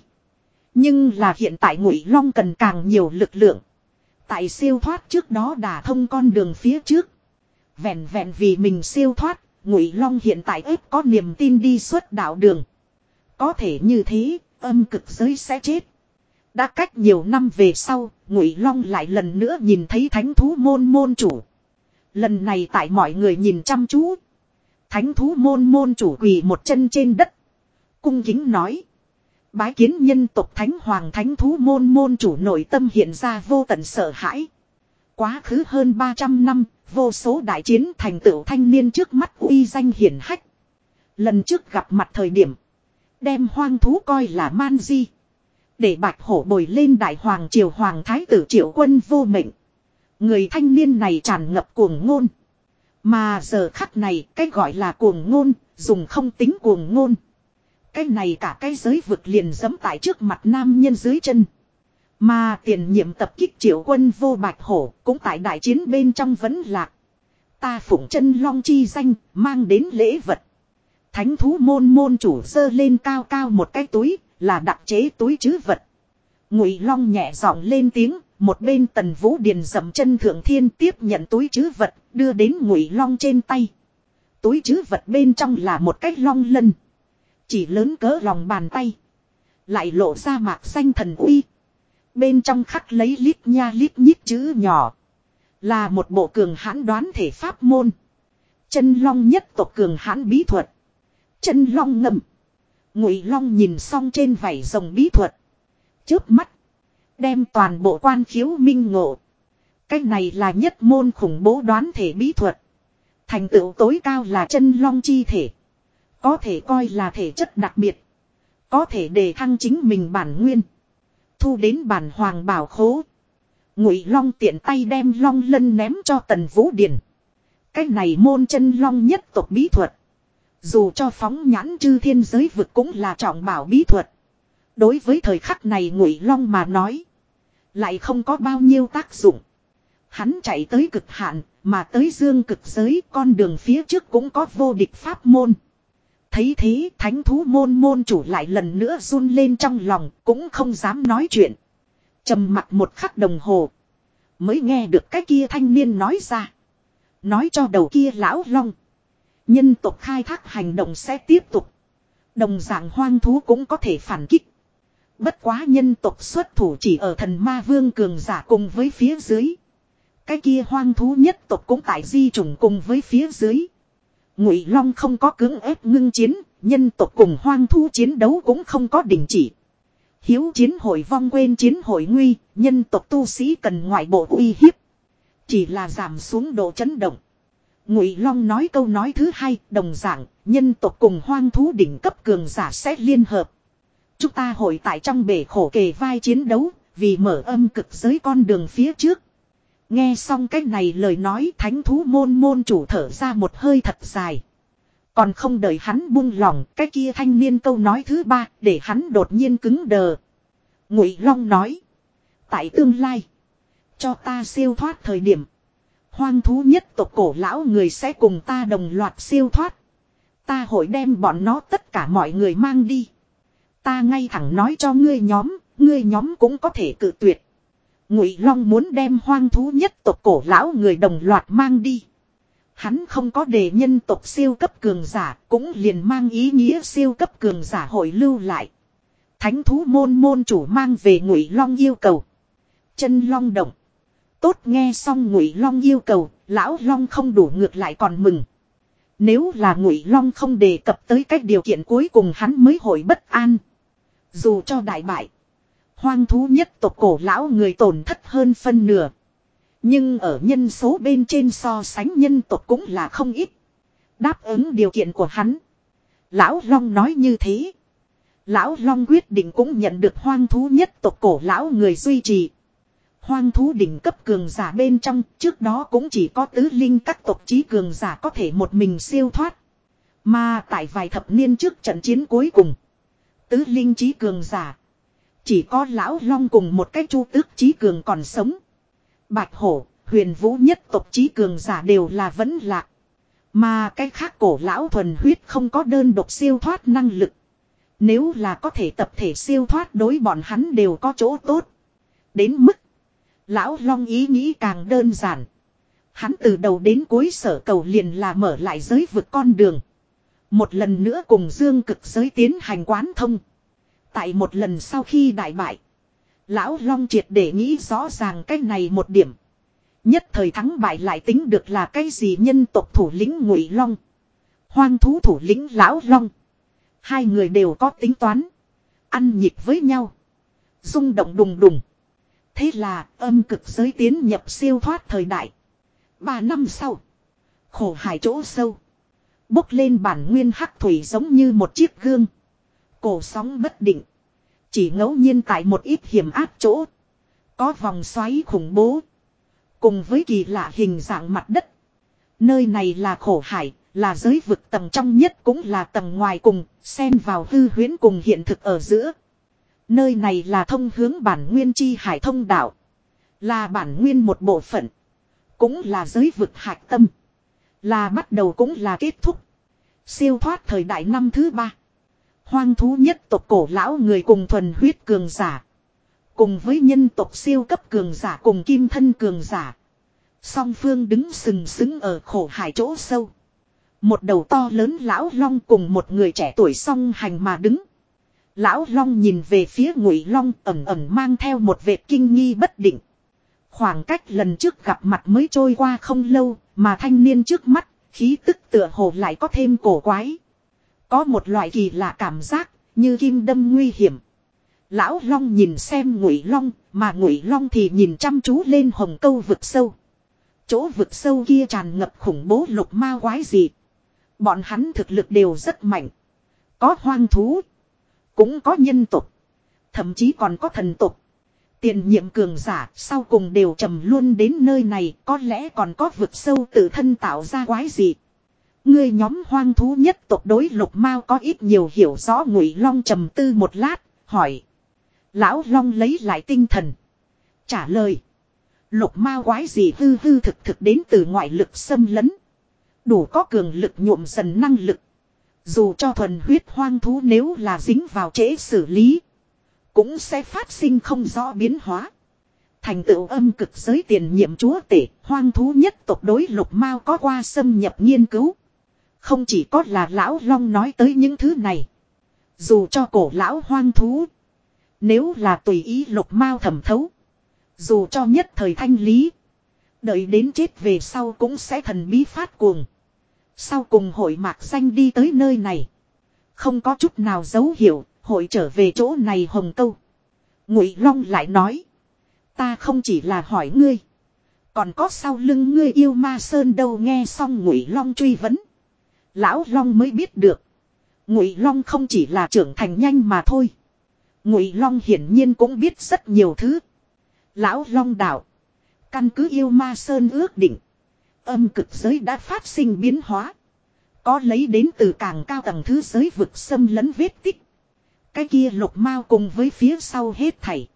Nhưng là hiện tại ngụy long cần càng nhiều lực lượng. Tại siêu thoát trước đó đả thông con đường phía trước. Vẹn vẹn vì mình siêu thoát, ngụy long hiện tại ít có niềm tin đi suốt đạo đường. Có thể như thế, âm cực giới sẽ chết. Đã cách nhiều năm về sau, ngụy long lại lần nữa nhìn thấy thánh thú môn môn chủ. Lần này tại mọi người nhìn chăm chú. Thánh thú môn môn chủ quỳ một chân trên đất. Cung kính nói. Bái kiến nhân tộc thánh hoàng thánh thú môn môn chủ nội tâm hiện ra vô tận sợ hãi. Quá khứ hơn 300 năm, vô số đại chiến thành tựu thanh niên trước mắt uy danh hiển hách. Lần trước gặp mặt thời điểm, đem hoang thú coi là man di. Để bạch hổ bồi lên đại hoàng triều hoàng thái tử triệu quân vô mệnh. Người thanh niên này tràn ngập cuồng ngôn. Mà giờ khắc này cái gọi là cuồng ngôn, dùng không tính cuồng ngôn. Cái này cả cái giới vực liền dẫm tại trước mặt nam nhân dưới chân. Mà tiền nhiệm tập kích triệu quân vô bạch hổ cũng tại đại chiến bên trong vẫn lạc. Ta phụng chân long chi danh, mang đến lễ vật. Thánh thú môn môn chủ sơ lên cao cao một cái túi, là đặc chế túi chứ vật. Ngụy long nhẹ giọng lên tiếng, một bên tần vũ điền dậm chân thượng thiên tiếp nhận túi chứ vật, đưa đến ngụy long trên tay. Túi chứ vật bên trong là một cái long lân. Chỉ lớn cỡ lòng bàn tay. Lại lộ ra mạc xanh thần uy. Bên trong khắc lấy lít nha lít nhít chữ nhỏ. Là một bộ cường hãn đoán thể pháp môn. Chân long nhất tộc cường hãn bí thuật. Chân long ngầm. Ngụy long nhìn xong trên vảy rồng bí thuật. Chớp mắt. Đem toàn bộ quan khiếu minh ngộ. Cái này là nhất môn khủng bố đoán thể bí thuật. Thành tựu tối cao là chân long chi thể. Có thể coi là thể chất đặc biệt. Có thể đề thăng chính mình bản nguyên. Thu đến bản hoàng bảo khố. Ngụy Long tiện tay đem long lân ném cho Tần Vũ Điền. Cái này môn chân long nhất tộc bí thuật. Dù cho phóng nhãn chư thiên giới vực cũng là trọng bảo bí thuật. Đối với thời khắc này Ngụy Long mà nói. Lại không có bao nhiêu tác dụng. Hắn chạy tới cực hạn, mà tới dương cực giới con đường phía trước cũng có vô địch pháp môn. Thấy thế thánh thú môn môn chủ lại lần nữa run lên trong lòng cũng không dám nói chuyện. trầm mặt một khắc đồng hồ. Mới nghe được cái kia thanh niên nói ra. Nói cho đầu kia lão long. Nhân tộc khai thác hành động sẽ tiếp tục. Đồng dạng hoang thú cũng có thể phản kích. Bất quá nhân tộc xuất thủ chỉ ở thần ma vương cường giả cùng với phía dưới. Cái kia hoang thú nhất tộc cũng tại di trùng cùng với phía dưới. Ngụy Long không có cưỡng ép ngưng chiến, nhân tộc cùng hoang thú chiến đấu cũng không có đình chỉ. Hiếu chiến hội vong quên chiến hội nguy, nhân tộc tu sĩ cần ngoại bộ uy hiếp. Chỉ là giảm xuống độ chấn động. Ngụy Long nói câu nói thứ hai, đồng dạng, nhân tộc cùng hoang thú đỉnh cấp cường giả sẽ liên hợp. Chúng ta hội tại trong bể khổ kề vai chiến đấu, vì mở âm cực giới con đường phía trước. Nghe xong cái này lời nói thánh thú môn môn chủ thở ra một hơi thật dài. Còn không đợi hắn buông lòng, cái kia thanh niên câu nói thứ ba để hắn đột nhiên cứng đờ. Ngụy Long nói. Tại tương lai. Cho ta siêu thoát thời điểm. Hoang thú nhất tộc cổ lão người sẽ cùng ta đồng loạt siêu thoát. Ta hội đem bọn nó tất cả mọi người mang đi. Ta ngay thẳng nói cho ngươi nhóm, ngươi nhóm cũng có thể cự tuyệt. Ngụy Long muốn đem hoang thú nhất tộc cổ lão người đồng loạt mang đi. Hắn không có đề nhân tộc siêu cấp cường giả, cũng liền mang ý nghĩa siêu cấp cường giả hội lưu lại. Thánh thú môn môn chủ mang về Ngụy Long yêu cầu. Chân Long động. Tốt nghe xong Ngụy Long yêu cầu, lão Long không đủ ngược lại còn mừng. Nếu là Ngụy Long không đề cập tới cách điều kiện cuối cùng hắn mới hội bất an. Dù cho đại bại. Hoang thú nhất tộc cổ lão người tổn thất hơn phân nửa. Nhưng ở nhân số bên trên so sánh nhân tộc cũng là không ít. Đáp ứng điều kiện của hắn. Lão Long nói như thế. Lão Long quyết định cũng nhận được hoang thú nhất tộc cổ lão người duy trì. Hoang thú đỉnh cấp cường giả bên trong trước đó cũng chỉ có tứ linh các tộc trí cường giả có thể một mình siêu thoát. Mà tại vài thập niên trước trận chiến cuối cùng. Tứ linh trí cường giả. Chỉ có lão long cùng một cái chu tước trí cường còn sống. Bạch hổ, huyền vũ nhất tộc trí cường giả đều là vẫn lạc. Mà cái khác cổ lão thuần huyết không có đơn độc siêu thoát năng lực. Nếu là có thể tập thể siêu thoát đối bọn hắn đều có chỗ tốt. Đến mức. Lão Long ý nghĩ càng đơn giản. Hắn từ đầu đến cuối sở cầu liền là mở lại giới vực con đường. Một lần nữa cùng dương cực giới tiến hành quán thông. Tại một lần sau khi đại bại. Lão Long triệt để nghĩ rõ ràng cái này một điểm. Nhất thời thắng bại lại tính được là cái gì nhân tộc thủ lĩnh Ngụy Long. Hoang thú thủ lĩnh Lão Long. Hai người đều có tính toán. Ăn nhịp với nhau. rung động đùng đùng. Thế là âm cực giới tiến nhập siêu thoát thời đại. Ba năm sau. Khổ hải chỗ sâu. Bốc lên bản nguyên hắc thủy giống như một chiếc gương. Cổ sóng bất định. Chỉ ngẫu nhiên tại một ít hiểm áp chỗ. Có vòng xoáy khủng bố. Cùng với kỳ lạ hình dạng mặt đất. Nơi này là khổ hải, là giới vực tầng trong nhất cũng là tầng ngoài cùng, xen vào hư huyễn cùng hiện thực ở giữa. Nơi này là thông hướng bản nguyên chi hải thông đạo. Là bản nguyên một bộ phận. Cũng là giới vực hạch tâm. Là bắt đầu cũng là kết thúc. Siêu thoát thời đại năm thứ ba. Hoang thú nhất tộc cổ lão người cùng thuần huyết cường giả. Cùng với nhân tộc siêu cấp cường giả cùng kim thân cường giả. Song phương đứng sừng sững ở khổ hải chỗ sâu. Một đầu to lớn lão long cùng một người trẻ tuổi song hành mà đứng. Lão long nhìn về phía ngụy long ẩm ẩm mang theo một vệt kinh nghi bất định. Khoảng cách lần trước gặp mặt mới trôi qua không lâu, mà thanh niên trước mắt, khí tức tựa hồ lại có thêm cổ quái. Có một loại kỳ lạ cảm giác, như kim đâm nguy hiểm. Lão Long nhìn xem Ngụy Long, mà Ngụy Long thì nhìn chăm chú lên hồng câu vực sâu. Chỗ vực sâu kia tràn ngập khủng bố lục ma quái gì. Bọn hắn thực lực đều rất mạnh. Có hoang thú, cũng có nhân tộc, thậm chí còn có thần tộc. Tiền nhiệm cường giả sau cùng đều trầm luôn đến nơi này có lẽ còn có vực sâu tự thân tạo ra quái gì. người nhóm hoang thú nhất tộc đối lục mao có ít nhiều hiểu rõ ngụy long trầm tư một lát, hỏi. Lão long lấy lại tinh thần. Trả lời. Lục mao quái gì hư hư thực thực đến từ ngoại lực xâm lấn. Đủ có cường lực nhuộm dần năng lực. Dù cho thuần huyết hoang thú nếu là dính vào trễ xử lý. Cũng sẽ phát sinh không rõ biến hóa. Thành tựu âm cực giới tiền nhiệm chúa tể, hoang thú nhất tộc đối lục mao có qua xâm nhập nghiên cứu. Không chỉ có là lão long nói tới những thứ này. Dù cho cổ lão hoang thú. Nếu là tùy ý lục mao thẩm thấu. Dù cho nhất thời thanh lý. Đợi đến chết về sau cũng sẽ thần bí phát cuồng. Sau cùng hội mạc xanh đi tới nơi này. Không có chút nào dấu hiệu, hội trở về chỗ này hồng câu. Ngụy Long lại nói. Ta không chỉ là hỏi ngươi. Còn có sau lưng ngươi yêu ma sơn đâu nghe xong Ngụy Long truy vấn. Lão Long mới biết được. Ngụy Long không chỉ là trưởng thành nhanh mà thôi. Ngụy Long hiển nhiên cũng biết rất nhiều thứ. Lão Long đạo. Căn cứ yêu ma sơn ước định. Âm cực giới đã phát sinh biến hóa. Có lấy đến từ càng cao tầng thứ giới vực xâm lấn vết tích. Cái kia lục mao cùng với phía sau hết thảy.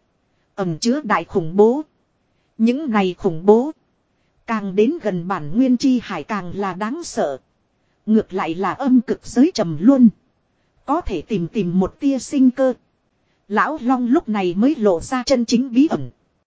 Ẩm chứa đại khủng bố. Những này khủng bố. Càng đến gần bản nguyên chi hải càng là đáng sợ. Ngược lại là âm cực giới trầm luôn. Có thể tìm tìm một tia sinh cơ. Lão Long lúc này mới lộ ra chân chính bí ẩn.